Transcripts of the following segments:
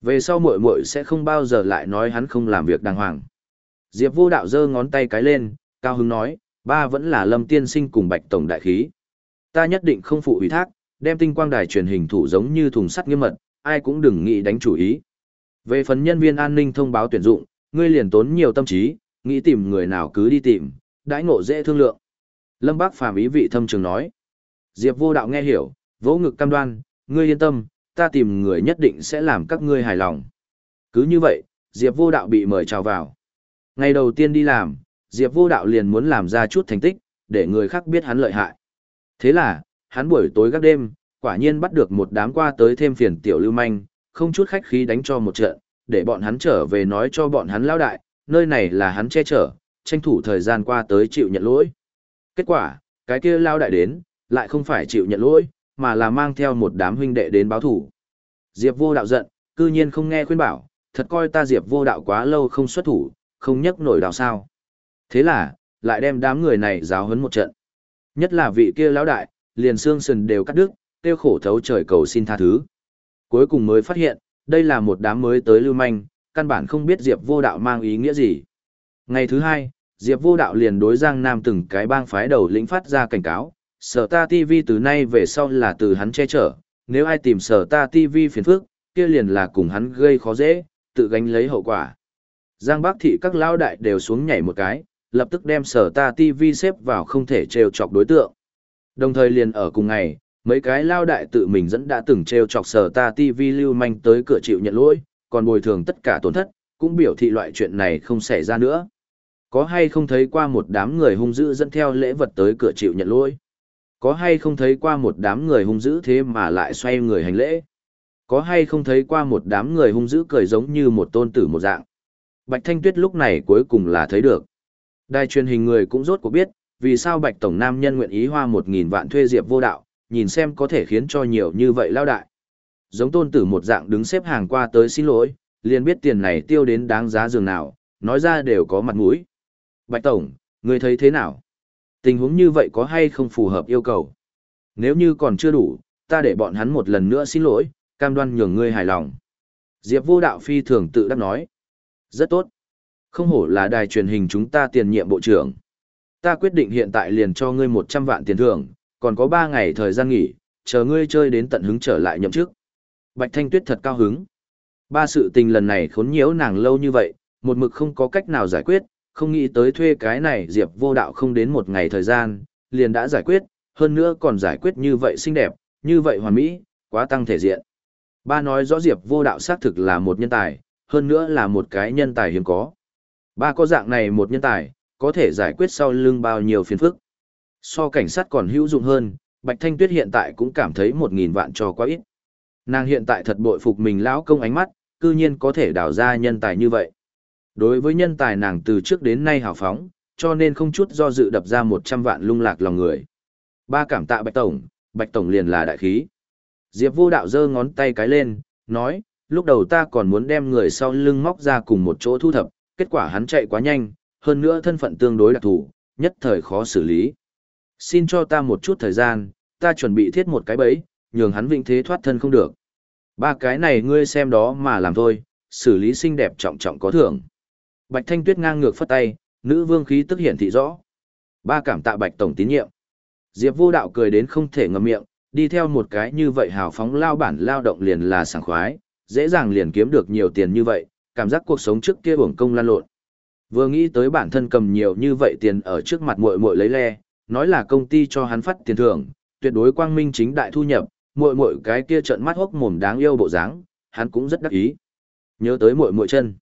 Về sau muội muội sẽ không bao giờ lại nói hắn không làm việc đàng hoàng. Diệp vô đạo giơ ngón tay cái lên, cao hứng nói, ba vẫn là lâm tiên sinh cùng bạch tổng đại khí. Ta nhất định không phụ ủy thác, đem tinh quang đài truyền hình thủ giống như thùng sắt nghiêm mật, ai cũng đừng nghĩ đánh chủ ý. Về phần nhân viên an ninh thông báo tuyển dụng, ngươi liền tốn nhiều tâm trí, nghĩ tìm người nào cứ đi tìm, đãi ngộ dễ thương lượng. Lâm Bác phàm ý vị thâm trường nói. Diệp vô đạo nghe hiểu, vỗ ngực cam đoan, ngươi yên tâm, ta tìm người nhất định sẽ làm các ngươi hài lòng. Cứ như vậy, Diệp vô đạo bị mời chào vào. Ngày đầu tiên đi làm, Diệp vô đạo liền muốn làm ra chút thành tích, để người khác biết hắn lợi hại. Thế là, hắn buổi tối các đêm, quả nhiên bắt được một đám qua tới thêm phiền tiểu lưu manh, không chút khách khí đánh cho một trận, để bọn hắn trở về nói cho bọn hắn lao đại, nơi này là hắn che chở, tranh thủ thời gian qua tới chịu nhận lỗi. Kết quả, cái kia lao đại đến, lại không phải chịu nhận lỗi, mà là mang theo một đám huynh đệ đến báo thủ. Diệp vô đạo giận, cư nhiên không nghe khuyên bảo, thật coi ta Diệp vô đạo quá lâu không xuất thủ, không nhấc nổi đạo sao. Thế là, lại đem đám người này giáo huấn một trận. Nhất là vị kia lão đại, liền xương sườn đều cắt đứt, tiêu khổ thấu trời cầu xin tha thứ. Cuối cùng mới phát hiện, đây là một đám mới tới lưu manh, căn bản không biết Diệp vô đạo mang ý nghĩa gì. Ngày thứ hai, Diệp vô đạo liền đối Giang Nam từng cái bang phái đầu lĩnh phát ra cảnh cáo, sở ta TV từ nay về sau là từ hắn che chở, nếu ai tìm sở ta TV phiền phức, kia liền là cùng hắn gây khó dễ, tự gánh lấy hậu quả. Giang Bắc thị các lão đại đều xuống nhảy một cái, lập tức đem sở ta TV xếp vào không thể trêu chọc đối tượng. Đồng thời liền ở cùng ngày, mấy cái lao đại tự mình dẫn đã từng trêu chọc sở ta TV lưu manh tới cửa chịu nhận lỗi, còn bồi thường tất cả tổn thất, cũng biểu thị loại chuyện này không xảy ra nữa. Có hay không thấy qua một đám người hung dữ dẫn theo lễ vật tới cửa chịu nhận lỗi? Có hay không thấy qua một đám người hung dữ thế mà lại xoay người hành lễ? Có hay không thấy qua một đám người hung dữ cười giống như một tôn tử một dạng? Bạch Thanh Tuyết lúc này cuối cùng là thấy được. Đài truyền hình người cũng rốt cuộc biết, vì sao Bạch Tổng Nam nhân nguyện ý hoa một nghìn vạn thuê Diệp vô đạo, nhìn xem có thể khiến cho nhiều như vậy lao đại. Giống tôn tử một dạng đứng xếp hàng qua tới xin lỗi, liền biết tiền này tiêu đến đáng giá dường nào, nói ra đều có mặt mũi. Bạch Tổng, người thấy thế nào? Tình huống như vậy có hay không phù hợp yêu cầu? Nếu như còn chưa đủ, ta để bọn hắn một lần nữa xin lỗi, cam đoan nhường ngươi hài lòng. Diệp vô đạo phi thường tự đắc nói. Rất tốt. Không hổ là đài truyền hình chúng ta tiền nhiệm bộ trưởng. Ta quyết định hiện tại liền cho ngươi 100 vạn tiền thưởng, còn có 3 ngày thời gian nghỉ, chờ ngươi chơi đến tận hứng trở lại nhậm chức. Bạch Thanh Tuyết thật cao hứng. Ba sự tình lần này khốn nhiễu nàng lâu như vậy, một mực không có cách nào giải quyết, không nghĩ tới thuê cái này Diệp vô đạo không đến một ngày thời gian, liền đã giải quyết, hơn nữa còn giải quyết như vậy xinh đẹp, như vậy hoàn mỹ, quá tăng thể diện. Ba nói rõ Diệp vô đạo xác thực là một nhân tài, hơn nữa là một cái nhân tài hiếm có. Ba có dạng này một nhân tài, có thể giải quyết sau lưng bao nhiêu phiền phức. So cảnh sát còn hữu dụng hơn, Bạch Thanh Tuyết hiện tại cũng cảm thấy một nghìn vạn cho quá ít. Nàng hiện tại thật bội phục mình lão công ánh mắt, cư nhiên có thể đào ra nhân tài như vậy. Đối với nhân tài nàng từ trước đến nay hào phóng, cho nên không chút do dự đập ra 100 vạn lung lạc lòng người. Ba cảm tạ Bạch Tổng, Bạch Tổng liền là đại khí. Diệp vô đạo giơ ngón tay cái lên, nói, lúc đầu ta còn muốn đem người sau lưng móc ra cùng một chỗ thu thập, kết quả hắn chạy quá nhanh, hơn nữa thân phận tương đối đặc thù, nhất thời khó xử lý. Xin cho ta một chút thời gian, ta chuẩn bị thiết một cái bẫy, nhường hắn vĩnh thế thoát thân không được. Ba cái này ngươi xem đó mà làm thôi, xử lý xinh đẹp trọng trọng có thưởng. Bạch Thanh Tuyết ngang ngược phất tay, nữ vương khí tức hiện thị rõ. Ba cảm tạ Bạch tổng tín nhiệm. Diệp Vô Đạo cười đến không thể ngậm miệng, đi theo một cái như vậy hào phóng lao bản lao động liền là sảng khoái, dễ dàng liền kiếm được nhiều tiền như vậy, cảm giác cuộc sống trước kia uổng công lan lộn. Vừa nghĩ tới bản thân cầm nhiều như vậy tiền ở trước mặt muội muội lấy le, nói là công ty cho hắn phát tiền thưởng, tuyệt đối quang minh chính đại thu nhập, muội muội cái kia trợn mắt hốc mồm đáng yêu bộ dáng, hắn cũng rất đắc ý. Nhớ tới muội muội chân.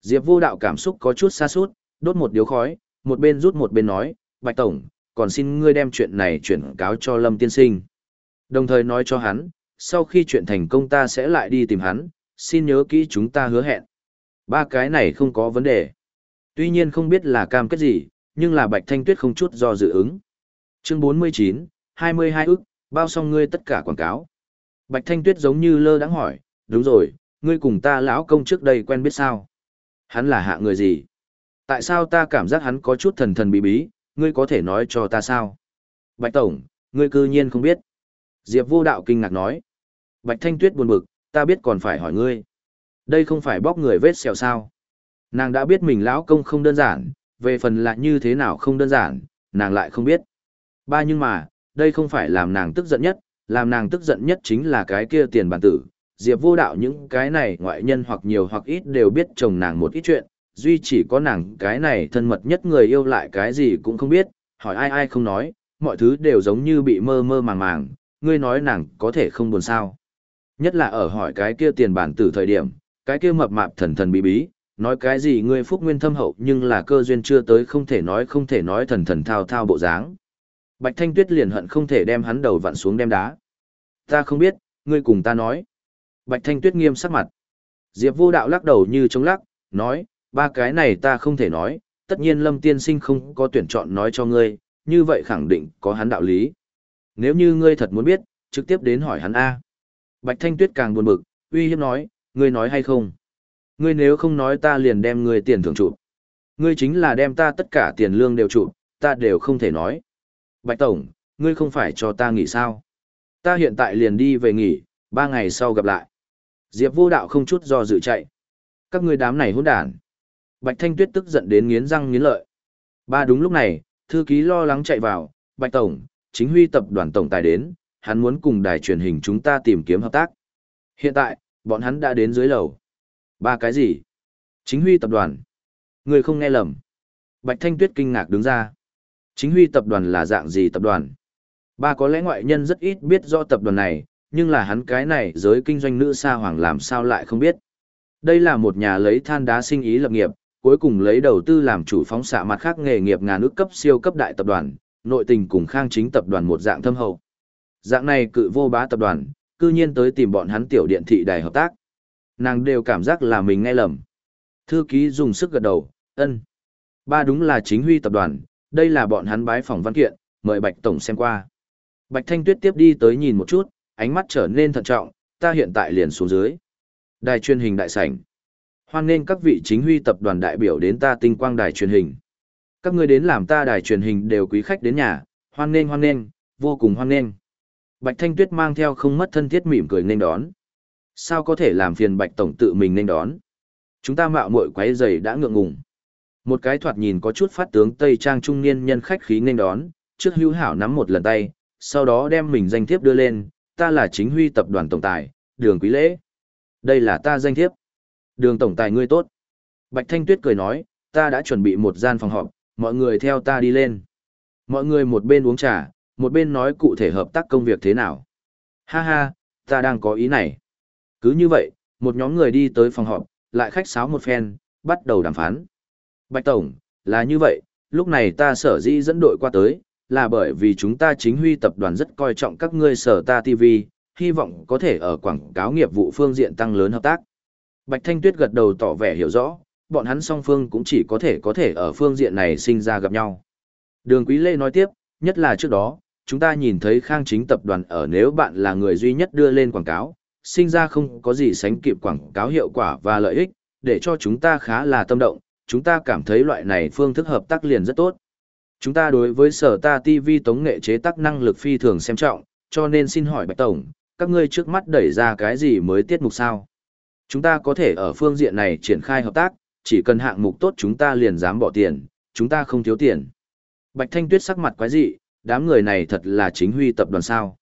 Diệp Vô Đạo cảm xúc có chút xa suốt, đốt một điếu khói, một bên rút một bên nói, "Bạch tổng, còn xin ngươi đem chuyện này chuyển cáo cho Lâm tiên sinh." Đồng thời nói cho hắn, sau khi chuyện thành công ta sẽ lại đi tìm hắn, xin nhớ kỹ chúng ta hứa hẹn. Ba cái này không có vấn đề. Tuy nhiên không biết là cam kết gì, nhưng là Bạch Thanh Tuyết không chút do dự ứng. Chương 49, 22 ức, bao xong ngươi tất cả quảng cáo. Bạch Thanh Tuyết giống như lơ đãng hỏi, đúng rồi, ngươi cùng ta lão công trước đây quen biết sao? Hắn là hạ người gì? Tại sao ta cảm giác hắn có chút thần thần bí bí, ngươi có thể nói cho ta sao? Bạch Tổng, ngươi cư nhiên không biết. Diệp vô đạo kinh ngạc nói. Bạch Thanh Tuyết buồn bực, ta biết còn phải hỏi ngươi. Đây không phải bóc người vết sẹo sao. Nàng đã biết mình lão công không đơn giản, về phần là như thế nào không đơn giản, nàng lại không biết. Ba nhưng mà, đây không phải làm nàng tức giận nhất, làm nàng tức giận nhất chính là cái kia tiền bản tử. Diệp vô đạo những cái này ngoại nhân hoặc nhiều hoặc ít đều biết chồng nàng một ít chuyện, duy chỉ có nàng cái này thân mật nhất người yêu lại cái gì cũng không biết, hỏi ai ai không nói, mọi thứ đều giống như bị mơ mơ màng màng, ngươi nói nàng có thể không buồn sao. Nhất là ở hỏi cái kia tiền bản tử thời điểm, cái kia mập mạp thần thần bí bí, nói cái gì ngươi phúc nguyên thâm hậu nhưng là cơ duyên chưa tới không thể nói không thể nói thần thần thao thao bộ dáng. Bạch Thanh Tuyết liền hận không thể đem hắn đầu vặn xuống đem đá. Ta không biết, ngươi cùng ta nói. Bạch Thanh Tuyết nghiêm sắc mặt. Diệp vô đạo lắc đầu như chống lắc, nói, ba cái này ta không thể nói, tất nhiên Lâm Tiên Sinh không có tuyển chọn nói cho ngươi, như vậy khẳng định có hắn đạo lý. Nếu như ngươi thật muốn biết, trực tiếp đến hỏi hắn A. Bạch Thanh Tuyết càng buồn bực, uy hiếp nói, ngươi nói hay không? Ngươi nếu không nói ta liền đem ngươi tiền thưởng trụ. Ngươi chính là đem ta tất cả tiền lương đều trụ, ta đều không thể nói. Bạch Tổng, ngươi không phải cho ta nghỉ sao? Ta hiện tại liền đi về nghỉ, ba ngày sau gặp lại. Diệp vô đạo không chút do dự chạy. Các ngươi đám này hỗn đản. Bạch Thanh Tuyết tức giận đến nghiến răng nghiến lợi. Ba đúng lúc này, thư ký lo lắng chạy vào, Bạch Tổng, chính huy tập đoàn tổng tài đến, hắn muốn cùng đài truyền hình chúng ta tìm kiếm hợp tác. Hiện tại, bọn hắn đã đến dưới lầu. Ba cái gì? Chính huy tập đoàn. Người không nghe lầm. Bạch Thanh Tuyết kinh ngạc đứng ra. Chính huy tập đoàn là dạng gì tập đoàn? Ba có lẽ ngoại nhân rất ít biết do tập đoàn này, nhưng là hắn cái này giới kinh doanh nữ sa hoàng làm sao lại không biết. Đây là một nhà lấy than đá sinh ý lập nghiệp, cuối cùng lấy đầu tư làm chủ phóng xạ mặt khác nghề nghiệp ngàn nước cấp siêu cấp đại tập đoàn, nội tình cùng khang chính tập đoàn một dạng thâm hậu. Dạng này cự vô bá tập đoàn, cư nhiên tới tìm bọn hắn tiểu điện thị đài hợp tác. Nàng đều cảm giác là mình nghe lầm. Thư ký dùng sức gật đầu, ân. Ba đúng là chính huy tập đoàn, đây là bọn hắn bái phòng văn kiện, mời Bạch Tổng xem qua. Bạch Thanh Tuyết tiếp đi tới nhìn một chút, ánh mắt trở nên thận trọng, ta hiện tại liền xuống dưới. Đài truyền hình đại sảnh. Hoan nghênh các vị chính huy tập đoàn đại biểu đến ta tinh quang đài truyền hình. Các ngươi đến làm ta đài truyền hình đều quý khách đến nhà, hoan nghênh hoan nghênh, vô cùng hoan nghênh. Bạch Thanh Tuyết mang theo không mất thân thiết mỉm cười nên đón. Sao có thể làm phiền Bạch Tổng tự mình nên đón? Chúng ta mạo muội quấy giày đã ngượng ngùng. Một cái thoạt nhìn có chút phát tướng Tây Trang trung niên nhân khách khí nên đón, trước hữu hảo nắm một lần tay, sau đó đem mình danh thiếp đưa lên, ta là chính huy tập đoàn tổng tài, đường quý lễ. Đây là ta danh thiếp. Đường tổng tài ngươi tốt. Bạch Thanh Tuyết cười nói, ta đã chuẩn bị một gian phòng họp, mọi người theo ta đi lên. Mọi người một bên uống trà, một bên nói cụ thể hợp tác công việc thế nào. Ha ha, ta đang có ý này. Cứ như vậy, một nhóm người đi tới phòng họp, lại khách sáo một phen, bắt đầu đàm phán. Bạch Tổng, là như vậy, lúc này ta sở dĩ dẫn đội qua tới, là bởi vì chúng ta chính huy tập đoàn rất coi trọng các ngươi sở ta TV, hy vọng có thể ở quảng cáo nghiệp vụ phương diện tăng lớn hợp tác. Bạch Thanh Tuyết gật đầu tỏ vẻ hiểu rõ, bọn hắn song phương cũng chỉ có thể có thể ở phương diện này sinh ra gặp nhau. Đường Quý Lê nói tiếp, nhất là trước đó, chúng ta nhìn thấy khang chính tập đoàn ở nếu bạn là người duy nhất đưa lên quảng cáo, sinh ra không có gì sánh kịp quảng cáo hiệu quả và lợi ích, để cho chúng ta khá là tâm động, chúng ta cảm thấy loại này phương thức hợp tác liền rất tốt. Chúng ta đối với sở ta TV tống nghệ chế tác năng lực phi thường xem trọng, cho nên xin hỏi Bạch Tổng, các ngươi trước mắt đẩy ra cái gì mới tiết mục sao? Chúng ta có thể ở phương diện này triển khai hợp tác, chỉ cần hạng mục tốt chúng ta liền dám bỏ tiền, chúng ta không thiếu tiền. Bạch Thanh Tuyết sắc mặt quái dị, đám người này thật là chính huy tập đoàn sao.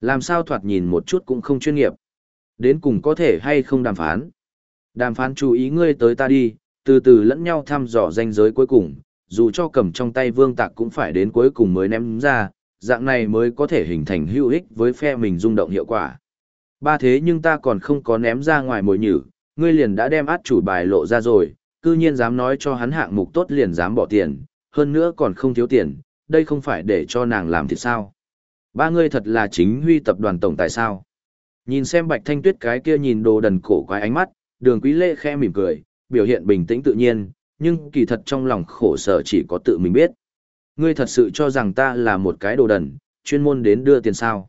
Làm sao thoạt nhìn một chút cũng không chuyên nghiệp. Đến cùng có thể hay không đàm phán. Đàm phán chú ý ngươi tới ta đi, từ từ lẫn nhau thăm dò danh giới cuối cùng, dù cho cầm trong tay vương tạc cũng phải đến cuối cùng mới ném ra, dạng này mới có thể hình thành hữu ích với phe mình rung động hiệu quả. Ba thế nhưng ta còn không có ném ra ngoài mồi nhử, ngươi liền đã đem át chủ bài lộ ra rồi, cư nhiên dám nói cho hắn hạng mục tốt liền dám bỏ tiền, hơn nữa còn không thiếu tiền, đây không phải để cho nàng làm thì sao. Ba ngươi thật là chính huy tập đoàn tổng tài sao. Nhìn xem bạch thanh tuyết cái kia nhìn đồ đần cổ quái ánh mắt, đường quý lệ khe mỉm cười, biểu hiện bình tĩnh tự nhiên, nhưng kỳ thật trong lòng khổ sở chỉ có tự mình biết. Ngươi thật sự cho rằng ta là một cái đồ đần, chuyên môn đến đưa tiền sao.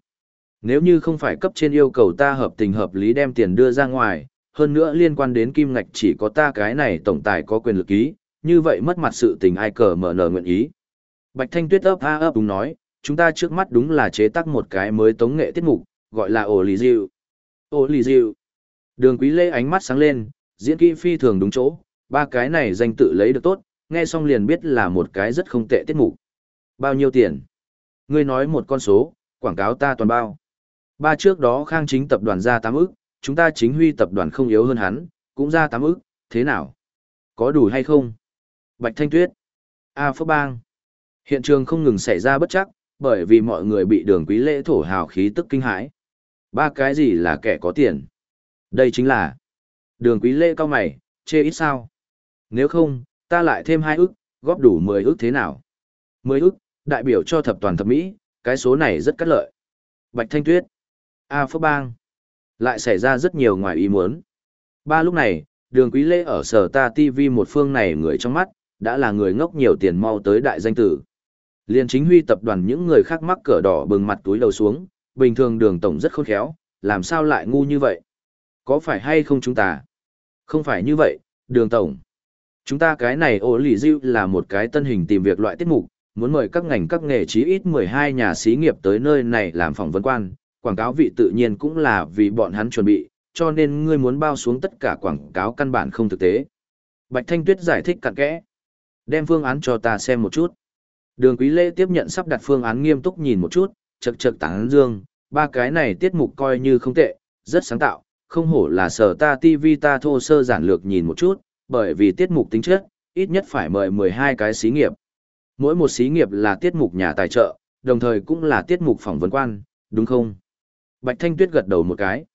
Nếu như không phải cấp trên yêu cầu ta hợp tình hợp lý đem tiền đưa ra ngoài, hơn nữa liên quan đến kim ngạch chỉ có ta cái này tổng tài có quyền lực ý như vậy mất mặt sự tình ai cờ mở nở nguyện ý. Bạch Thanh Tuyết ấp a ấp đúng nói, chúng ta trước mắt đúng là chế tác một cái mới tống nghệ tiết mục, gọi là ổ lì diệu. Ổ lì diệu. Đường quý lê ánh mắt sáng lên, diễn kỹ phi thường đúng chỗ, ba cái này danh tự lấy được tốt, nghe xong liền biết là một cái rất không tệ tiết mục. Bao nhiêu tiền? Ngươi nói một con số, quảng cáo ta toàn bao. Ba trước đó khang chính tập đoàn ra 8 ức, chúng ta chính huy tập đoàn không yếu hơn hắn, cũng ra 8 ức, thế nào? Có đủ hay không? Bạch Thanh Tuyết. A Phước Bang. Hiện trường không ngừng xảy ra bất chắc, bởi vì mọi người bị đường quý lễ thổ hào khí tức kinh hãi. Ba cái gì là kẻ có tiền? Đây chính là đường quý lễ cao mày, chê ít sao? Nếu không, ta lại thêm hai ức, góp đủ 10 ức thế nào? 10 ức, đại biểu cho thập toàn thập mỹ, cái số này rất cắt lợi. Bạch Thanh Tuyết. A Phước Bang. Lại xảy ra rất nhiều ngoài ý muốn. Ba lúc này, đường quý lễ ở sở ta TV một phương này người trong mắt, đã là người ngốc nhiều tiền mau tới đại danh tử. Liên chính huy tập đoàn những người khác mắc cỡ đỏ bừng mặt túi đầu xuống, bình thường đường tổng rất khôn khéo, làm sao lại ngu như vậy? Có phải hay không chúng ta? Không phải như vậy, đường tổng. Chúng ta cái này ổ lì diêu là một cái tân hình tìm việc loại tiết mục, muốn mời các ngành các nghề chí ít 12 nhà xí nghiệp tới nơi này làm phỏng vấn quan, quảng cáo vị tự nhiên cũng là vì bọn hắn chuẩn bị, cho nên ngươi muốn bao xuống tất cả quảng cáo căn bản không thực tế. Bạch Thanh Tuyết giải thích cặn kẽ. Đem phương án cho ta xem một chút. Đường Quý Lễ tiếp nhận sắp đặt phương án nghiêm túc nhìn một chút, chật chật tán dương, ba cái này tiết mục coi như không tệ, rất sáng tạo, không hổ là sở ta TV ta thô sơ giản lược nhìn một chút, bởi vì tiết mục tính chất, ít nhất phải mời 12 cái xí nghiệp. Mỗi một xí nghiệp là tiết mục nhà tài trợ, đồng thời cũng là tiết mục phỏng vấn quan, đúng không? Bạch Thanh Tuyết gật đầu một cái.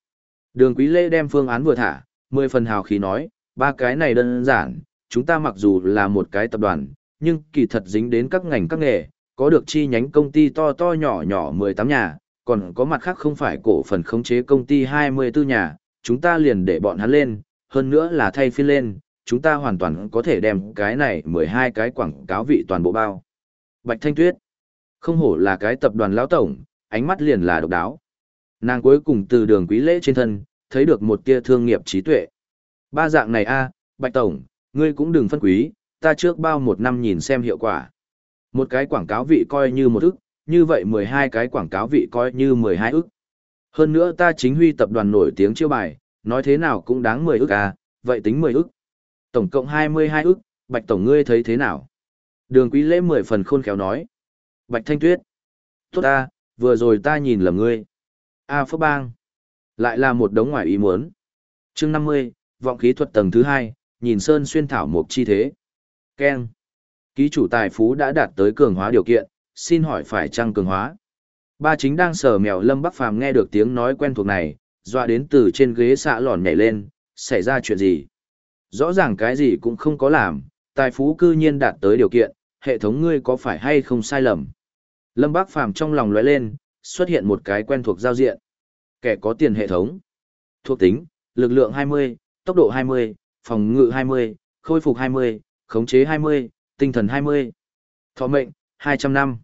Đường Quý Lễ đem phương án vừa thả, mười phần hào khí nói, ba cái này đơn giản, chúng ta mặc dù là một cái tập đoàn, nhưng kỳ thật dính đến các ngành các nghề, có được chi nhánh công ty to to nhỏ nhỏ 18 nhà, còn có mặt khác không phải cổ phần khống chế công ty 24 nhà, chúng ta liền để bọn hắn lên, hơn nữa là thay phiên lên, chúng ta hoàn toàn có thể đem cái này 12 cái quảng cáo vị toàn bộ bao. Bạch Thanh Tuyết, không hổ là cái tập đoàn lão tổng, ánh mắt liền là độc đáo. Nàng cuối cùng từ đường quý lễ trên thân, thấy được một tia thương nghiệp trí tuệ. Ba dạng này a, Bạch Tổng, ngươi cũng đừng phân quý, ta trước bao một năm nhìn xem hiệu quả. Một cái quảng cáo vị coi như một ức, như vậy 12 cái quảng cáo vị coi như 12 ức. Hơn nữa ta chính huy tập đoàn nổi tiếng chiêu bài, nói thế nào cũng đáng 10 ức à, vậy tính 10 ức. Tổng cộng 22 ức, Bạch Tổng ngươi thấy thế nào? Đường quý lễ 10 phần khôn khéo nói. Bạch Thanh Tuyết. Tốt ta, vừa rồi ta nhìn lầm ngươi. A Phước Bang. Lại là một đống ngoài ý muốn. chương 50, vọng khí thuật tầng thứ 2, nhìn Sơn xuyên thảo một chi thế. Ken. Ký chủ tài phú đã đạt tới cường hóa điều kiện, xin hỏi phải chăng cường hóa? Ba chính đang sờ mèo Lâm Bắc Phàm nghe được tiếng nói quen thuộc này, dọa đến từ trên ghế xạ lòn nhảy lên, xảy ra chuyện gì? Rõ ràng cái gì cũng không có làm, tài phú cư nhiên đạt tới điều kiện, hệ thống ngươi có phải hay không sai lầm? Lâm Bác Phàm trong lòng lóe lên, xuất hiện một cái quen thuộc giao diện. Kẻ có tiền hệ thống. Thuộc tính, lực lượng 20, tốc độ 20, phòng ngự 20, khôi phục 20, khống chế 20, tinh thần 20. Thọ mệnh, 200 năm.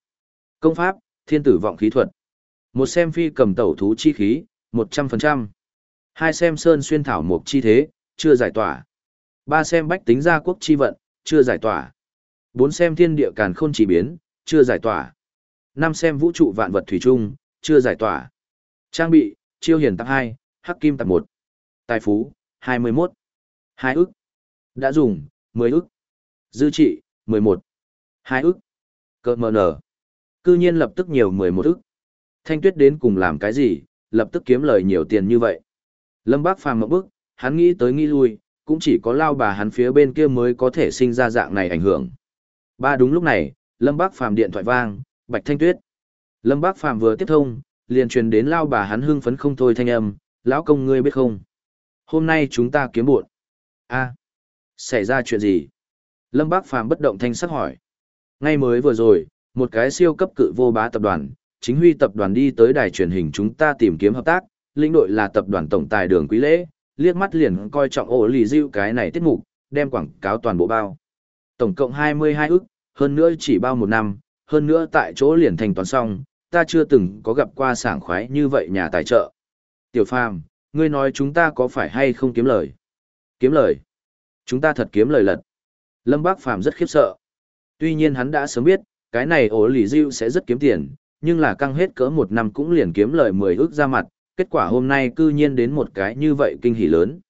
Công pháp, thiên tử vọng khí thuật. Một xem phi cầm tẩu thú chi khí, 100%. Hai xem sơn xuyên thảo mục chi thế, chưa giải tỏa. Ba xem bách tính gia quốc chi vận, chưa giải tỏa. Bốn xem thiên địa càn khôn chỉ biến, chưa giải tỏa. Năm xem vũ trụ vạn vật thủy chung, chưa giải tỏa. Trang bị, chiêu hiển tặng hai, hắc kim tặng một. Tài phú, 21. 2 ức. Đã dùng, 10 ức. Dư trị, 11. 2 ức. cỡ mờ nở. Cư nhiên lập tức nhiều 11 ức. Thanh tuyết đến cùng làm cái gì, lập tức kiếm lời nhiều tiền như vậy. Lâm Bác phàm một bức, hắn nghĩ tới nghĩ lui, cũng chỉ có lao bà hắn phía bên kia mới có thể sinh ra dạng này ảnh hưởng. Ba đúng lúc này, Lâm Bác phàm điện thoại vang, Bạch Thanh Tuyết. Lâm Bác phàm vừa tiếp thông, liền truyền đến lao bà hắn hưng phấn không thôi thanh âm, lão công ngươi biết không? Hôm nay chúng ta kiếm buộn. a xảy ra chuyện gì? Lâm Bác Phàm bất động thanh sắc hỏi. Ngay mới vừa rồi, một cái siêu cấp cự vô bá tập đoàn, chính huy tập đoàn đi tới đài truyền hình chúng ta tìm kiếm hợp tác, lĩnh đội là tập đoàn tổng tài đường quý lễ, liếc mắt liền coi trọng ổ lì dịu cái này tiết mục, đem quảng cáo toàn bộ bao. Tổng cộng 22 ức, hơn nữa chỉ bao một năm, hơn nữa tại chỗ liền thành toán xong, ta chưa từng có gặp qua sảng khoái như vậy nhà tài trợ. Tiểu Phàm, ngươi nói chúng ta có phải hay không kiếm lời? Kiếm lời? Chúng ta thật kiếm lời lật. Lâm Bác Phàm rất khiếp sợ. Tuy nhiên hắn đã sớm biết, cái này ổ lì dịu sẽ rất kiếm tiền, nhưng là căng hết cỡ một năm cũng liền kiếm lời 10 ức ra mặt, kết quả hôm nay cư nhiên đến một cái như vậy kinh hỉ lớn.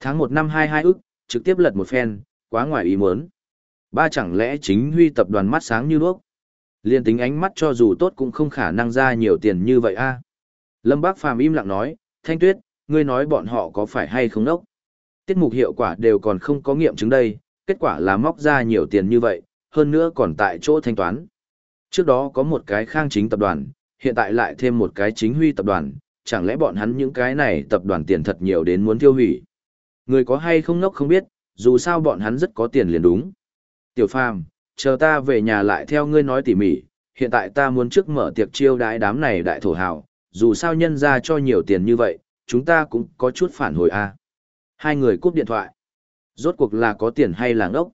Tháng 1 năm 22 ức, trực tiếp lật một phen, quá ngoài ý muốn. Ba chẳng lẽ chính huy tập đoàn mắt sáng như đuốc. Liên tính ánh mắt cho dù tốt cũng không khả năng ra nhiều tiền như vậy a. À? Lâm Bác Phàm im lặng nói, Thanh Tuyết, ngươi nói bọn họ có phải hay không đốc? Tiết mục hiệu quả đều còn không có nghiệm chứng đây, kết quả là móc ra nhiều tiền như vậy, hơn nữa còn tại chỗ thanh toán. Trước đó có một cái khang chính tập đoàn, hiện tại lại thêm một cái chính huy tập đoàn, chẳng lẽ bọn hắn những cái này tập đoàn tiền thật nhiều đến muốn tiêu hủy. Người có hay không ngốc không biết, dù sao bọn hắn rất có tiền liền đúng. Tiểu Phàm, chờ ta về nhà lại theo ngươi nói tỉ mỉ, hiện tại ta muốn trước mở tiệc chiêu đãi đám này đại thổ hào, dù sao nhân ra cho nhiều tiền như vậy, chúng ta cũng có chút phản hồi a. Hai người cúp điện thoại. Rốt cuộc là có tiền hay là ngốc?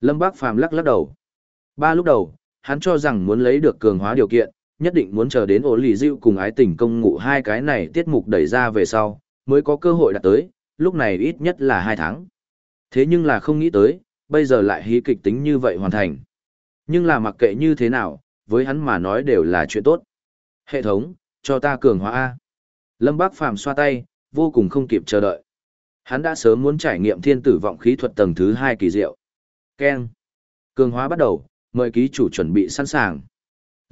Lâm Bác Phàm lắc lắc đầu. Ba lúc đầu, hắn cho rằng muốn lấy được cường hóa điều kiện, nhất định muốn chờ đến ổ lì dịu cùng ái tình công ngụ hai cái này tiết mục đẩy ra về sau, mới có cơ hội đạt tới, lúc này ít nhất là hai tháng. Thế nhưng là không nghĩ tới, bây giờ lại hí kịch tính như vậy hoàn thành. Nhưng là mặc kệ như thế nào, với hắn mà nói đều là chuyện tốt. Hệ thống, cho ta cường hóa A. Lâm Bác Phàm xoa tay, vô cùng không kịp chờ đợi. Hắn đã sớm muốn trải nghiệm thiên tử vọng khí thuật tầng thứ hai kỳ diệu. Ken. Cường hóa bắt đầu, mời ký chủ chuẩn bị sẵn sàng.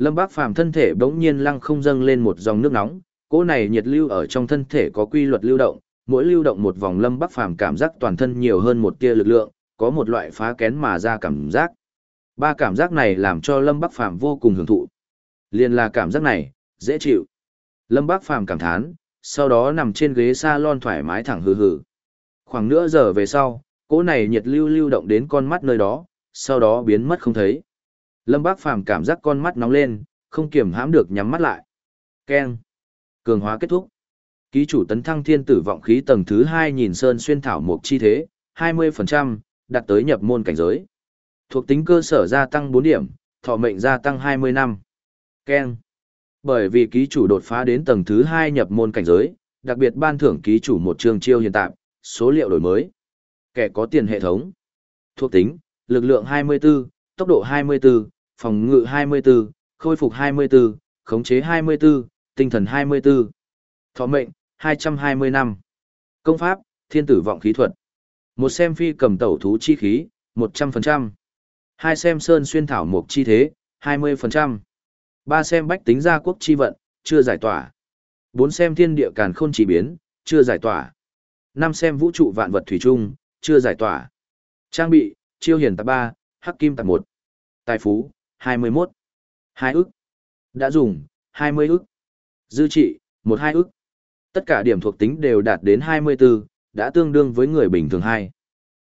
Lâm Bác Phàm thân thể bỗng nhiên lăng không dâng lên một dòng nước nóng, cỗ này nhiệt lưu ở trong thân thể có quy luật lưu động, mỗi lưu động một vòng Lâm Bác Phàm cảm giác toàn thân nhiều hơn một tia lực lượng, có một loại phá kén mà ra cảm giác. Ba cảm giác này làm cho Lâm Bác Phàm vô cùng hưởng thụ. Liên là cảm giác này, dễ chịu. Lâm Bác Phàm cảm thán, sau đó nằm trên ghế salon thoải mái thẳng hừ hừ. Khoảng nửa giờ về sau, cỗ này nhiệt lưu lưu động đến con mắt nơi đó, sau đó biến mất không thấy. Lâm Bác Phàm cảm giác con mắt nóng lên, không kiềm hãm được nhắm mắt lại. Keng. Cường hóa kết thúc. Ký chủ tấn thăng thiên tử vọng khí tầng thứ 2 nhìn sơn xuyên thảo mục chi thế, 20%, đạt tới nhập môn cảnh giới. Thuộc tính cơ sở gia tăng 4 điểm, thọ mệnh gia tăng 20 năm. Keng. Bởi vì ký chủ đột phá đến tầng thứ 2 nhập môn cảnh giới, đặc biệt ban thưởng ký chủ một trường chiêu hiện tại, số liệu đổi mới. Kẻ có tiền hệ thống. Thuộc tính, lực lượng 24, tốc độ 24, phòng ngự 24, khôi phục 24, khống chế 24, tinh thần 24. Thọ mệnh, 220 năm. Công pháp, thiên tử vọng khí thuật. Một xem phi cầm tẩu thú chi khí, 100%. Hai xem sơn xuyên thảo mục chi thế, 20%. Ba xem bách tính gia quốc chi vận, chưa giải tỏa. Bốn xem thiên địa càn khôn chỉ biến, chưa giải tỏa. Năm xem vũ trụ vạn vật thủy chung, chưa giải tỏa. Trang bị, chiêu hiển Tạp 3, hắc kim Tạp 1. Tài phú, 21. 2 ức. Đã dùng, 20 ức. Dư trị, 12 ức. Tất cả điểm thuộc tính đều đạt đến 24, đã tương đương với người bình thường 2.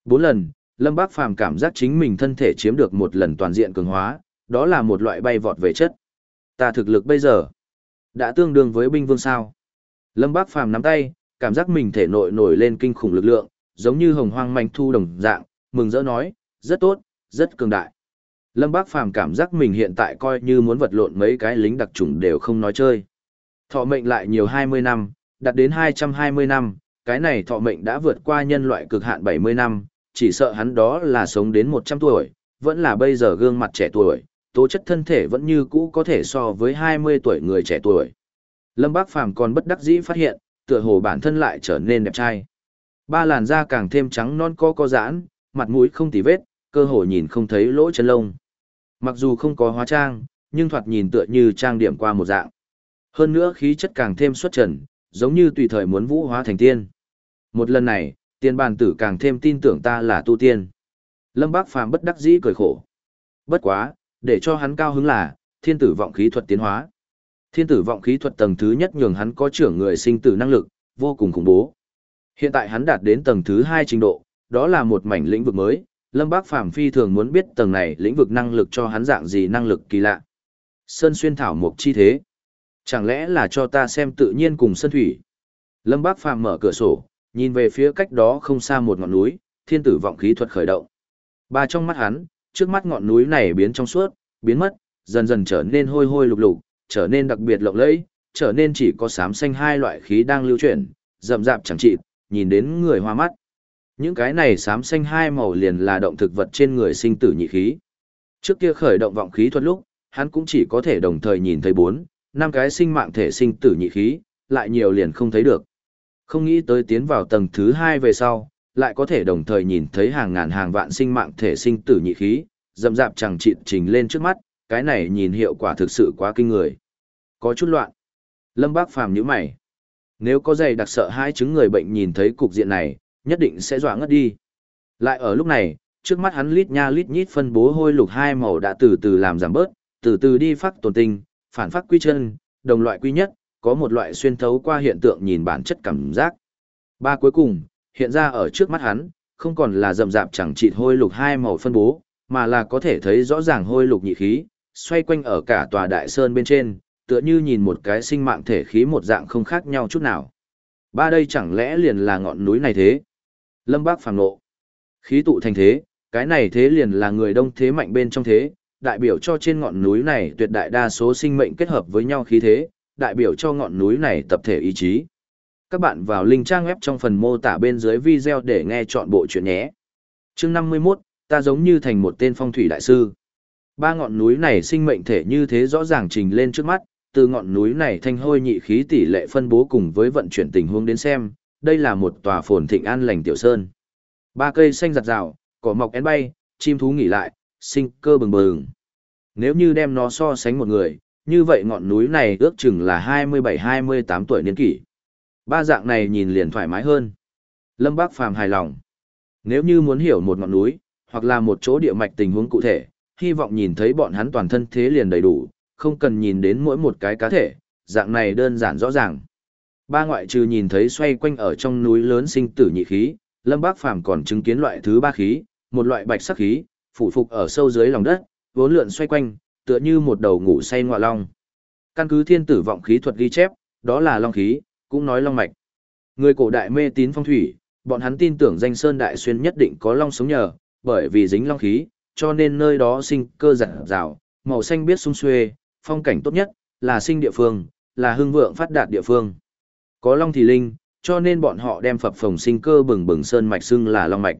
4 lần, Lâm Bác Phàm cảm giác chính mình thân thể chiếm được một lần toàn diện cường hóa, đó là một loại bay vọt về chất. Ta thực lực bây giờ đã tương đương với binh vương sao. Lâm Bác Phàm nắm tay, cảm giác mình thể nội nổi lên kinh khủng lực lượng, giống như hồng hoang manh thu đồng dạng, mừng rỡ nói, rất tốt, rất cường đại. Lâm Bác Phàm cảm giác mình hiện tại coi như muốn vật lộn mấy cái lính đặc chủng đều không nói chơi. Thọ mệnh lại nhiều 20 năm, đạt đến 220 năm, cái này thọ mệnh đã vượt qua nhân loại cực hạn 70 năm, chỉ sợ hắn đó là sống đến 100 tuổi, vẫn là bây giờ gương mặt trẻ tuổi, tố chất thân thể vẫn như cũ có thể so với 20 tuổi người trẻ tuổi. Lâm Bác Phàm còn bất đắc dĩ phát hiện, tựa hồ bản thân lại trở nên đẹp trai. Ba làn da càng thêm trắng non co co giãn, mặt mũi không tì vết, cơ hồ nhìn không thấy lỗ chân lông. Mặc dù không có hóa trang, nhưng thoạt nhìn tựa như trang điểm qua một dạng. Hơn nữa khí chất càng thêm xuất trần, giống như tùy thời muốn vũ hóa thành tiên. Một lần này, tiên bàn tử càng thêm tin tưởng ta là tu tiên. Lâm Bác Phàm bất đắc dĩ cười khổ. Bất quá, để cho hắn cao hứng là, thiên tử vọng khí thuật tiến hóa. Thiên tử vọng khí thuật tầng thứ nhất nhường hắn có trưởng người sinh tử năng lực, vô cùng khủng bố. Hiện tại hắn đạt đến tầng thứ hai trình độ, đó là một mảnh lĩnh vực mới, Lâm Bác Phàm phi thường muốn biết tầng này lĩnh vực năng lực cho hắn dạng gì năng lực kỳ lạ. Sơn xuyên thảo mục chi thế. Chẳng lẽ là cho ta xem tự nhiên cùng sân thủy. Lâm Bác Phàm mở cửa sổ, nhìn về phía cách đó không xa một ngọn núi, thiên tử vọng khí thuật khởi động. Ba trong mắt hắn, trước mắt ngọn núi này biến trong suốt, biến mất, dần dần trở nên hôi hôi lục lục, trở nên đặc biệt lộng lẫy, trở nên chỉ có xám xanh hai loại khí đang lưu chuyển, rậm rạp chẳng chịt, nhìn đến người hoa mắt. Những cái này xám xanh hai màu liền là động thực vật trên người sinh tử nhị khí. Trước kia khởi động vọng khí thuật lúc, hắn cũng chỉ có thể đồng thời nhìn thấy bốn, năm cái sinh mạng thể sinh tử nhị khí, lại nhiều liền không thấy được. Không nghĩ tới tiến vào tầng thứ hai về sau, lại có thể đồng thời nhìn thấy hàng ngàn hàng vạn sinh mạng thể sinh tử nhị khí, dầm dạp chẳng chịt trình lên trước mắt, cái này nhìn hiệu quả thực sự quá kinh người. Có chút loạn. Lâm Bác Phàm nhíu mày. Nếu có dày đặc sợ hai chứng người bệnh nhìn thấy cục diện này, nhất định sẽ dọa ngất đi. Lại ở lúc này, trước mắt hắn lít nha lít nhít phân bố hôi lục hai màu đã từ từ làm giảm bớt, từ từ đi phát tồn tinh, phản phát quy chân, đồng loại quy nhất, có một loại xuyên thấu qua hiện tượng nhìn bản chất cảm giác. Ba cuối cùng, hiện ra ở trước mắt hắn, không còn là rậm rạp chẳng chịt hôi lục hai màu phân bố, mà là có thể thấy rõ ràng hôi lục nhị khí, xoay quanh ở cả tòa đại sơn bên trên, tựa như nhìn một cái sinh mạng thể khí một dạng không khác nhau chút nào. Ba đây chẳng lẽ liền là ngọn núi này thế? Lâm Bác phản nộ. Khí tụ thành thế, cái này thế liền là người đông thế mạnh bên trong thế, đại biểu cho trên ngọn núi này tuyệt đại đa số sinh mệnh kết hợp với nhau khí thế, đại biểu cho ngọn núi này tập thể ý chí. Các bạn vào link trang web trong phần mô tả bên dưới video để nghe chọn bộ chuyện nhé. chương 51, ta giống như thành một tên phong thủy đại sư. Ba ngọn núi này sinh mệnh thể như thế rõ ràng trình lên trước mắt, từ ngọn núi này thanh hôi nhị khí tỷ lệ phân bố cùng với vận chuyển tình huống đến xem, đây là một tòa phồn thịnh an lành tiểu sơn. Ba cây xanh giặt rào, cỏ mọc én bay, chim thú nghỉ lại, sinh cơ bừng bừng. Nếu như đem nó so sánh một người, như vậy ngọn núi này ước chừng là 27-28 tuổi niên kỷ. Ba dạng này nhìn liền thoải mái hơn. Lâm Bác Phàm hài lòng. Nếu như muốn hiểu một ngọn núi, hoặc là một chỗ địa mạch tình huống cụ thể, hy vọng nhìn thấy bọn hắn toàn thân thế liền đầy đủ, không cần nhìn đến mỗi một cái cá thể, dạng này đơn giản rõ ràng. Ba ngoại trừ nhìn thấy xoay quanh ở trong núi lớn sinh tử nhị khí, Lâm Bác Phàm còn chứng kiến loại thứ ba khí, một loại bạch sắc khí, phủ phục ở sâu dưới lòng đất, vốn lượn xoay quanh, tựa như một đầu ngủ say ngọa long. Căn cứ thiên tử vọng khí thuật ghi chép, đó là long khí, cũng nói long mạch. Người cổ đại mê tín phong thủy, bọn hắn tin tưởng danh sơn đại xuyên nhất định có long sống nhờ, bởi vì dính long khí, cho nên nơi đó sinh cơ giản rào, màu xanh biết sung xuê, phong cảnh tốt nhất, là sinh địa phương, là hưng vượng phát đạt địa phương. Có long thì linh, cho nên bọn họ đem phập phồng sinh cơ bừng bừng sơn mạch xưng là long mạch.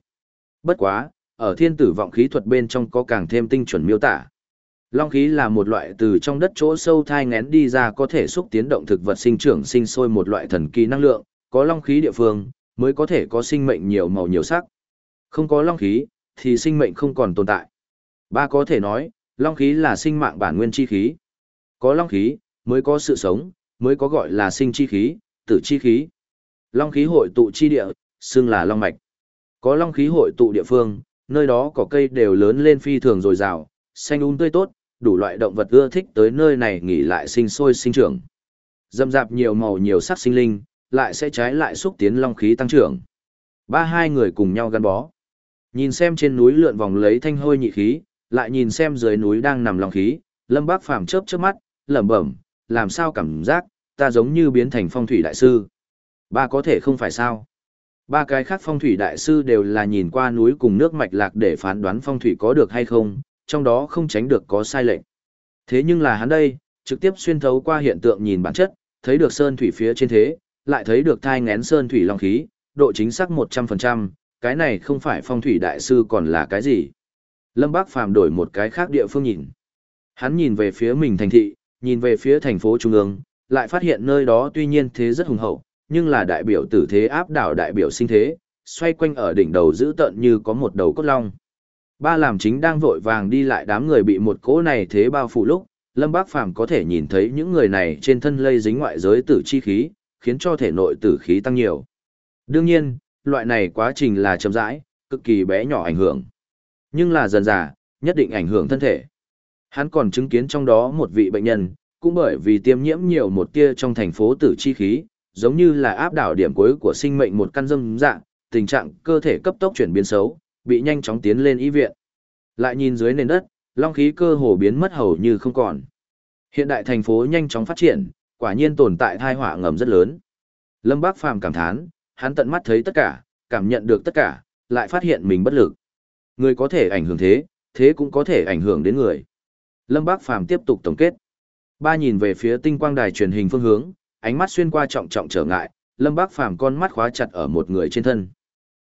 Bất quá, ở thiên tử vọng khí thuật bên trong có càng thêm tinh chuẩn miêu tả. Long khí là một loại từ trong đất chỗ sâu thai ngén đi ra có thể xúc tiến động thực vật sinh trưởng sinh sôi một loại thần kỳ năng lượng, có long khí địa phương, mới có thể có sinh mệnh nhiều màu nhiều sắc. Không có long khí, thì sinh mệnh không còn tồn tại. Ba có thể nói, long khí là sinh mạng bản nguyên chi khí. Có long khí, mới có sự sống, mới có gọi là sinh chi khí, tử chi khí. Long khí hội tụ chi địa, xưng là long mạch. Có long khí hội tụ địa phương, nơi đó có cây đều lớn lên phi thường dồi dào, xanh um tươi tốt, đủ loại động vật ưa thích tới nơi này nghỉ lại sinh sôi sinh trưởng. Dâm dạp nhiều màu nhiều sắc sinh linh, lại sẽ trái lại xúc tiến long khí tăng trưởng. Ba hai người cùng nhau gắn bó. Nhìn xem trên núi lượn vòng lấy thanh hôi nhị khí, lại nhìn xem dưới núi đang nằm long khí, Lâm Bác Phàm chớp chớp mắt, lẩm bẩm, làm sao cảm giác ta giống như biến thành phong thủy đại sư. Ba có thể không phải sao? Ba cái khác phong thủy đại sư đều là nhìn qua núi cùng nước mạch lạc để phán đoán phong thủy có được hay không, trong đó không tránh được có sai lệch. Thế nhưng là hắn đây, trực tiếp xuyên thấu qua hiện tượng nhìn bản chất, thấy được sơn thủy phía trên thế, lại thấy được thai ngén sơn thủy long khí, độ chính xác 100%, cái này không phải phong thủy đại sư còn là cái gì. Lâm Bác Phàm đổi một cái khác địa phương nhìn. Hắn nhìn về phía mình thành thị, nhìn về phía thành phố trung ương, lại phát hiện nơi đó tuy nhiên thế rất hùng hậu, nhưng là đại biểu tử thế áp đảo đại biểu sinh thế, xoay quanh ở đỉnh đầu giữ tận như có một đầu cốt long. Ba làm chính đang vội vàng đi lại đám người bị một cỗ này thế bao phủ lúc, Lâm Bác Phàm có thể nhìn thấy những người này trên thân lây dính ngoại giới tử chi khí, khiến cho thể nội tử khí tăng nhiều. Đương nhiên, loại này quá trình là chậm rãi, cực kỳ bé nhỏ ảnh hưởng. Nhưng là dần dà, nhất định ảnh hưởng thân thể. Hắn còn chứng kiến trong đó một vị bệnh nhân, cũng bởi vì tiêm nhiễm nhiều một tia trong thành phố tử chi khí, giống như là áp đảo điểm cuối của sinh mệnh một căn dâm dạng, tình trạng cơ thể cấp tốc chuyển biến xấu, bị nhanh chóng tiến lên y viện. Lại nhìn dưới nền đất, long khí cơ hồ biến mất hầu như không còn. Hiện đại thành phố nhanh chóng phát triển, quả nhiên tồn tại thai họa ngầm rất lớn. Lâm Bác Phàm cảm thán, hắn tận mắt thấy tất cả, cảm nhận được tất cả, lại phát hiện mình bất lực. Người có thể ảnh hưởng thế, thế cũng có thể ảnh hưởng đến người. Lâm Bác Phàm tiếp tục tổng kết. Ba nhìn về phía tinh quang đài truyền hình phương hướng, ánh mắt xuyên qua trọng trọng trở ngại, Lâm Bác Phàm con mắt khóa chặt ở một người trên thân.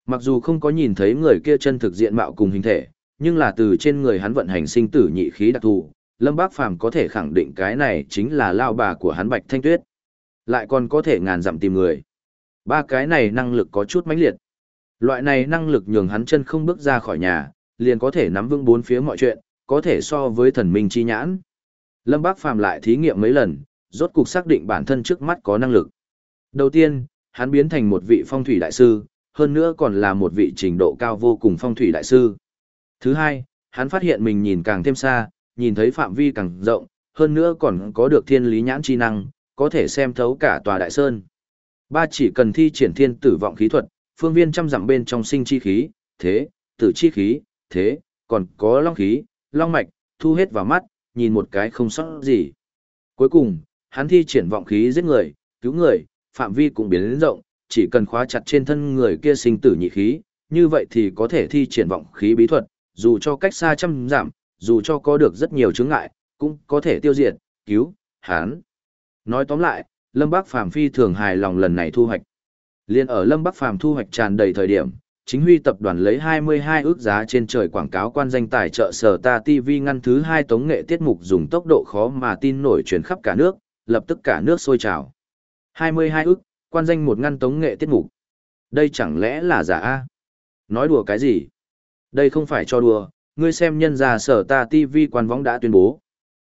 Mặc dù không có nhìn thấy người kia chân thực diện mạo cùng hình thể, nhưng là từ trên người hắn vận hành sinh tử nhị khí đặc thù, Lâm Bác Phàm có thể khẳng định cái này chính là lao bà của hắn Bạch Thanh Tuyết. Lại còn có thể ngàn dặm tìm người. Ba cái này năng lực có chút mãnh liệt. Loại này năng lực nhường hắn chân không bước ra khỏi nhà, liền có thể nắm vững bốn phía mọi chuyện, có thể so với thần minh chi nhãn. Lâm Bác Phàm lại thí nghiệm mấy lần, rốt cục xác định bản thân trước mắt có năng lực. Đầu tiên, hắn biến thành một vị phong thủy đại sư, hơn nữa còn là một vị trình độ cao vô cùng phong thủy đại sư. Thứ hai, hắn phát hiện mình nhìn càng thêm xa, nhìn thấy phạm vi càng rộng, hơn nữa còn có được thiên lý nhãn chi năng, có thể xem thấu cả tòa đại sơn. Ba chỉ cần thi triển thiên tử vọng khí thuật, phương viên trăm dặm bên trong sinh chi khí, thế, tử chi khí, thế, còn có long khí, long mạch, thu hết vào mắt, nhìn một cái không sót gì. Cuối cùng, hắn thi triển vọng khí giết người, cứu người, phạm vi cũng biến lớn rộng, chỉ cần khóa chặt trên thân người kia sinh tử nhị khí, như vậy thì có thể thi triển vọng khí bí thuật, dù cho cách xa trăm giảm, dù cho có được rất nhiều chướng ngại, cũng có thể tiêu diệt, cứu, hắn. Nói tóm lại, Lâm Bắc Phàm phi thường hài lòng lần này thu hoạch. Liên ở Lâm Bắc Phàm thu hoạch tràn đầy thời điểm, chính huy tập đoàn lấy 22 ước giá trên trời quảng cáo quan danh tài trợ sở ta TV ngăn thứ hai tống nghệ tiết mục dùng tốc độ khó mà tin nổi truyền khắp cả nước, lập tức cả nước sôi trào. 22 ước, quan danh một ngăn tống nghệ tiết mục. Đây chẳng lẽ là giả A? Nói đùa cái gì? Đây không phải cho đùa, ngươi xem nhân già sở ta TV quan võng đã tuyên bố.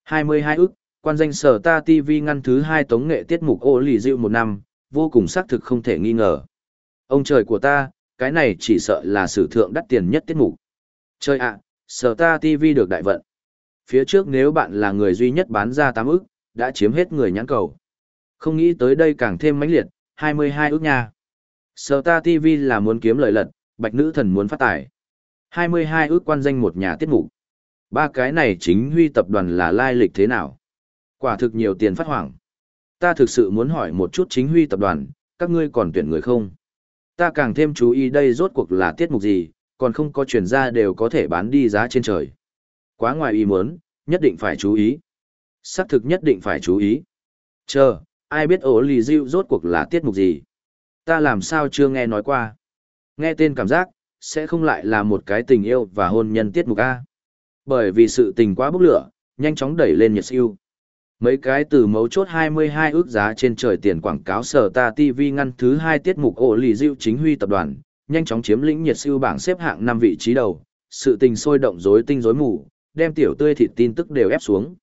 22 ước, quan danh sở ta TV ngăn thứ hai tống nghệ tiết mục ô lì dịu một năm, vô cùng xác thực không thể nghi ngờ. Ông trời của ta, cái này chỉ sợ là sử thượng đắt tiền nhất tiết mục. Chơi ạ, sở ta TV được đại vận. Phía trước nếu bạn là người duy nhất bán ra 8 ức, đã chiếm hết người nhãn cầu. Không nghĩ tới đây càng thêm mãnh liệt, 22 ức nha. Sở ta TV là muốn kiếm lợi lật, bạch nữ thần muốn phát tài. 22 ước quan danh một nhà tiết mục. Ba cái này chính huy tập đoàn là lai lịch thế nào? Quả thực nhiều tiền phát hoảng. Ta thực sự muốn hỏi một chút chính huy tập đoàn, các ngươi còn tuyển người không? Ta càng thêm chú ý đây rốt cuộc là tiết mục gì, còn không có chuyển ra đều có thể bán đi giá trên trời. Quá ngoài ý muốn, nhất định phải chú ý. Xác thực nhất định phải chú ý. Chờ, ai biết ổ lì diệu rốt cuộc là tiết mục gì? Ta làm sao chưa nghe nói qua? Nghe tên cảm giác, sẽ không lại là một cái tình yêu và hôn nhân tiết mục A. Bởi vì sự tình quá bốc lửa, nhanh chóng đẩy lên nhiệt siêu. Mấy cái từ mấu chốt 22 ước giá trên trời tiền quảng cáo sở ta TV ngăn thứ hai tiết mục ổ lì diệu chính huy tập đoàn, nhanh chóng chiếm lĩnh nhiệt siêu bảng xếp hạng năm vị trí đầu, sự tình sôi động rối tinh rối mù, đem tiểu tươi thịt tin tức đều ép xuống.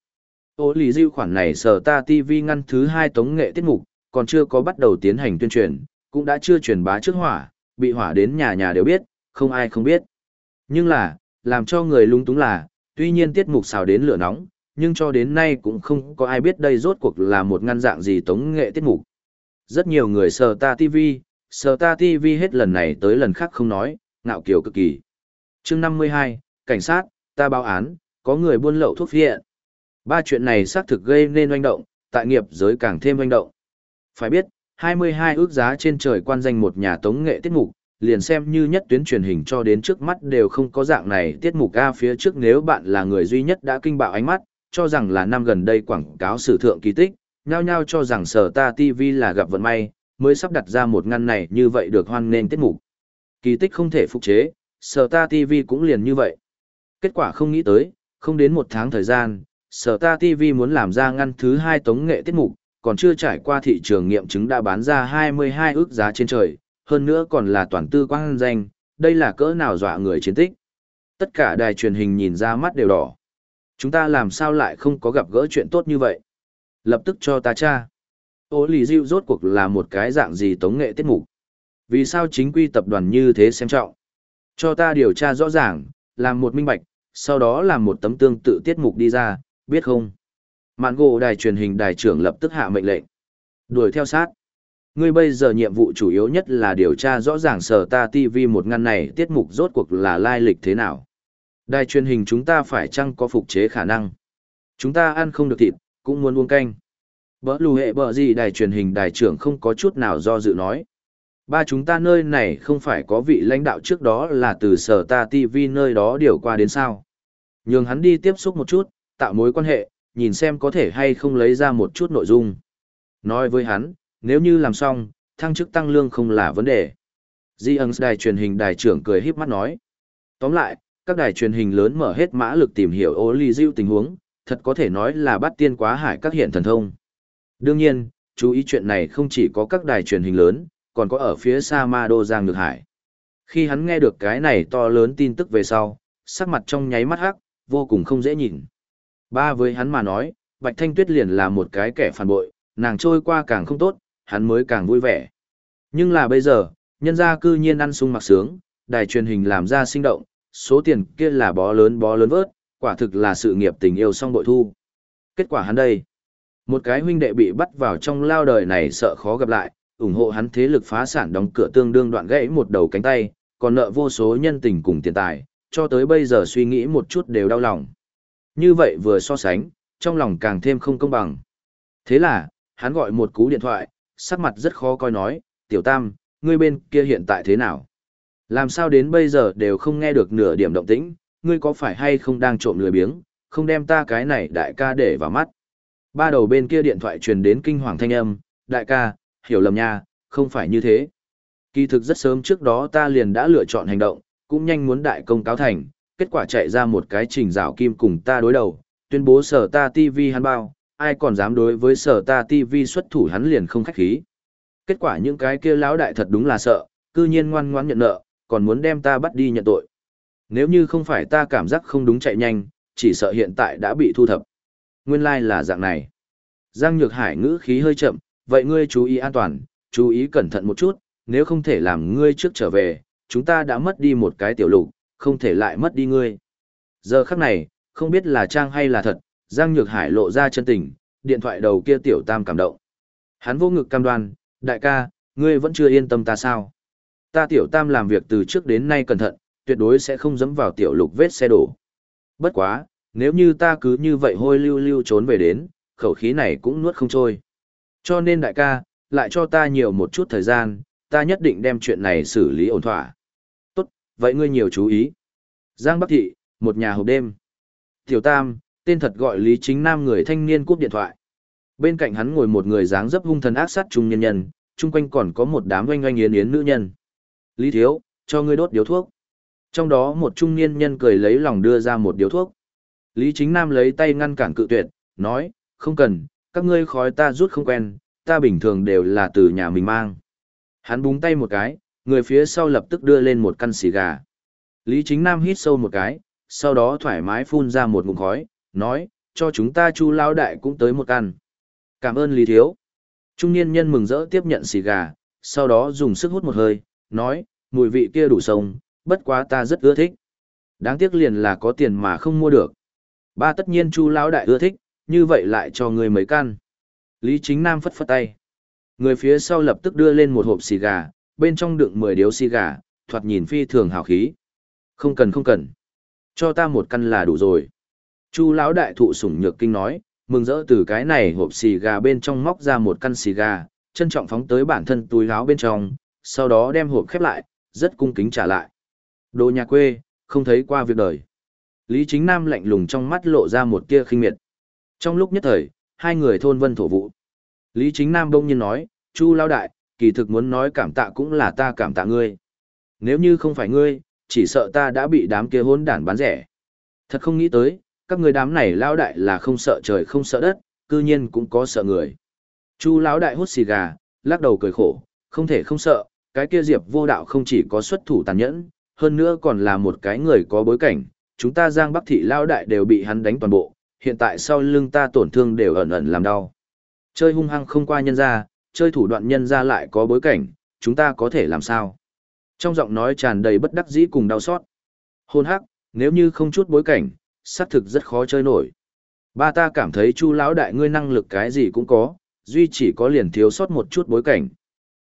Ổ lì diệu khoản này sở ta TV ngăn thứ hai tống nghệ tiết mục, còn chưa có bắt đầu tiến hành tuyên truyền, cũng đã chưa truyền bá trước hỏa, bị hỏa đến nhà nhà đều biết, không ai không biết. Nhưng là, làm cho người lung túng là, tuy nhiên tiết mục xào đến lửa nóng, nhưng cho đến nay cũng không có ai biết đây rốt cuộc là một ngăn dạng gì tống nghệ tiết mục. Rất nhiều người sờ ta TV, sờ ta TV hết lần này tới lần khác không nói, ngạo kiều cực kỳ. chương 52, cảnh sát, ta báo án, có người buôn lậu thuốc phiện. Ba chuyện này xác thực gây nên oanh động, tại nghiệp giới càng thêm oanh động. Phải biết, 22 ước giá trên trời quan danh một nhà tống nghệ tiết mục, liền xem như nhất tuyến truyền hình cho đến trước mắt đều không có dạng này tiết mục A phía trước nếu bạn là người duy nhất đã kinh bạo ánh mắt, cho rằng là năm gần đây quảng cáo sử thượng kỳ tích, nhao nhao cho rằng sở ta TV là gặp vận may, mới sắp đặt ra một ngăn này như vậy được hoan nên tiết mục. Kỳ tích không thể phục chế, sở ta TV cũng liền như vậy. Kết quả không nghĩ tới, không đến một tháng thời gian, sở ta TV muốn làm ra ngăn thứ hai tống nghệ tiết mục, còn chưa trải qua thị trường nghiệm chứng đã bán ra 22 ước giá trên trời, hơn nữa còn là toàn tư quang danh, đây là cỡ nào dọa người chiến tích. Tất cả đài truyền hình nhìn ra mắt đều đỏ. Chúng ta làm sao lại không có gặp gỡ chuyện tốt như vậy? Lập tức cho ta tra. Ô lì diệu rốt cuộc là một cái dạng gì tống nghệ tiết mục? Vì sao chính quy tập đoàn như thế xem trọng? Cho ta điều tra rõ ràng, làm một minh bạch, sau đó làm một tấm tương tự tiết mục đi ra, biết không? Mạn gỗ đài truyền hình đài trưởng lập tức hạ mệnh lệnh. Đuổi theo sát. Ngươi bây giờ nhiệm vụ chủ yếu nhất là điều tra rõ ràng sở ta TV một ngăn này tiết mục rốt cuộc là lai lịch thế nào. Đài truyền hình chúng ta phải chăng có phục chế khả năng. Chúng ta ăn không được thịt, cũng muốn uống canh. Bỡ lù hệ bỡ gì đài truyền hình đài trưởng không có chút nào do dự nói. Ba chúng ta nơi này không phải có vị lãnh đạo trước đó là từ sở ta TV nơi đó điều qua đến sao. Nhường hắn đi tiếp xúc một chút, tạo mối quan hệ, nhìn xem có thể hay không lấy ra một chút nội dung. Nói với hắn, nếu như làm xong, thăng chức tăng lương không là vấn đề. Di ẩn đài truyền hình đài trưởng cười híp mắt nói. Tóm lại, các đài truyền hình lớn mở hết mã lực tìm hiểu ô ly diêu tình huống, thật có thể nói là bắt tiên quá hải các hiện thần thông. Đương nhiên, chú ý chuyện này không chỉ có các đài truyền hình lớn, còn có ở phía xa ma đô Giang ngược Hải. Khi hắn nghe được cái này to lớn tin tức về sau, sắc mặt trong nháy mắt hắc, vô cùng không dễ nhìn. Ba với hắn mà nói, Bạch Thanh Tuyết liền là một cái kẻ phản bội, nàng trôi qua càng không tốt, hắn mới càng vui vẻ. Nhưng là bây giờ, nhân gia cư nhiên ăn sung mặc sướng, đài truyền hình làm ra sinh động, số tiền kia là bó lớn bó lớn vớt, quả thực là sự nghiệp tình yêu song bội thu. Kết quả hắn đây, một cái huynh đệ bị bắt vào trong lao đời này sợ khó gặp lại, ủng hộ hắn thế lực phá sản đóng cửa tương đương đoạn gãy một đầu cánh tay, còn nợ vô số nhân tình cùng tiền tài, cho tới bây giờ suy nghĩ một chút đều đau lòng. Như vậy vừa so sánh, trong lòng càng thêm không công bằng. Thế là, hắn gọi một cú điện thoại, sắc mặt rất khó coi nói, tiểu tam, ngươi bên kia hiện tại thế nào? Làm sao đến bây giờ đều không nghe được nửa điểm động tĩnh, ngươi có phải hay không đang trộm lười biếng, không đem ta cái này đại ca để vào mắt. Ba đầu bên kia điện thoại truyền đến kinh hoàng thanh âm, đại ca, hiểu lầm nha, không phải như thế. Kỳ thực rất sớm trước đó ta liền đã lựa chọn hành động, cũng nhanh muốn đại công cáo thành, kết quả chạy ra một cái trình rào kim cùng ta đối đầu, tuyên bố sở ta TV hắn bao, ai còn dám đối với sở ta TV xuất thủ hắn liền không khách khí. Kết quả những cái kia lão đại thật đúng là sợ, cư nhiên ngoan ngoãn nhận nợ, còn muốn đem ta bắt đi nhận tội. Nếu như không phải ta cảm giác không đúng chạy nhanh, chỉ sợ hiện tại đã bị thu thập. Nguyên lai like là dạng này. Giang Nhược Hải ngữ khí hơi chậm, vậy ngươi chú ý an toàn, chú ý cẩn thận một chút, nếu không thể làm ngươi trước trở về, chúng ta đã mất đi một cái tiểu lục, không thể lại mất đi ngươi. Giờ khắc này, không biết là trang hay là thật, Giang Nhược Hải lộ ra chân tình, điện thoại đầu kia tiểu tam cảm động. Hắn vô ngực cam đoan, đại ca, ngươi vẫn chưa yên tâm ta sao? Ta tiểu tam làm việc từ trước đến nay cẩn thận, tuyệt đối sẽ không dẫm vào tiểu lục vết xe đổ. Bất quá, nếu như ta cứ như vậy hôi lưu lưu trốn về đến, khẩu khí này cũng nuốt không trôi. Cho nên đại ca, lại cho ta nhiều một chút thời gian, ta nhất định đem chuyện này xử lý ổn thỏa. Tốt, vậy ngươi nhiều chú ý. Giang Bắc Thị, một nhà hộp đêm. Tiểu Tam, tên thật gọi Lý Chính Nam người thanh niên cúp điện thoại. Bên cạnh hắn ngồi một người dáng dấp hung thần ác sát trung nhân nhân, chung quanh còn có một đám oanh oanh yến yến nữ nhân. Lý Thiếu, cho ngươi đốt điếu thuốc. Trong đó một trung niên nhân cười lấy lòng đưa ra một điếu thuốc. Lý Chính Nam lấy tay ngăn cản cự tuyệt, nói, không cần, các ngươi khói ta rút không quen, ta bình thường đều là từ nhà mình mang. Hắn búng tay một cái, người phía sau lập tức đưa lên một căn xì gà. Lý Chính Nam hít sâu một cái, sau đó thoải mái phun ra một ngụm khói, nói, cho chúng ta chu lao đại cũng tới một căn. Cảm ơn Lý Thiếu. Trung niên nhân mừng rỡ tiếp nhận xì gà, sau đó dùng sức hút một hơi, nói, mùi vị kia đủ sông, bất quá ta rất ưa thích. Đáng tiếc liền là có tiền mà không mua được. Ba tất nhiên chu lão đại ưa thích, như vậy lại cho người mấy căn. Lý Chính Nam phất phất tay. Người phía sau lập tức đưa lên một hộp xì gà, bên trong đựng 10 điếu xì gà, thoạt nhìn phi thường hào khí. Không cần không cần. Cho ta một căn là đủ rồi. Chu lão đại thụ sủng nhược kinh nói, mừng rỡ từ cái này hộp xì gà bên trong móc ra một căn xì gà, trân trọng phóng tới bản thân túi áo bên trong, sau đó đem hộp khép lại, rất cung kính trả lại. Đồ nhà quê, không thấy qua việc đời. Lý Chính Nam lạnh lùng trong mắt lộ ra một tia khinh miệt. Trong lúc nhất thời, hai người thôn vân thổ vụ. Lý Chính Nam đông nhiên nói, Chu Lao Đại, kỳ thực muốn nói cảm tạ cũng là ta cảm tạ ngươi. Nếu như không phải ngươi, chỉ sợ ta đã bị đám kia hôn đản bán rẻ. Thật không nghĩ tới, các người đám này Lao Đại là không sợ trời không sợ đất, cư nhiên cũng có sợ người. Chu Lão Đại hút xì gà, lắc đầu cười khổ, không thể không sợ, cái kia Diệp vô đạo không chỉ có xuất thủ tàn nhẫn, hơn nữa còn là một cái người có bối cảnh, chúng ta Giang Bắc Thị Lao Đại đều bị hắn đánh toàn bộ, hiện tại sau lưng ta tổn thương đều ẩn ẩn làm đau. Chơi hung hăng không qua nhân ra, chơi thủ đoạn nhân ra lại có bối cảnh, chúng ta có thể làm sao? Trong giọng nói tràn đầy bất đắc dĩ cùng đau xót. Hôn hắc, nếu như không chút bối cảnh, xác thực rất khó chơi nổi. Ba ta cảm thấy chu lão đại ngươi năng lực cái gì cũng có, duy chỉ có liền thiếu sót một chút bối cảnh.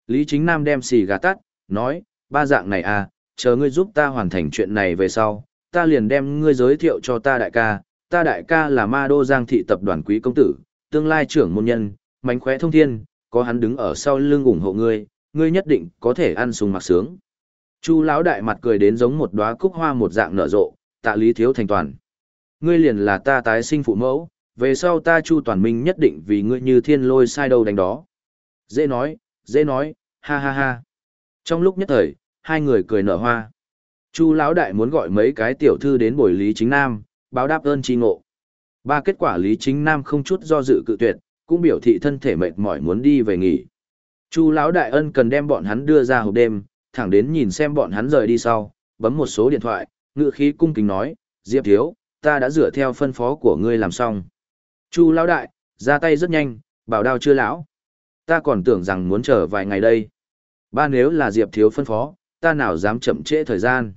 Lý Chính Nam đem xì gà tắt, nói, ba dạng này à, chờ ngươi giúp ta hoàn thành chuyện này về sau, ta liền đem ngươi giới thiệu cho ta đại ca, ta đại ca là ma đô giang thị tập đoàn quý công tử, tương lai trưởng môn nhân, mánh khóe thông thiên, có hắn đứng ở sau lưng ủng hộ ngươi, ngươi nhất định có thể ăn sung mặc sướng. Chu lão đại mặt cười đến giống một đóa cúc hoa một dạng nở rộ, tạ lý thiếu thành toàn. Ngươi liền là ta tái sinh phụ mẫu, về sau ta Chu toàn minh nhất định vì ngươi như thiên lôi sai đâu đánh đó. Dễ nói, dễ nói, ha ha ha. Trong lúc nhất thời, hai người cười nở hoa. Chu lão đại muốn gọi mấy cái tiểu thư đến buổi Lý Chính Nam, báo đáp ơn chi ngộ. Ba kết quả Lý Chính Nam không chút do dự cự tuyệt, cũng biểu thị thân thể mệt mỏi muốn đi về nghỉ. Chu lão đại ân cần đem bọn hắn đưa ra hộp đêm, thẳng đến nhìn xem bọn hắn rời đi sau, bấm một số điện thoại, ngựa khí cung kính nói, Diệp thiếu, ta đã dựa theo phân phó của ngươi làm xong. Chu lão đại, ra tay rất nhanh, bảo đao chưa lão. Ta còn tưởng rằng muốn chờ vài ngày đây. Ba nếu là Diệp thiếu phân phó, ta nào dám chậm trễ thời gian.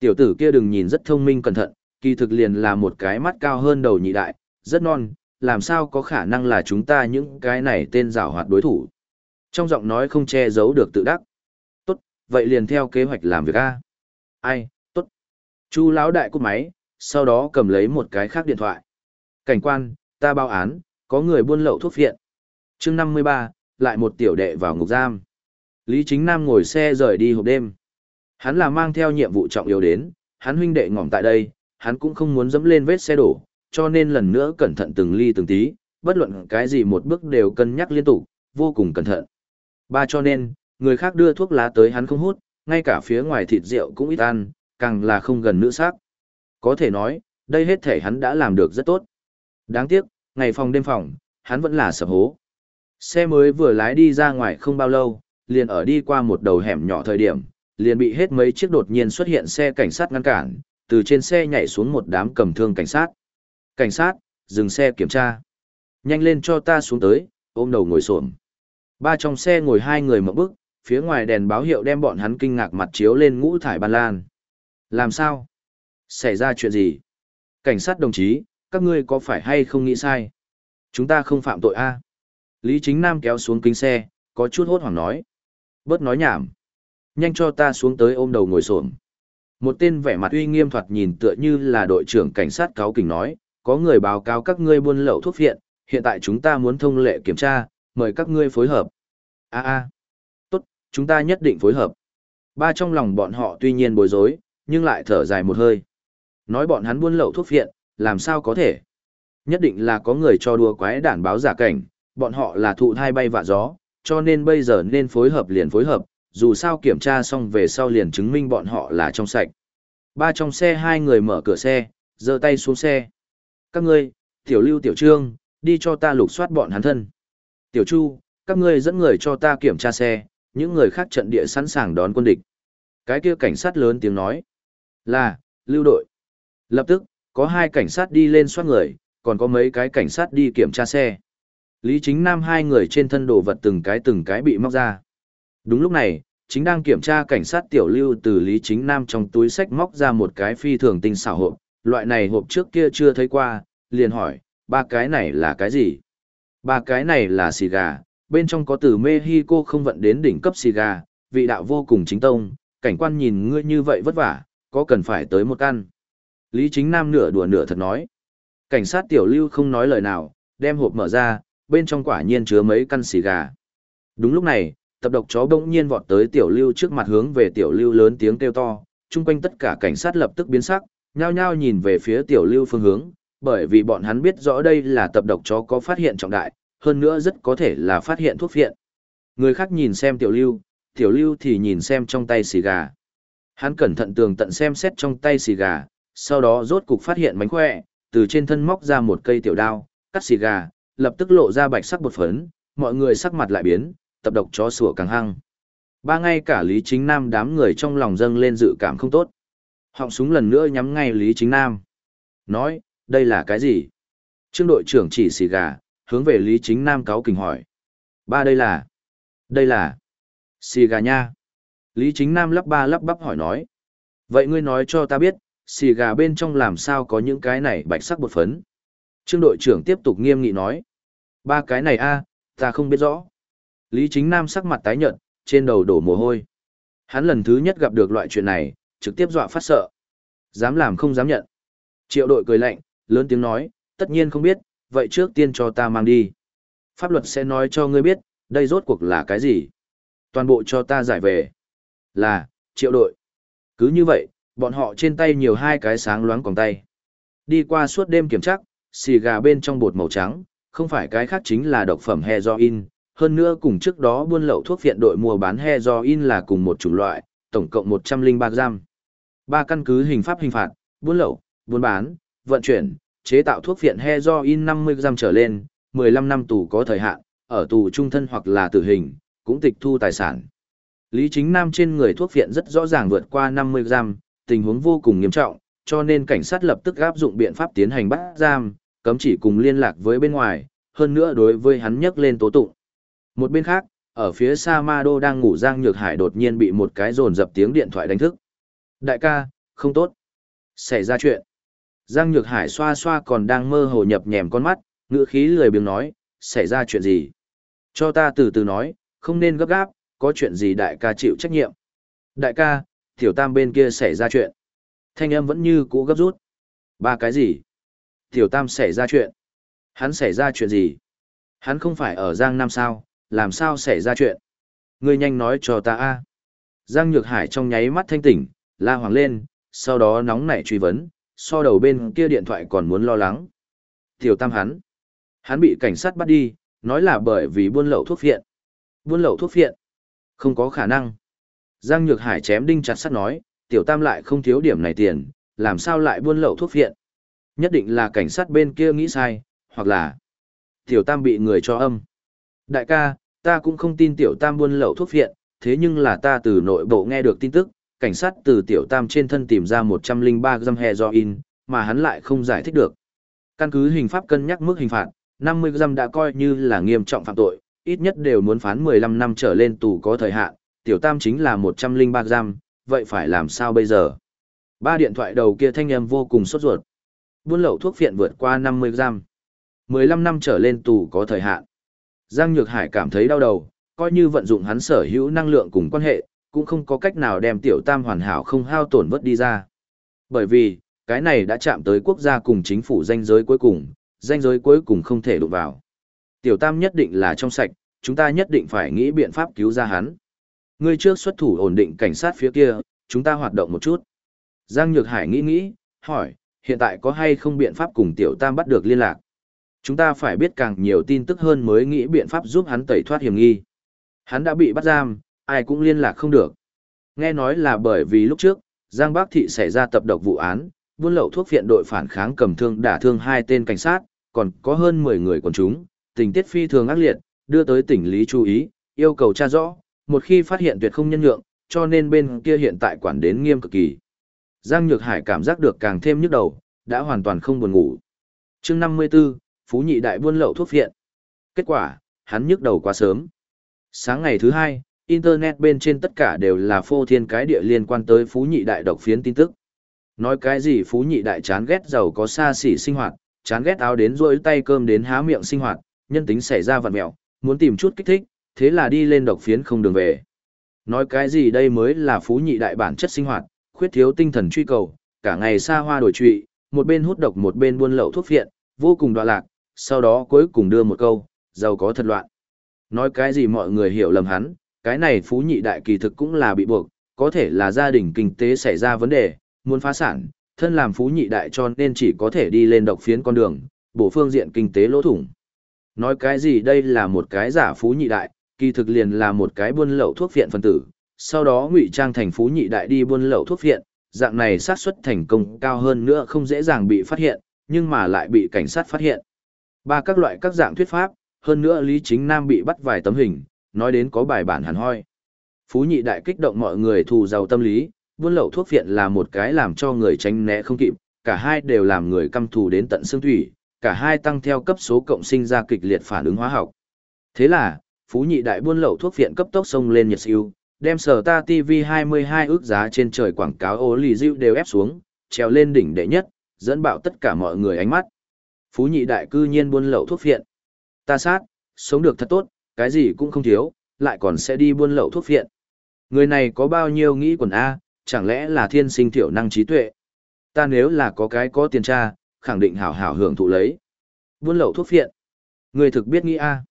Tiểu tử kia đừng nhìn rất thông minh cẩn thận, kỳ thực liền là một cái mắt cao hơn đầu nhị đại, rất non, làm sao có khả năng là chúng ta những cái này tên rào hoạt đối thủ. Trong giọng nói không che giấu được tự đắc. Tốt, vậy liền theo kế hoạch làm việc A. Ai, tốt. Chu lão đại cúp máy, sau đó cầm lấy một cái khác điện thoại. Cảnh quan, ta báo án, có người buôn lậu thuốc viện chương 53, lại một tiểu đệ vào ngục giam. Lý Chính Nam ngồi xe rời đi hộp đêm. Hắn là mang theo nhiệm vụ trọng yếu đến, hắn huynh đệ ngỏm tại đây, hắn cũng không muốn dẫm lên vết xe đổ, cho nên lần nữa cẩn thận từng ly từng tí, bất luận cái gì một bước đều cân nhắc liên tục, vô cùng cẩn thận. Ba cho nên, người khác đưa thuốc lá tới hắn không hút, ngay cả phía ngoài thịt rượu cũng ít ăn, càng là không gần nữ sắc. Có thể nói, đây hết thể hắn đã làm được rất tốt. Đáng tiếc, ngày phòng đêm phòng, hắn vẫn là sập hố. Xe mới vừa lái đi ra ngoài không bao lâu, liền ở đi qua một đầu hẻm nhỏ thời điểm, liền bị hết mấy chiếc đột nhiên xuất hiện xe cảnh sát ngăn cản, từ trên xe nhảy xuống một đám cầm thương cảnh sát. Cảnh sát, dừng xe kiểm tra. Nhanh lên cho ta xuống tới, ôm đầu ngồi xổm. Ba trong xe ngồi hai người một bức, phía ngoài đèn báo hiệu đem bọn hắn kinh ngạc mặt chiếu lên ngũ thải ban lan. Làm sao? Xảy ra chuyện gì? Cảnh sát đồng chí, các ngươi có phải hay không nghĩ sai? Chúng ta không phạm tội a. Lý Chính Nam kéo xuống kính xe, có chút hốt hoảng nói. Bớt nói nhảm. Nhanh cho ta xuống tới ôm đầu ngồi xổm. Một tên vẻ mặt uy nghiêm thoạt nhìn tựa như là đội trưởng cảnh sát cáo kình nói, có người báo cáo các ngươi buôn lậu thuốc viện, hiện tại chúng ta muốn thông lệ kiểm tra, mời các ngươi phối hợp. A a, tốt, chúng ta nhất định phối hợp. Ba trong lòng bọn họ tuy nhiên bối rối, nhưng lại thở dài một hơi. Nói bọn hắn buôn lậu thuốc viện, làm sao có thể? Nhất định là có người cho đùa quái đản báo giả cảnh, bọn họ là thụ thai bay vạ gió, cho nên bây giờ nên phối hợp liền phối hợp, dù sao kiểm tra xong về sau liền chứng minh bọn họ là trong sạch. Ba trong xe hai người mở cửa xe, giơ tay xuống xe. Các ngươi, tiểu lưu tiểu trương, đi cho ta lục soát bọn hắn thân. Tiểu chu, các ngươi dẫn người cho ta kiểm tra xe, những người khác trận địa sẵn sàng đón quân địch. Cái kia cảnh sát lớn tiếng nói. Là, lưu đội. Lập tức, có hai cảnh sát đi lên soát người, còn có mấy cái cảnh sát đi kiểm tra xe. Lý Chính Nam hai người trên thân đồ vật từng cái từng cái bị móc ra. Đúng lúc này, chính đang kiểm tra cảnh sát tiểu lưu từ Lý Chính Nam trong túi sách móc ra một cái phi thường tinh xảo hộp, loại này hộp trước kia chưa thấy qua, liền hỏi, ba cái này là cái gì? Ba cái này là xì gà, bên trong có từ Mexico không vận đến đỉnh cấp xì gà, vị đạo vô cùng chính tông, cảnh quan nhìn ngươi như vậy vất vả, có cần phải tới một căn. Lý Chính Nam nửa đùa nửa thật nói. Cảnh sát tiểu lưu không nói lời nào, đem hộp mở ra, bên trong quả nhiên chứa mấy căn xì gà. Đúng lúc này, tập độc chó bỗng nhiên vọt tới tiểu lưu trước mặt hướng về tiểu lưu lớn tiếng kêu to, chung quanh tất cả cảnh sát lập tức biến sắc, nhao nhao nhìn về phía tiểu lưu phương hướng, bởi vì bọn hắn biết rõ đây là tập độc chó có phát hiện trọng đại, hơn nữa rất có thể là phát hiện thuốc phiện. Người khác nhìn xem tiểu lưu, tiểu lưu thì nhìn xem trong tay xì gà. Hắn cẩn thận tường tận xem xét trong tay xì gà, sau đó rốt cục phát hiện mánh khỏe, từ trên thân móc ra một cây tiểu đao, cắt xì gà, lập tức lộ ra bạch sắc bột phấn, mọi người sắc mặt lại biến, tập độc chó sủa càng hăng. Ba ngay cả Lý Chính Nam đám người trong lòng dâng lên dự cảm không tốt. Họng súng lần nữa nhắm ngay Lý Chính Nam. Nói, đây là cái gì? Trương đội trưởng chỉ xì gà, hướng về Lý Chính Nam cáo kình hỏi. Ba đây là... Đây là... Xì gà nha. Lý Chính Nam lắp ba lắp bắp hỏi nói. Vậy ngươi nói cho ta biết, xì gà bên trong làm sao có những cái này bạch sắc bột phấn? Trương đội trưởng tiếp tục nghiêm nghị nói. Ba cái này a, ta không biết rõ. Lý Chính Nam sắc mặt tái nhợt, trên đầu đổ mồ hôi. Hắn lần thứ nhất gặp được loại chuyện này, trực tiếp dọa phát sợ. Dám làm không dám nhận. Triệu đội cười lạnh, lớn tiếng nói, tất nhiên không biết, vậy trước tiên cho ta mang đi. Pháp luật sẽ nói cho ngươi biết, đây rốt cuộc là cái gì. Toàn bộ cho ta giải về. Là, triệu đội. Cứ như vậy, bọn họ trên tay nhiều hai cái sáng loáng còn tay. Đi qua suốt đêm kiểm tra, xì gà bên trong bột màu trắng, không phải cái khác chính là độc phẩm heroin, hơn nữa cùng trước đó buôn lậu thuốc viện đội mua bán heroin là cùng một chủng loại, tổng cộng 103 gram. Ba căn cứ hình pháp hình phạt, buôn lậu, buôn bán, vận chuyển, chế tạo thuốc viện heroin 50 gram trở lên, 15 năm tù có thời hạn, ở tù trung thân hoặc là tử hình, cũng tịch thu tài sản. Lý Chính Nam trên người thuốc viện rất rõ ràng vượt qua 50 gram, tình huống vô cùng nghiêm trọng, cho nên cảnh sát lập tức áp dụng biện pháp tiến hành bắt giam, cấm chỉ cùng liên lạc với bên ngoài, hơn nữa đối với hắn nhắc lên tố tụng. Một bên khác, ở phía xa Ma Đô đang ngủ Giang Nhược Hải đột nhiên bị một cái rồn dập tiếng điện thoại đánh thức. Đại ca, không tốt. Xảy ra chuyện. Giang Nhược Hải xoa xoa còn đang mơ hồ nhập nhèm con mắt, ngữ khí lười biếng nói, xảy ra chuyện gì? Cho ta từ từ nói, không nên gấp gáp, có chuyện gì đại ca chịu trách nhiệm. Đại ca, tiểu tam bên kia xảy ra chuyện. Thanh âm vẫn như cũ gấp rút. Ba cái gì? Tiểu tam xảy ra chuyện. Hắn xảy ra chuyện gì? Hắn không phải ở Giang Nam sao, làm sao xảy ra chuyện? Ngươi nhanh nói cho ta a. Giang Nhược Hải trong nháy mắt thanh tỉnh, la hoàng lên, sau đó nóng nảy truy vấn, so đầu bên kia điện thoại còn muốn lo lắng. Tiểu tam hắn. Hắn bị cảnh sát bắt đi, nói là bởi vì buôn lậu thuốc phiện. Buôn lậu thuốc phiện? Không có khả năng. Giang Nhược Hải chém đinh chặt sắt nói, tiểu tam lại không thiếu điểm này tiền, làm sao lại buôn lậu thuốc phiện? Nhất định là cảnh sát bên kia nghĩ sai, hoặc là tiểu tam bị người cho âm. Đại ca, ta cũng không tin tiểu tam buôn lậu thuốc viện. thế nhưng là ta từ nội bộ nghe được tin tức, cảnh sát từ tiểu tam trên thân tìm ra 103 gram heroin, mà hắn lại không giải thích được. Căn cứ hình pháp cân nhắc mức hình phạt, 50 gram đã coi như là nghiêm trọng phạm tội, ít nhất đều muốn phán 15 năm trở lên tù có thời hạn, tiểu tam chính là 103 gram, vậy phải làm sao bây giờ? Ba điện thoại đầu kia thanh âm vô cùng sốt ruột. Buôn lậu thuốc phiện vượt qua 50 gram. 15 năm trở lên tù có thời hạn. Giang Nhược Hải cảm thấy đau đầu, coi như vận dụng hắn sở hữu năng lượng cùng quan hệ, cũng không có cách nào đem tiểu tam hoàn hảo không hao tổn vớt đi ra. Bởi vì, cái này đã chạm tới quốc gia cùng chính phủ danh giới cuối cùng, danh giới cuối cùng không thể đụng vào. Tiểu tam nhất định là trong sạch, chúng ta nhất định phải nghĩ biện pháp cứu ra hắn. Ngươi trước xuất thủ ổn định cảnh sát phía kia, chúng ta hoạt động một chút. Giang Nhược Hải nghĩ nghĩ, hỏi, hiện tại có hay không biện pháp cùng tiểu tam bắt được liên lạc? Chúng ta phải biết càng nhiều tin tức hơn mới nghĩ biện pháp giúp hắn tẩy thoát hiểm nghi. Hắn đã bị bắt giam, ai cũng liên lạc không được. Nghe nói là bởi vì lúc trước, Giang Bắc Thị xảy ra tập độc vụ án, buôn lậu thuốc viện đội phản kháng cầm thương đả thương hai tên cảnh sát, còn có hơn 10 người quần chúng, tình tiết phi thường ác liệt, đưa tới tỉnh lý chú ý, yêu cầu tra rõ, một khi phát hiện tuyệt không nhân nhượng, cho nên bên kia hiện tại quản đến nghiêm cực kỳ. Giang Nhược Hải cảm giác được càng thêm nhức đầu, đã hoàn toàn không buồn ngủ. chương 54, Phú Nhị Đại buôn lậu thuốc viện. Kết quả, hắn nhức đầu quá sớm. Sáng ngày thứ hai, Internet bên trên tất cả đều là phô thiên cái địa liên quan tới Phú Nhị Đại độc phiến tin tức. Nói cái gì Phú Nhị Đại chán ghét giàu có xa xỉ sinh hoạt, chán ghét áo đến rôi tay cơm đến há miệng sinh hoạt, nhân tính xảy ra vặn mẹo, muốn tìm chút kích thích, thế là đi lên độc phiến không đường về. Nói cái gì đây mới là Phú Nhị Đại bản chất sinh hoạt, khuyết thiếu tinh thần truy cầu, cả ngày xa hoa đổi trụy, một bên hút độc một bên buôn lậu thuốc phiện, vô cùng đọa lạc, sau đó cuối cùng đưa một câu, giàu có thật loạn. Nói cái gì mọi người hiểu lầm hắn, cái này phú nhị đại kỳ thực cũng là bị buộc, có thể là gia đình kinh tế xảy ra vấn đề, muốn phá sản, thân làm phú nhị đại cho nên chỉ có thể đi lên độc phiến con đường, bổ phương diện kinh tế lỗ thủng. Nói cái gì đây là một cái giả phú nhị đại, kỳ thực liền là một cái buôn lậu thuốc phiện phân tử, sau đó ngụy trang thành phú nhị đại đi buôn lậu thuốc viện, dạng này xác suất thành công cao hơn nữa không dễ dàng bị phát hiện, nhưng mà lại bị cảnh sát phát hiện. Ba các loại các dạng thuyết pháp, hơn nữa Lý Chính Nam bị bắt vài tấm hình, nói đến có bài bản hẳn hoi. Phú nhị đại kích động mọi người thù giàu tâm lý, buôn lậu thuốc viện là một cái làm cho người tránh né không kịp, cả hai đều làm người căm thù đến tận xương thủy, cả hai tăng theo cấp số cộng sinh ra kịch liệt phản ứng hóa học. Thế là, Phú nhị đại buôn lậu thuốc viện cấp tốc sông lên nhiệt siêu, đem sở ta TV 22 ước giá trên trời quảng cáo ô lì dịu đều ép xuống, treo lên đỉnh đệ nhất, dẫn bạo tất cả mọi người ánh mắt. Phú nhị đại cư nhiên buôn lậu thuốc phiện. Ta sát, sống được thật tốt, cái gì cũng không thiếu, lại còn sẽ đi buôn lậu thuốc phiện. Người này có bao nhiêu nghĩ quần A, chẳng lẽ là thiên sinh tiểu năng trí tuệ. Ta nếu là có cái có tiền tra, khẳng định hảo hảo hưởng thụ lấy. Buôn lậu thuốc phiện. Người thực biết nghĩ A.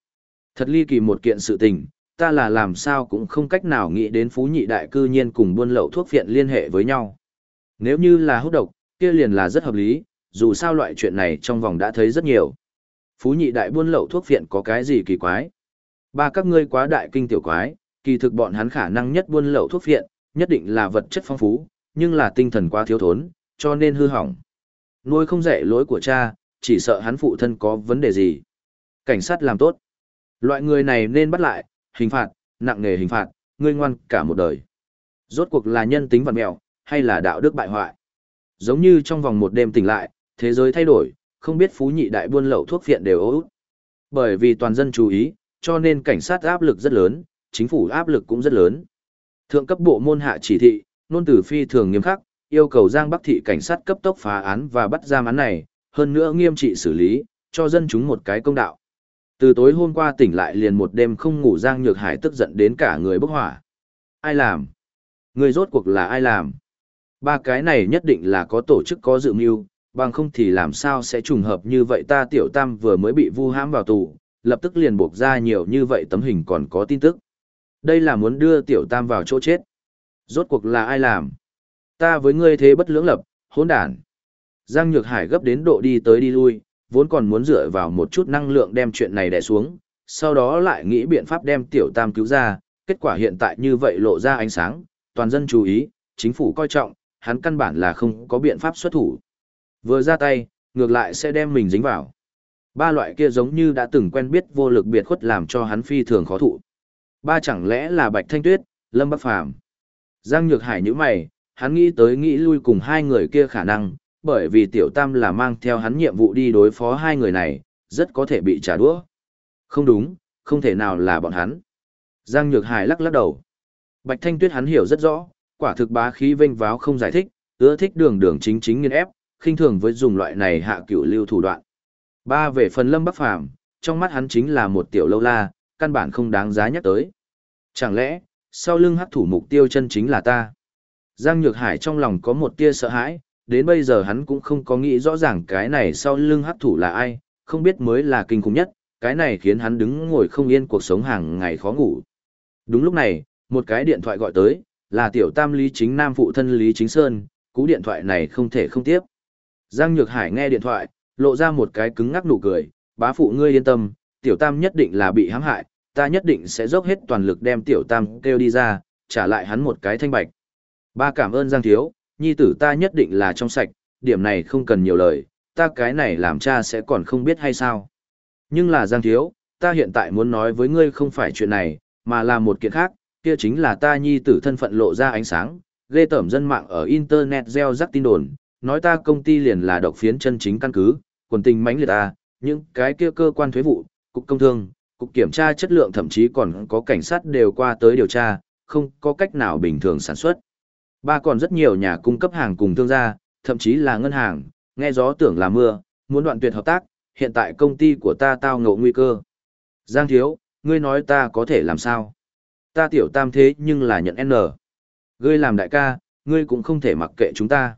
Thật ly kỳ một kiện sự tình, ta là làm sao cũng không cách nào nghĩ đến phú nhị đại cư nhiên cùng buôn lậu thuốc phiện liên hệ với nhau. Nếu như là hút độc, kia liền là rất hợp lý, dù sao loại chuyện này trong vòng đã thấy rất nhiều. Phú nhị đại buôn lậu thuốc phiện có cái gì kỳ quái? Ba các ngươi quá đại kinh tiểu quái, kỳ thực bọn hắn khả năng nhất buôn lậu thuốc phiện, nhất định là vật chất phong phú, nhưng là tinh thần quá thiếu thốn, cho nên hư hỏng. Nuôi không dạy lỗi của cha, chỉ sợ hắn phụ thân có vấn đề gì. Cảnh sát làm tốt. Loại người này nên bắt lại, hình phạt, nặng nề hình phạt, ngươi ngoan cả một đời. Rốt cuộc là nhân tính vật mẹo, hay là đạo đức bại hoại. Giống như trong vòng một đêm tỉnh lại, thế giới thay đổi, không biết phú nhị đại buôn lậu thuốc viện đều ố Bởi vì toàn dân chú ý, cho nên cảnh sát áp lực rất lớn, chính phủ áp lực cũng rất lớn. Thượng cấp bộ môn hạ chỉ thị, nôn tử phi thường nghiêm khắc, yêu cầu Giang Bắc thị cảnh sát cấp tốc phá án và bắt giam án này, hơn nữa nghiêm trị xử lý, cho dân chúng một cái công đạo. Từ tối hôm qua tỉnh lại liền một đêm không ngủ Giang Nhược Hải tức giận đến cả người bốc hỏa. Ai làm? Người rốt cuộc là ai làm? Ba cái này nhất định là có tổ chức có dự mưu, bằng không thì làm sao sẽ trùng hợp như vậy ta tiểu tam vừa mới bị vu hãm vào tù, lập tức liền buộc ra nhiều như vậy tấm hình còn có tin tức. Đây là muốn đưa tiểu tam vào chỗ chết. Rốt cuộc là ai làm? Ta với ngươi thế bất lưỡng lập, hỗn đản. Giang Nhược Hải gấp đến độ đi tới đi lui, vốn còn muốn dựa vào một chút năng lượng đem chuyện này đè xuống, sau đó lại nghĩ biện pháp đem tiểu tam cứu ra, kết quả hiện tại như vậy lộ ra ánh sáng, toàn dân chú ý, chính phủ coi trọng, hắn căn bản là không có biện pháp xuất thủ. Vừa ra tay, ngược lại sẽ đem mình dính vào. Ba loại kia giống như đã từng quen biết vô lực biệt khuất làm cho hắn phi thường khó thụ. Ba chẳng lẽ là Bạch Thanh Tuyết, Lâm Bắc Phàm Giang Nhược Hải như mày, hắn nghĩ tới nghĩ lui cùng hai người kia khả năng, bởi vì Tiểu Tam là mang theo hắn nhiệm vụ đi đối phó hai người này, rất có thể bị trả đũa. Không đúng, không thể nào là bọn hắn. Giang Nhược Hải lắc lắc đầu. Bạch Thanh Tuyết hắn hiểu rất rõ, quả thực bá khí vênh váo không giải thích, ưa thích đường đường chính chính nghiên ép, khinh thường với dùng loại này hạ cửu lưu thủ đoạn. Ba về phần Lâm Bắc Phàm, trong mắt hắn chính là một tiểu lâu la, căn bản không đáng giá nhắc tới. Chẳng lẽ, sau lưng hắc thủ mục tiêu chân chính là ta? Giang Nhược Hải trong lòng có một tia sợ hãi, đến bây giờ hắn cũng không có nghĩ rõ ràng cái này sau lưng hắc thủ là ai, không biết mới là kinh khủng nhất, cái này khiến hắn đứng ngồi không yên cuộc sống hàng ngày khó ngủ. Đúng lúc này, một cái điện thoại gọi tới, là tiểu tam Lý Chính Nam phụ thân Lý Chính Sơn, cú điện thoại này không thể không tiếp. Giang Nhược Hải nghe điện thoại, lộ ra một cái cứng ngắc nụ cười, bá phụ ngươi yên tâm, tiểu tam nhất định là bị hãm hại, ta nhất định sẽ dốc hết toàn lực đem tiểu tam kêu đi ra, trả lại hắn một cái thanh bạch. Ba cảm ơn Giang Thiếu, nhi tử ta nhất định là trong sạch, điểm này không cần nhiều lời, ta cái này làm cha sẽ còn không biết hay sao. Nhưng là Giang Thiếu, ta hiện tại muốn nói với ngươi không phải chuyện này, mà là một kiện khác, kia chính là ta nhi tử thân phận lộ ra ánh sáng, ghê tởm dân mạng ở Internet gieo rắc tin đồn, nói ta công ty liền là độc phiến chân chính căn cứ, quần tình mánh liệt ta, những cái kia cơ quan thuế vụ, cục công thương, cục kiểm tra chất lượng thậm chí còn có cảnh sát đều qua tới điều tra, không có cách nào bình thường sản xuất. Ba còn rất nhiều nhà cung cấp hàng cùng thương gia, thậm chí là ngân hàng, nghe gió tưởng là mưa, muốn đoạn tuyệt hợp tác, hiện tại công ty của ta tao ngộ nguy cơ. Giang thiếu, ngươi nói ta có thể làm sao? Ta tiểu tam thế nhưng là nhận N. Ngươi làm đại ca, ngươi cũng không thể mặc kệ chúng ta.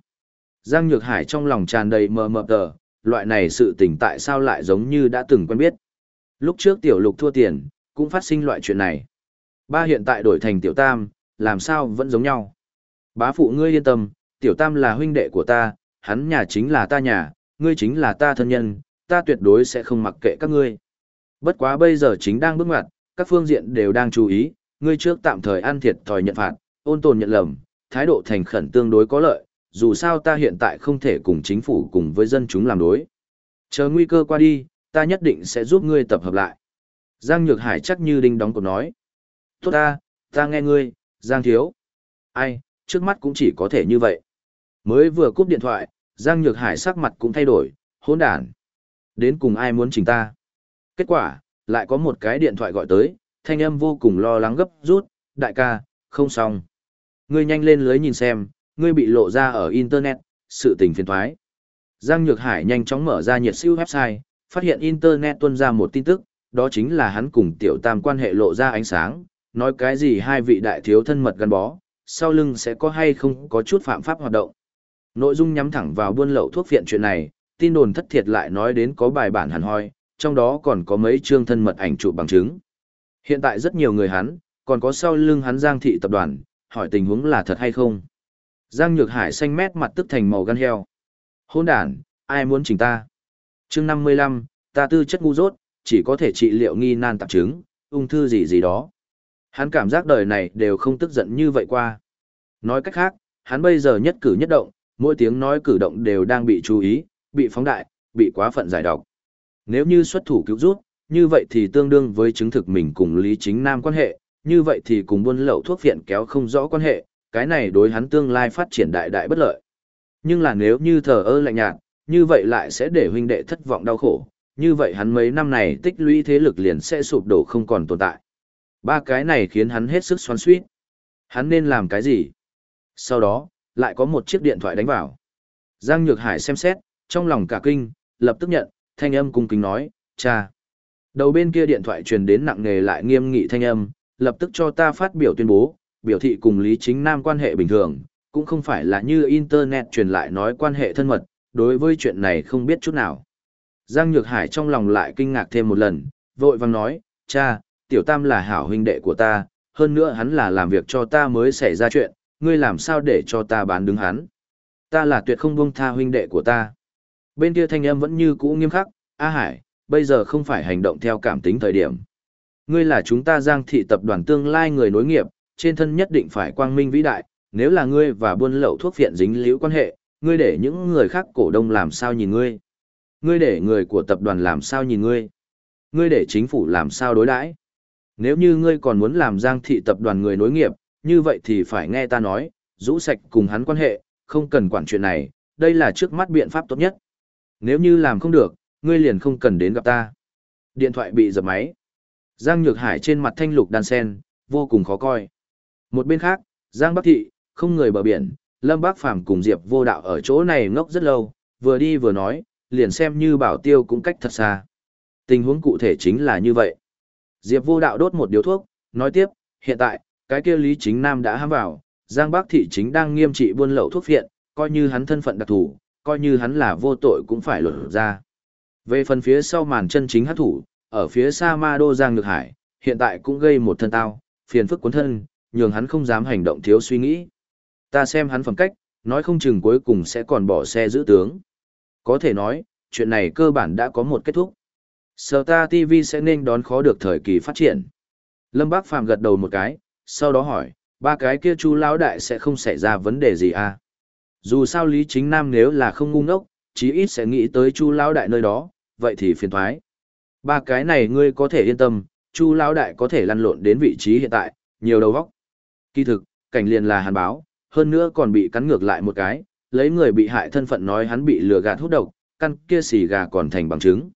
Giang Nhược Hải trong lòng tràn đầy mờ mờ tờ, loại này sự tình tại sao lại giống như đã từng quen biết. Lúc trước tiểu lục thua tiền, cũng phát sinh loại chuyện này. Ba hiện tại đổi thành tiểu tam, làm sao vẫn giống nhau. Bá phụ ngươi yên tâm, tiểu tam là huynh đệ của ta, hắn nhà chính là ta nhà, ngươi chính là ta thân nhân, ta tuyệt đối sẽ không mặc kệ các ngươi. Bất quá bây giờ chính đang bước ngoặt, các phương diện đều đang chú ý, ngươi trước tạm thời ăn thiệt thòi nhận phạt, ôn tồn nhận lầm, thái độ thành khẩn tương đối có lợi, dù sao ta hiện tại không thể cùng chính phủ cùng với dân chúng làm đối. Chờ nguy cơ qua đi, ta nhất định sẽ giúp ngươi tập hợp lại. Giang Nhược Hải chắc như đinh đóng cột nói. Tốt ta, ta nghe ngươi, Giang Thiếu. Ai, trước mắt cũng chỉ có thể như vậy. Mới vừa cúp điện thoại, Giang Nhược Hải sắc mặt cũng thay đổi, hỗn đản. Đến cùng ai muốn chỉnh ta. Kết quả, lại có một cái điện thoại gọi tới, thanh âm vô cùng lo lắng gấp rút, đại ca, không xong. Ngươi nhanh lên lưới nhìn xem, ngươi bị lộ ra ở Internet, sự tình phiền thoái. Giang Nhược Hải nhanh chóng mở ra nhiệt siêu website, phát hiện Internet tuân ra một tin tức, đó chính là hắn cùng tiểu tam quan hệ lộ ra ánh sáng, nói cái gì hai vị đại thiếu thân mật gắn bó, sau lưng sẽ có hay không có chút phạm pháp hoạt động. Nội dung nhắm thẳng vào buôn lậu thuốc viện chuyện này, tin đồn thất thiệt lại nói đến có bài bản hẳn hoi, trong đó còn có mấy chương thân mật ảnh chụp bằng chứng. Hiện tại rất nhiều người hắn, còn có sau lưng hắn Giang thị tập đoàn, hỏi tình huống là thật hay không. Giang Nhược Hải xanh mét mặt tức thành màu gan heo. Hôn đàn, ai muốn chỉnh ta? chương 55, ta tư chất ngu dốt, chỉ có thể trị liệu nghi nan tạp chứng, ung thư gì gì đó. Hắn cảm giác đời này đều không tức giận như vậy qua. Nói cách khác, hắn bây giờ nhất cử nhất động, mỗi tiếng nói cử động đều đang bị chú ý, bị phóng đại, bị quá phận giải độc. Nếu như xuất thủ cứu rút, như vậy thì tương đương với chứng thực mình cùng Lý Chính Nam quan hệ, như vậy thì cùng buôn lậu thuốc viện kéo không rõ quan hệ, cái này đối hắn tương lai phát triển đại đại bất lợi. Nhưng là nếu như thờ ơ lạnh nhạt, như vậy lại sẽ để huynh đệ thất vọng đau khổ, như vậy hắn mấy năm này tích lũy thế lực liền sẽ sụp đổ không còn tồn tại. Ba cái này khiến hắn hết sức xoắn suýt. Hắn nên làm cái gì? Sau đó, lại có một chiếc điện thoại đánh vào. Giang Nhược Hải xem xét, trong lòng cả kinh, lập tức nhận, thanh âm cung kính nói, cha. Đầu bên kia điện thoại truyền đến nặng nề lại nghiêm nghị thanh âm, lập tức cho ta phát biểu tuyên bố, biểu thị cùng Lý Chính Nam quan hệ bình thường, cũng không phải là như Internet truyền lại nói quan hệ thân mật, đối với chuyện này không biết chút nào. Giang Nhược Hải trong lòng lại kinh ngạc thêm một lần, vội vang nói, cha, Tiểu Tam là hảo huynh đệ của ta, hơn nữa hắn là làm việc cho ta mới xảy ra chuyện, ngươi làm sao để cho ta bán đứng hắn. Ta là tuyệt không buông tha huynh đệ của ta. Bên kia thanh âm vẫn như cũ nghiêm khắc, A Hải, bây giờ không phải hành động theo cảm tính thời điểm. Ngươi là chúng ta giang thị tập đoàn tương lai người nối nghiệp, trên thân nhất định phải quang minh vĩ đại, nếu là ngươi và buôn lậu thuốc phiện dính liễu quan hệ, ngươi để những người khác cổ đông làm sao nhìn ngươi. Ngươi để người của tập đoàn làm sao nhìn ngươi. Ngươi để chính phủ làm sao đối đãi. Nếu như ngươi còn muốn làm giang thị tập đoàn người nối nghiệp, như vậy thì phải nghe ta nói, rũ sạch cùng hắn quan hệ, không cần quản chuyện này, đây là trước mắt biện pháp tốt nhất. Nếu như làm không được, ngươi liền không cần đến gặp ta. Điện thoại bị dập máy. Giang Nhược Hải trên mặt thanh lục đan sen, vô cùng khó coi. Một bên khác, Giang Bắc Thị, không người bờ biển, Lâm Bác Phàm cùng Diệp vô đạo ở chỗ này ngốc rất lâu, vừa đi vừa nói, liền xem như bảo tiêu cũng cách thật xa. Tình huống cụ thể chính là như vậy. Diệp vô đạo đốt một điếu thuốc, nói tiếp, hiện tại, cái kia Lý Chính Nam đã ham vào, Giang Bắc Thị chính đang nghiêm trị buôn lậu thuốc phiện, coi như hắn thân phận đặc thù, coi như hắn là vô tội cũng phải lột ra. Về phần phía sau màn chân chính hát thủ, ở phía xa ma đô Giang Nhược Hải, hiện tại cũng gây một thân tao, phiền phức cuốn thân, nhường hắn không dám hành động thiếu suy nghĩ. Ta xem hắn phẩm cách, nói không chừng cuối cùng sẽ còn bỏ xe giữ tướng. Có thể nói, chuyện này cơ bản đã có một kết thúc. Sở ta TV sẽ nên đón khó được thời kỳ phát triển. Lâm Bác Phàm gật đầu một cái, sau đó hỏi, ba cái kia chu lão đại sẽ không xảy ra vấn đề gì à? Dù sao Lý Chính Nam nếu là không ngu ngốc, chí ít sẽ nghĩ tới chu lão đại nơi đó, vậy thì phiền thoái. Ba cái này ngươi có thể yên tâm, chu lão đại có thể lăn lộn đến vị trí hiện tại, nhiều đầu vóc. Kỳ thực, cảnh liền là hàn báo, hơn nữa còn bị cắn ngược lại một cái, lấy người bị hại thân phận nói hắn bị lừa gạt hút độc, căn kia xì gà còn thành bằng chứng.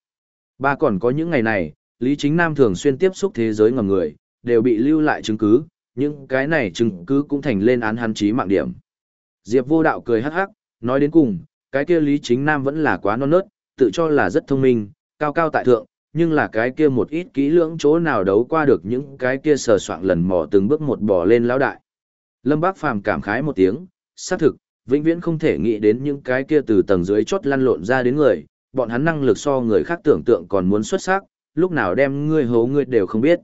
Ba còn có những ngày này, Lý Chính Nam thường xuyên tiếp xúc thế giới ngầm người, đều bị lưu lại chứng cứ, những cái này chứng cứ cũng thành lên án hắn chí mạng điểm. Diệp vô đạo cười hắc hắc, nói đến cùng, cái kia Lý Chính Nam vẫn là quá non nớt, tự cho là rất thông minh, cao cao tại thượng, nhưng là cái kia một ít kỹ lưỡng chỗ nào đấu qua được những cái kia sờ soạn lần mò từng bước một bò lên lão đại. Lâm Bác Phàm cảm khái một tiếng, xác thực, vĩnh viễn không thể nghĩ đến những cái kia từ tầng dưới chốt lăn lộn ra đến người, bọn hắn năng lực so người khác tưởng tượng còn muốn xuất sắc, lúc nào đem ngươi hố ngươi đều không biết.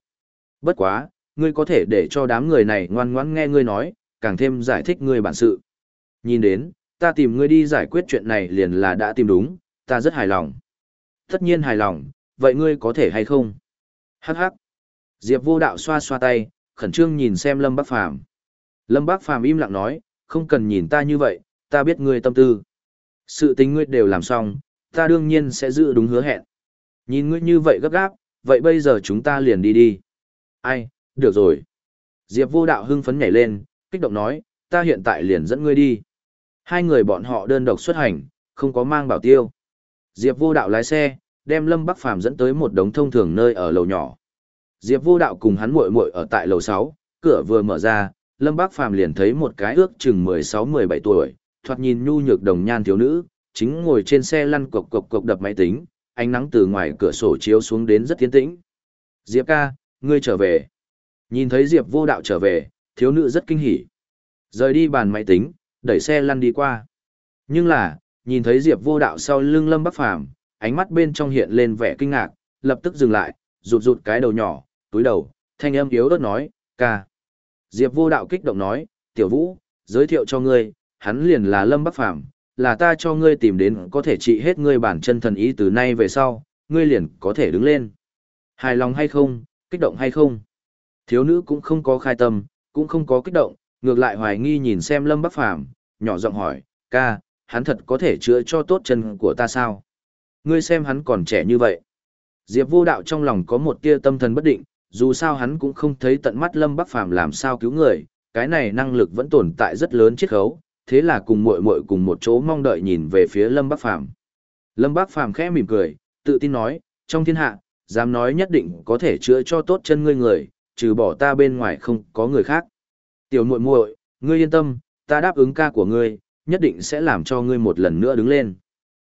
Bất quá, ngươi có thể để cho đám người này ngoan ngoãn nghe ngươi nói, càng thêm giải thích ngươi bản sự. Nhìn đến, ta tìm ngươi đi giải quyết chuyện này liền là đã tìm đúng, ta rất hài lòng. Tất nhiên hài lòng, vậy ngươi có thể hay không? Hắc hắc. Diệp vô đạo xoa xoa tay, khẩn trương nhìn xem Lâm Bắc Phàm Lâm Bắc Phàm im lặng nói, không cần nhìn ta như vậy, ta biết ngươi tâm tư. Sự tình ngươi đều làm xong, ta đương nhiên sẽ giữ đúng hứa hẹn. Nhìn ngươi như vậy gấp gáp, vậy bây giờ chúng ta liền đi đi. Ai, được rồi. Diệp vô đạo hưng phấn nhảy lên, kích động nói, ta hiện tại liền dẫn ngươi đi. Hai người bọn họ đơn độc xuất hành, không có mang bảo tiêu. Diệp vô đạo lái xe, đem Lâm Bắc Phàm dẫn tới một đống thông thường nơi ở lầu nhỏ. Diệp vô đạo cùng hắn muội muội ở tại lầu 6, cửa vừa mở ra, Lâm Bắc Phàm liền thấy một cái ước chừng 16-17 tuổi, thoạt nhìn nhu nhược đồng nhan thiếu nữ, chính ngồi trên xe lăn cộc cộc cộc đập máy tính, ánh nắng từ ngoài cửa sổ chiếu xuống đến rất tiến tĩnh. Diệp ca, ngươi trở về. Nhìn thấy Diệp vô đạo trở về, thiếu nữ rất kinh hỉ. Rời đi bàn máy tính, đẩy xe lăn đi qua. Nhưng là, nhìn thấy Diệp vô đạo sau lưng Lâm Bắc Phàm ánh mắt bên trong hiện lên vẻ kinh ngạc, lập tức dừng lại, rụt rụt cái đầu nhỏ, túi đầu, thanh âm yếu ớt nói, ca. Diệp vô đạo kích động nói, tiểu vũ, giới thiệu cho ngươi, hắn liền là Lâm Bắc Phàm là ta cho ngươi tìm đến có thể trị hết ngươi bản chân thần ý từ nay về sau, ngươi liền có thể đứng lên. Hài lòng hay không, kích động hay không? Thiếu nữ cũng không có khai tâm, cũng không có kích động, ngược lại hoài nghi nhìn xem Lâm Bắc Phàm nhỏ giọng hỏi, ca, hắn thật có thể chữa cho tốt chân của ta sao? Ngươi xem hắn còn trẻ như vậy. Diệp vô đạo trong lòng có một tia tâm thần bất định, dù sao hắn cũng không thấy tận mắt Lâm Bắc Phàm làm sao cứu người, cái này năng lực vẫn tồn tại rất lớn chiết khấu, thế là cùng muội muội cùng một chỗ mong đợi nhìn về phía Lâm Bắc Phàm. Lâm Bắc Phàm khẽ mỉm cười, tự tin nói, trong thiên hạ, dám nói nhất định có thể chữa cho tốt chân ngươi người, trừ bỏ ta bên ngoài không có người khác. Tiểu muội muội, ngươi yên tâm, ta đáp ứng ca của ngươi, nhất định sẽ làm cho ngươi một lần nữa đứng lên.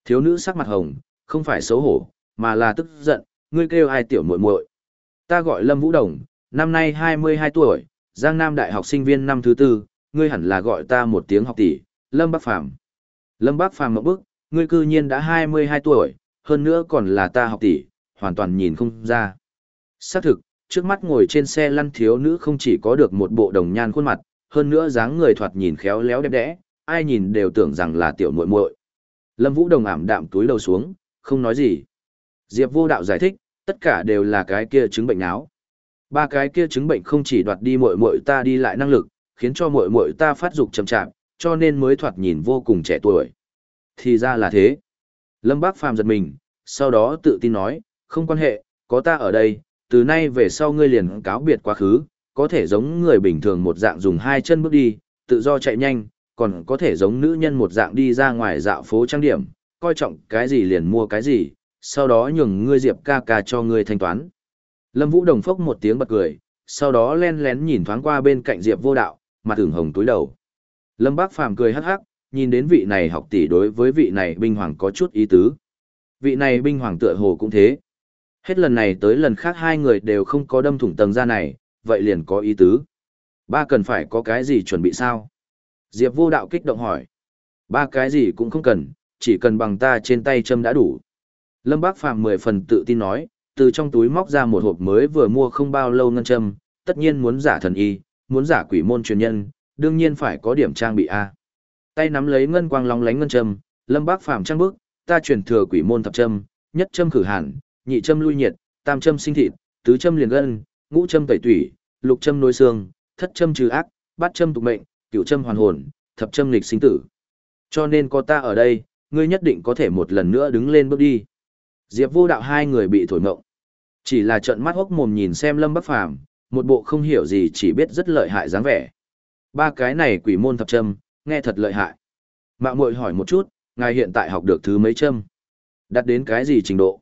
Thiếu nữ sắc mặt hồng, không phải xấu hổ, mà là tức giận, ngươi kêu ai tiểu muội muội? Ta gọi Lâm Vũ Đồng, năm nay 22 tuổi, Giang Nam Đại học sinh viên năm thứ tư, ngươi hẳn là gọi ta một tiếng học tỷ, Lâm Bác Phàm. Lâm Bác Phàm một bức, ngươi cư nhiên đã 22 tuổi, hơn nữa còn là ta học tỷ, hoàn toàn nhìn không ra. Xác thực, trước mắt ngồi trên xe lăn thiếu nữ không chỉ có được một bộ đồng nhan khuôn mặt, hơn nữa dáng người thoạt nhìn khéo léo đẹp đẽ, ai nhìn đều tưởng rằng là tiểu muội muội. Lâm Vũ Đồng ảm đạm túi đầu xuống, không nói gì. Diệp Vô Đạo giải thích, tất cả đều là cái kia chứng bệnh náo. Ba cái kia chứng bệnh không chỉ đoạt đi muội muội ta đi lại năng lực, khiến cho muội muội ta phát dục chậm chạp, cho nên mới thoạt nhìn vô cùng trẻ tuổi. Thì ra là thế. Lâm Bác Phàm giật mình, sau đó tự tin nói, không quan hệ, có ta ở đây, từ nay về sau ngươi liền cáo biệt quá khứ, có thể giống người bình thường một dạng dùng hai chân bước đi, tự do chạy nhanh, còn có thể giống nữ nhân một dạng đi ra ngoài dạo phố trang điểm, coi trọng cái gì liền mua cái gì, sau đó nhường ngươi Diệp ca ca cho ngươi thanh toán. Lâm Vũ Đồng phốc một tiếng bật cười, sau đó len lén nhìn thoáng qua bên cạnh Diệp vô đạo, mặt ửng hồng túi đầu. Lâm Bác Phàm cười hắc hắc, nhìn đến vị này học tỷ đối với vị này binh hoàng có chút ý tứ. Vị này binh hoàng tựa hồ cũng thế. Hết lần này tới lần khác hai người đều không có đâm thủng tầng ra này, vậy liền có ý tứ. Ba cần phải có cái gì chuẩn bị sao? Diệp vô đạo kích động hỏi. Ba cái gì cũng không cần, chỉ cần bằng ta trên tay châm đã đủ. Lâm Bác Phàm mười phần tự tin nói, từ trong túi móc ra một hộp mới vừa mua không bao lâu ngân châm, tất nhiên muốn giả thần y, muốn giả quỷ môn truyền nhân, đương nhiên phải có điểm trang bị A. Tay nắm lấy ngân quang long lánh ngân châm, Lâm Bác Phàm trang bước, ta truyền thừa quỷ môn thập châm, nhất châm khử hàn, nhị châm lui nhiệt, tam châm sinh thịt, tứ châm liền gân, ngũ châm tẩy tủy, lục châm nối xương, thất châm trừ ác, bát châm tục mệnh, cửu châm hoàn hồn, thập châm lịch sinh tử. Cho nên có ta ở đây, ngươi nhất định có thể một lần nữa đứng lên bước đi. Diệp vô đạo hai người bị thổi ngộng. Chỉ là trận mắt hốc mồm nhìn xem Lâm Bắc Phàm một bộ không hiểu gì chỉ biết rất lợi hại dáng vẻ. Ba cái này quỷ môn thập châm, nghe thật lợi hại. Mạng muội hỏi một chút, ngài hiện tại học được thứ mấy châm? Đạt đến cái gì trình độ?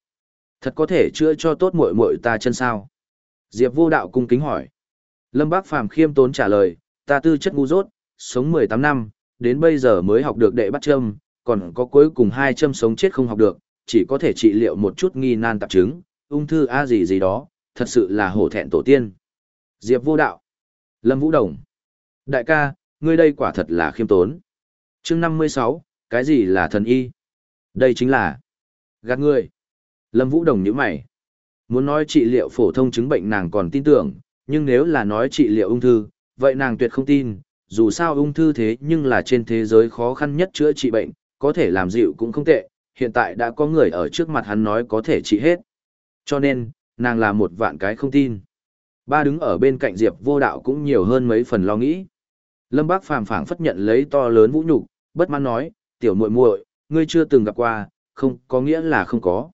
Thật có thể chữa cho tốt muội muội ta chân sao? Diệp vô đạo cung kính hỏi. Lâm Bác Phàm khiêm tốn trả lời, ta tư chất ngu dốt, sống 18 năm, đến bây giờ mới học được đệ bắt châm, còn có cuối cùng hai châm sống chết không học được, chỉ có thể trị liệu một chút nghi nan tạp chứng, ung thư a gì gì đó, thật sự là hổ thẹn tổ tiên. Diệp vô đạo. Lâm Vũ Đồng. Đại ca, ngươi đây quả thật là khiêm tốn. chương 56, cái gì là thần y? Đây chính là gạt ngươi. Lâm Vũ Đồng nhíu mày. Muốn nói trị liệu phổ thông chứng bệnh nàng còn tin tưởng, nhưng nếu là nói trị liệu ung thư, vậy nàng tuyệt không tin, dù sao ung thư thế nhưng là trên thế giới khó khăn nhất chữa trị bệnh, có thể làm dịu cũng không tệ, hiện tại đã có người ở trước mặt hắn nói có thể trị hết. Cho nên, nàng là một vạn cái không tin. Ba đứng ở bên cạnh Diệp vô đạo cũng nhiều hơn mấy phần lo nghĩ. Lâm Bác phàm phảng phất nhận lấy to lớn vũ nhục, bất mãn nói, tiểu muội muội, ngươi chưa từng gặp qua, không có nghĩa là không có.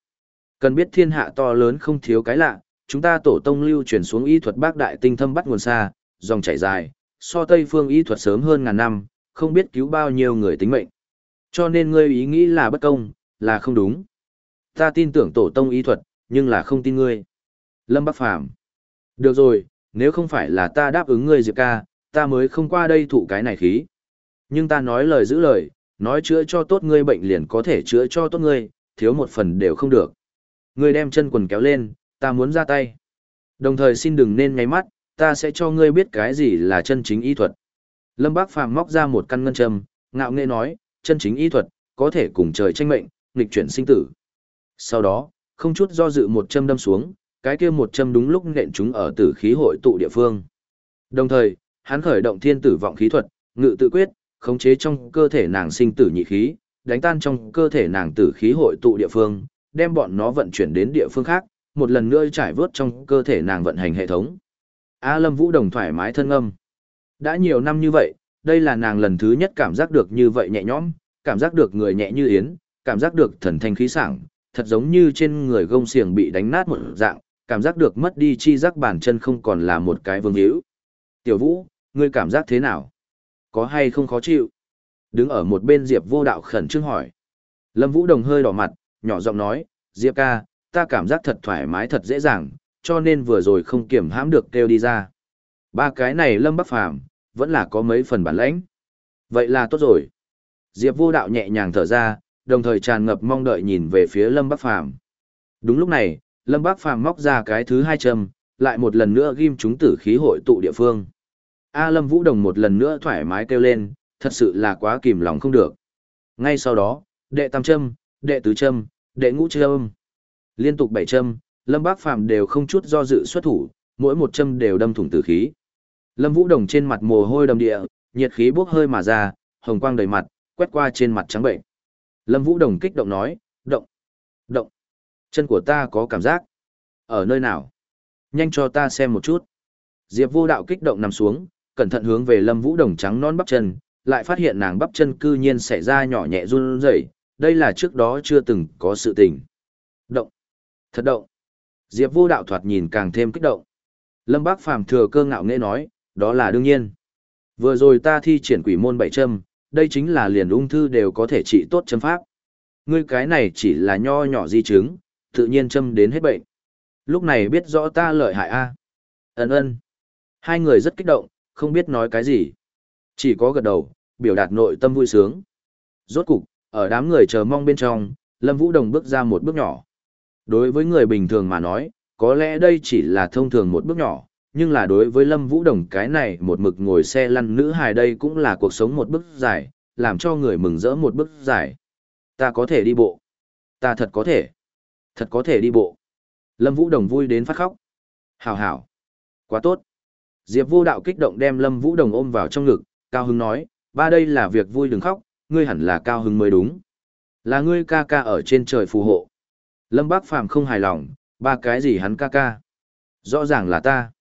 Cần biết thiên hạ to lớn không thiếu cái lạ, chúng ta tổ tông lưu truyền xuống y thuật bác đại tinh thâm bắt nguồn xa, dòng chảy dài, so Tây phương y thuật sớm hơn ngàn năm, không biết cứu bao nhiêu người tính mệnh. Cho nên ngươi ý nghĩ là bất công, là không đúng. Ta tin tưởng tổ tông y thuật, nhưng là không tin ngươi. Lâm Bắc Phàm được rồi, nếu không phải là ta đáp ứng ngươi Diệp ca, ta mới không qua đây thụ cái này khí. Nhưng ta nói lời giữ lời, nói chữa cho tốt ngươi bệnh liền có thể chữa cho tốt ngươi, thiếu một phần đều không được. Ngươi đem chân quần kéo lên, ta muốn ra tay. Đồng thời xin đừng nên nháy mắt, ta sẽ cho ngươi biết cái gì là chân chính y thuật. Lâm Bác Phàm móc ra một căn ngân châm, ngạo nghễ nói, chân chính y thuật, có thể cùng trời tranh mệnh, nghịch chuyển sinh tử. Sau đó, không chút do dự một châm đâm xuống, cái kia một châm đúng lúc nện chúng ở tử khí hội tụ địa phương. Đồng thời, hắn khởi động thiên tử vọng khí thuật, ngự tự quyết, khống chế trong cơ thể nàng sinh tử nhị khí, đánh tan trong cơ thể nàng tử khí hội tụ địa phương, đem bọn nó vận chuyển đến địa phương khác, một lần nữa trải vớt trong cơ thể nàng vận hành hệ thống. A Lâm Vũ Đồng thoải mái thân âm. Đã nhiều năm như vậy, đây là nàng lần thứ nhất cảm giác được như vậy nhẹ nhõm, cảm giác được người nhẹ như yến, cảm giác được thần thanh khí sảng, thật giống như trên người gông xiềng bị đánh nát một dạng, cảm giác được mất đi chi giác bản chân không còn là một cái vương hữu. Tiểu Vũ, ngươi cảm giác thế nào? Có hay không khó chịu? Đứng ở một bên Diệp vô đạo khẩn trương hỏi. Lâm Vũ Đồng hơi đỏ mặt, nhỏ giọng nói, Diệp ca, ta cảm giác thật thoải mái thật dễ dàng, cho nên vừa rồi không kiểm hãm được kêu đi ra. Ba cái này Lâm Bắc Phàm vẫn là có mấy phần bản lãnh. Vậy là tốt rồi. Diệp vô đạo nhẹ nhàng thở ra, đồng thời tràn ngập mong đợi nhìn về phía Lâm Bắc Phàm Đúng lúc này, Lâm bác Phàm móc ra cái thứ hai châm, lại một lần nữa ghim chúng tử khí hội tụ địa phương. A Lâm Vũ Đồng một lần nữa thoải mái kêu lên, thật sự là quá kìm lòng không được. Ngay sau đó, đệ tam châm, đệ tứ châm, đệ ngũ châm. Liên tục bảy châm, Lâm Bác Phàm đều không chút do dự xuất thủ, mỗi một châm đều đâm thủng tử khí. Lâm Vũ Đồng trên mặt mồ hôi đầm địa, nhiệt khí bốc hơi mà ra, hồng quang đầy mặt, quét qua trên mặt trắng bệnh. Lâm Vũ Đồng kích động nói, chân của ta có cảm giác. Ở nơi nào? Nhanh cho ta xem một chút. Diệp vô đạo kích động nằm xuống, cẩn thận hướng về Lâm Vũ Đồng trắng non bắp chân, lại phát hiện nàng bắp chân cư nhiên xảy ra nhỏ nhẹ run rẩy, đây là trước đó chưa từng có sự tình. Động. Thật động. Diệp vô đạo thoạt nhìn càng thêm kích động. Lâm Bác Phàm thừa cơ ngạo nghễ nói, đó là đương nhiên. Vừa rồi ta thi triển quỷ môn bảy châm, đây chính là liền ung thư đều có thể trị tốt châm pháp. Ngươi cái này chỉ là nho nhỏ di chứng, tự nhiên châm đến hết bệnh. Lúc này biết rõ ta lợi hại a. Ân ân. Hai người rất kích động, không biết nói cái gì. Chỉ có gật đầu, biểu đạt nội tâm vui sướng. Rốt cục, ở đám người chờ mong bên trong, Lâm Vũ Đồng bước ra một bước nhỏ. Đối với người bình thường mà nói, có lẽ đây chỉ là thông thường một bước nhỏ, nhưng là đối với Lâm Vũ Đồng cái này một mực ngồi xe lăn nữ hài đây cũng là cuộc sống một bước dài, làm cho người mừng rỡ một bước dài. Ta có thể đi bộ. Ta thật có thể. Thật có thể đi bộ. Lâm Vũ Đồng vui đến phát khóc. Hảo hảo. Quá tốt. Diệp vô đạo kích động đem Lâm Vũ Đồng ôm vào trong ngực, cao hưng nói, ba đây là việc vui đừng khóc, ngươi hẳn là cao hưng mới đúng. Là ngươi ca ca ở trên trời phù hộ. Lâm Bác Phàm không hài lòng, ba cái gì hắn ca ca. Rõ ràng là ta.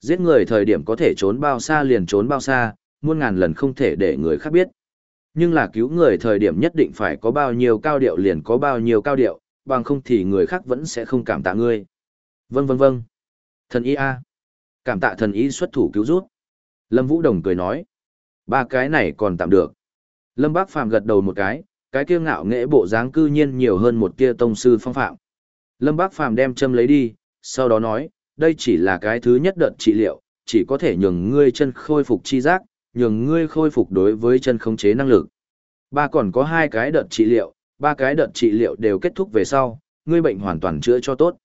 Giết người thời điểm có thể trốn bao xa liền trốn bao xa, muôn ngàn lần không thể để người khác biết. Nhưng là cứu người thời điểm nhất định phải có bao nhiêu cao điệu liền có bao nhiêu cao điệu, bằng không thì người khác vẫn sẽ không cảm tạ ngươi. Vâng vâng vâng. Thần y a. Cảm tạ thần y xuất thủ cứu giúp Lâm Vũ Đồng cười nói. Ba cái này còn tạm được. Lâm Bác Phàm gật đầu một cái, cái kia ngạo nghệ bộ dáng cư nhiên nhiều hơn một kia tông sư phong phạm. Lâm Bác Phàm đem châm lấy đi, sau đó nói, đây chỉ là cái thứ nhất đợt trị liệu, chỉ có thể nhường ngươi chân khôi phục chi giác, nhường ngươi khôi phục đối với chân khống chế năng lực. Ba còn có hai cái đợt trị liệu, ba cái đợt trị liệu đều kết thúc về sau, ngươi bệnh hoàn toàn chữa cho tốt.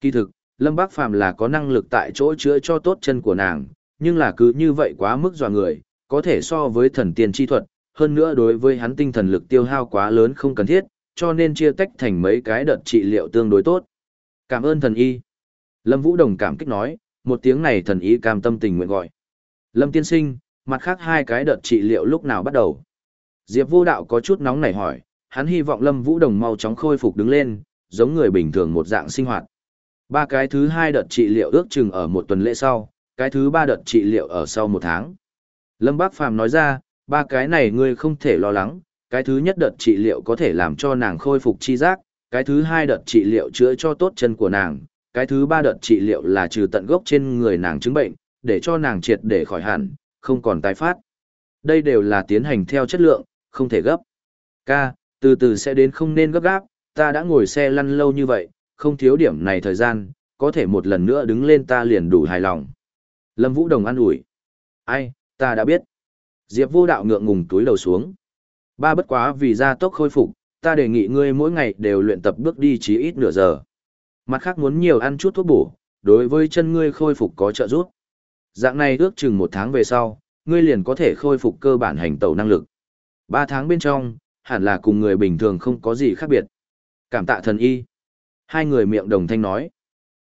Kỳ thực, Lâm Bác Phàm là có năng lực tại chỗ chữa cho tốt chân của nàng, nhưng là cứ như vậy quá mức dọa người, có thể so với thần tiên chi thuật, hơn nữa đối với hắn tinh thần lực tiêu hao quá lớn không cần thiết, cho nên chia tách thành mấy cái đợt trị liệu tương đối tốt. Cảm ơn thần y. Lâm Vũ Đồng cảm kích nói, một tiếng này thần y cam tâm tình nguyện gọi. Lâm tiên sinh, mặt khác hai cái đợt trị liệu lúc nào bắt đầu? Diệp vô đạo có chút nóng nảy hỏi, hắn hy vọng Lâm Vũ Đồng mau chóng khôi phục đứng lên, giống người bình thường một dạng sinh hoạt. Ba cái thứ hai đợt trị liệu ước chừng ở một tuần lễ sau, cái thứ ba đợt trị liệu ở sau một tháng. Lâm Bác Phàm nói ra, ba cái này ngươi không thể lo lắng, cái thứ nhất đợt trị liệu có thể làm cho nàng khôi phục chi giác, cái thứ hai đợt trị liệu chữa cho tốt chân của nàng, cái thứ ba đợt trị liệu là trừ tận gốc trên người nàng chứng bệnh, để cho nàng triệt để khỏi hẳn, không còn tái phát. Đây đều là tiến hành theo chất lượng, không thể gấp. Ca, từ từ sẽ đến không nên gấp gáp, ta đã ngồi xe lăn lâu như vậy, không thiếu điểm này thời gian, có thể một lần nữa đứng lên ta liền đủ hài lòng. Lâm Vũ Đồng an ủi. Ai, ta đã biết. Diệp vô đạo ngượng ngùng túi đầu xuống. Ba bất quá vì gia tốc khôi phục, ta đề nghị ngươi mỗi ngày đều luyện tập bước đi chí ít nửa giờ. Mặt khác muốn nhiều ăn chút thuốc bổ, đối với chân ngươi khôi phục có trợ giúp. Dạng này ước chừng một tháng về sau, ngươi liền có thể khôi phục cơ bản hành tẩu năng lực. Ba tháng bên trong, hẳn là cùng người bình thường không có gì khác biệt. Cảm tạ thần y. Hai người miệng đồng thanh nói.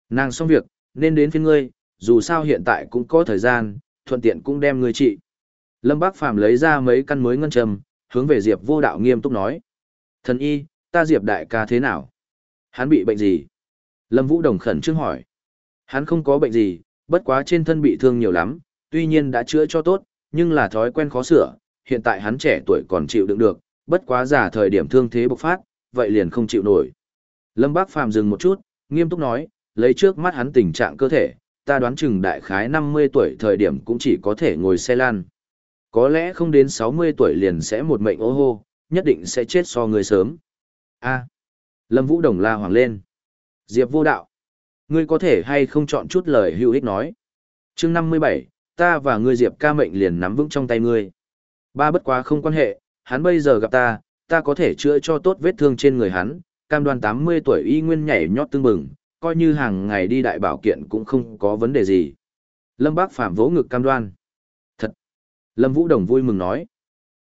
Nàng xong việc, nên đến phiên ngươi, dù sao hiện tại cũng có thời gian, thuận tiện cũng đem ngươi trị. Lâm Bác Phàm lấy ra mấy căn mới ngân trầm, hướng về Diệp vô đạo nghiêm túc nói. Thần y, ta Diệp đại ca thế nào? Hắn bị bệnh gì? Lâm Vũ Đồng khẩn trương hỏi. Hắn không có bệnh gì, bất quá trên thân bị thương nhiều lắm, tuy nhiên đã chữa cho tốt, nhưng là thói quen khó sửa, hiện tại hắn trẻ tuổi còn chịu đựng được, bất quá giả thời điểm thương thế bộc phát, vậy liền không chịu nổi. Lâm Bác Phàm dừng một chút, nghiêm túc nói, lấy trước mắt hắn tình trạng cơ thể, ta đoán chừng đại khái 50 tuổi thời điểm cũng chỉ có thể ngồi xe lan. Có lẽ không đến 60 tuổi liền sẽ một mệnh ô hô, nhất định sẽ chết so người sớm. A. Lâm Vũ Đồng la hoàng lên. Diệp vô đạo. Ngươi có thể hay không chọn chút lời hữu ích nói. chương 57, ta và ngươi Diệp ca mệnh liền nắm vững trong tay ngươi. Ba bất quá không quan hệ, hắn bây giờ gặp ta, ta có thể chữa cho tốt vết thương trên người hắn, cam đoan 80 tuổi y nguyên nhảy nhót tương bừng, coi như hàng ngày đi đại bảo kiện cũng không có vấn đề gì. Lâm Bác Phạm vỗ ngực cam đoan. Thật. Lâm Vũ Đồng vui mừng nói.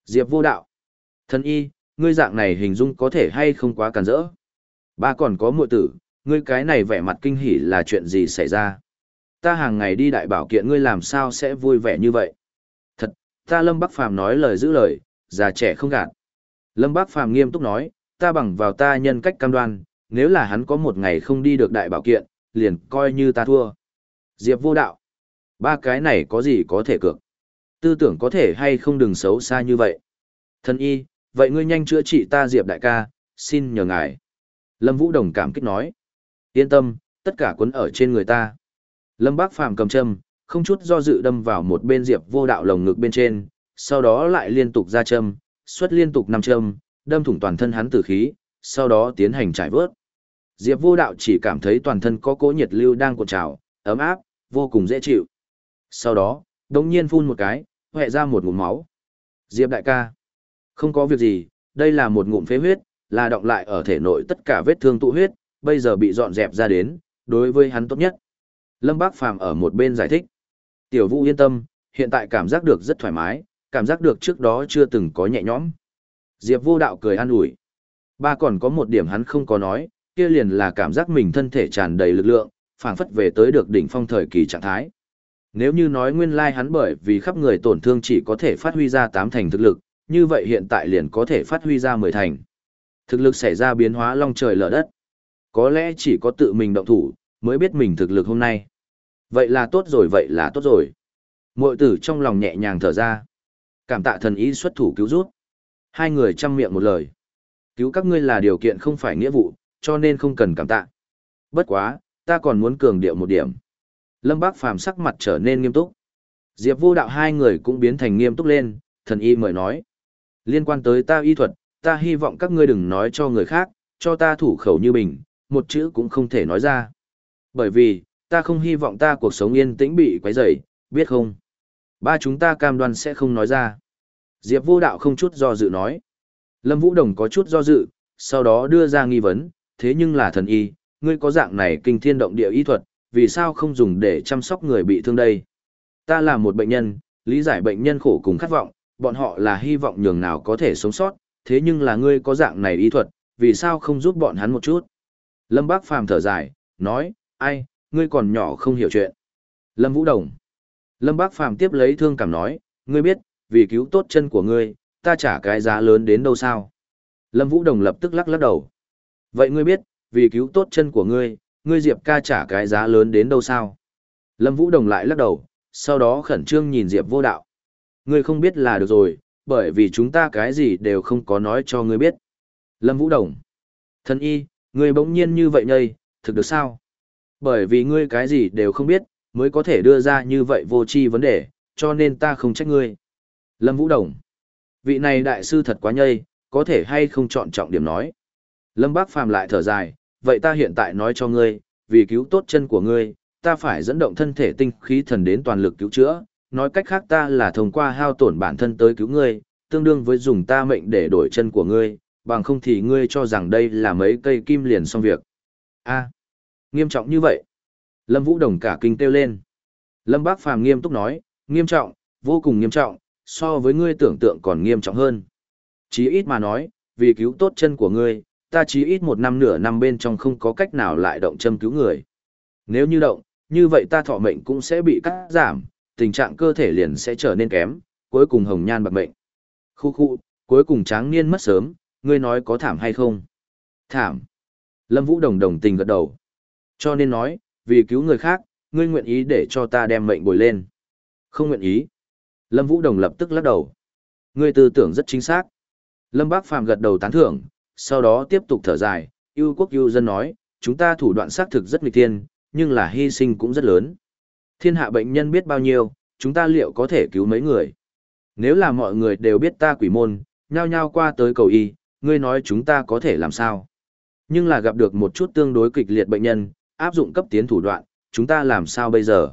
Diệp vô đạo. Thân y, ngươi dạng này hình dung có thể hay không quá càn rỡ. Ba còn có muội tử, ngươi cái này vẻ mặt kinh hỉ là chuyện gì xảy ra. Ta hàng ngày đi đại bảo kiện ngươi làm sao sẽ vui vẻ như vậy. Thật, ta Lâm Bắc Phàm nói lời giữ lời, già trẻ không gạt. Lâm bác Phàm nghiêm túc nói, ta bằng vào ta nhân cách cam đoan, nếu là hắn có một ngày không đi được đại bảo kiện, liền coi như ta thua. Diệp vô đạo. Ba cái này có gì có thể cược. Tư tưởng có thể hay không đừng xấu xa như vậy. Thân y, vậy ngươi nhanh chữa trị ta Diệp đại ca, xin nhờ ngài. Lâm Vũ Đồng cảm kích nói. Yên tâm, tất cả cuốn ở trên người ta. Lâm Bác Phàm cầm châm, không chút do dự đâm vào một bên Diệp vô đạo lồng ngực bên trên, sau đó lại liên tục ra châm, xuất liên tục năm châm, đâm thủng toàn thân hắn tử khí, sau đó tiến hành trải vớt. Diệp vô đạo chỉ cảm thấy toàn thân có cỗ nhiệt lưu đang cuộn trào, ấm áp, vô cùng dễ chịu. Sau đó, đống nhiên phun một cái, hẹ ra một ngụm máu. Diệp đại ca, không có việc gì, đây là một ngụm phế huyết, là động lại ở thể nội tất cả vết thương tụ huyết, bây giờ bị dọn dẹp ra đến, đối với hắn tốt nhất. Lâm Bác Phàm ở một bên giải thích. Tiểu Vũ yên tâm, hiện tại cảm giác được rất thoải mái, cảm giác được trước đó chưa từng có nhẹ nhõm. Diệp vô đạo cười an ủi. Ba còn có một điểm hắn không có nói, kia liền là cảm giác mình thân thể tràn đầy lực lượng, phảng phất về tới được đỉnh phong thời kỳ trạng thái. Nếu như nói nguyên lai hắn bởi vì khắp người tổn thương chỉ có thể phát huy ra 8 thành thực lực, như vậy hiện tại liền có thể phát huy ra 10 thành. Thực lực xảy ra biến hóa long trời lở đất. Có lẽ chỉ có tự mình động thủ, mới biết mình thực lực hôm nay. Vậy là tốt rồi, vậy là tốt rồi. Mội tử trong lòng nhẹ nhàng thở ra. Cảm tạ thần ý xuất thủ cứu rút. Hai người chăm miệng một lời. Cứu các ngươi là điều kiện không phải nghĩa vụ, cho nên không cần cảm tạ. Bất quá, ta còn muốn cường điệu một điểm. Lâm Bác Phàm sắc mặt trở nên nghiêm túc. Diệp vô đạo hai người cũng biến thành nghiêm túc lên, thần y mời nói. Liên quan tới ta y thuật, ta hy vọng các ngươi đừng nói cho người khác, cho ta thủ khẩu như bình, một chữ cũng không thể nói ra. Bởi vì, ta không hy vọng ta cuộc sống yên tĩnh bị quấy rầy, biết không? Ba chúng ta cam đoan sẽ không nói ra. Diệp vô đạo không chút do dự nói. Lâm Vũ Đồng có chút do dự, sau đó đưa ra nghi vấn, thế nhưng là thần y, ngươi có dạng này kinh thiên động địa y thuật, vì sao không dùng để chăm sóc người bị thương đây? Ta là một bệnh nhân, lý giải bệnh nhân khổ cùng khát vọng, bọn họ là hy vọng nhường nào có thể sống sót, thế nhưng là ngươi có dạng này y thuật, vì sao không giúp bọn hắn một chút? Lâm Bác Phàm thở dài, nói, ai, ngươi còn nhỏ không hiểu chuyện. Lâm Vũ Đồng. Lâm Bác Phàm tiếp lấy thương cảm nói, ngươi biết, vì cứu tốt chân của ngươi, ta trả cái giá lớn đến đâu sao? Lâm Vũ Đồng lập tức lắc lắc đầu. Vậy ngươi biết, vì cứu tốt chân của ngươi, ngươi Diệp ca trả cái giá lớn đến đâu sao? Lâm Vũ Đồng lại lắc đầu, sau đó khẩn trương nhìn Diệp vô đạo. Ngươi không biết là được rồi, bởi vì chúng ta cái gì đều không có nói cho ngươi biết. Lâm Vũ Đồng. Thân y, ngươi bỗng nhiên như vậy nhây, thực được sao? Bởi vì ngươi cái gì đều không biết, mới có thể đưa ra như vậy vô tri vấn đề, cho nên ta không trách ngươi. Lâm Vũ Đồng. Vị này đại sư thật quá nhây, có thể hay không chọn trọng điểm nói. Lâm Bác Phàm lại thở dài, vậy ta hiện tại nói cho ngươi, vì cứu tốt chân của ngươi, ta phải dẫn động thân thể tinh khí thần đến toàn lực cứu chữa, nói cách khác ta là thông qua hao tổn bản thân tới cứu ngươi, tương đương với dùng ta mệnh để đổi chân của ngươi, bằng không thì ngươi cho rằng đây là mấy cây kim liền xong việc. A, nghiêm trọng như vậy. Lâm Vũ Đồng cả kinh kêu lên. Lâm Bác Phàm nghiêm túc nói, nghiêm trọng, vô cùng nghiêm trọng, so với ngươi tưởng tượng còn nghiêm trọng hơn. Chí ít mà nói, vì cứu tốt chân của ngươi, ta chí ít một năm nửa năm bên trong không có cách nào lại động châm cứu người. Nếu như động, như vậy ta thọ mệnh cũng sẽ bị cắt giảm, tình trạng cơ thể liền sẽ trở nên kém, cuối cùng hồng nhan bạc mệnh. Khu khu, cuối cùng tráng niên mất sớm, ngươi nói có thảm hay không? Thảm. Lâm Vũ Đồng đồng tình gật đầu. Cho nên nói, vì cứu người khác, ngươi nguyện ý để cho ta đem mệnh bồi lên. Không nguyện ý. Lâm Vũ Đồng lập tức lắc đầu. Ngươi tư tưởng rất chính xác. Lâm Bác Phàm gật đầu tán thưởng, sau đó tiếp tục thở dài, yêu quốc yêu dân nói, chúng ta thủ đoạn xác thực rất nghịch thiên, nhưng là hy sinh cũng rất lớn. Thiên hạ bệnh nhân biết bao nhiêu, chúng ta liệu có thể cứu mấy người? Nếu là mọi người đều biết ta quỷ môn, nhao nhao qua tới cầu y, ngươi nói chúng ta có thể làm sao? Nhưng là gặp được một chút tương đối kịch liệt bệnh nhân, áp dụng cấp tiến thủ đoạn, chúng ta làm sao bây giờ?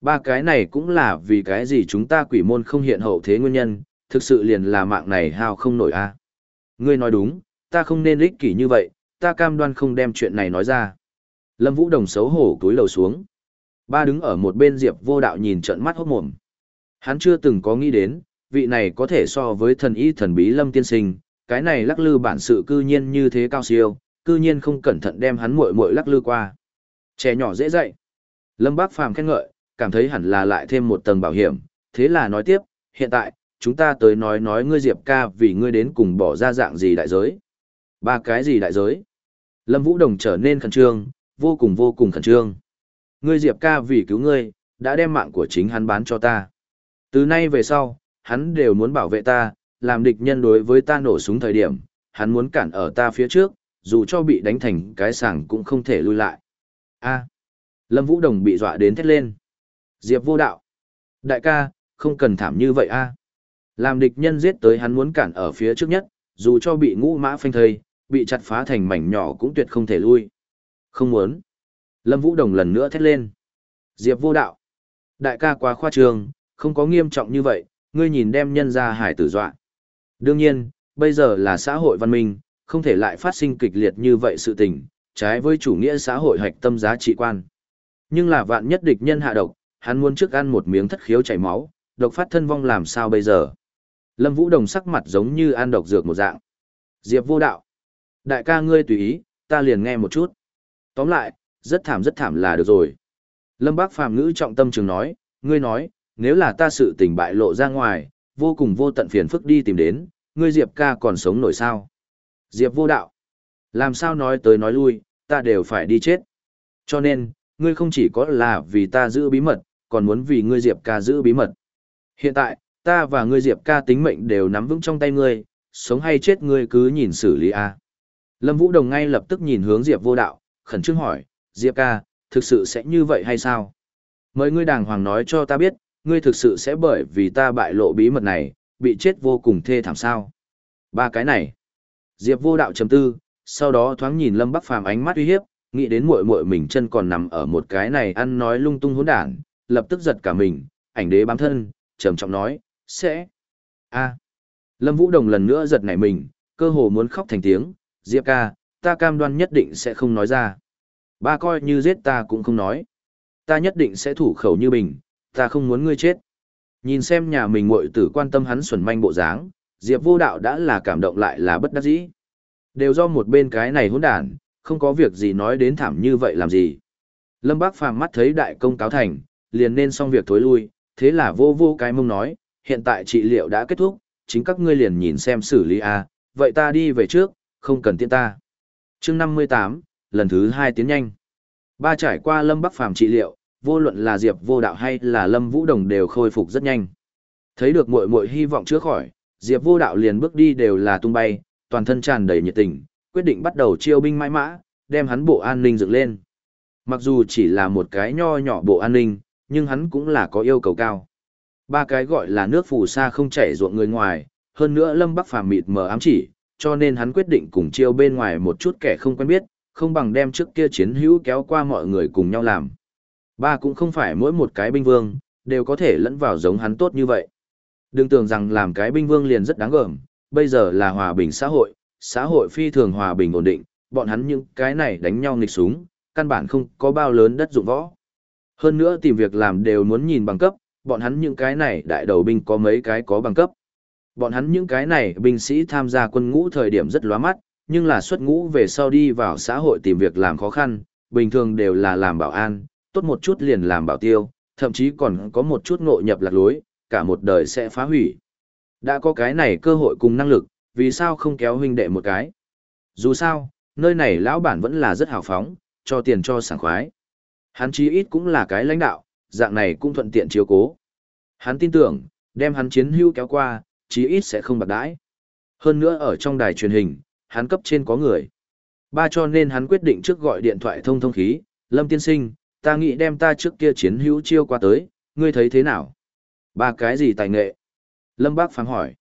Ba cái này cũng là vì cái gì chúng ta quỷ môn không hiện hậu thế nguyên nhân, thực sự liền là mạng này hao không nổi a. Ngươi nói đúng, ta không nên ích kỷ như vậy, ta cam đoan không đem chuyện này nói ra. Lâm Vũ Đồng xấu hổ túi lầu xuống. Ba đứng ở một bên Diệp vô đạo nhìn trợn mắt hốt mồm. Hắn chưa từng có nghĩ đến, vị này có thể so với thần y thần bí Lâm Tiên Sinh, cái này lắc lư bản sự cư nhiên như thế cao siêu, cư nhiên không cẩn thận đem hắn muội muội lắc lư qua. Trẻ nhỏ dễ dạy. Lâm Bác Phàm khen ngợi, cảm thấy hẳn là lại thêm một tầng bảo hiểm, thế là nói tiếp, hiện tại, chúng ta tới nói nói ngươi Diệp ca vì ngươi đến cùng bỏ ra dạng gì đại giới. Ba cái gì đại giới? Lâm Vũ Đồng trở nên khẩn trương, vô cùng vô cùng khẩn trương. Ngươi Diệp ca vì cứu ngươi, đã đem mạng của chính hắn bán cho ta. Từ nay về sau, hắn đều muốn bảo vệ ta, làm địch nhân đối với ta nổ súng thời điểm, hắn muốn cản ở ta phía trước, dù cho bị đánh thành cái sàng cũng không thể lui lại. A. Lâm Vũ Đồng bị dọa đến thét lên. Diệp vô đạo. Đại ca, không cần thảm như vậy a. Làm địch nhân giết tới hắn muốn cản ở phía trước nhất, dù cho bị ngũ mã phanh thây, bị chặt phá thành mảnh nhỏ cũng tuyệt không thể lui. Không muốn. Lâm Vũ Đồng lần nữa thét lên. Diệp vô đạo. Đại ca quá khoa trương, không có nghiêm trọng như vậy, ngươi nhìn đem nhân ra hải tử dọa. Đương nhiên, bây giờ là xã hội văn minh, không thể lại phát sinh kịch liệt như vậy sự tình, trái với chủ nghĩa xã hội hạch tâm giá trị quan. Nhưng là vạn nhất địch nhân hạ độc, hắn muốn trước ăn một miếng thất khiếu chảy máu, độc phát thân vong làm sao bây giờ? Lâm Vũ Đồng sắc mặt giống như ăn độc dược một dạng. Diệp vô đạo. Đại ca ngươi tùy ý, ta liền nghe một chút. Tóm lại, rất thảm rất thảm là được rồi. Lâm Bác Phàm ngữ trọng tâm trường nói, ngươi nói, nếu là ta sự tình bại lộ ra ngoài, vô cùng vô tận phiền phức đi tìm đến, ngươi Diệp ca còn sống nổi sao? Diệp vô đạo. Làm sao nói tới nói lui, ta đều phải đi chết. Cho nên, ngươi không chỉ có là vì ta giữ bí mật, còn muốn vì ngươi Diệp ca giữ bí mật. Hiện tại, ta và ngươi Diệp ca tính mệnh đều nắm vững trong tay ngươi, sống hay chết ngươi cứ nhìn xử lý a. Lâm Vũ Đồng ngay lập tức nhìn hướng Diệp Vô Đạo, khẩn trương hỏi, Diệp ca, thực sự sẽ như vậy hay sao? Mời ngươi đàng hoàng nói cho ta biết, ngươi thực sự sẽ bởi vì ta bại lộ bí mật này, bị chết vô cùng thê thảm sao? Ba cái này. Diệp Vô Đạo chấm tư, sau đó thoáng nhìn Lâm Bắc Phàm ánh mắt uy hiếp, nghĩ đến muội muội mình chân còn nằm ở một cái này ăn nói lung tung hỗn đản, lập tức giật cả mình, ảnh đế bám thân, trầm trọng nói, sẽ. a Lâm Vũ Đồng lần nữa giật nảy mình, cơ hồ muốn khóc thành tiếng, Diệp ca, ta cam đoan nhất định sẽ không nói ra. Ba coi như giết ta cũng không nói. Ta nhất định sẽ thủ khẩu như bình, ta không muốn ngươi chết. Nhìn xem nhà mình muội tử quan tâm hắn xuẩn manh bộ dáng, Diệp vô đạo đã là cảm động lại là bất đắc dĩ. Đều do một bên cái này hỗn đản, không có việc gì nói đến thảm như vậy làm gì. Lâm Bác Phàm mắt thấy đại công cáo thành, liền nên xong việc thối lui, thế là vô vô cái mông nói, hiện tại trị liệu đã kết thúc, chính các ngươi liền nhìn xem xử lý a, vậy ta đi về trước, không cần tiện ta. chương 58, lần thứ 2 tiến nhanh. Ba trải qua Lâm Bắc Phàm trị liệu, vô luận là Diệp Vô Đạo hay là Lâm Vũ Đồng đều khôi phục rất nhanh. Thấy được muội muội hy vọng chữa khỏi, Diệp Vô Đạo liền bước đi đều là tung bay, toàn thân tràn đầy nhiệt tình, quyết định bắt đầu chiêu binh mãi mã, đem hắn bộ an ninh dựng lên. Mặc dù chỉ là một cái nho nhỏ bộ an ninh, nhưng hắn cũng là có yêu cầu cao. Ba cái gọi là nước phù sa không chảy ruộng người ngoài, hơn nữa Lâm Bắc Phàm mịt mờ ám chỉ, cho nên hắn quyết định cùng chiêu bên ngoài một chút kẻ không quen biết, không bằng đem trước kia chiến hữu kéo qua mọi người cùng nhau làm. Ba cũng không phải mỗi một cái binh vương, đều có thể lẫn vào giống hắn tốt như vậy. Đừng tưởng rằng làm cái binh vương liền rất đáng gờm, bây giờ là hòa bình xã hội, xã hội phi thường hòa bình ổn định, bọn hắn những cái này đánh nhau nghịch súng, căn bản không có bao lớn đất dụng võ. Hơn nữa tìm việc làm đều muốn nhìn bằng cấp, bọn hắn những cái này đại đầu binh có mấy cái có bằng cấp. Bọn hắn những cái này binh sĩ tham gia quân ngũ thời điểm rất lóa mắt, nhưng là xuất ngũ về sau đi vào xã hội tìm việc làm khó khăn, bình thường đều là làm bảo an, tốt một chút liền làm bảo tiêu, thậm chí còn có một chút ngộ nhập lạc lối, cả một đời sẽ phá hủy. Đã có cái này cơ hội cùng năng lực, vì sao không kéo huynh đệ một cái? Dù sao, nơi này lão bản vẫn là rất hào phóng, cho tiền cho sảng khoái. Hắn chí ít cũng là cái lãnh đạo, dạng này cũng thuận tiện chiếu cố. Hắn tin tưởng, đem hắn chiến hưu kéo qua, chí ít sẽ không bạc đãi. Hơn nữa ở trong đài truyền hình, hắn cấp trên có người. Ba cho nên hắn quyết định trước gọi điện thoại thông thông khí, Lâm tiên sinh, ta nghĩ đem ta trước kia chiến hữu chiêu qua tới, ngươi thấy thế nào? Ba cái gì tài nghệ? Lâm Bác phán hỏi.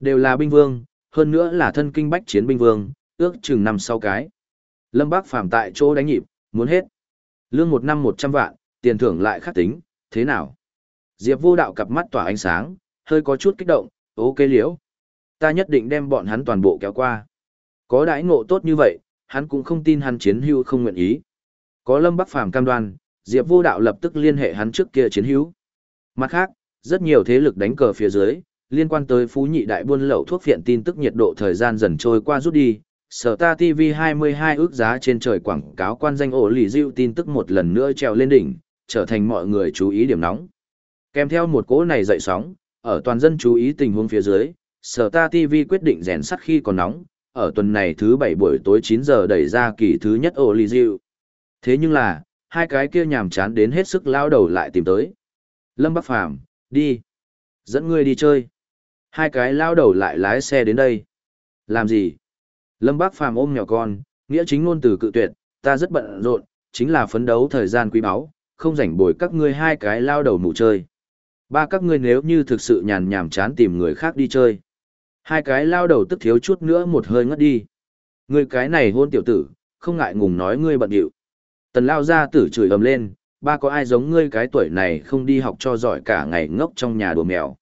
Đều là binh vương, hơn nữa là thân kinh bách chiến binh vương, ước chừng năm sau cái. Lâm Bác phàm tại chỗ đánh nhịp, muốn hết. Lương một năm một trăm vạn, tiền thưởng lại khắc tính, thế nào? Diệp vô đạo cặp mắt tỏa ánh sáng, hơi có chút kích động, ok liễu. Ta nhất định đem bọn hắn toàn bộ kéo qua. Có đãi ngộ tốt như vậy, hắn cũng không tin hắn chiến hưu không nguyện ý. Có Lâm Bắc Phàm cam đoan, Diệp Vô Đạo lập tức liên hệ hắn trước kia chiến hữu. Mặt khác, rất nhiều thế lực đánh cờ phía dưới, liên quan tới phú nhị đại buôn lậu thuốc phiện tin tức nhiệt độ thời gian dần trôi qua rút đi. Sở ta TV 22 ước giá trên trời quảng cáo quan danh ổ lì diệu tin tức một lần nữa treo lên đỉnh, trở thành mọi người chú ý điểm nóng. Kèm theo một cỗ này dậy sóng, ở toàn dân chú ý tình huống phía dưới, Sở ta TV quyết định rèn sắt khi còn nóng, ở tuần này thứ bảy buổi tối 9 giờ đẩy ra kỳ thứ nhất ổ lì diệu. Thế nhưng là, hai cái kia nhàm chán đến hết sức lao đầu lại tìm tới. Lâm Bắc Phàm đi. Dẫn ngươi đi chơi. Hai cái lao đầu lại lái xe đến đây. Làm gì? Lâm bác Phàm ôm nhỏ con, nghĩa chính ngôn từ cự tuyệt, ta rất bận rộn, chính là phấn đấu thời gian quý báu, không rảnh bồi các ngươi hai cái lao đầu mụ chơi. Ba các ngươi nếu như thực sự nhàn nhàm chán tìm người khác đi chơi. Hai cái lao đầu tức thiếu chút nữa một hơi ngất đi. Ngươi cái này hôn tiểu tử, không ngại ngùng nói ngươi bận điệu. Tần lao ra tử chửi ầm lên, ba có ai giống ngươi cái tuổi này không đi học cho giỏi cả ngày ngốc trong nhà đùa mèo.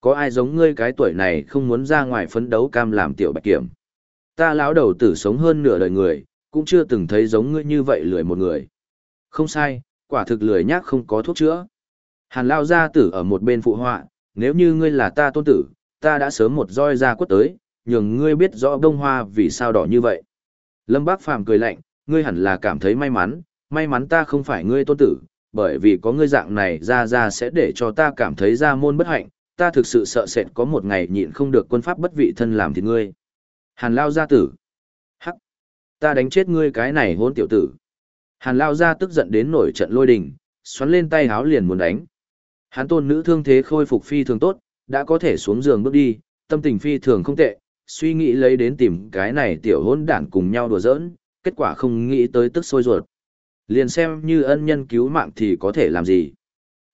Có ai giống ngươi cái tuổi này không muốn ra ngoài phấn đấu cam làm tiểu bạch kiểm. Ta lão đầu tử sống hơn nửa đời người, cũng chưa từng thấy giống ngươi như vậy lười một người. Không sai, quả thực lười nhác không có thuốc chữa. Hàn lao gia tử ở một bên phụ họa, nếu như ngươi là ta tôn tử, ta đã sớm một roi ra quất tới, nhường ngươi biết rõ bông hoa vì sao đỏ như vậy. Lâm Bác Phàm cười lạnh, ngươi hẳn là cảm thấy may mắn, may mắn ta không phải ngươi tôn tử, bởi vì có ngươi dạng này ra ra sẽ để cho ta cảm thấy ra môn bất hạnh, ta thực sự sợ sệt có một ngày nhịn không được quân pháp bất vị thân làm thì ngươi. Hàn Lao gia tử. Hắc. Ta đánh chết ngươi cái này hôn tiểu tử. Hàn Lao gia tức giận đến nổi trận lôi đình, xoắn lên tay háo liền muốn đánh. Hán tôn nữ thương thế khôi phục phi thường tốt, đã có thể xuống giường bước đi, tâm tình phi thường không tệ, suy nghĩ lấy đến tìm cái này tiểu hôn đản cùng nhau đùa giỡn, kết quả không nghĩ tới tức sôi ruột. Liền xem như ân nhân cứu mạng thì có thể làm gì.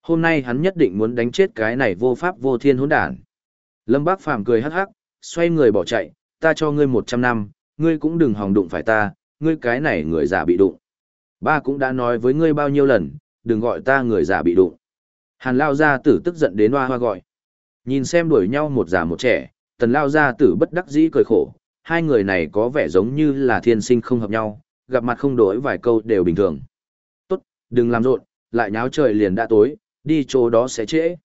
Hôm nay hắn nhất định muốn đánh chết cái này vô pháp vô thiên hỗn đản. Lâm Bác Phàm cười hắc hắc, xoay người bỏ chạy, ta cho ngươi một trăm năm, ngươi cũng đừng hòng đụng phải ta, ngươi cái này người giả bị đụng. Ba cũng đã nói với ngươi bao nhiêu lần, đừng gọi ta người giả bị đụng. Hàn Lao Gia Tử tức giận đến hoa hoa gọi. Nhìn xem đuổi nhau một già một trẻ, tần Lao Gia Tử bất đắc dĩ cười khổ, hai người này có vẻ giống như là thiên sinh không hợp nhau, gặp mặt không đổi vài câu đều bình thường. Tốt, đừng làm rộn, lại nháo trời liền đã tối, đi chỗ đó sẽ trễ.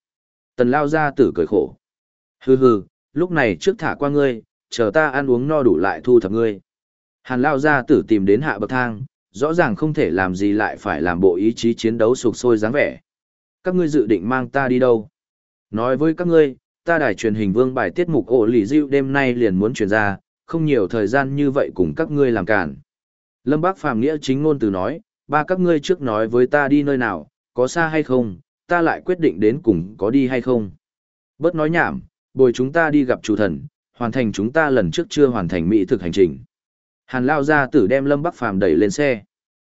Tần lao ra tử cười khổ. Hừ hừ, lúc này trước thả qua ngươi, chờ ta ăn uống no đủ lại thu thập ngươi. Hàn lao ra tử tìm đến hạ bậc thang, rõ ràng không thể làm gì lại phải làm bộ ý chí chiến đấu sục sôi dáng vẻ. Các ngươi dự định mang ta đi đâu? Nói với các ngươi, ta đài truyền hình vương bài tiết mục ổ lì diệu đêm nay liền muốn truyền ra, không nhiều thời gian như vậy cùng các ngươi làm cản. Lâm Bác Phàm nghĩa chính ngôn từ nói, ba các ngươi trước nói với ta đi nơi nào, có xa hay không, ta lại quyết định đến cùng có đi hay không. Bớt nói nhảm, bồi chúng ta đi gặp chủ thần, hoàn thành chúng ta lần trước chưa hoàn thành mỹ thực hành trình. Hàn lao ra tử đem Lâm Bắc Phàm đẩy lên xe.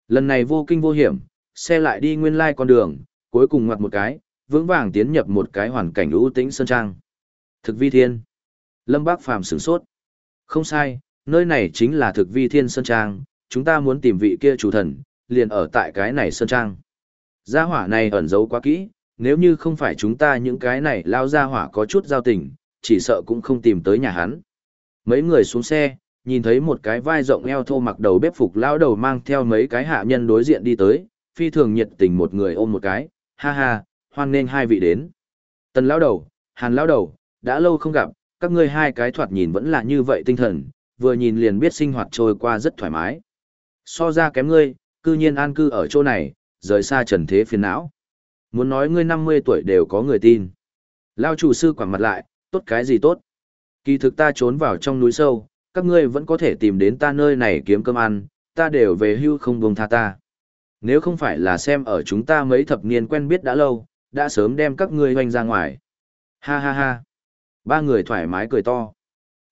Lần này vô kinh vô hiểm, xe lại đi nguyên lai con đường, cuối cùng ngoặt một cái, vững vàng tiến nhập một cái hoàn cảnh ưu tĩnh sơn trang. Thực vi thiên. Lâm Bắc Phàm sửng sốt. Không sai, nơi này chính là thực vi thiên sơn trang, chúng ta muốn tìm vị kia chủ thần, liền ở tại cái này sơn trang. Gia hỏa này ẩn giấu quá kỹ, nếu như không phải chúng ta những cái này lao gia hỏa có chút giao tình, chỉ sợ cũng không tìm tới nhà hắn. Mấy người xuống xe, nhìn thấy một cái vai rộng eo thô mặc đầu bếp phục lao đầu mang theo mấy cái hạ nhân đối diện đi tới, phi thường nhiệt tình một người ôm một cái, ha ha, hoan nên hai vị đến. Tần lao đầu, hàn lao đầu, đã lâu không gặp, các ngươi hai cái thoạt nhìn vẫn là như vậy tinh thần, vừa nhìn liền biết sinh hoạt trôi qua rất thoải mái. So ra kém ngươi, cư nhiên an cư ở chỗ này, rời xa trần thế phiền não. Muốn nói ngươi 50 tuổi đều có người tin. Lao chủ sư quẳng mặt lại, tốt cái gì tốt. Kỳ thực ta trốn vào trong núi sâu, các ngươi vẫn có thể tìm đến ta nơi này kiếm cơm ăn, ta đều về hưu không buông tha ta. Nếu không phải là xem ở chúng ta mấy thập niên quen biết đã lâu, đã sớm đem các ngươi hoành ra ngoài. Ha ha ha. Ba người thoải mái cười to.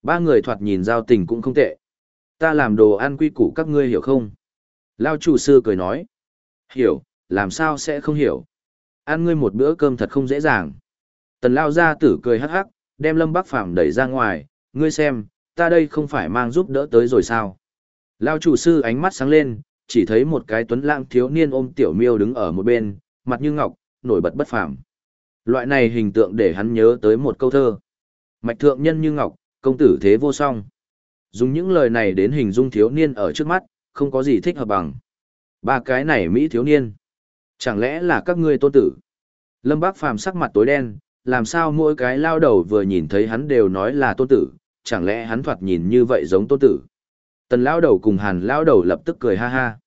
Ba người thoạt nhìn giao tình cũng không tệ. Ta làm đồ ăn quy củ các ngươi hiểu không? Lao chủ sư cười nói. Hiểu, làm sao sẽ không hiểu? Ăn ngươi một bữa cơm thật không dễ dàng. Tần Lao ra tử cười hắc hắc, đem Lâm Bắc Phàm đẩy ra ngoài, ngươi xem, ta đây không phải mang giúp đỡ tới rồi sao? Lao chủ sư ánh mắt sáng lên, chỉ thấy một cái tuấn lãng thiếu niên ôm tiểu miêu đứng ở một bên, mặt như ngọc, nổi bật bất phàm. Loại này hình tượng để hắn nhớ tới một câu thơ. Mạch thượng nhân như ngọc, công tử thế vô song. Dùng những lời này đến hình dung thiếu niên ở trước mắt, không có gì thích hợp bằng. Ba cái này Mỹ thiếu niên. Chẳng lẽ là các ngươi tôn tử? Lâm Bác Phàm sắc mặt tối đen, làm sao mỗi cái lao đầu vừa nhìn thấy hắn đều nói là tôn tử, chẳng lẽ hắn thoạt nhìn như vậy giống tôn tử? Tần lao đầu cùng hàn lao đầu lập tức cười ha ha.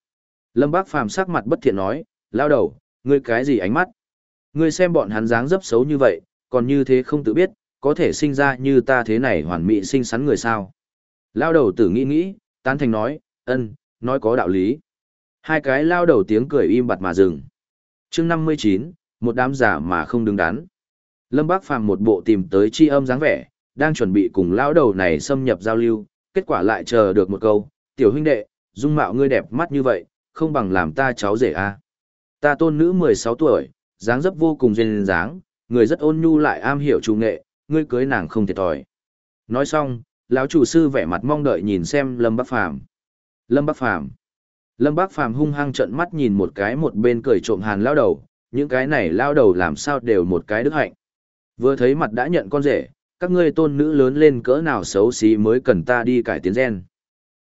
Lâm Bác Phàm sắc mặt bất thiện nói, lao đầu, ngươi cái gì ánh mắt? Ngươi xem bọn hắn dáng dấp xấu như vậy, còn như thế không tự biết, có thể sinh ra như ta thế này hoàn mỹ sinh sắn người sao? Lao đầu tử nghĩ nghĩ, tán thành nói, ân, nói có đạo lý. Hai cái lao đầu tiếng cười im bặt mà dừng. chương 59, một đám giả mà không đứng đắn. Lâm Bác Phàm một bộ tìm tới chi âm dáng vẻ, đang chuẩn bị cùng lao đầu này xâm nhập giao lưu, kết quả lại chờ được một câu, tiểu huynh đệ, dung mạo ngươi đẹp mắt như vậy, không bằng làm ta cháu rể a Ta tôn nữ 16 tuổi, dáng dấp vô cùng duyên dáng, người rất ôn nhu lại am hiểu chủ nghệ, ngươi cưới nàng không thiệt thòi. Nói xong, lão chủ sư vẻ mặt mong đợi nhìn xem Lâm Bắc Phàm. Lâm Bắc Phàm. Lâm Bác Phàm hung hăng trợn mắt nhìn một cái một bên cười trộm hàn lao đầu, những cái này lao đầu làm sao đều một cái đức hạnh. Vừa thấy mặt đã nhận con rể, các ngươi tôn nữ lớn lên cỡ nào xấu xí mới cần ta đi cải tiến gen.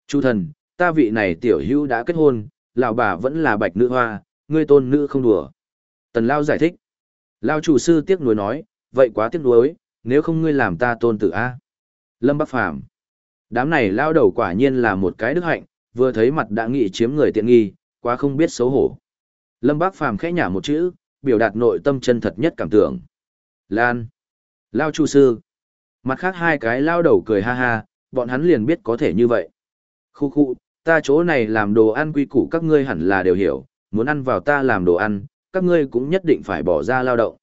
Chu thần, ta vị này tiểu hữu đã kết hôn, lão bà vẫn là bạch nữ hoa, ngươi tôn nữ không đùa. Tần Lao giải thích. Lao chủ sư tiếc nuối nói, vậy quá tiếc nuối, nếu không ngươi làm ta tôn tử A. Lâm Bắc Phàm Đám này lao đầu quả nhiên là một cái đức hạnh, vừa thấy mặt đã nghị chiếm người tiện nghi, quá không biết xấu hổ. Lâm bác Phàm khẽ nhả một chữ, biểu đạt nội tâm chân thật nhất cảm tưởng. Lan. Lao chủ sư. Mặt khác hai cái lao đầu cười ha ha, bọn hắn liền biết có thể như vậy. Khu khu, ta chỗ này làm đồ ăn quy củ các ngươi hẳn là đều hiểu, muốn ăn vào ta làm đồ ăn, các ngươi cũng nhất định phải bỏ ra lao động.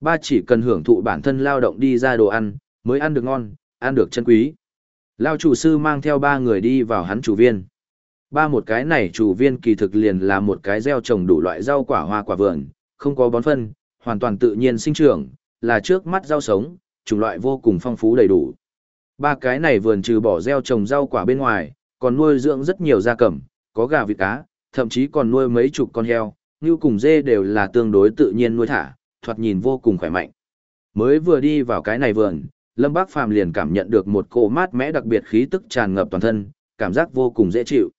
Ba chỉ cần hưởng thụ bản thân lao động đi ra đồ ăn, mới ăn được ngon, ăn được chân quý. Lao chủ sư mang theo ba người đi vào hắn chủ viên. Ba một cái này chủ viên kỳ thực liền là một cái gieo trồng đủ loại rau quả hoa quả vườn, không có bón phân, hoàn toàn tự nhiên sinh trưởng, là trước mắt rau sống, chủng loại vô cùng phong phú đầy đủ. Ba cái này vườn trừ bỏ gieo trồng rau quả bên ngoài, còn nuôi dưỡng rất nhiều gia cầm, có gà vịt cá, thậm chí còn nuôi mấy chục con heo, như cùng dê đều là tương đối tự nhiên nuôi thả, thoạt nhìn vô cùng khỏe mạnh. Mới vừa đi vào cái này vườn, Lâm Bác Phàm liền cảm nhận được một cỗ mát mẽ đặc biệt khí tức tràn ngập toàn thân, cảm giác vô cùng dễ chịu.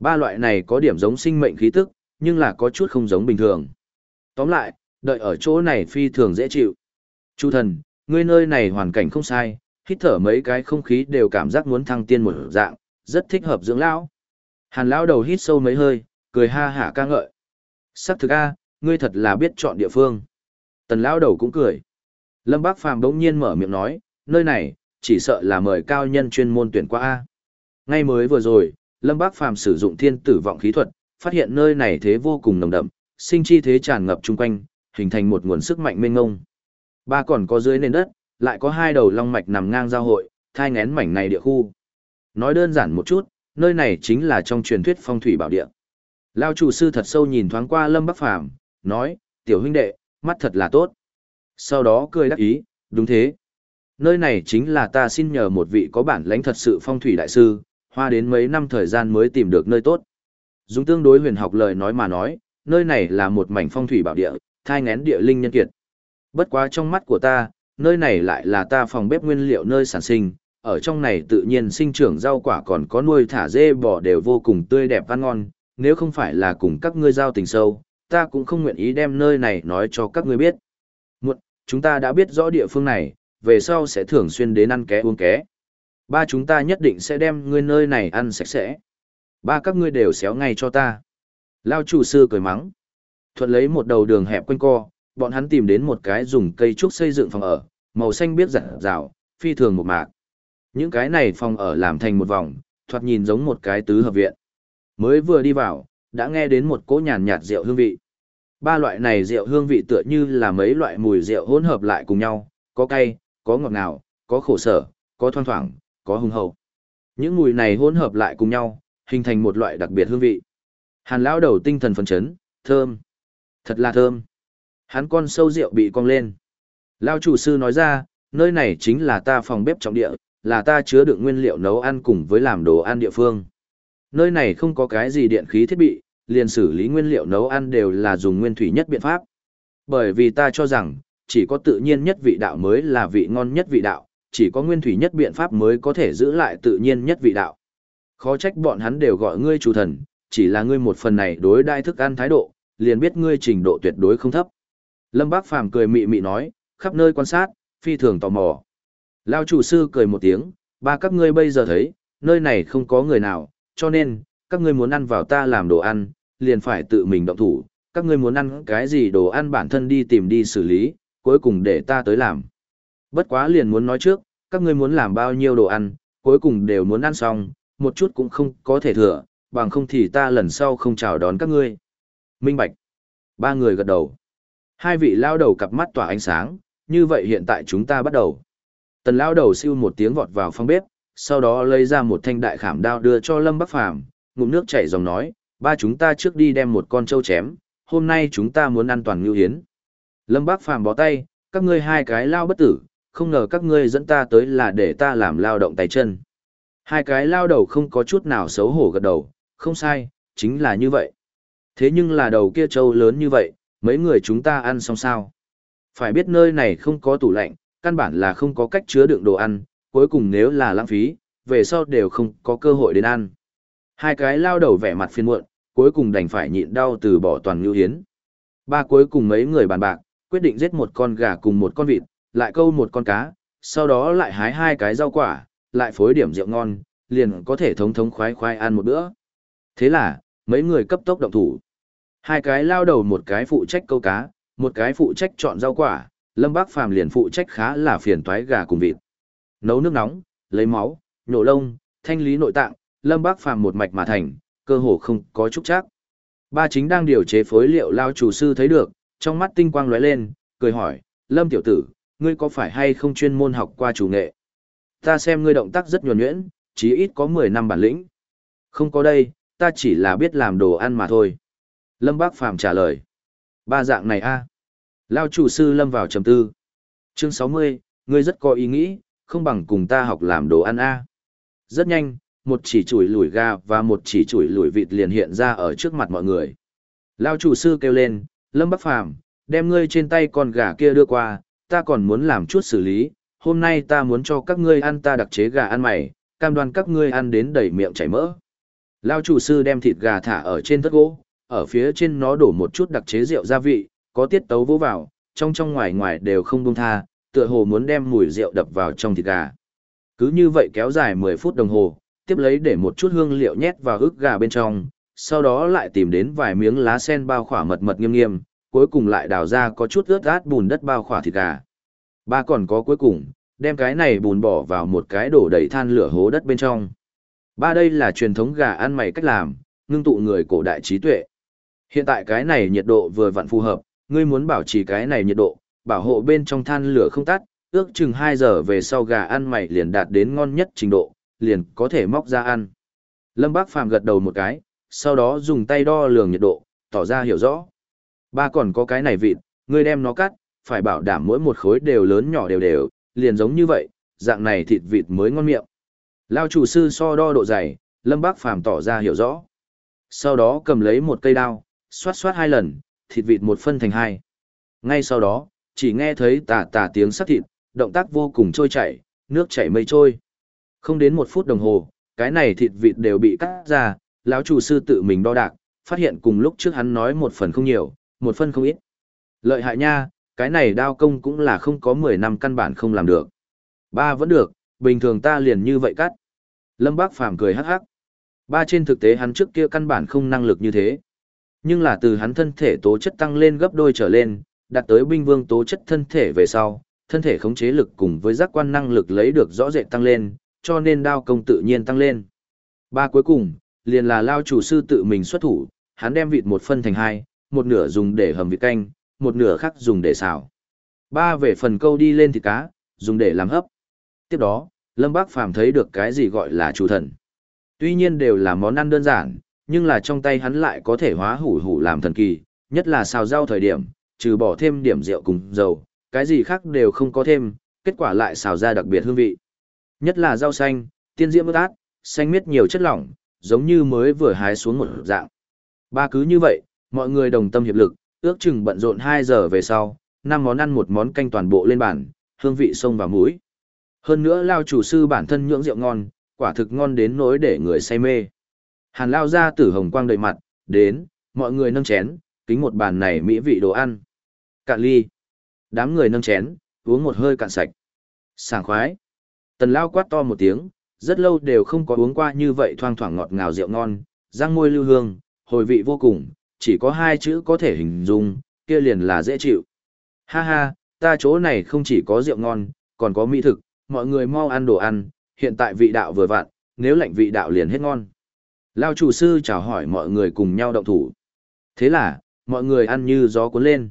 Ba loại này có điểm giống sinh mệnh khí tức, nhưng là có chút không giống bình thường. Tóm lại, đợi ở chỗ này phi thường dễ chịu. Chu thần, ngươi nơi này hoàn cảnh không sai, hít thở mấy cái không khí đều cảm giác muốn thăng tiên một dạng, rất thích hợp dưỡng lão. Hàn lão đầu hít sâu mấy hơi, cười ha hả ca ngợi. Sắc thực a, ngươi thật là biết chọn địa phương. Tần lão đầu cũng cười. Lâm Bác Phàm đống nhiên mở miệng nói, nơi này, chỉ sợ là mời cao nhân chuyên môn tuyển qua a. Ngay mới vừa rồi, Lâm Bác Phàm sử dụng thiên tử vọng khí thuật, phát hiện nơi này thế vô cùng nồng đậm, sinh chi thế tràn ngập chung quanh, hình thành một nguồn sức mạnh mênh mông. Ba còn có dưới nền đất, lại có hai đầu long mạch nằm ngang giao hội, thai ngén mảnh này địa khu. Nói đơn giản một chút, nơi này chính là trong truyền thuyết phong thủy bảo địa. Lao chủ sư thật sâu nhìn thoáng qua Lâm Bắc Phàm nói, tiểu huynh đệ, mắt thật là tốt. Sau đó cười đắc ý, đúng thế. Nơi này chính là ta xin nhờ một vị có bản lãnh thật sự phong thủy đại sư, hoa đến mấy năm thời gian mới tìm được nơi tốt. Dùng tương đối huyền học lời nói mà nói, nơi này là một mảnh phong thủy bảo địa, thai ngén địa linh nhân kiệt. Bất quá trong mắt của ta, nơi này lại là ta phòng bếp nguyên liệu nơi sản sinh, ở trong này tự nhiên sinh trưởng rau quả còn có nuôi thả dê bò đều vô cùng tươi đẹp ăn ngon, nếu không phải là cùng các ngươi giao tình sâu, ta cũng không nguyện ý đem nơi này nói cho các ngươi biết. Muộn, chúng ta đã biết rõ địa phương này, về sau sẽ thường xuyên đến ăn ké uống ké. Ba chúng ta nhất định sẽ đem ngươi nơi này ăn sạch sẽ. Ba các ngươi đều xéo ngay cho ta. Lao chủ sư cười mắng. Thuận lấy một đầu đường hẹp quanh co, bọn hắn tìm đến một cái dùng cây trúc xây dựng phòng ở, màu xanh biết rạng rào, phi thường một mạc. Những cái này phòng ở làm thành một vòng, thoạt nhìn giống một cái tứ hợp viện. Mới vừa đi vào, đã nghe đến một cỗ nhàn nhạt rượu hương vị. Ba loại này rượu hương vị tựa như là mấy loại mùi rượu hỗn hợp lại cùng nhau, có cay, có ngọt ngào, có khổ sở, có thoang thoảng, có hùng hậu. Những mùi này hỗn hợp lại cùng nhau, hình thành một loại đặc biệt hương vị. Hàn lão đầu tinh thần phấn chấn, thơm. Thật là thơm. Hắn con sâu rượu bị cong lên. Lao chủ sư nói ra, nơi này chính là ta phòng bếp trọng địa, là ta chứa đựng nguyên liệu nấu ăn cùng với làm đồ ăn địa phương. Nơi này không có cái gì điện khí thiết bị, liền xử lý nguyên liệu nấu ăn đều là dùng nguyên thủy nhất biện pháp. Bởi vì ta cho rằng, chỉ có tự nhiên nhất vị đạo mới là vị ngon nhất vị đạo, chỉ có nguyên thủy nhất biện pháp mới có thể giữ lại tự nhiên nhất vị đạo. Khó trách bọn hắn đều gọi ngươi chủ thần, chỉ là ngươi một phần này đối đai thức ăn thái độ, liền biết ngươi trình độ tuyệt đối không thấp. Lâm Bác Phàm cười mị mị nói, khắp nơi quan sát, phi thường tò mò. Lao chủ sư cười một tiếng, ba các ngươi bây giờ thấy, nơi này không có người nào, cho nên, các ngươi muốn ăn vào ta làm đồ ăn, liền phải tự mình động thủ, các ngươi muốn ăn cái gì đồ ăn bản thân đi tìm đi xử lý, cuối cùng để ta tới làm. Bất quá liền muốn nói trước, các ngươi muốn làm bao nhiêu đồ ăn, cuối cùng đều muốn ăn xong, một chút cũng không có thể thừa, bằng không thì ta lần sau không chào đón các ngươi. Minh Bạch. Ba người gật đầu. Hai vị lao đầu cặp mắt tỏa ánh sáng, như vậy hiện tại chúng ta bắt đầu. Tần lao đầu siêu một tiếng vọt vào phòng bếp, sau đó lấy ra một thanh đại khảm đao đưa cho Lâm Bắc Phàm ngụm nước chảy dòng nói, ba chúng ta trước đi đem một con trâu chém, hôm nay chúng ta muốn ăn toàn ngưu hiến. Lâm Bắc Phàm bó tay, các ngươi hai cái lao bất tử, không ngờ các ngươi dẫn ta tới là để ta làm lao động tay chân. Hai cái lao đầu không có chút nào xấu hổ gật đầu, không sai, chính là như vậy. Thế nhưng là đầu kia trâu lớn như vậy, mấy người chúng ta ăn xong sao? Phải biết nơi này không có tủ lạnh, căn bản là không có cách chứa đựng đồ ăn, cuối cùng nếu là lãng phí, về sau đều không có cơ hội đến ăn. Hai cái lao đầu vẻ mặt phiền muộn, cuối cùng đành phải nhịn đau từ bỏ toàn ngưu hiến. Ba cuối cùng mấy người bàn bạc, quyết định giết một con gà cùng một con vịt, lại câu một con cá, sau đó lại hái hai cái rau quả, lại phối điểm rượu ngon, liền có thể thống thống khoái khoái ăn một bữa. Thế là, mấy người cấp tốc động thủ. Hai cái lao đầu một cái phụ trách câu cá, một cái phụ trách chọn rau quả, Lâm Bác Phàm liền phụ trách khá là phiền toái gà cùng vịt. Nấu nước nóng, lấy máu, nhổ lông, thanh lý nội tạng, Lâm Bác Phàm một mạch mà thành, cơ hồ không có chút chắc. Ba chính đang điều chế phối liệu lao chủ sư thấy được, trong mắt tinh quang lóe lên, cười hỏi, Lâm tiểu tử, ngươi có phải hay không chuyên môn học qua chủ nghệ? Ta xem ngươi động tác rất nhuần nhuyễn, chí ít có 10 năm bản lĩnh. Không có đây, ta chỉ là biết làm đồ ăn mà thôi. Lâm Bác Phàm trả lời. Ba dạng này a Lao chủ sư lâm vào trầm tư. Chương 60, ngươi rất có ý nghĩ, không bằng cùng ta học làm đồ ăn a Rất nhanh, một chỉ chuỗi lùi gà và một chỉ chuỗi lùi vịt liền hiện ra ở trước mặt mọi người. Lao chủ sư kêu lên, Lâm Bắc Phàm đem ngươi trên tay con gà kia đưa qua, ta còn muốn làm chút xử lý, hôm nay ta muốn cho các ngươi ăn ta đặc chế gà ăn mày, cam đoan các ngươi ăn đến đầy miệng chảy mỡ. Lao chủ sư đem thịt gà thả ở trên thất gỗ, ở phía trên nó đổ một chút đặc chế rượu gia vị, có tiết tấu vô vào, trong trong ngoài ngoài đều không buông tha, tựa hồ muốn đem mùi rượu đập vào trong thịt gà. Cứ như vậy kéo dài 10 phút đồng hồ, tiếp lấy để một chút hương liệu nhét vào ức gà bên trong, sau đó lại tìm đến vài miếng lá sen bao khỏa mật mật nghiêm nghiêm, cuối cùng lại đào ra có chút ướt át bùn đất bao khỏa thịt gà. Ba còn có cuối cùng, đem cái này bùn bỏ vào một cái đổ đầy than lửa hố đất bên trong. Ba đây là truyền thống gà ăn mày cách làm, ngưng tụ người cổ đại trí tuệ. Hiện tại cái này nhiệt độ vừa vặn phù hợp, ngươi muốn bảo trì cái này nhiệt độ, bảo hộ bên trong than lửa không tắt, ước chừng 2 giờ về sau gà ăn mày liền đạt đến ngon nhất trình độ, liền có thể móc ra ăn. Lâm Bác Phàm gật đầu một cái, sau đó dùng tay đo lường nhiệt độ, tỏ ra hiểu rõ. Ba còn có cái này vịt, ngươi đem nó cắt, phải bảo đảm mỗi một khối đều lớn nhỏ đều đều, liền giống như vậy, dạng này thịt vịt mới ngon miệng. Lao chủ sư so đo độ dày, Lâm Bác Phàm tỏ ra hiểu rõ. Sau đó cầm lấy một cây đao, xoát xoát hai lần, thịt vịt một phân thành hai. Ngay sau đó, chỉ nghe thấy tà tà tiếng sắc thịt, động tác vô cùng trôi chảy, nước chảy mây trôi. Không đến một phút đồng hồ, cái này thịt vịt đều bị cắt ra, lão chủ sư tự mình đo đạc, phát hiện cùng lúc trước hắn nói một phần không nhiều, một phân không ít. Lợi hại nha, cái này đao công cũng là không có 10 năm căn bản không làm được. Ba vẫn được, bình thường ta liền như vậy cắt. Lâm Bác Phàm cười hắc hắc. Ba trên thực tế hắn trước kia căn bản không năng lực như thế. Nhưng là từ hắn thân thể tố chất tăng lên gấp đôi trở lên, đạt tới binh vương tố chất thân thể về sau, thân thể khống chế lực cùng với giác quan năng lực lấy được rõ rệt tăng lên, cho nên đao công tự nhiên tăng lên. Ba cuối cùng, liền là lao chủ sư tự mình xuất thủ, hắn đem vịt một phân thành hai, một nửa dùng để hầm vịt canh, một nửa khác dùng để xào. Ba về phần câu đi lên thịt cá, dùng để làm hấp. Tiếp đó, Lâm Bác Phàm thấy được cái gì gọi là chủ thần. Tuy nhiên đều là món ăn đơn giản, nhưng là trong tay hắn lại có thể hóa hủ hủ làm thần kỳ, nhất là xào rau thời điểm, trừ bỏ thêm điểm rượu cùng dầu, cái gì khác đều không có thêm, kết quả lại xào ra đặc biệt hương vị. Nhất là rau xanh, tiên diễm ướt át, xanh miết nhiều chất lỏng, giống như mới vừa hái xuống một dạng. Ba cứ như vậy, mọi người đồng tâm hiệp lực, ước chừng bận rộn 2 giờ về sau, năm món ăn một món canh toàn bộ lên bàn, hương vị sông vào mũi. Hơn nữa lao chủ sư bản thân nhưỡng rượu ngon, quả thực ngon đến nỗi để người say mê. Hàn lao ra tử hồng quang đầy mặt, đến, mọi người nâng chén, kính một bàn này mỹ vị đồ ăn. Cạn ly. Đám người nâng chén, uống một hơi cạn sạch. Sảng khoái. Tần lao quát to một tiếng, rất lâu đều không có uống qua như vậy thoang thoảng ngọt ngào rượu ngon, răng môi lưu hương, hồi vị vô cùng, chỉ có hai chữ có thể hình dung, kia liền là dễ chịu. Ha ha, ta chỗ này không chỉ có rượu ngon, còn có mỹ thực, mọi người mau ăn đồ ăn, hiện tại vị đạo vừa vặn, nếu lạnh vị đạo liền hết ngon. Lao chủ sư chào hỏi mọi người cùng nhau động thủ. Thế là, mọi người ăn như gió cuốn lên.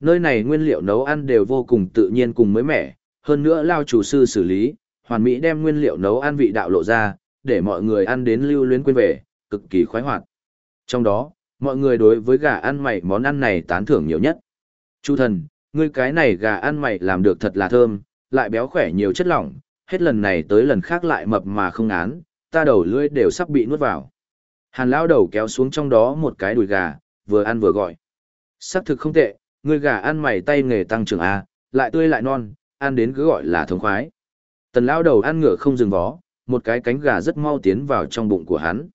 Nơi này nguyên liệu nấu ăn đều vô cùng tự nhiên cùng mới mẻ, hơn nữa Lao chủ sư xử lý, hoàn mỹ đem nguyên liệu nấu ăn vị đạo lộ ra, để mọi người ăn đến lưu luyến quên về, cực kỳ khoái hoạt. Trong đó, mọi người đối với gà ăn mày món ăn này tán thưởng nhiều nhất. Chu thần, ngươi cái này gà ăn mày làm được thật là thơm, lại béo khỏe nhiều chất lỏng, hết lần này tới lần khác lại mập mà không án, ta đầu lưỡi đều sắp bị nuốt vào. Hàn lão đầu kéo xuống trong đó một cái đùi gà, vừa ăn vừa gọi. Sắc thực không tệ, ngươi gà ăn mày tay nghề tăng trưởng A, lại tươi lại non, ăn đến cứ gọi là thống khoái. Tần lão đầu ăn ngựa không dừng vó, một cái cánh gà rất mau tiến vào trong bụng của hắn.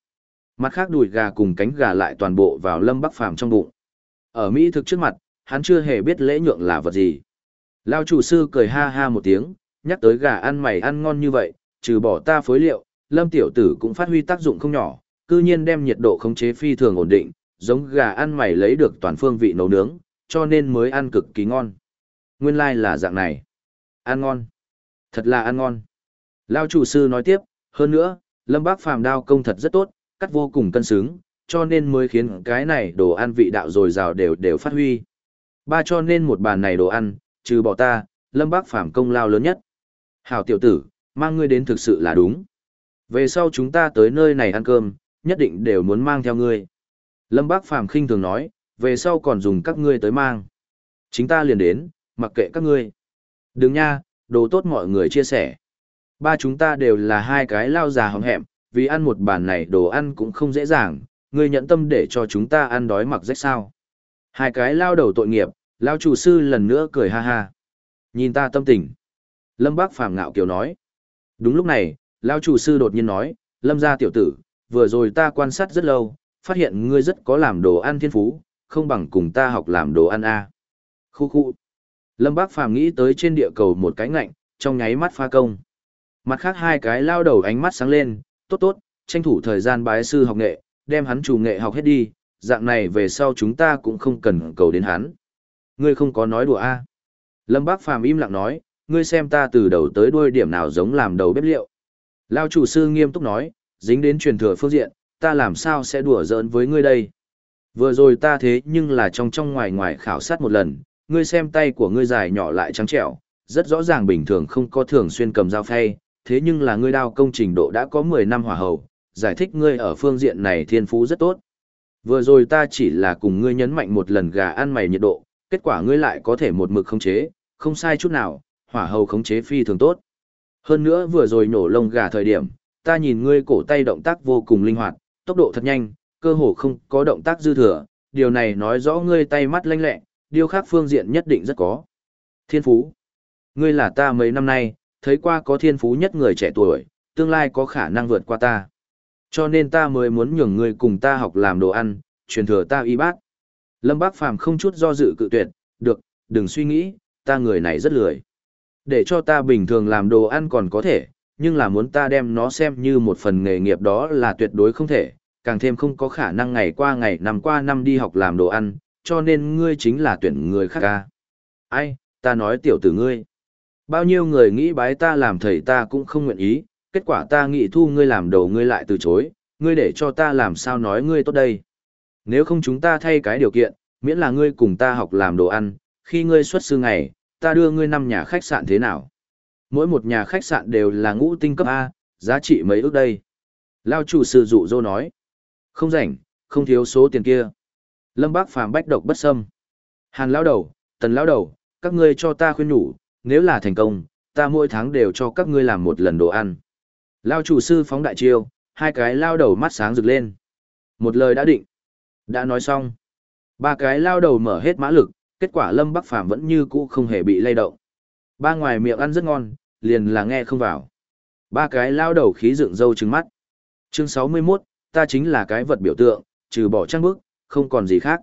Mặt khác đùi gà cùng cánh gà lại toàn bộ vào lâm bắc phàm trong bụng. Ở Mỹ thực trước mặt, hắn chưa hề biết lễ nhượng là vật gì. Lao chủ sư cười ha ha một tiếng, nhắc tới gà ăn mày ăn ngon như vậy, trừ bỏ ta phối liệu, lâm tiểu tử cũng phát huy tác dụng không nhỏ, cư nhiên đem nhiệt độ khống chế phi thường ổn định, giống gà ăn mày lấy được toàn phương vị nấu nướng, cho nên mới ăn cực kỳ ngon. Nguyên lai like là dạng này. Ăn ngon. Thật là ăn ngon. Lao chủ sư nói tiếp, hơn nữa, lâm bác phàm đao công thật rất tốt, cắt vô cùng cân xứng, cho nên mới khiến cái này đồ ăn vị đạo dồi dào đều đều phát huy. Ba cho nên một bàn này đồ ăn, trừ bỏ ta, Lâm Bác Phàm công lao lớn nhất. Hảo tiểu tử, mang ngươi đến thực sự là đúng. Về sau chúng ta tới nơi này ăn cơm, nhất định đều muốn mang theo ngươi. Lâm Bác Phàm khinh thường nói, về sau còn dùng các ngươi tới mang. Chính ta liền đến, mặc kệ các ngươi. Đừng nha, đồ tốt mọi người chia sẻ. Ba chúng ta đều là hai cái lao già hỏng hẹm, vì ăn một bàn này đồ ăn cũng không dễ dàng, ngươi nhận tâm để cho chúng ta ăn đói mặc rách sao. Hai cái lao đầu tội nghiệp, lao chủ sư lần nữa cười ha ha. Nhìn ta tâm tình. Lâm Bác Phàm ngạo kiều nói. Đúng lúc này, lao chủ sư đột nhiên nói, Lâm gia tiểu tử, vừa rồi ta quan sát rất lâu, phát hiện ngươi rất có làm đồ ăn thiên phú, không bằng cùng ta học làm đồ ăn a. Khu khu. Lâm Bác Phàm nghĩ tới trên địa cầu một cái ngạnh, trong nháy mắt pha công. Mặt khác hai cái lao đầu ánh mắt sáng lên, tốt tốt, tranh thủ thời gian bái sư học nghệ, đem hắn chủ nghệ học hết đi, dạng này về sau chúng ta cũng không cần cầu đến hắn. Ngươi không có nói đùa a? Lâm Bác Phàm im lặng nói, ngươi xem ta từ đầu tới đuôi điểm nào giống làm đầu bếp liệu. Lao chủ sư nghiêm túc nói, dính đến truyền thừa phương diện, ta làm sao sẽ đùa giỡn với ngươi đây. Vừa rồi ta thế nhưng là trong trong ngoài ngoài khảo sát một lần, ngươi xem tay của ngươi dài nhỏ lại trắng trẻo, rất rõ ràng bình thường không có thường xuyên cầm dao phay, thế nhưng là ngươi đao công trình độ đã có 10 năm hỏa hầu, giải thích ngươi ở phương diện này thiên phú rất tốt. Vừa rồi ta chỉ là cùng ngươi nhấn mạnh một lần gà ăn mày nhiệt độ, kết quả ngươi lại có thể một mực khống chế, không sai chút nào, hỏa hầu khống chế phi thường tốt. Hơn nữa vừa rồi nổ lông gà thời điểm, ta nhìn ngươi cổ tay động tác vô cùng linh hoạt, tốc độ thật nhanh, cơ hồ không có động tác dư thừa, điều này nói rõ ngươi tay mắt lanh lẹ, điều khác phương diện nhất định rất có. Thiên phú. Ngươi là ta mấy năm nay, thấy qua có thiên phú nhất người trẻ tuổi, tương lai có khả năng vượt qua ta. Cho nên ta mới muốn nhường ngươi cùng ta học làm đồ ăn, truyền thừa ta y bát. Lâm Bác Phàm không chút do dự cự tuyệt, được, đừng suy nghĩ, ta người này rất lười. Để cho ta bình thường làm đồ ăn còn có thể, nhưng là muốn ta đem nó xem như một phần nghề nghiệp đó là tuyệt đối không thể, càng thêm không có khả năng ngày qua ngày năm qua năm đi học làm đồ ăn, cho nên ngươi chính là tuyển người khác ca. Ai, ta nói tiểu tử ngươi. Bao nhiêu người nghĩ bái ta làm thầy ta cũng không nguyện ý, kết quả ta nghĩ thu ngươi làm đầu ngươi lại từ chối, ngươi để cho ta làm sao nói ngươi tốt đây. Nếu không chúng ta thay cái điều kiện, miễn là ngươi cùng ta học làm đồ ăn, khi ngươi xuất sư ngày, ta đưa ngươi năm nhà khách sạn thế nào. mỗi một nhà khách sạn đều là ngũ tinh cấp A, giá trị mấy ước đây. Lao chủ sư dụ dô nói. Không rảnh, không thiếu số tiền kia. Lâm Bác Phàm bách độc bất xâm. Hàn lão đầu, Tần lão đầu, các ngươi cho ta khuyên nhủ, nếu là thành công, ta mỗi tháng đều cho các ngươi làm một lần đồ ăn. Lao chủ sư phóng đại chiêu, hai cái lao đầu mắt sáng rực lên. Một lời đã định. Đã nói xong. Ba cái lao đầu mở hết mã lực, kết quả Lâm Bắc Phàm vẫn như cũ không hề bị lay động. Ba ngoài miệng ăn rất ngon, liền là nghe không vào. Ba cái lao đầu khí dựng râu trừng mắt. Chương 61, ta chính là cái vật biểu tượng, trừ bỏ trang bức, không còn gì khác.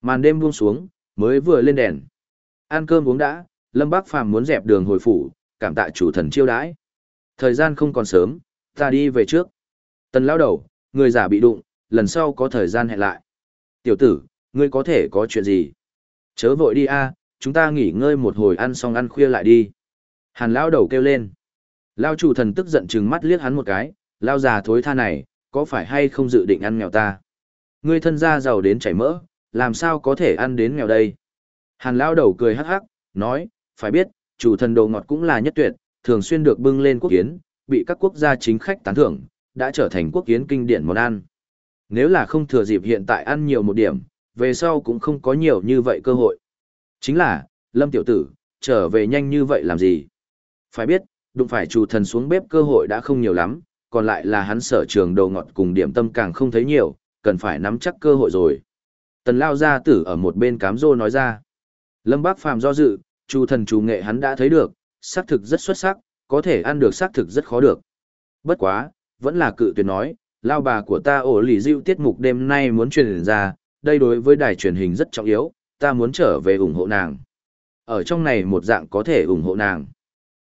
Màn đêm buông xuống, mới vừa lên đèn. Ăn cơm uống đã, Lâm Bác Phàm muốn dẹp đường hồi phủ, cảm tạ chủ thần chiêu đãi. Thời gian không còn sớm, ta đi về trước. Tần lao đầu, người giả bị đụng, lần sau có thời gian hẹn lại. Tiểu tử, ngươi có thể có chuyện gì? Chớ vội đi a, chúng ta nghỉ ngơi một hồi ăn xong ăn khuya lại đi. Hàn lao đầu kêu lên. Lao chủ thần tức giận trừng mắt liếc hắn một cái, lao già thối tha này, có phải hay không dự định ăn nghèo ta? Ngươi thân gia giàu đến chảy mỡ, làm sao có thể ăn đến nghèo đây? Hàn lao đầu cười hắc hắc, nói, phải biết, chủ thần đồ ngọt cũng là nhất tuyệt, thường xuyên được bưng lên quốc kiến, bị các quốc gia chính khách tán thưởng, đã trở thành quốc kiến kinh điển món ăn. Nếu là không thừa dịp hiện tại ăn nhiều một điểm, về sau cũng không có nhiều như vậy cơ hội. Chính là, Lâm tiểu tử, trở về nhanh như vậy làm gì? Phải biết, đụng phải chủ thần xuống bếp cơ hội đã không nhiều lắm, còn lại là hắn sở trường đầu ngọt cùng điểm tâm càng không thấy nhiều, cần phải nắm chắc cơ hội rồi. Tần lao gia tử ở một bên cám rô nói ra. Lâm Bác Phàm do dự, chu thần chủ nghệ hắn đã thấy được, xác thực rất xuất sắc, có thể ăn được xác thực rất khó được. Bất quá, vẫn là cự tuyệt nói, lao bà của ta ổ lì diệu tiết mục đêm nay muốn truyền ra, đây đối với đài truyền hình rất trọng yếu, ta muốn trở về ủng hộ nàng. Ở trong này một dạng có thể ủng hộ nàng.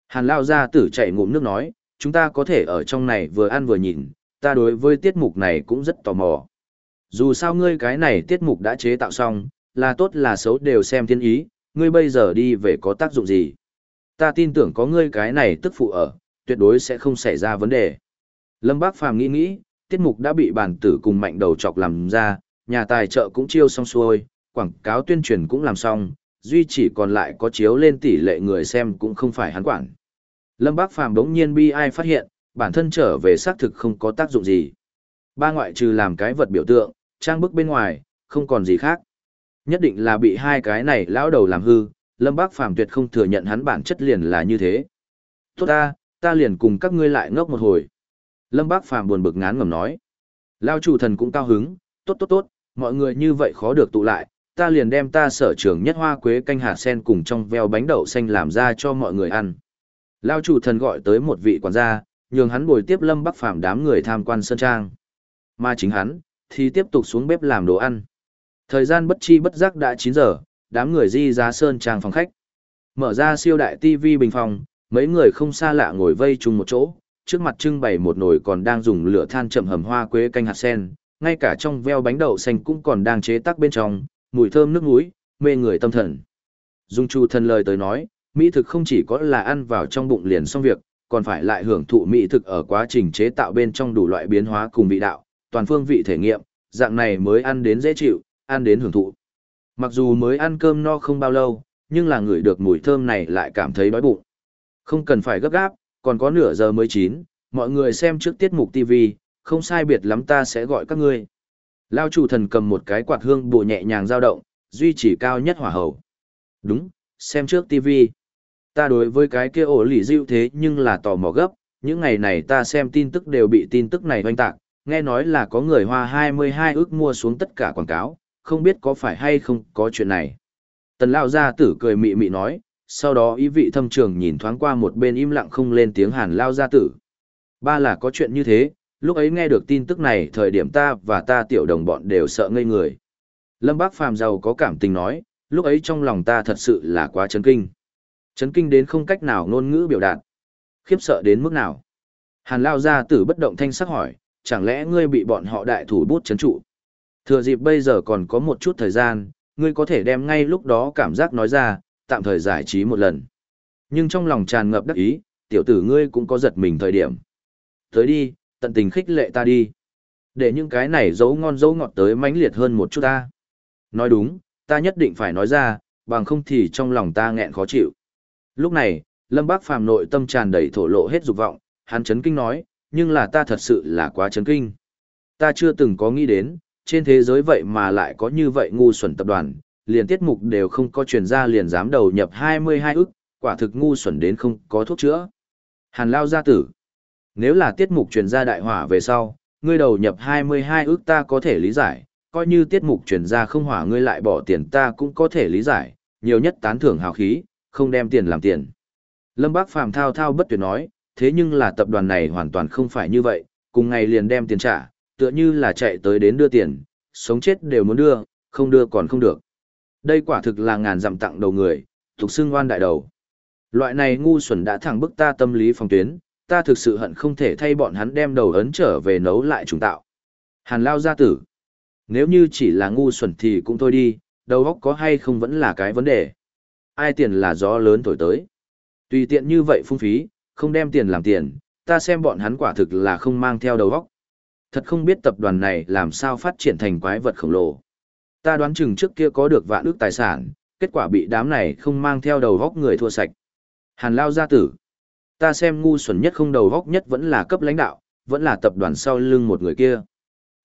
Hàn lao gia tử chạy ngụm nước nói, chúng ta có thể ở trong này vừa ăn vừa nhìn, ta đối với tiết mục này cũng rất tò mò. Dù sao ngươi cái này tiết mục đã chế tạo xong, là tốt là xấu đều xem thiên ý, ngươi bây giờ đi về có tác dụng gì. Ta tin tưởng có ngươi cái này tức phụ ở, tuyệt đối sẽ không xảy ra vấn đề. Lâm Bác Phàm nghĩ nghĩ, tiết mục đã bị bản tử cùng mạnh đầu chọc làm ra, nhà tài trợ cũng chiêu xong xuôi, quảng cáo tuyên truyền cũng làm xong, duy chỉ còn lại có chiếu lên tỷ lệ người xem cũng không phải hắn quản. Lâm Bác Phàm đống nhiên bi ai phát hiện, bản thân trở về xác thực không có tác dụng gì. Ba ngoại trừ làm cái vật biểu tượng, trang bức bên ngoài, không còn gì khác. Nhất định là bị hai cái này lão đầu làm hư, Lâm Bác Phàm tuyệt không thừa nhận hắn bản chất liền là như thế. Tốt ta, ta liền cùng các ngươi lại ngốc một hồi. Lâm Bác Phàm buồn bực ngán ngầm nói. Lao chủ thần cũng cao hứng, tốt tốt tốt, mọi người như vậy khó được tụ lại, ta liền đem ta sở trường nhất hoa quế canh hạt sen cùng trong veo bánh đậu xanh làm ra cho mọi người ăn. Lao chủ thần gọi tới một vị quản gia, nhường hắn bồi tiếp Lâm Bắc Phàm đám người tham quan sơn trang. Mà chính hắn, thì tiếp tục xuống bếp làm đồ ăn. Thời gian bất chi bất giác đã 9 giờ, đám người di ra sơn trang phòng khách. Mở ra siêu đại TV bình phòng, mấy người không xa lạ ngồi vây chung một chỗ, trước mặt trưng bày một nồi còn đang dùng lửa than chậm hầm hoa quế canh hạt sen, ngay cả trong veo bánh đậu xanh cũng còn đang chế tác bên trong, mùi thơm nước muối, mê người tâm thần. Dung Chu thân lời tới nói, mỹ thực không chỉ có là ăn vào trong bụng liền xong việc, còn phải lại hưởng thụ mỹ thực ở quá trình chế tạo bên trong đủ loại biến hóa cùng vị đạo, toàn phương vị thể nghiệm, dạng này mới ăn đến dễ chịu, ăn đến hưởng thụ. Mặc dù mới ăn cơm no không bao lâu, nhưng là người được mùi thơm này lại cảm thấy đói bụng. Không cần phải gấp gáp, còn có nửa giờ mới chín, mọi người xem trước tiết mục TV, không sai biệt lắm ta sẽ gọi các ngươi. Lao chủ thần cầm một cái quạt hương bộ nhẹ nhàng dao động, duy trì cao nhất hỏa hầu. Đúng, xem trước TV. Ta đối với cái kia ổ lì dịu thế nhưng là tò mò gấp, những ngày này ta xem tin tức đều bị tin tức này hoanh tạc, nghe nói là có người hoa 22 ước mua xuống tất cả quảng cáo, không biết có phải hay không có chuyện này. Tần Lao gia tử cười mị mị nói, sau đó ý vị thâm trường nhìn thoáng qua một bên im lặng không lên tiếng hàn Lao gia tử. Ba là có chuyện như thế, lúc ấy nghe được tin tức này thời điểm ta và ta tiểu đồng bọn đều sợ ngây người. Lâm Bác Phàm giàu có cảm tình nói, lúc ấy trong lòng ta thật sự là quá chấn kinh. Chấn kinh đến không cách nào ngôn ngữ biểu đạt. Khiếp sợ đến mức nào. Hàn Lao gia tử bất động thanh sắc hỏi, chẳng lẽ ngươi bị bọn họ đại thủ bút chấn trụ? Thừa dịp bây giờ còn có một chút thời gian, ngươi có thể đem ngay lúc đó cảm giác nói ra, tạm thời giải trí một lần. Nhưng trong lòng tràn ngập đắc ý, tiểu tử ngươi cũng có giật mình thời điểm. Tới đi, tận tình khích lệ ta đi. Để những cái này dấu ngon dấu ngọt tới mãnh liệt hơn một chút ta. Nói đúng, ta nhất định phải nói ra, bằng không thì trong lòng ta nghẹn khó chịu. Lúc này, Lâm Bác Phàm nội tâm tràn đầy thổ lộ hết dục vọng, hắn chấn kinh nói, nhưng là ta thật sự là quá chấn kinh. Ta chưa từng có nghĩ đến, trên thế giới vậy mà lại có như vậy ngu xuẩn tập đoàn, liền tiết mục đều không có truyền ra liền dám đầu nhập 22 ức, quả thực ngu xuẩn đến không có thuốc chữa. Hàn Lao gia tử. Nếu là tiết mục truyền ra đại hỏa về sau, ngươi đầu nhập 22 ức ta có thể lý giải, coi như tiết mục truyền ra không hỏa ngươi lại bỏ tiền ta cũng có thể lý giải, nhiều nhất tán thưởng hào khí, không đem tiền làm tiền. Lâm Bác Phàm thao thao bất tuyệt nói, thế nhưng là tập đoàn này hoàn toàn không phải như vậy, cùng ngày liền đem tiền trả, tựa như là chạy tới đến đưa tiền, sống chết đều muốn đưa, không đưa còn không được. Đây quả thực là ngàn dặm tặng đầu người, thuộc xưng oan đại đầu. Loại này ngu xuẩn đã thẳng bức ta tâm lý phòng tuyến, ta thực sự hận không thể thay bọn hắn đem đầu ấn trở về nấu lại trùng tạo. Hàn lao gia tử. Nếu như chỉ là ngu xuẩn thì cũng thôi đi, đầu óc có hay không vẫn là cái vấn đề. Ai tiền là gió lớn thổi tới. Tùy tiện như vậy phung phí, không đem tiền làm tiền, ta xem bọn hắn quả thực là không mang theo đầu óc. Thật không biết tập đoàn này làm sao phát triển thành quái vật khổng lồ. Ta đoán chừng trước kia có được vạn ước tài sản, kết quả bị đám này không mang theo đầu góc người thua sạch. Hàn Lao gia tử. Ta xem ngu xuẩn nhất không đầu góc nhất vẫn là cấp lãnh đạo, vẫn là tập đoàn sau lưng một người kia.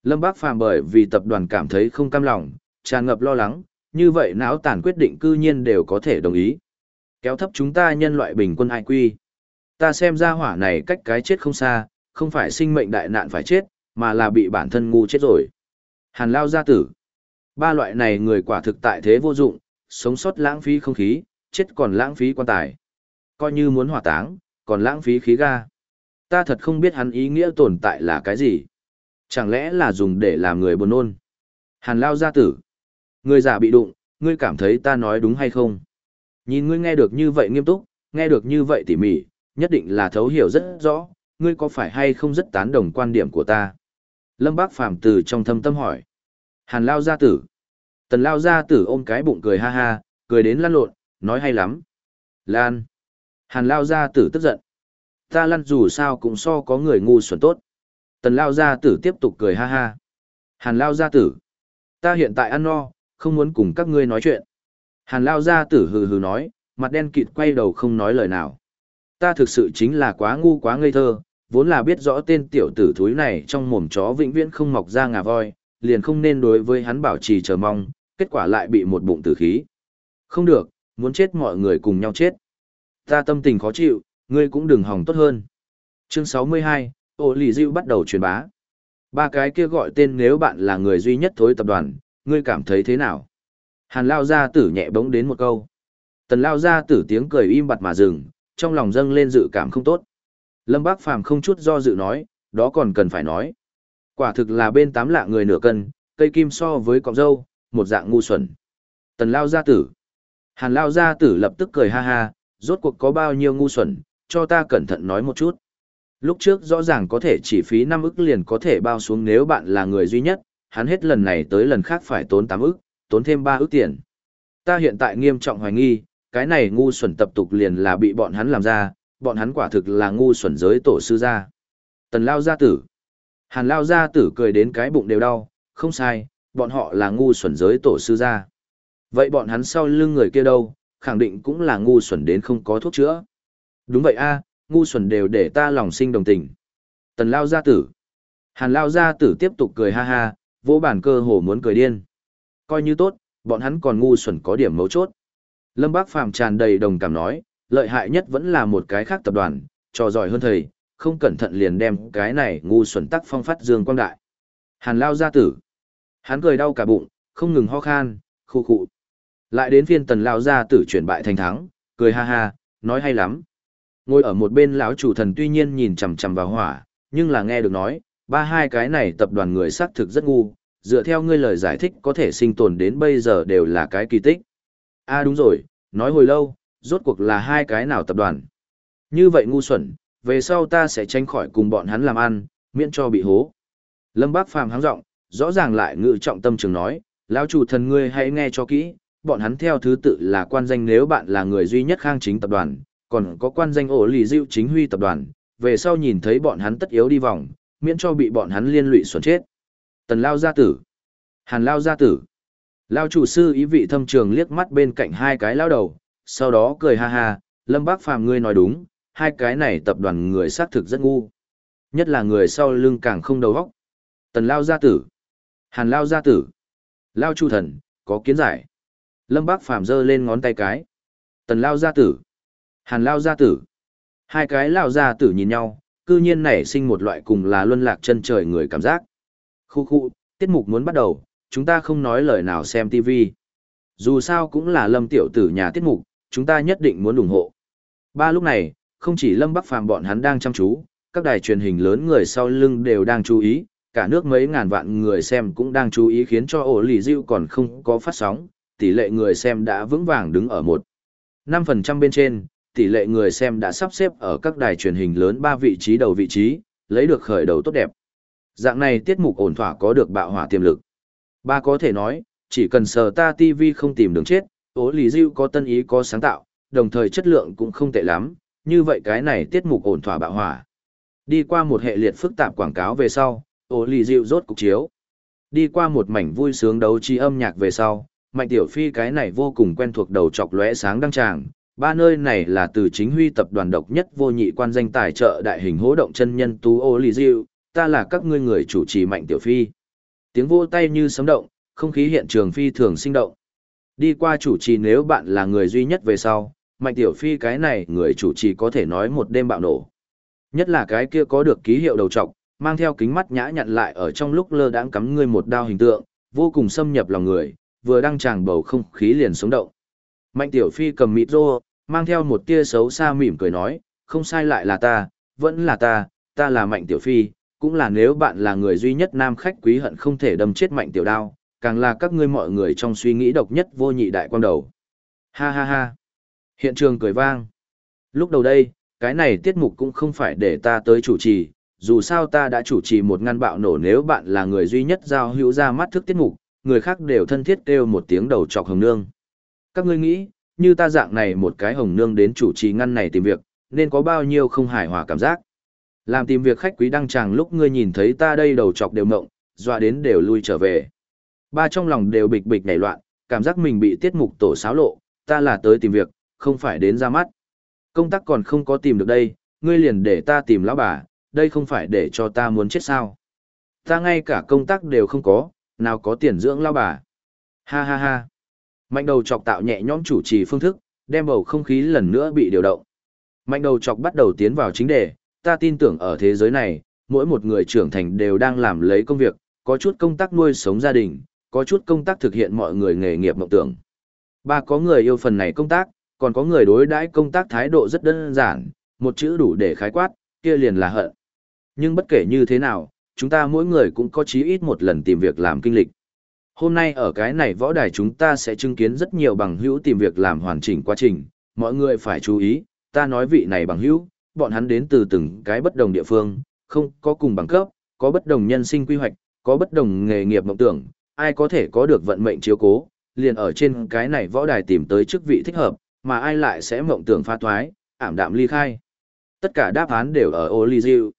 Lâm Bác Phàm bởi vì tập đoàn cảm thấy không cam lòng, tràn ngập lo lắng, như vậy não tàn quyết định cư nhiên đều có thể đồng ý. Kéo thấp chúng ta nhân loại bình quân IQ. Ta xem ra hỏa này cách cái chết không xa, không phải sinh mệnh đại nạn phải chết, mà là bị bản thân ngu chết rồi. Hàn Lao gia tử. Ba loại này người quả thực tại thế vô dụng, sống sót lãng phí không khí, chết còn lãng phí quan tài. Coi như muốn hỏa táng, còn lãng phí khí ga. Ta thật không biết hắn ý nghĩa tồn tại là cái gì. Chẳng lẽ là dùng để làm người buồn nôn? Hàn Lao gia tử. Người giả bị đụng, ngươi cảm thấy ta nói đúng hay không? Nhìn ngươi nghe được như vậy nghiêm túc, nghe được như vậy tỉ mỉ, nhất định là thấu hiểu rất rõ, ngươi có phải hay không rất tán đồng quan điểm của ta? Lâm Bác Phàm từ trong thâm tâm hỏi. Hàn Lao gia tử. Tần Lao gia tử ôm cái bụng cười ha ha, cười đến lăn lộn, nói hay lắm. Lan. Hàn Lao gia tử tức giận. Ta lăn dù sao cũng so có người ngu xuẩn tốt. Tần Lao gia tử tiếp tục cười ha ha. Hàn Lao gia tử. Ta hiện tại ăn no, không muốn cùng các ngươi nói chuyện. Hàn Lao gia tử hừ hừ nói, mặt đen kịt quay đầu không nói lời nào. Ta thực sự chính là quá ngu quá ngây thơ, vốn là biết rõ tên tiểu tử thúi này trong mồm chó vĩnh viễn không mọc ra ngà voi, liền không nên đối với hắn bảo trì chờ mong, kết quả lại bị một bụng tử khí. Không được, muốn chết mọi người cùng nhau chết. Ta tâm tình khó chịu, ngươi cũng đừng hòng tốt hơn. Chương 62, Ô Lì dịu bắt đầu truyền bá. Ba cái kia gọi tên nếu bạn là người duy nhất thối tập đoàn, ngươi cảm thấy thế nào? Hàn Lao Gia tử nhẹ bỗng đến một câu. Tần Lao Gia tử tiếng cười im bặt mà dừng, trong lòng dâng lên dự cảm không tốt. Lâm Bác Phàm không chút do dự nói, đó còn cần phải nói. Quả thực là bên tám lạ người nửa cân, cây kim so với cọng dâu, một dạng ngu xuẩn. Tần Lao Gia tử. Hàn Lao Gia tử lập tức cười ha ha, rốt cuộc có bao nhiêu ngu xuẩn, cho ta cẩn thận nói một chút. Lúc trước rõ ràng có thể chỉ phí 5 ức liền có thể bao xuống nếu bạn là người duy nhất, hắn hết lần này tới lần khác phải tốn 8 ức, tốn thêm 3 ức tiền. Ta hiện tại nghiêm trọng hoài nghi, cái này ngu xuẩn tập tục liền là bị bọn hắn làm ra, bọn hắn quả thực là ngu xuẩn giới tổ sư gia. Tần Lao Gia Tử Hàn Lao Gia Tử cười đến cái bụng đều đau, không sai, bọn họ là ngu xuẩn giới tổ sư gia. Vậy bọn hắn sau lưng người kia đâu, khẳng định cũng là ngu xuẩn đến không có thuốc chữa. Đúng vậy a, ngu xuẩn đều để ta lòng sinh đồng tình. Tần Lao Gia Tử Hàn Lao Gia Tử tiếp tục cười ha ha, vô bản cơ hồ muốn cười điên. Coi như tốt, bọn hắn còn ngu xuẩn có điểm mấu chốt. Lâm Bác Phàm tràn đầy đồng cảm nói, lợi hại nhất vẫn là một cái khác tập đoàn, trò giỏi hơn thầy, không cẩn thận liền đem cái này ngu xuẩn tắc phong phát dương quang đại. Hàn Lao Gia Tử Hắn cười đau cả bụng, không ngừng ho khan, khu khụ. Lại đến phiên tần Lao Gia Tử chuyển bại thành thắng, cười ha ha, nói hay lắm. Ngồi ở một bên lão chủ thần tuy nhiên nhìn chằm chằm vào hỏa, nhưng là nghe được nói, ba hai cái này tập đoàn người xác thực rất ngu, dựa theo ngươi lời giải thích có thể sinh tồn đến bây giờ đều là cái kỳ tích. a à đúng rồi, nói hồi lâu, rốt cuộc là hai cái nào tập đoàn. Như vậy ngu xuẩn, về sau ta sẽ tránh khỏi cùng bọn hắn làm ăn, miễn cho bị hố. Lâm Bác Phàm hắng giọng, rõ ràng lại ngự trọng tâm trường nói, lão chủ thần ngươi hãy nghe cho kỹ, bọn hắn theo thứ tự là quan danh nếu bạn là người duy nhất khang chính tập đoàn, còn có quan danh ổ lì diệu chính huy tập đoàn, về sau nhìn thấy bọn hắn tất yếu đi vòng, miễn cho bị bọn hắn liên lụy xuẩn chết. Tần Lao gia tử, Hàn Lao gia tử, Lao chủ sư ý vị thâm trường liếc mắt bên cạnh hai cái lao đầu, sau đó cười ha ha, Lâm Bác Phàm ngươi nói đúng, hai cái này tập đoàn người xác thực rất ngu. Nhất là người sau lưng càng không đầu óc. Tần Lao gia tử. Hàn Lao gia tử. Lao Chu Thần, có kiến giải. Lâm Bác Phàm giơ lên ngón tay cái. Tần Lao gia tử. Hàn Lao gia tử. Hai cái Lao gia tử nhìn nhau, cư nhiên nảy sinh một loại cùng là luân lạc chân trời người cảm giác. Khu khu, tiết mục muốn bắt đầu, chúng ta không nói lời nào xem TV. Dù sao cũng là lâm tiểu tử nhà tiết mục, chúng ta nhất định muốn ủng hộ. Ba lúc này, không chỉ lâm bắc phàm bọn hắn đang chăm chú, các đài truyền hình lớn người sau lưng đều đang chú ý, cả nước mấy ngàn vạn người xem cũng đang chú ý khiến cho ổ lì dịu còn không có phát sóng, tỷ lệ người xem đã vững vàng đứng ở một 5% bên trên, tỷ lệ người xem đã sắp xếp ở các đài truyền hình lớn ba vị trí đầu vị trí, lấy được khởi đầu tốt đẹp. Dạng này tiết mục ổn thỏa có được bạo hỏa tiềm lực. Ba có thể nói, chỉ cần sờ ta TV không tìm đường chết, ố lì diêu có tân ý có sáng tạo, đồng thời chất lượng cũng không tệ lắm, như vậy cái này tiết mục ổn thỏa bạo hỏa. Đi qua một hệ liệt phức tạp quảng cáo về sau, ố lì diêu rốt cục chiếu. Đi qua một mảnh vui sướng đấu trí âm nhạc về sau, mạnh tiểu phi cái này vô cùng quen thuộc đầu chọc lóe sáng đăng tràng. Ba nơi này là từ chính huy tập đoàn độc nhất vô nhị quan danh tài trợ đại hình hỗ động chân nhân tú ô lì diêu, ta là các ngươi người chủ trì mạnh tiểu phi. Tiếng vô tay như sấm động, không khí hiện trường phi thường sinh động. Đi qua chủ trì nếu bạn là người duy nhất về sau, Mạnh Tiểu Phi cái này người chủ trì có thể nói một đêm bạo nổ. Nhất là cái kia có được ký hiệu đầu trọc, mang theo kính mắt nhã nhặn lại ở trong lúc lơ đãng cắm ngươi một đao hình tượng, vô cùng xâm nhập lòng người, vừa đang tràng bầu không khí liền sống động. Mạnh Tiểu Phi cầm mịt rô, mang theo một tia xấu xa mỉm cười nói, không sai lại là ta, vẫn là ta, ta là Mạnh Tiểu Phi, cũng là nếu bạn là người duy nhất nam khách quý hận không thể đâm chết Mạnh Tiểu Đao, càng là các ngươi mọi người trong suy nghĩ độc nhất vô nhị đại quan đầu. Ha ha ha. Hiện trường cười vang. Lúc đầu đây, cái này tiết mục cũng không phải để ta tới chủ trì, dù sao ta đã chủ trì một ngăn bạo nổ nếu bạn là người duy nhất giao hữu ra mắt thức tiết mục, người khác đều thân thiết kêu một tiếng đầu chọc hồng nương. Các ngươi nghĩ, như ta dạng này một cái hồng nương đến chủ trì ngăn này tìm việc, nên có bao nhiêu không hài hòa cảm giác. Làm tìm việc khách quý đăng tràng lúc ngươi nhìn thấy ta đây đầu chọc đều mộng, dọa đến đều lui trở về. Ba trong lòng đều bịch bịch nảy loạn, cảm giác mình bị tiết mục tổ xáo lộ, ta là tới tìm việc, không phải đến ra mắt. Công tác còn không có tìm được đây, ngươi liền để ta tìm lão bà, đây không phải để cho ta muốn chết sao. Ta ngay cả công tác đều không có, nào có tiền dưỡng lão bà. Ha ha ha. Mạnh đầu chọc tạo nhẹ nhõm chủ trì phương thức, đem bầu không khí lần nữa bị điều động. Mạnh đầu chọc bắt đầu tiến vào chính đề, ta tin tưởng ở thế giới này, mỗi một người trưởng thành đều đang làm lấy công việc, có chút công tác nuôi sống gia đình, có chút công tác thực hiện mọi người nghề nghiệp mộng tưởng. Ba có người yêu phần này công tác, còn có người đối đãi công tác thái độ rất đơn giản, một chữ đủ để khái quát, kia liền là hận. Nhưng bất kể như thế nào, chúng ta mỗi người cũng có chí ít một lần tìm việc làm kinh lịch. Hôm nay ở cái này võ đài chúng ta sẽ chứng kiến rất nhiều bằng hữu tìm việc làm hoàn chỉnh quá trình, mọi người phải chú ý, ta nói vị này bằng hữu, bọn hắn đến từ từng cái bất đồng địa phương, không có cùng bằng cấp, có bất đồng nhân sinh quy hoạch, có bất đồng nghề nghiệp mộng tưởng, ai có thể có được vận mệnh chiếu cố, liền ở trên cái này võ đài tìm tới chức vị thích hợp, mà ai lại sẽ mộng tưởng pha thoái, ảm đạm ly khai. Tất cả đáp án đều ở ô ly diệu.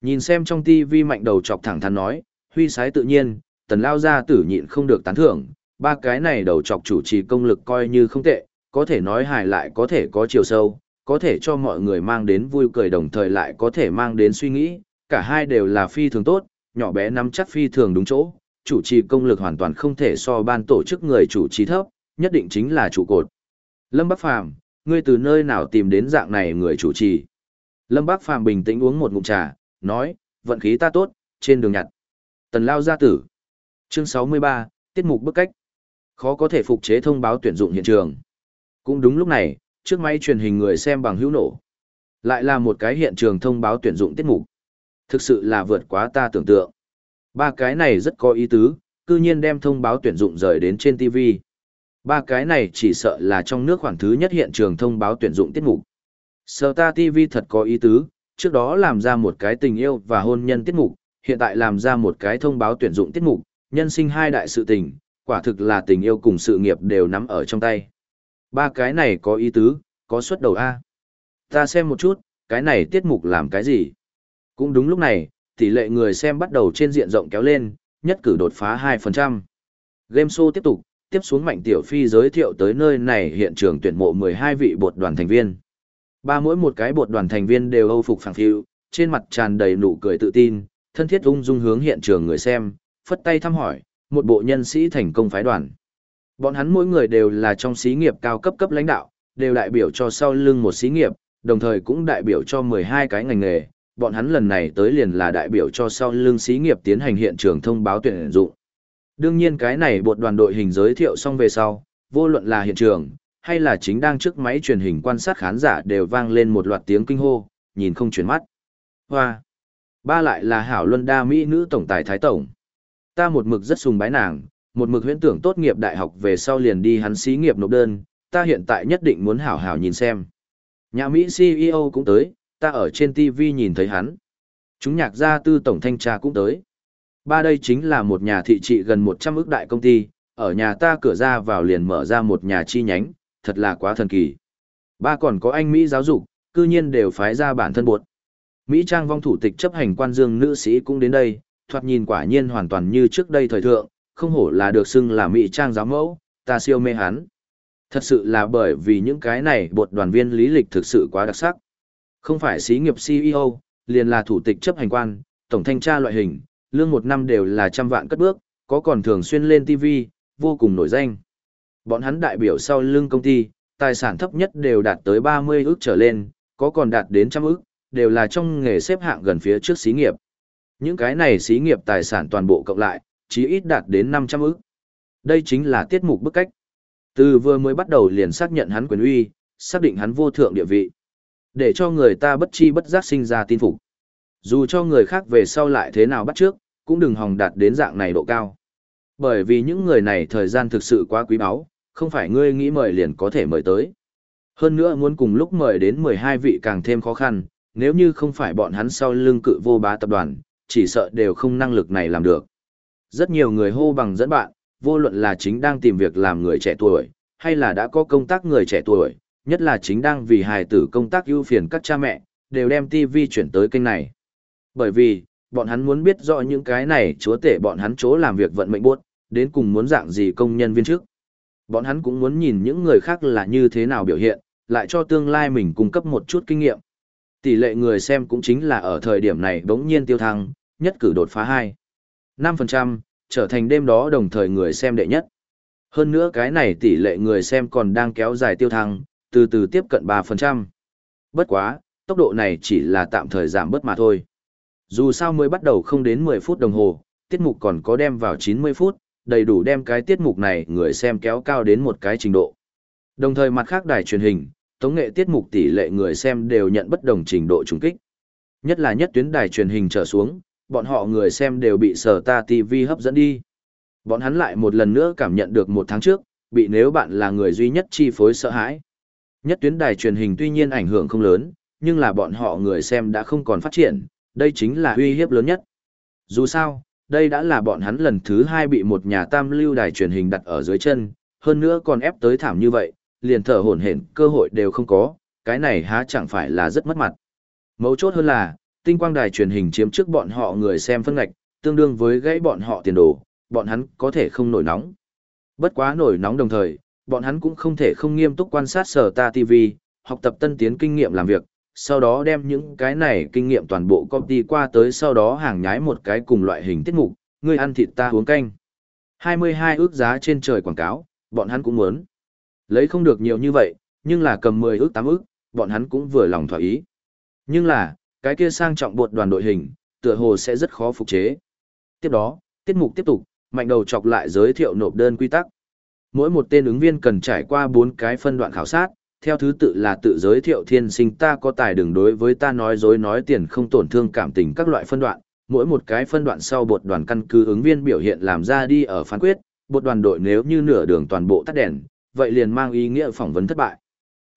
Nhìn xem trong TV mạnh đầu chọc thẳng thắn nói, huy sái tự nhiên, tần lao ra tử nhịn không được tán thưởng, ba cái này đầu chọc chủ trì công lực coi như không tệ, có thể nói hài lại có thể có chiều sâu, có thể cho mọi người mang đến vui cười đồng thời lại có thể mang đến suy nghĩ, cả hai đều là phi thường tốt, nhỏ bé nắm chắc phi thường đúng chỗ, chủ trì công lực hoàn toàn không thể so ban tổ chức người chủ trì thấp, nhất định chính là trụ cột. Lâm Bắc Phàm, ngươi từ nơi nào tìm đến dạng này người chủ trì? Lâm Bắc Phàm bình tĩnh uống một ngụm trà, nói, vận khí ta tốt, trên đường nhặt. Tần Lao gia tử. Chương 63, tiết mục bức cách. Khó có thể phục chế thông báo tuyển dụng hiện trường. Cũng đúng lúc này, trước máy truyền hình người xem bằng hữu nổ. Lại là một cái hiện trường thông báo tuyển dụng tiết mục. Thực sự là vượt quá ta tưởng tượng. Ba cái này rất có ý tứ, cư nhiên đem thông báo tuyển dụng rời đến trên TV. Ba cái này chỉ sợ là trong nước khoảng thứ nhất hiện trường thông báo tuyển dụng tiết mục. Sở ta TV thật có ý tứ, trước đó làm ra một cái tình yêu và hôn nhân tiết mục, hiện tại làm ra một cái thông báo tuyển dụng tiết mục, nhân sinh hai đại sự tình, quả thực là tình yêu cùng sự nghiệp đều nắm ở trong tay. Ba cái này có ý tứ, có xuất đầu A. Ta xem một chút, cái này tiết mục làm cái gì? Cũng đúng lúc này, tỷ lệ người xem bắt đầu trên diện rộng kéo lên, nhất cử đột phá 2%. Game show tiếp tục, tiếp xuống Mạnh Tiểu Phi giới thiệu tới nơi này hiện trường tuyển mộ 12 vị bột đoàn thành viên. Ba mỗi một cái bột đoàn thành viên đều âu phục phẳng phiu, trên mặt tràn đầy nụ cười tự tin, thân thiết ung dung hướng hiện trường người xem, phất tay thăm hỏi, một bộ nhân sĩ thành công phái đoàn. Bọn hắn mỗi người đều là trong xí nghiệp cao cấp cấp lãnh đạo, đều đại biểu cho sau lưng một xí nghiệp, đồng thời cũng đại biểu cho 12 cái ngành nghề. Bọn hắn lần này tới liền là đại biểu cho sau lưng xí nghiệp tiến hành hiện trường thông báo tuyển dụng. Đương nhiên cái này bột đoàn đội hình giới thiệu xong về sau, vô luận là hiện trường, hay là chính đang trước máy truyền hình quan sát khán giả đều vang lên một loạt tiếng kinh hô, nhìn không chuyển mắt. Hoa! Ba lại là hảo luân đa Mỹ nữ tổng tài Thái Tổng. Ta một mực rất sùng bái nàng, một mực huyễn tưởng tốt nghiệp đại học về sau liền đi hắn xí nghiệp nộp đơn, ta hiện tại nhất định muốn hảo hảo nhìn xem. Nhà Mỹ CEO cũng tới, ta ở trên TV nhìn thấy hắn. Chúng nhạc gia tư tổng thanh tra cũng tới. Ba đây chính là một nhà thị trị gần 100 ức đại công ty, ở nhà ta cửa ra vào liền mở ra một nhà chi nhánh, thật là quá thần kỳ. Ba còn có anh Mỹ giáo dục, cư nhiên đều phái ra bản thân buộc. Mỹ Trang vong thủ tịch chấp hành quan dương nữ sĩ cũng đến đây, thoạt nhìn quả nhiên hoàn toàn như trước đây thời thượng, không hổ là được xưng là Mỹ Trang giáo mẫu, ta siêu mê hắn. Thật sự là bởi vì những cái này bột đoàn viên lý lịch thực sự quá đặc sắc. Không phải xí nghiệp CEO, liền là thủ tịch chấp hành quan, tổng thanh tra loại hình, lương một năm đều là trăm vạn cất bước, có còn thường xuyên lên TV, vô cùng nổi danh. Bọn hắn đại biểu sau lưng công ty, tài sản thấp nhất đều đạt tới 30 ước trở lên, có còn đạt đến trăm ước, đều là trong nghề xếp hạng gần phía trước xí nghiệp. Những cái này xí nghiệp tài sản toàn bộ cộng lại, chí ít đạt đến 500 ước. Đây chính là tiết mục bức cách. Từ vừa mới bắt đầu liền xác nhận hắn quyền uy, xác định hắn vô thượng địa vị. Để cho người ta bất chi bất giác sinh ra tin phục. Dù cho người khác về sau lại thế nào bắt trước, cũng đừng hòng đạt đến dạng này độ cao. Bởi vì những người này thời gian thực sự quá quý báu, không phải ngươi nghĩ mời liền có thể mời tới. Hơn nữa muốn cùng lúc mời đến 12 vị càng thêm khó khăn, nếu như không phải bọn hắn sau lưng cự vô bá tập đoàn, chỉ sợ đều không năng lực này làm được. Rất nhiều người hô bằng dẫn bạn, vô luận là chính đang tìm việc làm người trẻ tuổi, hay là đã có công tác người trẻ tuổi, nhất là chính đang vì hài tử công tác ưu phiền các cha mẹ, đều đem TV chuyển tới kênh này. Bởi vì, bọn hắn muốn biết rõ những cái này chúa tể bọn hắn chỗ làm việc vận mệnh buốt, đến cùng muốn dạng gì công nhân viên trước. Bọn hắn cũng muốn nhìn những người khác là như thế nào biểu hiện, lại cho tương lai mình cung cấp một chút kinh nghiệm. Tỷ lệ người xem cũng chính là ở thời điểm này bỗng nhiên tiêu thăng, nhất cử đột phá 2. 5%, trở thành đêm đó đồng thời người xem đệ nhất. Hơn nữa cái này tỷ lệ người xem còn đang kéo dài tiêu thăng, từ từ tiếp cận 3%. Bất quá, tốc độ này chỉ là tạm thời giảm bớt mà thôi. Dù sao mới bắt đầu không đến 10 phút đồng hồ, tiết mục còn có đem vào 90 phút, đầy đủ đem cái tiết mục này người xem kéo cao đến một cái trình độ. Đồng thời mặt khác đài truyền hình, tống nghệ tiết mục tỷ lệ người xem đều nhận bất đồng trình độ trùng kích. Nhất là nhất tuyến đài truyền hình trở xuống, bọn họ người xem đều bị sở ta TV hấp dẫn đi. Bọn hắn lại một lần nữa cảm nhận được một tháng trước, bị nếu bạn là người duy nhất chi phối sợ hãi. Nhất tuyến đài truyền hình tuy nhiên ảnh hưởng không lớn, nhưng là bọn họ người xem đã không còn phát triển, đây chính là uy hiếp lớn nhất. Dù sao, đây đã là bọn hắn lần thứ hai bị một nhà tam lưu đài truyền hình đặt ở dưới chân, hơn nữa còn ép tới thảm như vậy, liền thở hổn hển cơ hội đều không có, cái này há chẳng phải là rất mất mặt. Mấu chốt hơn là, tinh quang đài truyền hình chiếm trước bọn họ người xem phân ngạch, tương đương với gãy bọn họ tiền đồ, bọn hắn có thể không nổi nóng. Bất quá nổi nóng đồng thời, bọn hắn cũng không thể không nghiêm túc quan sát sở ta TV, học tập tân tiến kinh nghiệm làm việc, sau đó đem những cái này kinh nghiệm toàn bộ copy qua tới sau đó hàng nhái một cái cùng loại hình tiết mục, ngươi ăn thịt ta uống canh. 22 ước giá trên trời quảng cáo, bọn hắn cũng muốn. Lấy không được nhiều như vậy, nhưng là cầm 10 ước 8 ước, bọn hắn cũng vừa lòng thỏa ý. Nhưng là, cái kia sang trọng bột đoàn đội hình, tựa hồ sẽ rất khó phục chế. Tiếp đó, tiết mục tiếp tục, mạnh đầu chọc lại giới thiệu nộp đơn quy tắc. Mỗi một tên ứng viên cần trải qua bốn cái phân đoạn khảo sát, theo thứ tự là tự giới thiệu thiên sinh ta có tài đường đối với ta nói dối nói tiền không tổn thương cảm tình các loại phân đoạn, mỗi một cái phân đoạn sau bột đoàn căn cứ ứng viên biểu hiện làm ra đi ở phán quyết, bột đoàn đội nếu như nửa đường toàn bộ tắt đèn, vậy liền mang ý nghĩa phỏng vấn thất bại.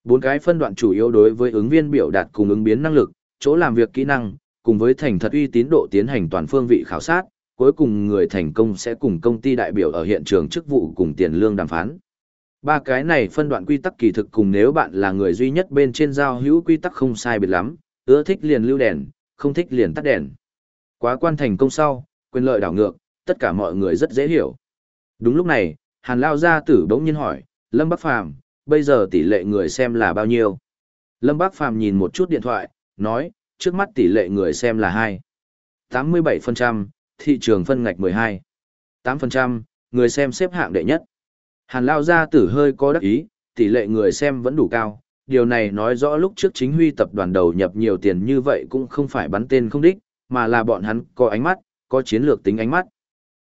Bốn cái phân đoạn chủ yếu đối với ứng viên biểu đạt cùng ứng biến năng lực, chỗ làm việc kỹ năng, cùng với thành thật uy tín độ tiến hành toàn phương vị khảo sát, cuối cùng người thành công sẽ cùng công ty đại biểu ở hiện trường chức vụ cùng tiền lương đàm phán. Ba cái này phân đoạn quy tắc kỳ thực cùng nếu bạn là người duy nhất bên trên giao hữu quy tắc không sai biệt lắm, ưa thích liền lưu đèn, không thích liền tắt đèn. Quá quan thành công sau, quyền lợi đảo ngược, tất cả mọi người rất dễ hiểu. Đúng lúc này, Hàn Lao gia tử bỗng nhiên hỏi, Lâm Bắc Phàm bây giờ tỷ lệ người xem là bao nhiêu? Lâm Bác Phàm nhìn một chút điện thoại, nói, trước mắt tỷ lệ người xem là 2. 87%, thị trường phân ngạch 12. 8%, người xem xếp hạng đệ nhất. Hàn Lao Gia tử hơi có đắc ý, tỷ lệ người xem vẫn đủ cao. Điều này nói rõ lúc trước chính huy tập đoàn đầu nhập nhiều tiền như vậy cũng không phải bắn tên không đích, mà là bọn hắn có ánh mắt, có chiến lược tính ánh mắt.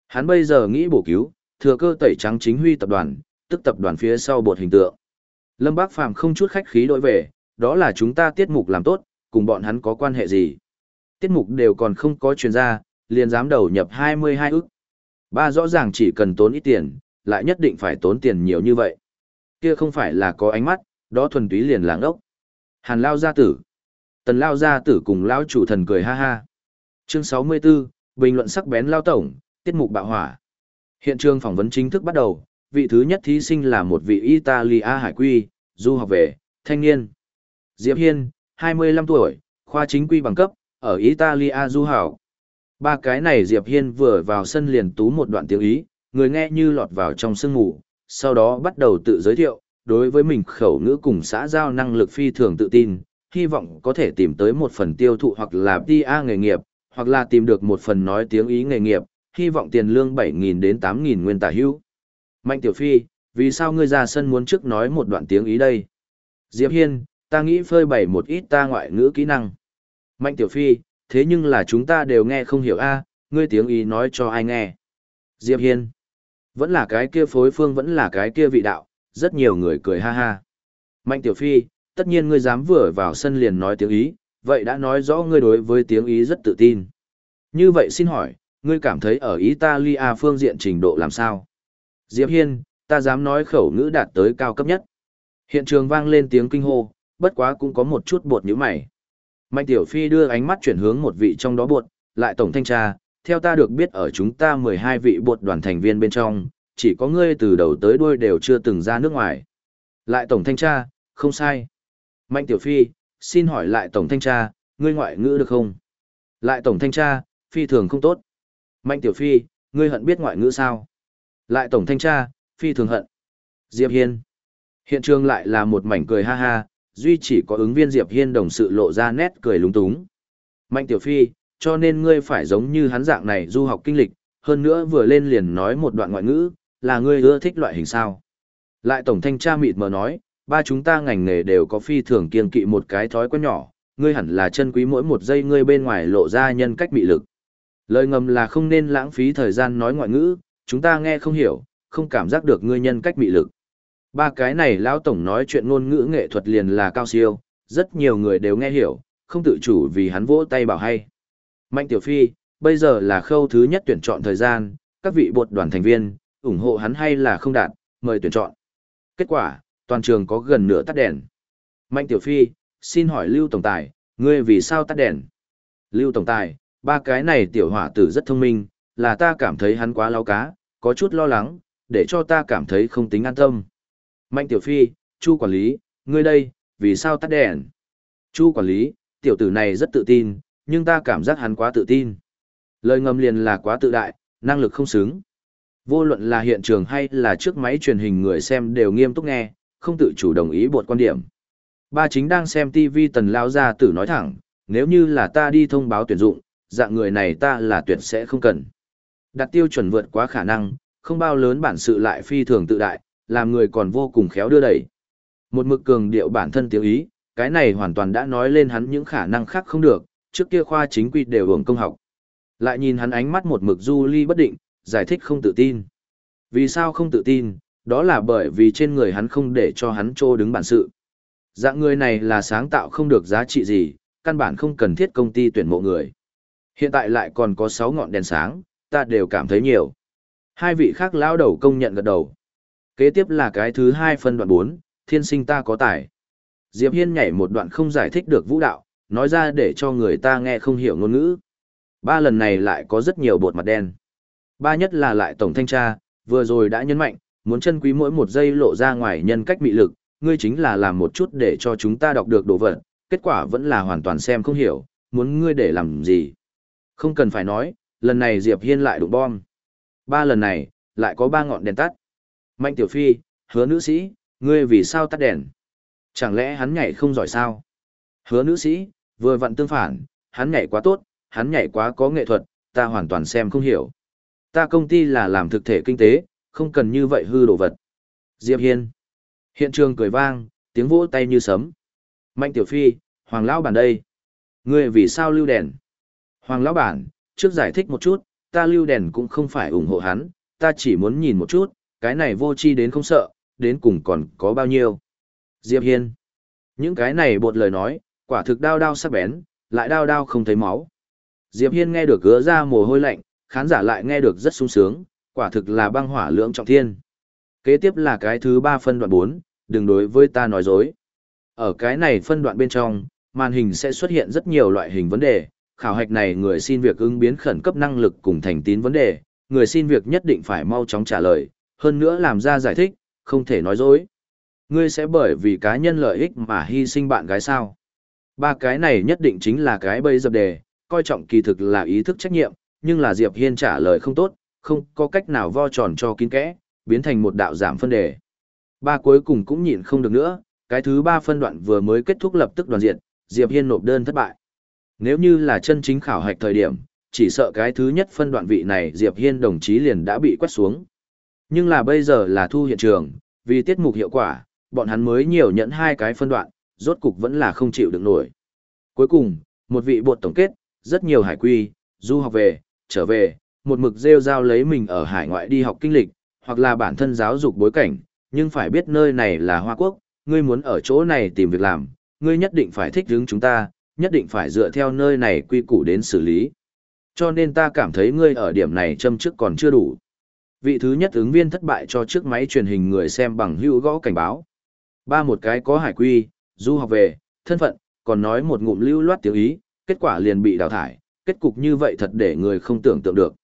Hắn bây giờ nghĩ bổ cứu, thừa cơ tẩy trắng chính huy tập đoàn, tức tập đoàn phía sau bột hình tượng. Lâm Bác Phàm không chút khách khí đối về, đó là chúng ta tiết mục làm tốt, cùng bọn hắn có quan hệ gì. Tiết mục đều còn không có chuyên gia, liền dám đầu nhập 22 ức. Ba rõ ràng chỉ cần tốn ít tiền, lại nhất định phải tốn tiền nhiều như vậy. Kia không phải là có ánh mắt, đó thuần túy liền làng ốc. Hàn Lao Gia Tử. Tần Lao Gia Tử cùng Lao Chủ Thần cười ha ha. Chương 64, Bình luận sắc bén Lao Tổng, tiết mục bạo hỏa. Hiện trường phỏng vấn chính thức bắt đầu, vị thứ nhất thí sinh là một vị Italia hải quy, du học về, thanh niên. Diệp Hiên, 25 tuổi, khoa chính quy bằng cấp, ở Italia du học. Ba cái này Diệp Hiên vừa vào sân liền tú một đoạn tiếng Ý, người nghe như lọt vào trong sương ngủ, sau đó bắt đầu tự giới thiệu, đối với mình khẩu ngữ cùng xã giao năng lực phi thường tự tin, hy vọng có thể tìm tới một phần tiêu thụ hoặc là PA nghề nghiệp, hoặc là tìm được một phần nói tiếng Ý nghề nghiệp, hy vọng tiền lương 7.000 đến 8.000 nguyên tả hữu. Mạnh Tiểu Phi, vì sao ngươi ra sân muốn trước nói một đoạn tiếng Ý đây? Diệp Hiên, ta nghĩ phơi bày một ít ta ngoại ngữ kỹ năng. Mạnh Tiểu Phi, thế nhưng là chúng ta đều nghe không hiểu a, ngươi tiếng Ý nói cho ai nghe. Diệp Hiên, vẫn là cái kia phối phương vẫn là cái kia vị đạo, rất nhiều người cười ha ha. Mạnh Tiểu Phi, tất nhiên ngươi dám vừa vào sân liền nói tiếng Ý, vậy đã nói rõ ngươi đối với tiếng Ý rất tự tin. Như vậy xin hỏi, ngươi cảm thấy ở Italia phương diện trình độ làm sao? Diệp Hiên, ta dám nói khẩu ngữ đạt tới cao cấp nhất. Hiện trường vang lên tiếng kinh hô, bất quá cũng có một chút bột nhíu mày. Mạnh Tiểu Phi đưa ánh mắt chuyển hướng một vị trong đó bột, lại tổng thanh tra, theo ta được biết ở chúng ta 12 vị buột đoàn thành viên bên trong, chỉ có ngươi từ đầu tới đuôi đều chưa từng ra nước ngoài. Lại tổng thanh tra, không sai. Mạnh Tiểu Phi, xin hỏi lại tổng thanh tra, ngươi ngoại ngữ được không? Lại tổng thanh tra, phi thường không tốt. Mạnh Tiểu Phi, ngươi hận biết ngoại ngữ sao? Lại tổng thanh tra, phi thường hận. Diệp Hiên. Hiện trường lại là một mảnh cười ha ha, duy chỉ có ứng viên Diệp Hiên đồng sự lộ ra nét cười lúng túng. Mạnh Tiểu Phi, cho nên ngươi phải giống như hắn dạng này du học kinh lịch, hơn nữa vừa lên liền nói một đoạn ngoại ngữ, là ngươi ưa thích loại hình sao. Lại tổng thanh tra mịt mờ nói, ba chúng ta ngành nghề đều có phi thường kiên kỵ một cái thói quen nhỏ, ngươi hẳn là chân quý mỗi một giây ngươi bên ngoài lộ ra nhân cách mị lực. Lời ngầm là không nên lãng phí thời gian nói ngoại ngữ, chúng ta nghe không hiểu, không cảm giác được ngươi nhân cách mị lực. Ba cái này lão tổng nói chuyện ngôn ngữ nghệ thuật liền là cao siêu, rất nhiều người đều nghe hiểu, không tự chủ vì hắn vỗ tay bảo hay. Mạnh Tiểu Phi, bây giờ là khâu thứ nhất tuyển chọn thời gian, các vị bột đoàn thành viên, ủng hộ hắn hay là không đạt, mời tuyển chọn. Kết quả, toàn trường có gần nửa tắt đèn. Mạnh Tiểu Phi, xin hỏi Lưu Tổng Tài, ngươi vì sao tắt đèn? Lưu Tổng Tài, ba cái này tiểu hỏa tử rất thông minh, là ta cảm thấy hắn quá lao cá, có chút lo lắng, để cho ta cảm thấy không tính an tâm. Mạnh Tiểu Phi, Chu quản lý, ngươi đây, vì sao tắt đèn? Chu quản lý, tiểu tử này rất tự tin, nhưng ta cảm giác hắn quá tự tin. Lời ngầm liền là quá tự đại, năng lực không xứng. Vô luận là hiện trường hay là trước máy truyền hình người xem đều nghiêm túc nghe, không tự chủ đồng ý buộc quan điểm. Ba chính đang xem TV tần lao ra tử nói thẳng, nếu như là ta đi thông báo tuyển dụng, dạng người này ta là tuyệt sẽ không cần. Đặt tiêu chuẩn vượt quá khả năng, không bao lớn bản sự lại phi thường tự đại, làm người còn vô cùng khéo đưa đẩy. Một mực cường điệu bản thân tiếng Ý, cái này hoàn toàn đã nói lên hắn những khả năng khác không được, trước kia khoa chính quy đều hưởng công học. Lại nhìn hắn ánh mắt một mực du ly bất định, giải thích không tự tin. Vì sao không tự tin, đó là bởi vì trên người hắn không để cho hắn trô đứng bản sự. Dạng người này là sáng tạo không được giá trị gì, căn bản không cần thiết công ty tuyển mộ người. Hiện tại lại còn có 6 ngọn đèn sáng, ta đều cảm thấy nhiều. Hai vị khác lão đầu công nhận gật đầu. Kế tiếp là cái thứ hai phân đoạn 4, thiên sinh ta có tài. Diệp Hiên nhảy một đoạn không giải thích được vũ đạo, nói ra để cho người ta nghe không hiểu ngôn ngữ. Ba lần này lại có rất nhiều bột mặt đen. Ba nhất là lại tổng thanh tra, vừa rồi đã nhấn mạnh, muốn chân quý mỗi một giây lộ ra ngoài nhân cách mị lực, ngươi chính là làm một chút để cho chúng ta đọc được đồ vật, kết quả vẫn là hoàn toàn xem không hiểu, muốn ngươi để làm gì. Không cần phải nói, lần này Diệp Hiên lại đụng bom. Ba lần này, lại có ba ngọn đèn tắt. Mạnh Tiểu Phi, hứa nữ sĩ, ngươi vì sao tắt đèn? Chẳng lẽ hắn nhảy không giỏi sao? Hứa nữ sĩ, vừa vặn tương phản, hắn nhảy quá tốt, hắn nhảy quá có nghệ thuật, ta hoàn toàn xem không hiểu. Ta công ty là làm thực thể kinh tế, không cần như vậy hư đồ vật. Diệp Hiên. Hiện trường cười vang, tiếng vỗ tay như sấm. Mạnh Tiểu Phi, Hoàng Lão Bản đây. Ngươi vì sao lưu đèn? Hoàng Lão Bản, trước giải thích một chút, ta lưu đèn cũng không phải ủng hộ hắn, ta chỉ muốn nhìn một chút, cái này vô chi đến không sợ, đến cùng còn có bao nhiêu. Diệp Hiên. Những cái này bột lời nói, quả thực đao đao sắc bén, lại đao đao không thấy máu. Diệp Hiên nghe được gỡ ra mồ hôi lạnh, khán giả lại nghe được rất sung sướng, quả thực là băng hỏa lưỡng trọng thiên. Kế tiếp là cái thứ ba phân đoạn 4, đừng đối với ta nói dối. Ở cái này phân đoạn bên trong, màn hình sẽ xuất hiện rất nhiều loại hình vấn đề, khảo hạch này người xin việc ứng biến khẩn cấp năng lực cùng thành tín vấn đề, người xin việc nhất định phải mau chóng trả lời, hơn nữa làm ra giải thích, không thể nói dối. Ngươi sẽ bởi vì cá nhân lợi ích mà hy sinh bạn gái sao? Ba cái này nhất định chính là cái bây dập đề, coi trọng kỳ thực là ý thức trách nhiệm, nhưng là Diệp Hiên trả lời không tốt, không có cách nào vo tròn cho kín kẽ, biến thành một đạo giảm phân đề. Ba cuối cùng cũng nhịn không được nữa, cái thứ ba phân đoạn vừa mới kết thúc lập tức đoàn diện, Diệp Hiên nộp đơn thất bại. Nếu như là chân chính khảo hạch thời điểm, chỉ sợ cái thứ nhất phân đoạn vị này Diệp Hiên đồng chí liền đã bị quét xuống. Nhưng là bây giờ là thu hiện trường, vì tiết mục hiệu quả, bọn hắn mới nhiều nhận hai cái phân đoạn, rốt cục vẫn là không chịu được nổi. Cuối cùng, một vị bột tổng kết, rất nhiều hải quy, du học về, trở về, một mực rêu rao lấy mình ở hải ngoại đi học kinh lịch, hoặc là bản thân giáo dục bối cảnh, nhưng phải biết nơi này là Hoa Quốc, ngươi muốn ở chỗ này tìm việc làm, ngươi nhất định phải thích hướng chúng ta, nhất định phải dựa theo nơi này quy củ đến xử lý. Cho nên ta cảm thấy ngươi ở điểm này châm trước còn chưa đủ. Vị thứ nhất ứng viên thất bại cho chiếc máy truyền hình người xem bằng hữu gõ cảnh báo. Ba một cái có hải quy, du học về, thân phận, còn nói một ngụm lưu loát tiếng Ý, kết quả liền bị đào thải, kết cục như vậy thật để người không tưởng tượng được.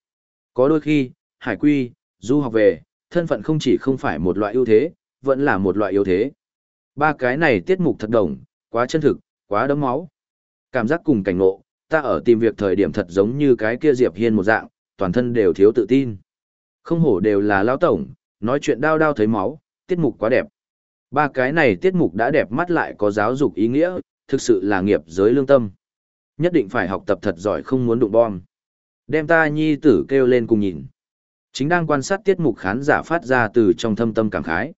Có đôi khi, hải quy, du học về, thân phận không chỉ không phải một loại ưu thế, vẫn là một loại yếu thế. Ba cái này tiết mục thật đồng, quá chân thực, quá đấm máu. Cảm giác cùng cảnh ngộ, ta ở tìm việc thời điểm thật giống như cái kia Diệp Hiên một dạng, toàn thân đều thiếu tự tin. Không hổ đều là lão tổng, nói chuyện đau đau thấy máu, tiết mục quá đẹp. Ba cái này tiết mục đã đẹp mắt lại có giáo dục ý nghĩa, thực sự là nghiệp giới lương tâm. Nhất định phải học tập thật giỏi không muốn đụng bom. Đem ta nhi tử kêu lên cùng nhìn. Chính đang quan sát tiết mục khán giả phát ra từ trong thâm tâm cảm khái.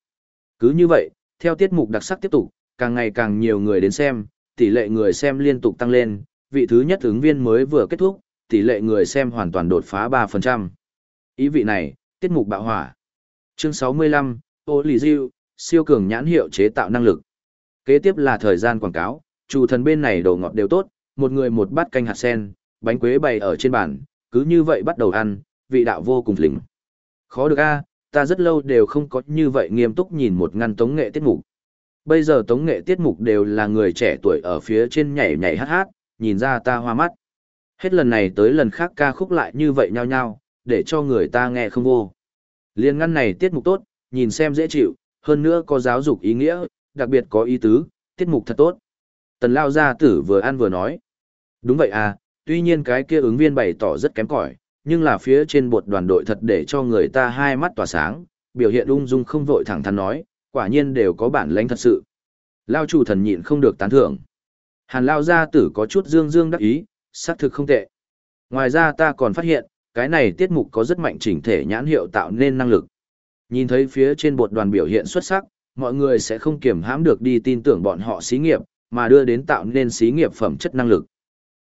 Cứ như vậy, theo tiết mục đặc sắc tiếp tục, càng ngày càng nhiều người đến xem, tỷ lệ người xem liên tục tăng lên, vị thứ nhất ứng viên mới vừa kết thúc, tỷ lệ người xem hoàn toàn đột phá 3%. Ý vị này, tiết mục bạo hỏa. Chương 65, Ô Lì Diêu, siêu cường nhãn hiệu chế tạo năng lực. Kế tiếp là thời gian quảng cáo, chủ thần bên này đồ ngọt đều tốt, một người một bát canh hạt sen, bánh quế bày ở trên bàn, cứ như vậy bắt đầu ăn, vị đạo vô cùng lĩnh. Khó được a, ta rất lâu đều không có như vậy nghiêm túc nhìn một ngăn tống nghệ tiết mục. Bây giờ tống nghệ tiết mục đều là người trẻ tuổi ở phía trên nhảy nhảy hát hát, nhìn ra ta hoa mắt. Hết lần này tới lần khác ca khúc lại như vậy nhao nhau, để cho người ta nghe không vô. Liên ngăn này tiết mục tốt, nhìn xem dễ chịu, hơn nữa có giáo dục ý nghĩa, đặc biệt có ý tứ, tiết mục thật tốt. Tần Lao Gia Tử vừa ăn vừa nói. Đúng vậy à, tuy nhiên cái kia ứng viên bày tỏ rất kém cỏi, nhưng là phía trên bột đoàn đội thật để cho người ta hai mắt tỏa sáng, biểu hiện ung dung không vội thẳng thắn nói, quả nhiên đều có bản lãnh thật sự. Lao chủ thần nhịn không được tán thưởng. Hàn Lao Gia Tử có chút dương dương đắc ý, xác thực không tệ. Ngoài ra ta còn phát hiện, cái này tiết mục có rất mạnh chỉnh thể nhãn hiệu tạo nên năng lực. Nhìn thấy phía trên bột đoàn biểu hiện xuất sắc, mọi người sẽ không kiềm hãm được đi tin tưởng bọn họ xí nghiệp, mà đưa đến tạo nên xí nghiệp phẩm chất năng lực.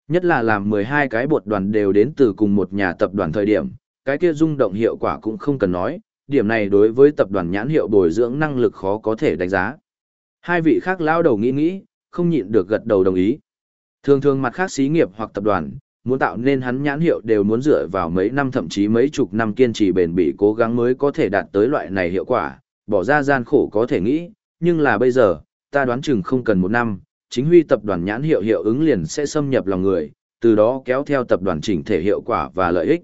Nhất là làm 12 cái bột đoàn đều đến từ cùng một nhà tập đoàn thời điểm, cái kia rung động hiệu quả cũng không cần nói, điểm này đối với tập đoàn nhãn hiệu bồi dưỡng năng lực khó có thể đánh giá. Hai vị khác lao đầu nghĩ nghĩ, không nhịn được gật đầu đồng ý. Thường thường mặt khác xí nghiệp hoặc tập đoàn, muốn tạo nên hắn nhãn hiệu đều muốn dựa vào mấy năm thậm chí mấy chục năm kiên trì bền bỉ cố gắng mới có thể đạt tới loại này hiệu quả, bỏ ra gian khổ có thể nghĩ, nhưng là bây giờ, ta đoán chừng không cần một năm, chính huy tập đoàn nhãn hiệu hiệu ứng liền sẽ xâm nhập lòng người, từ đó kéo theo tập đoàn chỉnh thể hiệu quả và lợi ích.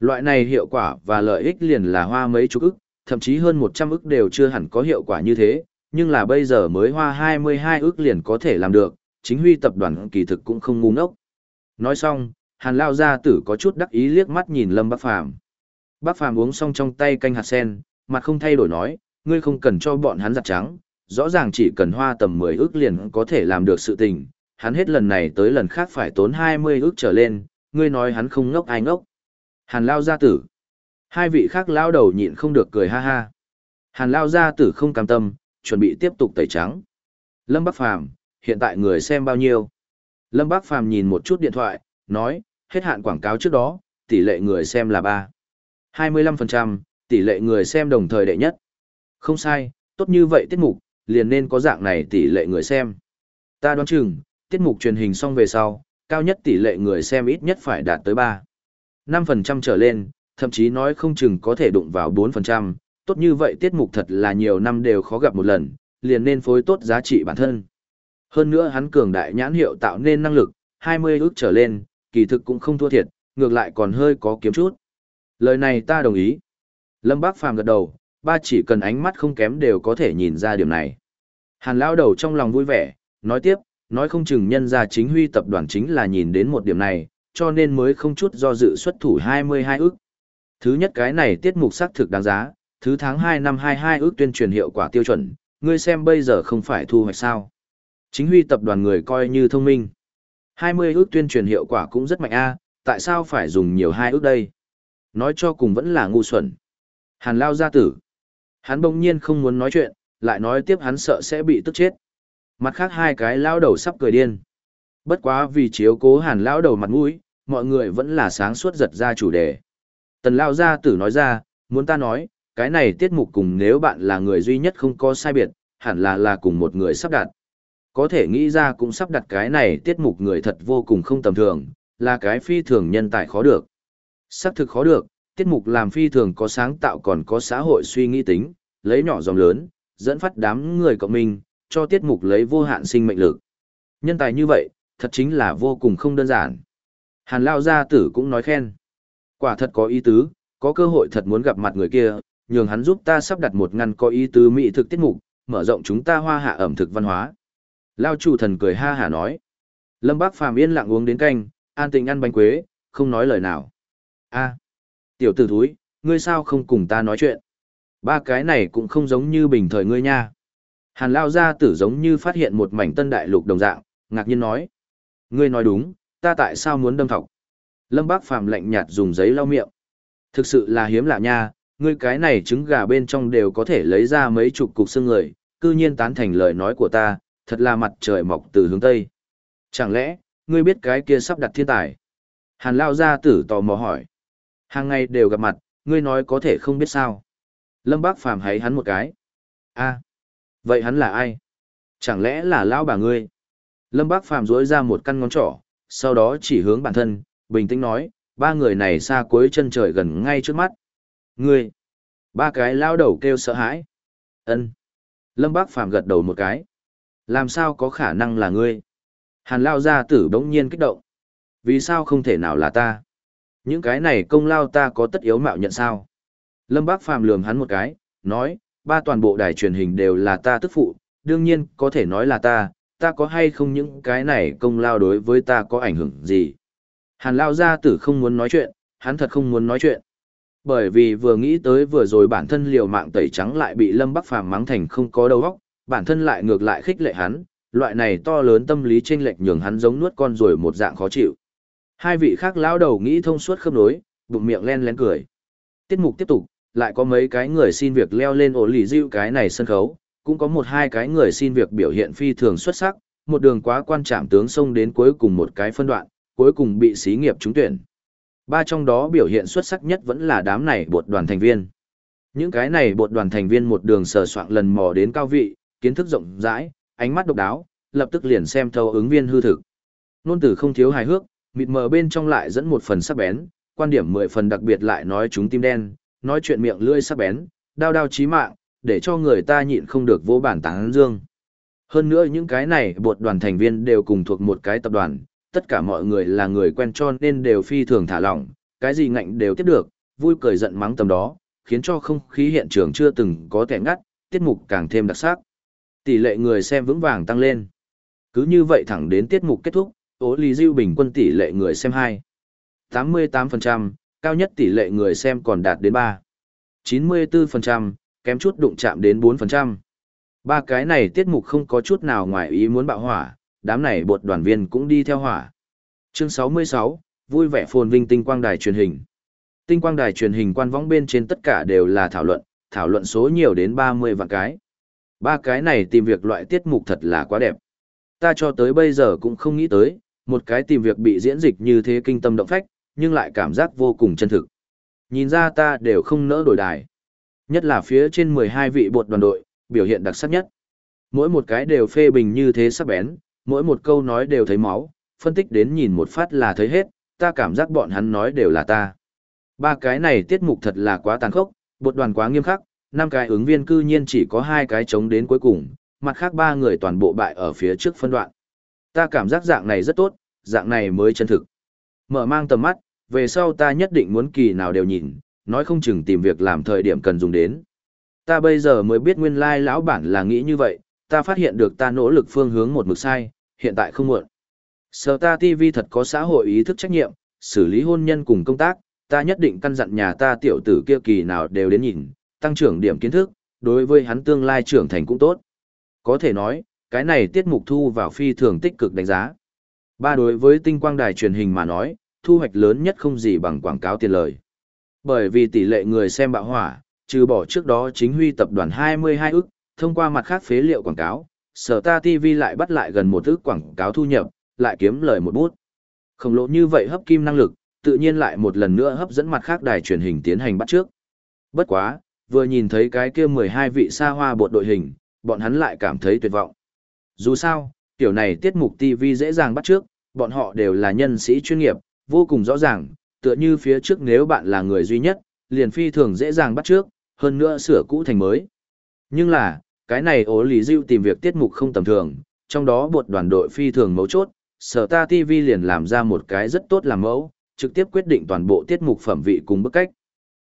Loại này hiệu quả và lợi ích liền là hoa mấy chục ức, thậm chí hơn 100 ức đều chưa hẳn có hiệu quả như thế, nhưng là bây giờ mới hoa 22 ức liền có thể làm được, chính huy tập đoàn kỳ thực cũng không ngu ngốc. Nói xong, Hàn Lao gia tử có chút đắc ý liếc mắt nhìn Lâm bác Phàm. Bác Phàm uống xong trong tay canh hạt sen, mặt không thay đổi nói, ngươi không cần cho bọn hắn giặt trắng, rõ ràng chỉ cần hoa tầm 10 ước liền có thể làm được sự tình, hắn hết lần này tới lần khác phải tốn 20 ước trở lên, ngươi nói hắn không ngốc ai ngốc. Hàn lao gia tử. Hai vị khác lao đầu nhịn không được cười ha ha. Hàn lao gia tử không cam tâm, chuẩn bị tiếp tục tẩy trắng. Lâm Bắc Phàm hiện tại người xem bao nhiêu? Lâm Bác Phàm nhìn một chút điện thoại, nói, hết hạn quảng cáo trước đó, tỷ lệ người xem là 3. 25%, tỷ lệ người xem đồng thời đệ nhất. Không sai, tốt như vậy tiết mục, liền nên có dạng này tỷ lệ người xem. Ta đoán chừng, tiết mục truyền hình xong về sau, cao nhất tỷ lệ người xem ít nhất phải đạt tới 3. 5% trở lên, thậm chí nói không chừng có thể đụng vào 4%, tốt như vậy tiết mục thật là nhiều năm đều khó gặp một lần, liền nên phối tốt giá trị bản thân. Hơn nữa hắn cường đại nhãn hiệu tạo nên năng lực, 20 ước trở lên, kỳ thực cũng không thua thiệt, ngược lại còn hơi có kiếm chút. Lời này ta đồng ý. Lâm Bác Phàm gật đầu, ba chỉ cần ánh mắt không kém đều có thể nhìn ra điểm này. Hàn lão đầu trong lòng vui vẻ, nói tiếp, nói không chừng nhân ra chính huy tập đoàn chính là nhìn đến một điểm này, cho nên mới không chút do dự xuất thủ 22 ước. Thứ nhất cái này tiết mục xác thực đáng giá, thứ tháng 2 năm 22 ước tuyên truyền hiệu quả tiêu chuẩn, ngươi xem bây giờ không phải thu hoạch sao. Chính huy tập đoàn người coi như thông minh. 20 ước tuyên truyền hiệu quả cũng rất mạnh a, tại sao phải dùng nhiều hai ước đây? Nói cho cùng vẫn là ngu xuẩn. Hàn lao gia tử. Hắn bỗng nhiên không muốn nói chuyện, lại nói tiếp hắn sợ sẽ bị tức chết. Mặt khác hai cái lao đầu sắp cười điên. Bất quá vì chiếu cố hàn lao đầu mặt mũi, mọi người vẫn là sáng suốt giật ra chủ đề. Tần lao gia tử nói ra, muốn ta nói, cái này tiết mục cùng nếu bạn là người duy nhất không có sai biệt, hẳn là là cùng một người sắp đặt. Có thể nghĩ ra cũng sắp đặt cái này tiết mục người thật vô cùng không tầm thường, là cái phi thường nhân tài khó được. Sắc thực khó được, tiết mục làm phi thường có sáng tạo còn có xã hội suy nghĩ tính, lấy nhỏ dòng lớn, dẫn phát đám người cộng minh, cho tiết mục lấy vô hạn sinh mệnh lực. Nhân tài như vậy, thật chính là vô cùng không đơn giản. Hàn Lao Gia Tử cũng nói khen. Quả thật có ý tứ, có cơ hội thật muốn gặp mặt người kia, nhường hắn giúp ta sắp đặt một ngăn có ý tứ mỹ thực tiết mục, mở rộng chúng ta hoa hạ ẩm thực văn hóa. Lao chủ thần cười ha hả nói. Lâm Bác Phàm yên lặng uống đến canh, an tình ăn bánh quế, không nói lời nào. a tiểu tử thúi, ngươi sao không cùng ta nói chuyện? Ba cái này cũng không giống như bình thời ngươi nha. Hàn Lao gia tử giống như phát hiện một mảnh tân đại lục đồng dạng, ngạc nhiên nói. Ngươi nói đúng, ta tại sao muốn đâm thọc? Lâm Bác Phàm lạnh nhạt dùng giấy lau miệng. Thực sự là hiếm lạ nha, ngươi cái này trứng gà bên trong đều có thể lấy ra mấy chục cục xương người, cư nhiên tán thành lời nói của ta, thật là mặt trời mọc từ hướng Tây. Chẳng lẽ, ngươi biết cái kia sắp đặt thiên tài? Hàn Lao gia tử tò mò hỏi. Hàng ngày đều gặp mặt, ngươi nói có thể không biết sao. Lâm Bác Phàm hãy hắn một cái. a vậy hắn là ai? Chẳng lẽ là lão bà ngươi? Lâm Bác Phàm rỗi ra một căn ngón trỏ, sau đó chỉ hướng bản thân, bình tĩnh nói, ba người này xa cuối chân trời gần ngay trước mắt. Ngươi! Ba cái lao đầu kêu sợ hãi. ân Lâm Bác Phàm gật đầu một cái. Làm sao có khả năng là ngươi? Hàn lao gia tử bỗng nhiên kích động. Vì sao không thể nào là ta? Những cái này công lao ta có tất yếu mạo nhận sao? Lâm Bác Phàm lườm hắn một cái, nói, ba toàn bộ đài truyền hình đều là ta tức phụ, đương nhiên có thể nói là ta, ta có hay không những cái này công lao đối với ta có ảnh hưởng gì? Hàn lao gia tử không muốn nói chuyện, hắn thật không muốn nói chuyện. Bởi vì vừa nghĩ tới vừa rồi bản thân liều mạng tẩy trắng lại bị Lâm Bắc Phàm mắng thành không có đầu óc, bản thân lại ngược lại khích lệ hắn, loại này to lớn tâm lý chênh lệch nhường hắn giống nuốt con rồi một dạng khó chịu. Hai vị khác lão đầu nghĩ thông suốt khớp nối, bụng miệng len lén cười. Tiết mục tiếp tục, lại có mấy cái người xin việc leo lên ổ lì dịu cái này sân khấu, cũng có một hai cái người xin việc biểu hiện phi thường xuất sắc, một đường quá quan trạm tướng sông đến cuối cùng một cái phân đoạn, cuối cùng bị xí nghiệp trúng tuyển. Ba trong đó biểu hiện xuất sắc nhất vẫn là đám này bột đoàn thành viên. Những cái này bột đoàn thành viên một đường sờ soạn lần mò đến cao vị, kiến thức rộng rãi, ánh mắt độc đáo, lập tức liền xem thấu ứng viên hư thực. Nôn tử không thiếu hài hước, mịt mờ bên trong lại dẫn một phần sắc bén, quan điểm mười phần đặc biệt lại nói chúng tim đen, nói chuyện miệng lưỡi sắc bén, đao đao chí mạng, để cho người ta nhịn không được vô bản tán dương. Hơn nữa những cái này bột đoàn thành viên đều cùng thuộc một cái tập đoàn, tất cả mọi người là người quen cho nên đều phi thường thả lỏng, cái gì ngạnh đều tiếp được, vui cười giận mắng tầm đó, khiến cho không khí hiện trường chưa từng có kẻ ngắt, tiết mục càng thêm đặc sắc. Tỷ lệ người xem vững vàng tăng lên. Cứ như vậy thẳng đến tiết mục kết thúc, ố lý diêu bình quân tỷ lệ người xem 2. 88%, cao nhất tỷ lệ người xem còn đạt đến 3. 94%, kém chút đụng chạm đến 4%. Ba cái này tiết mục không có chút nào ngoài ý muốn bạo hỏa, đám này bột đoàn viên cũng đi theo hỏa. Chương 66, vui vẻ phồn vinh tinh quang đài truyền hình. Tinh quang đài truyền hình quan võng bên trên tất cả đều là thảo luận, thảo luận số nhiều đến 30 vạn cái. Ba cái này tìm việc loại tiết mục thật là quá đẹp. Ta cho tới bây giờ cũng không nghĩ tới, một cái tìm việc bị diễn dịch như thế kinh tâm động phách, nhưng lại cảm giác vô cùng chân thực. Nhìn ra ta đều không nỡ đổi đài. Nhất là phía trên 12 vị bột đoàn đội, biểu hiện đặc sắc nhất. Mỗi một cái đều phê bình như thế sắc bén, mỗi một câu nói đều thấy máu, phân tích đến nhìn một phát là thấy hết, ta cảm giác bọn hắn nói đều là ta. Ba cái này tiết mục thật là quá tàn khốc, bột đoàn quá nghiêm khắc, năm cái ứng viên cư nhiên chỉ có hai cái chống đến cuối cùng, mặt khác ba người toàn bộ bại ở phía trước phân đoạn. Ta cảm giác dạng này rất tốt, dạng này mới chân thực. Mở mang tầm mắt, về sau ta nhất định muốn kỳ nào đều nhìn, nói không chừng tìm việc làm thời điểm cần dùng đến. Ta bây giờ mới biết nguyên lai lão bản là nghĩ như vậy, ta phát hiện được ta nỗ lực phương hướng một mực sai, hiện tại không muộn. Sở ta TV thật có xã hội ý thức trách nhiệm, xử lý hôn nhân cùng công tác, ta nhất định căn dặn nhà ta tiểu tử kia kỳ nào đều đến nhìn, tăng trưởng điểm kiến thức, đối với hắn tương lai trưởng thành cũng tốt. Có thể nói, cái này tiết mục thu vào phi thường tích cực đánh giá. Ba đối với tinh quang đài truyền hình mà nói, thu hoạch lớn nhất không gì bằng quảng cáo tiền lời. Bởi vì tỷ lệ người xem bạo hỏa, trừ bỏ trước đó chính huy tập đoàn 22 ức, thông qua mặt khác phế liệu quảng cáo, sở ta TV lại bắt lại gần một ức quảng cáo thu nhập, lại kiếm lời một bút. Khổng lồ như vậy hấp kim năng lực, tự nhiên lại một lần nữa hấp dẫn mặt khác đài truyền hình tiến hành bắt trước. Bất quá, vừa nhìn thấy cái kia 12 vị xa hoa bột đội hình, bọn hắn lại cảm thấy tuyệt vọng. Dù sao, tiểu này tiết mục TV dễ dàng bắt trước, bọn họ đều là nhân sĩ chuyên nghiệp, vô cùng rõ ràng, tựa như phía trước nếu bạn là người duy nhất, liền phi thường dễ dàng bắt trước, hơn nữa sửa cũ thành mới. Nhưng là, cái này ố lý diêu tìm việc tiết mục không tầm thường, trong đó bột đoàn đội phi thường mấu chốt, sở ta TV liền làm ra một cái rất tốt làm mẫu, trực tiếp quyết định toàn bộ tiết mục phẩm vị cùng bức cách.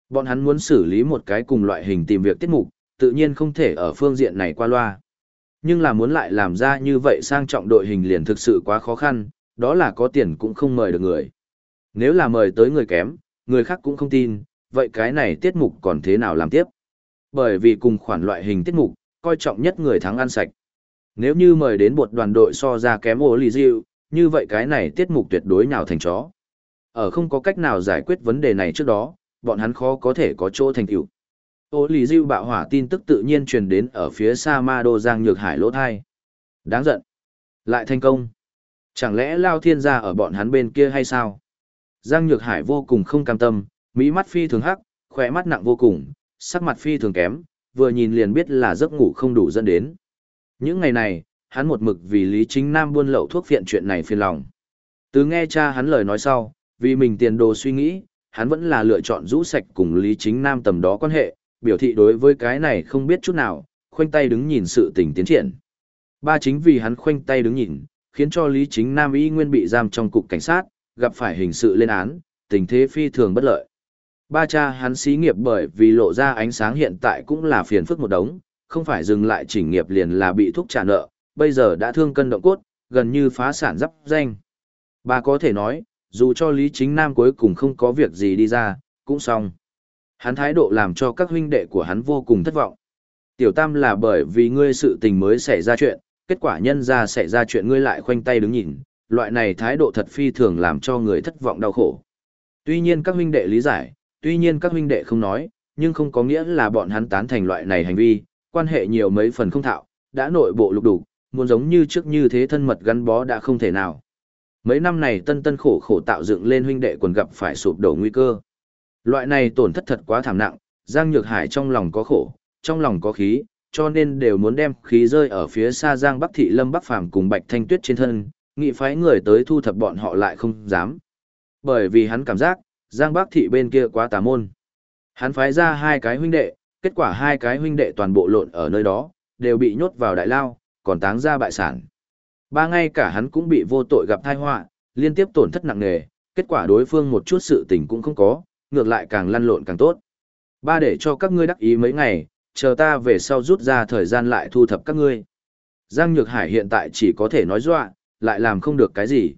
Bọn hắn muốn xử lý một cái cùng loại hình tìm việc tiết mục, tự nhiên không thể ở phương diện này qua loa. Nhưng là muốn lại làm ra như vậy sang trọng đội hình liền thực sự quá khó khăn, đó là có tiền cũng không mời được người. Nếu là mời tới người kém, người khác cũng không tin, vậy cái này tiết mục còn thế nào làm tiếp? Bởi vì cùng khoản loại hình tiết mục, coi trọng nhất người thắng ăn sạch. Nếu như mời đến một đoàn đội so ra kém ổ lì diệu, như vậy cái này tiết mục tuyệt đối nào thành chó. Ở không có cách nào giải quyết vấn đề này trước đó, bọn hắn khó có thể có chỗ thành tựu. Ô lì diêu bạo hỏa tin tức tự nhiên truyền đến ở phía xa ma đô giang nhược hải lỗ thai. Đáng giận. Lại thành công. Chẳng lẽ lao thiên gia ở bọn hắn bên kia hay sao? Giang nhược hải vô cùng không cam tâm, mỹ mắt phi thường hắc, khỏe mắt nặng vô cùng, sắc mặt phi thường kém, vừa nhìn liền biết là giấc ngủ không đủ dẫn đến. Những ngày này, hắn một mực vì Lý Chính Nam buôn lậu thuốc phiện chuyện này phiền lòng. Từ nghe cha hắn lời nói sau, vì mình tiền đồ suy nghĩ, hắn vẫn là lựa chọn rũ sạch cùng Lý Chính Nam tầm đó quan hệ, biểu thị đối với cái này không biết chút nào, khoanh tay đứng nhìn sự tình tiến triển. Ba chính vì hắn khoanh tay đứng nhìn, khiến cho Lý Chính Nam y nguyên bị giam trong cục cảnh sát, gặp phải hình sự lên án, tình thế phi thường bất lợi. Ba cha hắn xí nghiệp bởi vì lộ ra ánh sáng hiện tại cũng là phiền phức một đống, không phải dừng lại chỉnh nghiệp liền là bị thúc trả nợ, bây giờ đã thương cân động cốt, gần như phá sản dắp danh. Ba có thể nói, dù cho Lý Chính Nam cuối cùng không có việc gì đi ra, cũng xong. Hắn thái độ làm cho các huynh đệ của hắn vô cùng thất vọng. Tiểu Tam là bởi vì ngươi sự tình mới xảy ra chuyện, kết quả nhân ra xảy ra chuyện ngươi lại khoanh tay đứng nhìn, loại này thái độ thật phi thường làm cho người thất vọng đau khổ. Tuy nhiên các huynh đệ lý giải, tuy nhiên các huynh đệ không nói, nhưng không có nghĩa là bọn hắn tán thành loại này hành vi, quan hệ nhiều mấy phần không thạo, đã nội bộ lục đủ, muốn giống như trước như thế thân mật gắn bó đã không thể nào. Mấy năm này tân tân khổ khổ tạo dựng lên huynh đệ quần gặp phải sụp đổ nguy cơ. Loại này tổn thất thật quá thảm nặng, Giang Nhược Hải trong lòng có khổ, trong lòng có khí, cho nên đều muốn đem khí rơi ở phía xa Giang Bắc Thị Lâm Bắc Phàm cùng Bạch Thanh Tuyết trên thân, nghị phái người tới thu thập bọn họ lại không dám. Bởi vì hắn cảm giác, Giang Bắc Thị bên kia quá tà môn. Hắn phái ra hai cái huynh đệ, kết quả hai cái huynh đệ toàn bộ lộn ở nơi đó, đều bị nhốt vào đại lao, còn táng ra bại sản. Ba ngay cả hắn cũng bị vô tội gặp tai họa, liên tiếp tổn thất nặng nề, kết quả đối phương một chút sự tình cũng không có, ngược lại càng lăn lộn càng tốt. Ba để cho các ngươi đắc ý mấy ngày, chờ ta về sau rút ra thời gian lại thu thập các ngươi. Giang Nhược Hải hiện tại chỉ có thể nói dọa, lại làm không được cái gì.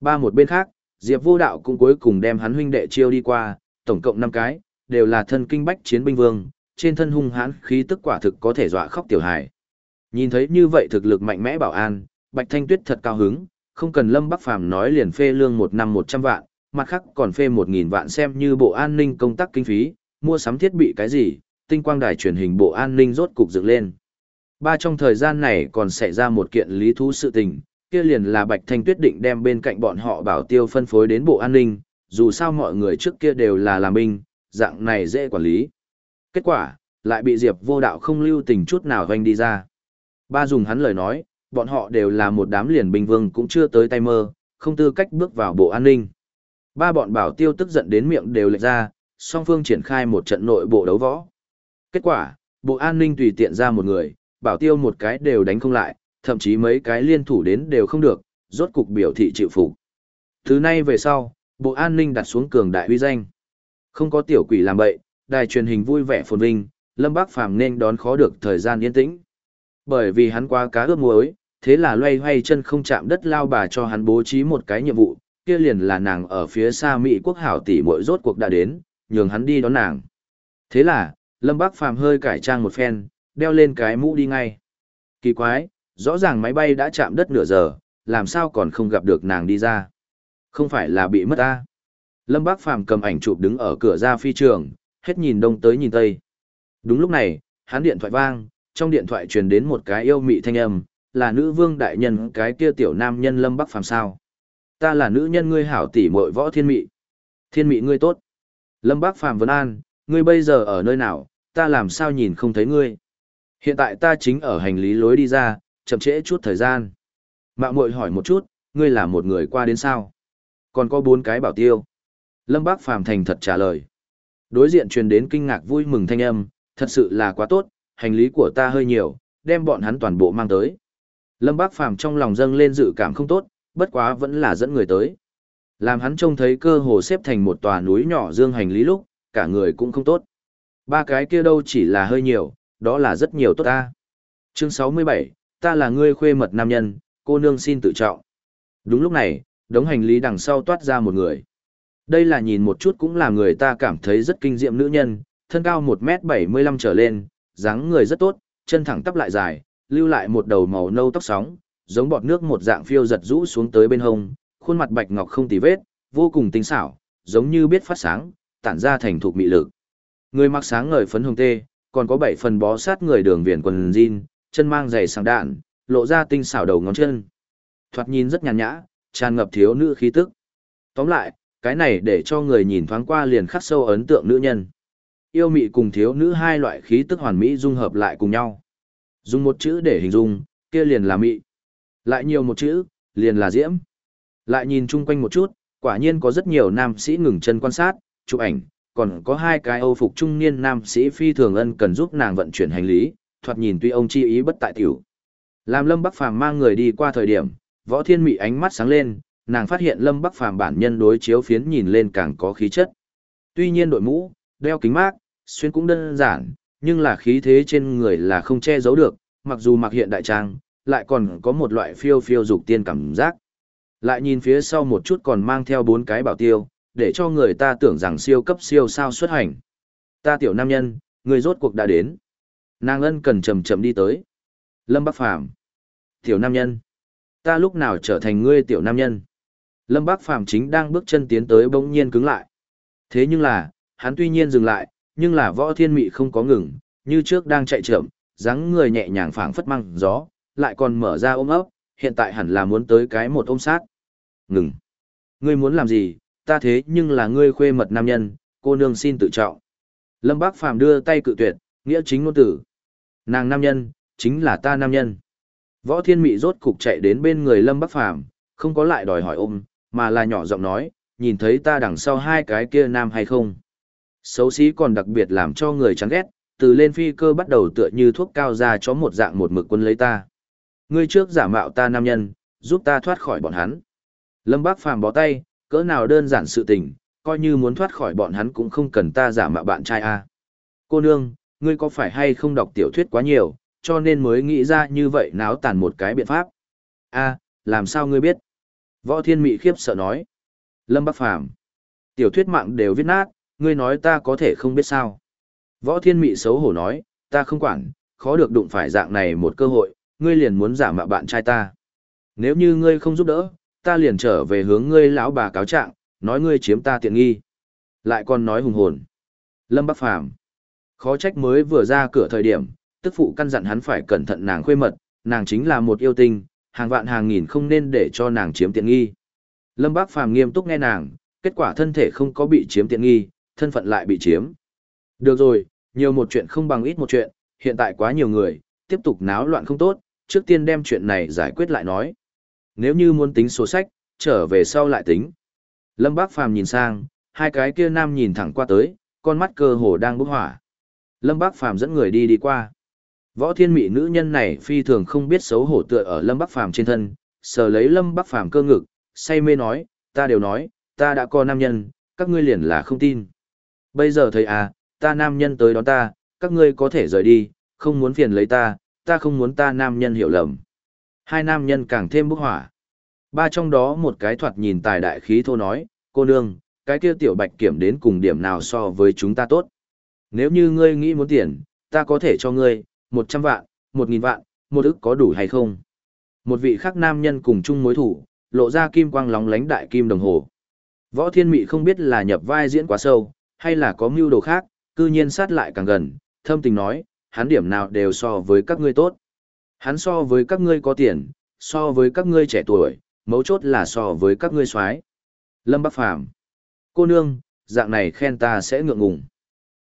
Ba một bên khác, Diệp Vô Đạo cũng cuối cùng đem hắn huynh đệ chiêu đi qua, tổng cộng 5 cái, đều là thân kinh bách chiến binh vương, trên thân hung hãn khí tức quả thực có thể dọa khóc tiểu hải. Nhìn thấy như vậy thực lực mạnh mẽ bảo an, Bạch Thanh Tuyết thật cao hứng, không cần Lâm Bắc Phàm nói liền phê lương một năm 100 vạn, mặt khác còn phê 1.000 vạn xem như bộ an ninh công tác kinh phí, mua sắm thiết bị cái gì, tinh quang đài truyền hình bộ an ninh rốt cục dựng lên. Ba trong thời gian này còn xảy ra một kiện lý thú sự tình, kia liền là Bạch Thanh Tuyết định đem bên cạnh bọn họ bảo tiêu phân phối đến bộ an ninh, dù sao mọi người trước kia đều là làm binh, dạng này dễ quản lý. Kết quả, lại bị Diệp vô đạo không lưu tình chút nào hoành đi ra. Ba dùng hắn lời nói, bọn họ đều là một đám liền bình vương cũng chưa tới tay mơ, không tư cách bước vào bộ an ninh. Ba bọn bảo tiêu tức giận đến miệng đều lệch ra, song phương triển khai một trận nội bộ đấu võ. Kết quả, bộ an ninh tùy tiện ra một người, bảo tiêu một cái đều đánh không lại, thậm chí mấy cái liên thủ đến đều không được, rốt cục biểu thị chịu phục. Thứ nay về sau, bộ an ninh đặt xuống cường đại uy danh. Không có tiểu quỷ làm bậy, đài truyền hình vui vẻ phồn vinh, Lâm Bác Phàm nên đón khó được thời gian yên tĩnh. Bởi vì hắn qua cá ướp muối, thế là loay hoay chân không chạm đất lao bà cho hắn bố trí một cái nhiệm vụ, kia liền là nàng ở phía xa Mỹ quốc hảo tỷ muội rốt cuộc đã đến, nhường hắn đi đón nàng. Thế là, Lâm Bác Phàm hơi cải trang một phen, đeo lên cái mũ đi ngay. Kỳ quái, rõ ràng máy bay đã chạm đất nửa giờ, làm sao còn không gặp được nàng đi ra. Không phải là bị mất à Lâm Bác Phàm cầm ảnh chụp đứng ở cửa ra phi trường, hết nhìn đông tới nhìn tây. Đúng lúc này, hắn điện thoại vang, trong điện thoại truyền đến một cái yêu mị thanh âm, là nữ vương đại nhân cái kia tiểu nam nhân Lâm Bắc Phàm sao. Ta là nữ nhân ngươi hảo tỷ muội võ thiên mị. Thiên mị ngươi tốt. Lâm Bắc Phàm vấn an, ngươi bây giờ ở nơi nào, ta làm sao nhìn không thấy ngươi. Hiện tại ta chính ở hành lý lối đi ra, chậm trễ chút thời gian. Mạng muội hỏi một chút, ngươi là một người qua đến sao? Còn có bốn cái bảo tiêu. Lâm Bác Phàm thành thật trả lời. Đối diện truyền đến kinh ngạc vui mừng thanh âm, thật sự là quá tốt, hành lý của ta hơi nhiều, đem bọn hắn toàn bộ mang tới. Lâm Bác Phàm trong lòng dâng lên dự cảm không tốt, bất quá vẫn là dẫn người tới. Làm hắn trông thấy cơ hồ xếp thành một tòa núi nhỏ dương hành lý lúc, cả người cũng không tốt. Ba cái kia đâu chỉ là hơi nhiều, đó là rất nhiều tốt ta. Chương 67, ta là ngươi khuê mật nam nhân, cô nương xin tự trọng. Đúng lúc này, đống hành lý đằng sau toát ra một người. Đây là nhìn một chút cũng là người ta cảm thấy rất kinh diệm nữ nhân, thân cao 1m75 trở lên, dáng người rất tốt, chân thẳng tắp lại dài, lưu lại một đầu màu nâu tóc sóng, giống bọt nước một dạng phiêu giật rũ xuống tới bên hông, khuôn mặt bạch ngọc không tì vết, vô cùng tinh xảo, giống như biết phát sáng, tản ra thành thuộc mị lực. Người mặc sáng ngời phấn hồng tê, còn có bảy phần bó sát người đường viền quần jean, chân mang giày sáng đạn, lộ ra tinh xảo đầu ngón chân. Thoạt nhìn rất nhàn nhã, tràn ngập thiếu nữ khí tức. Tóm lại, cái này để cho người nhìn thoáng qua liền khắc sâu ấn tượng nữ nhân. Yêu mị cùng thiếu nữ hai loại khí tức hoàn mỹ dung hợp lại cùng nhau. Dùng một chữ để hình dung, kia liền là mị. Lại nhiều một chữ, liền là diễm. Lại nhìn chung quanh một chút, quả nhiên có rất nhiều nam sĩ ngừng chân quan sát, chụp ảnh, còn có hai cái âu phục trung niên nam sĩ phi thường ân cần giúp nàng vận chuyển hành lý, thoạt nhìn tuy ông chi ý bất tại tiểu. Làm Lâm Bắc Phàm mang người đi qua thời điểm, Võ Thiên Mị ánh mắt sáng lên, nàng phát hiện Lâm Bắc Phàm bản nhân đối chiếu phiến nhìn lên càng có khí chất. Tuy nhiên đội mũ, đeo kính mát, xuyên cũng đơn giản, nhưng là khí thế trên người là không che giấu được, mặc dù mặc hiện đại trang, lại còn có một loại phiêu phiêu dục tiên cảm giác. Lại nhìn phía sau một chút còn mang theo bốn cái bảo tiêu, để cho người ta tưởng rằng siêu cấp siêu sao xuất hành. Ta tiểu nam nhân, người rốt cuộc đã đến. Nàng ân cần chậm chậm đi tới. Lâm Bắc Phàm Tiểu nam nhân. Ta lúc nào trở thành ngươi tiểu nam nhân? Lâm Bắc Phàm chính đang bước chân tiến tới bỗng nhiên cứng lại. Thế nhưng là, hắn tuy nhiên dừng lại, nhưng là võ thiên mị không có ngừng, như trước đang chạy chậm, dáng người nhẹ nhàng phảng phất măng gió, lại còn mở ra ôm ấp, hiện tại hẳn là muốn tới cái một ôm sát. Ngừng. Ngươi muốn làm gì, ta thế nhưng là ngươi khuê mật nam nhân, cô nương xin tự trọng. Lâm Bác Phàm đưa tay cự tuyệt, nghĩa chính ngôn tử. Nàng nam nhân, chính là ta nam nhân. Võ Thiên Mị rốt cục chạy đến bên người Lâm Bắc Phàm, không có lại đòi hỏi ôm, mà là nhỏ giọng nói, nhìn thấy ta đằng sau hai cái kia nam hay không. Xấu xí còn đặc biệt làm cho người chán ghét, từ lên phi cơ bắt đầu tựa như thuốc cao ra cho một dạng một mực quân lấy ta. Ngươi trước giả mạo ta nam nhân, giúp ta thoát khỏi bọn hắn. Lâm Bác Phàm bó tay, cỡ nào đơn giản sự tình, coi như muốn thoát khỏi bọn hắn cũng không cần ta giả mạo bạn trai a. Cô nương, ngươi có phải hay không đọc tiểu thuyết quá nhiều, cho nên mới nghĩ ra như vậy náo tàn một cái biện pháp. A, làm sao ngươi biết? Võ Thiên Mị khiếp sợ nói. Lâm Bắc Phàm Tiểu thuyết mạng đều viết nát, ngươi nói ta có thể không biết sao. Võ Thiên Mị xấu hổ nói, ta không quản, khó được đụng phải dạng này một cơ hội, ngươi liền muốn giả mạo bạn trai ta. Nếu như ngươi không giúp đỡ, ta liền trở về hướng ngươi lão bà cáo trạng, nói ngươi chiếm ta tiện nghi. Lại còn nói hùng hồn. Lâm Bắc Phàm Khó trách mới vừa ra cửa thời điểm, tức phụ căn dặn hắn phải cẩn thận nàng khuê mật, nàng chính là một yêu tinh, hàng vạn hàng nghìn không nên để cho nàng chiếm tiện nghi. Lâm Bác Phàm nghiêm túc nghe nàng, kết quả thân thể không có bị chiếm tiện nghi, thân phận lại bị chiếm. Được rồi, nhiều một chuyện không bằng ít một chuyện, hiện tại quá nhiều người, tiếp tục náo loạn không tốt, trước tiên đem chuyện này giải quyết lại nói. Nếu như muốn tính số sách, trở về sau lại tính. Lâm Bác Phàm nhìn sang, hai cái kia nam nhìn thẳng qua tới, con mắt cơ hồ đang bốc hỏa. Lâm Bác Phàm dẫn người đi đi qua. Võ thiên mị nữ nhân này phi thường không biết xấu hổ tựa ở Lâm Bắc Phàm trên thân, sờ lấy Lâm Bắc Phàm cơ ngực, say mê nói, ta đều nói, ta đã có nam nhân, các ngươi liền là không tin. Bây giờ thấy à, ta nam nhân tới đón ta, các ngươi có thể rời đi, không muốn phiền lấy ta, ta không muốn ta nam nhân hiểu lầm. Hai nam nhân càng thêm bốc hỏa. Ba trong đó một cái thoạt nhìn tài đại khí thô nói, cô nương, cái kia tiểu bạch kiểm đến cùng điểm nào so với chúng ta tốt. Nếu như ngươi nghĩ muốn tiền, ta có thể cho ngươi, một trăm vạn, một nghìn vạn, một ức có đủ hay không? Một vị khác nam nhân cùng chung mối thủ, lộ ra kim quang lóng lánh đại kim đồng hồ. Võ thiên mị không biết là nhập vai diễn quá sâu, hay là có mưu đồ khác, cư nhiên sát lại càng gần, thâm tình nói, hắn điểm nào đều so với các ngươi tốt. Hắn so với các ngươi có tiền, so với các ngươi trẻ tuổi, mấu chốt là so với các ngươi soái. Lâm Bắc Phàm Cô nương, dạng này khen ta sẽ ngượng ngùng.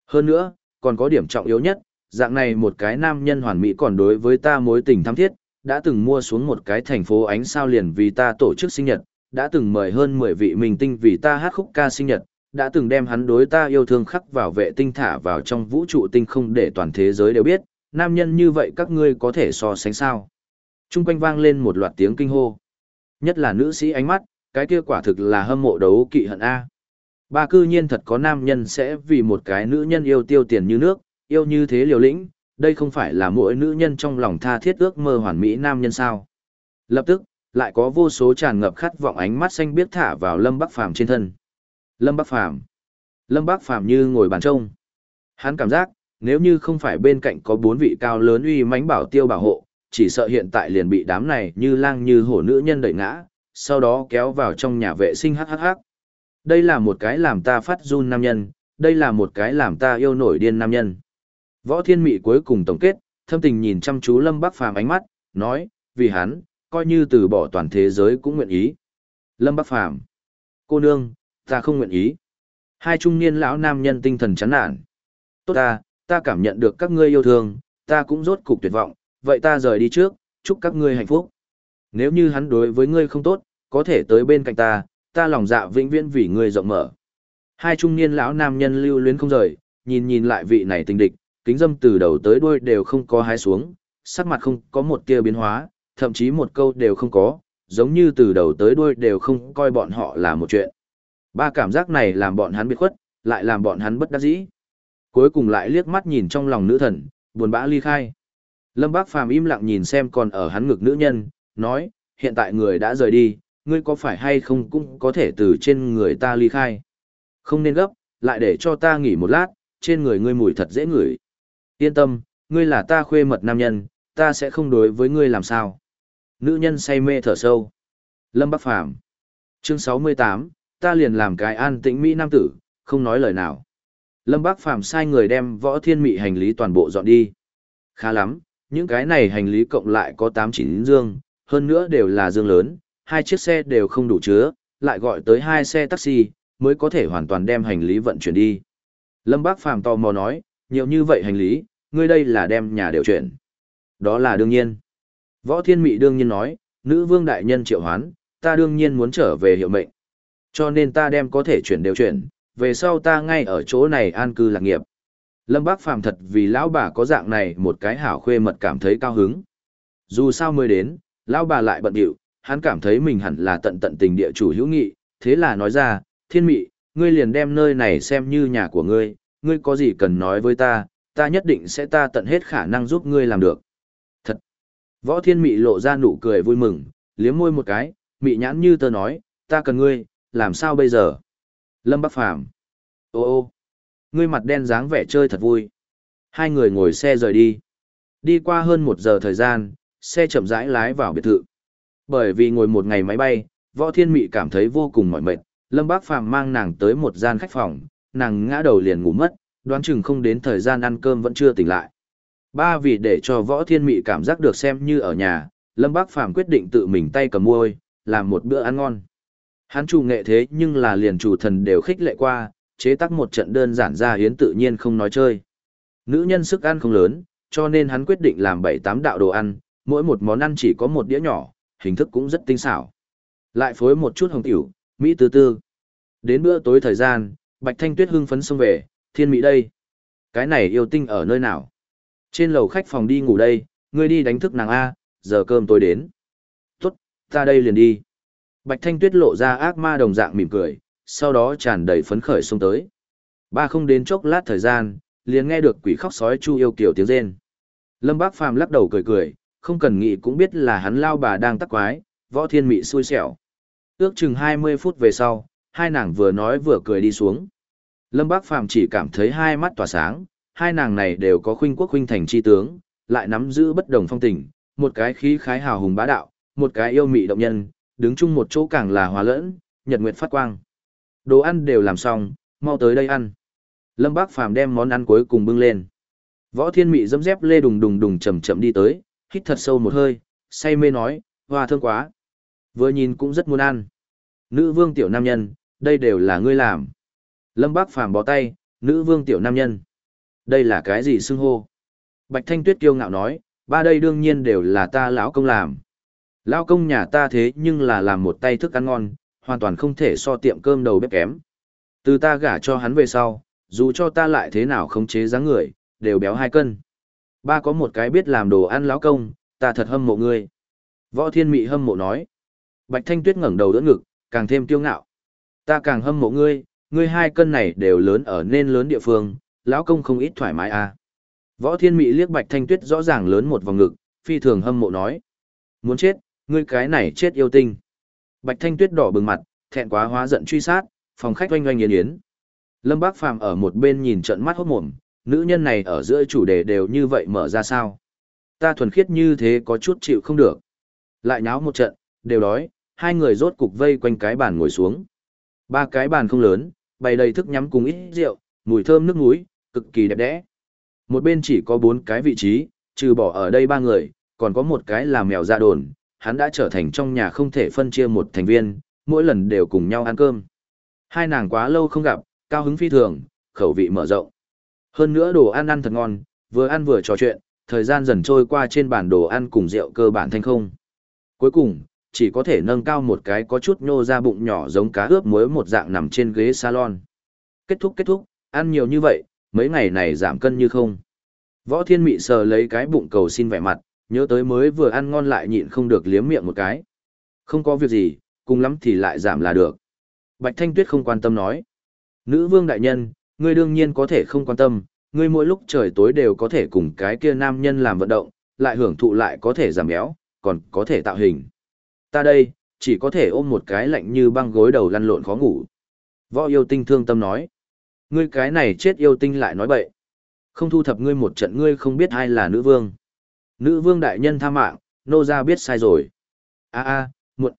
Hơn nữa, còn có điểm trọng yếu nhất, dạng này một cái nam nhân hoàn mỹ còn đối với ta mối tình thắm thiết, đã từng mua xuống một cái thành phố ánh sao liền vì ta tổ chức sinh nhật, đã từng mời hơn 10 vị minh tinh vì ta hát khúc ca sinh nhật, đã từng đem hắn đối ta yêu thương khắc vào vệ tinh thả vào trong vũ trụ tinh không để toàn thế giới đều biết, nam nhân như vậy các ngươi có thể so sánh sao. Trung quanh vang lên một loạt tiếng kinh hô. Nhất là nữ sĩ ánh mắt, cái kia quả thực là hâm mộ đấu kỵ hận A. Ba cư nhiên thật có nam nhân sẽ vì một cái nữ nhân yêu tiêu tiền như nước, yêu như thế liều lĩnh, đây không phải là mỗi nữ nhân trong lòng tha thiết ước mơ hoàn mỹ nam nhân sao. Lập tức, lại có vô số tràn ngập khát vọng ánh mắt xanh biết thả vào Lâm Bắc Phàm trên thân. Lâm Bác Phàm Lâm Bác Phàm như ngồi bàn trông. Hắn cảm giác, nếu như không phải bên cạnh có bốn vị cao lớn uy mãnh bảo tiêu bảo hộ, chỉ sợ hiện tại liền bị đám này như lang như hổ nữ nhân đẩy ngã, sau đó kéo vào trong nhà vệ sinh hắc hắc hắc. Đây là một cái làm ta phát run nam nhân, đây là một cái làm ta yêu nổi điên nam nhân. Võ Thiên Mị cuối cùng tổng kết, thâm tình nhìn chăm chú Lâm Bắc Phàm ánh mắt, nói, vì hắn, coi như từ bỏ toàn thế giới cũng nguyện ý. Lâm Bắc Phàm Cô nương, ta không nguyện ý. Hai trung niên lão nam nhân tinh thần chán nản. Tốt ta, ta cảm nhận được các ngươi yêu thương, ta cũng rốt cục tuyệt vọng, vậy ta rời đi trước, chúc các ngươi hạnh phúc. Nếu như hắn đối với ngươi không tốt, có thể tới bên cạnh ta, ta lòng dạ vĩnh viễn vì ngươi rộng mở. Hai trung niên lão nam nhân lưu luyến không rời, nhìn nhìn lại vị này tình địch, kính dâm từ đầu tới đuôi đều không có hái xuống, sắc mặt không có một tia biến hóa, thậm chí một câu đều không có, giống như từ đầu tới đuôi đều không coi bọn họ là một chuyện. Ba cảm giác này làm bọn hắn biệt khuất, lại làm bọn hắn bất đắc dĩ. Cuối cùng lại liếc mắt nhìn trong lòng nữ thần, buồn bã ly khai. Lâm Bác Phàm im lặng nhìn xem còn ở hắn ngực nữ nhân, nói, hiện tại người đã rời đi, ngươi có phải hay không cũng có thể từ trên người ta ly khai. Không nên gấp, lại để cho ta nghỉ một lát, trên người ngươi mùi thật dễ ngửi. Yên tâm, ngươi là ta khuê mật nam nhân, ta sẽ không đối với ngươi làm sao. Nữ nhân say mê thở sâu. Lâm Bắc Phàm Chương 68, ta liền làm cái an tĩnh Mỹ Nam tử, không nói lời nào. Lâm bác Phàm sai người đem võ thiên mị hành lý toàn bộ dọn đi. Khá lắm, những cái này hành lý cộng lại có 8-9 dương, hơn nữa đều là dương lớn, hai chiếc xe đều không đủ chứa, lại gọi tới hai xe taxi, mới có thể hoàn toàn đem hành lý vận chuyển đi. Lâm Bác Phàm tò mò nói, nhiều như vậy hành lý, ngươi đây là đem nhà đều chuyển. Đó là đương nhiên. Võ Thiên Mị đương nhiên nói, nữ vương đại nhân triệu hoán, ta đương nhiên muốn trở về hiệu mệnh. Cho nên ta đem có thể chuyển đều chuyển, về sau ta ngay ở chỗ này an cư lạc nghiệp. Lâm Bác Phàm thật vì lão bà có dạng này một cái hảo khuê mật cảm thấy cao hứng. Dù sao mới đến, lão bà lại bận điệu, hắn cảm thấy mình hẳn là tận tận tình địa chủ hữu nghị, thế là nói ra, thiên mị, ngươi liền đem nơi này xem như nhà của ngươi, ngươi có gì cần nói với ta, ta nhất định sẽ ta tận hết khả năng giúp ngươi làm được. Thật! Võ thiên mị lộ ra nụ cười vui mừng, liếm môi một cái, mị nhãn như tớ nói, ta cần ngươi, làm sao bây giờ? Lâm Bắc Phàm Ô ô! Ngươi mặt đen dáng vẻ chơi thật vui. Hai người ngồi xe rời đi. Đi qua hơn một giờ thời gian, xe chậm rãi lái vào biệt thự. Bởi vì ngồi một ngày máy bay, Võ Thiên Mị cảm thấy vô cùng mỏi mệt, Lâm Bác Phàm mang nàng tới một gian khách phòng, nàng ngã đầu liền ngủ mất, đoán chừng không đến thời gian ăn cơm vẫn chưa tỉnh lại. Ba vì để cho Võ Thiên Mị cảm giác được xem như ở nhà, Lâm Bác Phàm quyết định tự mình tay cầm môi, làm một bữa ăn ngon. Hắn chủ nghệ thế nhưng là liền chủ thần đều khích lệ qua, chế tác một trận đơn giản ra hiến tự nhiên không nói chơi. Nữ nhân sức ăn không lớn, cho nên hắn quyết định làm bảy tám đạo đồ ăn, mỗi một món ăn chỉ có một đĩa nhỏ, hình thức cũng rất tinh xảo. Lại phối một chút hồng tiểu, Mỹ tư tư. Đến bữa tối thời gian, Bạch Thanh Tuyết hưng phấn xông về, thiên Mỹ đây. Cái này yêu tinh ở nơi nào? Trên lầu khách phòng đi ngủ đây, ngươi đi đánh thức nàng A, giờ cơm tối đến. Tốt, ta đây liền đi. Bạch Thanh Tuyết lộ ra ác ma đồng dạng mỉm cười, sau đó tràn đầy phấn khởi xông tới. Ba không đến chốc lát thời gian, liền nghe được quỷ khóc sói chu yêu kiểu tiếng rên. Lâm Bác Phàm lắc đầu cười cười, không cần nghĩ cũng biết là hắn lao bà đang tắc quái, võ thiên mị xui xẻo. Ước chừng 20 phút về sau, hai nàng vừa nói vừa cười đi xuống. Lâm Bác Phàm chỉ cảm thấy hai mắt tỏa sáng, hai nàng này đều có khuynh quốc khuynh thành chi tướng, lại nắm giữ bất đồng phong tình, một cái khí khái hào hùng bá đạo, một cái yêu mị động nhân, đứng chung một chỗ càng là hòa lẫn, nhật nguyệt phát quang. Đồ ăn đều làm xong, mau tới đây ăn. Lâm Bác Phàm đem món ăn cuối cùng bưng lên. Võ Thiên Mị dẫm dép lê đùng đùng đùng chậm chậm đi tới, hít thật sâu một hơi, say mê nói, hoa thương quá. Vừa nhìn cũng rất muốn ăn. Nữ vương tiểu nam nhân, đây đều là ngươi làm. Lâm Bác Phàm bó tay, nữ vương tiểu nam nhân. Đây là cái gì xưng hô? Bạch Thanh Tuyết kiêu ngạo nói, ba đây đương nhiên đều là ta lão công làm. Lão công nhà ta thế nhưng là làm một tay thức ăn ngon, hoàn toàn không thể so tiệm cơm đầu bếp kém. Từ ta gả cho hắn về sau, dù cho ta lại thế nào khống chế dáng người, đều béo hai cân. Ba có một cái biết làm đồ ăn lão công, ta thật hâm mộ ngươi. Võ Thiên Mị hâm mộ nói. Bạch Thanh Tuyết ngẩng đầu đỡ ngực, càng thêm kiêu ngạo. Ta càng hâm mộ ngươi, ngươi hai cân này đều lớn ở nên lớn địa phương, lão công không ít thoải mái à. Võ Thiên Mị liếc Bạch Thanh Tuyết rõ ràng lớn một vòng ngực, phi thường hâm mộ nói. Muốn chết, ngươi cái này chết yêu tinh. Bạch Thanh Tuyết đỏ bừng mặt, thẹn quá hóa giận truy sát, phòng khách oanh oanh yến yến. Lâm Bác Phàm ở một bên nhìn trận mắt hốt mồm, nữ nhân này ở giữa chủ đề đều như vậy mở ra sao. Ta thuần khiết như thế có chút chịu không được. Lại nháo một trận, đều đói, hai người rốt cục vây quanh cái bàn ngồi xuống. Ba cái bàn không lớn, bày đầy thức nhắm cùng ít rượu, mùi thơm nước núi cực kỳ đẹp đẽ. Một bên chỉ có bốn cái vị trí, trừ bỏ ở đây ba người, còn có một cái là mèo ra đồn, hắn đã trở thành trong nhà không thể phân chia một thành viên, mỗi lần đều cùng nhau ăn cơm. Hai nàng quá lâu không gặp, cao hứng phi thường, khẩu vị mở rộng. Hơn nữa đồ ăn ăn thật ngon, vừa ăn vừa trò chuyện, thời gian dần trôi qua trên bàn đồ ăn cùng rượu cơ bản thanh không. Cuối cùng, chỉ có thể nâng cao một cái có chút nhô ra bụng nhỏ giống cá ướp muối một dạng nằm trên ghế salon. Kết thúc kết thúc, ăn nhiều như vậy, mấy ngày này giảm cân như không. Võ thiên mị sờ lấy cái bụng cầu xin vẻ mặt, nhớ tới mới vừa ăn ngon lại nhịn không được liếm miệng một cái. Không có việc gì, cùng lắm thì lại giảm là được. Bạch Thanh Tuyết không quan tâm nói. Nữ vương đại nhân, ngươi đương nhiên có thể không quan tâm, ngươi mỗi lúc trời tối đều có thể cùng cái kia nam nhân làm vận động, lại hưởng thụ lại có thể giảm béo, còn có thể tạo hình. Ta đây, chỉ có thể ôm một cái lạnh như băng gối đầu lăn lộn khó ngủ. Võ yêu tinh thương tâm nói. Ngươi cái này chết yêu tinh lại nói bậy. Không thu thập ngươi một trận ngươi không biết ai là nữ vương. Nữ vương đại nhân tha mạng, nô gia biết sai rồi. a a muộn.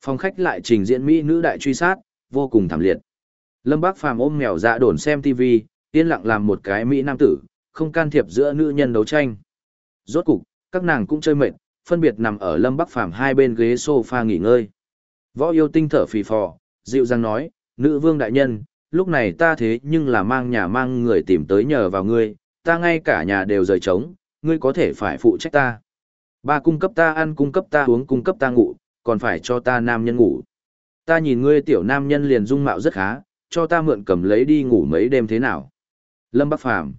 Phòng khách lại trình diễn Mỹ nữ đại truy sát, vô cùng thảm liệt. Lâm Bác Phàm ôm mèo dạ đồn xem TV, yên lặng làm một cái Mỹ nam tử, không can thiệp giữa nữ nhân đấu tranh. Rốt cục, các nàng cũng chơi mệt, phân biệt nằm ở Lâm Bắc Phàm hai bên ghế sofa nghỉ ngơi. Võ yêu tinh thở phì phò, dịu dàng nói, nữ vương đại nhân, lúc này ta thế nhưng là mang nhà mang người tìm tới nhờ vào ngươi, ta ngay cả nhà đều rời trống, ngươi có thể phải phụ trách ta. Ba cung cấp ta ăn cung cấp ta uống cung cấp ta ngủ, còn phải cho ta nam nhân ngủ. Ta nhìn ngươi tiểu nam nhân liền dung mạo rất khá, cho ta mượn cầm lấy đi ngủ mấy đêm thế nào. Lâm Bắc Phàm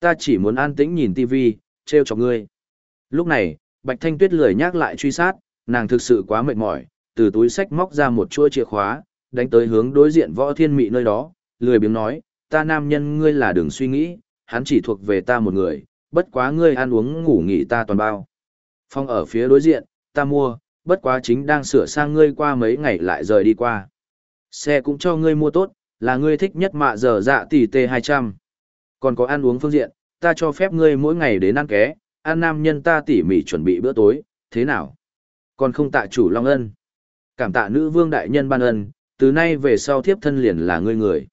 Ta chỉ muốn an tĩnh nhìn tivi, treo cho ngươi. Lúc này, Bạch Thanh Tuyết lười nhắc lại truy sát, nàng thực sự quá mệt mỏi, từ túi sách móc ra một chuỗi chìa khóa, đánh tới hướng đối diện võ thiên mị nơi đó, lười biếng nói, ta nam nhân ngươi là đừng suy nghĩ, hắn chỉ thuộc về ta một người, bất quá ngươi ăn uống ngủ nghỉ ta toàn bao. Phong ở phía đối diện, ta mua, bất quá chính đang sửa sang ngươi qua mấy ngày lại rời đi qua. Xe cũng cho ngươi mua tốt, là ngươi thích nhất mạ giờ dạ tỷ T200. Còn có ăn uống phương diện, ta cho phép ngươi mỗi ngày đến ăn ké, ăn nam nhân ta tỉ mỉ chuẩn bị bữa tối, thế nào? Còn không tạ chủ long ân. Cảm tạ nữ vương đại nhân ban ân, từ nay về sau thiếp thân liền là ngươi người.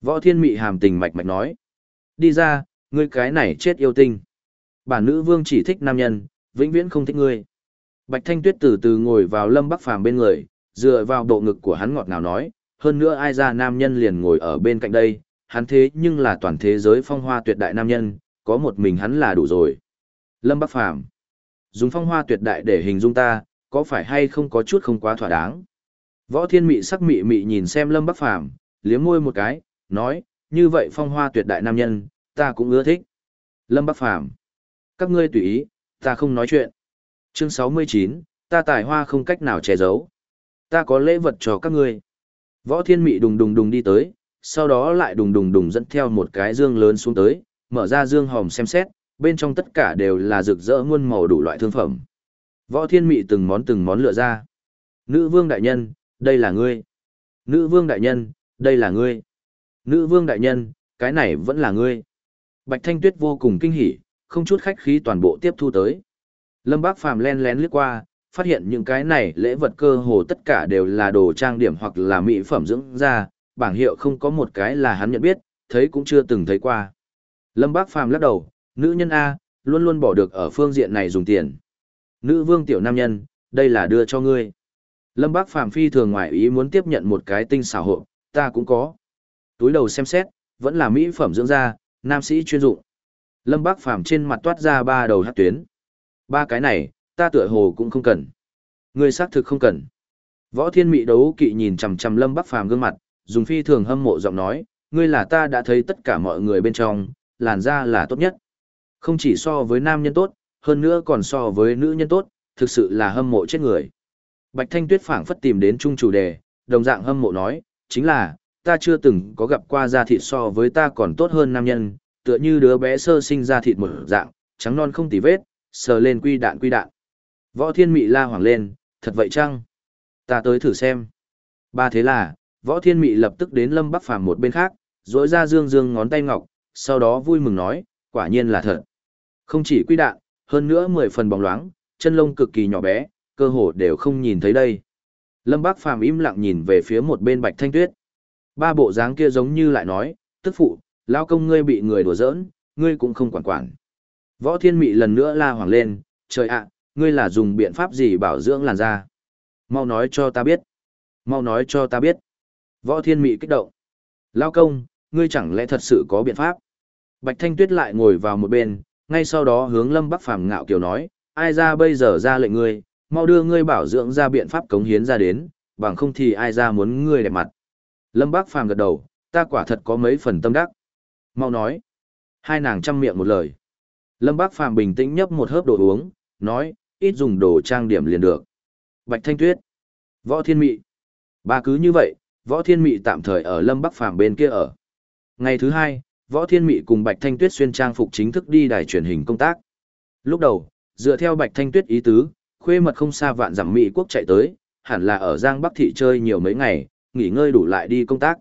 Võ thiên mị hàm tình mạch mạch nói. Đi ra, ngươi cái này chết yêu tinh. Bản nữ vương chỉ thích nam nhân, vĩnh viễn không thích ngươi. Bạch Thanh Tuyết từ từ ngồi vào Lâm Bắc Phàm bên người, dựa vào bộ ngực của hắn ngọt ngào nói, hơn nữa ai ra nam nhân liền ngồi ở bên cạnh đây, hắn thế nhưng là toàn thế giới phong hoa tuyệt đại nam nhân, có một mình hắn là đủ rồi. Lâm Bắc Phàm dùng phong hoa tuyệt đại để hình dung ta, có phải hay không có chút không quá thỏa đáng. Võ Thiên Mị sắc mị mị nhìn xem Lâm Bắc Phàm liếm môi một cái, nói, như vậy phong hoa tuyệt đại nam nhân, ta cũng ưa thích. Lâm Bắc Phàm các ngươi tùy ý, ta không nói chuyện. Chương 69, ta tài hoa không cách nào che giấu. Ta có lễ vật cho các ngươi. Võ Thiên Mị đùng đùng đùng đi tới, sau đó lại đùng đùng đùng dẫn theo một cái dương lớn xuống tới, mở ra dương hòm xem xét, bên trong tất cả đều là rực rỡ muôn màu đủ loại thương phẩm. Võ Thiên Mị từng món từng món lựa ra. Nữ vương đại nhân, đây là ngươi. Nữ vương đại nhân, đây là ngươi. Nữ vương đại nhân, cái này vẫn là ngươi. Bạch Thanh Tuyết vô cùng kinh hỉ, không chút khách khí toàn bộ tiếp thu tới. Lâm Bác Phàm len lén lướt qua, phát hiện những cái này lễ vật cơ hồ tất cả đều là đồ trang điểm hoặc là mỹ phẩm dưỡng da, bảng hiệu không có một cái là hắn nhận biết, thấy cũng chưa từng thấy qua. Lâm Bác Phàm lắc đầu, nữ nhân A, luôn luôn bỏ được ở phương diện này dùng tiền. Nữ vương tiểu nam nhân, đây là đưa cho ngươi. Lâm Bác Phàm phi thường ngoại ý muốn tiếp nhận một cái tinh xảo hộ, ta cũng có. Túi đầu xem xét, vẫn là mỹ phẩm dưỡng da, nam sĩ chuyên dụng. Lâm Bác Phàm trên mặt toát ra ba đầu hát tuyến. Ba cái này, ta tựa hồ cũng không cần. Ngươi xác thực không cần. Võ Thiên Mị đấu kỵ nhìn chằm chằm Lâm Bác Phàm gương mặt, dùng phi thường hâm mộ giọng nói, ngươi là ta đã thấy tất cả mọi người bên trong, làn da là tốt nhất. Không chỉ so với nam nhân tốt, hơn nữa còn so với nữ nhân tốt, thực sự là hâm mộ chết người. Bạch Thanh Tuyết phảng phất tìm đến chung chủ đề, đồng dạng hâm mộ nói, chính là, ta chưa từng có gặp qua da thịt so với ta còn tốt hơn nam nhân, tựa như đứa bé sơ sinh ra thịt một dạng, trắng non không tì vết, sờ lên quy đạn quy đạn. Võ Thiên Mị la hoảng lên, thật vậy chăng? Ta tới thử xem. Ba thế là, Võ Thiên Mị lập tức đến Lâm Bắc Phàm một bên khác, rỗi ra dương dương ngón tay ngọc, sau đó vui mừng nói, quả nhiên là thật. Không chỉ quy đạn, hơn nữa mười phần bóng loáng, chân lông cực kỳ nhỏ bé, cơ hồ đều không nhìn thấy đây. Lâm Bác Phàm im lặng nhìn về phía một bên Bạch Thanh Tuyết. Ba bộ dáng kia giống như lại nói, tức phụ, lao công ngươi bị người đùa giỡn, ngươi cũng không quản quản. Võ Thiên Mị lần nữa la hoàng lên, trời ạ, ngươi là dùng biện pháp gì bảo dưỡng làn da? Mau nói cho ta biết. Mau nói cho ta biết. Võ Thiên Mị kích động. Lao công, ngươi chẳng lẽ thật sự có biện pháp? Bạch Thanh Tuyết lại ngồi vào một bên, ngay sau đó hướng Lâm Bắc Phàm ngạo kiều nói, ai ra bây giờ ra lệnh ngươi, mau đưa ngươi bảo dưỡng ra biện pháp cống hiến ra đến, bằng không thì ai ra muốn ngươi đẹp mặt. Lâm bác Phàm gật đầu, ta quả thật có mấy phần tâm đắc. Mau nói. Hai nàng chăm miệng một lời. Lâm Bác Phàm bình tĩnh nhấp một hớp đồ uống, nói, ít dùng đồ trang điểm liền được. Bạch Thanh Tuyết. Võ Thiên Mị. Ba cứ như vậy, Võ Thiên Mị tạm thời ở Lâm Bắc Phàm bên kia ở. Ngày thứ hai, Võ Thiên Mị cùng Bạch Thanh Tuyết xuyên trang phục chính thức đi đài truyền hình công tác. Lúc đầu, dựa theo Bạch Thanh Tuyết ý tứ, khuê mật không xa vạn dặm Mỹ quốc chạy tới, hẳn là ở Giang Bắc thị chơi nhiều mấy ngày, nghỉ ngơi đủ lại đi công tác.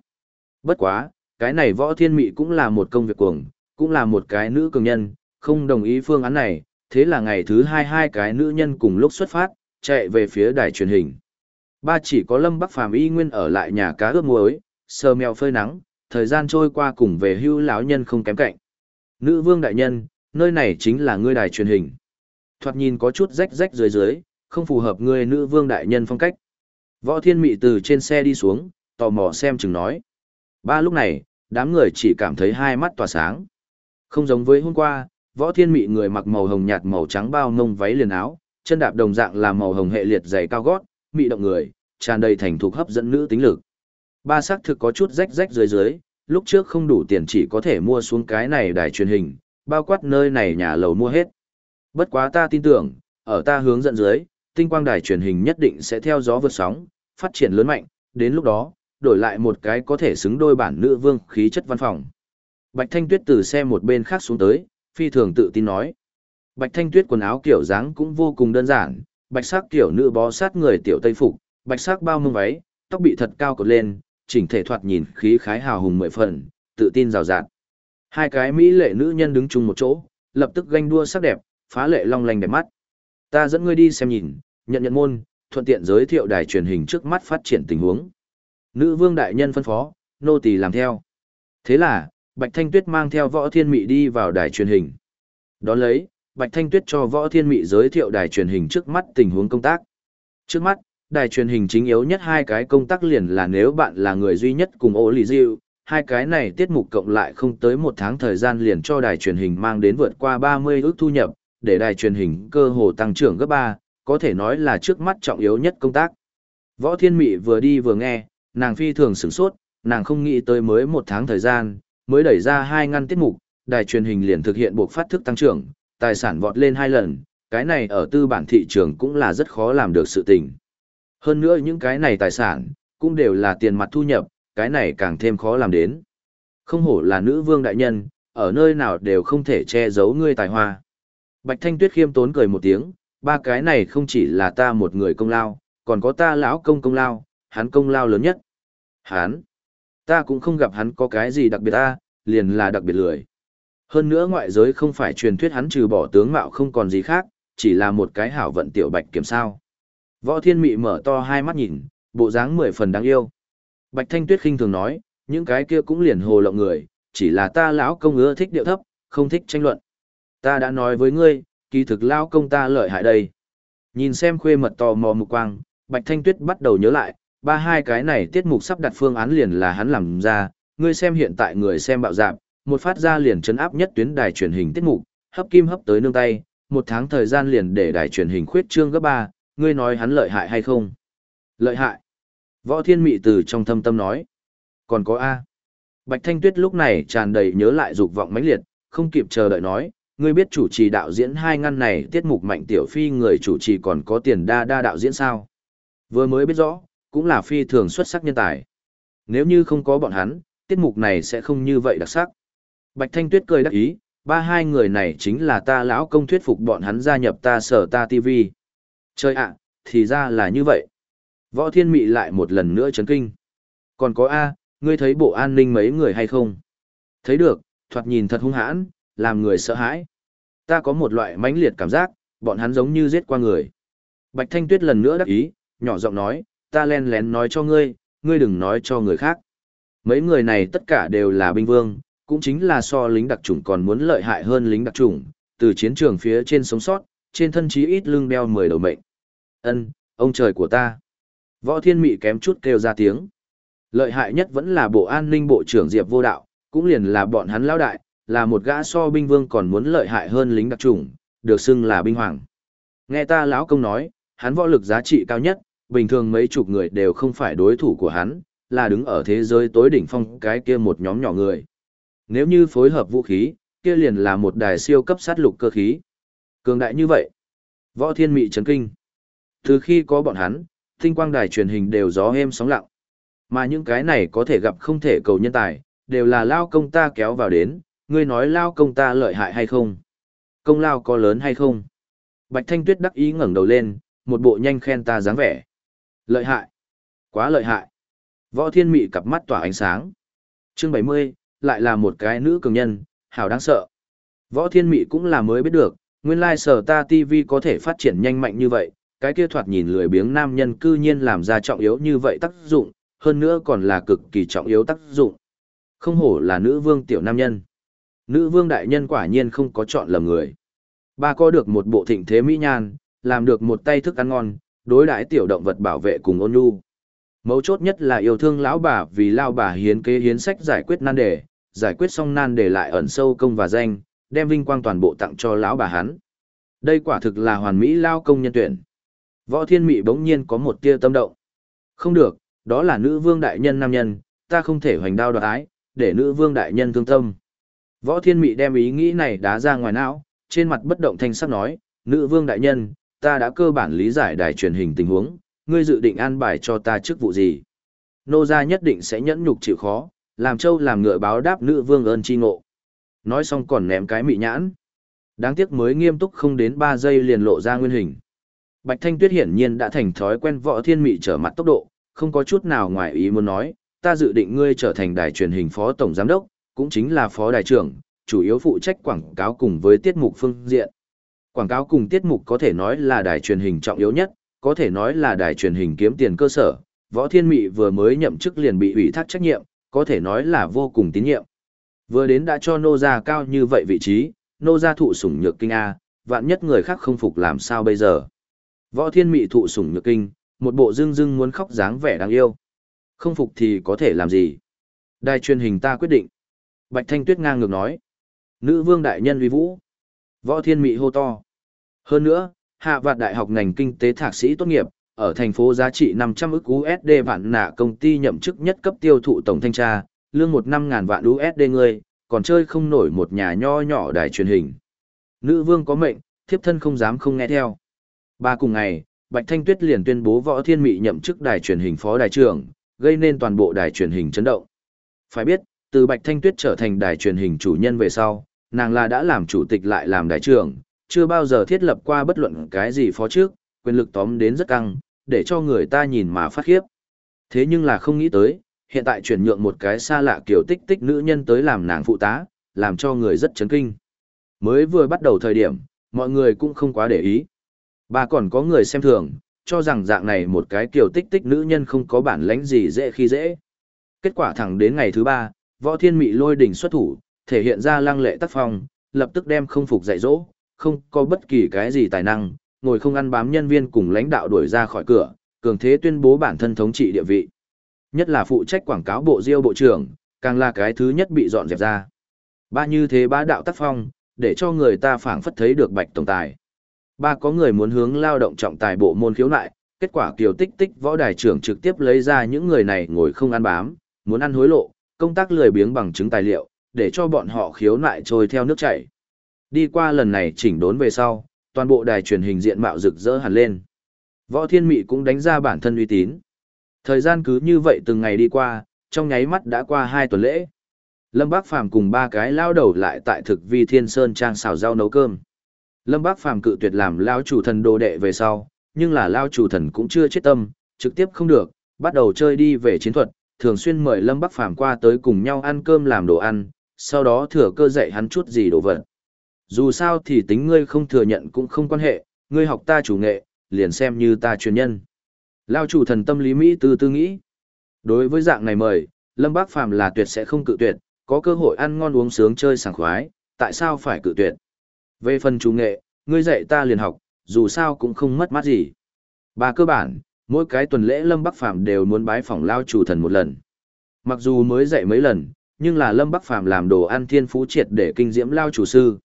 Bất quá, cái này Võ Thiên Mị cũng là một công việc cuồng, cũng là một cái nữ cường nhân, không đồng ý phương án này, thế là ngày thứ hai hai cái nữ nhân cùng lúc xuất phát, chạy về phía đài truyền hình. Ba chỉ có Lâm Bắc Phàm y nguyên ở lại nhà cá ướp muối, sờ mèo phơi nắng, thời gian trôi qua cùng về hưu lão nhân không kém cạnh. Nữ vương đại nhân, nơi này chính là ngươi đài truyền hình. Thoạt nhìn có chút rách rách dưới dưới, không phù hợp ngươi nữ vương đại nhân phong cách. Võ Thiên Mị từ trên xe đi xuống, tò mò xem chừng nói. Ba lúc này, đám người chỉ cảm thấy hai mắt tỏa sáng. Không giống với hôm qua, võ thiên mị người mặc màu hồng nhạt màu trắng bao mông váy liền áo, chân đạp đồng dạng là màu hồng hệ liệt giày cao gót, mị động người, tràn đầy thành thục hấp dẫn nữ tính lực. Ba sắc thực có chút rách rách dưới dưới, lúc trước không đủ tiền chỉ có thể mua xuống cái này đài truyền hình, bao quát nơi này nhà lầu mua hết. Bất quá ta tin tưởng, ở ta hướng dẫn dưới, tinh quang đài truyền hình nhất định sẽ theo gió vượt sóng, phát triển lớn mạnh, đến lúc đó, đổi lại một cái có thể xứng đôi bản nữ vương khí chất văn phòng. Bạch Thanh Tuyết từ xe một bên khác xuống tới, phi thường tự tin nói. Bạch Thanh Tuyết quần áo kiểu dáng cũng vô cùng đơn giản, bạch sắc kiểu nữ bó sát người tiểu tây phục, bạch sắc bao mông váy, tóc bị thật cao cột lên, chỉnh thể thoạt nhìn khí khái hào hùng mười phần, tự tin rào rạt. Hai cái mỹ lệ nữ nhân đứng chung một chỗ, lập tức ganh đua sắc đẹp, phá lệ long lanh đẹp mắt. Ta dẫn ngươi đi xem nhìn, nhận nhận môn, thuận tiện giới thiệu đài truyền hình trước mắt phát triển tình huống. Nữ vương đại nhân phân phó, nô tỳ làm theo. Thế là, Bạch Thanh Tuyết mang theo võ thiên mị đi vào đài truyền hình. Đón lấy, Bạch Thanh Tuyết cho võ thiên mị giới thiệu đài truyền hình trước mắt tình huống công tác. Trước mắt, đài truyền hình chính yếu nhất hai cái công tác liền là nếu bạn là người duy nhất cùng ô lì diệu, hai cái này tiết mục cộng lại không tới một tháng thời gian liền cho đài truyền hình mang đến vượt qua 30 ước thu nhập, để đài truyền hình cơ hồ tăng trưởng gấp 3, có thể nói là trước mắt trọng yếu nhất công tác. Võ Thiên Mị vừa đi vừa nghe, nàng phi thường sửng sốt, nàng không nghĩ tới mới một tháng thời gian, mới đẩy ra hai ngăn tiết mục, đài truyền hình liền thực hiện buộc phát thức tăng trưởng, tài sản vọt lên hai lần, cái này ở tư bản thị trường cũng là rất khó làm được sự tình. Hơn nữa những cái này tài sản, cũng đều là tiền mặt thu nhập, cái này càng thêm khó làm đến. Không hổ là nữ vương đại nhân, ở nơi nào đều không thể che giấu ngươi tài hoa. Bạch Thanh Tuyết khiêm tốn cười một tiếng, ba cái này không chỉ là ta một người công lao, còn có ta lão công công lao, hắn công lao lớn nhất. Hắn, ta cũng không gặp hắn có cái gì đặc biệt ta, liền là đặc biệt lười. Hơn nữa ngoại giới không phải truyền thuyết hắn trừ bỏ tướng mạo không còn gì khác, chỉ là một cái hảo vận tiểu bạch kiểm sao. Võ Thiên Mị mở to hai mắt nhìn, bộ dáng mười phần đáng yêu. Bạch Thanh Tuyết khinh thường nói, những cái kia cũng liền hồ lộng người, chỉ là ta lão công ưa thích điệu thấp, không thích tranh luận. Ta đã nói với ngươi, kỳ thực lao công ta lợi hại đây. Nhìn xem khuê mật tò mò mục quang, Bạch Thanh Tuyết bắt đầu nhớ lại, ba hai cái này tiết mục sắp đặt phương án liền là hắn làm ra, ngươi xem hiện tại người xem bạo dạp, một phát ra liền chấn áp nhất tuyến đài truyền hình tiết mục, hấp kim hấp tới nương tay, một tháng thời gian liền để đài truyền hình khuyết trương gấp ba, ngươi nói hắn lợi hại hay không? Lợi hại. Võ Thiên Mị từ trong thâm tâm nói. Còn có A. Bạch Thanh Tuyết lúc này tràn đầy nhớ lại dục vọng mãnh liệt, không kịp chờ đợi nói, ngươi biết chủ trì đạo diễn hai ngăn này tiết mục mạnh tiểu phi người chủ trì còn có tiền đa đa đạo diễn sao? Vừa mới biết rõ, cũng là phi thường xuất sắc nhân tài. Nếu như không có bọn hắn, tiết mục này sẽ không như vậy đặc sắc. Bạch Thanh Tuyết cười đắc ý, ba hai người này chính là ta lão công thuyết phục bọn hắn gia nhập ta sở ta TV. Chơi ạ, thì ra là như vậy. Võ Thiên Mị lại một lần nữa chấn kinh. Còn có A, ngươi thấy bộ an ninh mấy người hay không? Thấy được, thoạt nhìn thật hung hãn, làm người sợ hãi. Ta có một loại mãnh liệt cảm giác, bọn hắn giống như giết qua người. Bạch Thanh Tuyết lần nữa đắc ý, nhỏ giọng nói, ta len lén nói cho ngươi, ngươi đừng nói cho người khác. Mấy người này tất cả đều là binh vương, cũng chính là so lính đặc chủng còn muốn lợi hại hơn lính đặc chủng, từ chiến trường phía trên sống sót, trên thân chí ít lưng đeo 10 đầu mệnh. Ân, ông trời của ta. Võ Thiên Mị kém chút kêu ra tiếng. Lợi hại nhất vẫn là bộ an ninh bộ trưởng Diệp Vô Đạo, cũng liền là bọn hắn lão đại, là một gã so binh vương còn muốn lợi hại hơn lính đặc chủng, được xưng là binh hoàng. Nghe ta lão công nói, hắn võ lực giá trị cao nhất, bình thường mấy chục người đều không phải đối thủ của hắn, là đứng ở thế giới tối đỉnh phong cái kia một nhóm nhỏ người. Nếu như phối hợp vũ khí, kia liền là một đài siêu cấp sát lục cơ khí. Cường đại như vậy. Võ thiên mị chấn kinh. Từ khi có bọn hắn, tinh quang đài truyền hình đều gió êm sóng lặng. Mà những cái này có thể gặp không thể cầu nhân tài, đều là lao công ta kéo vào đến, ngươi nói lao công ta lợi hại hay không? Công lao có lớn hay không? Bạch Thanh Tuyết đắc ý ngẩng đầu lên, một bộ nhanh khen ta dáng vẻ. Lợi hại! Quá lợi hại! Võ thiên mị cặp mắt tỏa ánh sáng. Chương 70, lại là một cái nữ cường nhân, hảo đáng sợ. Võ thiên mị cũng là mới biết được, nguyên lai sở ta TV có thể phát triển nhanh mạnh như vậy, cái kia thoạt nhìn lười biếng nam nhân cư nhiên làm ra trọng yếu như vậy tác dụng, hơn nữa còn là cực kỳ trọng yếu tác dụng. Không hổ là nữ vương tiểu nam nhân. Nữ vương đại nhân quả nhiên không có chọn lầm người. Ba có được một bộ thịnh thế mỹ nhan, làm được một tay thức ăn ngon, đối đãi tiểu động vật bảo vệ cùng ôn nhu. Mấu chốt nhất là yêu thương lão bà vì lao bà hiến kế hiến sách giải quyết nan đề, giải quyết xong nan đề lại ẩn sâu công và danh, đem vinh quang toàn bộ tặng cho lão bà hắn. Đây quả thực là hoàn mỹ lao công nhân tuyển. Võ Thiên Mị bỗng nhiên có một tia tâm động. Không được, đó là nữ vương đại nhân nam nhân, ta không thể hoành đao đoạt ái, để nữ vương đại nhân thương tâm. Võ Thiên Mị đem ý nghĩ này đá ra ngoài não, trên mặt bất động thanh sắc nói, nữ vương đại nhân, ta đã cơ bản lý giải đài truyền hình tình huống, ngươi dự định an bài cho ta chức vụ gì. Nô gia nhất định sẽ nhẫn nhục chịu khó, làm châu làm ngựa báo đáp nữ vương ơn chi ngộ. Nói xong còn ném cái mị nhãn. Đáng tiếc mới nghiêm túc không đến 3 giây liền lộ ra nguyên hình. Bạch Thanh Tuyết hiển nhiên đã thành thói quen võ thiên mị trở mặt tốc độ, không có chút nào ngoài ý muốn nói, ta dự định ngươi trở thành đài truyền hình phó tổng giám đốc, cũng chính là phó đại trưởng, chủ yếu phụ trách quảng cáo cùng với tiết mục phương diện. Quảng cáo cùng tiết mục có thể nói là đài truyền hình trọng yếu nhất, có thể nói là đài truyền hình kiếm tiền cơ sở, Võ Thiên Mị vừa mới nhậm chức liền bị ủy thác trách nhiệm, có thể nói là vô cùng tín nhiệm. Vừa đến đã cho nô gia cao như vậy vị trí, nô gia thụ sủng nhược kinh A, vạn nhất người khác không phục làm sao bây giờ. Võ Thiên Mị thụ sủng nhược kinh, một bộ dưng dưng muốn khóc dáng vẻ đáng yêu. Không phục thì có thể làm gì? Đài truyền hình ta quyết định. Bạch Thanh Tuyết ngang ngược nói. Nữ vương đại nhân uy vũ. Võ Thiên Mị hô to. Hơn nữa, hạ vạt đại học ngành kinh tế thạc sĩ tốt nghiệp, ở thành phố giá trị 500 ức USD vạn nạ công ty nhậm chức nhất cấp tiêu thụ tổng thanh tra, lương một năm ngàn vạn USD người, còn chơi không nổi một nhà nho nhỏ đài truyền hình. Nữ vương có mệnh, thiếp thân không dám không nghe theo. Ba cùng ngày, Bạch Thanh Tuyết liền tuyên bố Võ Thiên Mị nhậm chức đài truyền hình phó đài trưởng, gây nên toàn bộ đài truyền hình chấn động. Phải biết, từ Bạch Thanh Tuyết trở thành đài truyền hình chủ nhân về sau, nàng là đã làm chủ tịch lại làm đại trưởng, chưa bao giờ thiết lập qua bất luận cái gì phó trước, quyền lực tóm đến rất căng, để cho người ta nhìn mà phát khiếp. Thế nhưng là không nghĩ tới, hiện tại chuyển nhượng một cái xa lạ kiểu tích tích nữ nhân tới làm nàng phụ tá, làm cho người rất chấn kinh. Mới vừa bắt đầu thời điểm, mọi người cũng không quá để ý. Bà còn có người xem thường, cho rằng dạng này một cái kiểu tích tích nữ nhân không có bản lãnh gì dễ khi dễ. Kết quả thẳng đến ngày thứ ba, võ thiên mị lôi đỉnh xuất thủ, thể hiện ra lăng lệ tác phong, lập tức đem không phục dạy dỗ, không có bất kỳ cái gì tài năng, ngồi không ăn bám nhân viên cùng lãnh đạo đuổi ra khỏi cửa, cường thế tuyên bố bản thân thống trị địa vị. Nhất là phụ trách quảng cáo bộ diêu bộ trưởng, càng là cái thứ nhất bị dọn dẹp ra. Ba như thế ba đạo tác phong, để cho người ta phảng phất thấy được bạch tổng tài. Ba có người muốn hướng lao động trọng tài bộ môn khiếu nại, kết quả kiều tích tích võ đài trưởng trực tiếp lấy ra những người này ngồi không ăn bám, muốn ăn hối lộ, công tác lười biếng bằng chứng tài liệu, để cho bọn họ khiếu nại trôi theo nước chảy. Đi qua lần này chỉnh đốn về sau, toàn bộ đài truyền hình diện mạo rực rỡ hẳn lên. Võ Thiên Mị cũng đánh ra bản thân uy tín. Thời gian cứ như vậy từng ngày đi qua, trong nháy mắt đã qua hai tuần lễ. Lâm Bác Phàm cùng ba cái lao đầu lại tại thực vi thiên sơn trang xào rau nấu cơm. Lâm Bác Phàm cự tuyệt làm lao chủ thần đồ đệ về sau, nhưng là lao chủ thần cũng chưa chết tâm, trực tiếp không được, bắt đầu chơi đi về chiến thuật, thường xuyên mời Lâm Bắc Phàm qua tới cùng nhau ăn cơm làm đồ ăn, sau đó thừa cơ dạy hắn chút gì đồ vật. Dù sao thì tính ngươi không thừa nhận cũng không quan hệ, ngươi học ta chủ nghệ, liền xem như ta truyền nhân. Lao chủ thần tâm lý Mỹ tư tư nghĩ. Đối với dạng này mời, Lâm Bác Phàm là tuyệt sẽ không cự tuyệt, có cơ hội ăn ngon uống sướng chơi sảng khoái, tại sao phải cự tuyệt? Về phần chủ nghệ, ngươi dạy ta liền học, dù sao cũng không mất mát gì. Ba cơ bản, mỗi cái tuần lễ Lâm Bắc Phàm đều muốn bái phỏng Lao chủ thần một lần. Mặc dù mới dạy mấy lần, nhưng là Lâm Bắc Phàm làm đồ ăn thiên phú triệt để kinh diễm Lao chủ sư.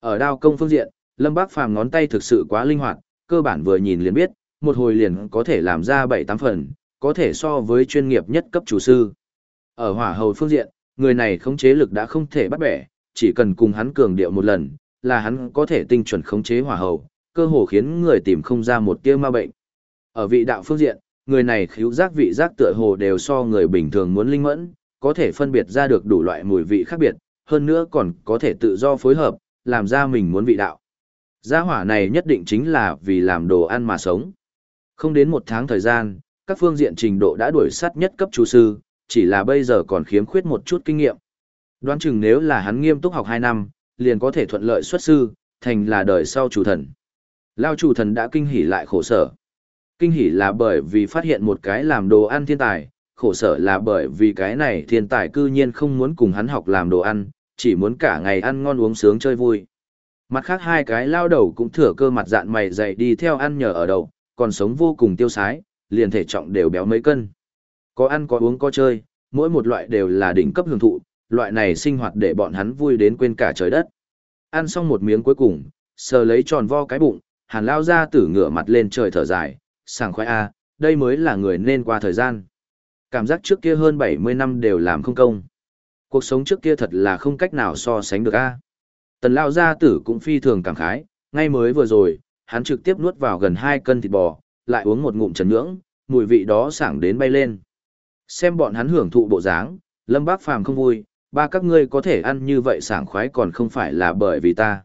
Ở đao công phương diện, Lâm bắc Phàm ngón tay thực sự quá linh hoạt, cơ bản vừa nhìn liền biết, một hồi liền có thể làm ra 7-8 phần, có thể so với chuyên nghiệp nhất cấp chủ sư. Ở hỏa hầu phương diện, người này khống chế lực đã không thể bắt bẻ, chỉ cần cùng hắn cường điệu một lần, là hắn có thể tinh chuẩn khống chế hỏa hầu, cơ hồ khiến người tìm không ra một tia ma bệnh. Ở vị đạo phương diện, người này khíu giác vị giác tựa hồ đều so người bình thường muốn linh mẫn, có thể phân biệt ra được đủ loại mùi vị khác biệt, hơn nữa còn có thể tự do phối hợp, làm ra mình muốn vị đạo. Gia hỏa này nhất định chính là vì làm đồ ăn mà sống. Không đến một tháng thời gian, các phương diện trình độ đã đuổi sát nhất cấp chủ sư, chỉ là bây giờ còn khiếm khuyết một chút kinh nghiệm. Đoán chừng nếu là hắn nghiêm túc học 2 năm, liền có thể thuận lợi xuất sư, thành là đời sau chủ thần. Lao chủ thần đã kinh hỉ lại khổ sở. Kinh hỉ là bởi vì phát hiện một cái làm đồ ăn thiên tài, khổ sở là bởi vì cái này thiên tài cư nhiên không muốn cùng hắn học làm đồ ăn, chỉ muốn cả ngày ăn ngon uống sướng chơi vui. Mặt khác hai cái lao đầu cũng thừa cơ mặt dạn mày dày đi theo ăn nhờ ở đầu, còn sống vô cùng tiêu sái, liền thể trọng đều béo mấy cân. Có ăn có uống có chơi, mỗi một loại đều là đỉnh cấp hưởng thụ, loại này sinh hoạt để bọn hắn vui đến quên cả trời đất. Ăn xong một miếng cuối cùng, sờ lấy tròn vo cái bụng, hàn lao ra tử ngửa mặt lên trời thở dài, sảng khoái a, đây mới là người nên qua thời gian. Cảm giác trước kia hơn 70 năm đều làm không công cuộc sống trước kia thật là không cách nào so sánh được a. Tần Lao Gia Tử cũng phi thường cảm khái, ngay mới vừa rồi, hắn trực tiếp nuốt vào gần 2 cân thịt bò, lại uống một ngụm trần nhưỡng, mùi vị đó sảng đến bay lên. Xem bọn hắn hưởng thụ bộ dáng, Lâm Bác Phàm không vui, ba các ngươi có thể ăn như vậy sảng khoái còn không phải là bởi vì ta.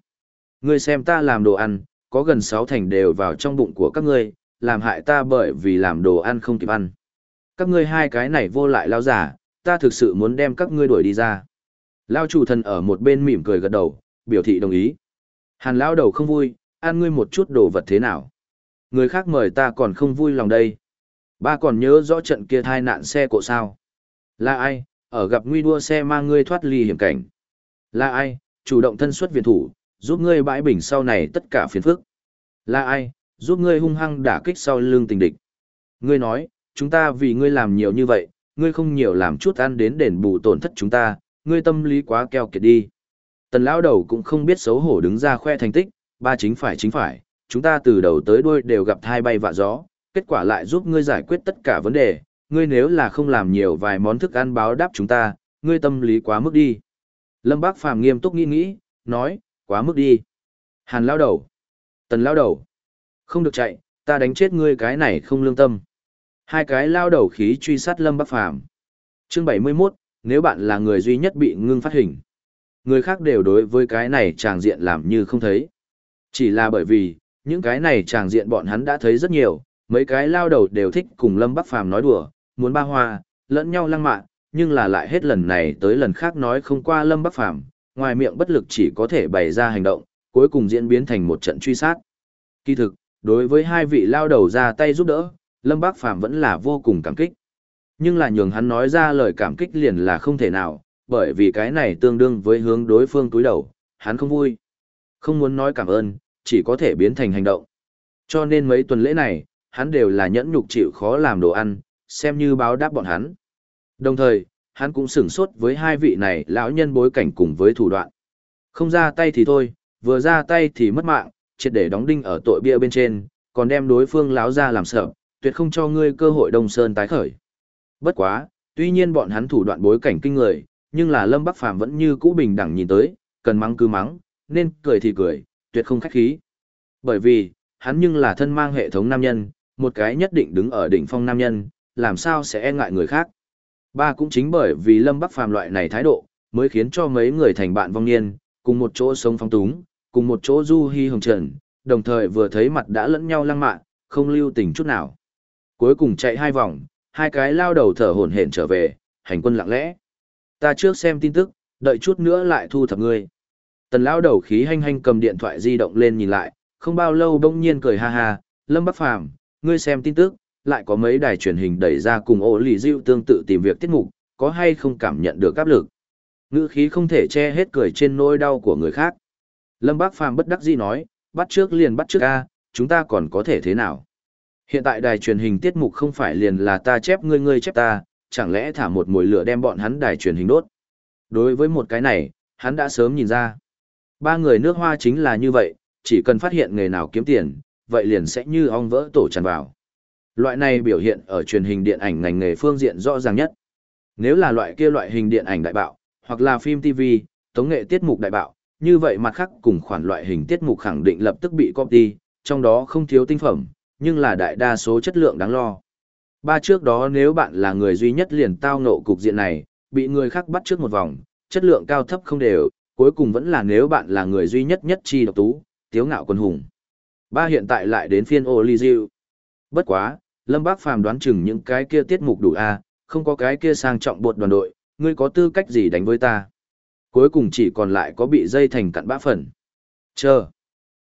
Ngươi xem ta làm đồ ăn, có gần sáu thành đều vào trong bụng của các ngươi, làm hại ta bởi vì làm đồ ăn không kịp ăn. Các ngươi hai cái này vô lại lao giả, ta thực sự muốn đem các ngươi đuổi đi ra. Lao chủ thần ở một bên mỉm cười gật đầu, biểu thị đồng ý. Hàn lao đầu không vui, ăn ngươi một chút đồ vật thế nào. Người khác mời ta còn không vui lòng đây. Ba còn nhớ rõ trận kia thai nạn xe cộ sao. Là ai, ở gặp nguy đua xe mang ngươi thoát ly hiểm cảnh. Là ai, chủ động thân xuất viện thủ, giúp ngươi bãi bình sau này tất cả phiền phức. Là ai, giúp ngươi hung hăng đả kích sau lưng tình địch. Ngươi nói, chúng ta vì ngươi làm nhiều như vậy, ngươi không nhiều làm chút ăn đến đền bù tổn thất chúng ta, ngươi tâm lý quá keo kiệt đi. Tần lão đầu cũng không biết xấu hổ đứng ra khoe thành tích, ba chính phải chính phải, chúng ta từ đầu tới đuôi đều gặp thai bay vạ gió, kết quả lại giúp ngươi giải quyết tất cả vấn đề, ngươi nếu là không làm nhiều vài món thức ăn báo đáp chúng ta, ngươi tâm lý quá mức đi. Lâm Bác Phàm nghiêm túc nghĩ nghĩ, nói, quá mức đi. Hàn lão đầu, tần lão đầu, không được chạy, ta đánh chết ngươi cái này không lương tâm. Hai cái lao đầu khí truy sát Lâm Bắc Phàm. Chương 71, nếu bạn là người duy nhất bị ngưng phát hình. Người khác đều đối với cái này tràng diện làm như không thấy. Chỉ là bởi vì, những cái này tràng diện bọn hắn đã thấy rất nhiều, mấy cái lao đầu đều thích cùng Lâm Bắc Phàm nói đùa, muốn ba hoa, lẫn nhau lăng mạ, nhưng là lại hết lần này tới lần khác nói không qua Lâm Bắc Phàm, ngoài miệng bất lực chỉ có thể bày ra hành động, cuối cùng diễn biến thành một trận truy sát. Kỳ thực, đối với hai vị lao đầu ra tay giúp đỡ, Lâm Bác Phàm vẫn là vô cùng cảm kích. Nhưng là nhường hắn nói ra lời cảm kích liền là không thể nào, bởi vì cái này tương đương với hướng đối phương túi đầu, hắn không vui. Không muốn nói cảm ơn, chỉ có thể biến thành hành động. Cho nên mấy tuần lễ này, hắn đều là nhẫn nhục chịu khó làm đồ ăn, xem như báo đáp bọn hắn. Đồng thời, hắn cũng sửng sốt với hai vị này lão nhân bối cảnh cùng với thủ đoạn. Không ra tay thì thôi, vừa ra tay thì mất mạng, triệt để đóng đinh ở tội bia bên trên, còn đem đối phương láo ra làm sợ, tuyệt không cho ngươi cơ hội Đông Sơn tái khởi. Bất quá, tuy nhiên bọn hắn thủ đoạn bối cảnh kinh người, nhưng là Lâm Bắc Phàm vẫn như cũ bình đẳng nhìn tới, cần mắng cứ mắng, nên cười thì cười, tuyệt không khách khí. Bởi vì, hắn nhưng là thân mang hệ thống nam nhân, một cái nhất định đứng ở đỉnh phong nam nhân, làm sao sẽ e ngại người khác. Ba cũng chính bởi vì Lâm Bắc Phàm loại này thái độ, mới khiến cho mấy người thành bạn vong niên, cùng một chỗ sống phong túng, cùng một chỗ du hi hồng trần, đồng thời vừa thấy mặt đã lẫn nhau lăng mạ, không lưu tình chút nào. Cuối cùng chạy hai vòng, hai cái lao đầu thở hổn hển trở về, hành quân lặng lẽ. Ta trước xem tin tức, đợi chút nữa lại thu thập ngươi. Tần lao đầu khí hanh hanh cầm điện thoại di động lên nhìn lại, không bao lâu bỗng nhiên cười ha ha, Lâm Bắc Phàm, ngươi xem tin tức, lại có mấy đài truyền hình đẩy ra cùng ổ lì dịu tương tự tìm việc tiết mục, có hay không cảm nhận được áp lực. Ngữ khí không thể che hết cười trên nỗi đau của người khác. Lâm Bác Phàm bất đắc dĩ nói, bắt trước liền bắt trước a, chúng ta còn có thể thế nào? Hiện tại đài truyền hình tiết mục không phải liền là ta chép ngươi ngươi chép ta, chẳng lẽ thả một mùi lửa đem bọn hắn đài truyền hình đốt. Đối với một cái này, hắn đã sớm nhìn ra. Ba người nước hoa chính là như vậy, chỉ cần phát hiện người nào kiếm tiền, vậy liền sẽ như ong vỡ tổ tràn vào. Loại này biểu hiện ở truyền hình điện ảnh ngành nghề phương diện rõ ràng nhất. Nếu là loại kia loại hình điện ảnh đại bạo, hoặc là phim TV, tống nghệ tiết mục đại bạo, như vậy mặt khác cùng khoản loại hình tiết mục khẳng định lập tức bị copy, trong đó không thiếu tinh phẩm, nhưng là đại đa số chất lượng đáng lo. Ba trước đó nếu bạn là người duy nhất liền tao ngộ cục diện này, bị người khác bắt trước một vòng, chất lượng cao thấp không đều, cuối cùng vẫn là nếu bạn là người duy nhất nhất chi độc tú, tiếu ngạo quân hùng. Ba hiện tại lại đến phiên ô ly diệu. Bất quá, Lâm Bác Phàm đoán chừng những cái kia tiết mục đủ a, không có cái kia sang trọng bột đoàn đội, ngươi có tư cách gì đánh với ta. Cuối cùng chỉ còn lại có bị dây thành cặn bã phần. Chờ.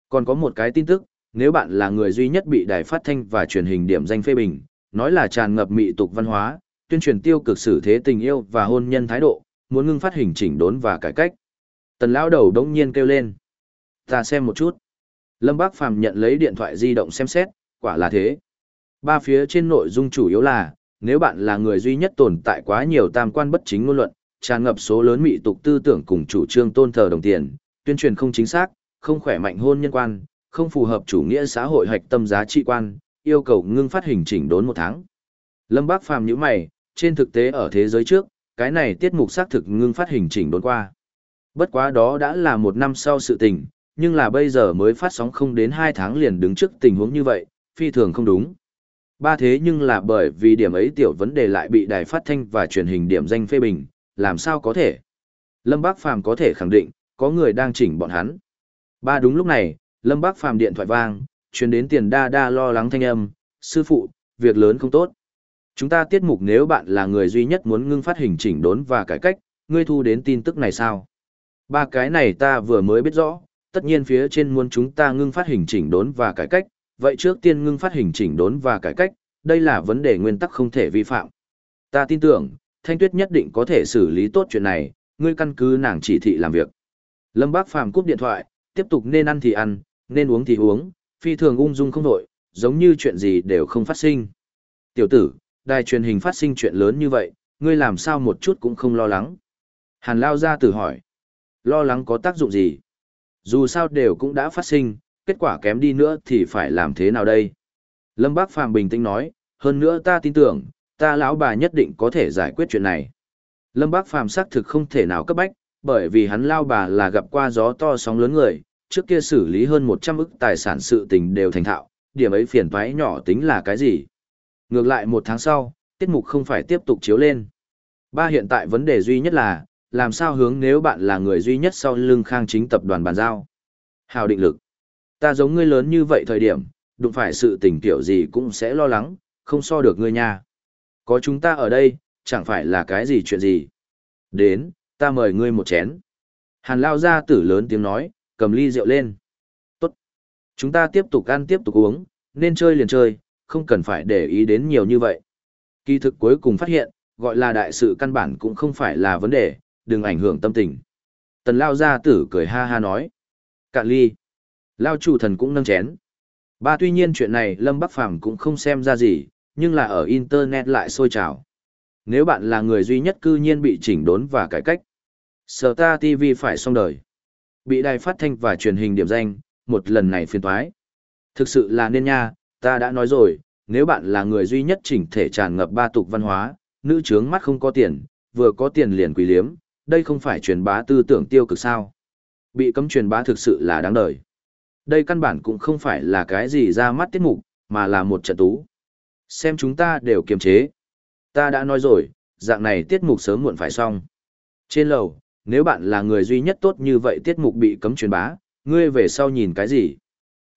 Còn có một cái tin tức, nếu bạn là người duy nhất bị đài phát thanh và truyền hình điểm danh phê bình, nói là tràn ngập mị tục văn hóa, tuyên truyền tiêu cực xử thế tình yêu và hôn nhân thái độ, muốn ngưng phát hình chỉnh đốn và cải cách. Tần lão đầu đống nhiên kêu lên. Ta xem một chút. Lâm Bác Phàm nhận lấy điện thoại di động xem xét, quả là thế. Ba phía trên nội dung chủ yếu là, nếu bạn là người duy nhất tồn tại quá nhiều tam quan bất chính ngôn luận, tràn ngập số lớn mị tục tư tưởng cùng chủ trương tôn thờ đồng tiền, tuyên truyền không chính xác, không khỏe mạnh hôn nhân quan, không phù hợp chủ nghĩa xã hội hạch tâm giá trị quan, yêu cầu ngưng phát hình chỉnh đốn một tháng. Lâm Bác Phàm nhíu mày, trên thực tế ở thế giới trước, cái này tiết mục xác thực ngưng phát hình chỉnh đốn qua. Bất quá đó đã là một năm sau sự tình, nhưng là bây giờ mới phát sóng không đến 2 tháng liền đứng trước tình huống như vậy, phi thường không đúng. Ba thế nhưng là bởi vì điểm ấy tiểu vấn đề lại bị đài phát thanh và truyền hình điểm danh phê bình, làm sao có thể? Lâm Bác Phàm có thể khẳng định, có người đang chỉnh bọn hắn. Ba đúng lúc này, Lâm Bác Phàm điện thoại vang, truyền đến tiền đa đa lo lắng thanh âm, sư phụ, việc lớn không tốt. Chúng ta tiết mục nếu bạn là người duy nhất muốn ngưng phát hình chỉnh đốn và cải cách, ngươi thu đến tin tức này sao? Ba cái này ta vừa mới biết rõ, tất nhiên phía trên muốn chúng ta ngưng phát hình chỉnh đốn và cải cách, vậy trước tiên ngưng phát hình chỉnh đốn và cải cách, đây là vấn đề nguyên tắc không thể vi phạm. Ta tin tưởng, Thanh Tuyết nhất định có thể xử lý tốt chuyện này, ngươi căn cứ nàng chỉ thị làm việc. Lâm Bác Phàm cúp điện thoại, tiếp tục nên ăn thì ăn, nên uống thì uống, phi thường ung dung không đổi, giống như chuyện gì đều không phát sinh. Tiểu tử, đài truyền hình phát sinh chuyện lớn như vậy, ngươi làm sao một chút cũng không lo lắng. Hàn Lao ra tử hỏi, lo lắng có tác dụng gì? Dù sao đều cũng đã phát sinh, kết quả kém đi nữa thì phải làm thế nào đây? Lâm Bác Phàm bình tĩnh nói, hơn nữa ta tin tưởng, ta lão bà nhất định có thể giải quyết chuyện này. Lâm Bác Phàm xác thực không thể nào cấp bách, bởi vì hắn lao bà là gặp qua gió to sóng lớn người, trước kia xử lý hơn 100 ức tài sản sự tình đều thành thạo, điểm ấy phiền toái nhỏ tính là cái gì. Ngược lại một tháng sau, tiết mục không phải tiếp tục chiếu lên. Ba hiện tại vấn đề duy nhất là, làm sao hướng nếu bạn là người duy nhất sau lưng khang chính tập đoàn bàn giao. Hào định lực. Ta giống ngươi lớn như vậy thời điểm, đụng phải sự tình tiểu gì cũng sẽ lo lắng, không so được ngươi nha. Có chúng ta ở đây, chẳng phải là cái gì chuyện gì. Đến, ta mời ngươi một chén. Hàn lao ra tử lớn tiếng nói, cầm ly rượu lên. Tốt. Chúng ta tiếp tục ăn tiếp tục uống, nên chơi liền chơi, không cần phải để ý đến nhiều như vậy. Kỳ thực cuối cùng phát hiện, gọi là đại sự căn bản cũng không phải là vấn đề, đừng ảnh hưởng tâm tình. Tần lao gia tử cười ha ha nói. Cạn ly. Lao chủ thần cũng nâng chén. Ba tuy nhiên chuyện này Lâm Bắc Phàm cũng không xem ra gì, nhưng là ở Internet lại sôi trào. Nếu bạn là người duy nhất cư nhiên bị chỉnh đốn và cải cách, Sở ta TV phải xong đời. Bị đài phát thanh và truyền hình điểm danh, một lần này phiền toái. Thực sự là nên nha, ta đã nói rồi, nếu bạn là người duy nhất chỉnh thể tràn ngập ba tục văn hóa, nữ trướng mắt không có tiền, vừa có tiền liền quỷ liếm, đây không phải truyền bá tư tưởng tiêu cực sao. Bị cấm truyền bá thực sự là đáng đời. Đây căn bản cũng không phải là cái gì ra mắt tiết mục, mà là một trận tú. Xem chúng ta đều kiềm chế. Ta đã nói rồi, dạng này tiết mục sớm muộn phải xong. Trên lầu, nếu bạn là người duy nhất tốt như vậy tiết mục bị cấm truyền bá, ngươi về sau nhìn cái gì?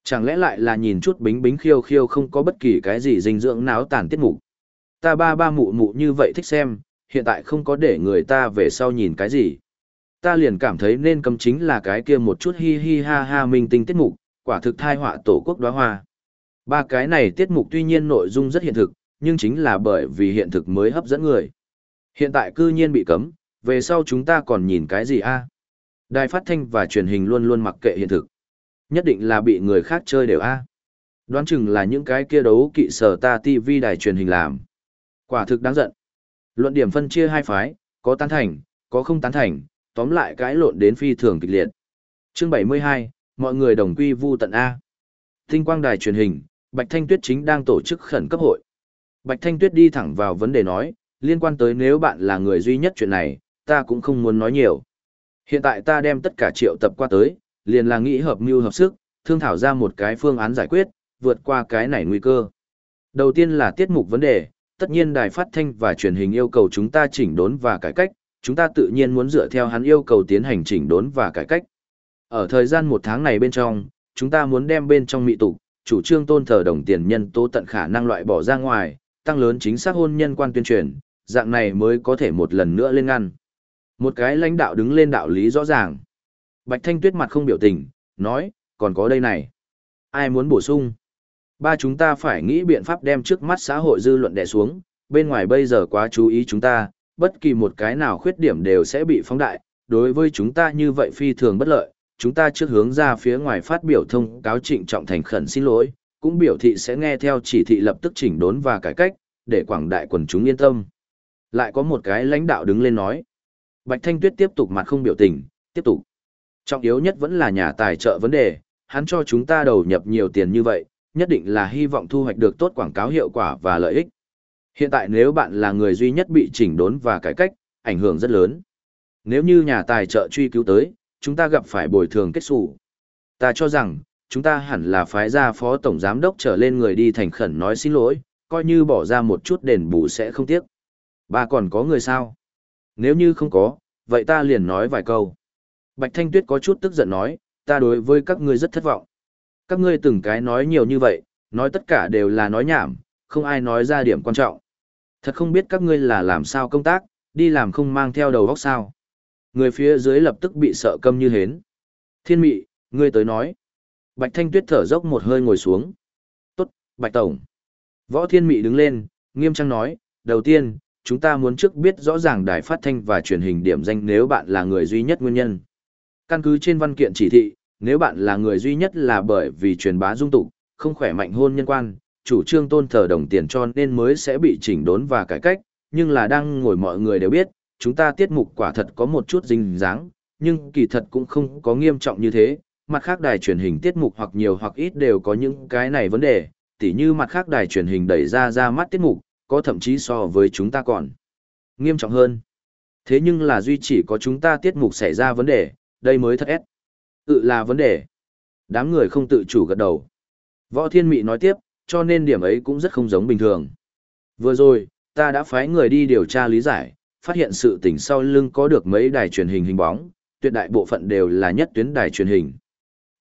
Chẳng lẽ lại là nhìn chút bính bính khiêu khiêu không có bất kỳ cái gì dinh dưỡng náo tàn tiết mục? Ta ba ba mụ mụ như vậy thích xem, hiện tại không có để người ta về sau nhìn cái gì. Ta liền cảm thấy nên cấm chính là cái kia một chút hi hi ha ha minh tinh tiết mục, quả thực thai họa tổ quốc đóa hoa. Ba cái này tiết mục tuy nhiên nội dung rất hiện thực, nhưng chính là bởi vì hiện thực mới hấp dẫn người. Hiện tại cư nhiên bị cấm, về sau chúng ta còn nhìn cái gì a? Đài phát thanh và truyền hình luôn luôn mặc kệ hiện thực. Nhất định là bị người khác chơi đều a. Đoán chừng là những cái kia đấu kỵ sở ta TV đài truyền hình làm. Quả thực đáng giận. Luận điểm phân chia hai phái, có tán thành, có không tán thành, tóm lại cãi lộn đến phi thường kịch liệt. Chương 72, mọi người đồng quy vu tận A. Tinh quang đài truyền hình, Bạch Thanh Tuyết chính đang tổ chức khẩn cấp hội. Bạch Thanh Tuyết đi thẳng vào vấn đề nói, liên quan tới nếu bạn là người duy nhất chuyện này, ta cũng không muốn nói nhiều. Hiện tại ta đem tất cả triệu tập qua tới, liền là nghĩ hợp mưu hợp sức, thương thảo ra một cái phương án giải quyết, vượt qua cái này nguy cơ. Đầu tiên là tiết mục vấn đề, tất nhiên đài phát thanh và truyền hình yêu cầu chúng ta chỉnh đốn và cải cách, chúng ta tự nhiên muốn dựa theo hắn yêu cầu tiến hành chỉnh đốn và cải cách. Ở thời gian một tháng này bên trong, chúng ta muốn đem bên trong mị tục, chủ trương tôn thờ đồng tiền nhân tố tận khả năng loại bỏ ra ngoài, tăng lớn chính xác hôn nhân quan tuyên truyền, dạng này mới có thể một lần nữa lên ngăn. Một cái lãnh đạo đứng lên đạo lý rõ ràng. Bạch Thanh Tuyết mặt không biểu tình, nói, còn có đây này. Ai muốn bổ sung? Ba chúng ta phải nghĩ biện pháp đem trước mắt xã hội dư luận đè xuống, bên ngoài bây giờ quá chú ý chúng ta, bất kỳ một cái nào khuyết điểm đều sẽ bị phóng đại, đối với chúng ta như vậy phi thường bất lợi, chúng ta trước hướng ra phía ngoài phát biểu thông cáo trịnh trọng thành khẩn xin lỗi, cũng biểu thị sẽ nghe theo chỉ thị lập tức chỉnh đốn và cải cách, để quảng đại quần chúng yên tâm. Lại có một cái lãnh đạo đứng lên nói. Bạch Thanh Tuyết tiếp tục mặt không biểu tình, tiếp tục. Trọng yếu nhất vẫn là nhà tài trợ vấn đề, hắn cho chúng ta đầu nhập nhiều tiền như vậy, nhất định là hy vọng thu hoạch được tốt quảng cáo hiệu quả và lợi ích. Hiện tại nếu bạn là người duy nhất bị chỉnh đốn và cải cách, ảnh hưởng rất lớn. Nếu như nhà tài trợ truy cứu tới, chúng ta gặp phải bồi thường kết xù. Ta cho rằng, chúng ta hẳn là phái ra phó tổng giám đốc trở lên người đi thành khẩn nói xin lỗi, coi như bỏ ra một chút đền bù sẽ không tiếc. Bà còn có người sao? Nếu như không có, vậy ta liền nói vài câu. Bạch Thanh Tuyết có chút tức giận nói, ta đối với các ngươi rất thất vọng. Các ngươi từng cái nói nhiều như vậy, nói tất cả đều là nói nhảm, không ai nói ra điểm quan trọng. Thật không biết các ngươi là làm sao công tác, đi làm không mang theo đầu óc sao. Người phía dưới lập tức bị sợ câm như hến. Thiên mị, ngươi tới nói. Bạch Thanh Tuyết thở dốc một hơi ngồi xuống. Tốt, Bạch Tổng. Võ Thiên Mị đứng lên, nghiêm trang nói, đầu tiên, chúng ta muốn trước biết rõ ràng đài phát thanh và truyền hình điểm danh nếu bạn là người duy nhất nguyên nhân. Căn cứ trên văn kiện chỉ thị, nếu bạn là người duy nhất là bởi vì truyền bá dung tục, không khỏe mạnh hôn nhân quan, chủ trương tôn thờ đồng tiền cho nên mới sẽ bị chỉnh đốn và cải cách, nhưng là đang ngồi mọi người đều biết, chúng ta tiết mục quả thật có một chút dinh dáng, nhưng kỳ thật cũng không có nghiêm trọng như thế, mặt khác đài truyền hình tiết mục hoặc nhiều hoặc ít đều có những cái này vấn đề, tỉ như mặt khác đài truyền hình đẩy ra ra mắt tiết mục, có thậm chí so với chúng ta còn nghiêm trọng hơn. Thế nhưng là duy chỉ có chúng ta tiết mục xảy ra vấn đề, đây mới thật ép. Tự là vấn đề. Đám người không tự chủ gật đầu. Võ Thiên Mị nói tiếp, cho nên điểm ấy cũng rất không giống bình thường. Vừa rồi, ta đã phái người đi điều tra lý giải, phát hiện sự tình sau lưng có được mấy đài truyền hình hình bóng, tuyệt đại bộ phận đều là nhất tuyến đài truyền hình.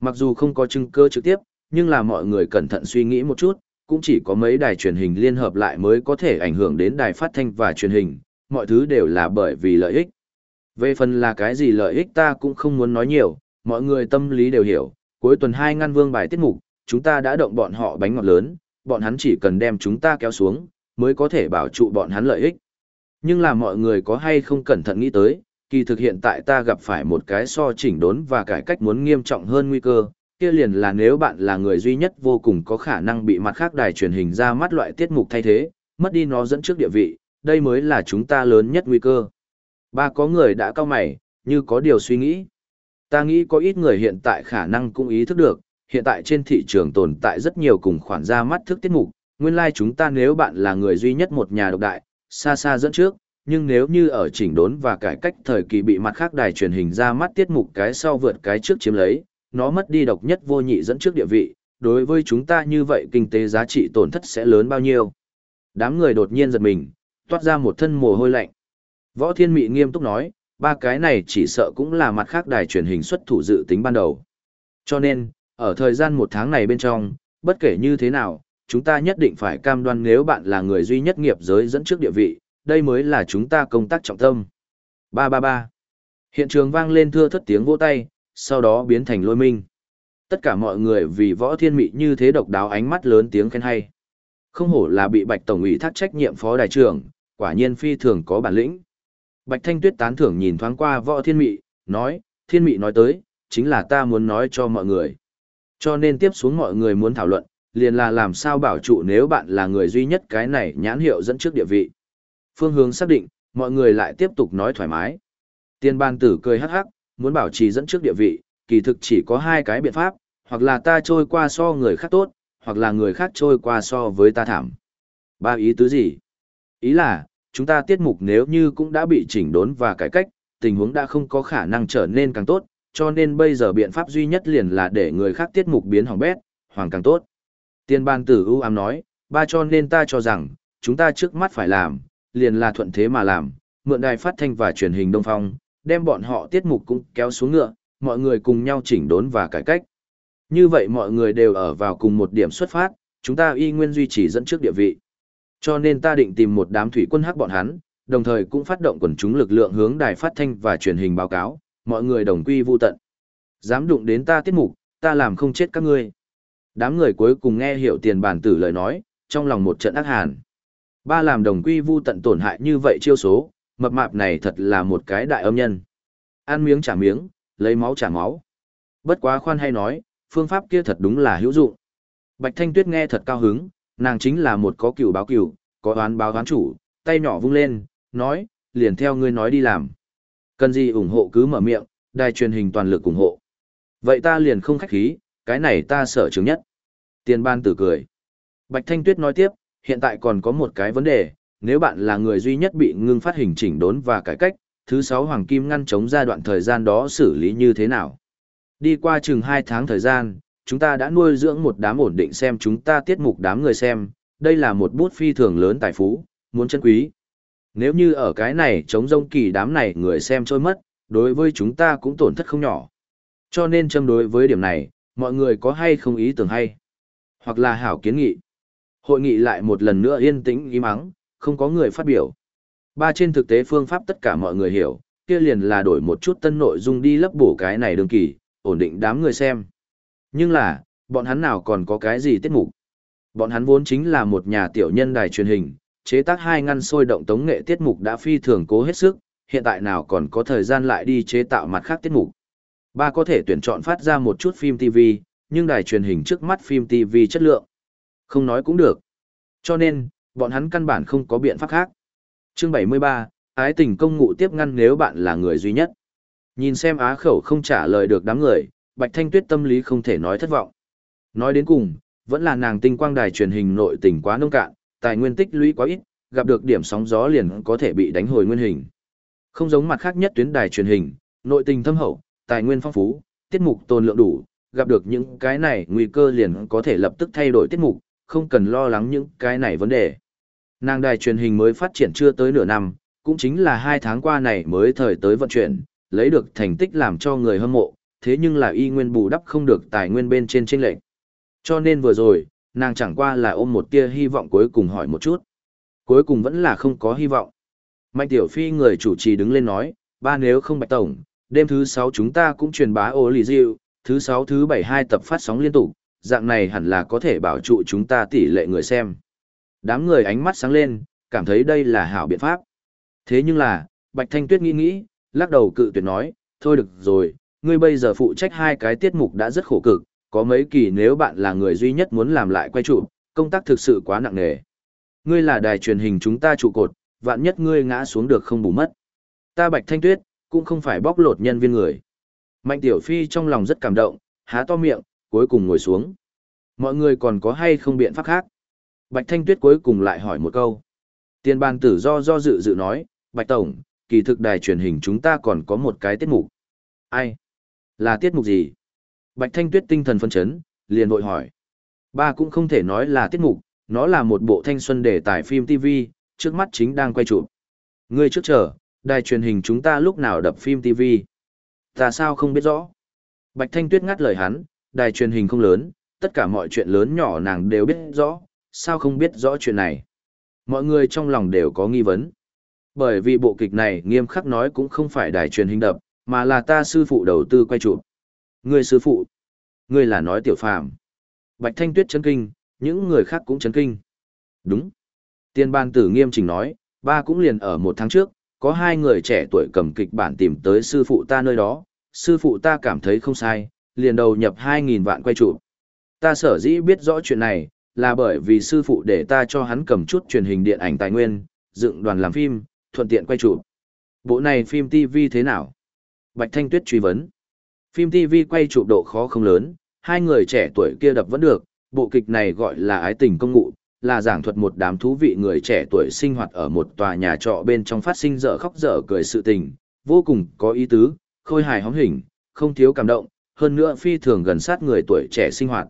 Mặc dù không có chứng cơ trực tiếp, nhưng là mọi người cẩn thận suy nghĩ một chút, cũng chỉ có mấy đài truyền hình liên hợp lại mới có thể ảnh hưởng đến đài phát thanh và truyền hình, mọi thứ đều là bởi vì lợi ích. Về phần là cái gì lợi ích ta cũng không muốn nói nhiều, mọi người tâm lý đều hiểu, cuối tuần hai ngăn vương bài tiết mục, chúng ta đã động bọn họ bánh ngọt lớn, bọn hắn chỉ cần đem chúng ta kéo xuống, mới có thể bảo trụ bọn hắn lợi ích. Nhưng là mọi người có hay không cẩn thận nghĩ tới, kỳ thực hiện tại ta gặp phải một cái so chỉnh đốn và cải cách muốn nghiêm trọng hơn nguy cơ, kia liền là nếu bạn là người duy nhất vô cùng có khả năng bị mặt khác đài truyền hình ra mắt loại tiết mục thay thế, mất đi nó dẫn trước địa vị, đây mới là chúng ta lớn nhất nguy cơ. Ba có người đã cao mày, như có điều suy nghĩ. Ta nghĩ có ít người hiện tại khả năng cũng ý thức được, hiện tại trên thị trường tồn tại rất nhiều cùng khoản ra mắt thức tiết mục, nguyên lai like chúng ta nếu bạn là người duy nhất một nhà độc đại, xa xa dẫn trước, nhưng nếu như ở chỉnh đốn và cải cách thời kỳ bị mặt khác đài truyền hình ra mắt tiết mục cái sau vượt cái trước chiếm lấy, nó mất đi độc nhất vô nhị dẫn trước địa vị, đối với chúng ta như vậy kinh tế giá trị tổn thất sẽ lớn bao nhiêu. Đám người đột nhiên giật mình, toát ra một thân mồ hôi lạnh. Võ Thiên Mị nghiêm túc nói, ba cái này chỉ sợ cũng là mặt khác đài truyền hình xuất thủ dự tính ban đầu. Cho nên, ở thời gian một tháng này bên trong, bất kể như thế nào, chúng ta nhất định phải cam đoan nếu bạn là người duy nhất nghiệp giới dẫn trước địa vị, đây mới là chúng ta công tác trọng tâm. 333. Hiện trường vang lên thưa thất tiếng vỗ tay, sau đó biến thành lôi minh. Tất cả mọi người vì võ thiên mị như thế độc đáo ánh mắt lớn tiếng khen hay. Không hổ là bị Bạch Tổng ủy thác trách nhiệm phó đại trưởng, quả nhiên phi thường có bản lĩnh. Bạch Thanh Tuyết tán thưởng nhìn thoáng qua võ thiên mị, nói, thiên mị nói tới, chính là ta muốn nói cho mọi người. Cho nên tiếp xuống mọi người muốn thảo luận, liền là làm sao bảo trụ nếu bạn là người duy nhất cái này nhãn hiệu dẫn trước địa vị. Phương hướng xác định, mọi người lại tiếp tục nói thoải mái. Tiên ban tử cười hắc hắc, muốn bảo trì dẫn trước địa vị, kỳ thực chỉ có hai cái biện pháp, hoặc là ta trôi qua so người khác tốt, hoặc là người khác trôi qua so với ta thảm. Ba ý tứ gì? Ý là, chúng ta tiết mục nếu như cũng đã bị chỉnh đốn và cải cách, tình huống đã không có khả năng trở nên càng tốt, cho nên bây giờ biện pháp duy nhất liền là để người khác tiết mục biến hỏng bét, hoàng càng tốt. Tiên ban tử ưu ám nói, ba cho nên ta cho rằng, chúng ta trước mắt phải làm, liền là thuận thế mà làm, mượn đài phát thanh và truyền hình Đông Phong, đem bọn họ tiết mục cũng kéo xuống ngựa, mọi người cùng nhau chỉnh đốn và cải cách. Như vậy mọi người đều ở vào cùng một điểm xuất phát, chúng ta y nguyên duy trì dẫn trước địa vị. Cho nên ta định tìm một đám thủy quân hắc bọn hắn, đồng thời cũng phát động quần chúng lực lượng hướng đài phát thanh và truyền hình báo cáo, mọi người đồng quy vu tận. Dám đụng đến ta tiết mục, ta làm không chết các ngươi. Đám người cuối cùng nghe hiểu tiền bản tử lời nói, trong lòng một trận ác hàn. Ba làm đồng quy vu tận tổn hại như vậy chiêu số, mập mạp này thật là một cái đại âm nhân. Ăn miếng trả miếng, lấy máu trả máu. Bất quá khoan hay nói, phương pháp kia thật đúng là hữu dụng. Bạch Thanh Tuyết nghe thật cao hứng, nàng chính là một có cửu báo cửu, có đoán báo đoán chủ, tay nhỏ vung lên, nói, liền theo ngươi nói đi làm. Cần gì ủng hộ cứ mở miệng, đài truyền hình toàn lực ủng hộ. Vậy ta liền không khách khí, cái này ta sợ chứng nhất. Tiền ban tử cười. Bạch Thanh Tuyết nói tiếp, hiện tại còn có một cái vấn đề, nếu bạn là người duy nhất bị ngưng phát hình chỉnh đốn và cải cách, thứ sáu Hoàng Kim ngăn chống giai đoạn thời gian đó xử lý như thế nào? Đi qua chừng 2 tháng thời gian, chúng ta đã nuôi dưỡng một đám ổn định xem chúng ta tiết mục đám người xem, đây là một bút phi thường lớn tài phú, muốn chân quý. Nếu như ở cái này chống rông kỳ đám này người xem trôi mất, đối với chúng ta cũng tổn thất không nhỏ. Cho nên châm đối với điểm này, mọi người có hay không ý tưởng hay? Hoặc là hảo kiến nghị? Hội nghị lại một lần nữa yên tĩnh im mắng, không có người phát biểu. Ba trên thực tế phương pháp tất cả mọi người hiểu, kia liền là đổi một chút tân nội dung đi lấp bổ cái này đường kỳ, ổn định đám người xem. Nhưng là, bọn hắn nào còn có cái gì tiết mục? Bọn hắn vốn chính là một nhà tiểu nhân đài truyền hình, chế tác hai ngăn sôi động tống nghệ tiết mục đã phi thường cố hết sức, hiện tại nào còn có thời gian lại đi chế tạo mặt khác tiết mục. Ba có thể tuyển chọn phát ra một chút phim TV, nhưng đài truyền hình trước mắt phim TV chất lượng. Không nói cũng được. Cho nên, bọn hắn căn bản không có biện pháp khác. Chương 73, ái tình công ngụ tiếp ngăn nếu bạn là người duy nhất. Nhìn xem á khẩu không trả lời được đám người, Bạch Thanh Tuyết tâm lý không thể nói thất vọng. Nói đến cùng, vẫn là nàng tinh quang đài truyền hình nội tình quá nông cạn, tài nguyên tích lũy quá ít, gặp được điểm sóng gió liền có thể bị đánh hồi nguyên hình. Không giống mặt khác nhất tuyến đài truyền hình, nội tình thâm hậu, tài nguyên phong phú, tiết mục tồn lượng đủ, gặp được những cái này nguy cơ liền có thể lập tức thay đổi tiết mục, không cần lo lắng những cái này vấn đề. Nàng đài truyền hình mới phát triển chưa tới nửa năm, cũng chính là hai tháng qua này mới thời tới vận chuyển, lấy được thành tích làm cho người hâm mộ, thế nhưng là y nguyên bù đắp không được tài nguyên bên trên trên lệnh. Cho nên vừa rồi, nàng chẳng qua là ôm một tia hy vọng cuối cùng hỏi một chút. Cuối cùng vẫn là không có hy vọng. Mạnh Tiểu Phi người chủ trì đứng lên nói, ba nếu không bạch tổng, đêm thứ sáu chúng ta cũng truyền bá ô lì diệu, thứ sáu thứ bảy hai tập phát sóng liên tục, dạng này hẳn là có thể bảo trụ chúng ta tỷ lệ người xem. Đám người ánh mắt sáng lên, cảm thấy đây là hảo biện pháp. Thế nhưng là, Bạch Thanh Tuyết nghĩ nghĩ, lắc đầu cự tuyệt nói, thôi được rồi, ngươi bây giờ phụ trách hai cái tiết mục đã rất khổ cực, có mấy kỳ nếu bạn là người duy nhất muốn làm lại quay trụ, công tác thực sự quá nặng nề. Ngươi là đài truyền hình chúng ta trụ cột, vạn nhất ngươi ngã xuống được không bù mất. Ta Bạch Thanh Tuyết, cũng không phải bóc lột nhân viên người. Mạnh Tiểu Phi trong lòng rất cảm động, há to miệng, cuối cùng ngồi xuống. Mọi người còn có hay không biện pháp khác? Bạch Thanh Tuyết cuối cùng lại hỏi một câu. Tiền bàn tử do do dự dự nói, Bạch Tổng, kỳ thực đài truyền hình chúng ta còn có một cái tiết mục. Ai? Là tiết mục gì? Bạch Thanh Tuyết tinh thần phân chấn, liền vội hỏi. Ba cũng không thể nói là tiết mục, nó là một bộ thanh xuân đề tài phim TV, trước mắt chính đang quay chụp. Ngươi trước chờ, đài truyền hình chúng ta lúc nào đập phim TV. Ta sao không biết rõ. Bạch Thanh Tuyết ngắt lời hắn, đài truyền hình không lớn, tất cả mọi chuyện lớn nhỏ nàng đều biết rõ, sao không biết rõ chuyện này. Mọi người trong lòng đều có nghi vấn. Bởi vì bộ kịch này nghiêm khắc nói cũng không phải đài truyền hình đập, mà là ta sư phụ đầu tư quay chụp. Người sư phụ, người là nói tiểu phàm. Bạch Thanh Tuyết chấn kinh, những người khác cũng chấn kinh. Đúng. Tiên ban tử nghiêm chỉnh nói, ba cũng liền ở một tháng trước, có hai người trẻ tuổi cầm kịch bản tìm tới sư phụ ta nơi đó, sư phụ ta cảm thấy không sai, liền đầu nhập 2.000 vạn quay trụ. Ta sở dĩ biết rõ chuyện này, là bởi vì sư phụ để ta cho hắn cầm chút truyền hình điện ảnh tài nguyên, dựng đoàn làm phim, thuận tiện quay trụ. Bộ này phim TV thế nào? Bạch Thanh Tuyết truy vấn. Phim TV quay trụ độ khó không lớn, hai người trẻ tuổi kia đập vẫn được, bộ kịch này gọi là ái tình công ngụ, là giảng thuật một đám thú vị người trẻ tuổi sinh hoạt ở một tòa nhà trọ bên trong phát sinh dở khóc dở cười sự tình, vô cùng có ý tứ, khôi hài hóng hình, không thiếu cảm động, hơn nữa phi thường gần sát người tuổi trẻ sinh hoạt.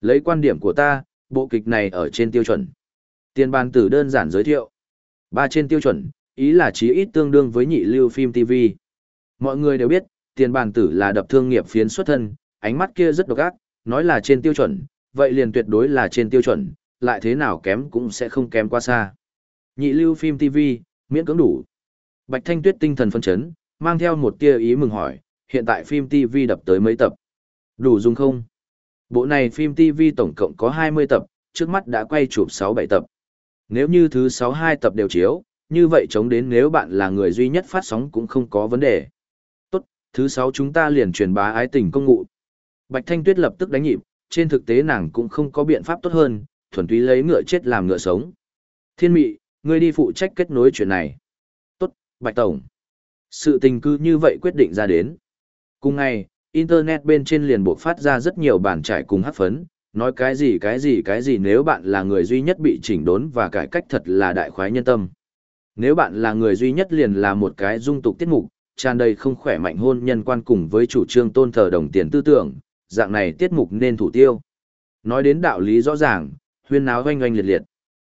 Lấy quan điểm của ta, bộ kịch này ở trên tiêu chuẩn. Tiền bàn tử đơn giản giới thiệu. Ba trên tiêu chuẩn, ý là chí ít tương đương với nhị lưu phim TV. Mọi người đều biết, tiền bàn tử là đập thương nghiệp phiến xuất thân, ánh mắt kia rất độc ác, nói là trên tiêu chuẩn, vậy liền tuyệt đối là trên tiêu chuẩn, lại thế nào kém cũng sẽ không kém quá xa. Nhị lưu phim TV, miễn cưỡng đủ. Bạch Thanh Tuyết tinh thần phân chấn, mang theo một tia ý mừng hỏi, hiện tại phim TV đập tới mấy tập? Đủ dùng không? Bộ này phim TV tổng cộng có 20 tập, trước mắt đã quay chụp 6-7 tập. Nếu như thứ 6-2 tập đều chiếu, như vậy chống đến nếu bạn là người duy nhất phát sóng cũng không có vấn đề. Tốt, thứ 6 chúng ta liền truyền bá ái tình công ngụ. Bạch Thanh Tuyết lập tức đánh nhịp, trên thực tế nàng cũng không có biện pháp tốt hơn, thuần túy lấy ngựa chết làm ngựa sống. Thiên mị, ngươi đi phụ trách kết nối chuyện này. Tốt, Bạch Tổng. Sự tình cư như vậy quyết định ra đến. Cùng ngày, Internet bên trên liền buộc phát ra rất nhiều bản trải cùng hát phấn, nói cái gì cái gì cái gì nếu bạn là người duy nhất bị chỉnh đốn và cải cách thật là đại khoái nhân tâm. Nếu bạn là người duy nhất liền là một cái dung tục tiết mục, tràn đầy không khỏe mạnh hôn nhân quan cùng với chủ trương tôn thờ đồng tiền tư tưởng, dạng này tiết mục nên thủ tiêu. Nói đến đạo lý rõ ràng, huyên náo oanh oanh liệt liệt.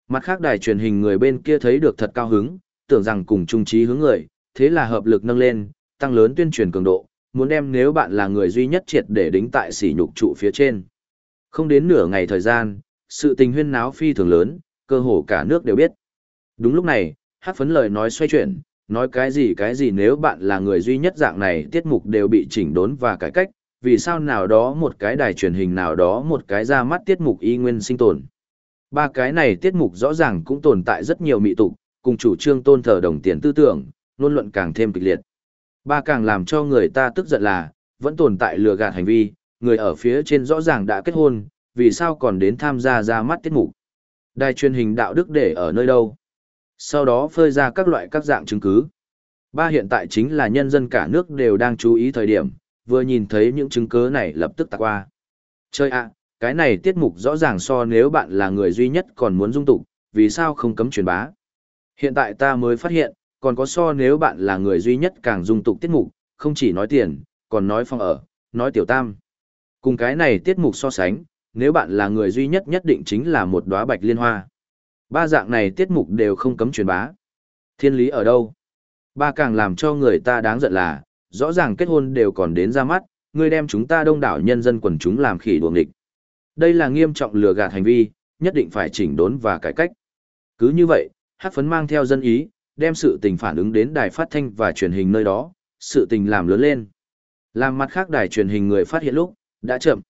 Mặt khác đài truyền hình người bên kia thấy được thật cao hứng, tưởng rằng cùng trung trí hướng người, thế là hợp lực nâng lên, tăng lớn tuyên truyền cường độ, muốn đem nếu bạn là người duy nhất triệt để đính tại sỉ nhục trụ phía trên. Không đến nửa ngày thời gian, sự tình huyên náo phi thường lớn, cơ hồ cả nước đều biết. Đúng lúc này, hát phấn lời nói xoay chuyển, nói cái gì cái gì nếu bạn là người duy nhất dạng này tiết mục đều bị chỉnh đốn và cải cách, vì sao nào đó một cái đài truyền hình nào đó một cái ra mắt tiết mục y nguyên sinh tồn. Ba cái này tiết mục rõ ràng cũng tồn tại rất nhiều mị tục, cùng chủ trương tôn thờ đồng tiền tư tưởng, luôn luận càng thêm kịch liệt. Ba càng làm cho người ta tức giận là, vẫn tồn tại lừa gạt hành vi, người ở phía trên rõ ràng đã kết hôn, vì sao còn đến tham gia ra mắt tiết mục. Đài truyền hình đạo đức để ở nơi đâu? Sau đó phơi ra các loại các dạng chứng cứ. Ba hiện tại chính là nhân dân cả nước đều đang chú ý thời điểm, vừa nhìn thấy những chứng cứ này lập tức tạc qua. Chơi ạ, cái này tiết mục rõ ràng so nếu bạn là người duy nhất còn muốn dung tục, vì sao không cấm truyền bá. Hiện tại ta mới phát hiện, còn có so nếu bạn là người duy nhất càng dung tục tiết mục, không chỉ nói tiền, còn nói phòng ở, nói tiểu tam. Cùng cái này tiết mục so sánh, nếu bạn là người duy nhất nhất định chính là một đóa bạch liên hoa. Ba dạng này tiết mục đều không cấm truyền bá. Thiên lý ở đâu? Ba càng làm cho người ta đáng giận là, rõ ràng kết hôn đều còn đến ra mắt, ngươi đem chúng ta đông đảo nhân dân quần chúng làm khỉ đuồng địch. Đây là nghiêm trọng lừa gạt hành vi, nhất định phải chỉnh đốn và cải cách. Cứ như vậy, hát phấn mang theo dân ý, đem sự tình phản ứng đến đài phát thanh và truyền hình nơi đó, sự tình làm lớn lên. Làm mặt khác đài truyền hình người phát hiện lúc, đã chậm.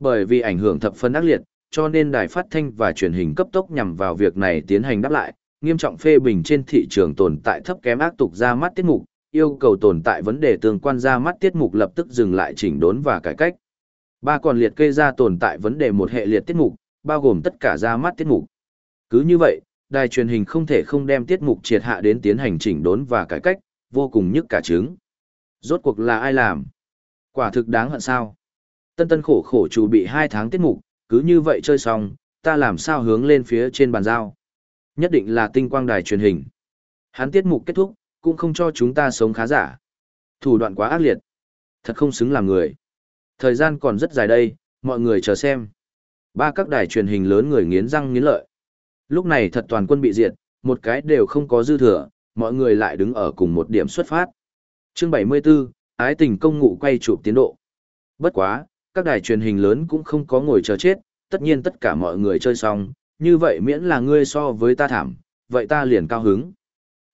Bởi vì ảnh hưởng thập phân ác liệt, cho nên đài phát thanh và truyền hình cấp tốc nhằm vào việc này tiến hành đáp lại, nghiêm trọng phê bình trên thị trường tồn tại thấp kém ác tục ra mắt tiết mục, yêu cầu tồn tại vấn đề tương quan ra mắt tiết mục lập tức dừng lại chỉnh đốn và cải cách. Ba còn liệt kê ra tồn tại vấn đề một hệ liệt tiết mục, bao gồm tất cả ra mắt tiết mục. Cứ như vậy, đài truyền hình không thể không đem tiết mục triệt hạ đến tiến hành chỉnh đốn và cải cách, vô cùng nhức cả trứng. Rốt cuộc là ai làm? Quả thực đáng hận sao? Tân tân khổ khổ chủ bị hai tháng tiết mục, cứ như vậy chơi xong, ta làm sao hướng lên phía trên bàn giao. Nhất định là tinh quang đài truyền hình. Hắn tiết mục kết thúc, cũng không cho chúng ta sống khá giả. Thủ đoạn quá ác liệt. Thật không xứng làm người. Thời gian còn rất dài đây, mọi người chờ xem. Ba các đài truyền hình lớn người nghiến răng nghiến lợi. Lúc này thật toàn quân bị diệt, một cái đều không có dư thừa, mọi người lại đứng ở cùng một điểm xuất phát. Chương 74, ái tình công ngụ quay chụp tiến độ. Bất quá, các đài truyền hình lớn cũng không có ngồi chờ chết, tất nhiên tất cả mọi người chơi xong, như vậy miễn là ngươi so với ta thảm, vậy ta liền cao hứng.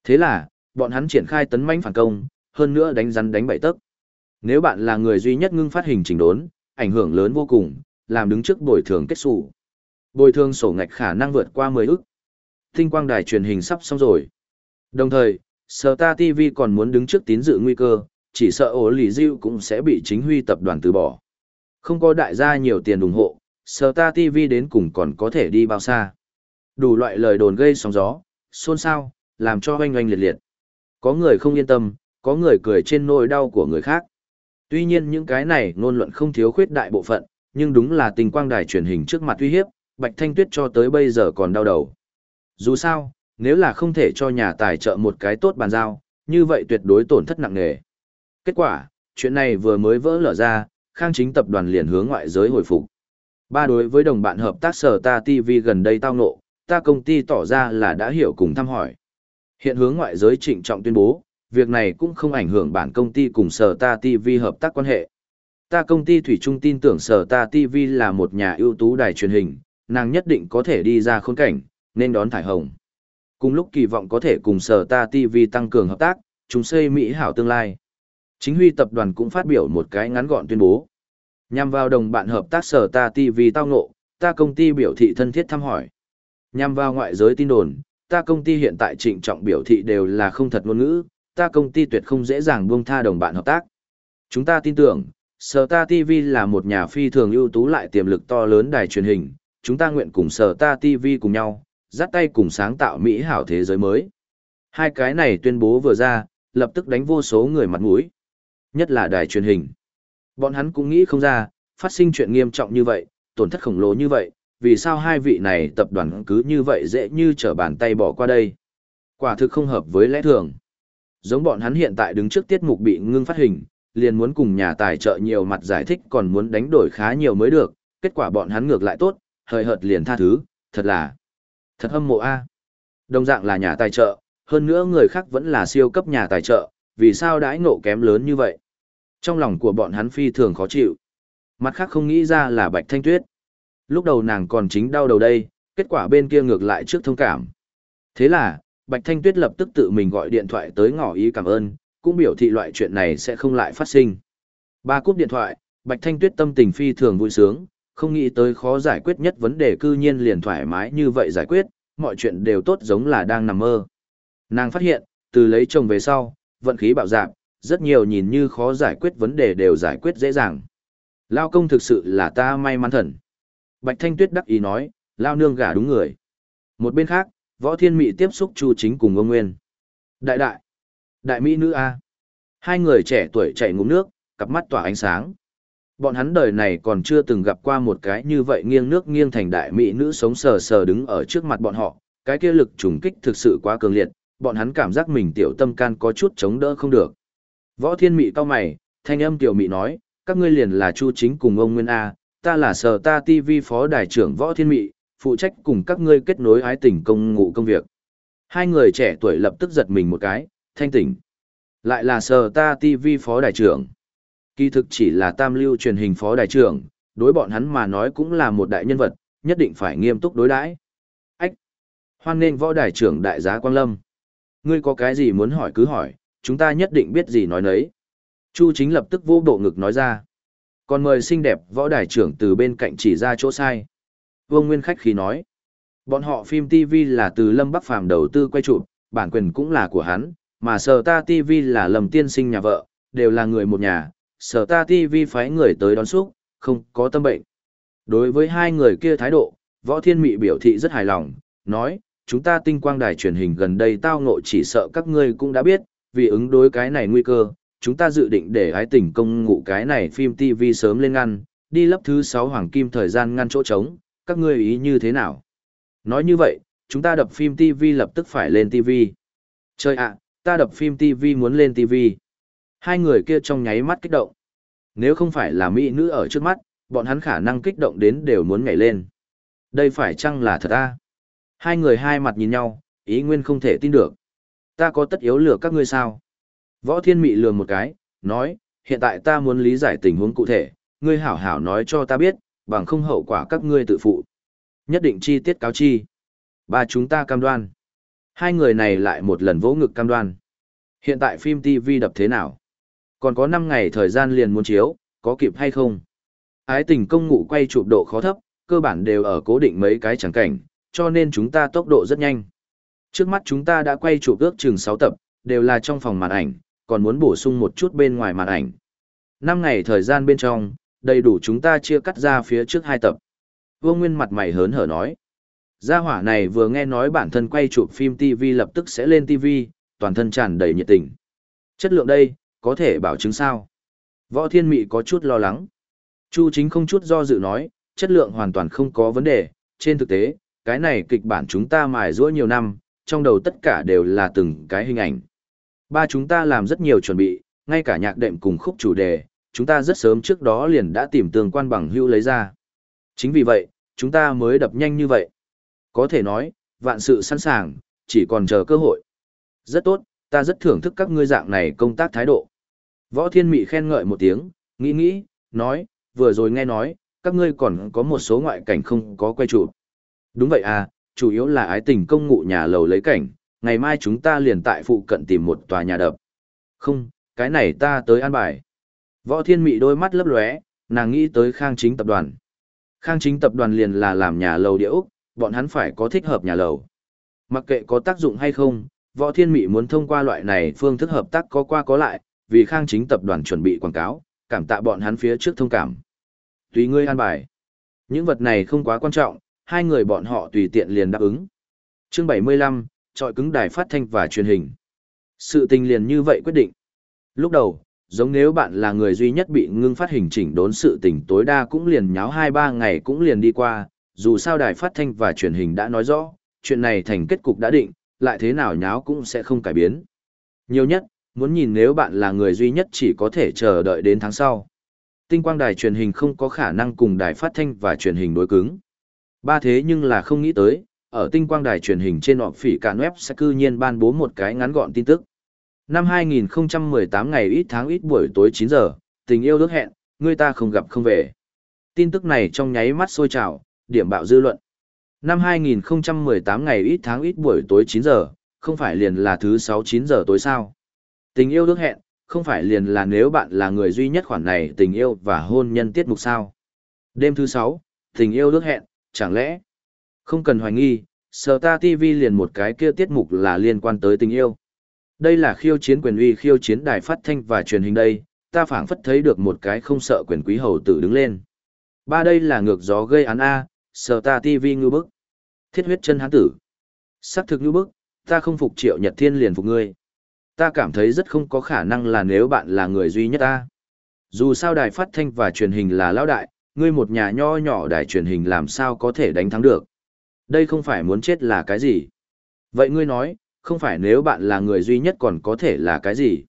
Thế là, bọn hắn triển khai tấn mãnh phản công, hơn nữa đánh rắn đánh bảy tấc. Nếu bạn là người duy nhất ngưng phát hình chỉnh đốn, ảnh hưởng lớn vô cùng, làm đứng trước bồi thường kết sủ. Bồi thường sổ ngạch khả năng vượt qua 10 ức. Tinh quang đài truyền hình sắp xong rồi. Đồng thời, Star TV còn muốn đứng trước tín dự nguy cơ, chỉ sợ ổ lì diêu cũng sẽ bị chính huy tập đoàn từ bỏ. Không có đại gia nhiều tiền ủng hộ, Star TV đến cùng còn có thể đi bao xa. Đủ loại lời đồn gây sóng gió, xôn xao, làm cho oanh oanh liệt liệt. Có người không yên tâm, có người cười trên nỗi đau của người khác. Tuy nhiên những cái này ngôn luận không thiếu khuyết đại bộ phận, nhưng đúng là tình quang đài truyền hình trước mặt uy hiếp, Bạch Thanh Tuyết cho tới bây giờ còn đau đầu. Dù sao, nếu là không thể cho nhà tài trợ một cái tốt bàn giao, như vậy tuyệt đối tổn thất nặng nề. Kết quả, chuyện này vừa mới vỡ lở ra, Khang Chính tập đoàn liền hướng ngoại giới hồi phục. Ba đối với đồng bạn hợp tác sở ta TV gần đây tao nộ, ta công ty tỏ ra là đã hiểu cùng thăm hỏi. Hiện hướng ngoại giới trịnh trọng tuyên bố, việc này cũng không ảnh hưởng bản công ty cùng sở ta TV hợp tác quan hệ. Ta công ty Thủy Trung tin tưởng sở ta TV là một nhà ưu tú đài truyền hình, nàng nhất định có thể đi ra khốn cảnh, nên đón thải hồng. Cùng lúc kỳ vọng có thể cùng sở ta TV tăng cường hợp tác, chúng xây Mỹ hảo tương lai. Chính huy tập đoàn cũng phát biểu một cái ngắn gọn tuyên bố. Nhằm vào đồng bạn hợp tác sở ta TV tao ngộ, ta công ty biểu thị thân thiết thăm hỏi. Nhằm vào ngoại giới tin đồn, ta công ty hiện tại trịnh trọng biểu thị đều là không thật ngôn ngữ, ta công ty tuyệt không dễ dàng buông tha đồng bạn hợp tác. Chúng ta tin tưởng, Sở Ta TV là một nhà phi thường ưu tú lại tiềm lực to lớn đài truyền hình, chúng ta nguyện cùng Sở Ta TV cùng nhau, dắt tay cùng sáng tạo Mỹ hảo thế giới mới. Hai cái này tuyên bố vừa ra, lập tức đánh vô số người mặt mũi. Nhất là đài truyền hình. Bọn hắn cũng nghĩ không ra, phát sinh chuyện nghiêm trọng như vậy, tổn thất khổng lồ như vậy, vì sao hai vị này tập đoàn cứ như vậy dễ như trở bàn tay bỏ qua đây. Quả thực không hợp với lẽ thường. Giống bọn hắn hiện tại đứng trước tiết mục bị ngưng phát hình, liền muốn cùng nhà tài trợ nhiều mặt giải thích còn muốn đánh đổi khá nhiều mới được, kết quả bọn hắn ngược lại tốt, hời hợt liền tha thứ, thật là thật hâm mộ a. Đồng dạng là nhà tài trợ, hơn nữa người khác vẫn là siêu cấp nhà tài trợ, vì sao đãi ngộ kém lớn như vậy? Trong lòng của bọn hắn phi thường khó chịu. Mặt khác không nghĩ ra là Bạch Thanh Tuyết. Lúc đầu nàng còn chính đau đầu đây, kết quả bên kia ngược lại trước thông cảm. Thế là, Bạch Thanh Tuyết lập tức tự mình gọi điện thoại tới ngỏ ý cảm ơn, cũng biểu thị loại chuyện này sẽ không lại phát sinh. Ba cúp điện thoại, Bạch Thanh Tuyết tâm tình phi thường vui sướng, không nghĩ tới khó giải quyết nhất vấn đề cư nhiên liền thoải mái như vậy giải quyết, mọi chuyện đều tốt giống là đang nằm mơ. Nàng phát hiện, từ lấy chồng về sau, vận khí bạo dạp, rất nhiều nhìn như khó giải quyết vấn đề đều giải quyết dễ dàng. Lao công thực sự là ta may mắn thần. Bạch Thanh Tuyết đắc ý nói, Lao nương gả đúng người. Một bên khác, võ thiên mỹ tiếp xúc chu chính cùng ông Nguyên. Đại đại, đại mỹ nữ A. Hai người trẻ tuổi chạy ngụm nước, cặp mắt tỏa ánh sáng. Bọn hắn đời này còn chưa từng gặp qua một cái như vậy nghiêng nước nghiêng thành đại mỹ nữ sống sờ sờ đứng ở trước mặt bọn họ, cái kia lực trùng kích thực sự quá cường liệt, bọn hắn cảm giác mình tiểu tâm can có chút chống đỡ không được. Võ Thiên Mị cao mày, thanh âm tiểu mị nói, các ngươi liền là Chu Chính cùng ông Nguyên A, ta là Sở Ta TV phó đài trưởng Võ Thiên Mị, phụ trách cùng các ngươi kết nối ái tình công ngụ công việc. Hai người trẻ tuổi lập tức giật mình một cái, thanh tỉnh. Lại là Sở Ta TV phó đài trưởng. Kỳ thực chỉ là tam lưu truyền hình phó đại trưởng, đối bọn hắn mà nói cũng là một đại nhân vật, nhất định phải nghiêm túc đối đãi. Ách! Hoan nên võ đại trưởng đại giá Quang Lâm. Ngươi có cái gì muốn hỏi cứ hỏi, chúng ta nhất định biết gì nói nấy. Chu chính lập tức vô bộ ngực nói ra. Còn mời xinh đẹp võ đại trưởng từ bên cạnh chỉ ra chỗ sai. Vương Nguyên khách khí nói. Bọn họ phim TV là từ Lâm Bắc Phàm đầu tư quay chụp, bản quyền cũng là của hắn, mà Sở Ta TV là Lâm Tiên Sinh nhà vợ, đều là người một nhà, Sở Ta TV phái người tới đón xúc, không có tâm bệnh. Đối với hai người kia thái độ, Võ Thiên Mị biểu thị rất hài lòng, nói, chúng ta tinh quang đài truyền hình gần đây tao ngộ chỉ sợ các ngươi cũng đã biết, vì ứng đối cái này nguy cơ, chúng ta dự định để ái tình công ngụ cái này phim TV sớm lên ngăn, đi lấp thứ 6 hoàng kim thời gian ngăn chỗ trống, các ngươi ý như thế nào? Nói như vậy, chúng ta đập phim TV lập tức phải lên TV. Chơi ạ, ta đập phim TV muốn lên TV. Hai người kia trong nháy mắt kích động. Nếu không phải là mỹ nữ ở trước mắt, bọn hắn khả năng kích động đến đều muốn nhảy lên. Đây phải chăng là thật à? Hai người hai mặt nhìn nhau, ý nguyên không thể tin được. Ta có tất yếu lừa các ngươi sao? Võ Thiên Mị lừa một cái, nói, hiện tại ta muốn lý giải tình huống cụ thể, ngươi hảo hảo nói cho ta biết, bằng không hậu quả các ngươi tự phụ. Nhất định chi tiết cáo chi. Ba chúng ta cam đoan. Hai người này lại một lần vỗ ngực cam đoan. Hiện tại phim TV đập thế nào? Còn có 5 ngày thời gian liền muốn chiếu, có kịp hay không? Ái tình công ngụ quay chụp độ khó thấp, cơ bản đều ở cố định mấy cái chẳng cảnh, cho nên chúng ta tốc độ rất nhanh. Trước mắt chúng ta đã quay chụp ước chừng 6 tập, đều là trong phòng màn ảnh, còn muốn bổ sung một chút bên ngoài màn ảnh. 5 ngày thời gian bên trong, đầy đủ chúng ta chia cắt ra phía trước hai tập. Vương Nguyên mặt mày hớn hở nói. Gia hỏa này vừa nghe nói bản thân quay chụp phim TV lập tức sẽ lên TV, toàn thân tràn đầy nhiệt tình. Chất lượng đây, có thể bảo chứng sao? Võ Thiên Mị có chút lo lắng. Chu chính không chút do dự nói, chất lượng hoàn toàn không có vấn đề, trên thực tế, cái này kịch bản chúng ta mài rũa nhiều năm, trong đầu tất cả đều là từng cái hình ảnh. Ba chúng ta làm rất nhiều chuẩn bị, ngay cả nhạc đệm cùng khúc chủ đề, chúng ta rất sớm trước đó liền đã tìm tương quan bằng hữu lấy ra. Chính vì vậy, chúng ta mới đập nhanh như vậy. Có thể nói, vạn sự sẵn sàng, chỉ còn chờ cơ hội. Rất tốt, ta rất thưởng thức các ngươi dạng này công tác thái độ. Võ Thiên Mị khen ngợi một tiếng, nghĩ nghĩ, nói, vừa rồi nghe nói, các ngươi còn có một số ngoại cảnh không có quay chụp. Đúng vậy à, chủ yếu là ái tình công ngụ nhà lầu lấy cảnh, ngày mai chúng ta liền tại phụ cận tìm một tòa nhà đập. Không, cái này ta tới an bài. Võ Thiên Mị đôi mắt lấp lóe, nàng nghĩ tới Khang Chính tập đoàn. Khang Chính tập đoàn liền là làm nhà lầu địa bọn hắn phải có thích hợp nhà lầu. Mặc kệ có tác dụng hay không, Võ Thiên Mị muốn thông qua loại này phương thức hợp tác có qua có lại, vì Khang Chính tập đoàn chuẩn bị quảng cáo, cảm tạ bọn hắn phía trước thông cảm. Tùy ngươi an bài. Những vật này không quá quan trọng, hai người bọn họ tùy tiện liền đáp ứng. Chương 75, trọi cứng đài phát thanh và truyền hình. Sự tình liền như vậy quyết định. Lúc đầu, giống nếu bạn là người duy nhất bị ngưng phát hình chỉnh đốn sự tình tối đa cũng liền nháo 2-3 ngày cũng liền đi qua, dù sao đài phát thanh và truyền hình đã nói rõ, chuyện này thành kết cục đã định, lại thế nào nháo cũng sẽ không cải biến. Nhiều nhất, muốn nhìn nếu bạn là người duy nhất chỉ có thể chờ đợi đến tháng sau. Tinh quang đài truyền hình không có khả năng cùng đài phát thanh và truyền hình đối cứng. Ba thế nhưng là không nghĩ tới, ở tinh quang đài truyền hình trên họp phỉ cạn web sẽ cư nhiên ban bố một cái ngắn gọn tin tức. Năm 2018 ngày ít tháng ít buổi tối 9 giờ, tình yêu ước hẹn, người ta không gặp không về. Tin tức này trong nháy mắt sôi trào, điểm bạo dư luận. Năm 2018 ngày ít tháng ít buổi tối 9 giờ, không phải liền là thứ 6-9 giờ tối sao. Tình yêu ước hẹn, không phải liền là nếu bạn là người duy nhất khoản này tình yêu và hôn nhân tiết mục sao. Đêm thứ 6, Tình yêu ước hẹn, chẳng lẽ? Không cần hoài nghi, Sở Ta TV liền một cái kia tiết mục là liên quan tới tình yêu. Đây là khiêu chiến quyền uy khiêu chiến đài phát thanh và truyền hình đây, ta phảng phất thấy được một cái không sợ quyền quý hầu tử đứng lên. Ba đây là ngược gió gây án A, Sở Ta TV ngư bức. Thiết huyết chân hán tử. Sắc thực ngư bức, ta không phục triệu nhật thiên liền phục ngươi. Ta cảm thấy rất không có khả năng là nếu bạn là người duy nhất ta. Dù sao đài phát thanh và truyền hình là lão đại, ngươi một nhà nho nhỏ đài truyền hình làm sao có thể đánh thắng được. Đây không phải muốn chết là cái gì. Vậy ngươi nói, không phải nếu bạn là người duy nhất còn có thể là cái gì.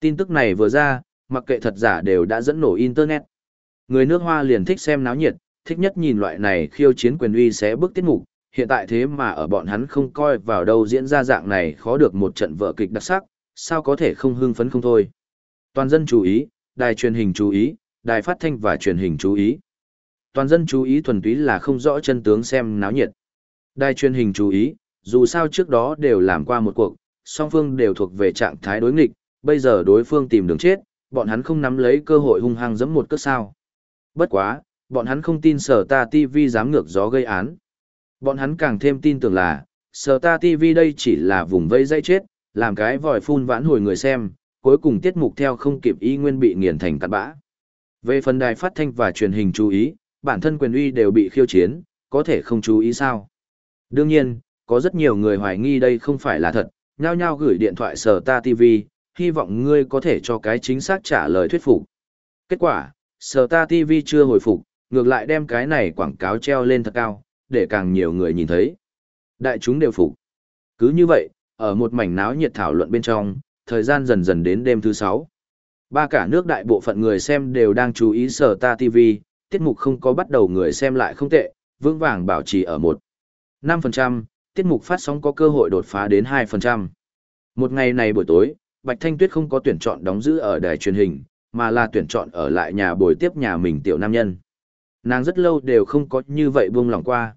Tin tức này vừa ra, mặc kệ thật giả đều đã dẫn nổ Internet. Người nước Hoa liền thích xem náo nhiệt, thích nhất nhìn loại này khiêu chiến quyền uy sẽ bước tiết mục, hiện tại thế mà ở bọn hắn không coi vào đâu diễn ra dạng này khó được một trận vở kịch đặc sắc, sao có thể không hưng phấn không thôi. Toàn dân chú ý, đài truyền hình chú ý, đài phát thanh và truyền hình chú ý. Toàn dân chú ý thuần túy là không rõ chân tướng xem náo nhiệt. Đài truyền hình chú ý, dù sao trước đó đều làm qua một cuộc, song phương đều thuộc về trạng thái đối nghịch, bây giờ đối phương tìm đường chết, bọn hắn không nắm lấy cơ hội hung hăng giẫm một cước sao. Bất quá, bọn hắn không tin sở ta TV dám ngược gió gây án. Bọn hắn càng thêm tin tưởng là, sở ta TV đây chỉ là vùng vây dây chết, làm cái vòi phun vãn hồi người xem, cuối cùng tiết mục theo không kịp ý nguyên bị nghiền thành cát bã. Về phần đài phát thanh và truyền hình chú ý, bản thân quyền uy đều bị khiêu chiến, có thể không chú ý sao. Đương nhiên, có rất nhiều người hoài nghi đây không phải là thật, nhao nhao gửi điện thoại sở ta TV, hy vọng ngươi có thể cho cái chính xác trả lời thuyết phục. Kết quả, sở ta TV chưa hồi phục, ngược lại đem cái này quảng cáo treo lên thật cao, để càng nhiều người nhìn thấy. Đại chúng đều phục. Cứ như vậy, ở một mảnh náo nhiệt thảo luận bên trong, thời gian dần dần đến đêm thứ sáu. Ba cả nước đại bộ phận người xem đều đang chú ý sở ta TV, tiết mục không có bắt đầu người xem lại không tệ, vững vàng bảo trì ở một 5%, tiết mục phát sóng có cơ hội đột phá đến 2%. Một ngày này buổi tối, Bạch Thanh Tuyết không có tuyển chọn đóng giữ ở đài truyền hình, mà là tuyển chọn ở lại nhà bồi tiếp nhà mình tiểu nam nhân. Nàng rất lâu đều không có như vậy buông lỏng qua.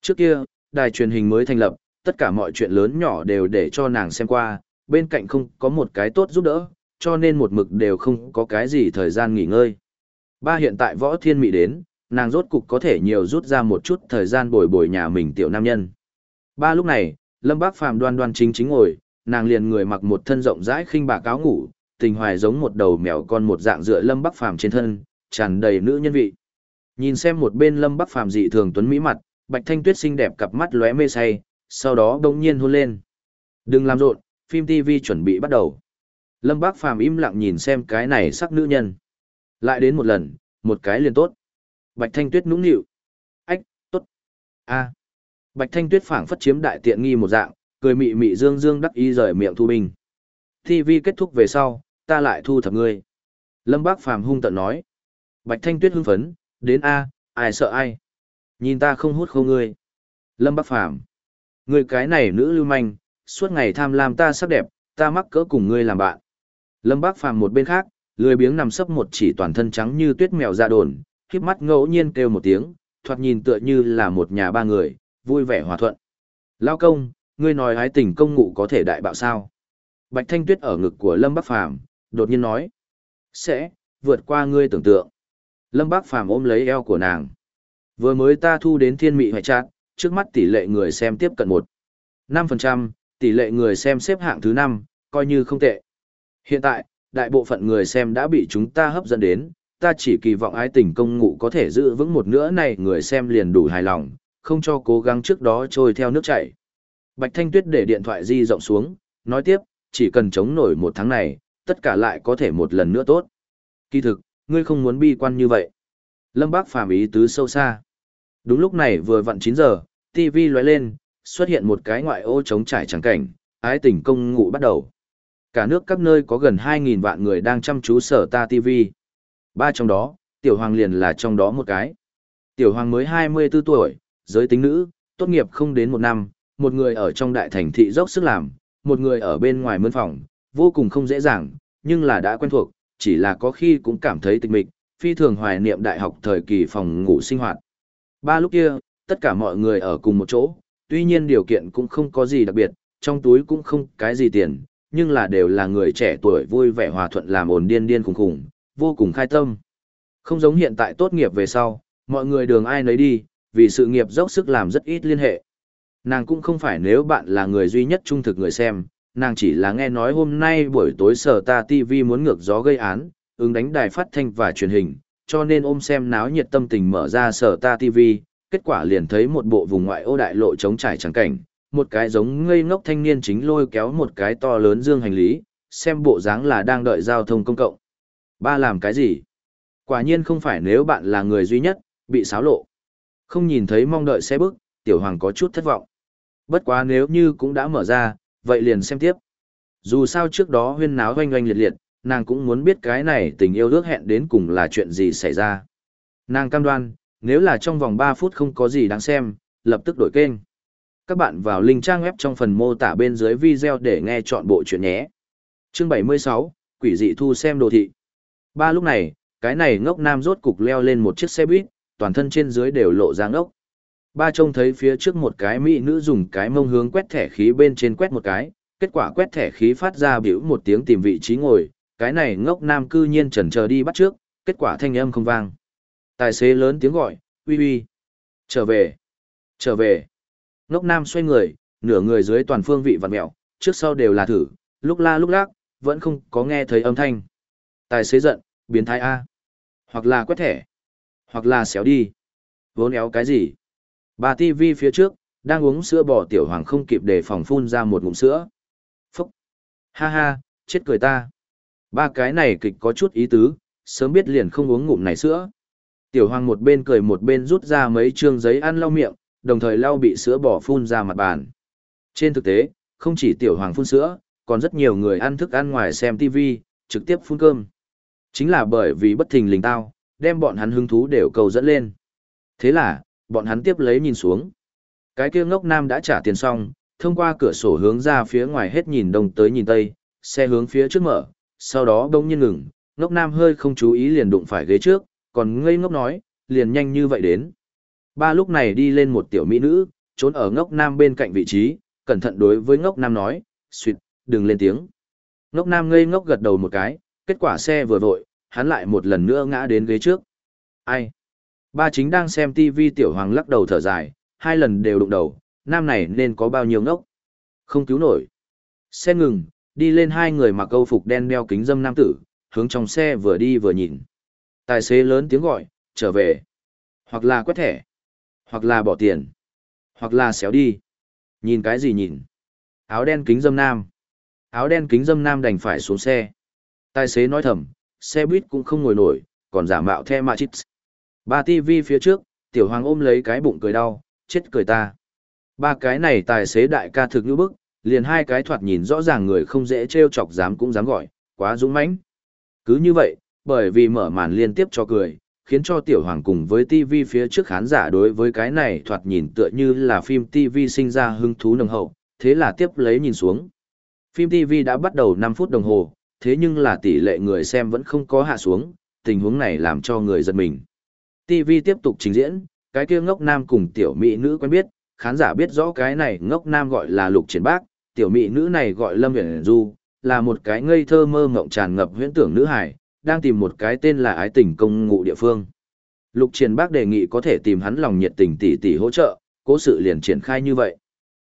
Trước kia, đài truyền hình mới thành lập, tất cả mọi chuyện lớn nhỏ đều để cho nàng xem qua, bên cạnh không có một cái tốt giúp đỡ, cho nên một mực đều không có cái gì thời gian nghỉ ngơi. Ba hiện tại võ thiên mị đến, nàng rốt cục có thể nhiều rút ra một chút thời gian bồi bồi nhà mình tiểu nam nhân. Ba lúc này, Lâm Bác Phàm đoan đoan chính chính ngồi, nàng liền người mặc một thân rộng rãi khinh bạc áo ngủ, tình hoài giống một đầu mèo con một dạng dựa Lâm bác Phàm trên thân, tràn đầy nữ nhân vị. Nhìn xem một bên Lâm Bắc Phàm dị thường tuấn mỹ mặt, Bạch Thanh Tuyết xinh đẹp cặp mắt lóe mê say, sau đó đông nhiên hôn lên. Đừng làm rộn, phim TV chuẩn bị bắt đầu. Lâm Bác Phàm im lặng nhìn xem cái này sắc nữ nhân. Lại đến một lần, một cái liền tốt. Bạch Thanh Tuyết nũng nịu. Ách, tốt. a Bạch Thanh Tuyết phảng phất chiếm đại tiện nghi một dạng, cười mị mị dương dương đắc ý rời miệng thu binh. TV kết thúc về sau, ta lại thu thập ngươi. Lâm Bác Phàm hung tận nói. Bạch Thanh Tuyết hưng phấn, đến a, ai sợ ai. Nhìn ta không hút khô ngươi. Lâm Bác Phàm Ngươi cái này nữ lưu manh, suốt ngày tham lam ta sắc đẹp, ta mắc cỡ cùng ngươi làm bạn. Lâm Bác Phàm một bên khác, lười biếng nằm sấp một chỉ toàn thân trắng như tuyết mèo ra đồn, híp mắt ngẫu nhiên kêu một tiếng, thoạt nhìn tựa như là một nhà ba người, vui vẻ hòa thuận. Lao công, ngươi nói hái tình công ngụ có thể đại bạo sao? Bạch Thanh Tuyết ở ngực của Lâm Bắc Phàm đột nhiên nói. Sẽ, vượt qua ngươi tưởng tượng. Lâm bác Phàm ôm lấy eo của nàng. Vừa mới ta thu đến thiên mị hoại trạng, trước mắt tỷ lệ người xem tiếp cận một năm phần trăm tỷ lệ người xem xếp hạng thứ năm coi như không tệ. Hiện tại, đại bộ phận người xem đã bị chúng ta hấp dẫn đến, ta chỉ kỳ vọng ái tình công ngụ có thể giữ vững một nữa này người xem liền đủ hài lòng, không cho cố gắng trước đó trôi theo nước chảy. Bạch Thanh Tuyết để điện thoại di rộng xuống, nói tiếp, chỉ cần chống nổi một tháng này, tất cả lại có thể một lần nữa tốt. Kỳ thực, ngươi không muốn bi quan như vậy. Lâm Bác phàm ý tứ sâu xa. Đúng lúc này vừa vặn 9 giờ, TV lóe lên, xuất hiện một cái ngoại ô trống trải trắng cảnh, ái tình công ngụ bắt đầu. Cả nước các nơi có gần 2.000 vạn người đang chăm chú sở ta TV. Ba trong đó, Tiểu Hoàng liền là trong đó một cái. Tiểu Hoàng mới 24 tuổi, giới tính nữ, tốt nghiệp không đến một năm, một người ở trong đại thành thị dốc sức làm, một người ở bên ngoài mướn phòng, vô cùng không dễ dàng, nhưng là đã quen thuộc, chỉ là có khi cũng cảm thấy tịch mịch, phi thường hoài niệm đại học thời kỳ phòng ngủ sinh hoạt. Ba lúc kia, tất cả mọi người ở cùng một chỗ, tuy nhiên điều kiện cũng không có gì đặc biệt, trong túi cũng không cái gì tiền, nhưng là đều là người trẻ tuổi vui vẻ hòa thuận làm ồn điên điên khùng khùng, vô cùng khai tâm. Không giống hiện tại tốt nghiệp về sau, mọi người đường ai nấy đi, vì sự nghiệp dốc sức làm rất ít liên hệ. Nàng cũng không phải nếu bạn là người duy nhất trung thực người xem, nàng chỉ là nghe nói hôm nay buổi tối sở ta TV muốn ngược gió gây án, ứng đánh đài phát thanh và truyền hình, cho nên ôm xem náo nhiệt tâm tình mở ra sở ta TV, kết quả liền thấy một bộ vùng ngoại ô đại lộ trống trải trắng cảnh, một cái giống ngây ngốc thanh niên chính lôi kéo một cái to lớn dương hành lý, xem bộ dáng là đang đợi giao thông công cộng. Ba làm cái gì? Quả nhiên không phải nếu bạn là người duy nhất, bị xáo lộ. Không nhìn thấy mong đợi xe bước, tiểu hoàng có chút thất vọng. Bất quá nếu như cũng đã mở ra, vậy liền xem tiếp. Dù sao trước đó huyên náo oanh oanh liệt liệt, nàng cũng muốn biết cái này tình yêu ước hẹn đến cùng là chuyện gì xảy ra. Nàng cam đoan, nếu là trong vòng 3 phút không có gì đáng xem, lập tức đổi kênh. Các bạn vào link trang web trong phần mô tả bên dưới video để nghe chọn bộ chuyện nhé. Chương 76, Quỷ dị thu xem đồ thị. Ba lúc này, cái này ngốc nam rốt cục leo lên một chiếc xe buýt, toàn thân trên dưới đều lộ ra ngốc. Ba trông thấy phía trước một cái mỹ nữ dùng cái mông hướng quét thẻ khí bên trên quét một cái, kết quả quét thẻ khí phát ra biểu một tiếng tìm vị trí ngồi, cái này ngốc nam cư nhiên chần chờ đi bắt trước, kết quả thanh âm không vang. Tài xế lớn tiếng gọi, uy uy, trở về, trở về. Ngốc nam xoay người, nửa người dưới toàn phương vị vặn mẹo, trước sau đều là thử, lúc la lúc lác, vẫn không có nghe thấy âm thanh. Tài xế giận, biến thái A. Hoặc là quét thẻ, hoặc là xéo đi. Vốn éo cái gì? Bà TV phía trước, đang uống sữa bò tiểu hoàng không kịp để phòng phun ra một ngụm sữa. Phúc! Ha ha, chết cười ta. Ba cái này kịch có chút ý tứ, sớm biết liền không uống ngụm này sữa. Tiểu hoàng một bên cười một bên rút ra mấy trương giấy ăn lau miệng, đồng thời lau bị sữa bò phun ra mặt bàn. Trên thực tế, không chỉ tiểu hoàng phun sữa, còn rất nhiều người ăn thức ăn ngoài xem TV, trực tiếp phun cơm. Chính là bởi vì bất thình lình tao, đem bọn hắn hứng thú đều cầu dẫn lên. Thế là, bọn hắn tiếp lấy nhìn xuống. Cái kia ngốc nam đã trả tiền xong, thông qua cửa sổ hướng ra phía ngoài hết nhìn đông tới nhìn tây, xe hướng phía trước mở, sau đó đông nhiên ngừng, ngốc nam hơi không chú ý liền đụng phải ghế trước, còn ngây ngốc nói, liền nhanh như vậy đến. Ba lúc này đi lên một tiểu mỹ nữ, trốn ở ngốc nam bên cạnh vị trí, cẩn thận đối với ngốc nam nói, suyệt, đừng lên tiếng. Ngốc nam ngây ngốc gật đầu một cái, kết quả xe vừa vội, hắn lại một lần nữa ngã đến ghế trước. Ai? Ba chính đang xem TV tiểu hoàng lắc đầu thở dài, hai lần đều đụng đầu, nam này nên có bao nhiêu ngốc. Không cứu nổi. Xe ngừng, đi lên hai người mặc câu phục đen đeo kính dâm nam tử, hướng trong xe vừa đi vừa nhìn. Tài xế lớn tiếng gọi, trở về. Hoặc là quét thẻ. Hoặc là bỏ tiền. Hoặc là xéo đi. Nhìn cái gì nhìn? Áo đen kính dâm nam. Áo đen kính dâm nam đành phải xuống xe. Tài xế nói thầm, xe buýt cũng không ngồi nổi, còn giả mạo the ma chít. Ba TV phía trước, tiểu hoàng ôm lấy cái bụng cười đau, chết cười ta. Ba cái này tài xế đại ca thực như bức, liền hai cái thoạt nhìn rõ ràng người không dễ trêu chọc dám cũng dám gọi, quá dũng mãnh. Cứ như vậy, bởi vì mở màn liên tiếp cho cười, khiến cho tiểu hoàng cùng với TV phía trước khán giả đối với cái này thoạt nhìn tựa như là phim TV sinh ra hứng thú nồng hậu, thế là tiếp lấy nhìn xuống. Phim TV đã bắt đầu 5 phút đồng hồ, thế nhưng là tỷ lệ người xem vẫn không có hạ xuống, tình huống này làm cho người giật mình. TV tiếp tục trình diễn, cái kia ngốc nam cùng tiểu mỹ nữ quen biết, khán giả biết rõ cái này ngốc nam gọi là lục triển bác, tiểu mỹ nữ này gọi lâm huyền du, là một cái ngây thơ mơ mộng tràn ngập huyễn tưởng nữ hải, đang tìm một cái tên là ái tình công ngụ địa phương. Lục triển bác đề nghị có thể tìm hắn lòng nhiệt tình tỷ tỷ hỗ trợ, cố sự liền triển khai như vậy.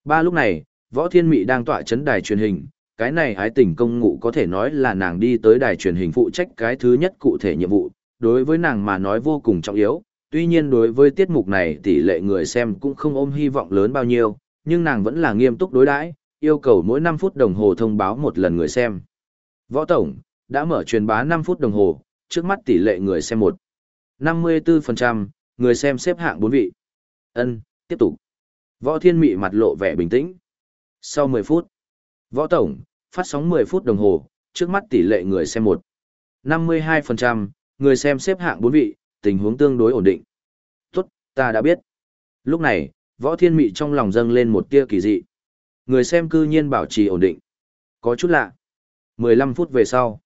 Ba lúc này, võ thiên mỹ đang tọa chấn đài truyền hình, cái này ái tình công ngụ có thể nói là nàng đi tới đài truyền hình phụ trách cái thứ nhất cụ thể nhiệm vụ, đối với nàng mà nói vô cùng trọng yếu, tuy nhiên đối với tiết mục này tỷ lệ người xem cũng không ôm hy vọng lớn bao nhiêu, nhưng nàng vẫn là nghiêm túc đối đãi, yêu cầu mỗi 5 phút đồng hồ thông báo một lần người xem. Võ Tổng, đã mở truyền bá 5 phút đồng hồ, trước mắt tỷ lệ người xem 1. 54%, người xem xếp hạng 4 vị. Ân, tiếp tục. Võ Thiên Mị mặt lộ vẻ bình tĩnh. Sau 10 phút, Võ Tổng, phát sóng 10 phút đồng hồ, trước mắt tỷ lệ người xem 1. 52%, người xem xếp hạng bốn vị, tình huống tương đối ổn định. Tốt, ta đã biết. Lúc này, Võ Thiên Mị trong lòng dâng lên một tia kỳ dị. Người xem cư nhiên bảo trì ổn định. Có chút lạ. 15 phút về sau.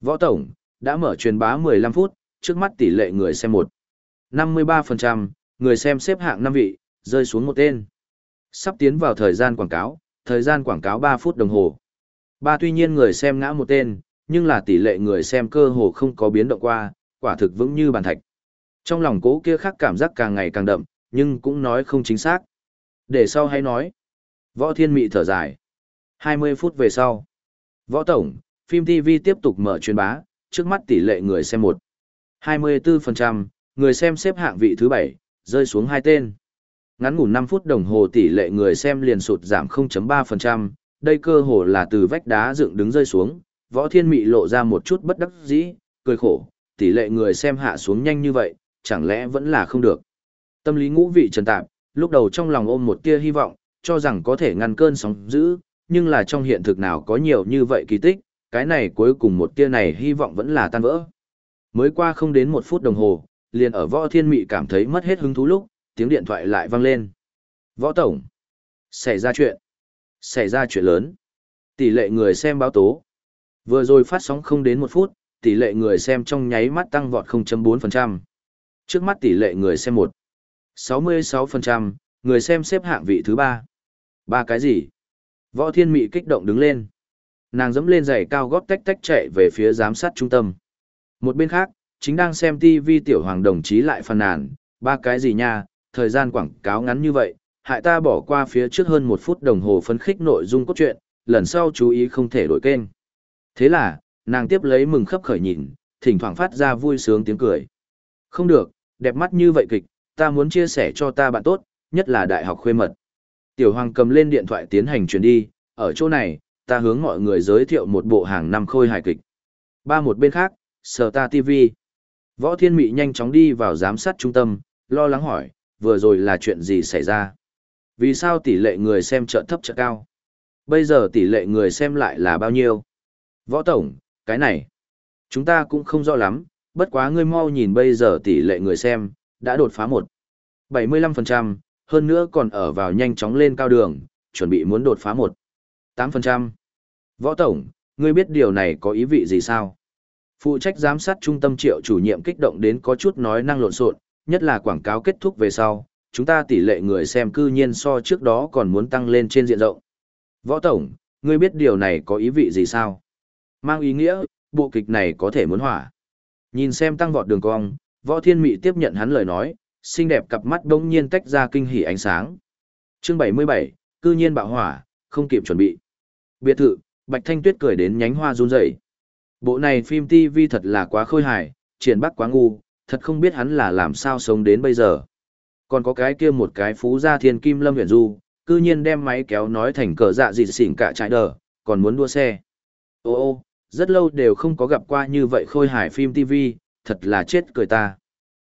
Võ Tổng, đã mở truyền bá 15 phút, trước mắt tỷ lệ người xem 1. 53%, người xem xếp hạng 5 vị, rơi xuống một tên. Sắp tiến vào thời gian quảng cáo, thời gian quảng cáo 3 phút đồng hồ. Ba tuy nhiên người xem ngã một tên, nhưng là tỷ lệ người xem cơ hồ không có biến động qua, quả thực vững như bàn thạch. Trong lòng cố kia khắc cảm giác càng ngày càng đậm, nhưng cũng nói không chính xác. Để sau hay nói. Võ Thiên Mị thở dài. 20 phút về sau. Võ Tổng, phim TV tiếp tục mở truyền bá, trước mắt tỷ lệ người xem 1. 24%, người xem xếp hạng vị thứ 7, rơi xuống hai tên. Ngắn ngủ 5 phút đồng hồ tỷ lệ người xem liền sụt giảm 0.3%, đây cơ hồ là từ vách đá dựng đứng rơi xuống, võ thiên mị lộ ra một chút bất đắc dĩ, cười khổ, tỷ lệ người xem hạ xuống nhanh như vậy, chẳng lẽ vẫn là không được. Tâm lý ngũ vị trần tạp, lúc đầu trong lòng ôm một tia hy vọng, cho rằng có thể ngăn cơn sóng dữ, nhưng là trong hiện thực nào có nhiều như vậy kỳ tích, cái này cuối cùng một tia này hy vọng vẫn là tan vỡ. Mới qua không đến một phút đồng hồ, liền ở võ thiên mị cảm thấy mất hết hứng thú lúc, tiếng điện thoại lại vang lên. Võ Tổng. Xảy ra chuyện. Xảy ra chuyện lớn. Tỷ lệ người xem báo tố. Vừa rồi phát sóng không đến một phút, tỷ lệ người xem trong nháy mắt tăng vọt 0.4%. Trước mắt tỷ lệ người xem 1. 66%, người xem xếp hạng vị thứ 3. Ba cái gì? Võ Thiên Mị kích động đứng lên. Nàng dẫm lên giày cao gót tách tách chạy về phía giám sát trung tâm. Một bên khác, chính đang xem TV tiểu hoàng đồng chí lại phàn nàn, ba cái gì nha, thời gian quảng cáo ngắn như vậy, hại ta bỏ qua phía trước hơn một phút đồng hồ phấn khích nội dung cốt truyện, lần sau chú ý không thể đổi kênh. Thế là, nàng tiếp lấy mừng khấp khởi nhìn, thỉnh thoảng phát ra vui sướng tiếng cười. Không được, đẹp mắt như vậy kịch, ta muốn chia sẻ cho ta bạn tốt, nhất là đại học khuê mật. Tiểu Hoàng cầm lên điện thoại tiến hành chuyển đi, ở chỗ này, ta hướng mọi người giới thiệu một bộ hàng năm khôi hài kịch. Ba một bên khác, Sở Ta TV. Võ Thiên Mị nhanh chóng đi vào giám sát trung tâm, lo lắng hỏi, vừa rồi là chuyện gì xảy ra? Vì sao tỷ lệ người xem chợ thấp chợ cao? Bây giờ tỷ lệ người xem lại là bao nhiêu? Võ Tổng, cái này, chúng ta cũng không rõ lắm, bất quá ngươi mau nhìn bây giờ tỷ lệ người xem, đã đột phá một 75%, hơn nữa còn ở vào nhanh chóng lên cao đường, chuẩn bị muốn đột phá một 8%. Võ Tổng, ngươi biết điều này có ý vị gì sao? Phụ trách giám sát trung tâm triệu chủ nhiệm kích động đến có chút nói năng lộn xộn, nhất là quảng cáo kết thúc về sau, chúng ta tỷ lệ người xem cư nhiên so trước đó còn muốn tăng lên trên diện rộng. Võ Tổng, ngươi biết điều này có ý vị gì sao? Mang ý nghĩa, bộ kịch này có thể muốn hỏa. Nhìn xem tăng vọt đường cong, Võ Thiên Mị tiếp nhận hắn lời nói, xinh đẹp cặp mắt bỗng nhiên tách ra kinh hỉ ánh sáng. Chương 77, cư nhiên bạo hỏa, không kịp chuẩn bị. Biệt thự, Bạch Thanh Tuyết cười đến nhánh hoa run rẩy. Bộ này phim TV thật là quá khôi hài, triển bắc quá ngu, thật không biết hắn là làm sao sống đến bây giờ. Còn có cái kia một cái phú gia thiên kim lâm huyền du, cư nhiên đem máy kéo nói thành cờ dạ dịt xỉn cả trại đờ, còn muốn đua xe. Ô ô, rất lâu đều không có gặp qua như vậy khôi hài phim TV, thật là chết cười ta.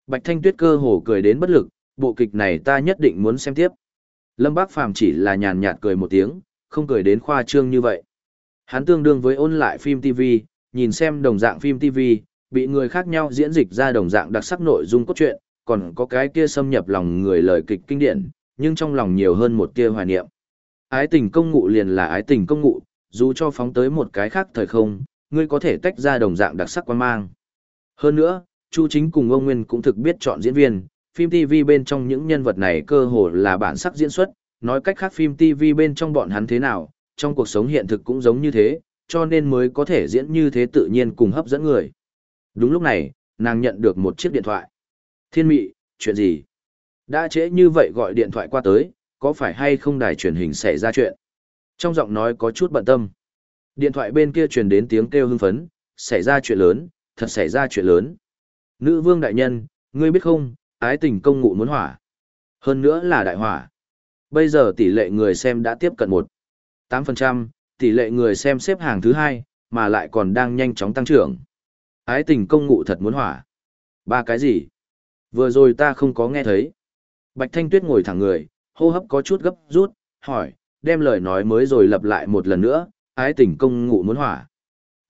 Bạch Thanh Tuyết cơ hồ cười đến bất lực, bộ kịch này ta nhất định muốn xem tiếp. Lâm Bác Phàm chỉ là nhàn nhạt cười một tiếng, không cười đến khoa trương như vậy. Hắn tương đương với ôn lại phim TV, nhìn xem đồng dạng phim TV, bị người khác nhau diễn dịch ra đồng dạng đặc sắc nội dung cốt truyện, còn có cái kia xâm nhập lòng người lời kịch kinh điển, nhưng trong lòng nhiều hơn một tia hoài niệm. Ái tình công ngụ liền là ái tình công ngụ, dù cho phóng tới một cái khác thời không, ngươi có thể tách ra đồng dạng đặc sắc quan mang. Hơn nữa, Chu Chính cùng ông Nguyên cũng thực biết chọn diễn viên, phim TV bên trong những nhân vật này cơ hồ là bản sắc diễn xuất, nói cách khác phim TV bên trong bọn hắn thế nào, trong cuộc sống hiện thực cũng giống như thế, cho nên mới có thể diễn như thế tự nhiên cùng hấp dẫn người. Đúng lúc này, nàng nhận được một chiếc điện thoại. Thiên mị, chuyện gì? Đã trễ như vậy gọi điện thoại qua tới, có phải hay không đài truyền hình xảy ra chuyện? Trong giọng nói có chút bận tâm. Điện thoại bên kia truyền đến tiếng kêu hưng phấn, xảy ra chuyện lớn, thật xảy ra chuyện lớn. Nữ vương đại nhân, ngươi biết không, ái tình công ngụ muốn hỏa. Hơn nữa là đại hỏa. Bây giờ tỷ lệ người xem đã tiếp cận 1. 8%, tỷ lệ người xem xếp hàng thứ hai, mà lại còn đang nhanh chóng tăng trưởng. Ái tình công ngụ thật muốn hỏa. Ba cái gì? Vừa rồi ta không có nghe thấy. Bạch Thanh Tuyết ngồi thẳng người, hô hấp có chút gấp rút, hỏi, đem lời nói mới rồi lặp lại một lần nữa, ái tình công ngụ muốn hỏa.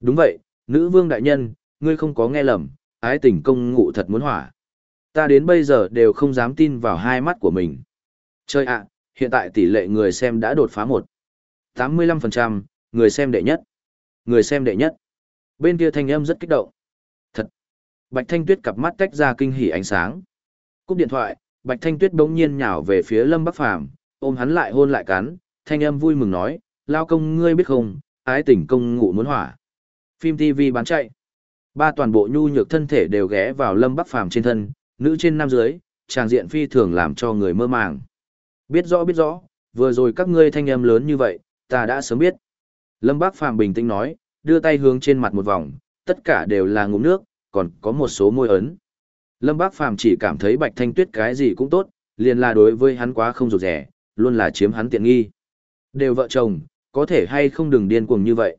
Đúng vậy, nữ vương đại nhân, ngươi không có nghe lầm, ái tình công ngụ thật muốn hỏa. Ta đến bây giờ đều không dám tin vào hai mắt của mình. Chơi ạ, hiện tại tỷ lệ người xem đã đột phá một. 85%, người xem đệ nhất. Người xem đệ nhất. Bên kia thanh âm rất kích động. Thật. Bạch Thanh Tuyết cặp mắt tách ra kinh hỉ ánh sáng. Cúp điện thoại, Bạch Thanh Tuyết bỗng nhiên nhào về phía Lâm Bắc Phàm, ôm hắn lại hôn lại cắn, thanh âm vui mừng nói, lao công ngươi biết không, ái tình công ngụ muốn hỏa. Phim TV bán chạy. Ba toàn bộ nhu nhược thân thể đều ghé vào Lâm Bắc Phàm trên thân, nữ trên nam dưới, tràng diện phi thường làm cho người mơ màng. Biết rõ biết rõ, vừa rồi các ngươi thanh âm lớn như vậy, ta đã sớm biết. Lâm Bác Phàm bình tĩnh nói, đưa tay hướng trên mặt một vòng, tất cả đều là ngụm nước, còn có một số môi ấn. Lâm Bác Phàm chỉ cảm thấy Bạch Thanh Tuyết cái gì cũng tốt, liền là đối với hắn quá không rụt rẻ, luôn là chiếm hắn tiện nghi. Đều vợ chồng, có thể hay không đừng điên cuồng như vậy.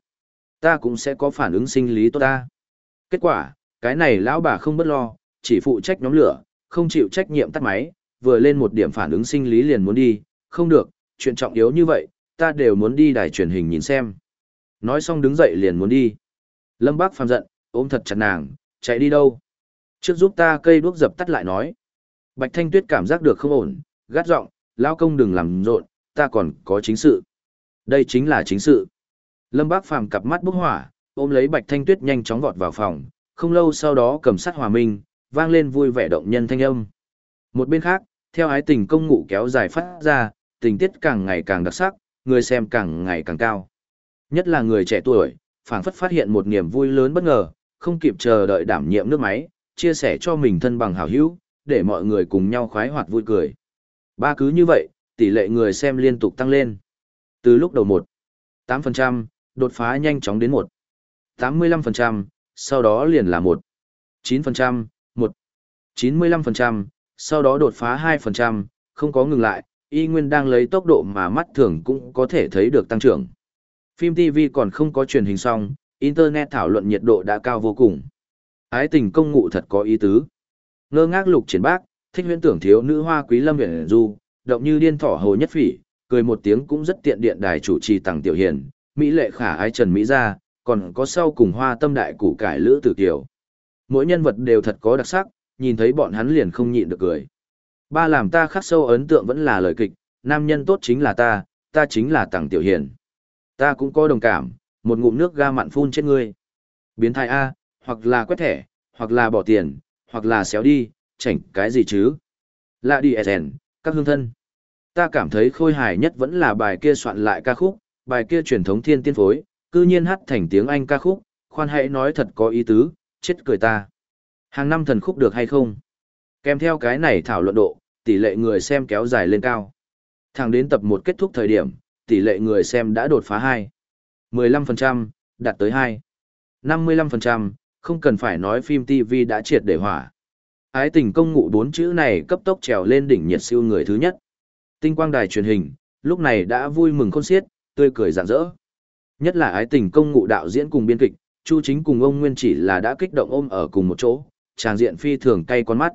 Ta cũng sẽ có phản ứng sinh lý tốt ta. Kết quả, cái này lão bà không bất lo, chỉ phụ trách nhóm lửa, không chịu trách nhiệm tắt máy, vừa lên một điểm phản ứng sinh lý liền muốn đi, không được, chuyện trọng yếu như vậy, ta đều muốn đi đài truyền hình nhìn xem. Nói xong đứng dậy liền muốn đi. Lâm Bác phàm giận, ôm thật chặt nàng, chạy đi đâu? Trước giúp ta cây đuốc dập tắt lại nói. Bạch Thanh Tuyết cảm giác được không ổn, gắt giọng, lao công đừng làm rộn, ta còn có chính sự. Đây chính là chính sự. Lâm Bác Phàm cặp mắt bốc hỏa, ôm lấy Bạch Thanh Tuyết nhanh chóng vọt vào phòng, không lâu sau đó cầm sắt hòa minh, vang lên vui vẻ động nhân thanh âm. Một bên khác, theo ái tình công ngụ kéo dài phát ra, tình tiết càng ngày càng đặc sắc, người xem càng ngày càng cao. Nhất là người trẻ tuổi, phảng phất phát hiện một niềm vui lớn bất ngờ, không kịp chờ đợi đảm nhiệm nước máy, chia sẻ cho mình thân bằng hảo hữu, để mọi người cùng nhau khoái hoạt vui cười. Ba cứ như vậy, tỷ lệ người xem liên tục tăng lên. Từ lúc đầu 1, 8%, đột phá nhanh chóng đến 1, 85%, sau đó liền là 1, 9%, 1, 95%, sau đó đột phá 2%, không có ngừng lại, y nguyên đang lấy tốc độ mà mắt thường cũng có thể thấy được tăng trưởng. Phim TV còn không có truyền hình xong, Internet thảo luận nhiệt độ đã cao vô cùng. Ái tình công ngụ thật có ý tứ. Ngơ ngác lục triển bác, thích huyễn tưởng thiếu nữ hoa quý lâm huyện du, động như điên thỏ hồ nhất phỉ, cười một tiếng cũng rất tiện điện đài chủ trì tặng tiểu hiền, Mỹ lệ khả ái trần Mỹ gia, còn có sau cùng hoa tâm đại củ cải lữ tử kiều. Mỗi nhân vật đều thật có đặc sắc, nhìn thấy bọn hắn liền không nhịn được cười. Ba làm ta khắc sâu ấn tượng vẫn là lời kịch, nam nhân tốt chính là ta, ta chính là tặng tiểu hiền. Ta cũng có đồng cảm, một ngụm nước ga mặn phun chết ngươi. Biến thái A, hoặc là quét thẻ, hoặc là bỏ tiền, hoặc là xéo đi, chảnh cái gì chứ. Lạ đi SN, các hương thân. Ta cảm thấy khôi hài nhất vẫn là bài kia soạn lại ca khúc, bài kia truyền thống thiên tiên phối, cư nhiên hát thành tiếng Anh ca khúc, khoan hãy nói thật có ý tứ, chết cười ta. Hàng năm thần khúc được hay không? Kèm theo cái này thảo luận độ, tỷ lệ người xem kéo dài lên cao. Thẳng đến tập 1 kết thúc thời điểm, tỷ lệ người xem đã đột phá 2. 15%, đạt tới 2. 55%, không cần phải nói phim TV đã triệt để hỏa. Ái tình công ngụ bốn chữ này cấp tốc trèo lên đỉnh nhiệt siêu người thứ nhất. Tinh quang đài truyền hình, lúc này đã vui mừng khôn xiết, tươi cười rạng rỡ. Nhất là ái tình công ngụ đạo diễn cùng biên kịch, Chu Chính cùng ông Nguyên chỉ là đã kích động ôm ở cùng một chỗ, tràng diện phi thường cay con mắt.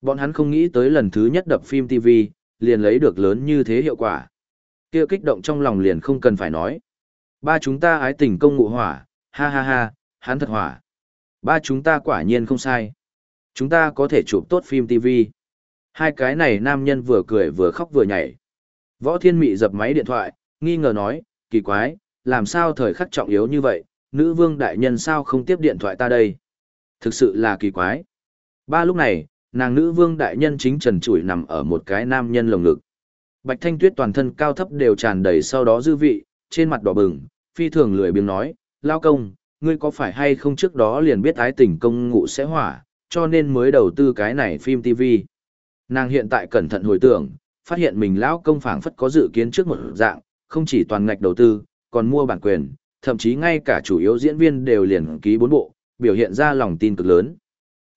Bọn hắn không nghĩ tới lần thứ nhất đập phim TV, liền lấy được lớn như thế hiệu quả. Kia kích động trong lòng liền không cần phải nói. Ba chúng ta ái tình công ngụ hỏa, ha ha ha, hắn thật hỏa. Ba chúng ta quả nhiên không sai. Chúng ta có thể chụp tốt phim TV. Hai cái này nam nhân vừa cười vừa khóc vừa nhảy. Võ Thiên Mị dập máy điện thoại, nghi ngờ nói, kỳ quái, làm sao thời khắc trọng yếu như vậy, nữ vương đại nhân sao không tiếp điện thoại ta đây? Thực sự là kỳ quái. Ba lúc này, nàng nữ vương đại nhân chính trần trụi nằm ở một cái nam nhân lồng ngực. Bạch Thanh Tuyết toàn thân cao thấp đều tràn đầy sau đó dư vị, trên mặt đỏ bừng, phi thường lười biếng nói, lao công, ngươi có phải hay không trước đó liền biết ái tình công ngụ sẽ hỏa, cho nên mới đầu tư cái này phim TV. Nàng hiện tại cẩn thận hồi tưởng, phát hiện mình lão công phảng phất có dự kiến trước một dạng, không chỉ toàn ngạch đầu tư, còn mua bản quyền, thậm chí ngay cả chủ yếu diễn viên đều liền ký bốn bộ, biểu hiện ra lòng tin cực lớn.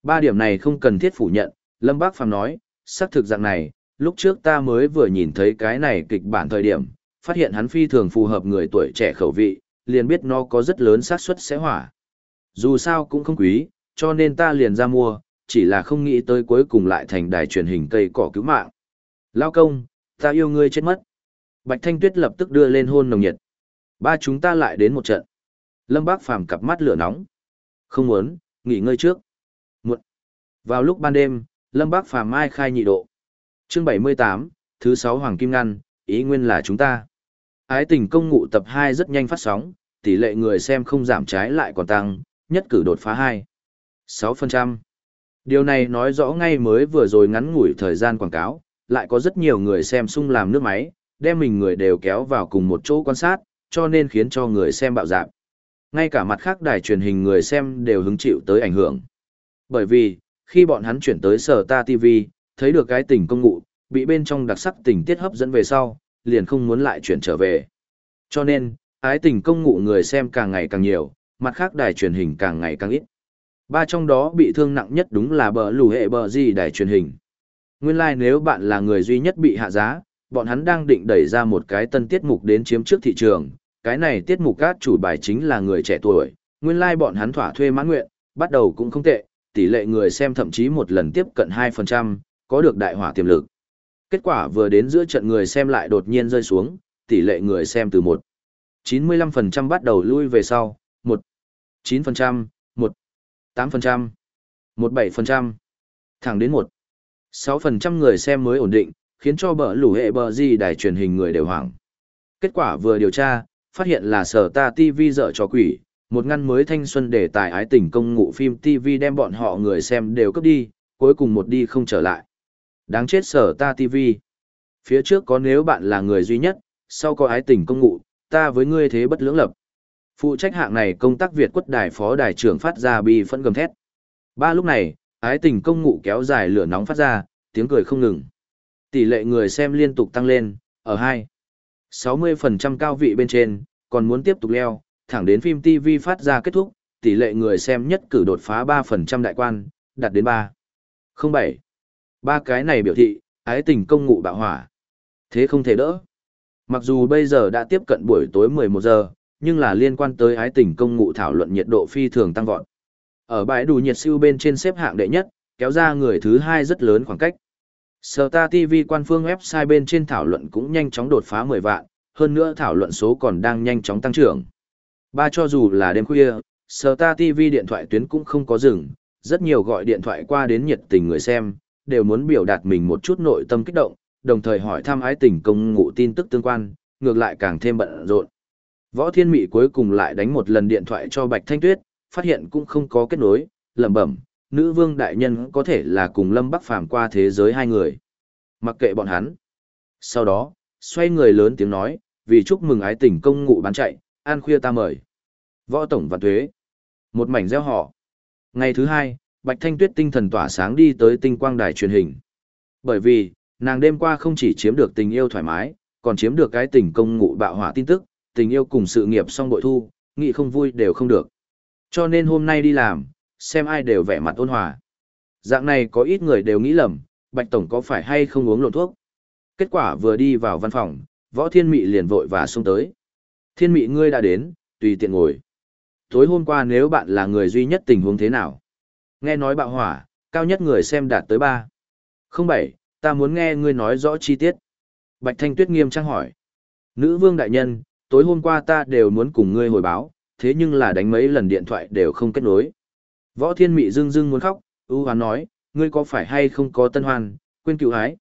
Ba điểm này không cần thiết phủ nhận, Lâm Bác Phàm nói, xác thực dạng này, lúc trước ta mới vừa nhìn thấy cái này kịch bản thời điểm, phát hiện hắn phi thường phù hợp người tuổi trẻ khẩu vị, liền biết nó có rất lớn xác suất sẽ hỏa. Dù sao cũng không quý, cho nên ta liền ra mua, chỉ là không nghĩ tới cuối cùng lại thành đài truyền hình cây cỏ cứu mạng. Lao công, ta yêu ngươi chết mất. Bạch Thanh Tuyết lập tức đưa lên hôn nồng nhiệt. Ba chúng ta lại đến một trận. Lâm Bác Phàm cặp mắt lửa nóng. Không muốn, nghỉ ngơi trước. Muộn. Vào lúc ban đêm, Lâm Bác Phàm mai khai nhị độ. Chương 78, thứ 6 Hoàng Kim Ngăn, ý nguyên là chúng ta. Ái tình công ngụ tập 2 rất nhanh phát sóng, tỷ lệ người xem không giảm trái lại còn tăng, nhất cử đột phá 2. 6%. Điều này nói rõ ngay mới vừa rồi ngắn ngủi thời gian quảng cáo, lại có rất nhiều người xem sung làm nước máy, đem mình người đều kéo vào cùng một chỗ quan sát, cho nên khiến cho người xem bạo dạng. Ngay cả mặt khác đài truyền hình người xem đều hứng chịu tới ảnh hưởng. Bởi vì, khi bọn hắn chuyển tới sở ta TV, thấy được cái tình công ngụ, bị bên trong đặc sắc tình tiết hấp dẫn về sau, liền không muốn lại chuyển trở về. Cho nên, ái tình công ngụ người xem càng ngày càng nhiều, mặt khác đài truyền hình càng ngày càng ít. Ba trong đó bị thương nặng nhất đúng là bờ lù hệ bờ gì đài truyền hình. Nguyên lai like nếu bạn là người duy nhất bị hạ giá, bọn hắn đang định đẩy ra một cái tân tiết mục đến chiếm trước thị trường. Cái này tiết mục cát chủ bài chính là người trẻ tuổi, nguyên lai like bọn hắn thỏa thuê mãn nguyện, bắt đầu cũng không tệ, tỷ lệ người xem thậm chí một lần tiếp cận 2%, có được đại hỏa tiềm lực. Kết quả vừa đến giữa trận người xem lại đột nhiên rơi xuống, tỷ lệ người xem từ 1. 95% bắt đầu lui về sau, 1. 9%, 8%, 17%, thẳng đến 1. 6% người xem mới ổn định, khiến cho bờ lũ hệ bờ gì đài truyền hình người đều hoảng. Kết quả vừa điều tra, phát hiện là sở ta TV dở cho quỷ, một ngăn mới thanh xuân để tài ái tình công ngụ phim TV đem bọn họ người xem đều cướp đi, cuối cùng một đi không trở lại. Đáng chết sở ta TV. Phía trước có nếu bạn là người duy nhất, sau có ái tình công ngụ, ta với ngươi thế bất lưỡng lập. Phụ trách hạng này công tác Việt quất đài phó đài trưởng phát ra bi phẫn gầm thét. Ba lúc này, ái tình công ngụ kéo dài lửa nóng phát ra, tiếng cười không ngừng. Tỷ lệ người xem liên tục tăng lên, ở hai 60% cao vị bên trên, còn muốn tiếp tục leo, thẳng đến phim TV phát ra kết thúc, tỷ lệ người xem nhất cử đột phá 3% đại quan, đạt đến 3. 07. Ba cái này biểu thị, ái tình công ngụ bạo hỏa. Thế không thể đỡ. Mặc dù bây giờ đã tiếp cận buổi tối 11 giờ, nhưng là liên quan tới ái tình công ngụ thảo luận nhiệt độ phi thường tăng vọt. Ở bãi đủ nhiệt siêu bên trên xếp hạng đệ nhất, kéo ra người thứ hai rất lớn khoảng cách. Star TV quan phương website bên trên thảo luận cũng nhanh chóng đột phá 10 vạn, hơn nữa thảo luận số còn đang nhanh chóng tăng trưởng. Ba cho dù là đêm khuya, Star TV điện thoại tuyến cũng không có dừng, rất nhiều gọi điện thoại qua đến nhiệt tình người xem, đều muốn biểu đạt mình một chút nội tâm kích động, đồng thời hỏi thăm ái tình công ngụ tin tức tương quan, ngược lại càng thêm bận rộn. Võ Thiên Mị cuối cùng lại đánh một lần điện thoại cho Bạch Thanh Tuyết, phát hiện cũng không có kết nối, lẩm bẩm, nữ vương đại nhân có thể là cùng Lâm Bắc Phàm qua thế giới hai người. Mặc kệ bọn hắn. Sau đó, xoay người lớn tiếng nói, vì chúc mừng ái tình công ngụ bán chạy, an khuya ta mời. Võ Tổng và Thuế. Một mảnh gieo họ. Ngày thứ hai, Bạch Thanh Tuyết tinh thần tỏa sáng đi tới tinh quang đài truyền hình. Bởi vì, nàng đêm qua không chỉ chiếm được tình yêu thoải mái, còn chiếm được cái tình công ngụ bạo hỏa tin tức, tình yêu cùng sự nghiệp song bội thu, nghị không vui đều không được. Cho nên hôm nay đi làm, xem ai đều vẻ mặt ôn hòa. Dạng này có ít người đều nghĩ lầm, Bạch Tổng có phải hay không uống lộn thuốc. Kết quả vừa đi vào văn phòng, Võ Thiên Mị liền vội và xông tới. Thiên Mị ngươi đã đến, tùy tiện ngồi. Tối hôm qua nếu bạn là người duy nhất tình huống thế nào? Nghe nói bạo hỏa, cao nhất người xem đạt tới 3. 07, ta muốn nghe ngươi nói rõ chi tiết. Bạch Thanh Tuyết nghiêm trang hỏi. Nữ vương đại nhân, tối hôm qua ta đều muốn cùng ngươi hồi báo, thế nhưng là đánh mấy lần điện thoại đều không kết nối. Võ Thiên Mị dưng dưng muốn khóc, ưu hoán nói, ngươi có phải hay không có tân hoan, quên cựu hái.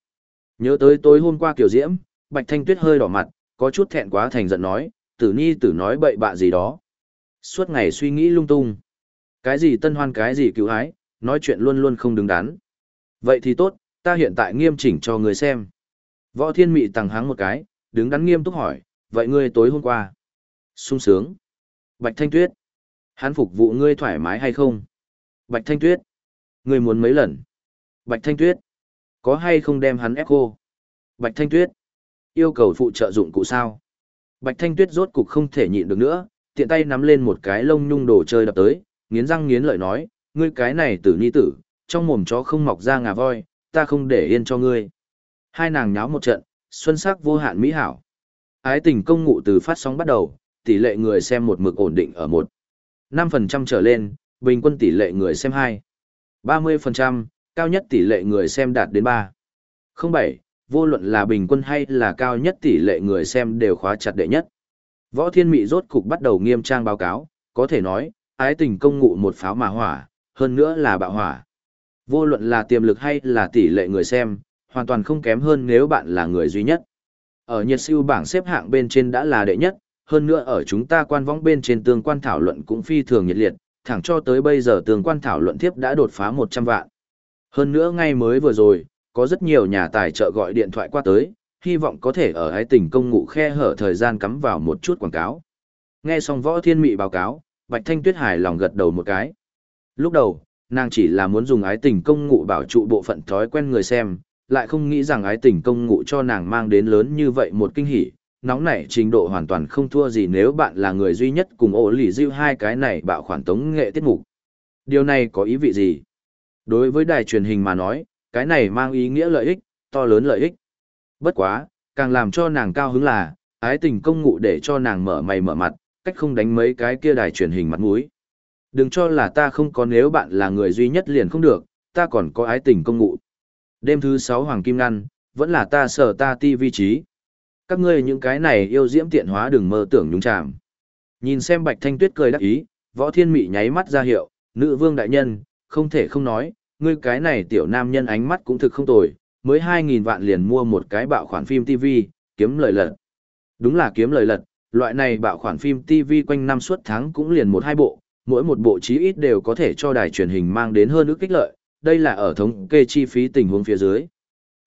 Nhớ tới tối hôm qua kiểu diễm, Bạch Thanh Tuyết hơi đỏ mặt, có chút thẹn quá thành giận nói, tử ni tử nói bậy bạ gì đó. Suốt ngày suy nghĩ lung tung. Cái gì tân hoan cái gì cựu hái, nói chuyện luôn luôn không đứng đắn. Vậy thì tốt, ta hiện tại nghiêm chỉnh cho người xem. Võ Thiên Mị tăng háng một cái, đứng đắn nghiêm túc hỏi, vậy ngươi tối hôm qua? sung sướng. Bạch Thanh Tuyết. Hắn phục vụ ngươi thoải mái hay không? Bạch Thanh Tuyết. Ngươi muốn mấy lần? Bạch Thanh Tuyết. Có hay không đem hắn ép cô? Bạch Thanh Tuyết. Yêu cầu phụ trợ dụng cụ sao? Bạch Thanh Tuyết rốt cục không thể nhịn được nữa, tiện tay nắm lên một cái lông nhung đồ chơi đập tới, nghiến răng nghiến lợi nói, ngươi cái này tử ni tử, trong mồm chó không mọc ra ngà voi, ta không để yên cho ngươi. Hai nàng nháo một trận, xuân sắc vô hạn mỹ hảo. Ái tình công ngụ từ phát sóng bắt đầu, tỷ lệ người xem một mực ổn định ở một năm phần trăm trở lên, bình quân tỷ lệ người xem hai ba mươi phần trăm cao nhất tỷ lệ người xem đạt đến ba không bảy vô luận là bình quân hay là cao nhất tỷ lệ người xem đều khóa chặt đệ nhất. Võ Thiên Mị rốt cục bắt đầu nghiêm trang báo cáo, có thể nói, ái tình công ngụ một pháo mà hỏa, hơn nữa là bạo hỏa. Vô luận là tiềm lực hay là tỷ lệ người xem, hoàn toàn không kém hơn nếu bạn là người duy nhất. Ở nhiệt siêu bảng xếp hạng bên trên đã là đệ nhất, hơn nữa ở chúng ta quan võng bên trên tương quan thảo luận cũng phi thường nhiệt liệt, thẳng cho tới bây giờ tương quan thảo luận tiếp đã đột phá 100 vạn. Hơn nữa ngay mới vừa rồi, có rất nhiều nhà tài trợ gọi điện thoại qua tới, hy vọng có thể ở ái tình công ngụ khe hở thời gian cắm vào một chút quảng cáo. Nghe xong võ thiên mị báo cáo, Bạch Thanh Tuyết hài lòng gật đầu một cái. Lúc đầu, Nàng chỉ là muốn dùng ái tình công ngụ bảo trụ bộ phận thói quen người xem, lại không nghĩ rằng ái tình công ngụ cho nàng mang đến lớn như vậy một kinh hỉ, nóng nảy trình độ hoàn toàn không thua gì nếu bạn là người duy nhất cùng ổ lì dịu hai cái này bạo khoản tống nghệ tiết mục. Điều này có ý vị gì? Đối với đài truyền hình mà nói, cái này mang ý nghĩa lợi ích, to lớn lợi ích. Bất quá, càng làm cho nàng cao hứng là, ái tình công ngụ để cho nàng mở mày mở mặt, cách không đánh mấy cái kia đài truyền hình mặt mũi. Đừng cho là ta không có nếu bạn là người duy nhất liền không được, ta còn có ái tình công ngụ. Đêm thứ sáu Hoàng Kim Ngăn, vẫn là ta sở ta ti vi trí. Các ngươi những cái này yêu diễm tiện hóa đừng mơ tưởng nhúng chạm. Nhìn xem Bạch Thanh Tuyết cười đắc ý, võ thiên mị nháy mắt ra hiệu, nữ vương đại nhân, không thể không nói, ngươi cái này tiểu nam nhân ánh mắt cũng thực không tồi, mới 2.000 vạn liền mua một cái bạo khoản phim TV, kiếm lời lật. Đúng là kiếm lời lật, loại này bạo khoản phim TV quanh năm suốt tháng cũng liền một hai bộ, mỗi một bộ chí ít đều có thể cho đài truyền hình mang đến hơn ước kích lợi, đây là ở thống kê chi phí tình huống phía dưới.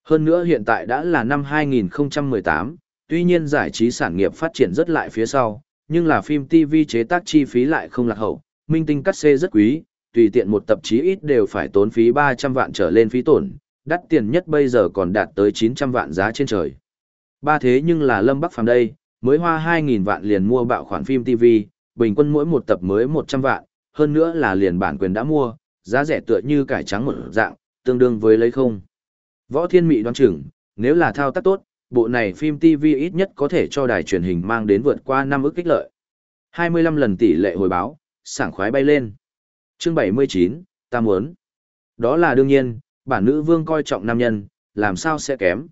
Hơn nữa hiện tại đã là năm 2018, tuy nhiên giải trí sản nghiệp phát triển rất lại phía sau, nhưng là phim TV chế tác chi phí lại không lạc hậu, minh tinh cắt xê rất quý, tùy tiện một tập chí ít đều phải tốn phí 300 vạn trở lên phí tổn, đắt tiền nhất bây giờ còn đạt tới 900 vạn giá trên trời. Ba thế nhưng là Lâm Bắc Phàm đây, mới hoa 2.000 vạn liền mua bạo khoản phim TV, bình quân mỗi một tập mới 100 vạn, hơn nữa là liền bản quyền đã mua, giá rẻ tựa như cải trắng một dạng, tương đương với lấy không. Võ Thiên Mị đoán chừng, nếu là thao tác tốt, bộ này phim TV ít nhất có thể cho đài truyền hình mang đến vượt qua năm ức kích lợi. 25 lần tỷ lệ hồi báo, sảng khoái bay lên. Chương 79, ta muốn. Đó là đương nhiên, bản nữ vương coi trọng nam nhân, làm sao sẽ kém.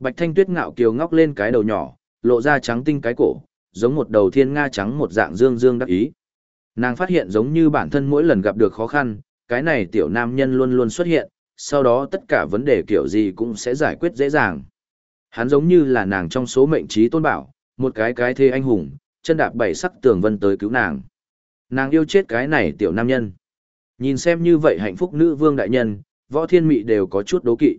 Bạch Thanh Tuyết ngạo kiều ngóc lên cái đầu nhỏ, lộ ra trắng tinh cái cổ, giống một đầu thiên nga trắng một dạng dương dương đắc ý. Nàng phát hiện giống như bản thân mỗi lần gặp được khó khăn, cái này tiểu nam nhân luôn luôn xuất hiện, sau đó tất cả vấn đề kiểu gì cũng sẽ giải quyết dễ dàng. Hắn giống như là nàng trong số mệnh trí tôn bảo, một cái cái thê anh hùng, chân đạp bảy sắc tường vân tới cứu nàng. Nàng yêu chết cái này tiểu nam nhân. Nhìn xem như vậy hạnh phúc nữ vương đại nhân, võ thiên mị đều có chút đố kỵ.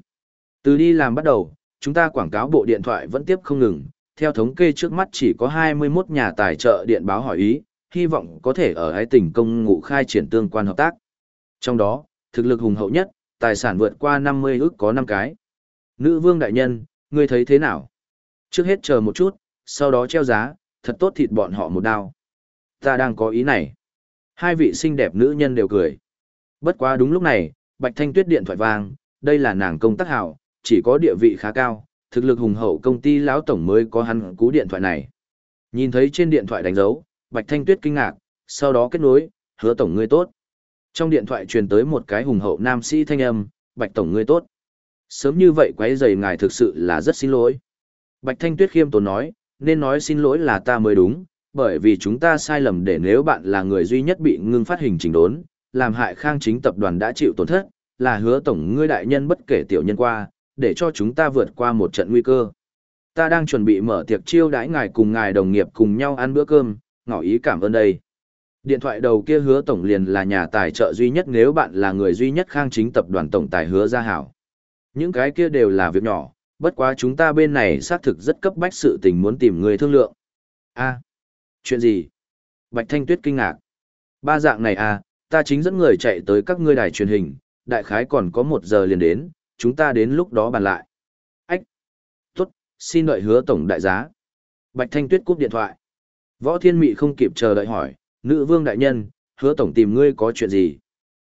Từ đi làm bắt đầu, chúng ta quảng cáo bộ điện thoại vẫn tiếp không ngừng, theo thống kê trước mắt chỉ có 21 nhà tài trợ điện báo hỏi ý, hy vọng có thể ở hai tỉnh công ngụ khai triển tương quan hợp tác. Trong đó, thực lực hùng hậu nhất, tài sản vượt qua 50 ước có 5 cái. Nữ vương đại nhân, ngươi thấy thế nào? Trước hết chờ một chút, sau đó treo giá, thật tốt thịt bọn họ một đao. Ta đang có ý này. Hai vị xinh đẹp nữ nhân đều cười. Bất quá đúng lúc này, Bạch Thanh Tuyết điện thoại vang, đây là nàng công tác hảo, chỉ có địa vị khá cao, thực lực hùng hậu công ty lão tổng mới có hắn cú điện thoại này. Nhìn thấy trên điện thoại đánh dấu, Bạch Thanh Tuyết kinh ngạc, sau đó kết nối, hứa tổng ngươi tốt. Trong điện thoại truyền tới một cái hùng hậu nam sĩ thanh âm, Bạch tổng ngươi tốt. Sớm như vậy quấy rầy ngài thực sự là rất xin lỗi. Bạch Thanh Tuyết khiêm tốn nói, nên nói xin lỗi là ta mới đúng, bởi vì chúng ta sai lầm để nếu bạn là người duy nhất bị ngưng phát hình chỉnh đốn, làm hại khang chính tập đoàn đã chịu tổn thất, là hứa tổng ngươi đại nhân bất kể tiểu nhân qua, để cho chúng ta vượt qua một trận nguy cơ. Ta đang chuẩn bị mở tiệc chiêu đãi ngài cùng ngài đồng nghiệp cùng nhau ăn bữa cơm, ngỏ ý cảm ơn đây. Điện thoại đầu kia hứa tổng liền là nhà tài trợ duy nhất nếu bạn là người duy nhất khang chính tập đoàn tổng tài hứa gia hảo. Những cái kia đều là việc nhỏ, bất quá chúng ta bên này xác thực rất cấp bách sự tình muốn tìm người thương lượng. a chuyện gì? Bạch Thanh Tuyết kinh ngạc. Ba dạng này à, ta chính dẫn người chạy tới các ngươi đài truyền hình, đại khái còn có một giờ liền đến, chúng ta đến lúc đó bàn lại. Ách! Tốt, xin đợi hứa tổng đại giá. Bạch Thanh Tuyết cúp điện thoại. Võ Thiên Mị không kịp chờ đợi hỏi, nữ vương đại nhân, hứa tổng tìm ngươi có chuyện gì?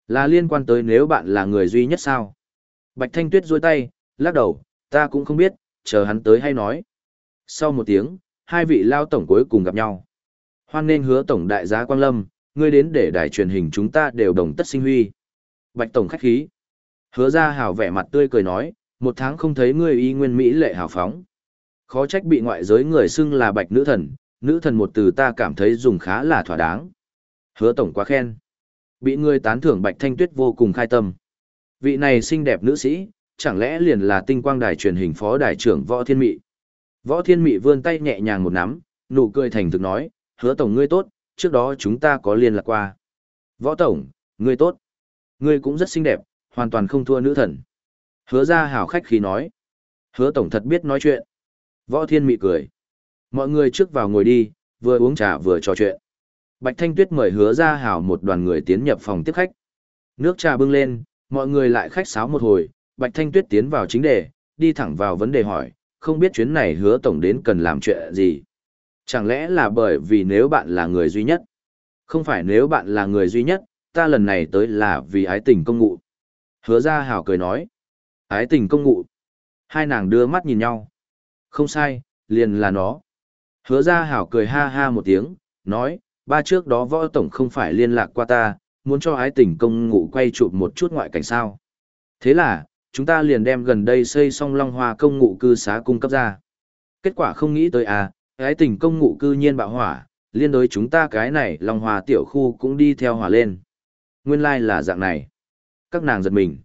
Là liên quan tới nếu bạn là người duy nhất sao? Bạch Thanh Tuyết duỗi tay, lắc đầu, ta cũng không biết, chờ hắn tới hay nói. Sau một tiếng, hai vị lao tổng cuối cùng gặp nhau. Hoan nên hứa tổng đại giá Quang Lâm, ngươi đến để đài truyền hình chúng ta đều đồng tất sinh huy. Bạch tổng khách khí. Hứa ra hào vẻ mặt tươi cười nói, một tháng không thấy ngươi y nguyên Mỹ lệ hào phóng. Khó trách bị ngoại giới người xưng là bạch nữ thần, nữ thần một từ ta cảm thấy dùng khá là thỏa đáng. Hứa tổng quá khen. Bị người tán thưởng bạch thanh tuyết vô cùng khai tâm. Vị này xinh đẹp nữ sĩ, chẳng lẽ liền là tinh quang đài truyền hình phó đài trưởng Võ Thiên Mị. Võ Thiên Mị vươn tay nhẹ nhàng một nắm, nụ cười thành thực nói, hứa tổng ngươi tốt, trước đó chúng ta có liên lạc qua. Võ tổng, ngươi tốt. Ngươi cũng rất xinh đẹp, hoàn toàn không thua nữ thần. Hứa ra hảo khách khí nói. Hứa tổng thật biết nói chuyện. Võ Thiên Mị cười. Mọi người trước vào ngồi đi, vừa uống trà vừa trò chuyện. Bạch Thanh Tuyết mời hứa ra hảo một đoàn người tiến nhập phòng tiếp khách. Nước trà bưng lên, mọi người lại khách sáo một hồi, Bạch Thanh Tuyết tiến vào chính đề, đi thẳng vào vấn đề hỏi, không biết chuyến này hứa tổng đến cần làm chuyện gì. Chẳng lẽ là bởi vì nếu bạn là người duy nhất? Không phải nếu bạn là người duy nhất, ta lần này tới là vì ái tình công ngụ. Hứa ra Hảo cười nói. Ái tình công ngụ. Hai nàng đưa mắt nhìn nhau. Không sai, liền là nó. Hứa ra hảo cười ha ha một tiếng, nói, ba trước đó võ tổng không phải liên lạc qua ta, muốn cho ái tình công ngụ quay chụp một chút ngoại cảnh sao. Thế là, chúng ta liền đem gần đây xây xong long hoa công ngụ cư xá cung cấp ra. Kết quả không nghĩ tới à, ái tình công ngụ cư nhiên bạo hỏa, liên đối chúng ta cái này long hoa tiểu khu cũng đi theo hỏa lên. Nguyên lai like là dạng này. Các nàng giật mình.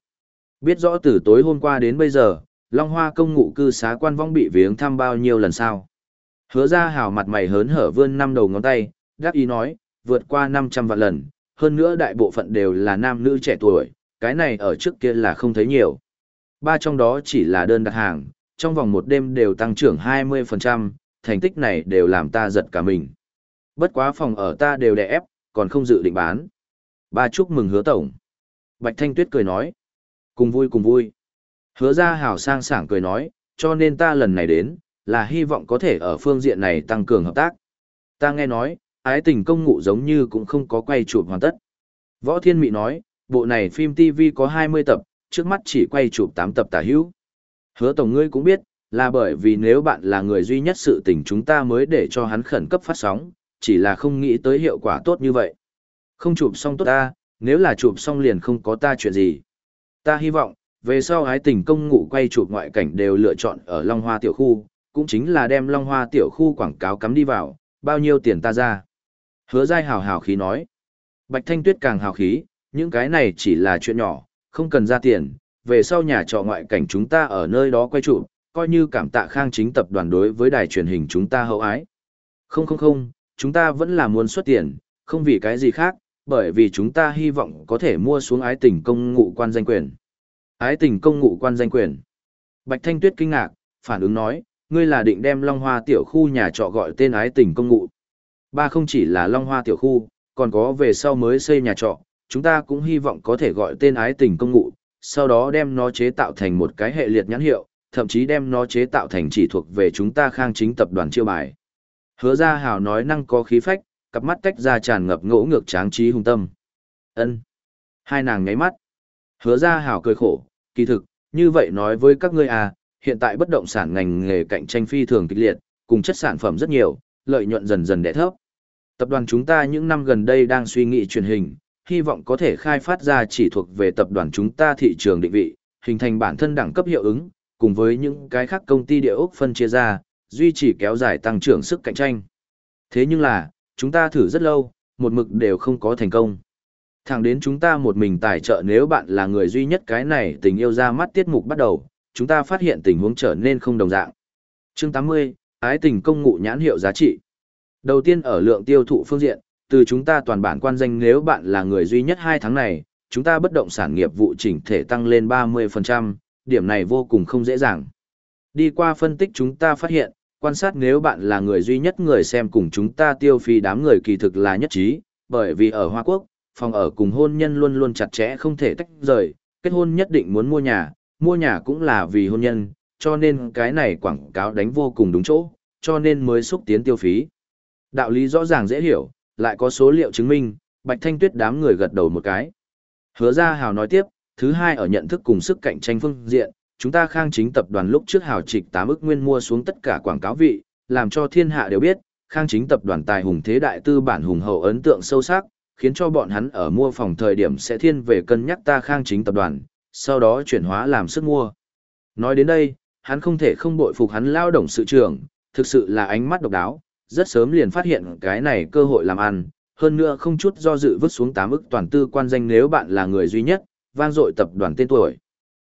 Biết rõ từ tối hôm qua đến bây giờ, Long Hoa công ngụ cư xá quan vong bị viếng thăm bao nhiêu lần sao? Hứa ra hào mặt mày hớn hở vươn năm đầu ngón tay, đáp ý nói, vượt qua 500 vạn lần, hơn nữa đại bộ phận đều là nam nữ trẻ tuổi, cái này ở trước kia là không thấy nhiều. Ba trong đó chỉ là đơn đặt hàng, trong vòng một đêm đều tăng trưởng 20%, thành tích này đều làm ta giật cả mình. Bất quá phòng ở ta đều đè ép, còn không dự định bán. Ba chúc mừng hứa tổng. Bạch Thanh Tuyết cười nói. Cùng vui cùng vui. Hứa ra hào sang sảng cười nói, cho nên ta lần này đến, là hy vọng có thể ở phương diện này tăng cường hợp tác. Ta nghe nói, ái tình công ngụ giống như cũng không có quay chụp hoàn tất. Võ Thiên Mị nói, bộ này phim TV có 20 tập, trước mắt chỉ quay chụp 8 tập tả hữu. Hứa Tổng ngươi cũng biết, là bởi vì nếu bạn là người duy nhất sự tình chúng ta mới để cho hắn khẩn cấp phát sóng, chỉ là không nghĩ tới hiệu quả tốt như vậy. Không chụp xong tốt ta, nếu là chụp xong liền không có ta chuyện gì. Ta hy vọng, về sau ái tình công ngụ quay chụp ngoại cảnh đều lựa chọn ở Long Hoa tiểu khu, cũng chính là đem Long Hoa tiểu khu quảng cáo cắm đi vào, bao nhiêu tiền ta ra. Hứa dai hào hào khí nói. Bạch Thanh Tuyết càng hào khí, những cái này chỉ là chuyện nhỏ, không cần ra tiền, về sau nhà trọ ngoại cảnh chúng ta ở nơi đó quay trụ, coi như cảm tạ khang chính tập đoàn đối với đài truyền hình chúng ta hậu ái. Không không không, chúng ta vẫn là muốn xuất tiền, không vì cái gì khác, bởi vì chúng ta hy vọng có thể mua xuống ái tình công ngụ quan danh quyền. Ái tình công ngụ quan danh quyền. Bạch Thanh Tuyết kinh ngạc, phản ứng nói, ngươi là định đem Long Hoa tiểu khu nhà trọ gọi tên ái tình công ngụ. Ba không chỉ là Long Hoa tiểu khu, còn có về sau mới xây nhà trọ, chúng ta cũng hy vọng có thể gọi tên ái tình công ngụ, sau đó đem nó chế tạo thành một cái hệ liệt nhãn hiệu, thậm chí đem nó chế tạo thành chỉ thuộc về chúng ta khang chính tập đoàn chiêu bài. Hứa ra hào nói năng có khí phách, cặp mắt tách ra tràn ngập ngỗ ngược tráng trí hung tâm. ân Hai nàng ngáy mắt. Hứa ra hào cười khổ, kỳ thực, như vậy nói với các ngươi à, hiện tại bất động sản ngành nghề cạnh tranh phi thường kịch liệt, cùng chất sản phẩm rất nhiều, lợi nhuận dần dần đẻ thấp. Tập đoàn chúng ta những năm gần đây đang suy nghĩ truyền hình, hy vọng có thể khai phát ra chỉ thuộc về tập đoàn chúng ta thị trường định vị, hình thành bản thân đẳng cấp hiệu ứng, cùng với những cái khác công ty địa ốc phân chia ra, duy trì kéo dài tăng trưởng sức cạnh tranh. Thế nhưng là, chúng ta thử rất lâu, một mực đều không có thành công. Thẳng đến chúng ta một mình tài trợ nếu bạn là người duy nhất cái này tình yêu ra mắt tiết mục bắt đầu, chúng ta phát hiện tình huống trở nên không đồng dạng. Chương 80, ái tình công ngụ nhãn hiệu giá trị. Đầu tiên ở lượng tiêu thụ phương diện, từ chúng ta toàn bản quan danh nếu bạn là người duy nhất hai tháng này, chúng ta bất động sản nghiệp vụ chỉnh thể tăng lên 30%, điểm này vô cùng không dễ dàng. Đi qua phân tích chúng ta phát hiện, quan sát nếu bạn là người duy nhất người xem cùng chúng ta tiêu phí đám người kỳ thực là nhất trí, bởi vì ở Hoa Quốc, phòng ở cùng hôn nhân luôn luôn chặt chẽ không thể tách rời, kết hôn nhất định muốn mua nhà, mua nhà cũng là vì hôn nhân, cho nên cái này quảng cáo đánh vô cùng đúng chỗ, cho nên mới xúc tiến tiêu phí. Đạo lý rõ ràng dễ hiểu, lại có số liệu chứng minh, Bạch Thanh Tuyết đám người gật đầu một cái. Hứa ra Hào nói tiếp, thứ hai ở nhận thức cùng sức cạnh tranh phương diện, chúng ta khang chính tập đoàn lúc trước Hào trịch 8 ức nguyên mua xuống tất cả quảng cáo vị, làm cho thiên hạ đều biết, khang chính tập đoàn tài hùng thế đại tư bản hùng hậu ấn tượng sâu sắc, khiến cho bọn hắn ở mua phòng thời điểm sẽ thiên về cân nhắc ta khang chính tập đoàn, sau đó chuyển hóa làm sức mua. Nói đến đây, hắn không thể không bội phục hắn lao động sự trưởng, thực sự là ánh mắt độc đáo, rất sớm liền phát hiện cái này cơ hội làm ăn, hơn nữa không chút do dự vứt xuống tám ức toàn tư quan danh nếu bạn là người duy nhất, vang dội tập đoàn tên tuổi.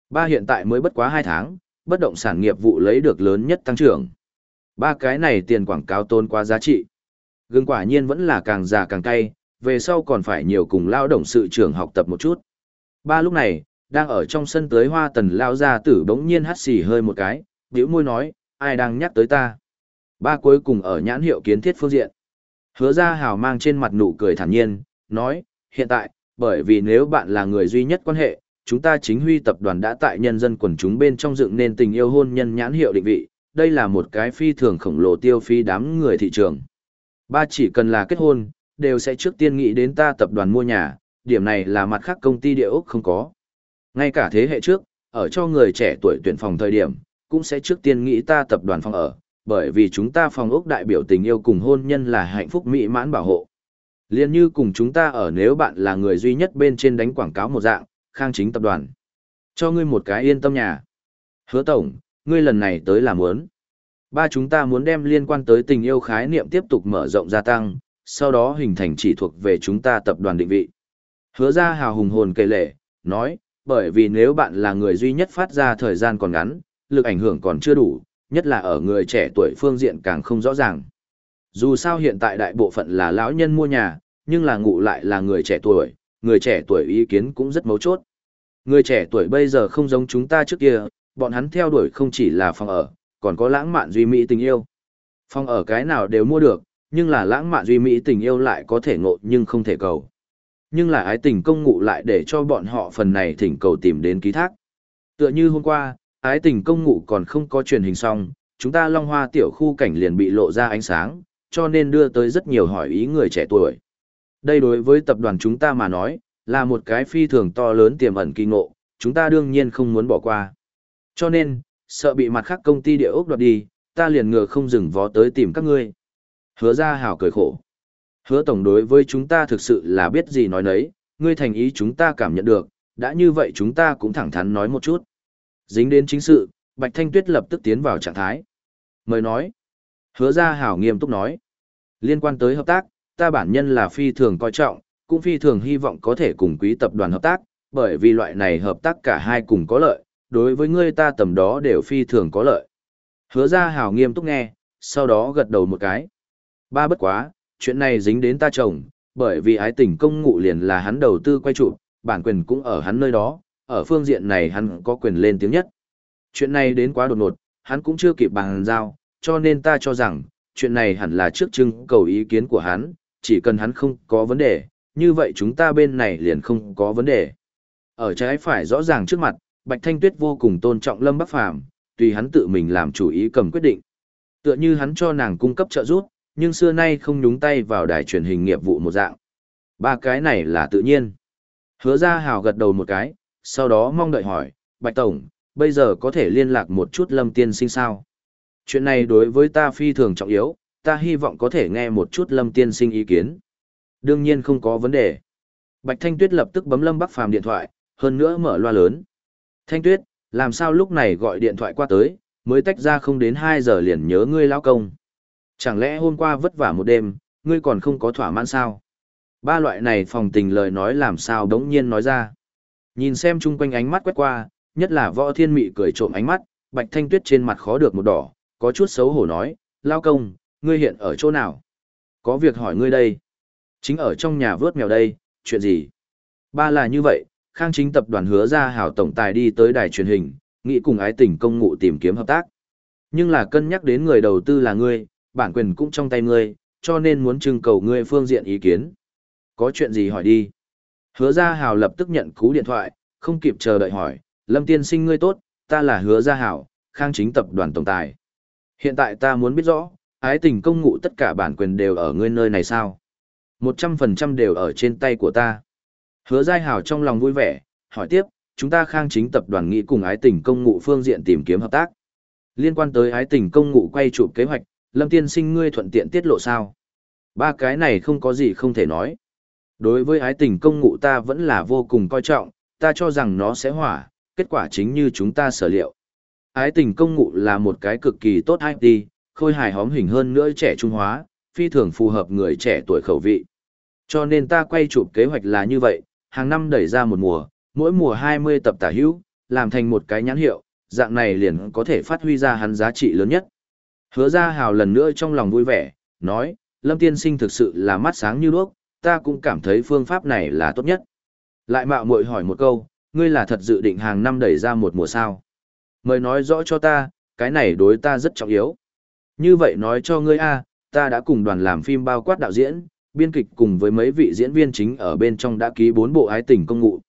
Ba hiện tại mới bất quá 2 tháng, bất động sản nghiệp vụ lấy được lớn nhất tăng trưởng. Ba cái này tiền quảng cáo tôn quá giá trị. Gương quả nhiên vẫn là càng già càng cay, về sau còn phải nhiều cùng lao động sự trưởng học tập một chút. Ba lúc này, đang ở trong sân tới hoa tần lao ra tử bỗng nhiên hắt xì hơi một cái, biểu môi nói, ai đang nhắc tới ta. Ba cuối cùng ở nhãn hiệu kiến thiết phương diện. Hứa ra hào mang trên mặt nụ cười thản nhiên, nói, hiện tại, bởi vì nếu bạn là người duy nhất quan hệ, chúng ta chính huy tập đoàn đã tại nhân dân quần chúng bên trong dựng nên tình yêu hôn nhân nhãn hiệu định vị, đây là một cái phi thường khổng lồ tiêu phí đám người thị trường. Ba chỉ cần là kết hôn, đều sẽ trước tiên nghĩ đến ta tập đoàn mua nhà, điểm này là mặt khác công ty địa ốc không có. Ngay cả thế hệ trước, ở cho người trẻ tuổi tuyển phòng thời điểm, cũng sẽ trước tiên nghĩ ta tập đoàn phòng ở, bởi vì chúng ta phòng ốc đại biểu tình yêu cùng hôn nhân là hạnh phúc mỹ mãn bảo hộ. Liên như cùng chúng ta ở nếu bạn là người duy nhất bên trên đánh quảng cáo một dạng, khang chính tập đoàn. Cho ngươi một cái yên tâm nhà. Hứa tổng, ngươi lần này tới làm muốn. Ba chúng ta muốn đem liên quan tới tình yêu khái niệm tiếp tục mở rộng gia tăng, sau đó hình thành chỉ thuộc về chúng ta tập đoàn định vị. Hứa ra hào hùng hồn kể lệ, nói, bởi vì nếu bạn là người duy nhất phát ra thời gian còn ngắn, lực ảnh hưởng còn chưa đủ, nhất là ở người trẻ tuổi phương diện càng không rõ ràng. Dù sao hiện tại đại bộ phận là lão nhân mua nhà, nhưng là ngụ lại là người trẻ tuổi, người trẻ tuổi ý kiến cũng rất mấu chốt. Người trẻ tuổi bây giờ không giống chúng ta trước kia, bọn hắn theo đuổi không chỉ là phòng ở, còn có lãng mạn duy mỹ tình yêu. Phòng ở cái nào đều mua được, nhưng là lãng mạn duy mỹ tình yêu lại có thể ngộ nhưng không thể cầu. Nhưng là ái tình công ngụ lại để cho bọn họ phần này thỉnh cầu tìm đến ký thác. Tựa như hôm qua, ái tình công ngụ còn không có truyền hình xong, chúng ta long hoa tiểu khu cảnh liền bị lộ ra ánh sáng, cho nên đưa tới rất nhiều hỏi ý người trẻ tuổi. Đây đối với tập đoàn chúng ta mà nói, là một cái phi thường to lớn tiềm ẩn kỳ ngộ, chúng ta đương nhiên không muốn bỏ qua. Cho nên, sợ bị mặt khác công ty địa ốc đoạt đi, ta liền ngừa không dừng vó tới tìm các ngươi. Hứa ra hảo cười khổ. Hứa tổng đối với chúng ta thực sự là biết gì nói nấy, ngươi thành ý chúng ta cảm nhận được, đã như vậy chúng ta cũng thẳng thắn nói một chút. Dính đến chính sự, Bạch Thanh Tuyết lập tức tiến vào trạng thái. Mời nói. Hứa ra hảo nghiêm túc nói. Liên quan tới hợp tác, ta bản nhân là phi thường coi trọng, cũng phi thường hy vọng có thể cùng quý tập đoàn hợp tác, bởi vì loại này hợp tác cả hai cùng có lợi, đối với ngươi ta tầm đó đều phi thường có lợi. Hứa ra hảo nghiêm túc nghe, sau đó gật đầu một cái. Ba bất quá, chuyện này dính đến ta chồng, bởi vì ái tình công ngụ liền là hắn đầu tư quay trụ, bản quyền cũng ở hắn nơi đó, ở phương diện này hắn có quyền lên tiếng nhất. Chuyện này đến quá đột ngột, hắn cũng chưa kịp bàn giao, cho nên ta cho rằng, chuyện này hẳn là trước trưng cầu ý kiến của hắn, chỉ cần hắn không có vấn đề, như vậy chúng ta bên này liền không có vấn đề. Ở trái phải rõ ràng trước mặt, Bạch Thanh Tuyết vô cùng tôn trọng Lâm Bắc Phàm, tùy hắn tự mình làm chủ ý cầm quyết định. Tựa như hắn cho nàng cung cấp trợ giúp, nhưng xưa nay không nhúng tay vào đài truyền hình nghiệp vụ một dạng. Ba cái này là tự nhiên. Hứa ra hào gật đầu một cái, sau đó mong đợi hỏi, Bạch Tổng, bây giờ có thể liên lạc một chút Lâm Tiên Sinh sao? Chuyện này đối với ta phi thường trọng yếu, ta hy vọng có thể nghe một chút Lâm Tiên Sinh ý kiến. Đương nhiên không có vấn đề. Bạch Thanh Tuyết lập tức bấm Lâm Bắc Phàm điện thoại, hơn nữa mở loa lớn. Thanh Tuyết, làm sao lúc này gọi điện thoại qua tới, mới tách ra không đến 2 giờ liền nhớ ngươi lão công. Chẳng lẽ hôm qua vất vả một đêm, ngươi còn không có thỏa mãn sao? Ba loại này phòng tình lời nói làm sao đống nhiên nói ra. Nhìn xem chung quanh ánh mắt quét qua, nhất là võ thiên mị cười trộm ánh mắt, bạch thanh tuyết trên mặt khó được một đỏ, có chút xấu hổ nói, lao công, ngươi hiện ở chỗ nào? Có việc hỏi ngươi đây. Chính ở trong nhà vớt mèo đây, chuyện gì? Ba là như vậy, Khang chính tập đoàn hứa ra hảo tổng tài đi tới đài truyền hình, nghĩ cùng ái tình công ngụ tìm kiếm hợp tác. Nhưng là cân nhắc đến người đầu tư là ngươi, bản quyền cũng trong tay ngươi, cho nên muốn trưng cầu ngươi phương diện ý kiến. Có chuyện gì hỏi đi. Hứa Gia hảo lập tức nhận cú điện thoại, không kịp chờ đợi hỏi, Lâm tiên sinh ngươi tốt, ta là hứa gia hảo, khang chính tập đoàn tổng tài. Hiện tại ta muốn biết rõ, ái tình công ngụ tất cả bản quyền đều ở ngươi nơi này sao? Một trăm phần trăm đều ở trên tay của ta. Hứa Gia hảo trong lòng vui vẻ, hỏi tiếp, chúng ta khang chính tập đoàn nghĩ cùng ái tình công ngụ phương diện tìm kiếm hợp tác. Liên quan tới ái tình công ngụ quay chụp kế hoạch, Lâm tiên sinh ngươi thuận tiện tiết lộ sao? Ba cái này không có gì không thể nói. Đối với ái tình công ngụ ta vẫn là vô cùng coi trọng, ta cho rằng nó sẽ hỏa, kết quả chính như chúng ta sở liệu. Ái tình công ngụ là một cái cực kỳ tốt IT, khôi hài hóm hình hơn nữa trẻ trung hóa, phi thường phù hợp người trẻ tuổi khẩu vị. Cho nên ta quay chụp kế hoạch là như vậy, hàng năm đẩy ra một mùa, mỗi mùa 20 tập tả hữu, làm thành một cái nhãn hiệu, dạng này liền có thể phát huy ra hắn giá trị lớn nhất. Hứa ra hào lần nữa trong lòng vui vẻ, nói, Lâm Tiên Sinh thực sự là mắt sáng như đuốc, ta cũng cảm thấy phương pháp này là tốt nhất. Lại mạo muội hỏi một câu, ngươi là thật dự định hàng năm đẩy ra một mùa sao. Mời nói rõ cho ta, cái này đối ta rất trọng yếu. Như vậy nói cho ngươi a, ta đã cùng đoàn làm phim bao quát đạo diễn, biên kịch cùng với mấy vị diễn viên chính ở bên trong đã ký bốn bộ ái tình công ngụ.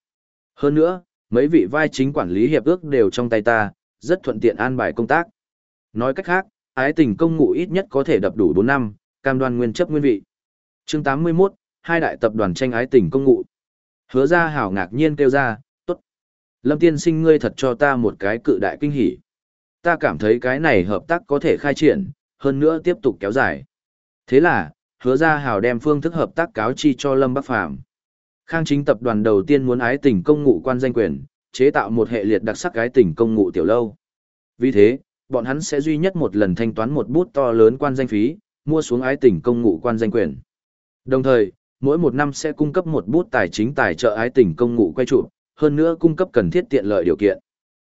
Hơn nữa, mấy vị vai chính quản lý hiệp ước đều trong tay ta, rất thuận tiện an bài công tác. Nói cách khác, ái tình công ngụ ít nhất có thể đập đủ 4 năm, cam đoan nguyên chấp nguyên vị. Chương 81, hai đại tập đoàn tranh ái tình công ngụ. Hứa ra hảo ngạc nhiên kêu ra, tốt. Lâm tiên sinh ngươi thật cho ta một cái cự đại kinh hỉ. Ta cảm thấy cái này hợp tác có thể khai triển, hơn nữa tiếp tục kéo dài. Thế là, hứa ra hảo đem phương thức hợp tác cáo chi cho Lâm Bắc Phàm Khang chính tập đoàn đầu tiên muốn ái tình công ngụ quan danh quyền, chế tạo một hệ liệt đặc sắc ái tình công ngụ tiểu lâu. Vì thế, bọn hắn sẽ duy nhất một lần thanh toán một bút to lớn quan danh phí, mua xuống ái tình công ngụ quan danh quyền. Đồng thời, mỗi một năm sẽ cung cấp một bút tài chính tài trợ ái tình công ngụ quay trụ, hơn nữa cung cấp cần thiết tiện lợi điều kiện.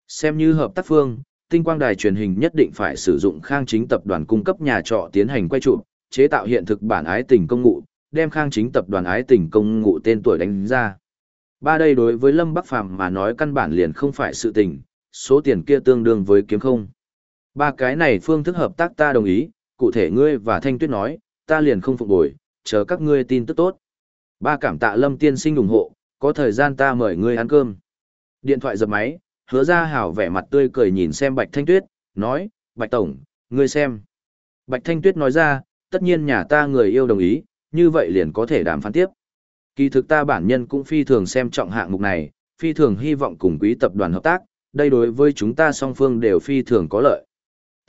Xem như hợp tác phương, tinh quang đài truyền hình nhất định phải sử dụng khang chính tập đoàn cung cấp nhà trọ tiến hành quay trụ, chế tạo hiện thực bản ái tình công ngụ, đem khang chính tập đoàn ái tình công ngụ tên tuổi đánh ra. Ba đây đối với Lâm Bắc Phàm mà nói căn bản liền không phải sự tình, số tiền kia tương đương với kiếm không. Ba cái này phương thức hợp tác ta đồng ý, cụ thể ngươi và Thanh Tuyết nói, ta liền không phục bồi, chờ các ngươi tin tức tốt. Ba cảm tạ Lâm tiên sinh ủng hộ, có thời gian ta mời ngươi ăn cơm. Điện thoại dập máy, hứa ra hảo vẻ mặt tươi cười nhìn xem Bạch Thanh Tuyết, nói, Bạch Tổng, ngươi xem. Bạch Thanh Tuyết nói ra, tất nhiên nhà ta người yêu đồng ý, như vậy liền có thể đàm phán tiếp. Kỳ thực ta bản nhân cũng phi thường xem trọng hạng mục này, phi thường hy vọng cùng quý tập đoàn hợp tác, đây đối với chúng ta song phương đều phi thường có lợi.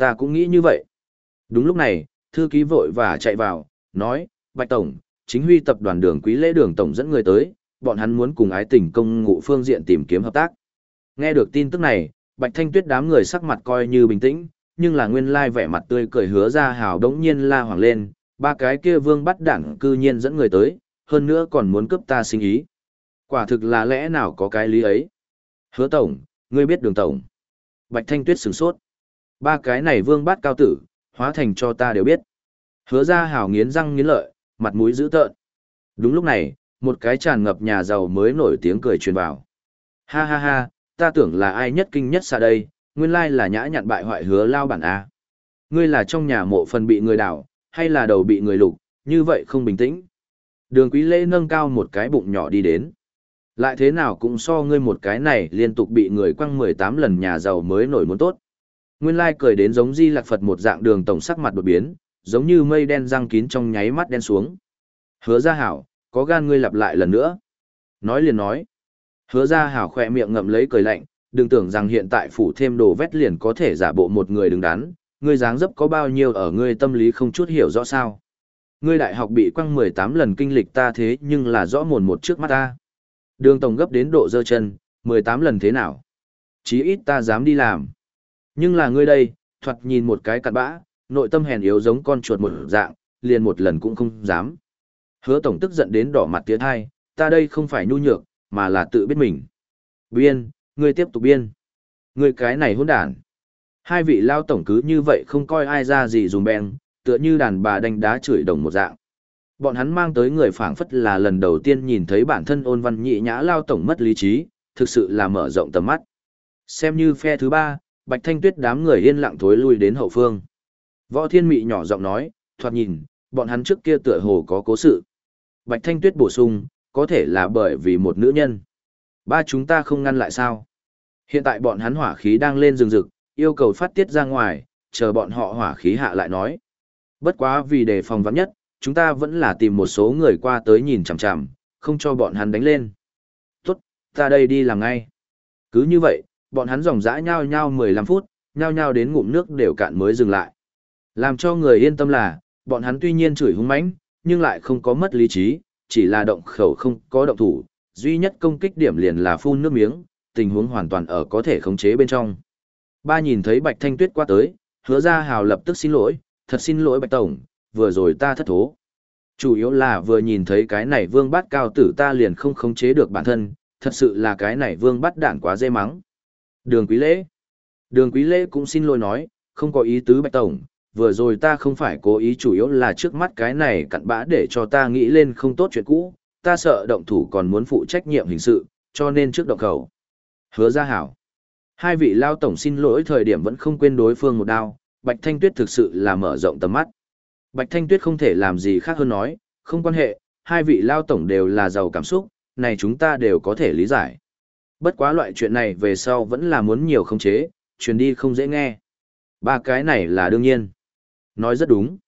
Ta cũng nghĩ như vậy. Đúng lúc này, thư ký vội và chạy vào, nói, Bạch Tổng, chính huy tập đoàn đường quý lễ đường Tổng dẫn người tới, bọn hắn muốn cùng ái tình công ngụ phương diện tìm kiếm hợp tác. Nghe được tin tức này, Bạch Thanh Tuyết đám người sắc mặt coi như bình tĩnh, nhưng là nguyên lai vẻ mặt tươi cười hứa ra hào đống nhiên la hoàng lên, ba cái kia vương bắt đảng cư nhiên dẫn người tới, hơn nữa còn muốn cướp ta sinh ý. Quả thực là lẽ nào có cái lý ấy. Hứa Tổng, ngươi biết đường Tổng. Bạch Thanh Tuyết sửng sốt. Ba cái này vương bát cao tử, hóa thành cho ta đều biết. Hứa ra hào nghiến răng nghiến lợi, mặt mũi dữ tợn. Đúng lúc này, một cái tràn ngập nhà giàu mới nổi tiếng cười truyền vào. Ha ha ha, ta tưởng là ai nhất kinh nhất xa đây, nguyên lai là nhã nhặn bại hoại hứa lao bản A. Ngươi là trong nhà mộ phần bị người đảo, hay là đầu bị người lục, như vậy không bình tĩnh. Đường quý lễ nâng cao một cái bụng nhỏ đi đến. Lại thế nào cũng so ngươi một cái này liên tục bị người quăng 18 lần nhà giàu mới nổi muốn tốt. Nguyên lai cười đến giống di lạc Phật một dạng đường tổng sắc mặt đột biến, giống như mây đen răng kín trong nháy mắt đen xuống. Hứa ra hảo, có gan ngươi lặp lại lần nữa. Nói liền nói. Hứa ra hảo khỏe miệng ngậm lấy cười lạnh, đừng tưởng rằng hiện tại phủ thêm đồ vét liền có thể giả bộ một người đứng đắn, ngươi dáng dấp có bao nhiêu ở ngươi tâm lý không chút hiểu rõ sao. Ngươi đại học bị quăng 18 lần kinh lịch ta thế nhưng là rõ mồn một trước mắt ta. Đường tổng gấp đến độ dơ chân, 18 lần thế nào? Chí ít ta dám đi làm. Nhưng là ngươi đây, thoạt nhìn một cái cặn bã, nội tâm hèn yếu giống con chuột một dạng, liền một lần cũng không dám. Hứa tổng tức giận đến đỏ mặt tiến hai, ta đây không phải nhu nhược, mà là tự biết mình. Biên, ngươi tiếp tục biên. Ngươi cái này hỗn đản. Hai vị lao tổng cứ như vậy không coi ai ra gì dùm beng, tựa như đàn bà đánh đá chửi đồng một dạng. Bọn hắn mang tới người phảng phất là lần đầu tiên nhìn thấy bản thân ôn văn nhị nhã lao tổng mất lý trí, thực sự là mở rộng tầm mắt. Xem như phe thứ ba, Bạch Thanh Tuyết đám người yên lặng thối lui đến hậu phương. Võ Thiên Mị nhỏ giọng nói, thoạt nhìn, bọn hắn trước kia tựa hồ có cố sự. Bạch Thanh Tuyết bổ sung, có thể là bởi vì một nữ nhân. Ba chúng ta không ngăn lại sao? Hiện tại bọn hắn hỏa khí đang lên rừng rực, yêu cầu phát tiết ra ngoài, chờ bọn họ hỏa khí hạ lại nói. Bất quá vì đề phòng vắng nhất, chúng ta vẫn là tìm một số người qua tới nhìn chằm chằm, không cho bọn hắn đánh lên. Tốt, ta đây đi làm ngay. Cứ như vậy, bọn hắn dòng dã nhau nhau 15 phút, nhau nhau đến ngụm nước đều cạn mới dừng lại. Làm cho người yên tâm là, bọn hắn tuy nhiên chửi hung mãnh, nhưng lại không có mất lý trí, chỉ là động khẩu không có động thủ, duy nhất công kích điểm liền là phun nước miếng, tình huống hoàn toàn ở có thể khống chế bên trong. Ba nhìn thấy Bạch Thanh Tuyết qua tới, hứa ra hào lập tức xin lỗi, thật xin lỗi Bạch Tổng, vừa rồi ta thất thố. Chủ yếu là vừa nhìn thấy cái này vương bát cao tử ta liền không khống chế được bản thân, thật sự là cái này vương bắt đạn quá dê mắng. Đường quý lễ. Đường quý lễ cũng xin lỗi nói, không có ý tứ Bạch Tổng, vừa rồi ta không phải cố ý chủ yếu là trước mắt cái này cặn bã để cho ta nghĩ lên không tốt chuyện cũ, ta sợ động thủ còn muốn phụ trách nhiệm hình sự, cho nên trước động khẩu. Hứa ra hảo. Hai vị lao tổng xin lỗi thời điểm vẫn không quên đối phương một đao, Bạch Thanh Tuyết thực sự là mở rộng tầm mắt. Bạch Thanh Tuyết không thể làm gì khác hơn nói, không quan hệ, hai vị lao tổng đều là giàu cảm xúc, này chúng ta đều có thể lý giải. Bất quá loại chuyện này về sau vẫn là muốn nhiều không chế, truyền đi không dễ nghe. Ba cái này là đương nhiên. Nói rất đúng.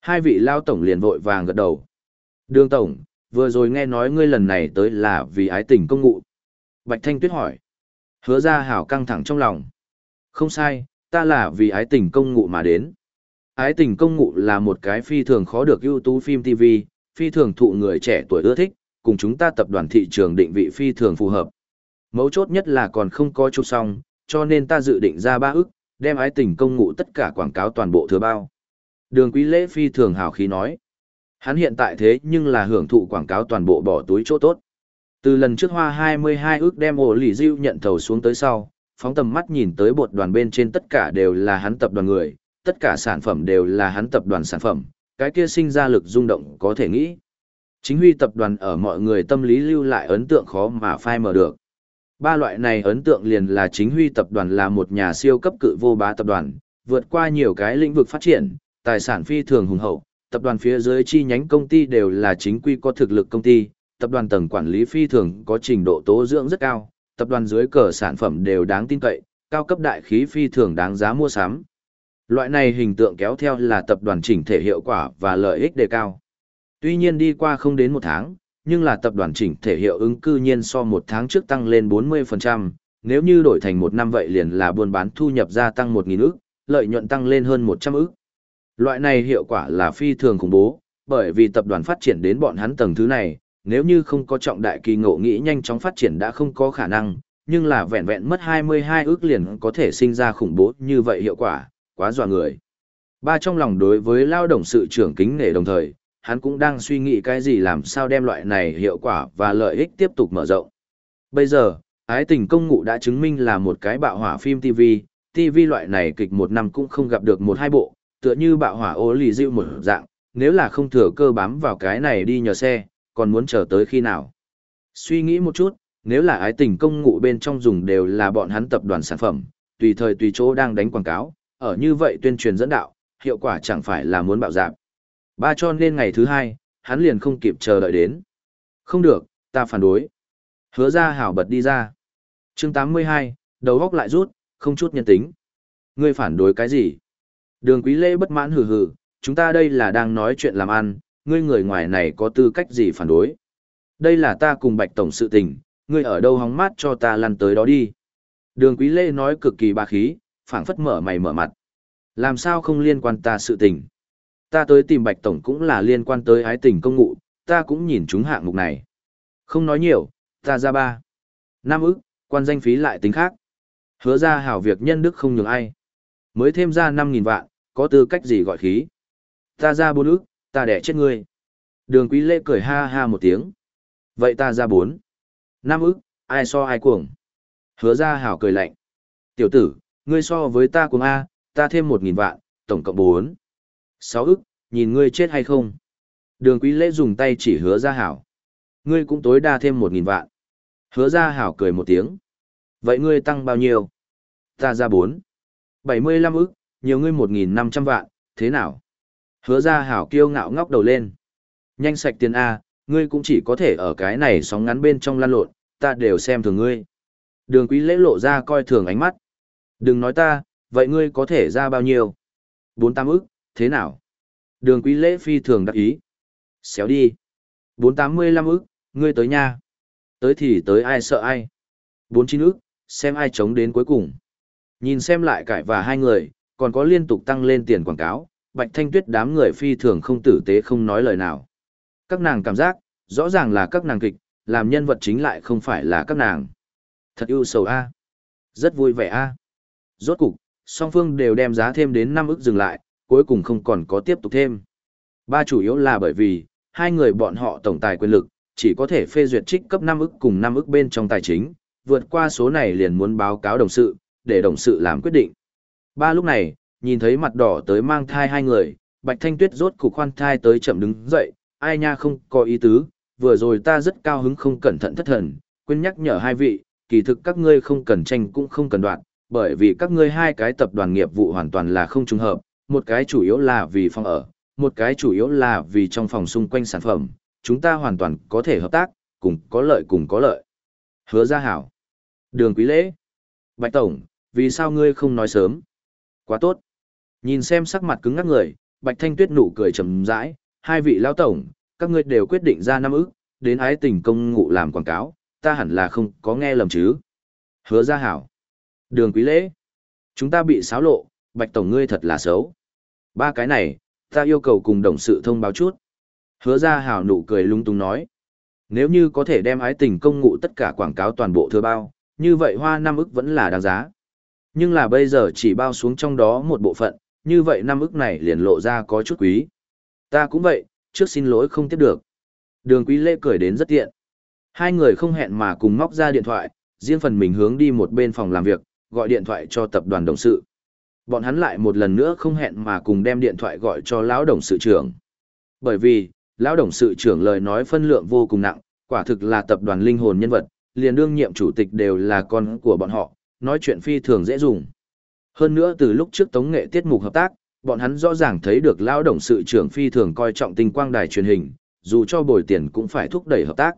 Hai vị lao tổng liền vội vàng gật đầu. Đường tổng, vừa rồi nghe nói ngươi lần này tới là vì ái tình công ngụ. Bạch Thanh Tuyết hỏi. Hứa ra hảo căng thẳng trong lòng. Không sai, ta là vì ái tình công ngụ mà đến. Ái tình công ngụ là một cái phi thường khó được ưu tú phim TV, phi thường thụ người trẻ tuổi ưa thích, cùng chúng ta tập đoàn thị trường định vị phi thường phù hợp. Mấu chốt nhất là còn không có chụp xong, cho nên ta dự định ra ba ức, đem ái tình công ngụ tất cả quảng cáo toàn bộ thừa bao. Đường quý lễ phi thường hào khí nói. Hắn hiện tại thế nhưng là hưởng thụ quảng cáo toàn bộ bỏ túi chỗ tốt. Từ lần trước hoa 22 ước đem ổ lì diêu nhận thầu xuống tới sau, phóng tầm mắt nhìn tới bột đoàn bên trên tất cả đều là hắn tập đoàn người, tất cả sản phẩm đều là hắn tập đoàn sản phẩm, cái kia sinh ra lực rung động có thể nghĩ. Chính huy tập đoàn ở mọi người tâm lý lưu lại ấn tượng khó mà phai mở được. Ba loại này ấn tượng liền là chính huy tập đoàn là một nhà siêu cấp cự vô bá tập đoàn, vượt qua nhiều cái lĩnh vực phát triển, tài sản phi thường hùng hậu, tập đoàn phía dưới chi nhánh công ty đều là chính quy có thực lực công ty, tập đoàn tầng quản lý phi thường có trình độ tố dưỡng rất cao, tập đoàn dưới cờ sản phẩm đều đáng tin cậy, cao cấp đại khí phi thường đáng giá mua sắm. Loại này hình tượng kéo theo là tập đoàn chỉnh thể hiệu quả và lợi ích đề cao. Tuy nhiên đi qua không đến một tháng, nhưng là tập đoàn chỉnh thể hiệu ứng cư nhiên so một tháng trước tăng lên 40%, nếu như đổi thành một năm vậy liền là buôn bán thu nhập gia tăng 1.000 ức, lợi nhuận tăng lên hơn 100 ức. Loại này hiệu quả là phi thường khủng bố, bởi vì tập đoàn phát triển đến bọn hắn tầng thứ này, nếu như không có trọng đại kỳ ngộ nghĩ nhanh chóng phát triển đã không có khả năng, nhưng là vẹn vẹn mất 22 ước liền có thể sinh ra khủng bố như vậy hiệu quả, quá dọa người. Ba trong lòng đối với lao động sự trưởng kính nể đồng thời, hắn cũng đang suy nghĩ cái gì làm sao đem loại này hiệu quả và lợi ích tiếp tục mở rộng. Bây giờ, ái tình công ngụ đã chứng minh là một cái bạo hỏa phim TV, TV loại này kịch một năm cũng không gặp được một hai bộ, tựa như bạo hỏa ô lì dịu một dạng, nếu là không thừa cơ bám vào cái này đi nhờ xe, còn muốn chờ tới khi nào. Suy nghĩ một chút, nếu là ái tình công ngụ bên trong dùng đều là bọn hắn tập đoàn sản phẩm, tùy thời tùy chỗ đang đánh quảng cáo, ở như vậy tuyên truyền dẫn đạo, hiệu quả chẳng phải là muốn bạo giảm? Ba cho nên ngày thứ hai, hắn liền không kịp chờ đợi đến. Không được, ta phản đối. Hứa ra hảo bật đi ra. chương 82, đầu góc lại rút, không chút nhân tính. Ngươi phản đối cái gì? Đường quý lễ bất mãn hừ hừ, chúng ta đây là đang nói chuyện làm ăn, ngươi người ngoài này có tư cách gì phản đối? Đây là ta cùng bạch tổng sự tình, ngươi ở đâu hóng mát cho ta lăn tới đó đi. Đường quý lễ nói cực kỳ ba khí, phảng phất mở mày mở mặt. Làm sao không liên quan ta sự tình? Ta tới tìm bạch tổng cũng là liên quan tới ái tình công ngụ, ta cũng nhìn chúng hạng mục này. Không nói nhiều, ta ra ba. Năm ức, quan danh phí lại tính khác. Hứa ra hảo việc nhân đức không nhường ai. Mới thêm ra 5.000 vạn, có tư cách gì gọi khí. Ta ra bốn ức, ta đẻ chết ngươi. Đường quý lễ cười ha ha một tiếng. Vậy ta ra bốn. Năm ức, ai so ai cuồng. Hứa ra hảo cười lạnh. Tiểu tử, ngươi so với ta cuồng A, ta thêm một nghìn vạn, tổng cộng bốn. Sáu ức, nhìn ngươi chết hay không. Đường quý lễ dùng tay chỉ hứa ra hảo. Ngươi cũng tối đa thêm một nghìn vạn. Hứa ra hảo cười một tiếng. Vậy ngươi tăng bao nhiêu? Ta ra bốn. Bảy mươi lăm ức, nhiều ngươi một nghìn năm trăm vạn, thế nào? Hứa ra hảo kiêu ngạo ngóc đầu lên. Nhanh sạch tiền A, ngươi cũng chỉ có thể ở cái này sóng ngắn bên trong lan lộn, ta đều xem thường ngươi. Đường quý lễ lộ ra coi thường ánh mắt. Đừng nói ta, vậy ngươi có thể ra bao nhiêu? Bốn tám ức, thế nào? Đường quý lễ phi thường đắc ý. Xéo đi. Bốn tám mươi lăm ức, ngươi tới nha. Tới thì tới ai sợ ai. Bốn chín ức, xem ai chống đến cuối cùng. Nhìn xem lại cải và hai người, còn có liên tục tăng lên tiền quảng cáo, Bạch Thanh Tuyết đám người phi thường không tử tế không nói lời nào. Các nàng cảm giác, rõ ràng là các nàng kịch, làm nhân vật chính lại không phải là các nàng. Thật ưu sầu a. Rất vui vẻ a. Rốt cục, song phương đều đem giá thêm đến năm ức dừng lại, cuối cùng không còn có tiếp tục thêm. Ba chủ yếu là bởi vì, hai người bọn họ tổng tài quyền lực, chỉ có thể phê duyệt trích cấp 5 ức cùng 5 ức bên trong tài chính, vượt qua số này liền muốn báo cáo đồng sự, để đồng sự làm quyết định. Ba lúc này, nhìn thấy mặt đỏ tới mang thai hai người, Bạch Thanh Tuyết rốt cục khoan thai tới chậm đứng dậy, ai nha không có ý tứ, vừa rồi ta rất cao hứng không cẩn thận thất thần, quên nhắc nhở hai vị, kỳ thực các ngươi không cần tranh cũng không cần đoạn, bởi vì các ngươi hai cái tập đoàn nghiệp vụ hoàn toàn là không trùng hợp, một cái chủ yếu là vì phòng ở, một cái chủ yếu là vì trong phòng xung quanh sản phẩm, chúng ta hoàn toàn có thể hợp tác, cùng có lợi cùng có lợi. Hứa ra hảo. Đường quý lễ. Bạch Tổng, vì sao ngươi không nói sớm? Quá tốt. Nhìn xem sắc mặt cứng ngắc người, Bạch Thanh Tuyết nụ cười trầm rãi, hai vị lão tổng, các ngươi đều quyết định ra năm ức, đến ái tình công ngụ làm quảng cáo, ta hẳn là không có nghe lầm chứ. Hứa ra hảo. Đường quý lễ. Chúng ta bị xáo lộ, Bạch Tổng ngươi thật là xấu. Ba cái này, ta yêu cầu cùng đồng sự thông báo chút. Hứa ra hảo nụ cười lung tung nói. Nếu như có thể đem ái tình công ngụ tất cả quảng cáo toàn bộ thừa bao, như vậy hoa năm ức vẫn là đáng giá. Nhưng là bây giờ chỉ bao xuống trong đó một bộ phận, như vậy năm ức này liền lộ ra có chút quý. Ta cũng vậy, trước xin lỗi không tiếp được. Đường quý lễ cười đến rất tiện. Hai người không hẹn mà cùng móc ra điện thoại, riêng phần mình hướng đi một bên phòng làm việc, gọi điện thoại cho tập đoàn đồng sự. Bọn hắn lại một lần nữa không hẹn mà cùng đem điện thoại gọi cho lão đồng sự trưởng. Bởi vì, lão đồng sự trưởng lời nói phân lượng vô cùng nặng, quả thực là tập đoàn linh hồn nhân vật, liền đương nhiệm chủ tịch đều là con của bọn họ, nói chuyện phi thường dễ dùng. Hơn nữa từ lúc trước tống nghệ tiết mục hợp tác, bọn hắn rõ ràng thấy được lão đồng sự trưởng phi thường coi trọng tinh quang đài truyền hình, dù cho bồi tiền cũng phải thúc đẩy hợp tác.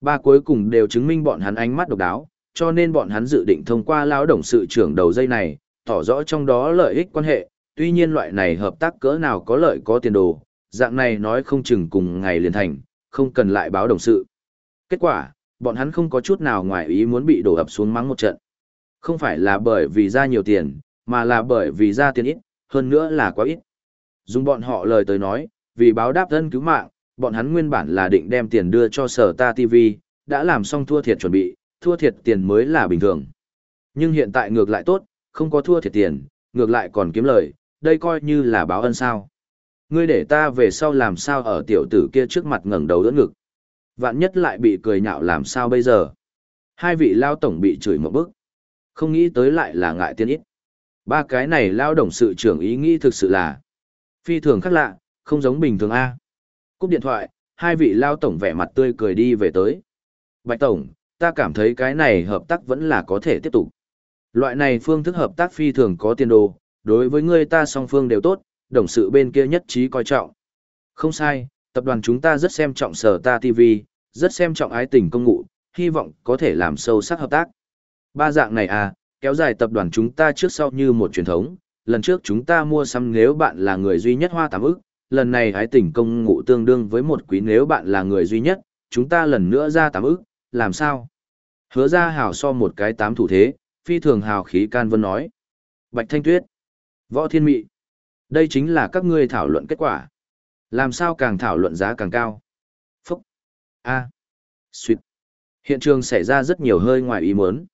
Ba cuối cùng đều chứng minh bọn hắn ánh mắt độc đáo, cho nên bọn hắn dự định thông qua lão đồng sự trưởng đầu dây này, tỏ rõ trong đó lợi ích quan hệ, tuy nhiên loại này hợp tác cỡ nào có lợi có tiền đồ, dạng này nói không chừng cùng ngày liền thành, không cần lại báo đồng sự. Kết quả, bọn hắn không có chút nào ngoài ý muốn bị đổ ập xuống mắng một trận. Không phải là bởi vì ra nhiều tiền, mà là bởi vì ra tiền ít, hơn nữa là quá ít. Dùng bọn họ lời tới nói, vì báo đáp thân cứu mạng, bọn hắn nguyên bản là định đem tiền đưa cho sở ta TV, đã làm xong thua thiệt chuẩn bị, thua thiệt tiền mới là bình thường. Nhưng hiện tại ngược lại tốt, không có thua thiệt tiền, ngược lại còn kiếm lời, đây coi như là báo ân sao. Ngươi để ta về sau làm sao ở tiểu tử kia trước mặt ngẩng đầu đỡ ngực. Vạn nhất lại bị cười nhạo làm sao bây giờ. Hai vị lao tổng bị chửi một bức. Không nghĩ tới lại là ngại tiên ít. Ba cái này lao đồng sự trưởng ý nghĩ thực sự là phi thường khác lạ, không giống bình thường A. Cúp điện thoại, hai vị lao tổng vẻ mặt tươi cười đi về tới. Bạch tổng, ta cảm thấy cái này hợp tác vẫn là có thể tiếp tục. Loại này phương thức hợp tác phi thường có tiền đồ, đối với người ta song phương đều tốt, đồng sự bên kia nhất trí coi trọng. Không sai, tập đoàn chúng ta rất xem trọng sở ta TV, rất xem trọng ái tình công ngụ, hy vọng có thể làm sâu sắc hợp tác. Ba dạng này à, kéo dài tập đoàn chúng ta trước sau như một truyền thống, lần trước chúng ta mua sắm nếu bạn là người duy nhất hoa tám ức, lần này ái tình công ngụ tương đương với một quý nếu bạn là người duy nhất, chúng ta lần nữa ra tám ức, làm sao? Hứa ra hảo so một cái tám thủ thế, phi thường hào khí can vân nói. Bạch Thanh Tuyết, Võ Thiên Mị, đây chính là các ngươi thảo luận kết quả. Làm sao càng thảo luận giá càng cao? Phúc, A, à. Xuyệt. Hiện trường xảy ra rất nhiều hơi ngoài ý muốn.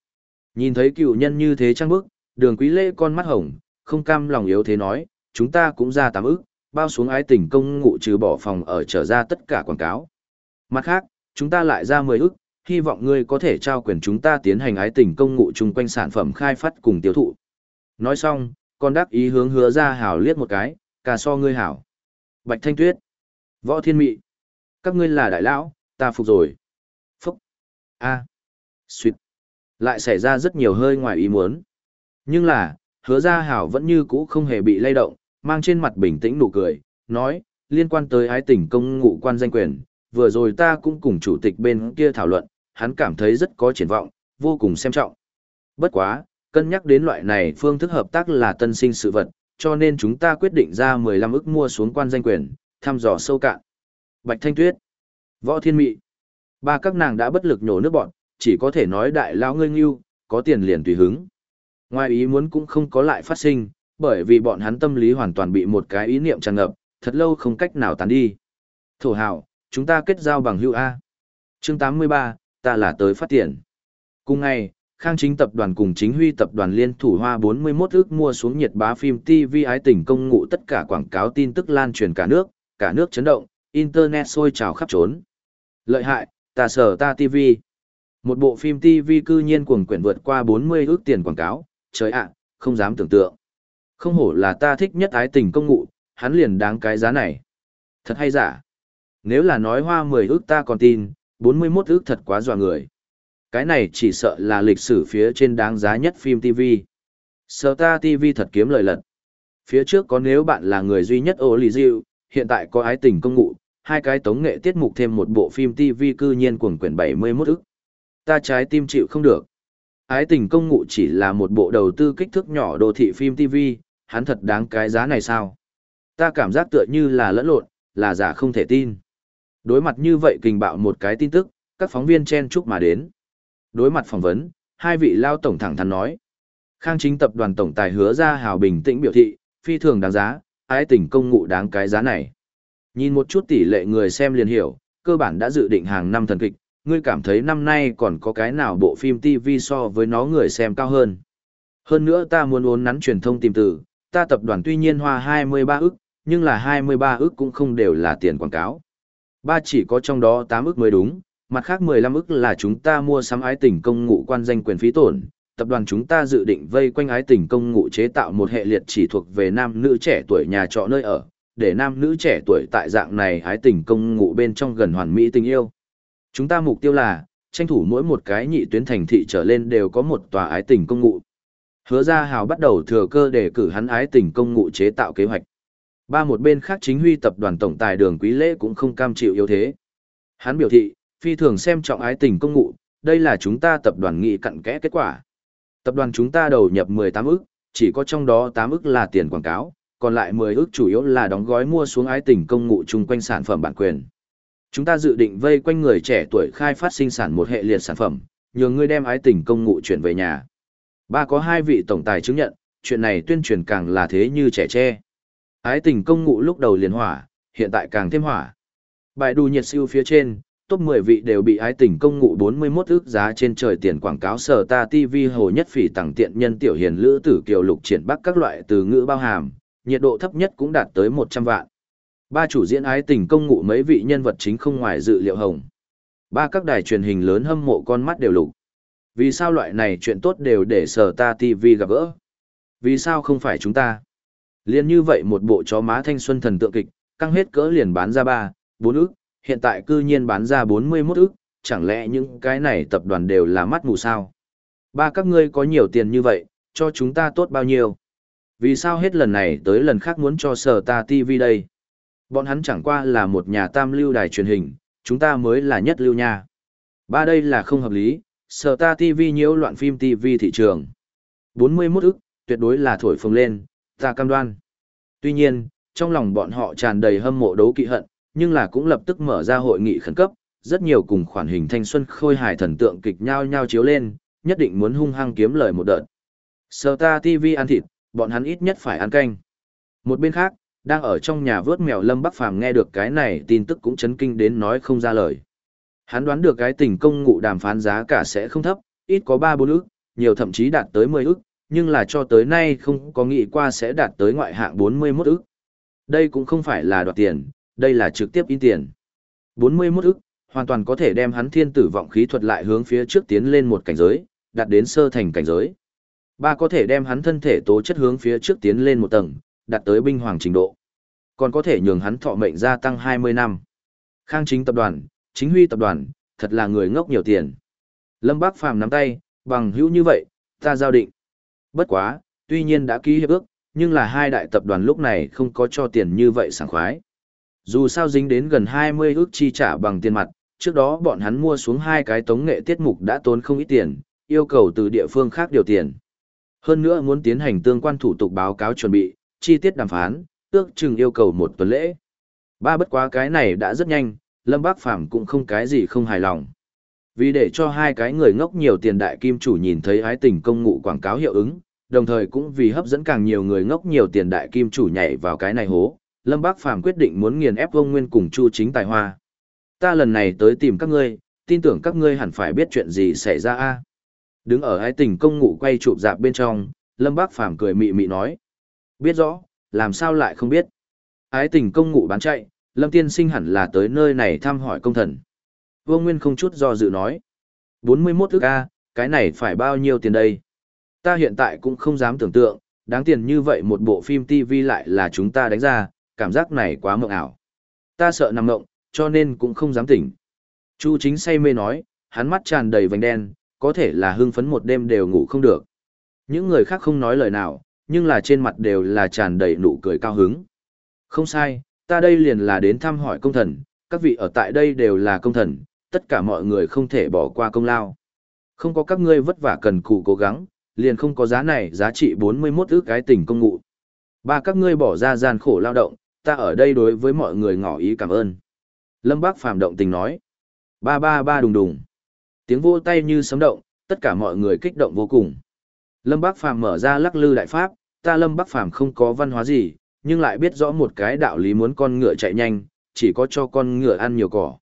Nhìn thấy cựu nhân như thế trăng bức, đường quý lễ con mắt hồng, không cam lòng yếu thế nói, chúng ta cũng ra tám ức, bao xuống ái tình công ngụ trừ bỏ phòng ở trở ra tất cả quảng cáo. Mặt khác, chúng ta lại ra 10 ức, hy vọng ngươi có thể trao quyền chúng ta tiến hành ái tình công ngụ chung quanh sản phẩm khai phát cùng tiêu thụ. Nói xong, con đắc ý hướng hứa ra hảo liếc một cái, cả so ngươi hảo. Bạch Thanh Tuyết, Võ Thiên Mị, các ngươi là đại lão, ta phục rồi. Phúc, A, à. Lại xảy ra rất nhiều hơi ngoài ý muốn. Nhưng là, hứa ra hảo vẫn như cũ không hề bị lay động, mang trên mặt bình tĩnh nụ cười, nói, liên quan tới ái tình công ngụ quan danh quyền, vừa rồi ta cũng cùng chủ tịch bên kia thảo luận, hắn cảm thấy rất có triển vọng, vô cùng xem trọng. Bất quá, cân nhắc đến loại này phương thức hợp tác là tân sinh sự vật, cho nên chúng ta quyết định ra 15 ức mua xuống quan danh quyền, thăm dò sâu cạn. Bạch Thanh Tuyết, Võ Thiên Mị, ba các nàng đã bất lực nhổ nước bọn, chỉ có thể nói đại lao ngươi nghiêu, có tiền liền tùy hứng. Ngoài ý muốn cũng không có lại phát sinh, bởi vì bọn hắn tâm lý hoàn toàn bị một cái ý niệm tràn ngập, thật lâu không cách nào tán đi. Thổ hào, chúng ta kết giao bằng hữu A. chương 83, ta là tới phát tiền. Cùng ngày, Khang Chính tập đoàn cùng Chính Huy tập đoàn liên thủ hoa 41 ước mua xuống nhiệt bá phim TV ái tình công ngụ tất cả quảng cáo tin tức lan truyền cả nước, cả nước chấn động, internet sôi trào khắp trốn. Lợi hại, ta sở ta TV. Một bộ phim TV cư nhiên cuồng quyển vượt qua 40 ước tiền quảng cáo, trời ạ, không dám tưởng tượng. Không hổ là ta thích nhất ái tình công ngụ, hắn liền đáng cái giá này. Thật hay giả? Nếu là nói hoa 10 ước ta còn tin, 41 ước thật quá dọa người. Cái này chỉ sợ là lịch sử phía trên đáng giá nhất phim TV. Sở ta TV thật kiếm lời lật. Phía trước có nếu bạn là người duy nhất ô lì diệu, hiện tại có ái tình công ngụ, hai cái tống nghệ tiết mục thêm một bộ phim TV cư nhiên cuồng quyển 71 ức. Ta trái tim chịu không được. Ái tình công ngụ chỉ là một bộ đầu tư kích thước nhỏ đô thị phim TV, hắn thật đáng cái giá này sao? Ta cảm giác tựa như là lẫn lộn, là giả không thể tin. Đối mặt như vậy kình bạo một cái tin tức, các phóng viên chen chúc mà đến. Đối mặt phỏng vấn, hai vị lao tổng thẳng thắn nói. Khang chính tập đoàn tổng tài hứa ra hào bình tĩnh biểu thị, phi thường đáng giá, ái tình công ngụ đáng cái giá này. Nhìn một chút tỷ lệ người xem liền hiểu, cơ bản đã dự định hàng năm thần kịch, ngươi cảm thấy năm nay còn có cái nào bộ phim TV so với nó người xem cao hơn. Hơn nữa ta muốn uốn nắn truyền thông tìm từ, ta tập đoàn tuy nhiên hoa 23 ức, nhưng là 23 ức cũng không đều là tiền quảng cáo. Ba chỉ có trong đó 8 ức mới đúng, mặt khác 15 ức là chúng ta mua sắm ái tình công ngụ quan danh quyền phí tổn. Tập đoàn chúng ta dự định vây quanh ái tình công ngụ chế tạo một hệ liệt chỉ thuộc về nam nữ trẻ tuổi nhà trọ nơi ở, để nam nữ trẻ tuổi tại dạng này ái tình công ngụ bên trong gần hoàn mỹ tình yêu. Chúng ta mục tiêu là, tranh thủ mỗi một cái nhị tuyến thành thị trở lên đều có một tòa ái tình công ngụ. Hứa ra hào bắt đầu thừa cơ để cử hắn ái tình công ngụ chế tạo kế hoạch. Ba một bên khác chính huy tập đoàn tổng tài đường quý lễ cũng không cam chịu yếu thế. Hắn biểu thị, phi thường xem trọng ái tình công ngụ, đây là chúng ta tập đoàn nghị cặn kẽ kết quả. Tập đoàn chúng ta đầu nhập 18 ức, chỉ có trong đó 8 ức là tiền quảng cáo, còn lại 10 ức chủ yếu là đóng gói mua xuống ái tình công ngụ chung quanh sản phẩm bản quyền. Chúng ta dự định vây quanh người trẻ tuổi khai phát sinh sản một hệ liệt sản phẩm, nhờ ngươi đem ái tình công ngụ chuyển về nhà. Ba có hai vị tổng tài chứng nhận, chuyện này tuyên truyền càng là thế như trẻ tre. Ái tình công ngụ lúc đầu liền hỏa, hiện tại càng thêm hỏa. Bài đù nhiệt siêu phía trên, top 10 vị đều bị ái tình công ngụ 41 ước giá trên trời tiền quảng cáo sở ta TV hồ nhất phỉ tặng tiện nhân tiểu hiền lữ tử kiều lục triển bắc các loại từ ngữ bao hàm, nhiệt độ thấp nhất cũng đạt tới 100 vạn. Ba chủ diễn ái tình công ngụ mấy vị nhân vật chính không ngoài dự liệu hồng. Ba các đài truyền hình lớn hâm mộ con mắt đều lục. Vì sao loại này chuyện tốt đều để sở ta TV gặp gỡ? Vì sao không phải chúng ta? Liên như vậy một bộ chó má thanh xuân thần tượng kịch, căng hết cỡ liền bán ra 3, 4 ức, hiện tại cư nhiên bán ra 41 ức, chẳng lẽ những cái này tập đoàn đều là mắt mù sao? Ba các ngươi có nhiều tiền như vậy, cho chúng ta tốt bao nhiêu? Vì sao hết lần này tới lần khác muốn cho sở ta TV đây? Bọn hắn chẳng qua là một nhà tam lưu đài truyền hình, chúng ta mới là nhất lưu nha. Ba đây là không hợp lý, sở ta TV nhiễu loạn phim TV thị trường. 41 ức, tuyệt đối là thổi phồng lên, ta cam đoan. Tuy nhiên, trong lòng bọn họ tràn đầy hâm mộ đấu kỵ hận, nhưng là cũng lập tức mở ra hội nghị khẩn cấp, rất nhiều cùng khoản hình thanh xuân khôi hài thần tượng kịch nhau nhau chiếu lên, nhất định muốn hung hăng kiếm lời một đợt. Sơ ta TV ăn thịt, bọn hắn ít nhất phải ăn canh. Một bên khác, đang ở trong nhà vớt mèo Lâm Bắc Phàm nghe được cái này tin tức cũng chấn kinh đến nói không ra lời. Hắn đoán được cái tình công ngụ đàm phán giá cả sẽ không thấp, ít có 3 4 ức, nhiều thậm chí đạt tới 10 ức, nhưng là cho tới nay không có nghĩ qua sẽ đạt tới ngoại hạng 41 ức. Đây cũng không phải là đoạt tiền, đây là trực tiếp in tiền. 41 ức, hoàn toàn có thể đem hắn thiên tử vọng khí thuật lại hướng phía trước tiến lên một cảnh giới, đạt đến sơ thành cảnh giới. Ba có thể đem hắn thân thể tố chất hướng phía trước tiến lên một tầng, đạt tới binh hoàng trình độ. Còn có thể nhường hắn thọ mệnh gia tăng 20 năm. Khang chính tập đoàn, chính huy tập đoàn, thật là người ngốc nhiều tiền. Lâm Bác Phàm nắm tay, bằng hữu như vậy, ta giao định. Bất quá, tuy nhiên đã ký hiệp ước, nhưng là hai đại tập đoàn lúc này không có cho tiền như vậy sảng khoái. Dù sao dính đến gần 20 ước chi trả bằng tiền mặt, trước đó bọn hắn mua xuống hai cái tống nghệ tiết mục đã tốn không ít tiền, yêu cầu từ địa phương khác điều tiền. Hơn nữa muốn tiến hành tương quan thủ tục báo cáo chuẩn bị, chi tiết đàm phán, ước chừng yêu cầu một tuần lễ. Ba bất quá cái này đã rất nhanh, Lâm Bác Phàm cũng không cái gì không hài lòng. Vì để cho hai cái người ngốc nhiều tiền đại kim chủ nhìn thấy ái tình công ngụ quảng cáo hiệu ứng, đồng thời cũng vì hấp dẫn càng nhiều người ngốc nhiều tiền đại kim chủ nhảy vào cái này hố, Lâm Bác Phàm quyết định muốn nghiền ép Vong Nguyên cùng Chu Chính Tài Hoa. Ta lần này tới tìm các ngươi, tin tưởng các ngươi hẳn phải biết chuyện gì xảy ra a. Đứng ở ái tình công ngụ quay chụp dạp bên trong, Lâm Bác Phàm cười mị mị nói: "Biết rõ, làm sao lại không biết?" Ái tình công ngụ bán chạy, Lâm Tiên Sinh hẳn là tới nơi này thăm hỏi công thần. Vương Nguyên không chút do dự nói: "41 ức a, cái này phải bao nhiêu tiền đây?" Ta hiện tại cũng không dám tưởng tượng, đáng tiền như vậy một bộ phim TV lại là chúng ta đánh ra, cảm giác này quá mộng ảo. Ta sợ nằm mộng, cho nên cũng không dám tỉnh. Chu chính say mê nói, hắn mắt tràn đầy vành đen, có thể là hưng phấn một đêm đều ngủ không được. Những người khác không nói lời nào, nhưng là trên mặt đều là tràn đầy nụ cười cao hứng. Không sai, ta đây liền là đến thăm hỏi công thần, các vị ở tại đây đều là công thần, tất cả mọi người không thể bỏ qua công lao. Không có các ngươi vất vả cần cù cố gắng, liền không có giá này giá trị 41 ước cái tình công ngụ. Ba các ngươi bỏ ra gian khổ lao động, ta ở đây đối với mọi người ngỏ ý cảm ơn. Lâm Bác Phàm động tình nói. Ba ba ba đùng đùng. Tiếng vô tay như sấm động, tất cả mọi người kích động vô cùng. Lâm Bác Phàm mở ra lắc lư đại pháp, ta Lâm Bác Phàm không có văn hóa gì, nhưng lại biết rõ một cái đạo lý muốn con ngựa chạy nhanh, chỉ có cho con ngựa ăn nhiều cỏ.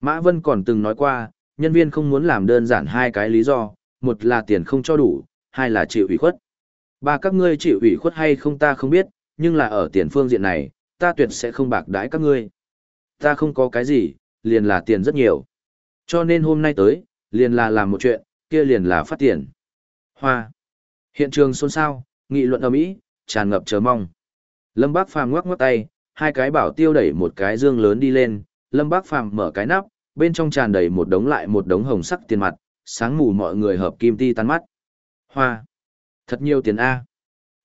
Mã Vân còn từng nói qua, nhân viên không muốn làm đơn giản hai cái lý do, một là tiền không cho đủ, hai là chịu ủy khuất. Ba các ngươi chịu ủy khuất hay không ta không biết, nhưng là ở tiền phương diện này, ta tuyệt sẽ không bạc đãi các ngươi. Ta không có cái gì, liền là tiền rất nhiều. Cho nên hôm nay tới, liền là làm một chuyện, kia liền là phát tiền. Hoa. Hiện trường xôn xao, nghị luận ầm ĩ, tràn ngập chờ mong. Lâm Bác Phàm ngoắc ngoắc tay, hai cái bảo tiêu đẩy một cái dương lớn đi lên, Lâm Bác Phàm mở cái nắp, bên trong tràn đầy một đống lại một đống hồng sắc tiền mặt, sáng mù mọi người hợp kim ti tan mắt. Hoa. Thật nhiều tiền A.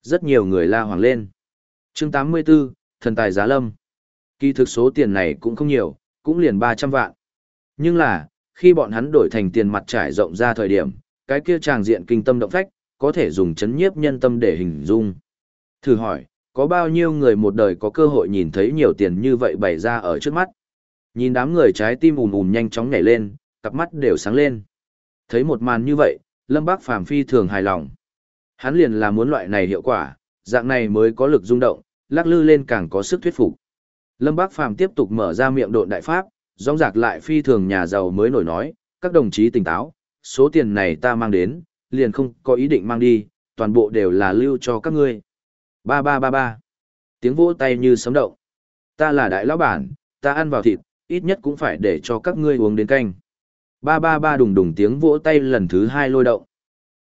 Rất nhiều người la hoàng lên. chương 84, thần tài giá lâm. Kỳ thực số tiền này cũng không nhiều, cũng liền 300 vạn. Nhưng là, khi bọn hắn đổi thành tiền mặt trải rộng ra thời điểm, cái kia tràng diện kinh tâm động phách, có thể dùng chấn nhiếp nhân tâm để hình dung. Thử hỏi, có bao nhiêu người một đời có cơ hội nhìn thấy nhiều tiền như vậy bày ra ở trước mắt? Nhìn đám người trái tim ùn ùn nhanh chóng nhảy lên, cặp mắt đều sáng lên. Thấy một màn như vậy, Lâm Bác Phàm phi thường hài lòng. Hắn liền là muốn loại này hiệu quả, dạng này mới có lực rung động, lắc lư lên càng có sức thuyết phục. Lâm Bác Phàm tiếp tục mở ra miệng độn đại pháp, rong rạc lại phi thường nhà giàu mới nổi nói, các đồng chí tỉnh táo, số tiền này ta mang đến, liền không có ý định mang đi, toàn bộ đều là lưu cho các ngươi. Ba ba ba ba. Tiếng vỗ tay như sấm động. Ta là đại lão bản, ta ăn vào thịt, ít nhất cũng phải để cho các ngươi uống đến canh. Ba ba ba đùng đùng tiếng vỗ tay lần thứ hai lôi động.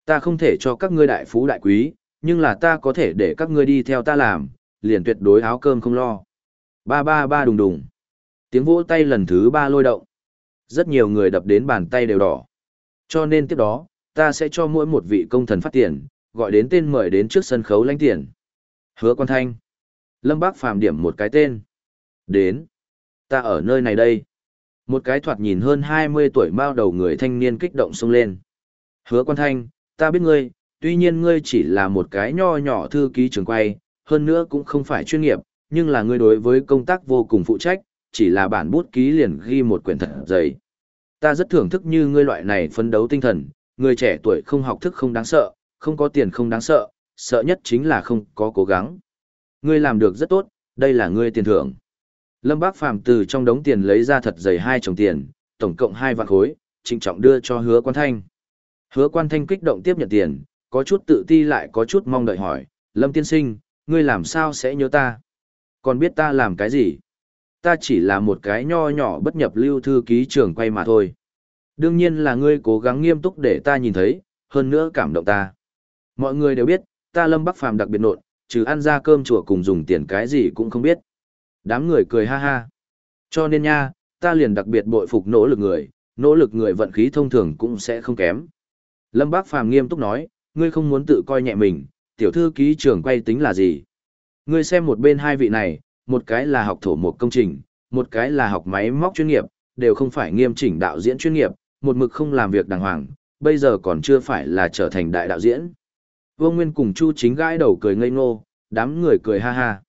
Ta không thể cho các ngươi đại phú đại quý, nhưng là ta có thể để các ngươi đi theo ta làm, liền tuyệt đối áo cơm không lo. Ba ba ba đùng đùng. Tiếng vỗ tay lần thứ ba lôi động. Rất nhiều người đập đến bàn tay đều đỏ. Cho nên tiếp đó, ta sẽ cho mỗi một vị công thần phát tiền, gọi đến tên mời đến trước sân khấu lãnh tiền. Hứa quan thanh. Lâm Bác phàm điểm một cái tên. Đến. Ta ở nơi này đây. Một cái thoạt nhìn hơn 20 tuổi mao đầu người thanh niên kích động xông lên. Hứa quan thanh, ta biết ngươi, tuy nhiên ngươi chỉ là một cái nho nhỏ thư ký trường quay, hơn nữa cũng không phải chuyên nghiệp, nhưng là ngươi đối với công tác vô cùng phụ trách, chỉ là bản bút ký liền ghi một quyển thật dày. Ta rất thưởng thức như ngươi loại này phấn đấu tinh thần, người trẻ tuổi không học thức không đáng sợ, không có tiền không đáng sợ, sợ nhất chính là không có cố gắng. Ngươi làm được rất tốt, đây là ngươi tiền thưởng. Lâm Bác Phàm từ trong đống tiền lấy ra thật dày hai chồng tiền, tổng cộng hai vạn khối, trịnh trọng đưa cho hứa quan thanh. Hứa quan thanh kích động tiếp nhận tiền, có chút tự ti lại có chút mong đợi hỏi, Lâm tiên sinh, ngươi làm sao sẽ nhớ ta? Còn biết ta làm cái gì? Ta chỉ là một cái nho nhỏ bất nhập lưu thư ký trưởng quay mà thôi. Đương nhiên là ngươi cố gắng nghiêm túc để ta nhìn thấy, hơn nữa cảm động ta. Mọi người đều biết, ta Lâm Bắc Phàm đặc biệt nộn, trừ ăn ra cơm chùa cùng dùng tiền cái gì cũng không biết. Đám người cười ha ha. Cho nên nha, ta liền đặc biệt bội phục nỗ lực người, nỗ lực người vận khí thông thường cũng sẽ không kém. Lâm Bác Phàm nghiêm túc nói, ngươi không muốn tự coi nhẹ mình, tiểu thư ký trưởng quay tính là gì? Ngươi xem một bên hai vị này, một cái là học thổ một công trình, một cái là học máy móc chuyên nghiệp, đều không phải nghiêm chỉnh đạo diễn chuyên nghiệp, một mực không làm việc đàng hoàng, bây giờ còn chưa phải là trở thành đại đạo diễn. Vương Nguyên cùng Chu chính gãi đầu cười ngây ngô, đám người cười ha ha.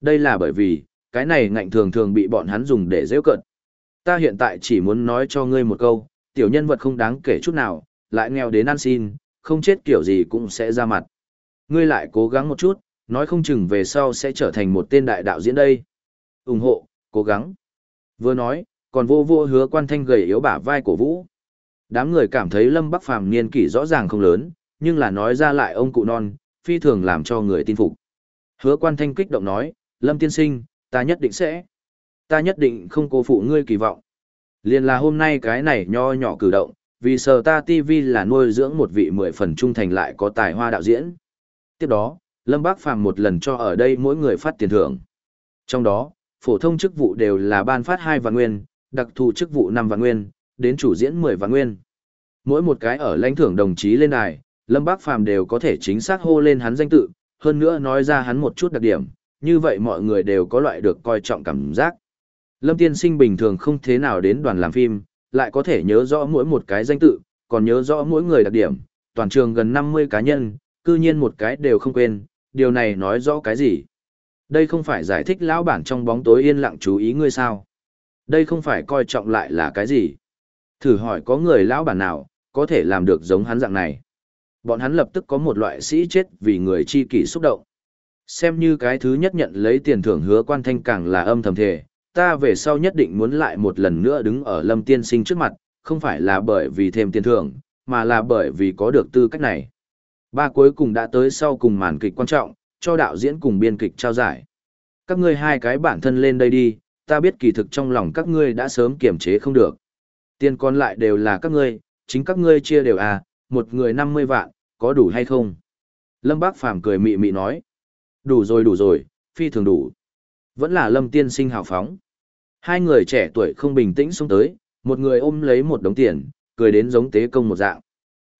Đây là bởi vì, cái này ngạnh thường thường bị bọn hắn dùng để dễ cận. Ta hiện tại chỉ muốn nói cho ngươi một câu, tiểu nhân vật không đáng kể chút nào, lại nghèo đến ăn xin, không chết kiểu gì cũng sẽ ra mặt. Ngươi lại cố gắng một chút, nói không chừng về sau sẽ trở thành một tên đại đạo diễn đây. ủng hộ, cố gắng. Vừa nói, còn vô vô hứa quan thanh gầy yếu bả vai của Vũ. Đám người cảm thấy Lâm Bắc Phàm niên kỷ rõ ràng không lớn, nhưng là nói ra lại ông cụ non, phi thường làm cho người tin phục. Hứa quan thanh kích động nói, Lâm tiên sinh, ta nhất định sẽ. Ta nhất định không cố phụ ngươi kỳ vọng. Liên là hôm nay cái này nho nhỏ cử động, vì sờ ta TV là nuôi dưỡng một vị mười phần trung thành lại có tài hoa đạo diễn. Tiếp đó, Lâm Bác Phàm một lần cho ở đây mỗi người phát tiền thưởng. Trong đó, phổ thông chức vụ đều là ban phát 2 vạn nguyên, đặc thù chức vụ 5 vạn nguyên, đến chủ diễn 10 vạn nguyên. Mỗi một cái ở lãnh thưởng đồng chí lên đài, Lâm Bác Phàm đều có thể chính xác hô lên hắn danh tự, hơn nữa nói ra hắn một chút đặc điểm, như vậy mọi người đều có loại được coi trọng cảm giác. Lâm Tiên Sinh bình thường không thế nào đến đoàn làm phim, lại có thể nhớ rõ mỗi một cái danh tự, còn nhớ rõ mỗi người đặc điểm, toàn trường gần 50 cá nhân, cư nhiên một cái đều không quên, điều này nói rõ cái gì? Đây không phải giải thích lão bản trong bóng tối yên lặng chú ý ngươi sao? Đây không phải coi trọng lại là cái gì? Thử hỏi có người lão bản nào, có thể làm được giống hắn dạng này? Bọn hắn lập tức có một loại sĩ chết vì người chi kỷ xúc động. Xem như cái thứ nhất nhận lấy tiền thưởng hứa quan thanh càng là âm thầm thề, ta về sau nhất định muốn lại một lần nữa đứng ở lâm tiên sinh trước mặt, không phải là bởi vì thêm tiền thưởng, mà là bởi vì có được tư cách này. Ba cuối cùng đã tới sau cùng màn kịch quan trọng, cho đạo diễn cùng biên kịch trao giải. Các ngươi hai cái bản thân lên đây đi, ta biết kỳ thực trong lòng các ngươi đã sớm kiềm chế không được. Tiền còn lại đều là các ngươi, chính các ngươi chia đều à, một người 50 vạn, có đủ hay không? Lâm Bác Phàm cười mị mị nói. Đủ rồi đủ rồi, phi thường đủ. Vẫn là Lâm tiên sinh hào phóng. Hai người trẻ tuổi không bình tĩnh xuống tới, một người ôm lấy một đống tiền, cười đến giống tế công một dạng.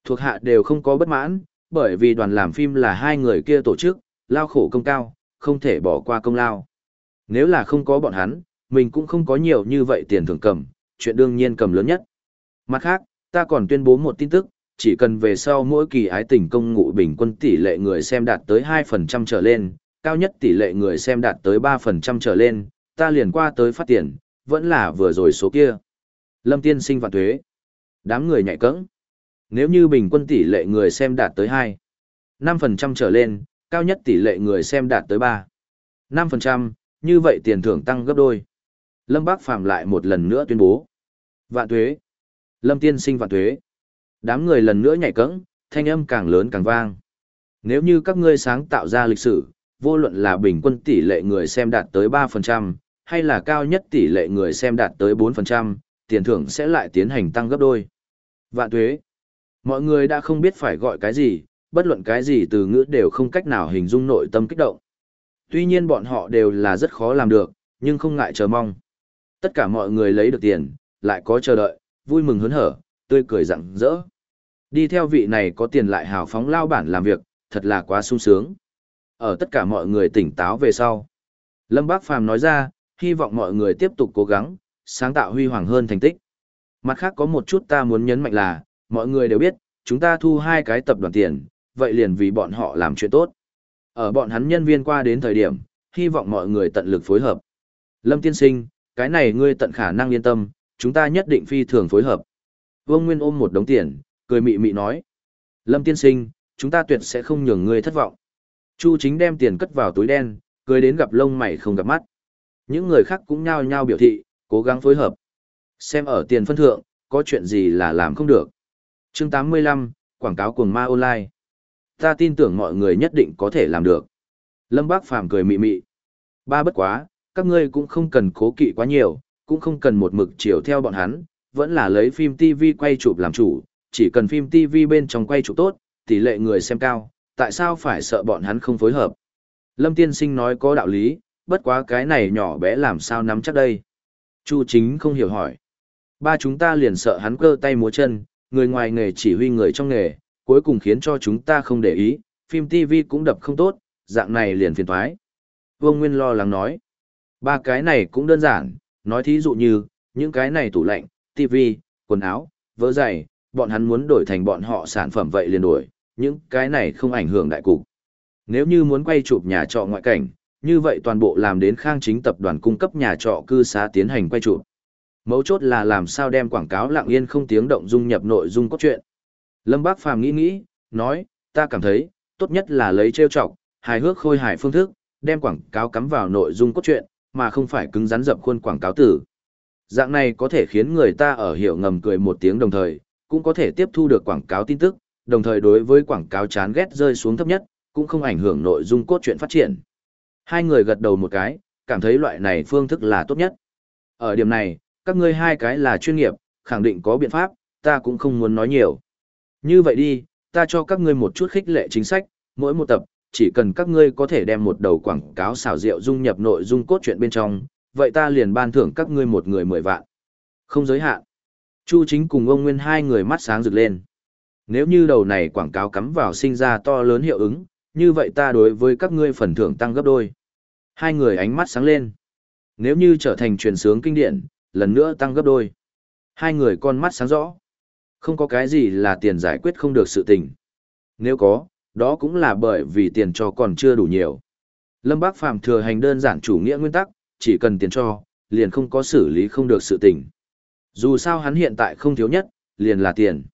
Thuộc hạ đều không có bất mãn, bởi vì đoàn làm phim là hai người kia tổ chức, lao khổ công cao, không thể bỏ qua công lao. Nếu là không có bọn hắn, mình cũng không có nhiều như vậy tiền thưởng cầm, chuyện đương nhiên cầm lớn nhất. Mặt khác, ta còn tuyên bố một tin tức, chỉ cần về sau mỗi kỳ ái tình công ngụ bình quân tỷ lệ người xem đạt tới 2% trở lên, cao nhất tỷ lệ người xem đạt tới 3% trở lên, ta liền qua tới phát tiền, vẫn là vừa rồi số kia. Lâm tiên sinh vạn thuế. Đám người nhạy cẫng. Nếu như bình quân tỷ lệ người xem đạt tới 2, 5% trở lên, cao nhất tỷ lệ người xem đạt tới 3, 5%, như vậy tiền thưởng tăng gấp đôi. Lâm Bác Phàm lại một lần nữa tuyên bố. Vạn thuế. Lâm tiên sinh vạn thuế. Đám người lần nữa nhảy cẫng, thanh âm càng lớn càng vang. Nếu như các ngươi sáng tạo ra lịch sử, vô luận là bình quân tỷ lệ người xem đạt tới 3%, hay là cao nhất tỷ lệ người xem đạt tới 4%, tiền thưởng sẽ lại tiến hành tăng gấp đôi. Vạn thuế. Mọi người đã không biết phải gọi cái gì, bất luận cái gì từ ngữ đều không cách nào hình dung nội tâm kích động. Tuy nhiên bọn họ đều là rất khó làm được, nhưng không ngại chờ mong. Tất cả mọi người lấy được tiền, lại có chờ đợi, vui mừng hớn hở, tươi cười rạng rỡ. Đi theo vị này có tiền lại hào phóng lao bản làm việc, thật là quá sung sướng. Ở tất cả mọi người tỉnh táo về sau. Lâm Bác Phàm nói ra, hy vọng mọi người tiếp tục cố gắng, sáng tạo huy hoàng hơn thành tích. Mặt khác có một chút ta muốn nhấn mạnh là, mọi người đều biết, chúng ta thu hai cái tập đoàn tiền, vậy liền vì bọn họ làm chuyện tốt. Ở bọn hắn nhân viên qua đến thời điểm, hy vọng mọi người tận lực phối hợp. Lâm tiên sinh, cái này ngươi tận khả năng yên tâm, chúng ta nhất định phi thường phối hợp. Vương Nguyên ôm một đống tiền, cười mị mị nói. Lâm tiên sinh, chúng ta tuyệt sẽ không nhường ngươi thất vọng. Chu chính đem tiền cất vào túi đen, cười đến gặp lông mày không gặp mắt. Những người khác cũng nhao nhao biểu thị, cố gắng phối hợp. Xem ở tiền phân thượng, có chuyện gì là làm không được. chương 85, quảng cáo cuồng ma online. Ta tin tưởng mọi người nhất định có thể làm được. Lâm Bác Phàm cười mị mị. Ba bất quá, các ngươi cũng không cần cố kỵ quá nhiều, cũng không cần một mực chiều theo bọn hắn, vẫn là lấy phim TV quay chụp làm chủ, chỉ cần phim TV bên trong quay chụp tốt, tỷ lệ người xem cao, tại sao phải sợ bọn hắn không phối hợp. Lâm Tiên Sinh nói có đạo lý, bất quá cái này nhỏ bé làm sao nắm chắc đây. Chu chính không hiểu hỏi. Ba chúng ta liền sợ hắn cơ tay múa chân, người ngoài nghề chỉ huy người trong nghề, cuối cùng khiến cho chúng ta không để ý, phim TV cũng đập không tốt, dạng này liền phiền thoái. Vương Nguyên lo lắng nói. Ba cái này cũng đơn giản, nói thí dụ như, những cái này tủ lạnh, TV, quần áo, vỡ giày, bọn hắn muốn đổi thành bọn họ sản phẩm vậy liền đổi, những cái này không ảnh hưởng đại cục. Nếu như muốn quay chụp nhà trọ ngoại cảnh, như vậy toàn bộ làm đến khang chính tập đoàn cung cấp nhà trọ cư xá tiến hành quay chụp. Mấu chốt là làm sao đem quảng cáo lặng yên không tiếng động dung nhập nội dung cốt truyện. Lâm Bác Phàm nghĩ nghĩ, nói, ta cảm thấy, tốt nhất là lấy trêu chọc, hài hước khôi hài phương thức, đem quảng cáo cắm vào nội dung cốt truyện, mà không phải cứng rắn dập khuôn quảng cáo tử. Dạng này có thể khiến người ta ở hiểu ngầm cười một tiếng đồng thời, cũng có thể tiếp thu được quảng cáo tin tức, đồng thời đối với quảng cáo chán ghét rơi xuống thấp nhất, cũng không ảnh hưởng nội dung cốt truyện phát triển. Hai người gật đầu một cái, cảm thấy loại này phương thức là tốt nhất. Ở điểm này, các ngươi hai cái là chuyên nghiệp, khẳng định có biện pháp, ta cũng không muốn nói nhiều. Như vậy đi, ta cho các ngươi một chút khích lệ chính sách, mỗi một tập, chỉ cần các ngươi có thể đem một đầu quảng cáo xảo rượu dung nhập nội dung cốt truyện bên trong, vậy ta liền ban thưởng các ngươi một người mười vạn. Không giới hạn. Chu chính cùng ông Nguyên hai người mắt sáng rực lên. Nếu như đầu này quảng cáo cắm vào sinh ra to lớn hiệu ứng, như vậy ta đối với các ngươi phần thưởng tăng gấp đôi. Hai người ánh mắt sáng lên. Nếu như trở thành truyền sướng kinh điển, lần nữa tăng gấp đôi. Hai người con mắt sáng rõ. Không có cái gì là tiền giải quyết không được sự tình. Nếu có, đó cũng là bởi vì tiền cho còn chưa đủ nhiều. Lâm Bác Phàm thừa hành đơn giản chủ nghĩa nguyên tắc, chỉ cần tiền cho, liền không có xử lý không được sự tình. Dù sao hắn hiện tại không thiếu nhất, liền là tiền.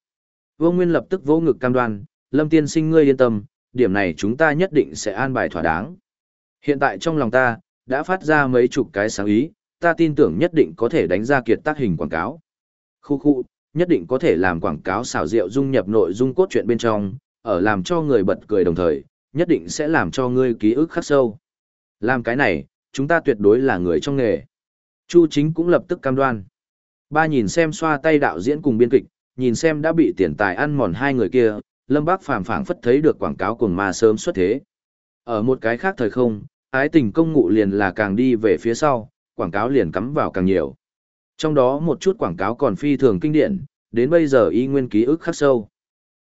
Vô Nguyên lập tức vỗ ngực cam đoan, Lâm Tiên sinh ngươi yên tâm, điểm này chúng ta nhất định sẽ an bài thỏa đáng. Hiện tại trong lòng ta, đã phát ra mấy chục cái sáng ý, ta tin tưởng nhất định có thể đánh ra kiệt tác hình quảng cáo. Khu khu, nhất định có thể làm quảng cáo xảo diệu dung nhập nội dung cốt truyện bên trong, ở làm cho người bật cười đồng thời, nhất định sẽ làm cho ngươi ký ức khắc sâu. Làm cái này, chúng ta tuyệt đối là người trong nghề. Chu chính cũng lập tức cam đoan. Ba nhìn xem xoa tay đạo diễn cùng biên kịch, nhìn xem đã bị tiền tài ăn mòn hai người kia, Lâm Bác phàm phảng phất thấy được quảng cáo cuồng ma sớm xuất thế. Ở một cái khác thời không, ái tình công ngụ liền là càng đi về phía sau, quảng cáo liền cắm vào càng nhiều. Trong đó một chút quảng cáo còn phi thường kinh điển, đến bây giờ y nguyên ký ức khắc sâu.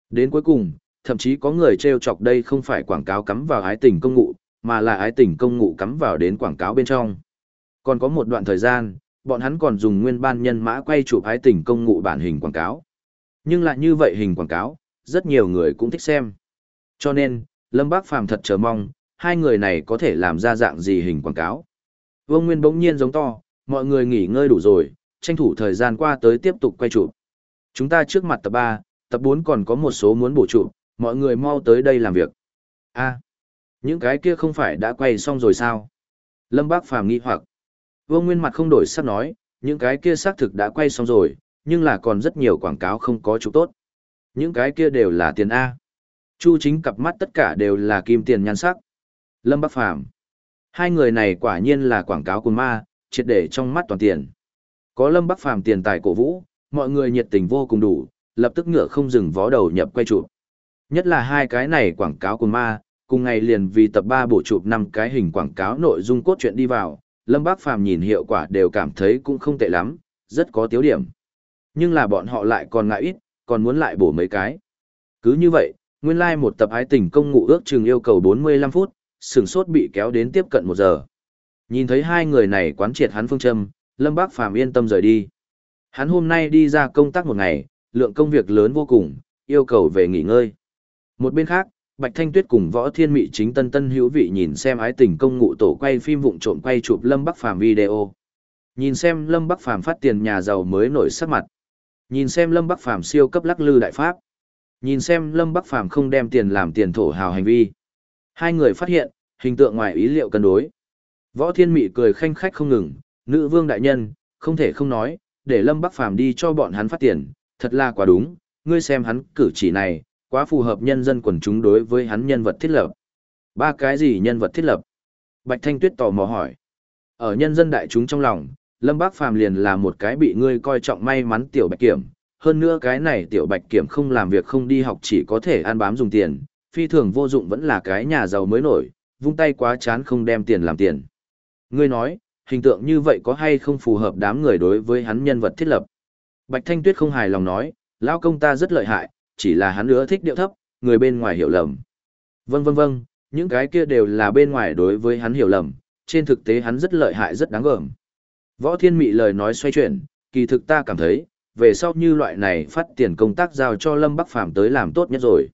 Đến cuối cùng, thậm chí có người trêu chọc đây không phải quảng cáo cắm vào ái tình công ngụ, mà là ái tình công ngụ cắm vào đến quảng cáo bên trong. Còn có một đoạn thời gian, bọn hắn còn dùng nguyên ban nhân mã quay chụp ái tình công ngụ bản hình quảng cáo. Nhưng lại như vậy hình quảng cáo, rất nhiều người cũng thích xem. Cho nên, Lâm Bác Phàm thật chờ mong, hai người này có thể làm ra dạng gì hình quảng cáo. Vương Nguyên bỗng nhiên giống to, mọi người nghỉ ngơi đủ rồi, tranh thủ thời gian qua tới tiếp tục quay chụp. Chúng ta trước mặt tập 3, tập 4 còn có một số muốn bổ chụp, mọi người mau tới đây làm việc. A, những cái kia không phải đã quay xong rồi sao? Lâm Bác Phàm nghi hoặc. Vương Nguyên mặt không đổi sắc nói, những cái kia xác thực đã quay xong rồi, nhưng là còn rất nhiều quảng cáo không có chụp tốt. Những cái kia đều là tiền A. Chu chính cặp mắt tất cả đều là kim tiền nhan sắc. Lâm Bắc Phàm Hai người này quả nhiên là quảng cáo của ma, triệt để trong mắt toàn tiền. Có Lâm Bắc Phàm tiền tài cổ vũ, mọi người nhiệt tình vô cùng đủ, lập tức ngựa không dừng vó đầu nhập quay chụp. Nhất là hai cái này quảng cáo của ma, cùng ngày liền vì tập 3 bổ chụp năm cái hình quảng cáo nội dung cốt truyện đi vào, Lâm Bác Phàm nhìn hiệu quả đều cảm thấy cũng không tệ lắm, rất có tiếu điểm. Nhưng là bọn họ lại còn ngại ít, còn muốn lại bổ mấy cái. Cứ như vậy, nguyên lai like một tập ái tình công ngụ ước chừng yêu cầu 45 phút, sừng sốt bị kéo đến tiếp cận một giờ. Nhìn thấy hai người này quán triệt hắn phương châm, Lâm Bác Phàm yên tâm rời đi. Hắn hôm nay đi ra công tác một ngày, lượng công việc lớn vô cùng, yêu cầu về nghỉ ngơi. Một bên khác, Bạch Thanh Tuyết cùng Võ Thiên Mị chính tân tân hữu vị nhìn xem ái tình công ngụ tổ quay phim vụng trộm quay chụp Lâm Bắc Phàm video. Nhìn xem Lâm Bắc Phàm phát tiền nhà giàu mới nổi sắc mặt. Nhìn xem Lâm Bắc Phàm siêu cấp lắc lư đại pháp. Nhìn xem Lâm Bắc Phàm không đem tiền làm tiền thổ hào hành vi. Hai người phát hiện, hình tượng ngoài ý liệu cân đối. Võ Thiên Mị cười khanh khách không ngừng, nữ vương đại nhân, không thể không nói, để Lâm Bắc Phàm đi cho bọn hắn phát tiền, thật là quá đúng, ngươi xem hắn cử chỉ này, quá phù hợp nhân dân quần chúng đối với hắn nhân vật thiết lập. Ba cái gì nhân vật thiết lập? Bạch Thanh Tuyết tò mò hỏi. Ở nhân dân đại chúng trong lòng, Lâm Bác Phàm liền là một cái bị ngươi coi trọng may mắn tiểu bạch kiểm, hơn nữa cái này tiểu bạch kiểm không làm việc không đi học chỉ có thể ăn bám dùng tiền, phi thường vô dụng vẫn là cái nhà giàu mới nổi, vung tay quá chán không đem tiền làm tiền. Ngươi nói, hình tượng như vậy có hay không phù hợp đám người đối với hắn nhân vật thiết lập? Bạch Thanh Tuyết không hài lòng nói, lão công ta rất lợi hại, chỉ là hắn nữa thích điệu thấp, người bên ngoài hiểu lầm. Vâng vâng vâng, những cái kia đều là bên ngoài đối với hắn hiểu lầm, trên thực tế hắn rất lợi hại rất đáng gờm. Võ Thiên Mị lời nói xoay chuyển, kỳ thực ta cảm thấy, về sau như loại này phát tiền công tác giao cho Lâm Bắc Phàm tới làm tốt nhất rồi.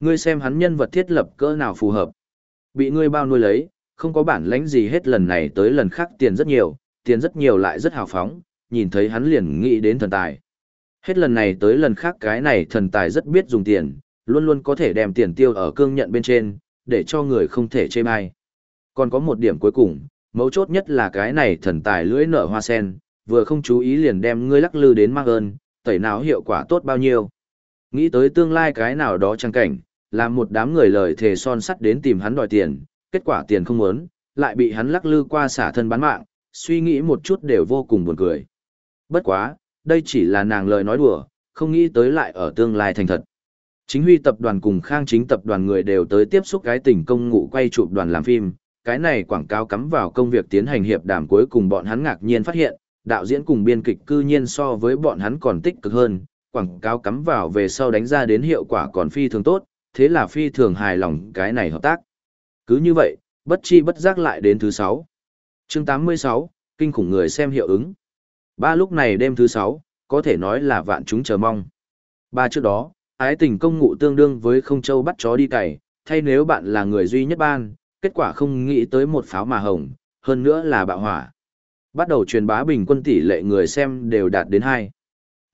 Ngươi xem hắn nhân vật thiết lập cỡ nào phù hợp. Bị ngươi bao nuôi lấy, không có bản lãnh gì hết lần này tới lần khác tiền rất nhiều, tiền rất nhiều lại rất hào phóng, nhìn thấy hắn liền nghĩ đến thần tài. Hết lần này tới lần khác cái này thần tài rất biết dùng tiền, luôn luôn có thể đem tiền tiêu ở cương nhận bên trên, để cho người không thể chê bai. Còn có một điểm cuối cùng, mấu chốt nhất là cái này thần tài lưỡi nở hoa sen, vừa không chú ý liền đem ngươi lắc lư đến mang ơn, tẩy não hiệu quả tốt bao nhiêu. Nghĩ tới tương lai cái nào đó trang cảnh, làm một đám người lời thề son sắt đến tìm hắn đòi tiền, kết quả tiền không muốn, lại bị hắn lắc lư qua xả thân bán mạng, suy nghĩ một chút đều vô cùng buồn cười. Bất quá, đây chỉ là nàng lời nói đùa, không nghĩ tới lại ở tương lai thành thật. Chính huy tập đoàn cùng khang chính tập đoàn người đều tới tiếp xúc cái tỉnh công ngụ quay chụp đoàn làm phim, cái này quảng cáo cắm vào công việc tiến hành hiệp đàm cuối cùng bọn hắn ngạc nhiên phát hiện, đạo diễn cùng biên kịch cư nhiên so với bọn hắn còn tích cực hơn, quảng cáo cắm vào về sau đánh ra đến hiệu quả còn phi thường tốt, thế là phi thường hài lòng cái này hợp tác. Cứ như vậy, Bất chi bất giác lại đến thứ 6. chương 86, kinh khủng người xem hiệu ứng. Ba lúc này đêm thứ sáu, có thể nói là vạn chúng chờ mong. Ba trước đó, ái tình công ngụ tương đương với không châu bắt chó đi cày, thay nếu bạn là người duy nhất ban, kết quả không nghĩ tới một pháo mà hồng, hơn nữa là bạo hỏa. Bắt đầu truyền bá bình quân tỷ lệ người xem đều đạt đến 2.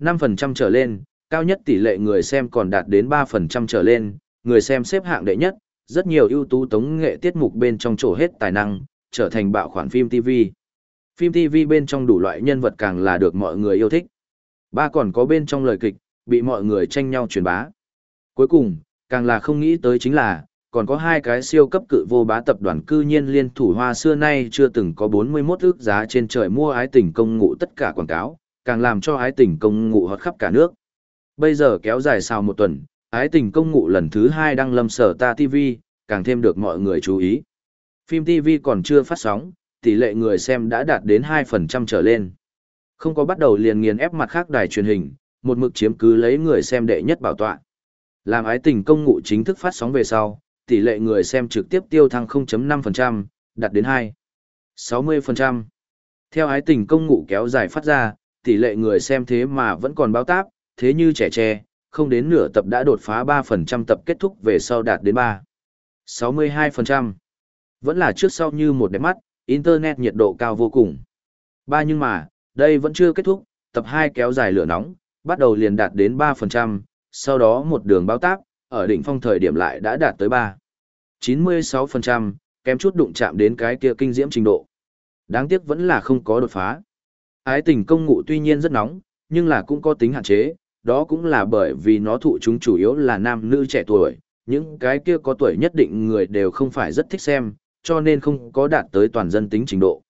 5% trở lên, cao nhất tỷ lệ người xem còn đạt đến 3% trở lên, người xem xếp hạng đệ nhất, rất nhiều ưu tú tống nghệ tiết mục bên trong chỗ hết tài năng, trở thành bạo khoản phim TV. Phim TV bên trong đủ loại nhân vật càng là được mọi người yêu thích. Ba còn có bên trong lời kịch, bị mọi người tranh nhau truyền bá. Cuối cùng, càng là không nghĩ tới chính là, còn có hai cái siêu cấp cự vô bá tập đoàn cư nhiên liên thủ hoa xưa nay chưa từng có 41 ước giá trên trời mua ái tình công ngụ tất cả quảng cáo, càng làm cho ái tình công ngụ hót khắp cả nước. Bây giờ kéo dài sau một tuần, ái tình công ngụ lần thứ hai đăng lâm sở ta TV, càng thêm được mọi người chú ý. Phim TV còn chưa phát sóng, tỷ lệ người xem đã đạt đến 2% trở lên. Không có bắt đầu liền nghiền ép mặt khác đài truyền hình, một mực chiếm cứ lấy người xem đệ nhất bảo tọa. Làm ái tình công ngụ chính thức phát sóng về sau, tỷ lệ người xem trực tiếp tiêu thăng 0.5%, đạt đến 2. 60%. Theo ái tình công ngụ kéo dài phát ra, tỷ lệ người xem thế mà vẫn còn báo táp, thế như trẻ tre, không đến nửa tập đã đột phá 3% tập kết thúc về sau đạt đến 3. 62%. Vẫn là trước sau như một đẹp mắt, Internet nhiệt độ cao vô cùng. Ba nhưng mà, đây vẫn chưa kết thúc, tập 2 kéo dài lửa nóng, bắt đầu liền đạt đến 3%, sau đó một đường báo táp, ở đỉnh phong thời điểm lại đã đạt tới 3. 96%, kém chút đụng chạm đến cái kia kinh diễm trình độ. Đáng tiếc vẫn là không có đột phá. Ái tình công ngụ tuy nhiên rất nóng, nhưng là cũng có tính hạn chế, đó cũng là bởi vì nó thụ chúng chủ yếu là nam nữ trẻ tuổi, những cái kia có tuổi nhất định người đều không phải rất thích xem, cho nên không có đạt tới toàn dân tính trình độ.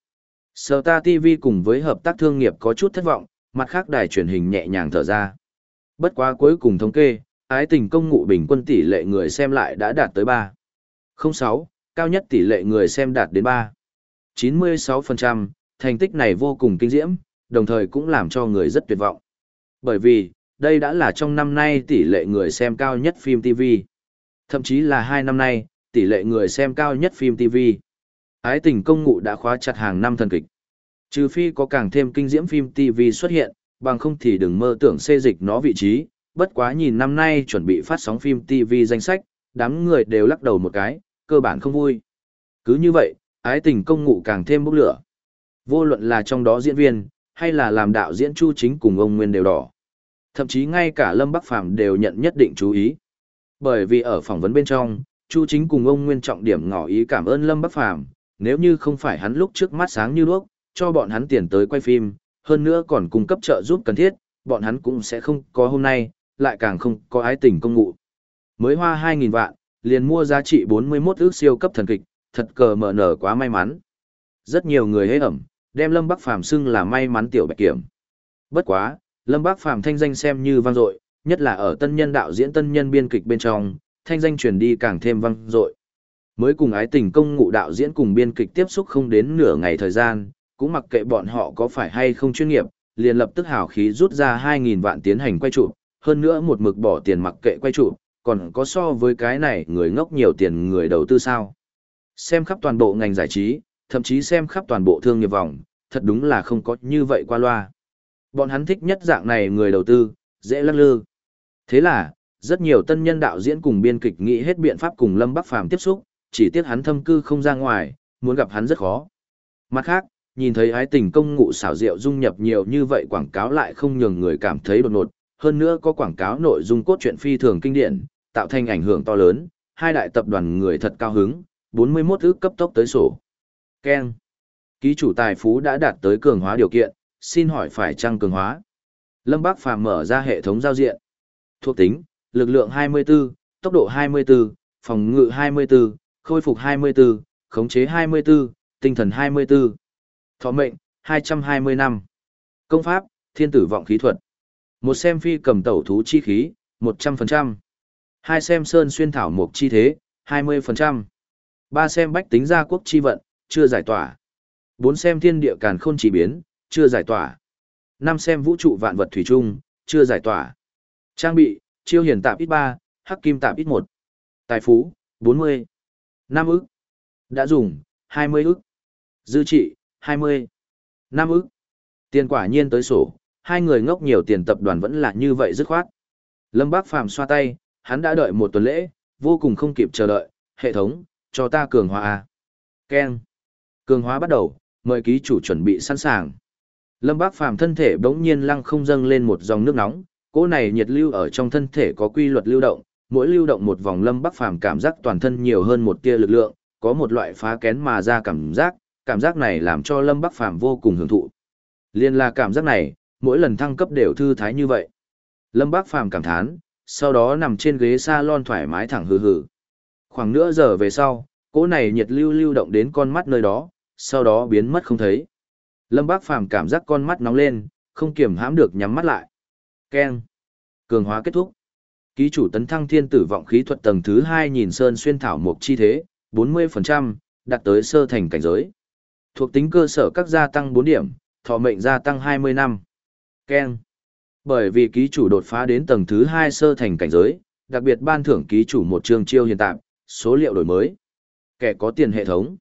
Sở ta TV cùng với hợp tác thương nghiệp có chút thất vọng, mặt khác đài truyền hình nhẹ nhàng thở ra. Bất quá cuối cùng thống kê, ái tình công ngụ bình quân tỷ lệ người xem lại đã đạt tới 3. 06, cao nhất tỷ lệ người xem đạt đến 3. 96%, thành tích này vô cùng kinh diễm, đồng thời cũng làm cho người rất tuyệt vọng. Bởi vì, đây đã là trong năm nay tỷ lệ người xem cao nhất phim TV. Thậm chí là hai năm nay, tỷ lệ người xem cao nhất phim TV. Ái tình công ngụ đã khóa chặt hàng năm thần kịch. Trừ phi có càng thêm kinh diễm phim TV xuất hiện, bằng không thì đừng mơ tưởng xê dịch nó vị trí. Bất quá nhìn năm nay chuẩn bị phát sóng phim TV danh sách, đám người đều lắc đầu một cái, cơ bản không vui. Cứ như vậy, ái tình công ngụ càng thêm bốc lửa. Vô luận là trong đó diễn viên, hay là làm đạo diễn Chu Chính cùng ông Nguyên đều đỏ. Thậm chí ngay cả Lâm Bắc Phàm đều nhận nhất định chú ý. Bởi vì ở phỏng vấn bên trong, Chu Chính cùng ông Nguyên trọng điểm ngỏ ý cảm ơn Lâm Bắc Phàm, nếu như không phải hắn lúc trước mắt sáng như đuốc, cho bọn hắn tiền tới quay phim, hơn nữa còn cung cấp trợ giúp cần thiết, bọn hắn cũng sẽ không có hôm nay, lại càng không có ái tình công ngụ. Mới hoa 2.000 vạn, liền mua giá trị 41 ước siêu cấp thần kịch, thật cờ mở nở quá may mắn. Rất nhiều người hế ẩm, đem Lâm Bắc Phàm xưng là may mắn tiểu bạch kiểm. Bất quá, Lâm Bắc Phàm thanh danh xem như vang dội, nhất là ở tân nhân đạo diễn tân nhân biên kịch bên trong, thanh danh truyền đi càng thêm vang dội. Mới cùng ái tình công ngụ đạo diễn cùng biên kịch tiếp xúc không đến nửa ngày thời gian, cũng mặc kệ bọn họ có phải hay không chuyên nghiệp, liền lập tức hào khí rút ra 2.000 vạn tiến hành quay trụ, hơn nữa một mực bỏ tiền mặc kệ quay trụ, còn có so với cái này người ngốc nhiều tiền người đầu tư sao. Xem khắp toàn bộ ngành giải trí, thậm chí xem khắp toàn bộ thương nghiệp vòng, thật đúng là không có như vậy qua loa. Bọn hắn thích nhất dạng này người đầu tư, dễ lắc lư. Thế là, rất nhiều tân nhân đạo diễn cùng biên kịch nghĩ hết biện pháp cùng Lâm Bắc Phàm tiếp xúc, chỉ tiếc hắn thâm cư không ra ngoài, muốn gặp hắn rất khó. Mặt khác, nhìn thấy ái tình công ngụ xảo diệu dung nhập nhiều như vậy quảng cáo lại không nhường người cảm thấy đột ngột, hơn nữa có quảng cáo nội dung cốt truyện phi thường kinh điển, tạo thành ảnh hưởng to lớn, hai đại tập đoàn người thật cao hứng, 41 ước cấp tốc tới sổ. Ken. Ký chủ tài phú đã đạt tới cường hóa điều kiện, xin hỏi phải chăng cường hóa? Lâm Bác Phàm mở ra hệ thống giao diện. Thuộc tính, lực lượng 24, tốc độ 24, phòng ngự 24, khôi phục 24, khống chế 24, tinh thần 24. Thọ mệnh, 220 năm. Công pháp, thiên tử vọng khí thuật. Một xem phi cầm tẩu thú chi khí, 100%. Hai xem sơn xuyên thảo mục chi thế, 20%. Ba xem bách tính gia quốc chi vận, chưa giải tỏa. Bốn xem thiên địa càn khôn chỉ biến, chưa giải tỏa. Năm xem vũ trụ vạn vật thủy chung, chưa giải tỏa. Trang bị, chiêu Hiền tạp ít ba, hắc kim tạp ít một. Tài phú, 40. Năm ức. Đã dùng, 20 ức. Dư trị, 20. 5 ức. Tiền quả nhiên tới sổ, hai người ngốc nhiều tiền tập đoàn vẫn là như vậy dứt khoát. Lâm Bác Phàm xoa tay, hắn đã đợi một tuần lễ, vô cùng không kịp chờ đợi, hệ thống, cho ta cường hóa A. keng Cường hóa bắt đầu, mời ký chủ chuẩn bị sẵn sàng. Lâm Bác Phàm thân thể bỗng nhiên lăng không dâng lên một dòng nước nóng, cỗ này nhiệt lưu ở trong thân thể có quy luật lưu động, mỗi lưu động một vòng Lâm bắc Phàm cảm giác toàn thân nhiều hơn một tia lực lượng, có một loại phá kén mà ra cảm giác, cảm giác này làm cho Lâm bắc Phàm vô cùng hưởng thụ. Liên là cảm giác này, mỗi lần thăng cấp đều thư thái như vậy. Lâm Bác Phàm cảm thán, sau đó nằm trên ghế salon thoải mái thẳng hừ hừ. Khoảng nửa giờ về sau, cỗ này nhiệt lưu lưu động đến con mắt nơi đó, sau đó biến mất không thấy. Lâm Bác Phàm cảm giác con mắt nóng lên, không kiềm hãm được nhắm mắt lại. Keng. Cường hóa kết thúc. Ký chủ tấn thăng thiên tử vọng khí thuật tầng thứ hai nhìn sơn xuyên thảo mục chi thế, 40%, đạt tới sơ thành cảnh giới. Thuộc tính cơ sở các gia tăng 4 điểm, thọ mệnh gia tăng 20 năm. Keng. Bởi vì ký chủ đột phá đến tầng thứ hai sơ thành cảnh giới, đặc biệt ban thưởng ký chủ một trường chiêu hiện tại, số liệu đổi mới. Kẻ có tiền hệ thống.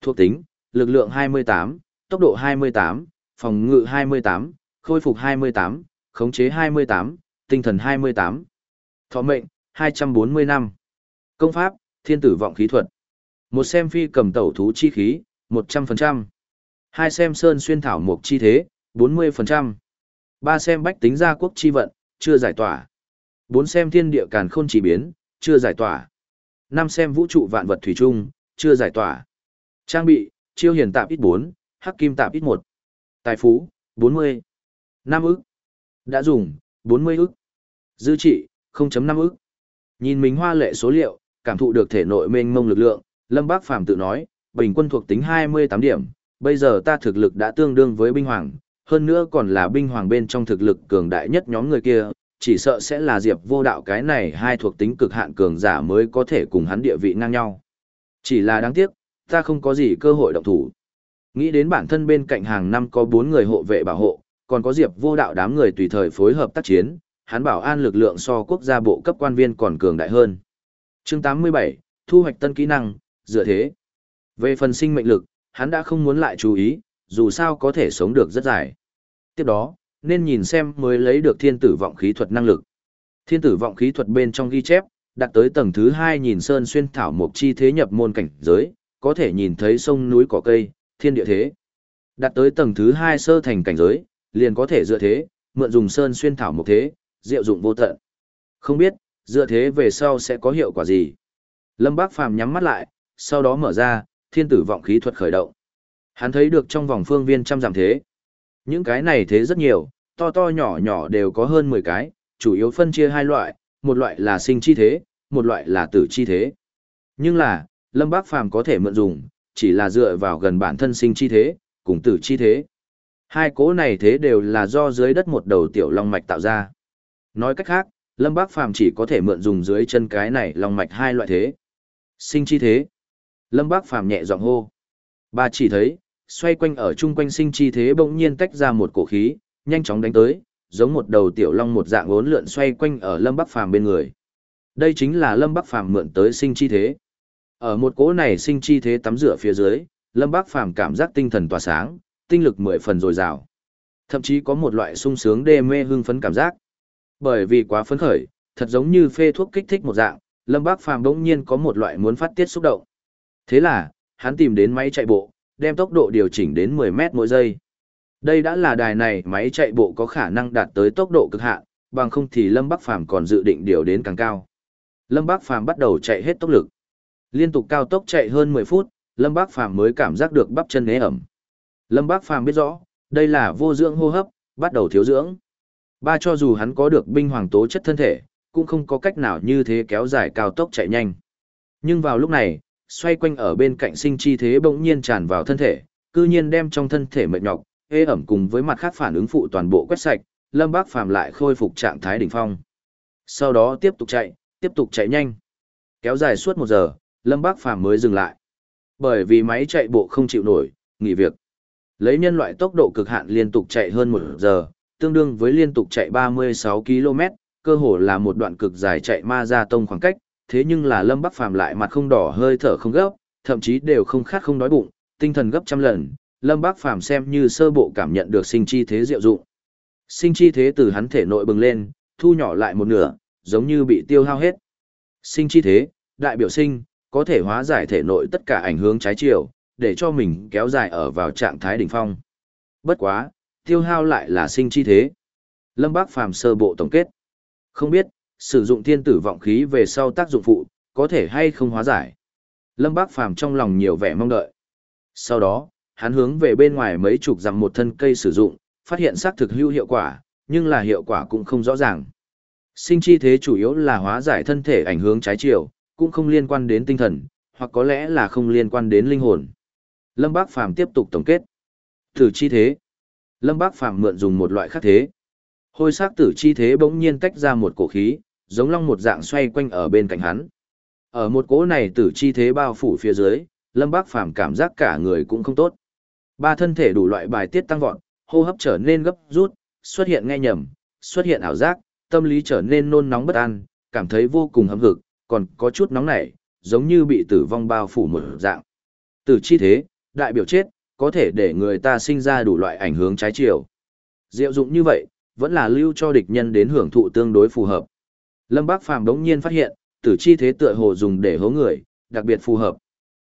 Thuộc tính, lực lượng 28, tốc độ 28, phòng ngự 28, khôi phục 28, khống chế 28, tinh thần 28. Thọ mệnh, 240 năm. Công pháp, thiên tử vọng khí thuật. Một xem phi cầm tẩu thú chi khí, 100%. Hai xem sơn xuyên thảo mục chi thế, 40%. Ba xem bách tính gia quốc chi vận, chưa giải tỏa. Bốn xem thiên địa càn khôn chỉ biến, chưa giải tỏa. Năm xem vũ trụ vạn vật thủy chung, chưa giải tỏa. Trang bị, chiêu hiền tạp ít 4, hắc kim tạp ít 1. Tài phú, 40. Nam ức. Đã dùng, 40 ức. Dư trị, 0.5 ức. Nhìn mình hoa lệ số liệu, cảm thụ được thể nội mênh mông lực lượng, Lâm Bác Phàm tự nói, bình quân thuộc tính 28 điểm, bây giờ ta thực lực đã tương đương với binh hoàng, hơn nữa còn là binh hoàng bên trong thực lực cường đại nhất nhóm người kia, chỉ sợ sẽ là Diệp Vô Đạo cái này hai thuộc tính cực hạn cường giả mới có thể cùng hắn địa vị ngang nhau. Chỉ là đáng tiếc, ta không có gì cơ hội động thủ. Nghĩ đến bản thân bên cạnh hàng năm có 4 người hộ vệ bảo hộ, còn có Diệp Vô Đạo đám người tùy thời phối hợp tác chiến, hắn bảo an lực lượng so quốc gia bộ cấp quan viên còn cường đại hơn. Chương 87, thu hoạch tân kỹ năng, dựa thế. Về phần sinh mệnh lực, hắn đã không muốn lại chú ý, dù sao có thể sống được rất dài. Tiếp đó, nên nhìn xem mới lấy được thiên tử vọng khí thuật năng lực. Thiên tử vọng khí thuật bên trong ghi chép, đạt tới tầng thứ 2 nhìn sơn xuyên thảo mục chi thế nhập môn cảnh giới, có thể nhìn thấy sông núi cỏ cây, thiên địa thế. Đạt tới tầng thứ 2 sơ thành cảnh giới, liền có thể dựa thế, mượn dùng sơn xuyên thảo một thế, diệu dụng vô tận. Không biết, dựa thế về sau sẽ có hiệu quả gì. Lâm Bác Phàm nhắm mắt lại, sau đó mở ra, thiên tử vọng khí thuật khởi động. Hắn thấy được trong vòng phương viên trăm giảm thế. Những cái này thế rất nhiều, to to nhỏ nhỏ đều có hơn 10 cái, chủ yếu phân chia hai loại, một loại là sinh chi thế, một loại là tử chi thế. Nhưng là, Lâm Bác Phàm có thể mượn dùng, chỉ là dựa vào gần bản thân sinh chi thế, cùng tử chi thế. Hai cố này thế đều là do dưới đất một đầu tiểu long mạch tạo ra. Nói cách khác, Lâm Bác Phàm chỉ có thể mượn dùng dưới chân cái này long mạch hai loại thế. Sinh chi thế. Lâm Bác Phàm nhẹ giọng hô. bà chỉ thấy, xoay quanh ở chung quanh sinh chi thế bỗng nhiên tách ra một cổ khí, nhanh chóng đánh tới, giống một đầu tiểu long một dạng ốn lượn xoay quanh ở Lâm Bắc Phàm bên người. Đây chính là Lâm Bắc Phàm mượn tới sinh chi thế. Ở một cỗ này sinh chi thế tắm rửa phía dưới, Lâm Bắc Phàm cảm giác tinh thần tỏa sáng, tinh lực mười phần dồi dào. Thậm chí có một loại sung sướng đê mê hưng phấn cảm giác. Bởi vì quá phấn khởi, thật giống như phê thuốc kích thích một dạng, Lâm Bác Phàm bỗng nhiên có một loại muốn phát tiết xúc động. Thế là, hắn tìm đến máy chạy bộ, đem tốc độ điều chỉnh đến 10 mét mỗi giây. Đây đã là đài này máy chạy bộ có khả năng đạt tới tốc độ cực hạn, bằng không thì Lâm Bắc Phàm còn dự định điều đến càng cao. Lâm Bắc Phàm bắt đầu chạy hết tốc lực. Liên tục cao tốc chạy hơn 10 phút, Lâm Bắc Phàm mới cảm giác được bắp chân nế ẩm. Lâm Bác Phàm biết rõ, đây là vô dưỡng hô hấp, bắt đầu thiếu dưỡng. Ba cho dù hắn có được binh hoàng tố chất thân thể, cũng không có cách nào như thế kéo dài cao tốc chạy nhanh. Nhưng vào lúc này, xoay quanh ở bên cạnh sinh chi thế bỗng nhiên tràn vào thân thể, cư nhiên đem trong thân thể mệt nhọc, ê ẩm cùng với mặt khác phản ứng phụ toàn bộ quét sạch, Lâm Bác Phàm lại khôi phục trạng thái đỉnh phong. Sau đó tiếp tục chạy, tiếp tục chạy nhanh. Kéo dài suốt một giờ, Lâm Bác Phàm mới dừng lại. Bởi vì máy chạy bộ không chịu nổi, nghỉ việc. Lấy nhân loại tốc độ cực hạn liên tục chạy hơn một giờ, tương đương với liên tục chạy 36 km, cơ hồ là một đoạn cực dài chạy ma ra tông khoảng cách, thế nhưng là Lâm Bắc Phàm lại mặt không đỏ hơi thở không gấp, thậm chí đều không khát không đói bụng, tinh thần gấp trăm lần, Lâm Bác Phàm xem như sơ bộ cảm nhận được sinh chi thế diệu dụng. Sinh chi thế từ hắn thể nội bừng lên, thu nhỏ lại một nửa, giống như bị tiêu hao hết. Sinh chi thế, đại biểu sinh, có thể hóa giải thể nội tất cả ảnh hướng trái chiều, để cho mình kéo dài ở vào trạng thái đỉnh phong. Bất quá, tiêu hao lại là sinh chi thế. Lâm Bác Phàm sơ bộ tổng kết. Không biết, sử dụng thiên tử vọng khí về sau tác dụng phụ, có thể hay không hóa giải. Lâm Bác Phàm trong lòng nhiều vẻ mong đợi. Sau đó, hắn hướng về bên ngoài mấy chục dặm một thân cây sử dụng, phát hiện xác thực hữu hiệu quả, nhưng là hiệu quả cũng không rõ ràng. Sinh chi thế chủ yếu là hóa giải thân thể ảnh hướng trái chiều, cũng không liên quan đến tinh thần, hoặc có lẽ là không liên quan đến linh hồn. Lâm Bác Phàm tiếp tục tổng kết. Tử chi thế. Lâm Bác Phàm mượn dùng một loại khác thế. Hôi sắc tử chi thế bỗng nhiên tách ra một cổ khí, giống long một dạng xoay quanh ở bên cạnh hắn. Ở một cỗ này tử chi thế bao phủ phía dưới, Lâm Bác Phàm cảm giác cả người cũng không tốt. Ba thân thể đủ loại bài tiết tăng vọt, hô hấp trở nên gấp rút, xuất hiện nghe nhầm, xuất hiện ảo giác, tâm lý trở nên nôn nóng bất an, cảm thấy vô cùng hâm hực, còn có chút nóng nảy, giống như bị tử vong bao phủ một dạng. Tử chi thế, đại biểu chết, có thể để người ta sinh ra đủ loại ảnh hướng trái chiều. Diệu dụng như vậy, vẫn là lưu cho địch nhân đến hưởng thụ tương đối phù hợp. Lâm Bác Phàm đống nhiên phát hiện, tử chi thế tựa hồ dùng để hố người, đặc biệt phù hợp.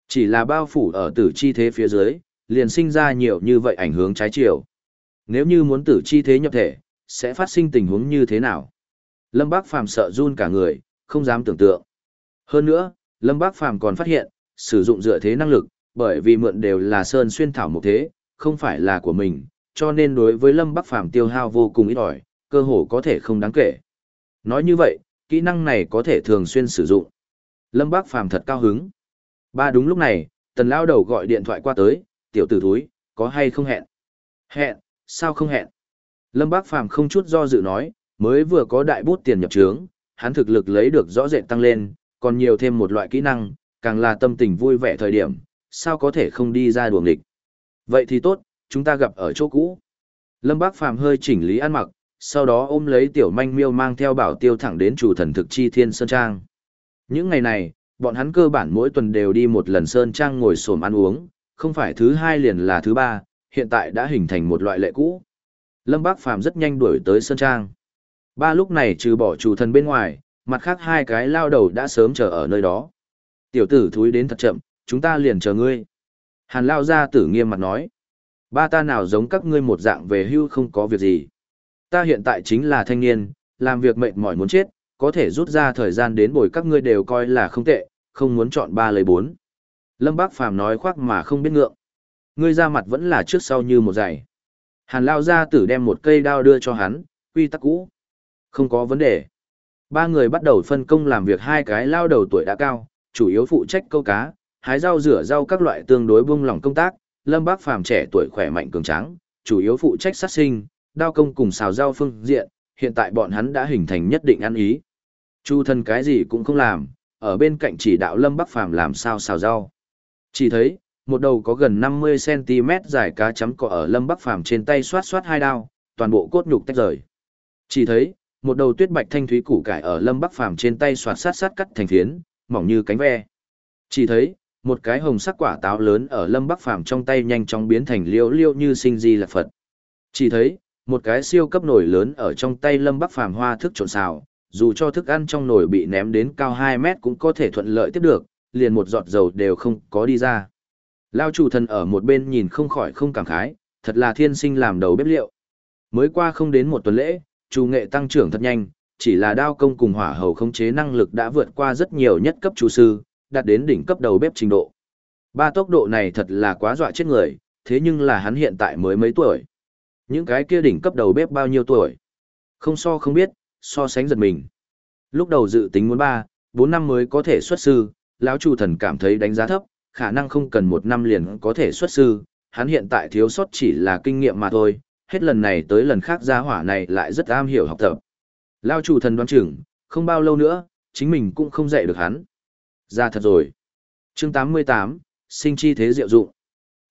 Chỉ là bao phủ ở tử chi thế phía dưới, liền sinh ra nhiều như vậy ảnh hướng trái chiều. Nếu như muốn tử chi thế nhập thể, sẽ phát sinh tình huống như thế nào? Lâm Bác Phàm sợ run cả người, không dám tưởng tượng. Hơn nữa, Lâm Bác Phàm còn phát hiện, sử dụng dựa thế năng lực, bởi vì mượn đều là sơn xuyên thảo một thế, không phải là của mình, cho nên đối với Lâm Bắc Phàm tiêu hao vô cùng ít ỏi, cơ hồ có thể không đáng kể. Nói như vậy, kỹ năng này có thể thường xuyên sử dụng. Lâm Bắc Phàm thật cao hứng. Ba đúng lúc này, tần lão đầu gọi điện thoại qua tới, tiểu tử thúi, có hay không hẹn? Hẹn, sao không hẹn? Lâm Bác Phàm không chút do dự nói, mới vừa có đại bút tiền nhập trướng, hắn thực lực lấy được rõ rệt tăng lên, còn nhiều thêm một loại kỹ năng, càng là tâm tình vui vẻ thời điểm, sao có thể không đi ra đuồng địch. Vậy thì tốt, chúng ta gặp ở chỗ cũ. Lâm Bác Phàm hơi chỉnh lý ăn mặc, sau đó ôm lấy tiểu manh miêu mang theo bảo tiêu thẳng đến chủ thần thực chi thiên Sơn Trang. Những ngày này, bọn hắn cơ bản mỗi tuần đều đi một lần Sơn Trang ngồi xổm ăn uống, không phải thứ hai liền là thứ ba, hiện tại đã hình thành một loại lệ cũ. Lâm Bác Phàm rất nhanh đuổi tới Sơn Trang. Ba lúc này trừ bỏ chủ thần bên ngoài, mặt khác hai cái lao đầu đã sớm chờ ở nơi đó. Tiểu tử thúi đến thật chậm, chúng ta liền chờ ngươi. Hàn lao ra tử nghiêm mặt nói. Ba ta nào giống các ngươi một dạng về hưu không có việc gì. Ta hiện tại chính là thanh niên, làm việc mệt mỏi muốn chết, có thể rút ra thời gian đến bồi các ngươi đều coi là không tệ, không muốn chọn ba lấy bốn. Lâm Bác Phàm nói khoác mà không biết ngượng. Ngươi ra mặt vẫn là trước sau như một giày. Hàn lao ra tử đem một cây đao đưa cho hắn, quy tắc cũ. Không có vấn đề. Ba người bắt đầu phân công làm việc hai cái lao đầu tuổi đã cao, chủ yếu phụ trách câu cá, hái rau rửa rau các loại tương đối buông lỏng công tác, Lâm Bác Phàm trẻ tuổi khỏe mạnh cường tráng, chủ yếu phụ trách sát sinh, đao công cùng xào rau phương diện, hiện tại bọn hắn đã hình thành nhất định ăn ý. Chu thân cái gì cũng không làm, ở bên cạnh chỉ đạo Lâm Bắc Phàm làm sao xào rau. Chỉ thấy, một đầu có gần 50cm dài cá chấm cọ ở Lâm Bắc Phàm trên tay xoát xoát hai đao, toàn bộ cốt nhục tách rời. Chỉ thấy, một đầu tuyết bạch thanh thúy củ cải ở Lâm Bắc Phàm trên tay xoát sát sát cắt thành phiến, mỏng như cánh ve. Chỉ thấy, một cái hồng sắc quả táo lớn ở Lâm Bắc Phàm trong tay nhanh chóng biến thành liễu liễu như sinh di lạc Phật. Chỉ thấy, một cái siêu cấp nồi lớn ở trong tay Lâm Bắc Phàm hoa thức trộn xào, dù cho thức ăn trong nồi bị ném đến cao 2 mét cũng có thể thuận lợi tiếp được, liền một giọt dầu đều không có đi ra. Lao chủ thần ở một bên nhìn không khỏi không cảm khái, thật là thiên sinh làm đầu bếp liệu. Mới qua không đến một tuần lễ, chủ nghệ tăng trưởng thật nhanh, chỉ là đao công cùng hỏa hầu khống chế năng lực đã vượt qua rất nhiều nhất cấp chủ sư, đạt đến đỉnh cấp đầu bếp trình độ. Ba tốc độ này thật là quá dọa chết người, thế nhưng là hắn hiện tại mới mấy tuổi. Những cái kia đỉnh cấp đầu bếp bao nhiêu tuổi? Không so không biết, so sánh giật mình. Lúc đầu dự tính muốn 3, 4 năm mới có thể xuất sư, lão chủ thần cảm thấy đánh giá thấp, khả năng không cần một năm liền có thể xuất sư, hắn hiện tại thiếu sót chỉ là kinh nghiệm mà thôi, hết lần này tới lần khác gia hỏa này lại rất am hiểu học tập. Lão chủ thần đoán chừng, không bao lâu nữa, chính mình cũng không dạy được hắn. Ra thật rồi. Chương 88, sinh chi thế diệu dụng.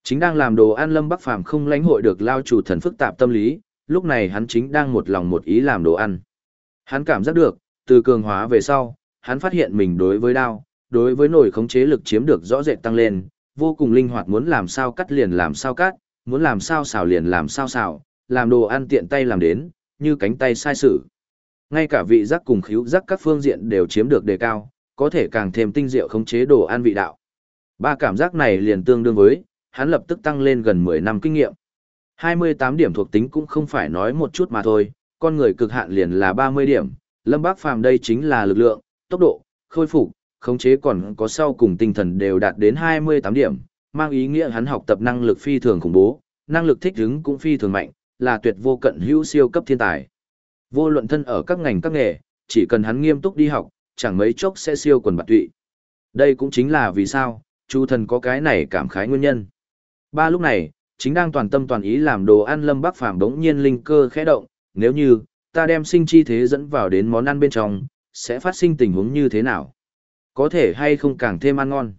Chính đang làm đồ ăn Lâm Bắc Phàm không lãnh hội được lao chủ thần phức tạp tâm lý, lúc này hắn chính đang một lòng một ý làm đồ ăn. Hắn cảm giác được, từ cường hóa về sau, hắn phát hiện mình đối với đao, đối với nổi khống chế lực chiếm được rõ rệt tăng lên, vô cùng linh hoạt muốn làm sao cắt liền làm sao cắt, muốn làm sao xào liền làm sao xào, làm đồ ăn tiện tay làm đến, như cánh tay sai sự. Ngay cả vị giác cùng khíu giác các phương diện đều chiếm được đề cao, có thể càng thêm tinh diệu khống chế đồ ăn vị đạo. Ba cảm giác này liền tương đương với, hắn lập tức tăng lên gần 10 năm kinh nghiệm. 28 điểm thuộc tính cũng không phải nói một chút mà thôi, con người cực hạn liền là 30 điểm, Lâm Bác Phàm đây chính là lực lượng, tốc độ, khôi phục, khống chế còn có sau cùng tinh thần đều đạt đến 28 điểm, mang ý nghĩa hắn học tập năng lực phi thường khủng bố, năng lực thích ứng cũng phi thường mạnh, là tuyệt vô cận hữu siêu cấp thiên tài. Vô luận thân ở các ngành các nghề, chỉ cần hắn nghiêm túc đi học, chẳng mấy chốc sẽ siêu quần bạc tụy. Đây cũng chính là vì sao, Chu thần có cái này cảm khái nguyên nhân. Ba lúc này, chính đang toàn tâm toàn ý làm đồ ăn Lâm Bắc Phàm đống nhiên linh cơ khẽ động, nếu như ta đem sinh chi thế dẫn vào đến món ăn bên trong, sẽ phát sinh tình huống như thế nào? Có thể hay không càng thêm ăn ngon?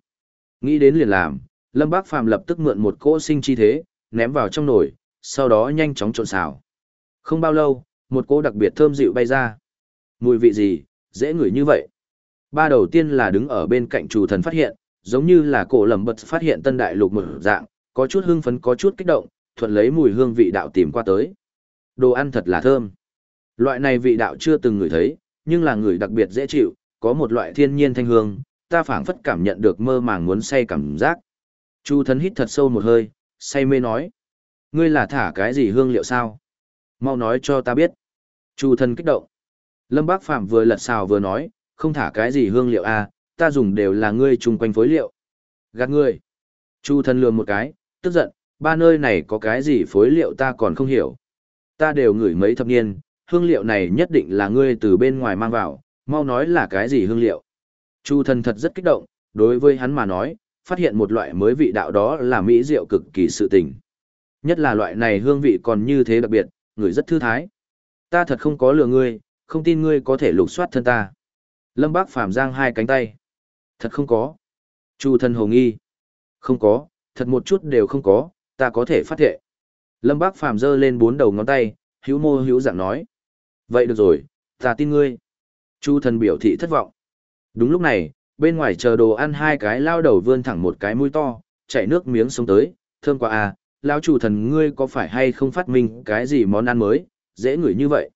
Nghĩ đến liền làm, Lâm Bác Phàm lập tức mượn một cỗ sinh chi thế, ném vào trong nồi, sau đó nhanh chóng trộn xào. Không bao lâu, một cỗ đặc biệt thơm dịu bay ra. Mùi vị gì, dễ ngửi như vậy. Ba đầu tiên là đứng ở bên cạnh chủ thần phát hiện, giống như là cổ lầm bật phát hiện tân đại lục một dạng, có chút hưng phấn có chút kích động, thuận lấy mùi hương vị đạo tìm qua tới. Đồ ăn thật là thơm. Loại này vị đạo chưa từng ngửi thấy, nhưng là người đặc biệt dễ chịu, có một loại thiên nhiên thanh hương, ta phảng phất cảm nhận được mơ màng muốn say cảm giác. Chu thần hít thật sâu một hơi, say mê nói. Ngươi là thả cái gì hương liệu sao? Mau nói cho ta biết. Chu thần kích động. Lâm Bác Phạm vừa lật xào vừa nói, không thả cái gì hương liệu à, ta dùng đều là ngươi chung quanh phối liệu. Gạt ngươi. Chu thần lừa một cái, tức giận, ba nơi này có cái gì phối liệu ta còn không hiểu. Ta đều ngửi mấy thập niên, hương liệu này nhất định là ngươi từ bên ngoài mang vào, mau nói là cái gì hương liệu. Chu thần thật rất kích động, đối với hắn mà nói, phát hiện một loại mới vị đạo đó là mỹ rượu cực kỳ sự tình. Nhất là loại này hương vị còn như thế đặc biệt, người rất thư thái. Ta thật không có lừa ngươi, không tin ngươi có thể lục soát thân ta. Lâm Bác Phàm giang hai cánh tay. Thật không có. Chu thần hồ nghi. Không có, thật một chút đều không có, ta có thể phát thệ. Lâm Bác Phàm giơ lên bốn đầu ngón tay, hữu mô hữu dạng nói. Vậy được rồi, ta tin ngươi. Chu thần biểu thị thất vọng. Đúng lúc này, bên ngoài chờ đồ ăn hai cái lao đầu vươn thẳng một cái mũi to, chảy nước miếng xuống tới, thơm quá à, lao chủ thần ngươi có phải hay không phát minh cái gì món ăn mới, dễ ngửi như vậy.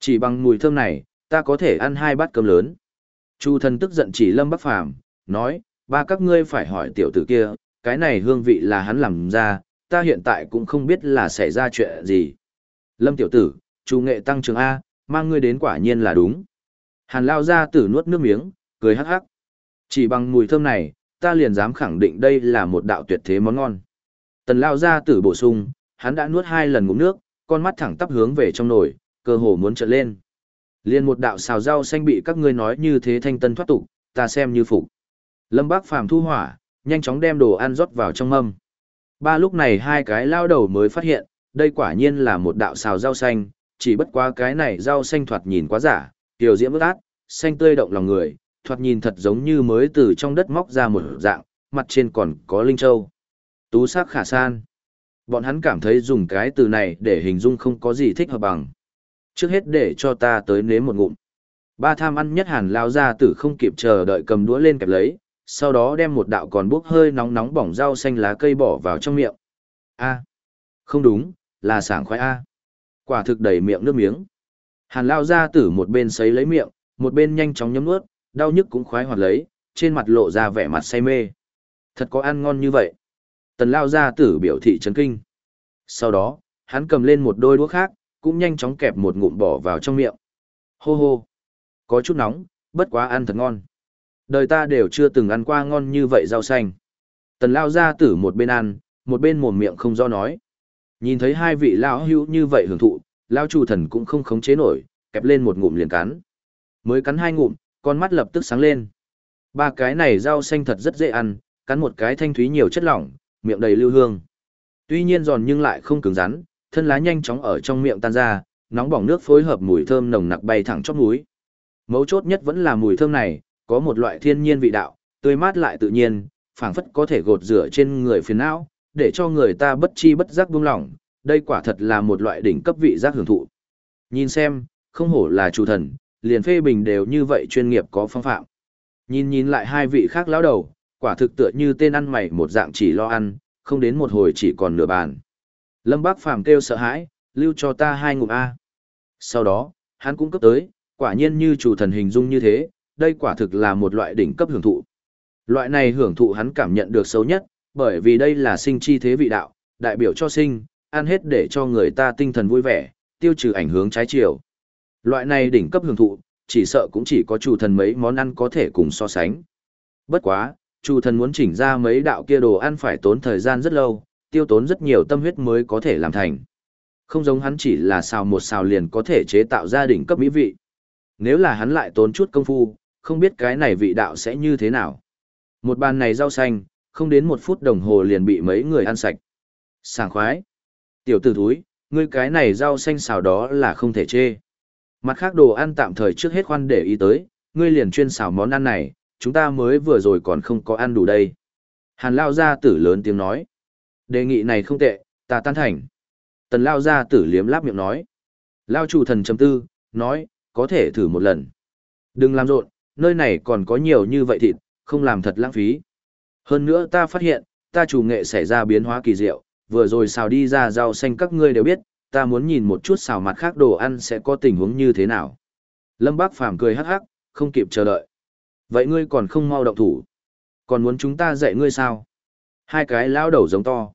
Chỉ bằng mùi thơm này, ta có thể ăn hai bát cơm lớn. Chu thần tức giận chỉ lâm bắc phàm, nói, ba các ngươi phải hỏi tiểu tử kia, cái này hương vị là hắn làm ra, ta hiện tại cũng không biết là xảy ra chuyện gì. Lâm tiểu tử, chu nghệ tăng trưởng A, mang ngươi đến quả nhiên là đúng. Hàn lao ra tử nuốt nước miếng, cười hắc hắc. Chỉ bằng mùi thơm này, ta liền dám khẳng định đây là một đạo tuyệt thế món ngon. Tần lao ra tử bổ sung, hắn đã nuốt hai lần ngụm nước, con mắt thẳng tắp hướng về trong nồi, cơ hồ muốn trợn lên. Liên một đạo xào rau xanh bị các ngươi nói như thế thanh tân thoát tục, ta xem như phục. Lâm Bác Phàm thu hỏa, nhanh chóng đem đồ ăn rót vào trong mâm. Ba lúc này hai cái lao đầu mới phát hiện, đây quả nhiên là một đạo xào rau xanh, chỉ bất quá cái này rau xanh thoạt nhìn quá giả, tiểu diễm ước ác, xanh tươi động lòng người, thoạt nhìn thật giống như mới từ trong đất móc ra một dạng, mặt trên còn có linh châu. Tú sắc khả san. Bọn hắn cảm thấy dùng cái từ này để hình dung không có gì thích hợp bằng. Trước hết để cho ta tới nếm một ngụm. Ba tham ăn nhất hàn lao ra tử không kịp chờ đợi cầm đũa lên kẹp lấy, sau đó đem một đạo còn bốc hơi nóng nóng bỏng rau xanh lá cây bỏ vào trong miệng. A. Không đúng, là sảng khoái A. Quả thực đầy miệng nước miếng. Hàn lao ra tử một bên sấy lấy miệng, một bên nhanh chóng nhấm nuốt, đau nhức cũng khoái hoạt lấy, trên mặt lộ ra vẻ mặt say mê. Thật có ăn ngon như vậy. Tần lao ra tử biểu thị chấn kinh. Sau đó, hắn cầm lên một đôi đũa khác, cũng nhanh chóng kẹp một ngụm bỏ vào trong miệng. Hô hô. Có chút nóng, bất quá ăn thật ngon. Đời ta đều chưa từng ăn qua ngon như vậy rau xanh. Tần lao ra tử một bên ăn, một bên mồm miệng không do nói. Nhìn thấy hai vị lão hữu như vậy hưởng thụ, lao chủ thần cũng không khống chế nổi, kẹp lên một ngụm liền cắn. Mới cắn hai ngụm, con mắt lập tức sáng lên. Ba cái này rau xanh thật rất dễ ăn, cắn một cái thanh thúy nhiều chất lỏng, miệng đầy lưu hương. Tuy nhiên giòn nhưng lại không cứng rắn, thân lá nhanh chóng ở trong miệng tan ra, nóng bỏng nước phối hợp mùi thơm nồng nặc bay thẳng chóp mũi. Mấu chốt nhất vẫn là mùi thơm này, có một loại thiên nhiên vị đạo, tươi mát lại tự nhiên, phảng phất có thể gột rửa trên người phiền não, để cho người ta bất chi bất giác buông lỏng, đây quả thật là một loại đỉnh cấp vị giác hưởng thụ. Nhìn xem, không hổ là chủ thần, liền phê bình đều như vậy chuyên nghiệp có phong phạm. Nhìn nhìn lại hai vị khác lão đầu, quả thực tựa như tên ăn mày một dạng chỉ lo ăn, không đến một hồi chỉ còn nửa bàn. Lâm Bác Phàm kêu sợ hãi, lưu cho ta hai ngụm A. Sau đó, hắn cũng cấp tới, quả nhiên như chủ thần hình dung như thế, đây quả thực là một loại đỉnh cấp hưởng thụ. Loại này hưởng thụ hắn cảm nhận được xấu nhất, bởi vì đây là sinh chi thế vị đạo, đại biểu cho sinh, ăn hết để cho người ta tinh thần vui vẻ, tiêu trừ ảnh hưởng trái chiều. Loại này đỉnh cấp hưởng thụ, chỉ sợ cũng chỉ có chủ thần mấy món ăn có thể cùng so sánh. Bất quá, chủ thần muốn chỉnh ra mấy đạo kia đồ ăn phải tốn thời gian rất lâu, tiêu tốn rất nhiều tâm huyết mới có thể làm thành. Không giống hắn chỉ là xào một xào liền có thể chế tạo ra đỉnh cấp mỹ vị. Nếu là hắn lại tốn chút công phu, không biết cái này vị đạo sẽ như thế nào. Một bàn này rau xanh, không đến một phút đồng hồ liền bị mấy người ăn sạch. Sảng khoái. Tiểu tử thúi, ngươi cái này rau xanh xào đó là không thể chê. Mặt khác đồ ăn tạm thời trước hết khoan để ý tới, ngươi liền chuyên xào món ăn này, chúng ta mới vừa rồi còn không có ăn đủ đây. Hàn lao gia tử lớn tiếng nói. Đề nghị này không tệ, ta tan thành. Tần lao gia tử liếm láp miệng nói. Lao chủ thần chấm tư, nói, có thể thử một lần. Đừng làm rộn, nơi này còn có nhiều như vậy thịt, không làm thật lãng phí. Hơn nữa ta phát hiện, ta chủ nghệ xảy ra biến hóa kỳ diệu, vừa rồi xào đi ra rau xanh các ngươi đều biết, ta muốn nhìn một chút xào mặt khác đồ ăn sẽ có tình huống như thế nào. Lâm Bác Phàm cười hắc hắc, không kịp chờ đợi. Vậy ngươi còn không mau động thủ. Còn muốn chúng ta dạy ngươi sao? Hai cái lao đầu giống to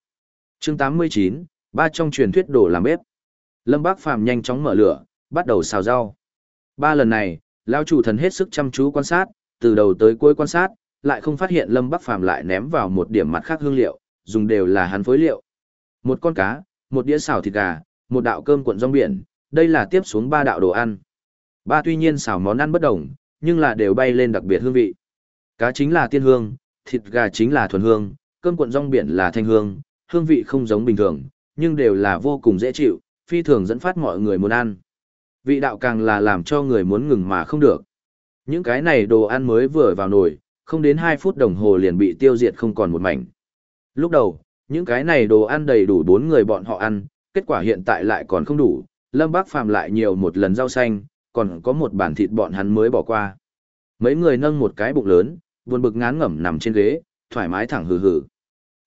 chương 89, ba trong truyền thuyết đồ làm bếp. Lâm Bác Phàm nhanh chóng mở lửa, bắt đầu xào rau. Ba lần này, lao chủ thần hết sức chăm chú quan sát, từ đầu tới cuối quan sát, lại không phát hiện Lâm Bắc Phàm lại ném vào một điểm mặt khác hương liệu, dùng đều là hắn phối liệu. Một con cá, một đĩa xào thịt gà, một đạo cơm cuộn rong biển, đây là tiếp xuống ba đạo đồ ăn. Ba tuy nhiên xào món ăn bất đồng, nhưng là đều bay lên đặc biệt hương vị. Cá chính là tiên hương, thịt gà chính là thuần hương, cơm cuộn rong biển là thanh hương, hương vị không giống bình thường, nhưng đều là vô cùng dễ chịu, phi thường dẫn phát mọi người muốn ăn. Vị đạo càng là làm cho người muốn ngừng mà không được. Những cái này đồ ăn mới vừa vào nồi, không đến 2 phút đồng hồ liền bị tiêu diệt không còn một mảnh. Lúc đầu, những cái này đồ ăn đầy đủ bốn người bọn họ ăn, kết quả hiện tại lại còn không đủ, Lâm Bác Phàm lại nhiều một lần rau xanh, còn có một bản thịt bọn hắn mới bỏ qua. Mấy người nâng một cái bụng lớn, buồn bực ngán ngẩm nằm trên ghế, thoải mái thẳng hừ hừ.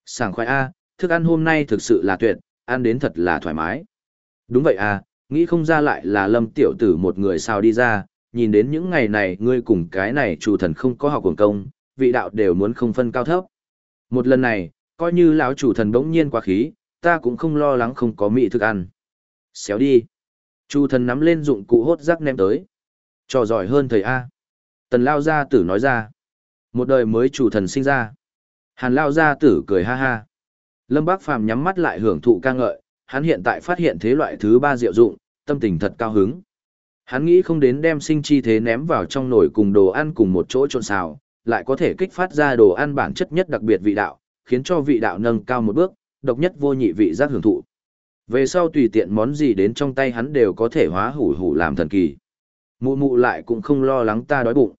Sảng khoái a, thức ăn hôm nay thực sự là tuyệt, ăn đến thật là thoải mái. Đúng vậy à, nghĩ không ra lại là Lâm tiểu tử một người sao đi ra, nhìn đến những ngày này ngươi cùng cái này chủ thần không có học quần công, vị đạo đều muốn không phân cao thấp. Một lần này, coi như lão chủ thần bỗng nhiên quá khí, ta cũng không lo lắng không có mỹ thức ăn. Xéo đi. Chủ thần nắm lên dụng cụ hốt rác ném tới. Trò giỏi hơn thầy A. Tần Lao Gia Tử nói ra. Một đời mới chủ thần sinh ra. Hàn Lao Gia Tử cười ha ha. Lâm Bác Phàm nhắm mắt lại hưởng thụ ca ngợi, hắn hiện tại phát hiện thế loại thứ ba diệu dụng, tâm tình thật cao hứng. Hắn nghĩ không đến đem sinh chi thế ném vào trong nồi cùng đồ ăn cùng một chỗ trộn xào, lại có thể kích phát ra đồ ăn bản chất nhất đặc biệt vị đạo, khiến cho vị đạo nâng cao một bước, độc nhất vô nhị vị giác hưởng thụ. Về sau tùy tiện món gì đến trong tay hắn đều có thể hóa hủ hủ làm thần kỳ. Mụ mụ lại cũng không lo lắng ta đói bụng.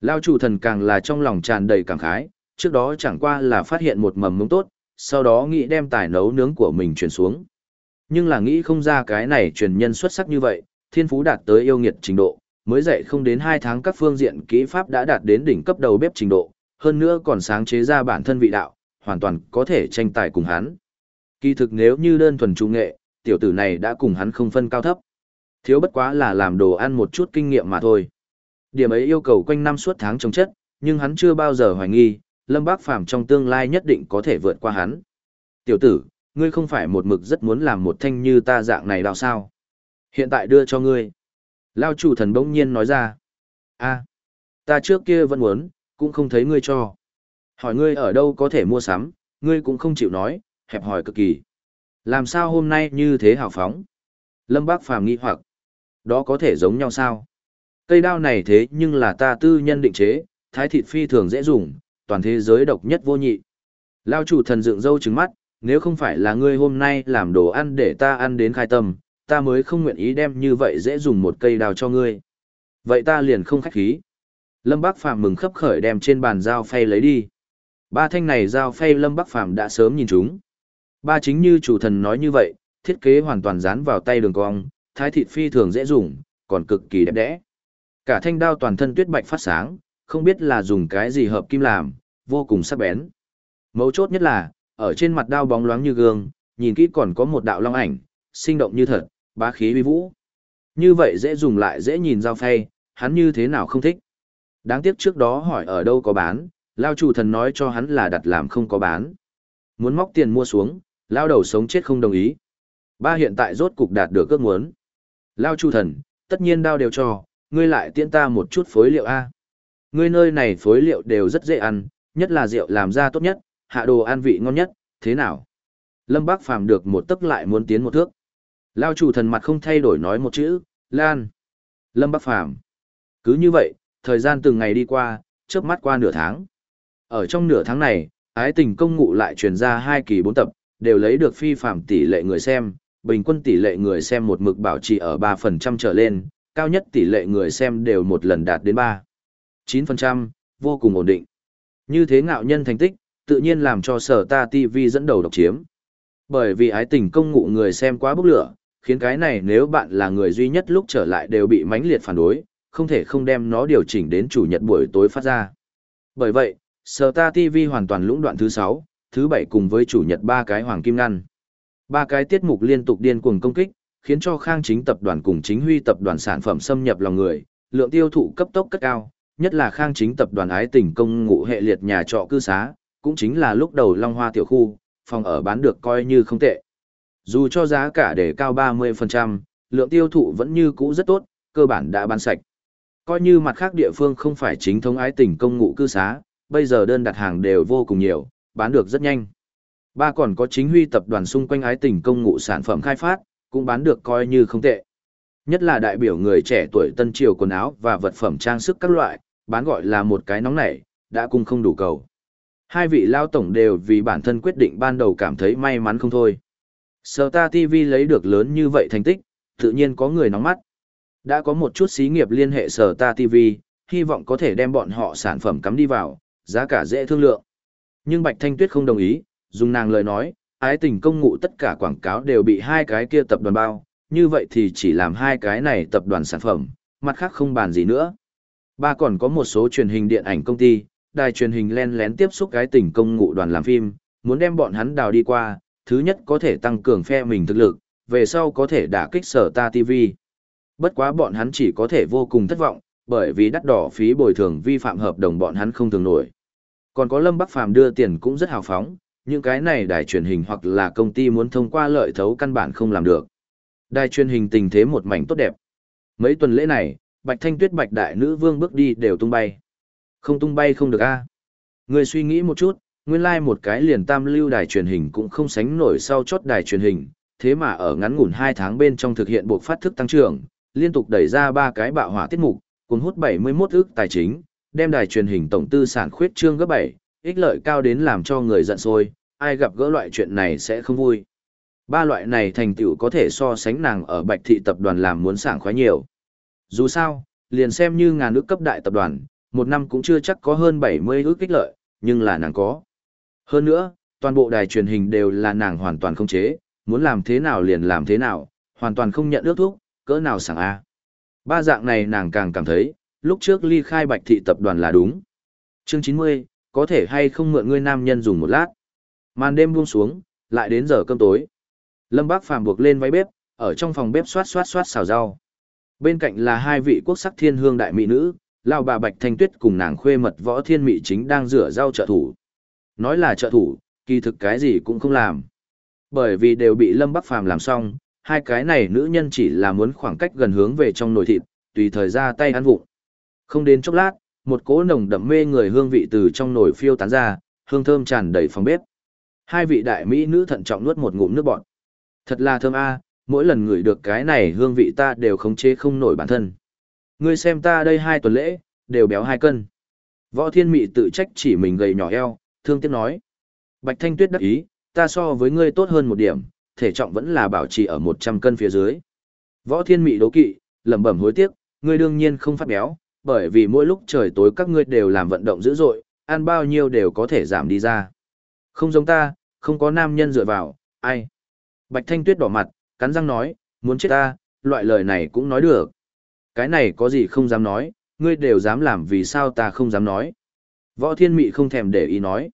Lao chủ thần càng là trong lòng tràn đầy cảm khái, trước đó chẳng qua là phát hiện một mầm mống tốt, sau đó nghĩ đem tài nấu nướng của mình truyền xuống. Nhưng là nghĩ không ra cái này truyền nhân xuất sắc như vậy, thiên phú đạt tới yêu nghiệt trình độ, mới dạy không đến 2 tháng các phương diện kỹ pháp đã đạt đến đỉnh cấp đầu bếp trình độ, hơn nữa còn sáng chế ra bản thân vị đạo, hoàn toàn có thể tranh tài cùng hắn. Kỳ thực nếu như đơn thuần trung nghệ, tiểu tử này đã cùng hắn không phân cao thấp. Thiếu bất quá là làm đồ ăn một chút kinh nghiệm mà thôi. Điểm ấy yêu cầu quanh năm suốt tháng chống chất, nhưng hắn chưa bao giờ hoài nghi, Lâm Bác Phàm trong tương lai nhất định có thể vượt qua hắn. Tiểu tử, ngươi không phải một mực rất muốn làm một thanh như ta dạng này đào sao? Hiện tại đưa cho ngươi. Lao chủ thần bỗng nhiên nói ra. a ta trước kia vẫn muốn, cũng không thấy ngươi cho. Hỏi ngươi ở đâu có thể mua sắm, ngươi cũng không chịu nói, hẹp hỏi cực kỳ. Làm sao hôm nay như thế hào phóng? Lâm Bác Phàm nghi hoặc. Đó có thể giống nhau sao? Cây đao này thế nhưng là ta tư nhân định chế, thái thịt phi thường dễ dùng, toàn thế giới độc nhất vô nhị. Lao chủ thần dựng dâu trứng mắt, nếu không phải là ngươi hôm nay làm đồ ăn để ta ăn đến khai tâm, ta mới không nguyện ý đem như vậy dễ dùng một cây đào cho ngươi. Vậy ta liền không khách khí. Lâm Bác Phàm mừng khấp khởi đem trên bàn dao phay lấy đi. Ba thanh này dao phay Lâm Bắc Phàm đã sớm nhìn chúng. Ba chính như chủ thần nói như vậy, thiết kế hoàn toàn dán vào tay đường cong, thái thịt phi thường dễ dùng, còn cực kỳ đẹp đẽ. Cả thanh đao toàn thân tuyết bạch phát sáng, không biết là dùng cái gì hợp kim làm, vô cùng sắc bén. Mấu chốt nhất là, ở trên mặt đao bóng loáng như gương, nhìn kỹ còn có một đạo long ảnh, sinh động như thật, bá khí uy vũ. Như vậy dễ dùng lại dễ nhìn dao phay, hắn như thế nào không thích. Đáng tiếc trước đó hỏi ở đâu có bán, lao chủ thần nói cho hắn là đặt làm không có bán. Muốn móc tiền mua xuống, lao đầu sống chết không đồng ý. Ba hiện tại rốt cục đạt được ước muốn. Lao chủ thần, tất nhiên đao đều cho, ngươi lại tiễn ta một chút phối liệu A. Ngươi nơi này phối liệu đều rất dễ ăn, nhất là rượu làm ra tốt nhất, hạ đồ ăn vị ngon nhất, thế nào? Lâm Bác Phàm được một tức lại muốn tiến một thước. Lao chủ thần mặt không thay đổi nói một chữ, Lan. Lâm Bác Phàm Cứ như vậy, thời gian từng ngày đi qua, chớp mắt qua nửa tháng. Ở trong nửa tháng này, ái tình công ngụ lại truyền ra hai kỳ bốn tập, đều lấy được phi phạm tỷ lệ người xem, bình quân tỷ lệ người xem một mực bảo trì ở 3% trở lên, cao nhất tỷ lệ người xem đều một lần đạt đến 3. 9%, vô cùng ổn định. Như thế ngạo nhân thành tích, tự nhiên làm cho sở ta TV dẫn đầu độc chiếm. Bởi vì ái tình công ngụ người xem quá bốc lửa, khiến cái này nếu bạn là người duy nhất lúc trở lại đều bị mãnh liệt phản đối, không thể không đem nó điều chỉnh đến chủ nhật buổi tối phát ra. Bởi vậy, Sở Ta TV hoàn toàn lũng đoạn thứ 6, thứ 7 cùng với chủ nhật ba cái hoàng kim ngăn. Ba cái tiết mục liên tục điên cuồng công kích, khiến cho Khang Chính tập đoàn cùng Chính Huy tập đoàn sản phẩm xâm nhập lòng người, lượng tiêu thụ cấp tốc cất cao, nhất là Khang Chính tập đoàn ái tỉnh công ngụ hệ liệt nhà trọ cư xá, cũng chính là lúc đầu Long Hoa tiểu khu, phòng ở bán được coi như không tệ. Dù cho giá cả để cao 30%, lượng tiêu thụ vẫn như cũ rất tốt, cơ bản đã bán sạch. Coi như mặt khác địa phương không phải chính thống ái tỉnh công ngụ cư xá, bây giờ đơn đặt hàng đều vô cùng nhiều, bán được rất nhanh. Ba còn có chính huy tập đoàn xung quanh ái tỉnh công ngụ sản phẩm khai phát, cũng bán được coi như không tệ. Nhất là đại biểu người trẻ tuổi tân triều quần áo và vật phẩm trang sức các loại, bán gọi là một cái nóng nảy, đã cung không đủ cầu. Hai vị lao tổng đều vì bản thân quyết định ban đầu cảm thấy may mắn không thôi. Sở ta TV lấy được lớn như vậy thành tích, tự nhiên có người nóng mắt. Đã có một chút xí nghiệp liên hệ sở ta TV, hy vọng có thể đem bọn họ sản phẩm cắm đi vào, giá cả dễ thương lượng. Nhưng Bạch Thanh Tuyết không đồng ý, dùng nàng lời nói, ái tình công ngụ tất cả quảng cáo đều bị hai cái kia tập đoàn bao, như vậy thì chỉ làm hai cái này tập đoàn sản phẩm, mặt khác không bàn gì nữa. Ba còn có một số truyền hình điện ảnh công ty, đài truyền hình len lén tiếp xúc cái tỉnh công ngụ đoàn làm phim, muốn đem bọn hắn đào đi qua, thứ nhất có thể tăng cường phe mình thực lực, về sau có thể đả kích sở ta TV. Bất quá bọn hắn chỉ có thể vô cùng thất vọng, bởi vì đắt đỏ phí bồi thường vi phạm hợp đồng bọn hắn không thường nổi. Còn có Lâm Bắc Phàm đưa tiền cũng rất hào phóng, những cái này đài truyền hình hoặc là công ty muốn thông qua lợi thấu căn bản không làm được. Đài truyền hình tình thế một mảnh tốt đẹp. Mấy tuần lễ này, Bạch Thanh Tuyết Bạch Đại Nữ Vương bước đi đều tung bay. Không tung bay không được a. Người suy nghĩ một chút, nguyên lai like một cái liền tam lưu đài truyền hình cũng không sánh nổi sau chốt đài truyền hình, thế mà ở ngắn ngủn hai tháng bên trong thực hiện buộc phát thức tăng trưởng, liên tục đẩy ra ba cái bạo hỏa tiết mục, cuốn hút 71 ức tài chính, đem đài truyền hình tổng tư sản khuyết trương gấp 7, ích lợi cao đến làm cho người giận sôi, ai gặp gỡ loại chuyện này sẽ không vui. Ba loại này thành tựu có thể so sánh nàng ở Bạch thị tập đoàn làm muốn sảng khoái nhiều. Dù sao, liền xem như ngàn ước cấp đại tập đoàn, một năm cũng chưa chắc có hơn 70 ước kích lợi, nhưng là nàng có. Hơn nữa, toàn bộ đài truyền hình đều là nàng hoàn toàn không chế, muốn làm thế nào liền làm thế nào, hoàn toàn không nhận ước thuốc, cỡ nào sảng A. Ba dạng này nàng càng cảm thấy, lúc trước ly khai bạch thị tập đoàn là đúng. Chương 90, có thể hay không mượn ngươi nam nhân dùng một lát. Màn đêm buông xuống, lại đến giờ cơm tối. Lâm Bác Phàm buộc lên váy bếp, ở trong phòng bếp xoát xoát xoát xào rau. Bên cạnh là hai vị quốc sắc thiên hương đại mỹ nữ, lao bà Bạch Thanh Tuyết cùng nàng khuê mật võ thiên mỹ chính đang rửa rau trợ thủ. Nói là trợ thủ, kỳ thực cái gì cũng không làm. Bởi vì đều bị Lâm Bắc Phàm làm xong, hai cái này nữ nhân chỉ là muốn khoảng cách gần hướng về trong nồi thịt, tùy thời ra tay ăn vụng. Không đến chốc lát, một cỗ nồng đậm mê người hương vị từ trong nồi phiêu tán ra, hương thơm tràn đầy phòng bếp. Hai vị đại mỹ nữ thận trọng nuốt một ngụm nước bọt. Thật là thơm a, mỗi lần ngửi được cái này hương vị ta đều khống chế không nổi bản thân. Ngươi xem ta đây hai tuần lễ, đều béo hai cân. Võ Thiên Mị tự trách chỉ mình gầy nhỏ eo, thương tiếc nói. Bạch Thanh Tuyết đắc ý, ta so với ngươi tốt hơn một điểm, thể trọng vẫn là bảo trì ở 100 cân phía dưới. Võ Thiên Mị đố kỵ, lẩm bẩm hối tiếc, ngươi đương nhiên không phát béo, bởi vì mỗi lúc trời tối các ngươi đều làm vận động dữ dội, ăn bao nhiêu đều có thể giảm đi ra. Không giống ta, không có nam nhân dựa vào, ai. Bạch Thanh Tuyết đỏ mặt, cắn răng nói, muốn chết ta, loại lời này cũng nói được. Cái này có gì không dám nói, Ngươi đều dám làm vì sao ta không dám nói. Võ thiên mị không thèm để ý nói.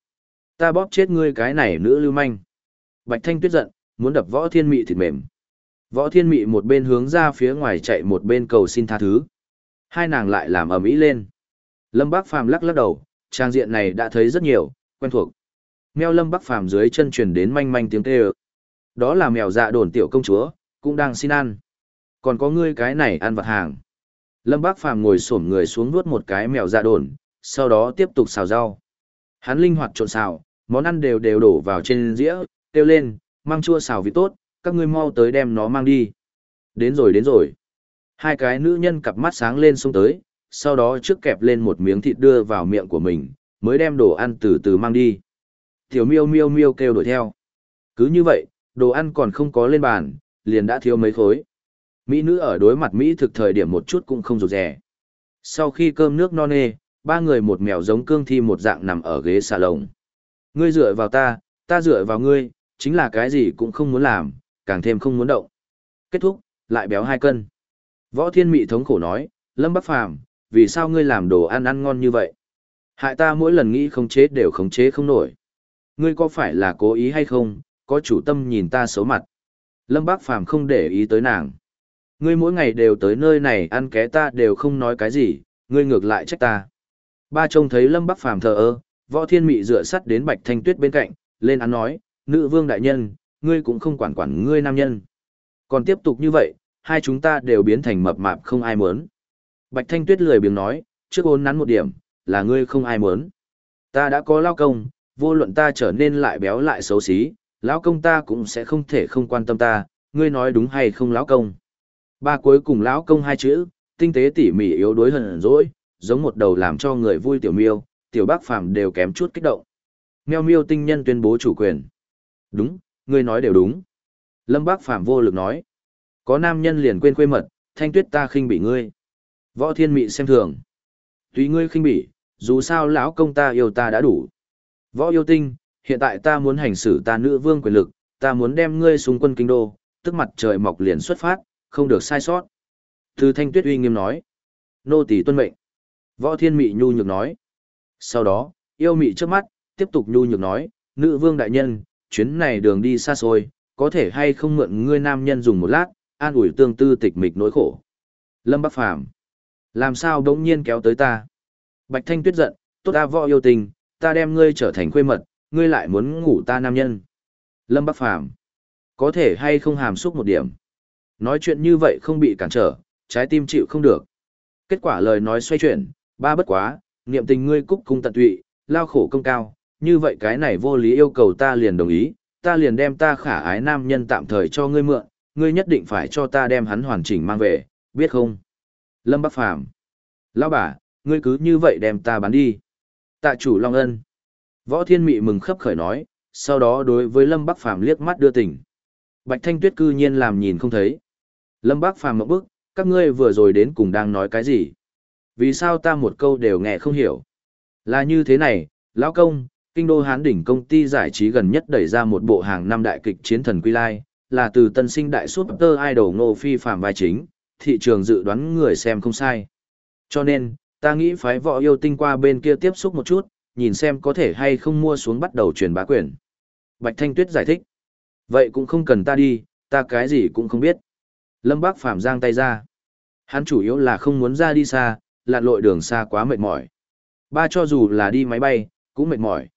Ta bóp chết ngươi cái này nữ lưu manh. Bạch Thanh Tuyết giận, muốn đập võ thiên mị thịt mềm. Võ thiên mị một bên hướng ra phía ngoài chạy một bên cầu xin tha thứ. Hai nàng lại làm ầm ĩ lên. Lâm Bác Phàm lắc lắc đầu, trang diện này đã thấy rất nhiều, quen thuộc. Mèo Lâm Bắc Phàm dưới chân truyền đến manh manh tiếng kêu. Đó là mèo dạ đồn tiểu công chúa, cũng đang xin ăn. Còn có ngươi cái này ăn vặt hàng. Lâm Bác Phàm ngồi xổm người xuống nuốt một cái mèo dạ đồn, sau đó tiếp tục xào rau. Hắn linh hoạt trộn xào, món ăn đều đều đổ vào trên dĩa, kêu lên, mang chua xào vị tốt, các ngươi mau tới đem nó mang đi. Đến rồi đến rồi. Hai cái nữ nhân cặp mắt sáng lên xông tới, sau đó trước kẹp lên một miếng thịt đưa vào miệng của mình, mới đem đồ ăn từ từ mang đi. Tiểu miêu miêu miêu kêu đuổi theo. Cứ như vậy, đồ ăn còn không có lên bàn, liền đã thiếu mấy khối. Mỹ nữ ở đối mặt Mỹ thực thời điểm một chút cũng không rụt rẻ. Sau khi cơm nước no nê, ba người một mèo giống cương thi một dạng nằm ở ghế xà lồng. Ngươi dựa vào ta, ta dựa vào ngươi, chính là cái gì cũng không muốn làm, càng thêm không muốn động. Kết thúc, lại béo hai cân. Võ Thiên Mị thống khổ nói, Lâm Bắc Phàm, vì sao ngươi làm đồ ăn ăn ngon như vậy? Hại ta mỗi lần nghĩ không chế đều khống chế không nổi. Ngươi có phải là cố ý hay không, có chủ tâm nhìn ta xấu mặt. Lâm Bác Phàm không để ý tới nàng. Ngươi mỗi ngày đều tới nơi này ăn ké ta đều không nói cái gì, ngươi ngược lại trách ta. Ba trông thấy Lâm Bắc Phàm thờ ơ, võ thiên mị dựa sắt đến Bạch Thanh Tuyết bên cạnh, lên án nói, nữ vương đại nhân, ngươi cũng không quản quản ngươi nam nhân. Còn tiếp tục như vậy, hai chúng ta đều biến thành mập mạp không ai muốn. Bạch Thanh Tuyết lười biếng nói, trước ôn nắn một điểm, là ngươi không ai muốn. Ta đã có lao công, vô luận ta trở nên lại béo lại xấu xí, lão công ta cũng sẽ không thể không quan tâm ta, ngươi nói đúng hay không lão công. Ba cuối cùng lão công hai chữ, tinh tế tỉ mỉ yếu đuối hận dỗi, giống một đầu làm cho người vui tiểu miêu, tiểu bác phàm đều kém chút kích động. Meo miêu tinh nhân tuyên bố chủ quyền. Đúng, ngươi nói đều đúng. Lâm bác phàm vô lực nói. Có nam nhân liền quên quê mật, thanh tuyết ta khinh bị ngươi. Võ thiên mị xem thường. Tùy ngươi khinh bỉ, dù sao lão công ta yêu ta đã đủ. Võ yêu tinh, hiện tại ta muốn hành xử ta nữ vương quyền lực, ta muốn đem ngươi xuống quân kinh đô, tức mặt trời mọc liền xuất phát, không được sai sót. Từ thanh tuyết uy nghiêm nói. Nô tỳ tuân mệnh. Võ thiên mị nhu nhược nói. Sau đó, yêu mị trước mắt, tiếp tục nhu nhược nói, nữ vương đại nhân, chuyến này đường đi xa xôi, có thể hay không mượn ngươi nam nhân dùng một lát, an ủi tương tư tịch mịch nỗi khổ. Lâm Bắc Phàm làm sao đống nhiên kéo tới ta? Bạch Thanh Tuyết giận, tốt ta võ yêu tình, ta đem ngươi trở thành khuê mật, ngươi lại muốn ngủ ta nam nhân. Lâm Bắc Phàm có thể hay không hàm xúc một điểm. Nói chuyện như vậy không bị cản trở, trái tim chịu không được. Kết quả lời nói xoay chuyển, ba bất quá, niệm tình ngươi cúc cung tận tụy, lao khổ công cao, như vậy cái này vô lý yêu cầu ta liền đồng ý, ta liền đem ta khả ái nam nhân tạm thời cho ngươi mượn, ngươi nhất định phải cho ta đem hắn hoàn chỉnh mang về, biết không? Lâm Bắc Phàm Lão bà, ngươi cứ như vậy đem ta bán đi. Tạ chủ Long Ân. Võ Thiên Mị mừng khấp khởi nói, sau đó đối với Lâm Bắc Phàm liếc mắt đưa tình. Bạch Thanh Tuyết cư nhiên làm nhìn không thấy. Lâm Bắc Phàm một bức, các ngươi vừa rồi đến cùng đang nói cái gì? Vì sao ta một câu đều nghe không hiểu? Là như thế này, lão công, kinh đô hán đỉnh công ty giải trí gần nhất đẩy ra một bộ hàng năm đại kịch chiến thần quy lai, là từ tân sinh đại super idol ngô phi phạm vai chính, thị trường dự đoán người xem không sai. Cho nên, ta nghĩ phái võ yêu tinh qua bên kia tiếp xúc một chút, nhìn xem có thể hay không mua xuống bắt đầu truyền bá quyền. Bạch Thanh Tuyết giải thích. Vậy cũng không cần ta đi, ta cái gì cũng không biết. Lâm Bác Phạm giang tay ra. Hắn chủ yếu là không muốn ra đi xa, lặn lội đường xa quá mệt mỏi. Ba cho dù là đi máy bay, cũng mệt mỏi.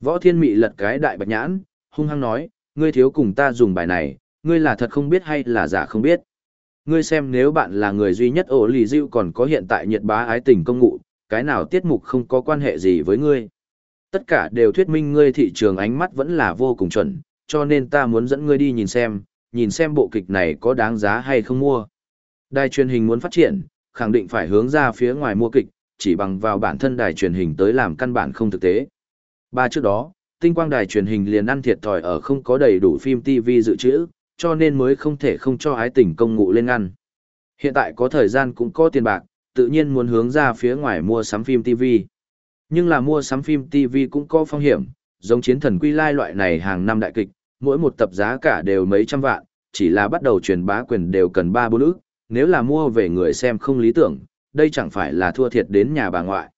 Võ Thiên Mị lật cái đại bạch nhãn, hung hăng nói, ngươi thiếu cùng ta dùng bài này, ngươi là thật không biết hay là giả không biết. Ngươi xem nếu bạn là người duy nhất ổ lì dịu còn có hiện tại nhiệt bá ái tình công ngụ, cái nào tiết mục không có quan hệ gì với ngươi. Tất cả đều thuyết minh ngươi thị trường ánh mắt vẫn là vô cùng chuẩn, cho nên ta muốn dẫn ngươi đi nhìn xem, nhìn xem bộ kịch này có đáng giá hay không mua. Đài truyền hình muốn phát triển, khẳng định phải hướng ra phía ngoài mua kịch, chỉ bằng vào bản thân đài truyền hình tới làm căn bản không thực tế. Ba trước đó, tinh quang đài truyền hình liền ăn thiệt thòi ở không có đầy đủ phim TV dự trữ, cho nên mới không thể không cho ái tình công ngụ lên ăn. Hiện tại có thời gian cũng có tiền bạc, tự nhiên muốn hướng ra phía ngoài mua sắm phim TV. Nhưng là mua sắm phim TV cũng có phong hiểm, giống chiến thần quy lai loại này hàng năm đại kịch, mỗi một tập giá cả đều mấy trăm vạn, chỉ là bắt đầu truyền bá quyền đều cần 3 bốn ức, nếu là mua về người xem không lý tưởng, đây chẳng phải là thua thiệt đến nhà bà ngoại.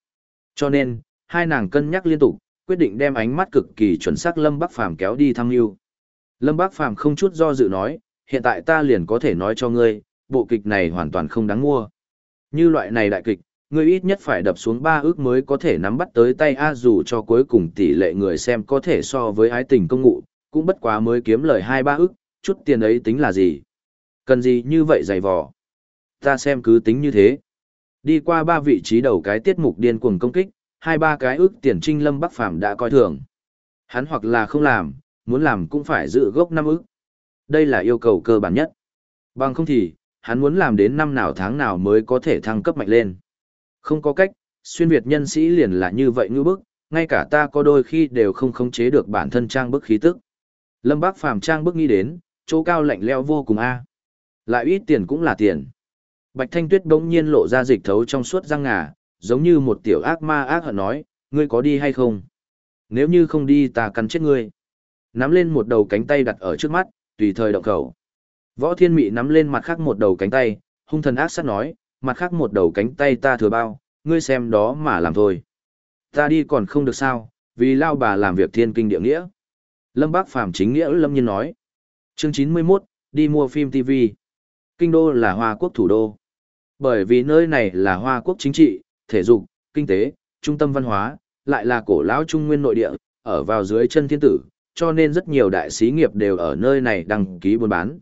Cho nên, hai nàng cân nhắc liên tục, quyết định đem ánh mắt cực kỳ chuẩn xác Lâm Bắc Phàm kéo đi thăm yêu. Lâm Bắc Phàm không chút do dự nói, hiện tại ta liền có thể nói cho ngươi, bộ kịch này hoàn toàn không đáng mua. Như loại này đại kịch, ngươi ít nhất phải đập xuống ba ước mới có thể nắm bắt tới tay A dù cho cuối cùng tỷ lệ người xem có thể so với ái tình công ngụ, cũng bất quá mới kiếm lời hai ba ước, chút tiền ấy tính là gì? Cần gì như vậy dày vò? Ta xem cứ tính như thế. Đi qua ba vị trí đầu cái tiết mục điên cuồng công kích, hai ba cái ước tiền trinh lâm bắc phàm đã coi thường. Hắn hoặc là không làm, muốn làm cũng phải giữ gốc năm ước. Đây là yêu cầu cơ bản nhất. Bằng không thì, hắn muốn làm đến năm nào tháng nào mới có thể thăng cấp mạnh lên. Không có cách, xuyên Việt nhân sĩ liền là như vậy ngư bức, ngay cả ta có đôi khi đều không khống chế được bản thân trang bức khí tức. Lâm Bác Phàm trang bức nghĩ đến, chỗ cao lạnh leo vô cùng a. Lại ít tiền cũng là tiền. Bạch Thanh Tuyết bỗng nhiên lộ ra dịch thấu trong suốt răng ngà, giống như một tiểu ác ma ác hận nói, ngươi có đi hay không? Nếu như không đi ta cắn chết ngươi. Nắm lên một đầu cánh tay đặt ở trước mắt, tùy thời động khẩu. Võ Thiên Mị nắm lên mặt khác một đầu cánh tay, hung thần ác sát nói, mặt khác một đầu cánh tay ta thừa bao, ngươi xem đó mà làm thôi. Ta đi còn không được sao, vì lao bà làm việc thiên kinh địa nghĩa. Lâm Bác Phàm chính nghĩa Lâm Nhiên nói. Chương 91, đi mua phim TV. Kinh đô là Hoa Quốc thủ đô. Bởi vì nơi này là Hoa Quốc chính trị, thể dục, kinh tế, trung tâm văn hóa, lại là cổ lão trung nguyên nội địa, ở vào dưới chân thiên tử, cho nên rất nhiều đại sĩ nghiệp đều ở nơi này đăng ký buôn bán.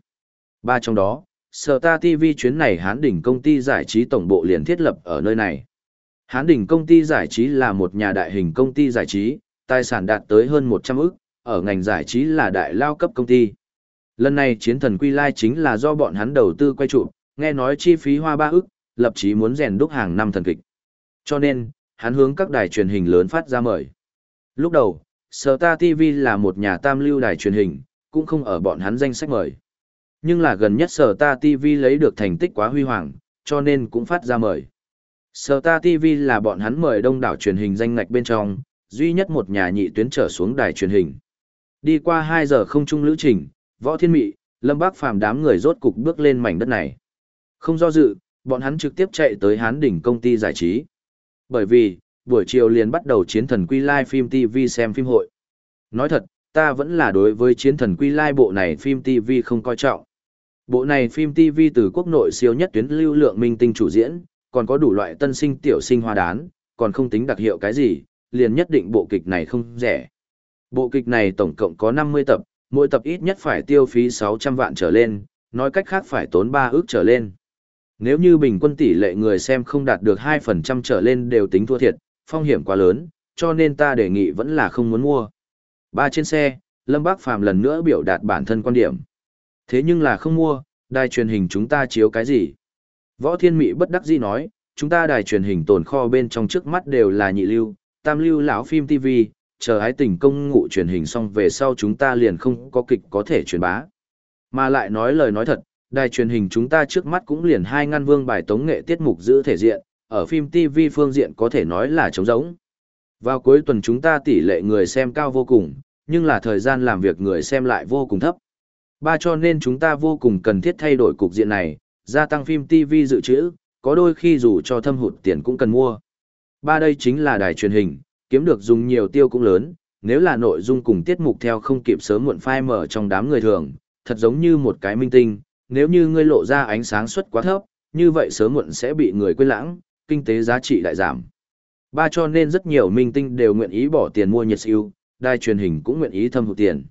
Ba trong đó, Sở Ta TV chuyến này Hán Đỉnh công ty giải trí tổng bộ liền thiết lập ở nơi này. Hán Đỉnh công ty giải trí là một nhà đại hình công ty giải trí, tài sản đạt tới hơn 100 ức, ở ngành giải trí là đại lao cấp công ty. Lần này chiến thần Quy Lai chính là do bọn hắn đầu tư quay trụ, nghe nói chi phí hoa ba ức, lập chí muốn rèn đúc hàng năm thần kịch. Cho nên, hắn hướng các đài truyền hình lớn phát ra mời. Lúc đầu, Sở Ta TV là một nhà tam lưu đài truyền hình, cũng không ở bọn hắn danh sách mời. Nhưng là gần nhất Sở Ta TV lấy được thành tích quá huy hoàng, cho nên cũng phát ra mời. Sở Ta TV là bọn hắn mời đông đảo truyền hình danh ngạch bên trong, duy nhất một nhà nhị tuyến trở xuống đài truyền hình. Đi qua 2 giờ không trung lữ trình, Võ Thiên Mị, Lâm Bác Phàm đám người rốt cục bước lên mảnh đất này. Không do dự, bọn hắn trực tiếp chạy tới Hán đỉnh công ty giải trí. Bởi vì, buổi chiều liền bắt đầu chiến thần quy lai phim TV xem phim hội. Nói thật, ta vẫn là đối với chiến thần quy lai bộ này phim TV không coi trọng. Bộ này phim TV từ quốc nội siêu nhất tuyến lưu lượng minh tinh chủ diễn, còn có đủ loại tân sinh tiểu sinh hoa đán, còn không tính đặc hiệu cái gì, liền nhất định bộ kịch này không rẻ. Bộ kịch này tổng cộng có 50 tập, mỗi tập ít nhất phải tiêu phí 600 vạn trở lên, nói cách khác phải tốn 3 ước trở lên. Nếu như bình quân tỷ lệ người xem không đạt được 2% trở lên đều tính thua thiệt, phong hiểm quá lớn, cho nên ta đề nghị vẫn là không muốn mua. Ba trên xe, Lâm Bác Phàm lần nữa biểu đạt bản thân quan điểm. Thế nhưng là không mua, đài truyền hình chúng ta chiếu cái gì? Võ Thiên Mị bất đắc dĩ nói, chúng ta đài truyền hình tồn kho bên trong trước mắt đều là nhị lưu, tam lưu lão phim TV, chờ ái tình công ngụ truyền hình xong về sau chúng ta liền không có kịch có thể truyền bá. Mà lại nói lời nói thật, đài truyền hình chúng ta trước mắt cũng liền hai ngăn vương bài tống nghệ tiết mục giữ thể diện, ở phim TV phương diện có thể nói là trống rỗng. Vào cuối tuần chúng ta tỷ lệ người xem cao vô cùng, nhưng là thời gian làm việc người xem lại vô cùng thấp. Ba cho nên chúng ta vô cùng cần thiết thay đổi cục diện này, gia tăng phim TV dự trữ, có đôi khi dù cho thâm hụt tiền cũng cần mua. Ba đây chính là đài truyền hình, kiếm được dùng nhiều tiêu cũng lớn, nếu là nội dung cùng tiết mục theo không kịp sớm muộn phai mở trong đám người thường, thật giống như một cái minh tinh, nếu như ngươi lộ ra ánh sáng suất quá thấp, như vậy sớm muộn sẽ bị người quên lãng, kinh tế giá trị lại giảm. Ba cho nên rất nhiều minh tinh đều nguyện ý bỏ tiền mua nhiệt siêu, đài truyền hình cũng nguyện ý thâm hụt tiền.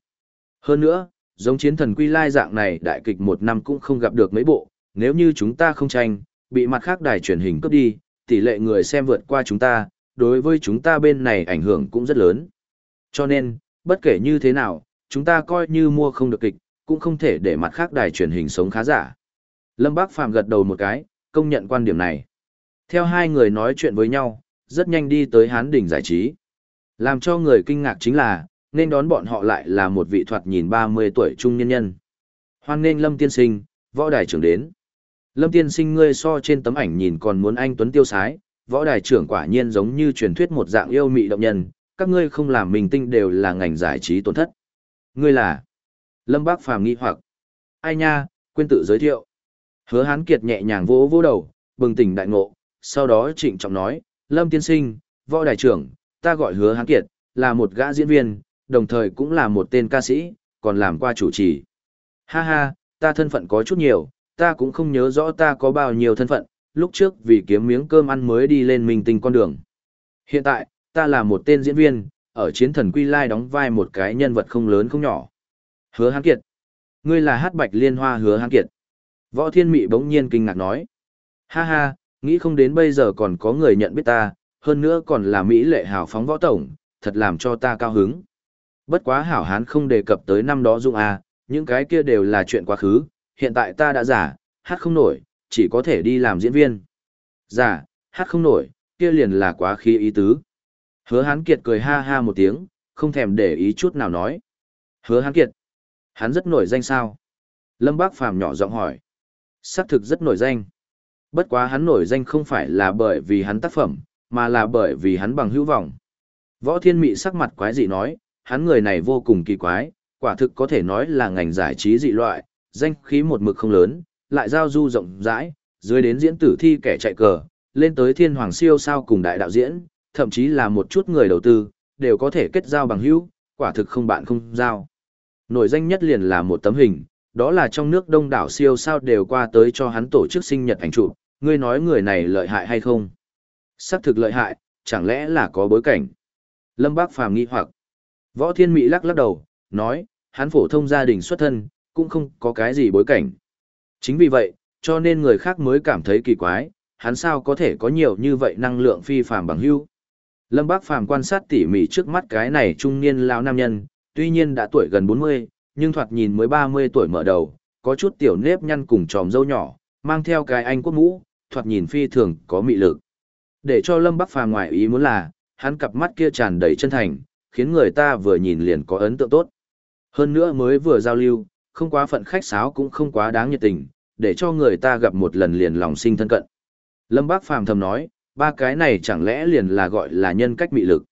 Hơn nữa, giống chiến thần quy lai dạng này đại kịch một năm cũng không gặp được mấy bộ, nếu như chúng ta không tranh, bị mặt khác đài truyền hình cướp đi, tỷ lệ người xem vượt qua chúng ta, đối với chúng ta bên này ảnh hưởng cũng rất lớn. Cho nên, bất kể như thế nào, chúng ta coi như mua không được kịch, cũng không thể để mặt khác đài truyền hình sống khá giả. Lâm Bác Phàm gật đầu một cái, công nhận quan điểm này. Theo hai người nói chuyện với nhau, rất nhanh đi tới Hán Đỉnh giải trí. Làm cho người kinh ngạc chính là, nên đón bọn họ lại là một vị thoạt nhìn 30 tuổi trung nhân nhân. Hoan nên Lâm Tiên Sinh, võ đài trưởng đến. Lâm Tiên Sinh ngươi so trên tấm ảnh nhìn còn muốn anh Tuấn tiêu sái, võ đài trưởng quả nhiên giống như truyền thuyết một dạng yêu mị động nhân, các ngươi không làm mình tinh đều là ngành giải trí tổn thất. Ngươi là? Lâm Bác Phàm nghi hoặc. Ai nha, quên tự giới thiệu. Hứa Hán Kiệt nhẹ nhàng vỗ vỗ đầu, bừng tỉnh đại ngộ, sau đó trịnh trọng nói, Lâm Tiên Sinh, võ đại trưởng, ta gọi hứa hán kiệt, là một gã diễn viên, đồng thời cũng là một tên ca sĩ, còn làm qua chủ trì. Ha ha, ta thân phận có chút nhiều, ta cũng không nhớ rõ ta có bao nhiêu thân phận, lúc trước vì kiếm miếng cơm ăn mới đi lên minh tinh con đường. Hiện tại, ta là một tên diễn viên, ở chiến thần Quy Lai đóng vai một cái nhân vật không lớn không nhỏ. Hứa Hán Kiệt. Ngươi là hát bạch liên hoa hứa Hán Kiệt. Võ Thiên Mị bỗng nhiên kinh ngạc nói. Ha ha, nghĩ không đến bây giờ còn có người nhận biết ta, hơn nữa còn là Mỹ lệ hào phóng võ tổng, thật làm cho ta cao hứng. Bất quá hảo hán không đề cập tới năm đó Dung A, những cái kia đều là chuyện quá khứ, hiện tại ta đã giả, hát không nổi, chỉ có thể đi làm diễn viên. Giả, hát không nổi, kia liền là quá khí ý tứ. Hứa hán kiệt cười ha ha một tiếng, không thèm để ý chút nào nói. Hứa hán kiệt, hắn rất nổi danh sao? Lâm Bác Phàm nhỏ giọng hỏi. Xác thực rất nổi danh. Bất quá hắn nổi danh không phải là bởi vì hắn tác phẩm, mà là bởi vì hắn bằng hữu vọng. Võ Thiên Mị sắc mặt quái dị nói, hắn người này vô cùng kỳ quái, quả thực có thể nói là ngành giải trí dị loại, danh khí một mực không lớn, lại giao du rộng rãi, dưới đến diễn tử thi kẻ chạy cờ, lên tới thiên hoàng siêu sao cùng đại đạo diễn, thậm chí là một chút người đầu tư, đều có thể kết giao bằng hữu, quả thực không bạn không giao. Nổi danh nhất liền là một tấm hình, đó là trong nước đông đảo siêu sao đều qua tới cho hắn tổ chức sinh nhật ảnh chụp, ngươi nói người này lợi hại hay không? Sắc thực lợi hại, chẳng lẽ là có bối cảnh? Lâm Bác Phàm nghi hoặc. Võ Thiên Mỹ lắc lắc đầu, nói, hắn phổ thông gia đình xuất thân, cũng không có cái gì bối cảnh. Chính vì vậy, cho nên người khác mới cảm thấy kỳ quái, hắn sao có thể có nhiều như vậy năng lượng phi phàm bằng hữu. Lâm Bác Phàm quan sát tỉ mỉ trước mắt cái này trung niên lão nam nhân, tuy nhiên đã tuổi gần 40, nhưng thoạt nhìn mới 30 tuổi mở đầu, có chút tiểu nếp nhăn cùng tròm dâu nhỏ, mang theo cái anh quốc mũ, thoạt nhìn phi thường có mị lực. Để cho Lâm Bắc Phàm ngoài ý muốn là, hắn cặp mắt kia tràn đầy chân thành, khiến người ta vừa nhìn liền có ấn tượng tốt. Hơn nữa mới vừa giao lưu, không quá phận khách sáo cũng không quá đáng nhiệt tình, để cho người ta gặp một lần liền lòng sinh thân cận. Lâm Bác Phàm thầm nói, ba cái này chẳng lẽ liền là gọi là nhân cách mị lực.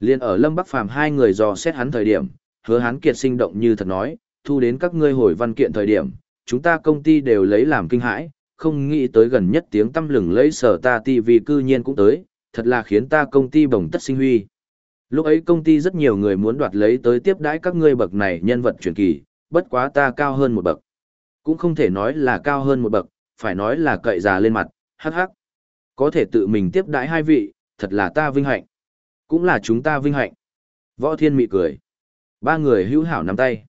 Liên ở Lâm Bắc Phàm hai người dò xét hắn thời điểm, hứa hắn kiệt sinh động như thật nói, thu đến các ngươi hồi văn kiện thời điểm, chúng ta công ty đều lấy làm kinh hãi, không nghĩ tới gần nhất tiếng tâm lừng lấy sở ta TV cư nhiên cũng tới, thật là khiến ta công ty bồng tất sinh huy. Lúc ấy công ty rất nhiều người muốn đoạt lấy tới tiếp đãi các ngươi bậc này nhân vật truyền kỳ, bất quá ta cao hơn một bậc. Cũng không thể nói là cao hơn một bậc, phải nói là cậy già lên mặt, hắc hắc. Có thể tự mình tiếp đãi hai vị, thật là ta vinh hạnh. Cũng là chúng ta vinh hạnh. Võ Thiên mị cười. Ba người hữu hảo nắm tay.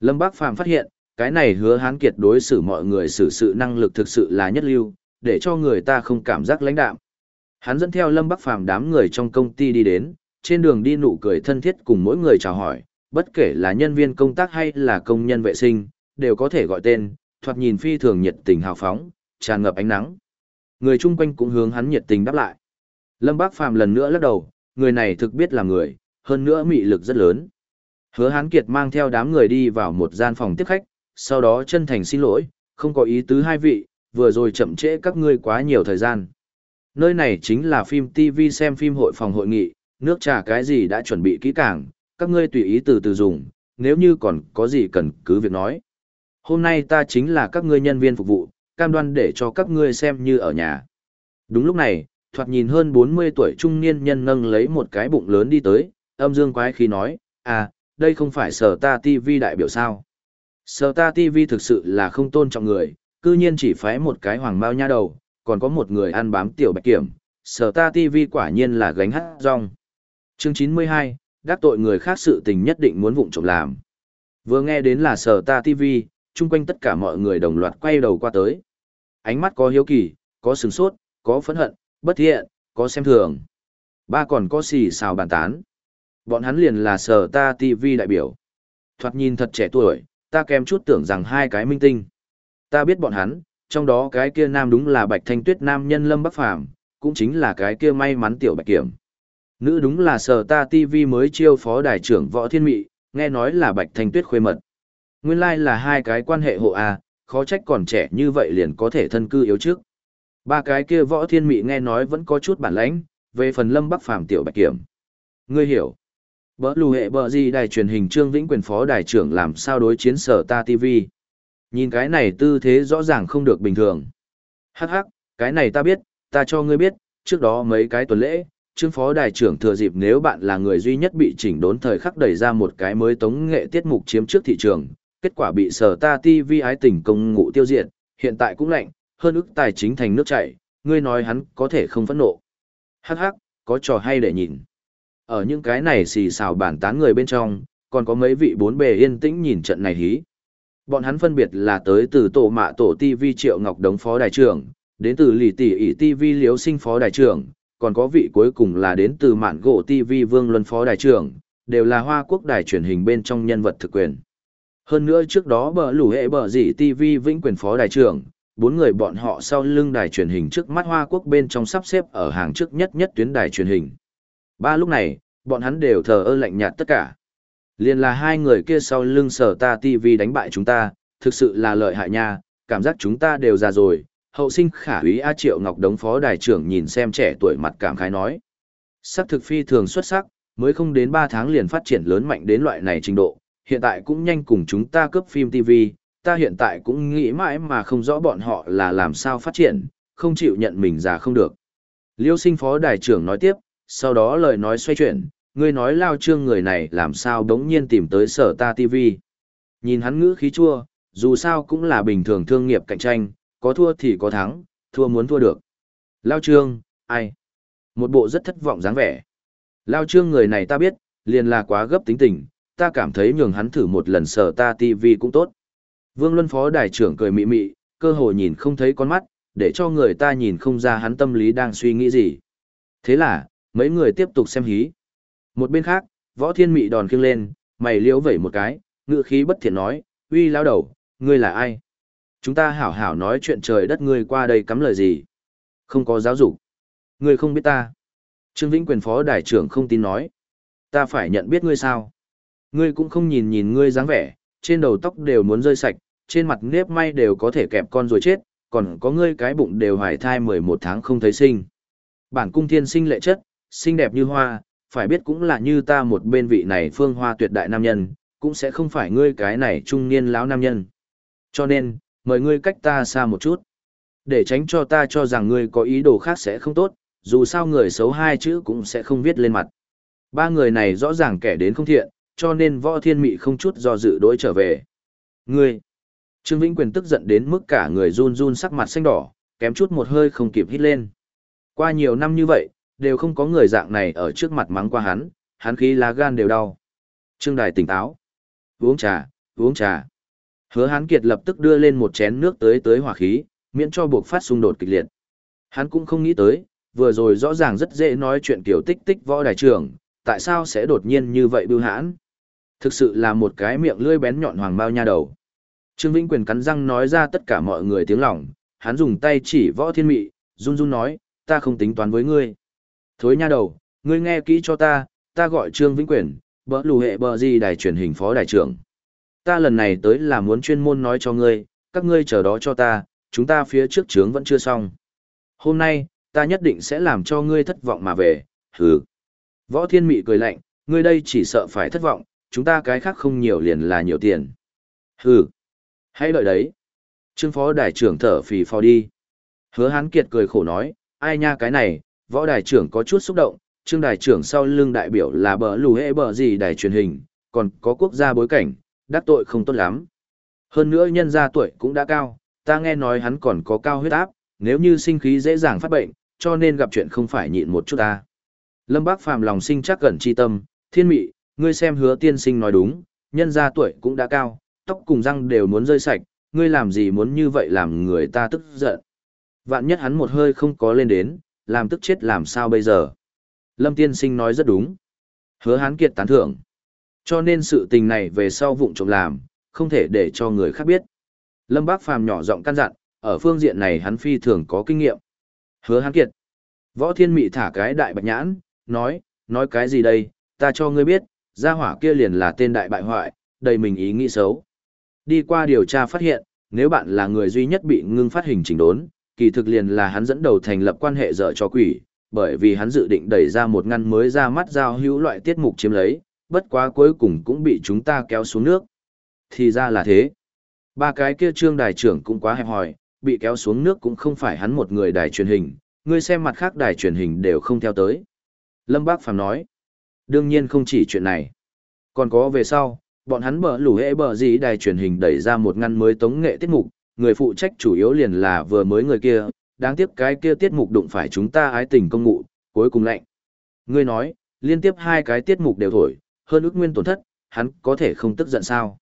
Lâm Bác Phàm phát hiện, cái này hứa hán kiệt đối xử mọi người xử sự năng lực thực sự là nhất lưu, để cho người ta không cảm giác lãnh đạm. Hắn dẫn theo Lâm Bắc Phàm đám người trong công ty đi đến, trên đường đi nụ cười thân thiết cùng mỗi người chào hỏi, bất kể là nhân viên công tác hay là công nhân vệ sinh, đều có thể gọi tên, thoạt nhìn phi thường nhiệt tình hào phóng, tràn ngập ánh nắng. Người chung quanh cũng hướng hắn nhiệt tình đáp lại. Lâm Bác Phàm lần nữa lắc đầu, người này thực biết là người, hơn nữa mị lực rất lớn. Hứa Hán Kiệt mang theo đám người đi vào một gian phòng tiếp khách, sau đó chân thành xin lỗi, không có ý tứ hai vị, vừa rồi chậm trễ các ngươi quá nhiều thời gian. Nơi này chính là phim TV xem phim hội phòng hội nghị, nước trà cái gì đã chuẩn bị kỹ càng, các ngươi tùy ý từ từ dùng, nếu như còn có gì cần cứ việc nói. Hôm nay ta chính là các ngươi nhân viên phục vụ, cam đoan để cho các ngươi xem như ở nhà. Đúng lúc này, thoạt nhìn hơn 40 tuổi trung niên nhân nâng lấy một cái bụng lớn đi tới, âm dương quái khí nói, à, đây không phải sở ta TV đại biểu sao. Sở ta TV thực sự là không tôn trọng người, cư nhiên chỉ phái một cái hoàng mao nha đầu, còn có một người ăn bám tiểu bạch kiểm, sở ta TV quả nhiên là gánh hát rong. Chương 92, đắc tội người khác sự tình nhất định muốn vụng trộm làm. Vừa nghe đến là sở ta TV, chung quanh tất cả mọi người đồng loạt quay đầu qua tới. Ánh mắt có hiếu kỳ, có sừng sốt, có phẫn hận, bất thiện, có xem thường. Ba còn có xì xào bàn tán. Bọn hắn liền là sở ta TV đại biểu. Thoạt nhìn thật trẻ tuổi, ta kèm chút tưởng rằng hai cái minh tinh. Ta biết bọn hắn, trong đó cái kia nam đúng là Bạch Thanh Tuyết nam nhân Lâm Bắc Phàm, cũng chính là cái kia may mắn tiểu Bạch Kiểm. Nữ đúng là sở ta TV mới chiêu phó đại trưởng Võ Thiên Mị, nghe nói là Bạch Thanh Tuyết khuê mật. Nguyên lai like là hai cái quan hệ hộ A, khó trách còn trẻ như vậy liền có thể thân cư yếu trước. Ba cái kia Võ Thiên Mị nghe nói vẫn có chút bản lãnh, về phần Lâm Bắc Phàm tiểu Bạch Kiểm. Ngươi hiểu. Bỡ lù hệ bờ gì đài truyền hình Trương Vĩnh quyền phó đài trưởng làm sao đối chiến sở ta TV. Nhìn cái này tư thế rõ ràng không được bình thường. Hắc hắc, cái này ta biết, ta cho ngươi biết, trước đó mấy cái tuần lễ, trương phó đài trưởng thừa dịp nếu bạn là người duy nhất bị chỉnh đốn thời khắc đẩy ra một cái mới tống nghệ tiết mục chiếm trước thị trường, kết quả bị sở ta TV ái tình công ngụ tiêu diệt, hiện tại cũng lạnh, hơn ức tài chính thành nước chảy, ngươi nói hắn có thể không phẫn nộ. Hắc hắc, có trò hay để nhìn. Ở những cái này xì xào bản tán người bên trong, còn có mấy vị bốn bề yên tĩnh nhìn trận này hí. Bọn hắn phân biệt là tới từ tổ mạ tổ TV Triệu Ngọc Đống Phó Đại trưởng, đến từ lì tỷ ỷ TV Liếu Sinh Phó Đại trưởng, còn có vị cuối cùng là đến từ mạn gỗ TV Vương Luân Phó Đại trưởng, đều là Hoa Quốc đài truyền hình bên trong nhân vật thực quyền. Hơn nữa trước đó bờ lủ hệ bờ dị TV Vĩnh Quyền Phó Đại trưởng, bốn người bọn họ sau lưng đài truyền hình trước mắt Hoa Quốc bên trong sắp xếp ở hàng trước nhất nhất tuyến đài truyền hình. Ba lúc này, bọn hắn đều thờ ơ lạnh nhạt tất cả. Liên là hai người kia sau lưng sở ta TV đánh bại chúng ta, thực sự là lợi hại nha, cảm giác chúng ta đều già rồi. Hậu sinh khả úy A Triệu Ngọc Đống phó đài trưởng nhìn xem trẻ tuổi mặt cảm khái nói. Sắc thực phi thường xuất sắc, mới không đến 3 tháng liền phát triển lớn mạnh đến loại này trình độ, hiện tại cũng nhanh cùng chúng ta cướp phim TV, ta hiện tại cũng nghĩ mãi mà không rõ bọn họ là làm sao phát triển, không chịu nhận mình già không được. Liêu sinh phó đài trưởng nói tiếp, sau đó lời nói xoay chuyển, ngươi nói lao trương người này làm sao đống nhiên tìm tới sở ta TV. Nhìn hắn ngữ khí chua, dù sao cũng là bình thường thương nghiệp cạnh tranh, có thua thì có thắng, thua muốn thua được. Lao trương, ai? Một bộ rất thất vọng dáng vẻ. Lao trương người này ta biết, liền là quá gấp tính tình, ta cảm thấy nhường hắn thử một lần sở ta TV cũng tốt. Vương Luân Phó Đại trưởng cười mị mị, cơ hội nhìn không thấy con mắt, để cho người ta nhìn không ra hắn tâm lý đang suy nghĩ gì. Thế là, mấy người tiếp tục xem hí. Một bên khác, võ thiên mị đòn khiêng lên, mày liễu vẩy một cái, ngựa khí bất thiện nói, uy lao đầu, ngươi là ai? Chúng ta hảo hảo nói chuyện trời đất ngươi qua đây cắm lời gì? Không có giáo dục. Ngươi không biết ta. Trương Vĩnh quyền phó đại trưởng không tin nói. Ta phải nhận biết ngươi sao? Ngươi cũng không nhìn nhìn ngươi dáng vẻ, trên đầu tóc đều muốn rơi sạch, trên mặt nếp may đều có thể kẹp con rồi chết, còn có ngươi cái bụng đều hoài thai 11 tháng không thấy sinh. Bản cung thiên sinh lệ chất, xinh đẹp như hoa, phải biết cũng là như ta một bên vị này phương hoa tuyệt đại nam nhân, cũng sẽ không phải ngươi cái này trung niên lão nam nhân. Cho nên, mời ngươi cách ta xa một chút. Để tránh cho ta cho rằng ngươi có ý đồ khác sẽ không tốt, dù sao người xấu hai chữ cũng sẽ không viết lên mặt. Ba người này rõ ràng kẻ đến không thiện, cho nên võ thiên mị không chút do dự đối trở về. Ngươi! Trương Vĩnh Quyền tức giận đến mức cả người run run sắc mặt xanh đỏ, kém chút một hơi không kịp hít lên. Qua nhiều năm như vậy, đều không có người dạng này ở trước mặt mắng qua hắn, hắn khí lá gan đều đau. Trương Đài tỉnh táo. Uống trà, uống trà. Hứa Hán Kiệt lập tức đưa lên một chén nước tới tới hỏa khí, miễn cho buộc phát xung đột kịch liệt. Hắn cũng không nghĩ tới, vừa rồi rõ ràng rất dễ nói chuyện tiểu tích tích võ đại trưởng, tại sao sẽ đột nhiên như vậy bưu hãn. Thực sự là một cái miệng lưỡi bén nhọn hoàng bao nha đầu. Trương Vĩnh Quyền cắn răng nói ra tất cả mọi người tiếng lòng, hắn dùng tay chỉ võ thiên mị, run run nói, ta không tính toán với ngươi. Thối nha đầu, ngươi nghe kỹ cho ta, ta gọi Trương Vĩnh Quyền, bỡ lù hệ bờ gì đài truyền hình phó đại trưởng. Ta lần này tới là muốn chuyên môn nói cho ngươi, các ngươi chờ đó cho ta, chúng ta phía trước trướng vẫn chưa xong. Hôm nay, ta nhất định sẽ làm cho ngươi thất vọng mà về, hừ. Võ Thiên Mị cười lạnh, ngươi đây chỉ sợ phải thất vọng, chúng ta cái khác không nhiều liền là nhiều tiền. Hừ. Hãy đợi đấy. Trương phó đại trưởng thở phì phò đi. Hứa Hán Kiệt cười khổ nói, ai nha cái này, võ đại trưởng có chút xúc động, trương đại trưởng sau lưng đại biểu là bờ lù hệ bờ gì đài truyền hình, còn có quốc gia bối cảnh, đắc tội không tốt lắm. Hơn nữa nhân gia tuổi cũng đã cao, ta nghe nói hắn còn có cao huyết áp, nếu như sinh khí dễ dàng phát bệnh, cho nên gặp chuyện không phải nhịn một chút ta. Lâm Bác Phàm lòng sinh chắc gần chi tâm, thiên mị, ngươi xem hứa tiên sinh nói đúng, nhân gia tuổi cũng đã cao, tóc cùng răng đều muốn rơi sạch, ngươi làm gì muốn như vậy làm người ta tức giận. Vạn nhất hắn một hơi không có lên đến, làm tức chết làm sao bây giờ. Lâm tiên sinh nói rất đúng. Hứa hán kiệt tán thưởng. Cho nên sự tình này về sau vụng trộm làm, không thể để cho người khác biết. Lâm Bác Phàm nhỏ giọng căn dặn, ở phương diện này hắn phi thường có kinh nghiệm. Hứa hán kiệt. Võ thiên mị thả cái đại bạch nhãn, nói, nói cái gì đây, ta cho ngươi biết, gia hỏa kia liền là tên đại bại hoại, đầy mình ý nghĩ xấu. Đi qua điều tra phát hiện, nếu bạn là người duy nhất bị ngưng phát hình chỉnh đốn, kỳ thực liền là hắn dẫn đầu thành lập quan hệ dở cho quỷ, bởi vì hắn dự định đẩy ra một ngăn mới ra mắt giao hữu loại tiết mục chiếm lấy, bất quá cuối cùng cũng bị chúng ta kéo xuống nước. Thì ra là thế. Ba cái kia trương đài trưởng cũng quá hẹp hòi, bị kéo xuống nước cũng không phải hắn một người đài truyền hình, ngươi xem mặt khác đài truyền hình đều không theo tới. Lâm Bác Phàm nói, đương nhiên không chỉ chuyện này. Còn có về sau, bọn hắn bở lủ hệ bở gì đài truyền hình đẩy ra một ngăn mới tống nghệ tiết mục, người phụ trách chủ yếu liền là vừa mới người kia, đáng tiếc cái kia tiết mục đụng phải chúng ta ái tình công ngụ, cuối cùng lạnh. Ngươi nói, liên tiếp hai cái tiết mục đều thổi, hơn ước nguyên tổn thất, hắn có thể không tức giận sao.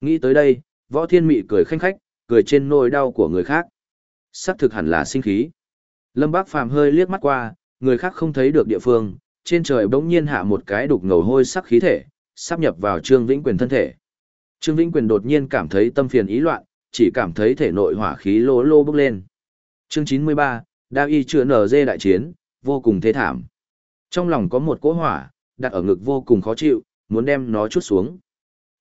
Nghĩ tới đây, võ thiên mị cười khanh khách, cười trên nỗi đau của người khác. Sắc thực hẳn là sinh khí. Lâm Bác Phàm hơi liếc mắt qua, người khác không thấy được địa phương, trên trời bỗng nhiên hạ một cái đục ngầu hôi sắc khí thể, sắp nhập vào Trương Vĩnh Quyền thân thể. Trương Vĩnh Quyền đột nhiên cảm thấy tâm phiền ý loạn, chỉ cảm thấy thể nội hỏa khí lô lô bốc lên. Chương 93, Đao y chữa nở dê đại chiến, vô cùng thế thảm. Trong lòng có một cỗ hỏa, đặt ở ngực vô cùng khó chịu, muốn đem nó chút xuống.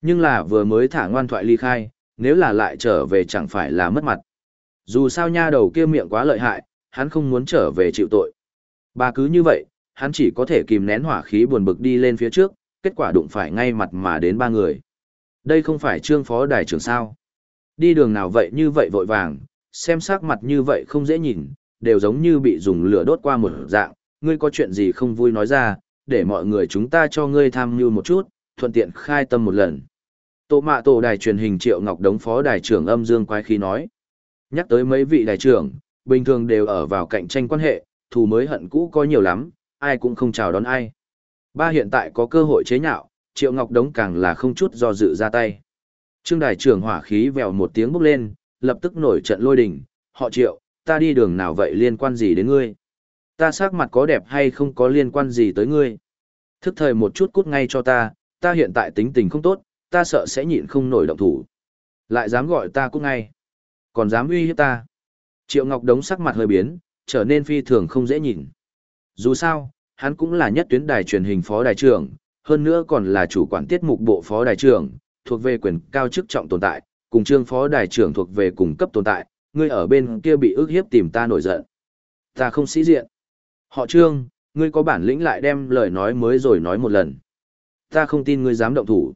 Nhưng là vừa mới thả ngoan thoại ly khai, nếu là lại trở về chẳng phải là mất mặt. Dù sao nha đầu kia miệng quá lợi hại, hắn không muốn trở về chịu tội. Bà cứ như vậy, hắn chỉ có thể kìm nén hỏa khí buồn bực đi lên phía trước, kết quả đụng phải ngay mặt mà đến ba người. Đây không phải trương phó đài trưởng sao. Đi đường nào vậy như vậy vội vàng, xem sắc mặt như vậy không dễ nhìn, đều giống như bị dùng lửa đốt qua một dạng, ngươi có chuyện gì không vui nói ra, để mọi người chúng ta cho ngươi tham mưu một chút, thuận tiện khai tâm một lần. Tổ mạ tổ đài truyền hình Triệu Ngọc Đống phó đài trưởng âm dương quái khí nói. Nhắc tới mấy vị đài trưởng, bình thường đều ở vào cạnh tranh quan hệ, thù mới hận cũ có nhiều lắm, ai cũng không chào đón ai. Ba hiện tại có cơ hội chế nhạo, Triệu Ngọc Đống càng là không chút do dự ra tay. Trương đài trưởng hỏa khí vèo một tiếng bốc lên, lập tức nổi trận lôi đình, họ Triệu, ta đi đường nào vậy liên quan gì đến ngươi? Ta sắc mặt có đẹp hay không có liên quan gì tới ngươi? Thức thời một chút cút ngay cho ta, ta hiện tại tính tình không tốt, ta sợ sẽ nhịn không nổi động thủ. Lại dám gọi ta cút ngay. Còn dám uy hiếp ta. Triệu Ngọc Đống sắc mặt hơi biến, trở nên phi thường không dễ nhìn. Dù sao, hắn cũng là nhất tuyến đài truyền hình phó đài trưởng, hơn nữa còn là chủ quản tiết mục bộ phó đài trưởng, thuộc về quyền cao chức trọng tồn tại, cùng trương phó đài trưởng thuộc về cùng cấp tồn tại, ngươi ở bên kia bị ức hiếp tìm ta nổi giận. Ta không sĩ diện. Họ trương, ngươi có bản lĩnh lại đem lời nói mới rồi nói một lần. Ta không tin ngươi dám động thủ.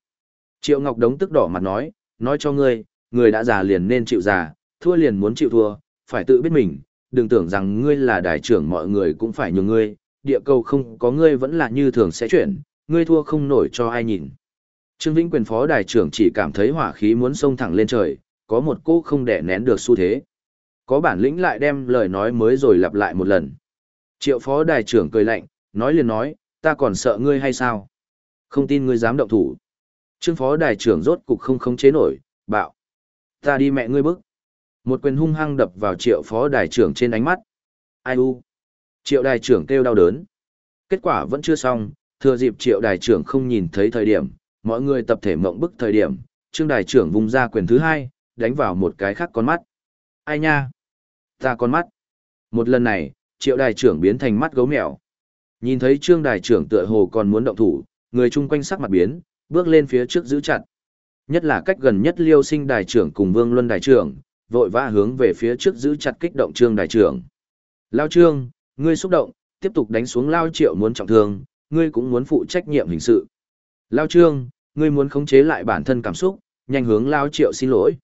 Triệu Ngọc Đống tức đỏ mặt nói, nói cho ngươi, người đã già liền nên chịu già, thua liền muốn chịu thua, phải tự biết mình, đừng tưởng rằng ngươi là đại trưởng mọi người cũng phải nhường ngươi, địa cầu không có ngươi vẫn là như thường sẽ chuyển, ngươi thua không nổi cho ai nhìn. Trương Vĩnh quyền phó đại trưởng chỉ cảm thấy hỏa khí muốn xông thẳng lên trời, có một cô không đẻ nén được xu thế. Có bản lĩnh lại đem lời nói mới rồi lặp lại một lần. Triệu phó đại trưởng cười lạnh, nói liền nói, ta còn sợ ngươi hay sao? Không tin ngươi dám động thủ. Trương phó đại trưởng rốt cục không khống chế nổi, bạo. Ta đi mẹ ngươi bức. Một quyền hung hăng đập vào triệu phó đại trưởng trên ánh mắt. Ai u? Triệu đại trưởng kêu đau đớn. Kết quả vẫn chưa xong, thừa dịp triệu đại trưởng không nhìn thấy thời điểm, mọi người tập thể mộng bức thời điểm, trương đại trưởng vùng ra quyền thứ hai, đánh vào một cái khác con mắt. Ai nha? Ta con mắt. Một lần này, triệu đại trưởng biến thành mắt gấu mèo. Nhìn thấy trương đại trưởng tựa hồ còn muốn động thủ, người chung quanh sắc mặt biến, bước lên phía trước giữ chặt. Nhất là cách gần nhất liêu sinh đại trưởng cùng vương luân đại trưởng, vội vã hướng về phía trước giữ chặt kích động trương đại trưởng. Lao trương, ngươi xúc động, tiếp tục đánh xuống Lao triệu muốn trọng thương, ngươi cũng muốn phụ trách nhiệm hình sự. Lao trương, ngươi muốn khống chế lại bản thân cảm xúc, nhanh hướng Lao triệu xin lỗi.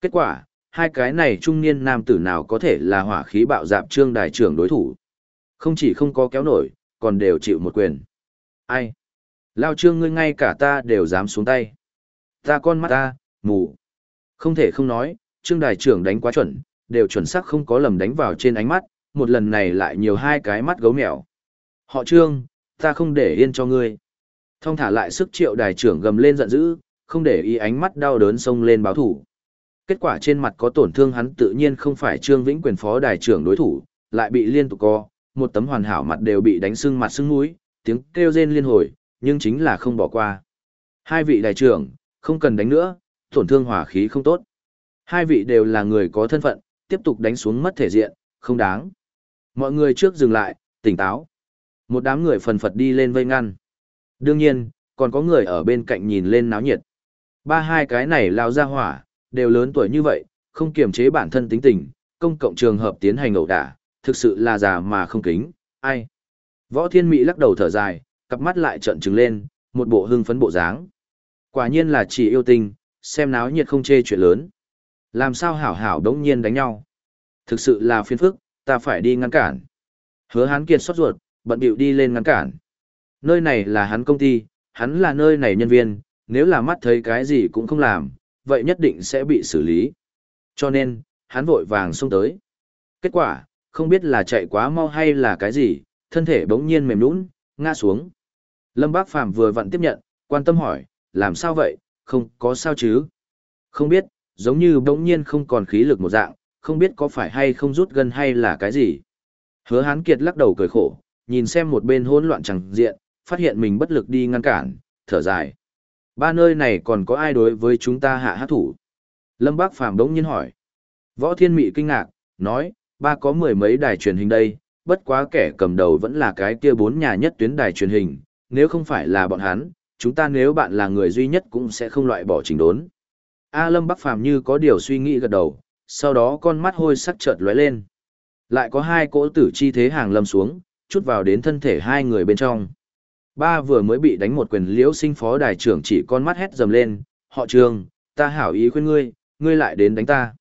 Kết quả, hai cái này trung niên nam tử nào có thể là hỏa khí bạo dạp trương đại trưởng đối thủ. Không chỉ không có kéo nổi, còn đều chịu một quyền. Ai? Lao trương ngươi ngay cả ta đều dám xuống tay. Ta con mắt ta, mù. Không thể không nói, trương đại trưởng đánh quá chuẩn, đều chuẩn xác không có lầm đánh vào trên ánh mắt, một lần này lại nhiều hai cái mắt gấu mèo. Họ trương, ta không để yên cho ngươi. Thông thả lại sức triệu đại trưởng gầm lên giận dữ, không để ý ánh mắt đau đớn xông lên báo thủ. Kết quả trên mặt có tổn thương hắn tự nhiên không phải trương vĩnh quyền phó đại trưởng đối thủ, lại bị liên tục co, một tấm hoàn hảo mặt đều bị đánh sưng mặt sưng mũi, tiếng kêu rên liên hồi, nhưng chính là không bỏ qua. Hai vị đại trưởng, không cần đánh nữa, tổn thương hỏa khí không tốt. Hai vị đều là người có thân phận, tiếp tục đánh xuống mất thể diện, không đáng. Mọi người trước dừng lại, tỉnh táo. Một đám người phần phật đi lên vây ngăn. Đương nhiên, còn có người ở bên cạnh nhìn lên náo nhiệt. Ba hai cái này lao ra hỏa, đều lớn tuổi như vậy, không kiềm chế bản thân tính tình, công cộng trường hợp tiến hành ẩu đả, thực sự là già mà không kính, ai. Võ Thiên Mỹ lắc đầu thở dài, cặp mắt lại trợn trừng lên, một bộ hưng phấn bộ dáng. Quả nhiên là chỉ yêu tình, xem náo nhiệt không chê chuyện lớn. Làm sao hảo hảo đống nhiên đánh nhau. Thực sự là phiền phức, ta phải đi ngăn cản. Hứa Hán Kiệt sốt ruột, bận bịu đi lên ngăn cản. Nơi này là hắn công ty, hắn là nơi này nhân viên, nếu là mắt thấy cái gì cũng không làm, vậy nhất định sẽ bị xử lý. Cho nên, hắn vội vàng xông tới. Kết quả, không biết là chạy quá mau hay là cái gì, thân thể bỗng nhiên mềm nũng, ngã xuống. Lâm Bác Phàm vừa vặn tiếp nhận, quan tâm hỏi, làm sao vậy, không có sao chứ? Không biết, giống như bỗng nhiên không còn khí lực một dạng, không biết có phải hay không rút gần hay là cái gì. Hứa Hán Kiệt lắc đầu cười khổ, nhìn xem một bên hỗn loạn chẳng diện, phát hiện mình bất lực đi ngăn cản, thở dài. Ba nơi này còn có ai đối với chúng ta hạ hát thủ? Lâm Bác Phàm đống nhiên hỏi. Võ Thiên Mị kinh ngạc, nói, ba có mười mấy đài truyền hình đây, bất quá kẻ cầm đầu vẫn là cái kia bốn nhà nhất tuyến đài truyền hình, nếu không phải là bọn hắn, chúng ta nếu bạn là người duy nhất cũng sẽ không loại bỏ trình đốn. A à, Lâm Bắc Phàm như có điều suy nghĩ gật đầu, sau đó con mắt hôi sắc chợt lóe lên. Lại có hai cỗ tử chi thế hàng lâm xuống, chút vào đến thân thể hai người bên trong. Ba vừa mới bị đánh một quyền liễu sinh phó đài trưởng chỉ con mắt hét dầm lên, họ trường, ta hảo ý khuyên ngươi, ngươi lại đến đánh ta.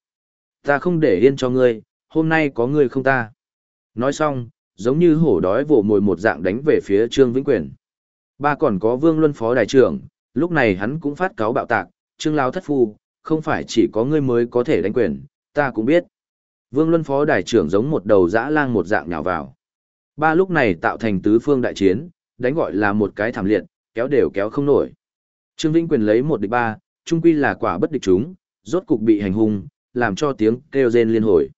Ta không để yên cho ngươi, hôm nay có ngươi không ta. Nói xong, giống như hổ đói vồ mồi một dạng đánh về phía Trương Vĩnh Quyền. Ba còn có Vương Luân phó đại trưởng, lúc này hắn cũng phát cáo bạo tạc, Trương Lao thất phu, không phải chỉ có ngươi mới có thể đánh quyền, ta cũng biết. Vương Luân phó đại trưởng giống một đầu dã lang một dạng nhào vào. Ba lúc này tạo thành tứ phương đại chiến, đánh gọi là một cái thảm liệt, kéo đều kéo không nổi. Trương Vĩnh Quyền lấy một địch ba, trung quy là quả bất địch chúng, rốt cục bị hành hung, làm cho tiếng kêu rên liên hồi.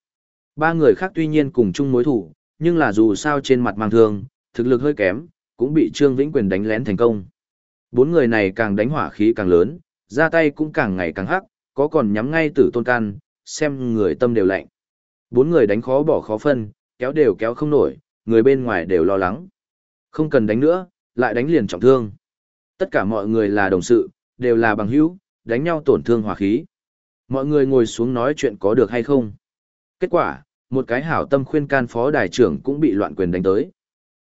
Ba người khác tuy nhiên cùng chung mối thủ, nhưng là dù sao trên mặt mang thương, thực lực hơi kém, cũng bị Trương Vĩnh Quyền đánh lén thành công. Bốn người này càng đánh hỏa khí càng lớn, ra tay cũng càng ngày càng hắc, có còn nhắm ngay tử tôn can, xem người tâm đều lạnh. Bốn người đánh khó bỏ khó phân, kéo đều kéo không nổi, người bên ngoài đều lo lắng. Không cần đánh nữa, lại đánh liền trọng thương. Tất cả mọi người là đồng sự, đều là bằng hữu, đánh nhau tổn thương hỏa khí. Mọi người ngồi xuống nói chuyện có được hay không. Kết quả, một cái hảo tâm khuyên can phó đài trưởng cũng bị loạn quyền đánh tới.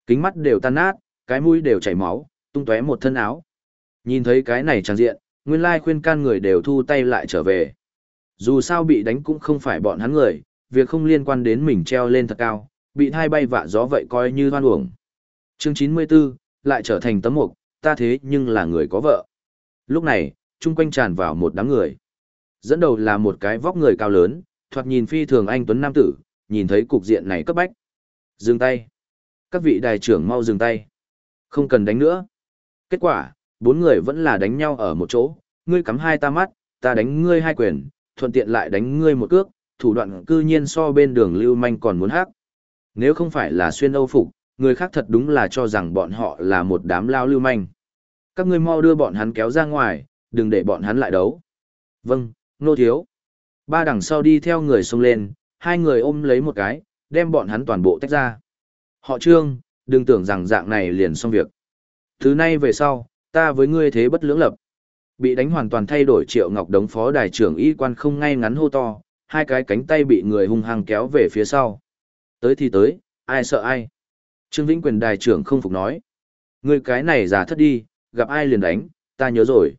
Kính mắt đều tan nát, cái mũi đều chảy máu, tung tóe một thân áo. Nhìn thấy cái này trang diện, nguyên lai khuyên can người đều thu tay lại trở về. Dù sao bị đánh cũng không phải bọn hắn người, việc không liên quan đến mình treo lên thật cao, bị thai bay vạ gió vậy coi như hoan uổng. Chương 94, lại trở thành tấm mục, ta thế nhưng là người có vợ. Lúc này, chung quanh tràn vào một đám người. Dẫn đầu là một cái vóc người cao lớn, thoạt nhìn phi thường anh tuấn nam tử, nhìn thấy cục diện này cấp bách. Dừng tay. Các vị đài trưởng mau dừng tay. Không cần đánh nữa. Kết quả, bốn người vẫn là đánh nhau ở một chỗ, ngươi cắm hai ta mắt, ta đánh ngươi hai quyền, thuận tiện lại đánh ngươi một cước, thủ đoạn cư nhiên so bên đường lưu manh còn muốn hát. Nếu không phải là xuyên âu phục, người khác thật đúng là cho rằng bọn họ là một đám lao lưu manh. Các ngươi mau đưa bọn hắn kéo ra ngoài, đừng để bọn hắn lại đấu. Vâng, nô thiếu. Ba đằng sau đi theo người xông lên, hai người ôm lấy một cái, đem bọn hắn toàn bộ tách ra. Họ trương, đừng tưởng rằng dạng này liền xong việc. Thứ nay về sau, ta với ngươi thế bất lưỡng lập. Bị đánh hoàn toàn thay đổi triệu ngọc đống phó đài trưởng y quan không ngay ngắn hô to, hai cái cánh tay bị người hung hăng kéo về phía sau. Tới thì tới, ai sợ ai. Trương Vĩnh Quyền đài trưởng không phục nói. Ngươi cái này giả thất đi, gặp ai liền đánh, ta nhớ rồi.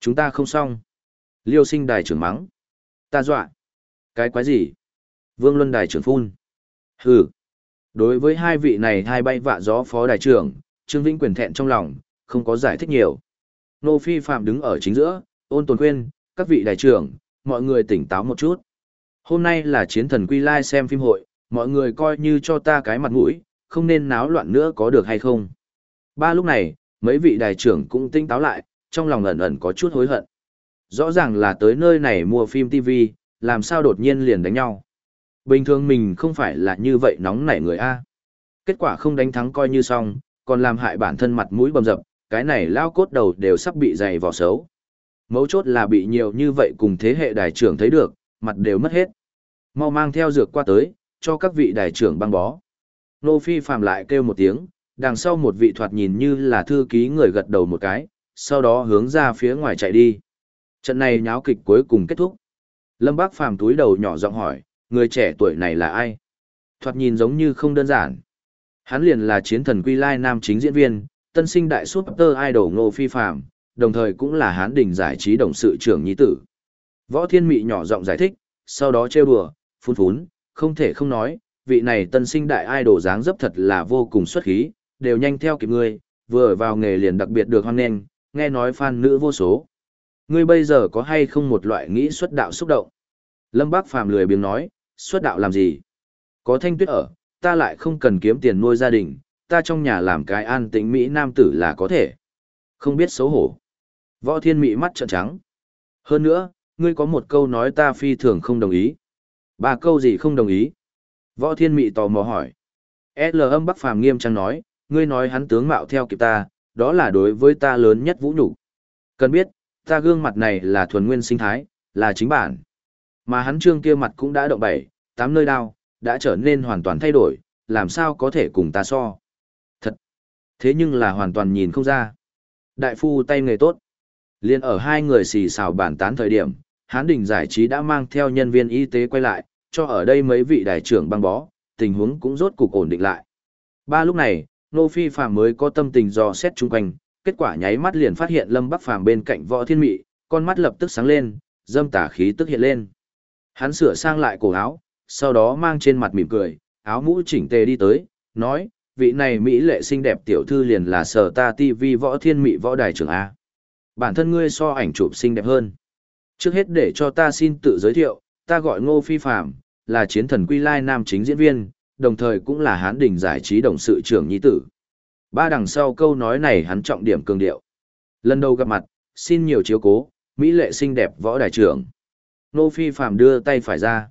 Chúng ta không xong. Liêu sinh đài trưởng mắng. Ta dọa. Cái quái gì? Vương Luân đài trưởng phun. Hừ. Đối với hai vị này hai bay vạ gió phó đài trưởng, Trương Vĩnh quyền thẹn trong lòng, không có giải thích nhiều. Nô Phi Phạm đứng ở chính giữa, ôn tồn khuyên, các vị đại trưởng, mọi người tỉnh táo một chút. Hôm nay là chiến thần quy lai xem phim hội, mọi người coi như cho ta cái mặt mũi, không nên náo loạn nữa có được hay không. Ba lúc này, mấy vị đại trưởng cũng tinh táo lại, trong lòng ẩn ẩn có chút hối hận. Rõ ràng là tới nơi này mua phim TV, làm sao đột nhiên liền đánh nhau. Bình thường mình không phải là như vậy nóng nảy người A. Kết quả không đánh thắng coi như xong, còn làm hại bản thân mặt mũi bầm dập, cái này lao cốt đầu đều sắp bị dày vò xấu. Mấu chốt là bị nhiều như vậy cùng thế hệ đại trưởng thấy được, mặt đều mất hết. Mau mang theo dược qua tới, cho các vị đại trưởng băng bó. Nô Phi phàm lại kêu một tiếng, đằng sau một vị thoạt nhìn như là thư ký người gật đầu một cái, sau đó hướng ra phía ngoài chạy đi. Trận này nháo kịch cuối cùng kết thúc. Lâm Bác phàm túi đầu nhỏ giọng hỏi, người trẻ tuổi này là ai? Thoạt nhìn giống như không đơn giản. Hắn liền là chiến thần quy lai nam chính diễn viên, tân sinh đại super idol ngô phi phạm, đồng thời cũng là hán đỉnh giải trí đồng sự trưởng nhi tử. Võ thiên mị nhỏ giọng giải thích, sau đó trêu đùa, phun phún, không thể không nói, vị này tân sinh đại idol dáng dấp thật là vô cùng xuất khí, đều nhanh theo kịp ngươi, vừa vào nghề liền đặc biệt được hoan nghênh, nghe nói fan nữ vô số. Ngươi bây giờ có hay không một loại nghĩ xuất đạo xúc động? Lâm Bác Phàm lười biếng nói, xuất đạo làm gì? Có thanh tuyết ở, ta lại không cần kiếm tiền nuôi gia đình, ta trong nhà làm cái an tĩnh Mỹ nam tử là có thể. Không biết xấu hổ. Võ thiên Mỹ mắt trợn trắng. Hơn nữa, ngươi có một câu nói ta phi thường không đồng ý. Ba câu gì không đồng ý? Võ thiên Mị tò mò hỏi. L âm Bắc Phàm nghiêm trang nói, ngươi nói hắn tướng mạo theo kịp ta, đó là đối với ta lớn nhất vũ nhục. Cần biết, ta gương mặt này là thuần nguyên sinh thái, là chính bản. Mà hắn trương kia mặt cũng đã động bảy, tám nơi đau, đã trở nên hoàn toàn thay đổi, làm sao có thể cùng ta so. Thật! Thế nhưng là hoàn toàn nhìn không ra. Đại phu tay nghề tốt. Liên ở hai người xì xào bản tán thời điểm, Hán Đình giải trí đã mang theo nhân viên y tế quay lại, cho ở đây mấy vị đại trưởng băng bó, tình huống cũng rốt cục ổn định lại. Ba lúc này, Nô Phi Phạm mới có tâm tình dò xét chung quanh, kết quả nháy mắt liền phát hiện Lâm Bắc Phàm bên cạnh Võ Thiên Mị, con mắt lập tức sáng lên, dâm tả khí tức hiện lên. Hắn sửa sang lại cổ áo, sau đó mang trên mặt mỉm cười, áo mũ chỉnh tề đi tới, nói, vị này Mỹ lệ xinh đẹp tiểu thư liền là sở ta TV Võ Thiên Mị Võ Đài trưởng A. Bản thân ngươi so ảnh chụp xinh đẹp hơn. Trước hết để cho ta xin tự giới thiệu, ta gọi Ngô Phi Phạm, là chiến thần quy lai nam chính diễn viên, đồng thời cũng là hán đỉnh giải trí đồng sự trưởng nhi tử. Ba đằng sau câu nói này hắn trọng điểm cường điệu. Lần đầu gặp mặt, xin nhiều chiếu cố, Mỹ lệ xinh đẹp võ đại trưởng. Nô Phi Phạm đưa tay phải ra.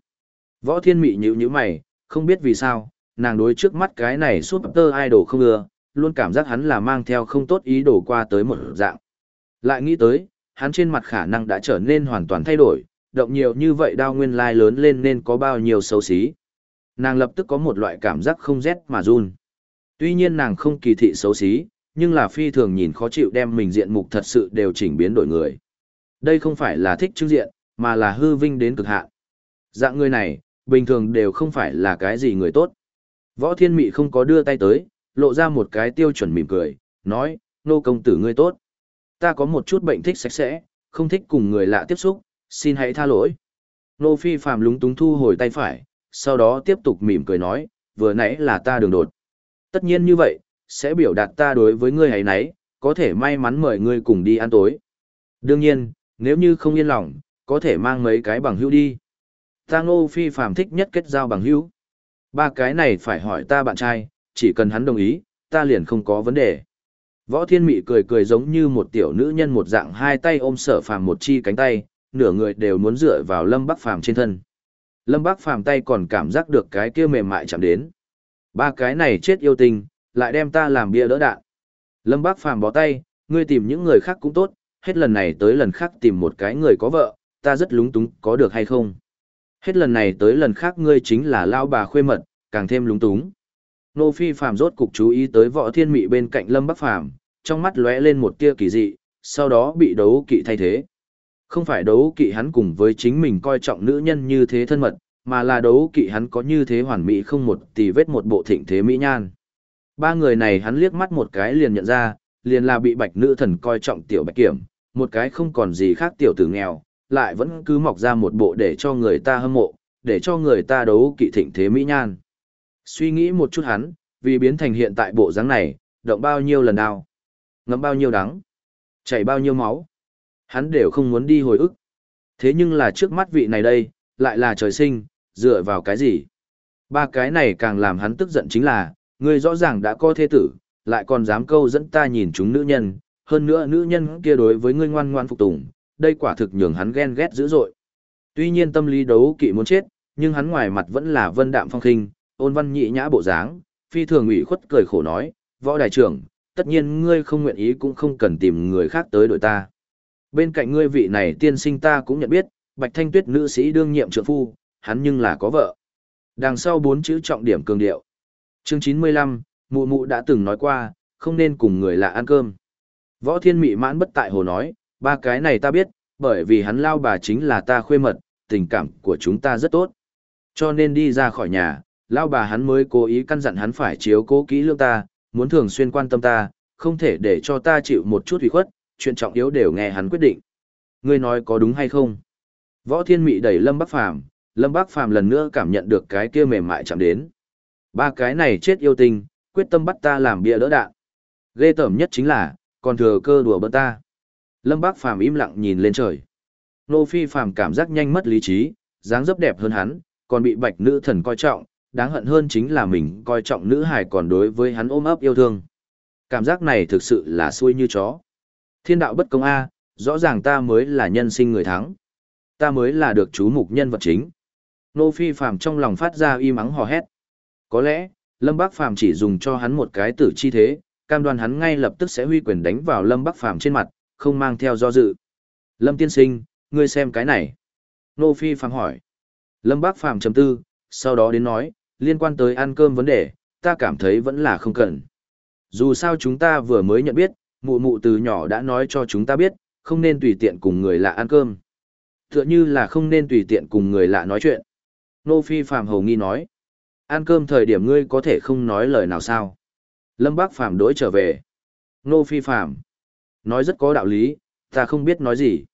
Võ thiên mị nhíu nhíu mày, không biết vì sao, nàng đối trước mắt cái này super idol không ưa, luôn cảm giác hắn là mang theo không tốt ý đồ qua tới một dạng. Lại nghĩ tới, hắn trên mặt khả năng đã trở nên hoàn toàn thay đổi, động nhiều như vậy đao nguyên lai lớn lên nên có bao nhiêu xấu xí. Nàng lập tức có một loại cảm giác không rét mà run. Tuy nhiên nàng không kỳ thị xấu xí, nhưng là phi thường nhìn khó chịu đem mình diện mục thật sự đều chỉnh biến đổi người. Đây không phải là thích trưng diện, mà là hư vinh đến cực hạn. Dạng người này, bình thường đều không phải là cái gì người tốt. Võ Thiên Mị không có đưa tay tới, lộ ra một cái tiêu chuẩn mỉm cười, nói, nô công tử ngươi tốt. Ta có một chút bệnh thích sạch sẽ, không thích cùng người lạ tiếp xúc, xin hãy tha lỗi. Nô Phi Phạm lúng túng thu hồi tay phải, sau đó tiếp tục mỉm cười nói, vừa nãy là ta đường đột. Tất nhiên như vậy, sẽ biểu đạt ta đối với ngươi ấy nấy, có thể may mắn mời ngươi cùng đi ăn tối. Đương nhiên, nếu như không yên lòng, có thể mang mấy cái bằng hữu đi. Ta ngô phi Phạm thích nhất kết giao bằng hữu. Ba cái này phải hỏi ta bạn trai, chỉ cần hắn đồng ý, ta liền không có vấn đề. Võ thiên mị cười cười giống như một tiểu nữ nhân một dạng hai tay ôm sở phàm một chi cánh tay, nửa người đều muốn dựa vào lâm bắc phàm trên thân. Lâm Bác Phàm tay còn cảm giác được cái kia mềm mại chạm đến. Ba cái này chết yêu tình, lại đem ta làm bia đỡ đạn. Lâm Bác Phàm bó tay, ngươi tìm những người khác cũng tốt, hết lần này tới lần khác tìm một cái người có vợ, ta rất lúng túng, có được hay không? Hết lần này tới lần khác ngươi chính là lao bà khuê mật, càng thêm lúng túng. Nô Phi Phàm rốt cục chú ý tới võ thiên mị bên cạnh Lâm Bắc Phàm trong mắt lóe lên một tia kỳ dị, sau đó bị đấu kỵ thay thế. Không phải đấu kỵ hắn cùng với chính mình coi trọng nữ nhân như thế thân mật, mà là đấu kỵ hắn có như thế hoàn mỹ không một tì vết một bộ thịnh thế mỹ nhan. Ba người này hắn liếc mắt một cái liền nhận ra, liền là bị bạch nữ thần coi trọng tiểu bạch kiểm, một cái không còn gì khác tiểu tử nghèo, lại vẫn cứ mọc ra một bộ để cho người ta hâm mộ, để cho người ta đấu kỵ thịnh thế mỹ nhan. Suy nghĩ một chút hắn, vì biến thành hiện tại bộ dáng này, động bao nhiêu lần nào, ngấm bao nhiêu đắng, chảy bao nhiêu máu. Hắn đều không muốn đi hồi ức. Thế nhưng là trước mắt vị này đây, lại là trời sinh, dựa vào cái gì? Ba cái này càng làm hắn tức giận chính là, ngươi rõ ràng đã có thế tử, lại còn dám câu dẫn ta nhìn chúng nữ nhân, hơn nữa nữ nhân kia đối với ngươi ngoan ngoan phục tùng, đây quả thực nhường hắn ghen ghét dữ dội. Tuy nhiên tâm lý đấu kỵ muốn chết, nhưng hắn ngoài mặt vẫn là vân đạm phong khinh, ôn văn nhị nhã bộ dáng, phi thường ủy khuất cười khổ nói, võ đại trưởng, tất nhiên ngươi không nguyện ý cũng không cần tìm người khác tới đội ta. Bên cạnh ngươi vị này tiên sinh ta cũng nhận biết, Bạch Thanh Tuyết nữ sĩ đương nhiệm trượng phu, hắn nhưng là có vợ. Đằng sau bốn chữ trọng điểm cường điệu. Chương 95, mụ mụ đã từng nói qua, không nên cùng người lạ ăn cơm. Võ Thiên Mị mãn bất tại hồ nói, ba cái này ta biết, bởi vì hắn lao bà chính là ta khuê mật, tình cảm của chúng ta rất tốt. Cho nên đi ra khỏi nhà, lao bà hắn mới cố ý căn dặn hắn phải chiếu cố kỹ lương ta, muốn thường xuyên quan tâm ta, không thể để cho ta chịu một chút ủy khuất, chuyện trọng yếu đều nghe hắn quyết định. Ngươi nói có đúng hay không? Võ Thiên Mị đẩy Lâm Bắc Phàm, Lâm Bắc Phàm lần nữa cảm nhận được cái kia mềm mại chạm đến. Ba cái này chết yêu tình, quyết tâm bắt ta làm bia đỡ đạn. Ghê tởm nhất chính là, còn thừa cơ đùa bỡn ta. Lâm Bác Phàm im lặng nhìn lên trời. Nô Phi Phàm cảm giác nhanh mất lý trí, dáng dấp đẹp hơn hắn, còn bị bạch nữ thần coi trọng, đáng hận hơn chính là mình coi trọng nữ hài còn đối với hắn ôm ấp yêu thương. Cảm giác này thực sự là xuôi như chó. Thiên đạo bất công A, rõ ràng ta mới là nhân sinh người thắng. Ta mới là được chú mục nhân vật chính. Nô Phi Phàm trong lòng phát ra y mắng hò hét. Có lẽ, Lâm Bác Phàm chỉ dùng cho hắn một cái tử chi thế, cam đoan hắn ngay lập tức sẽ huy quyền đánh vào Lâm Bác Phàm trên mặt, không mang theo do dự. Lâm tiên sinh, ngươi xem cái này. Nô Phi Phàm hỏi. Lâm Bác Phàm chấm tư, sau đó đến nói, liên quan tới ăn cơm vấn đề, ta cảm thấy vẫn là không cần. Dù sao chúng ta vừa mới nhận biết, mụ mụ từ nhỏ đã nói cho chúng ta biết, không nên tùy tiện cùng người lạ ăn cơm. Tựa như là không nên tùy tiện cùng người lạ nói chuyện. Nô Phi Phạm hầu nghi nói. Ăn cơm thời điểm ngươi có thể không nói lời nào sao? Lâm Bác Phạm đối trở về. Nô Phi Phạm. Nói rất có đạo lý, ta không biết nói gì.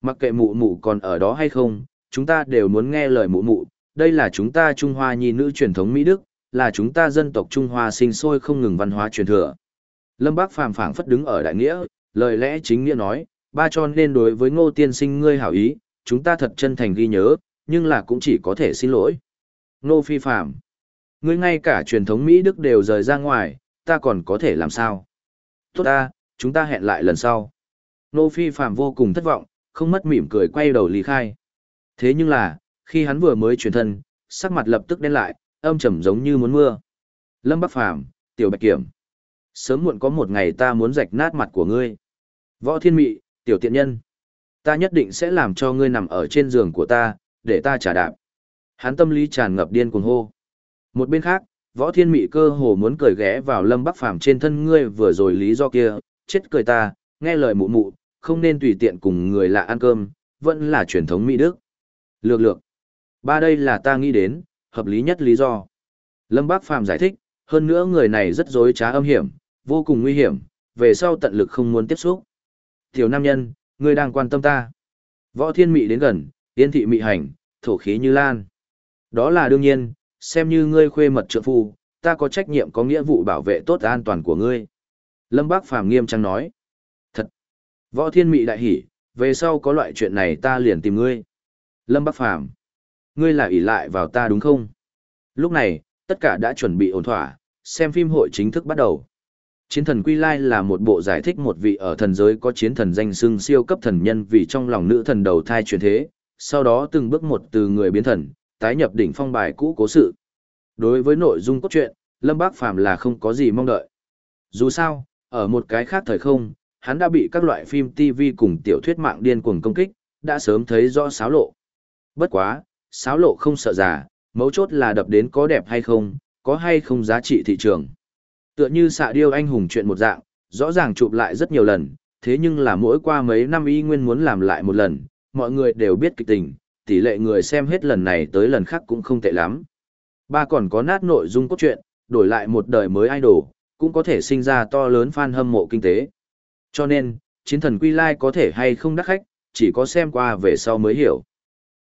Mặc kệ mụ mụ còn ở đó hay không, chúng ta đều muốn nghe lời mụ mụ. Đây là chúng ta Trung Hoa nhi nữ truyền thống Mỹ Đức, là chúng ta dân tộc Trung Hoa sinh sôi không ngừng văn hóa truyền thừa. Lâm Bác Phàm phảng phất đứng ở đại nghĩa, lời lẽ chính nghĩa nói, ba cho nên đối với ngô tiên sinh ngươi hảo ý, chúng ta thật chân thành ghi nhớ, nhưng là cũng chỉ có thể xin lỗi. Ngô phi phàm, ngươi ngay cả truyền thống Mỹ Đức đều rời ra ngoài, ta còn có thể làm sao? Tốt ta, chúng ta hẹn lại lần sau. Ngô phi phạm vô cùng thất vọng, không mất mỉm cười quay đầu lý khai. Thế nhưng là, khi hắn vừa mới truyền thân, sắc mặt lập tức đen lại, âm trầm giống như muốn mưa. Lâm Bắc Phàm, Tiểu Bạch Kiểm. Sớm muộn có một ngày ta muốn rạch nát mặt của ngươi. Võ Thiên Mị, Tiểu Tiện Nhân. Ta nhất định sẽ làm cho ngươi nằm ở trên giường của ta, để ta trả đạp. Hắn tâm lý tràn ngập điên cuồng hô. Một bên khác, Võ Thiên Mị cơ hồ muốn cười ghé vào Lâm Bắc Phàm trên thân ngươi vừa rồi lý do kia, chết cười ta, nghe lời mụ mụ, không nên tùy tiện cùng người lạ ăn cơm, vẫn là truyền thống Mỹ Đức. Lược lược. Ba đây là ta nghĩ đến, hợp lý nhất lý do. Lâm Bác Phàm giải thích, hơn nữa người này rất dối trá âm hiểm, vô cùng nguy hiểm, về sau tận lực không muốn tiếp xúc. Tiểu nam nhân, ngươi đang quan tâm ta. Võ thiên mị đến gần, yên thị mị hành, thổ khí như lan. Đó là đương nhiên, xem như ngươi khuê mật trượng phu, ta có trách nhiệm có nghĩa vụ bảo vệ tốt an toàn của ngươi. Lâm Bác Phàm nghiêm trang nói. Thật. Võ thiên mị đại hỉ, về sau có loại chuyện này ta liền tìm ngươi. Lâm Bác Phàm ngươi là ỷ lại vào ta đúng không? Lúc này, tất cả đã chuẩn bị ổn thỏa, xem phim hội chính thức bắt đầu. Chiến thần Quy Lai là một bộ giải thích một vị ở thần giới có chiến thần danh xưng siêu cấp thần nhân vì trong lòng nữ thần đầu thai truyền thế, sau đó từng bước một từ người biến thần, tái nhập đỉnh phong bài cũ cố sự. Đối với nội dung cốt truyện, Lâm Bác Phàm là không có gì mong đợi. Dù sao, ở một cái khác thời không, hắn đã bị các loại phim TV cùng tiểu thuyết mạng điên cuồng công kích, đã sớm thấy rõ xáo lộ. Bất quá, sáo lộ không sợ già, mấu chốt là đập đến có đẹp hay không, có hay không giá trị thị trường. Tựa như xạ điêu anh hùng chuyện một dạng, rõ ràng chụp lại rất nhiều lần, thế nhưng là mỗi qua mấy năm y nguyên muốn làm lại một lần, mọi người đều biết kịch tình, tỷ lệ người xem hết lần này tới lần khác cũng không tệ lắm. Ba còn có nát nội dung cốt truyện, đổi lại một đời mới idol, cũng có thể sinh ra to lớn fan hâm mộ kinh tế. Cho nên, chiến thần quy lai có thể hay không đắc khách, chỉ có xem qua về sau mới hiểu.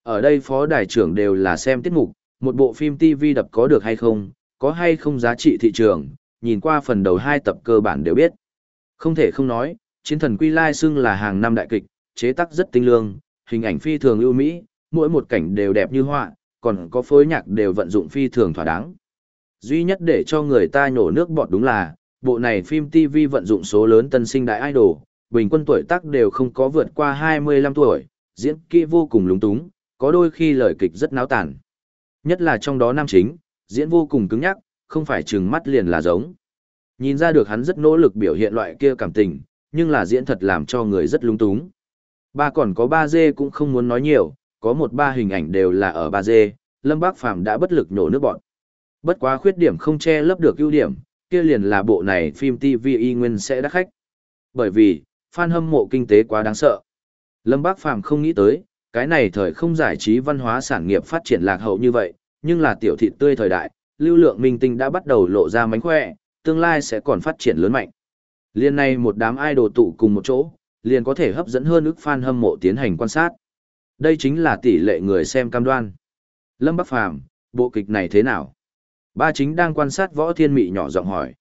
Ở đây phó đại trưởng đều là xem tiết mục, một bộ phim TV đập có được hay không, có hay không giá trị thị trường, nhìn qua phần đầu hai tập cơ bản đều biết. Không thể không nói, chiến thần Quy Lai xưng là hàng năm đại kịch, chế tác rất tinh lương, hình ảnh phi thường ưu mỹ, mỗi một cảnh đều đẹp như họa, còn có phối nhạc đều vận dụng phi thường thỏa đáng. Duy nhất để cho người ta nhổ nước bọt đúng là, bộ này phim TV vận dụng số lớn tân sinh đại idol, bình quân tuổi tác đều không có vượt qua 25 tuổi, diễn kỹ vô cùng lúng túng, có đôi khi lời kịch rất náo tản. Nhất là trong đó nam chính, diễn vô cùng cứng nhắc, không phải chừng mắt liền là giống. Nhìn ra được hắn rất nỗ lực biểu hiện loại kia cảm tình, nhưng là diễn thật làm cho người rất lung túng. Ba còn có ba dê cũng không muốn nói nhiều, có một ba hình ảnh đều là ở ba dê, Lâm Bác Phàm đã bất lực nhổ nước bọn. Bất quá khuyết điểm không che lấp được ưu điểm, kia liền là bộ này phim TV y nguyên sẽ đắt khách. Bởi vì, fan hâm mộ kinh tế quá đáng sợ. Lâm Bác Phàm không nghĩ tới, cái này thời không giải trí văn hóa sản nghiệp phát triển lạc hậu như vậy, nhưng là tiểu thị tươi thời đại, lưu lượng minh tinh đã bắt đầu lộ ra mánh khỏe, tương lai sẽ còn phát triển lớn mạnh. Liên này một đám idol tụ cùng một chỗ, liền có thể hấp dẫn hơn ức fan hâm mộ tiến hành quan sát. Đây chính là tỷ lệ người xem cam đoan. Lâm Bắc Phàm bộ kịch này thế nào? Ba chính đang quan sát võ thiên mị nhỏ giọng hỏi.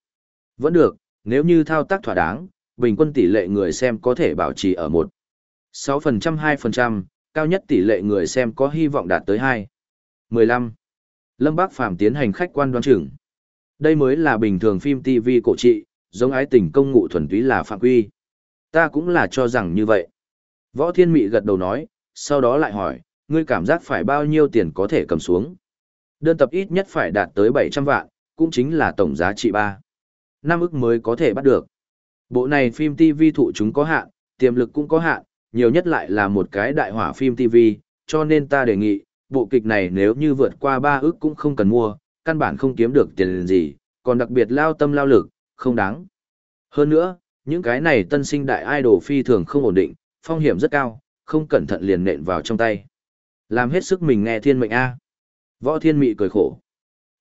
Vẫn được, nếu như thao tác thỏa đáng, bình quân tỷ lệ người xem có thể bảo trì ở một 6% 2%, cao nhất tỷ lệ người xem có hy vọng đạt tới 2. 15. Lâm Bác Phàm tiến hành khách quan đoán chừng. Đây mới là bình thường phim TV cổ trị, giống ái tình công ngụ thuần túy là phạm quy. Ta cũng là cho rằng như vậy. Võ Thiên Mị gật đầu nói, sau đó lại hỏi, ngươi cảm giác phải bao nhiêu tiền có thể cầm xuống. Đơn tập ít nhất phải đạt tới 700 vạn, cũng chính là tổng giá trị 3. Năm ức mới có thể bắt được. Bộ này phim TV thụ chúng có hạn, tiềm lực cũng có hạn, nhiều nhất lại là một cái đại hỏa phim TV, cho nên ta đề nghị, bộ kịch này nếu như vượt qua 3 ước cũng không cần mua, căn bản không kiếm được tiền gì, còn đặc biệt lao tâm lao lực, không đáng. Hơn nữa, những cái này tân sinh đại idol phi thường không ổn định, phong hiểm rất cao, không cẩn thận liền nện vào trong tay. Làm hết sức mình nghe thiên mệnh A. Võ thiên mị cười khổ.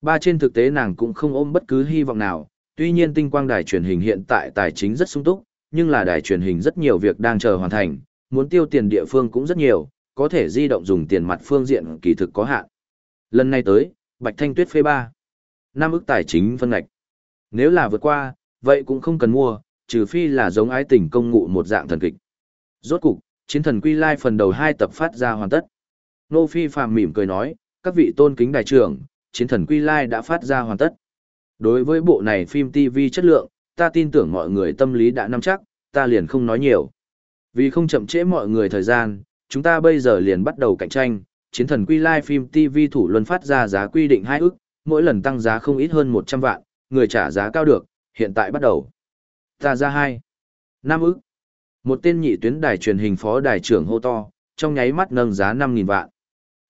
Ba trên thực tế nàng cũng không ôm bất cứ hy vọng nào, tuy nhiên tinh quang đài truyền hình hiện tại tài chính rất sung túc, nhưng là đài truyền hình rất nhiều việc đang chờ hoàn thành, muốn tiêu tiền địa phương cũng rất nhiều, có thể di động dùng tiền mặt phương diện kỳ thực có hạn. Lần này tới, Bạch Thanh Tuyết phê ba năm ức tài chính phân ngạch. Nếu là vượt qua, vậy cũng không cần mua, trừ phi là giống ái tình công ngụ một dạng thần kịch. Rốt cục, chiến thần quy lai phần đầu hai tập phát ra hoàn tất. Nô Phi phàm mỉm cười nói, các vị tôn kính đại trưởng, chiến thần quy lai đã phát ra hoàn tất. Đối với bộ này phim TV chất lượng, ta tin tưởng mọi người tâm lý đã nắm chắc, ta liền không nói nhiều. Vì không chậm trễ mọi người thời gian, chúng ta bây giờ liền bắt đầu cạnh tranh, chiến thần quy lai phim TV thủ luân phát ra giá quy định 2 ức, mỗi lần tăng giá không ít hơn 100 vạn, người trả giá cao được, hiện tại bắt đầu. Ta ra 2. 5 ức. Một tên nhị tuyến đài truyền hình phó đài trưởng hô to, trong nháy mắt nâng giá 5.000 vạn.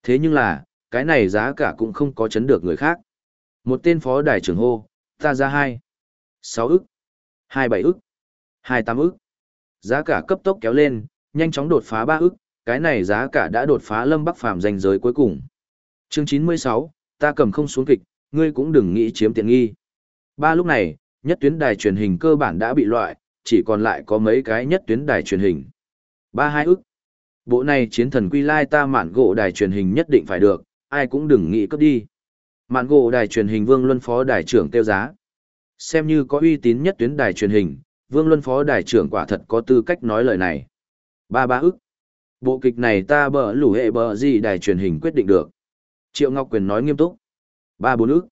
Thế nhưng là, cái này giá cả cũng không có chấn được người khác. Một tên phó đài trưởng hô, ta ra 2. 6 ức. 27 ức. 28 ức. Giá cả cấp tốc kéo lên, nhanh chóng đột phá 3 ức, cái này giá cả đã đột phá Lâm Bắc Phàm danh giới cuối cùng. Chương 96, ta cầm không xuống kịch, ngươi cũng đừng nghĩ chiếm tiện nghi. Ba lúc này, nhất tuyến đài truyền hình cơ bản đã bị loại, chỉ còn lại có mấy cái nhất tuyến đài truyền hình. Ba hai ức. Bộ này chiến thần quy lai ta mạn gỗ đài truyền hình nhất định phải được, ai cũng đừng nghĩ cấp đi. Mạn gỗ đài truyền hình Vương Luân Phó đài trưởng tiêu giá. Xem như có uy tín nhất tuyến đài truyền hình, Vương Luân Phó đài trưởng quả thật có tư cách nói lời này. Ba ba ức. Bộ kịch này ta bở lủ hệ bở gì đài truyền hình quyết định được. Triệu Ngọc Quyền nói nghiêm túc. Ba bốn ức.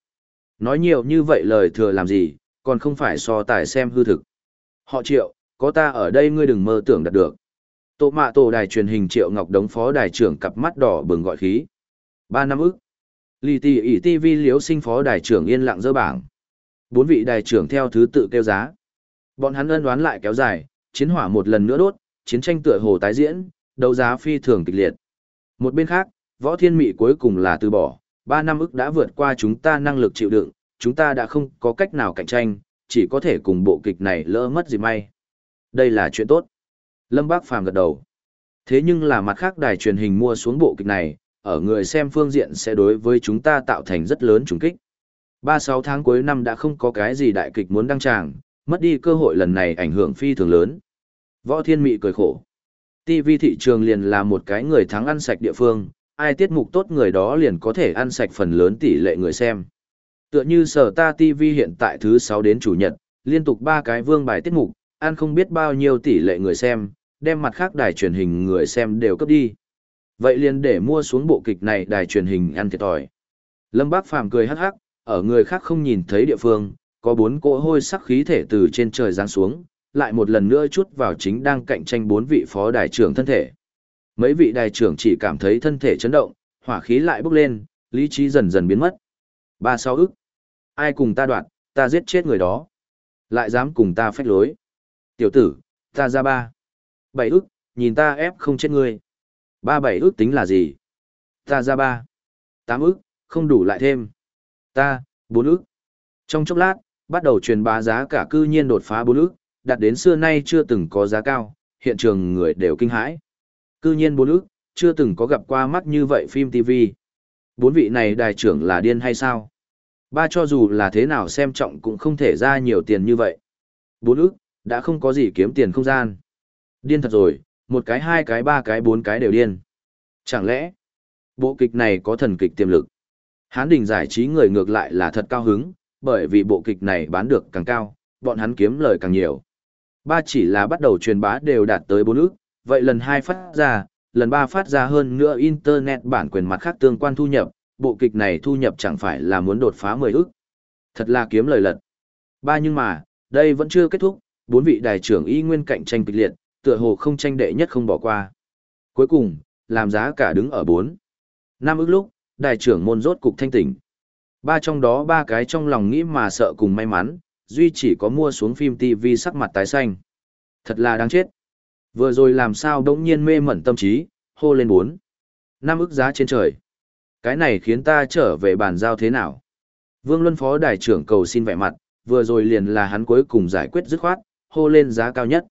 Nói nhiều như vậy lời thừa làm gì, còn không phải so tài xem hư thực. Họ Triệu, có ta ở đây ngươi đừng mơ tưởng đạt được. Tổ mạ tổ đài truyền hình Triệu Ngọc Đống phó đài trưởng cặp mắt đỏ bừng gọi khí. Ba năm ức. Lì tì ỉ TV liếu sinh phó đài trưởng yên lặng dơ bảng. Bốn vị đài trưởng theo thứ tự kêu giá. Bọn hắn ân đoán lại kéo dài, chiến hỏa một lần nữa đốt, chiến tranh tựa hồ tái diễn, đấu giá phi thường kịch liệt. Một bên khác, võ thiên mị cuối cùng là từ bỏ, ba năm ức đã vượt qua chúng ta năng lực chịu đựng, chúng ta đã không có cách nào cạnh tranh, chỉ có thể cùng bộ kịch này lỡ mất gì may. Đây là chuyện tốt. Lâm Bác Phàm gật đầu. Thế nhưng là mặt khác đài truyền hình mua xuống bộ kịch này, ở người xem phương diện sẽ đối với chúng ta tạo thành rất lớn trùng kích. Ba sáu tháng cuối năm đã không có cái gì đại kịch muốn đăng tràng, mất đi cơ hội lần này ảnh hưởng phi thường lớn. Võ Thiên Mị cười khổ. TV thị trường liền là một cái người thắng ăn sạch địa phương, ai tiết mục tốt người đó liền có thể ăn sạch phần lớn tỷ lệ người xem. Tựa như sở ta TV hiện tại thứ 6 đến chủ nhật, liên tục ba cái vương bài tiết mục, ăn không biết bao nhiêu tỷ lệ người xem, đem mặt khác đài truyền hình người xem đều cấp đi. Vậy liền để mua xuống bộ kịch này đài truyền hình ăn thiệt tỏi. Lâm Bác Phàm cười hắc hắc, ở người khác không nhìn thấy địa phương, có bốn cỗ hôi sắc khí thể từ trên trời giáng xuống, lại một lần nữa chút vào chính đang cạnh tranh bốn vị phó đài trưởng thân thể. Mấy vị đài trưởng chỉ cảm thấy thân thể chấn động, hỏa khí lại bốc lên, lý trí dần dần biến mất. Ba sáu ức. Ai cùng ta đoạn, ta giết chết người đó. Lại dám cùng ta phách lối. Tiểu tử, ta ra ba. Bảy ức, nhìn ta ép không chết ngươi. Ba bảy ức tính là gì? Ta ra ba. Tám ức, không đủ lại thêm. Ta, bốn ức. Trong chốc lát, bắt đầu truyền bá giá cả cư nhiên đột phá bốn ức, đạt đến xưa nay chưa từng có giá cao, hiện trường người đều kinh hãi. Cư nhiên bốn ức, chưa từng có gặp qua mắt như vậy phim TV. Bốn vị này đài trưởng là điên hay sao? Ba cho dù là thế nào xem trọng cũng không thể ra nhiều tiền như vậy. Bốn ức, đã không có gì kiếm tiền không gian. Điên thật rồi, một cái hai cái ba cái bốn cái đều điên. Chẳng lẽ, bộ kịch này có thần kịch tiềm lực? Hán đình giải trí người ngược lại là thật cao hứng, bởi vì bộ kịch này bán được càng cao, bọn hắn kiếm lời càng nhiều. Ba chỉ là bắt đầu truyền bá đều đạt tới bốn ức, vậy lần hai phát ra, lần ba phát ra hơn nữa Internet bản quyền mặt khác tương quan thu nhập, bộ kịch này thu nhập chẳng phải là muốn đột phá 10 ức. Thật là kiếm lời lật. Ba nhưng mà, đây vẫn chưa kết thúc, bốn vị đại trưởng y nguyên cạnh tranh kịch liệt, tựa hồ không tranh đệ nhất không bỏ qua. Cuối cùng, làm giá cả đứng ở 4. Năm ức lúc, đại trưởng môn rốt cục thanh tỉnh. Ba trong đó ba cái trong lòng nghĩ mà sợ cùng may mắn, duy chỉ có mua xuống phim TV sắc mặt tái xanh. Thật là đáng chết. Vừa rồi làm sao đống nhiên mê mẩn tâm trí, hô lên bốn. Năm ức giá trên trời. Cái này khiến ta trở về bàn giao thế nào? Vương Luân Phó Đại trưởng cầu xin vẻ mặt, vừa rồi liền là hắn cuối cùng giải quyết dứt khoát, hô lên giá cao nhất.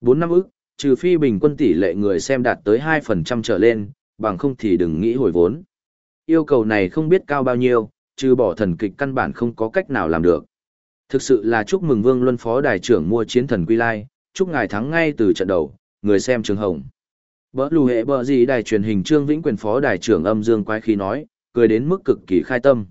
Bốn năm ức, trừ phi bình quân tỷ lệ người xem đạt tới 2% trở lên, bằng không thì đừng nghĩ hồi vốn. Yêu cầu này không biết cao bao nhiêu, trừ bỏ thần kịch căn bản không có cách nào làm được. Thực sự là chúc mừng Vương Luân Phó đài trưởng mua chiến thần Quy Lai, chúc ngài thắng ngay từ trận đầu, người xem trường hồng. Bỡ lù hệ bỡ gì đài truyền hình Trương Vĩnh Quyền Phó Đài trưởng âm dương quái khí nói, cười đến mức cực kỳ khai tâm.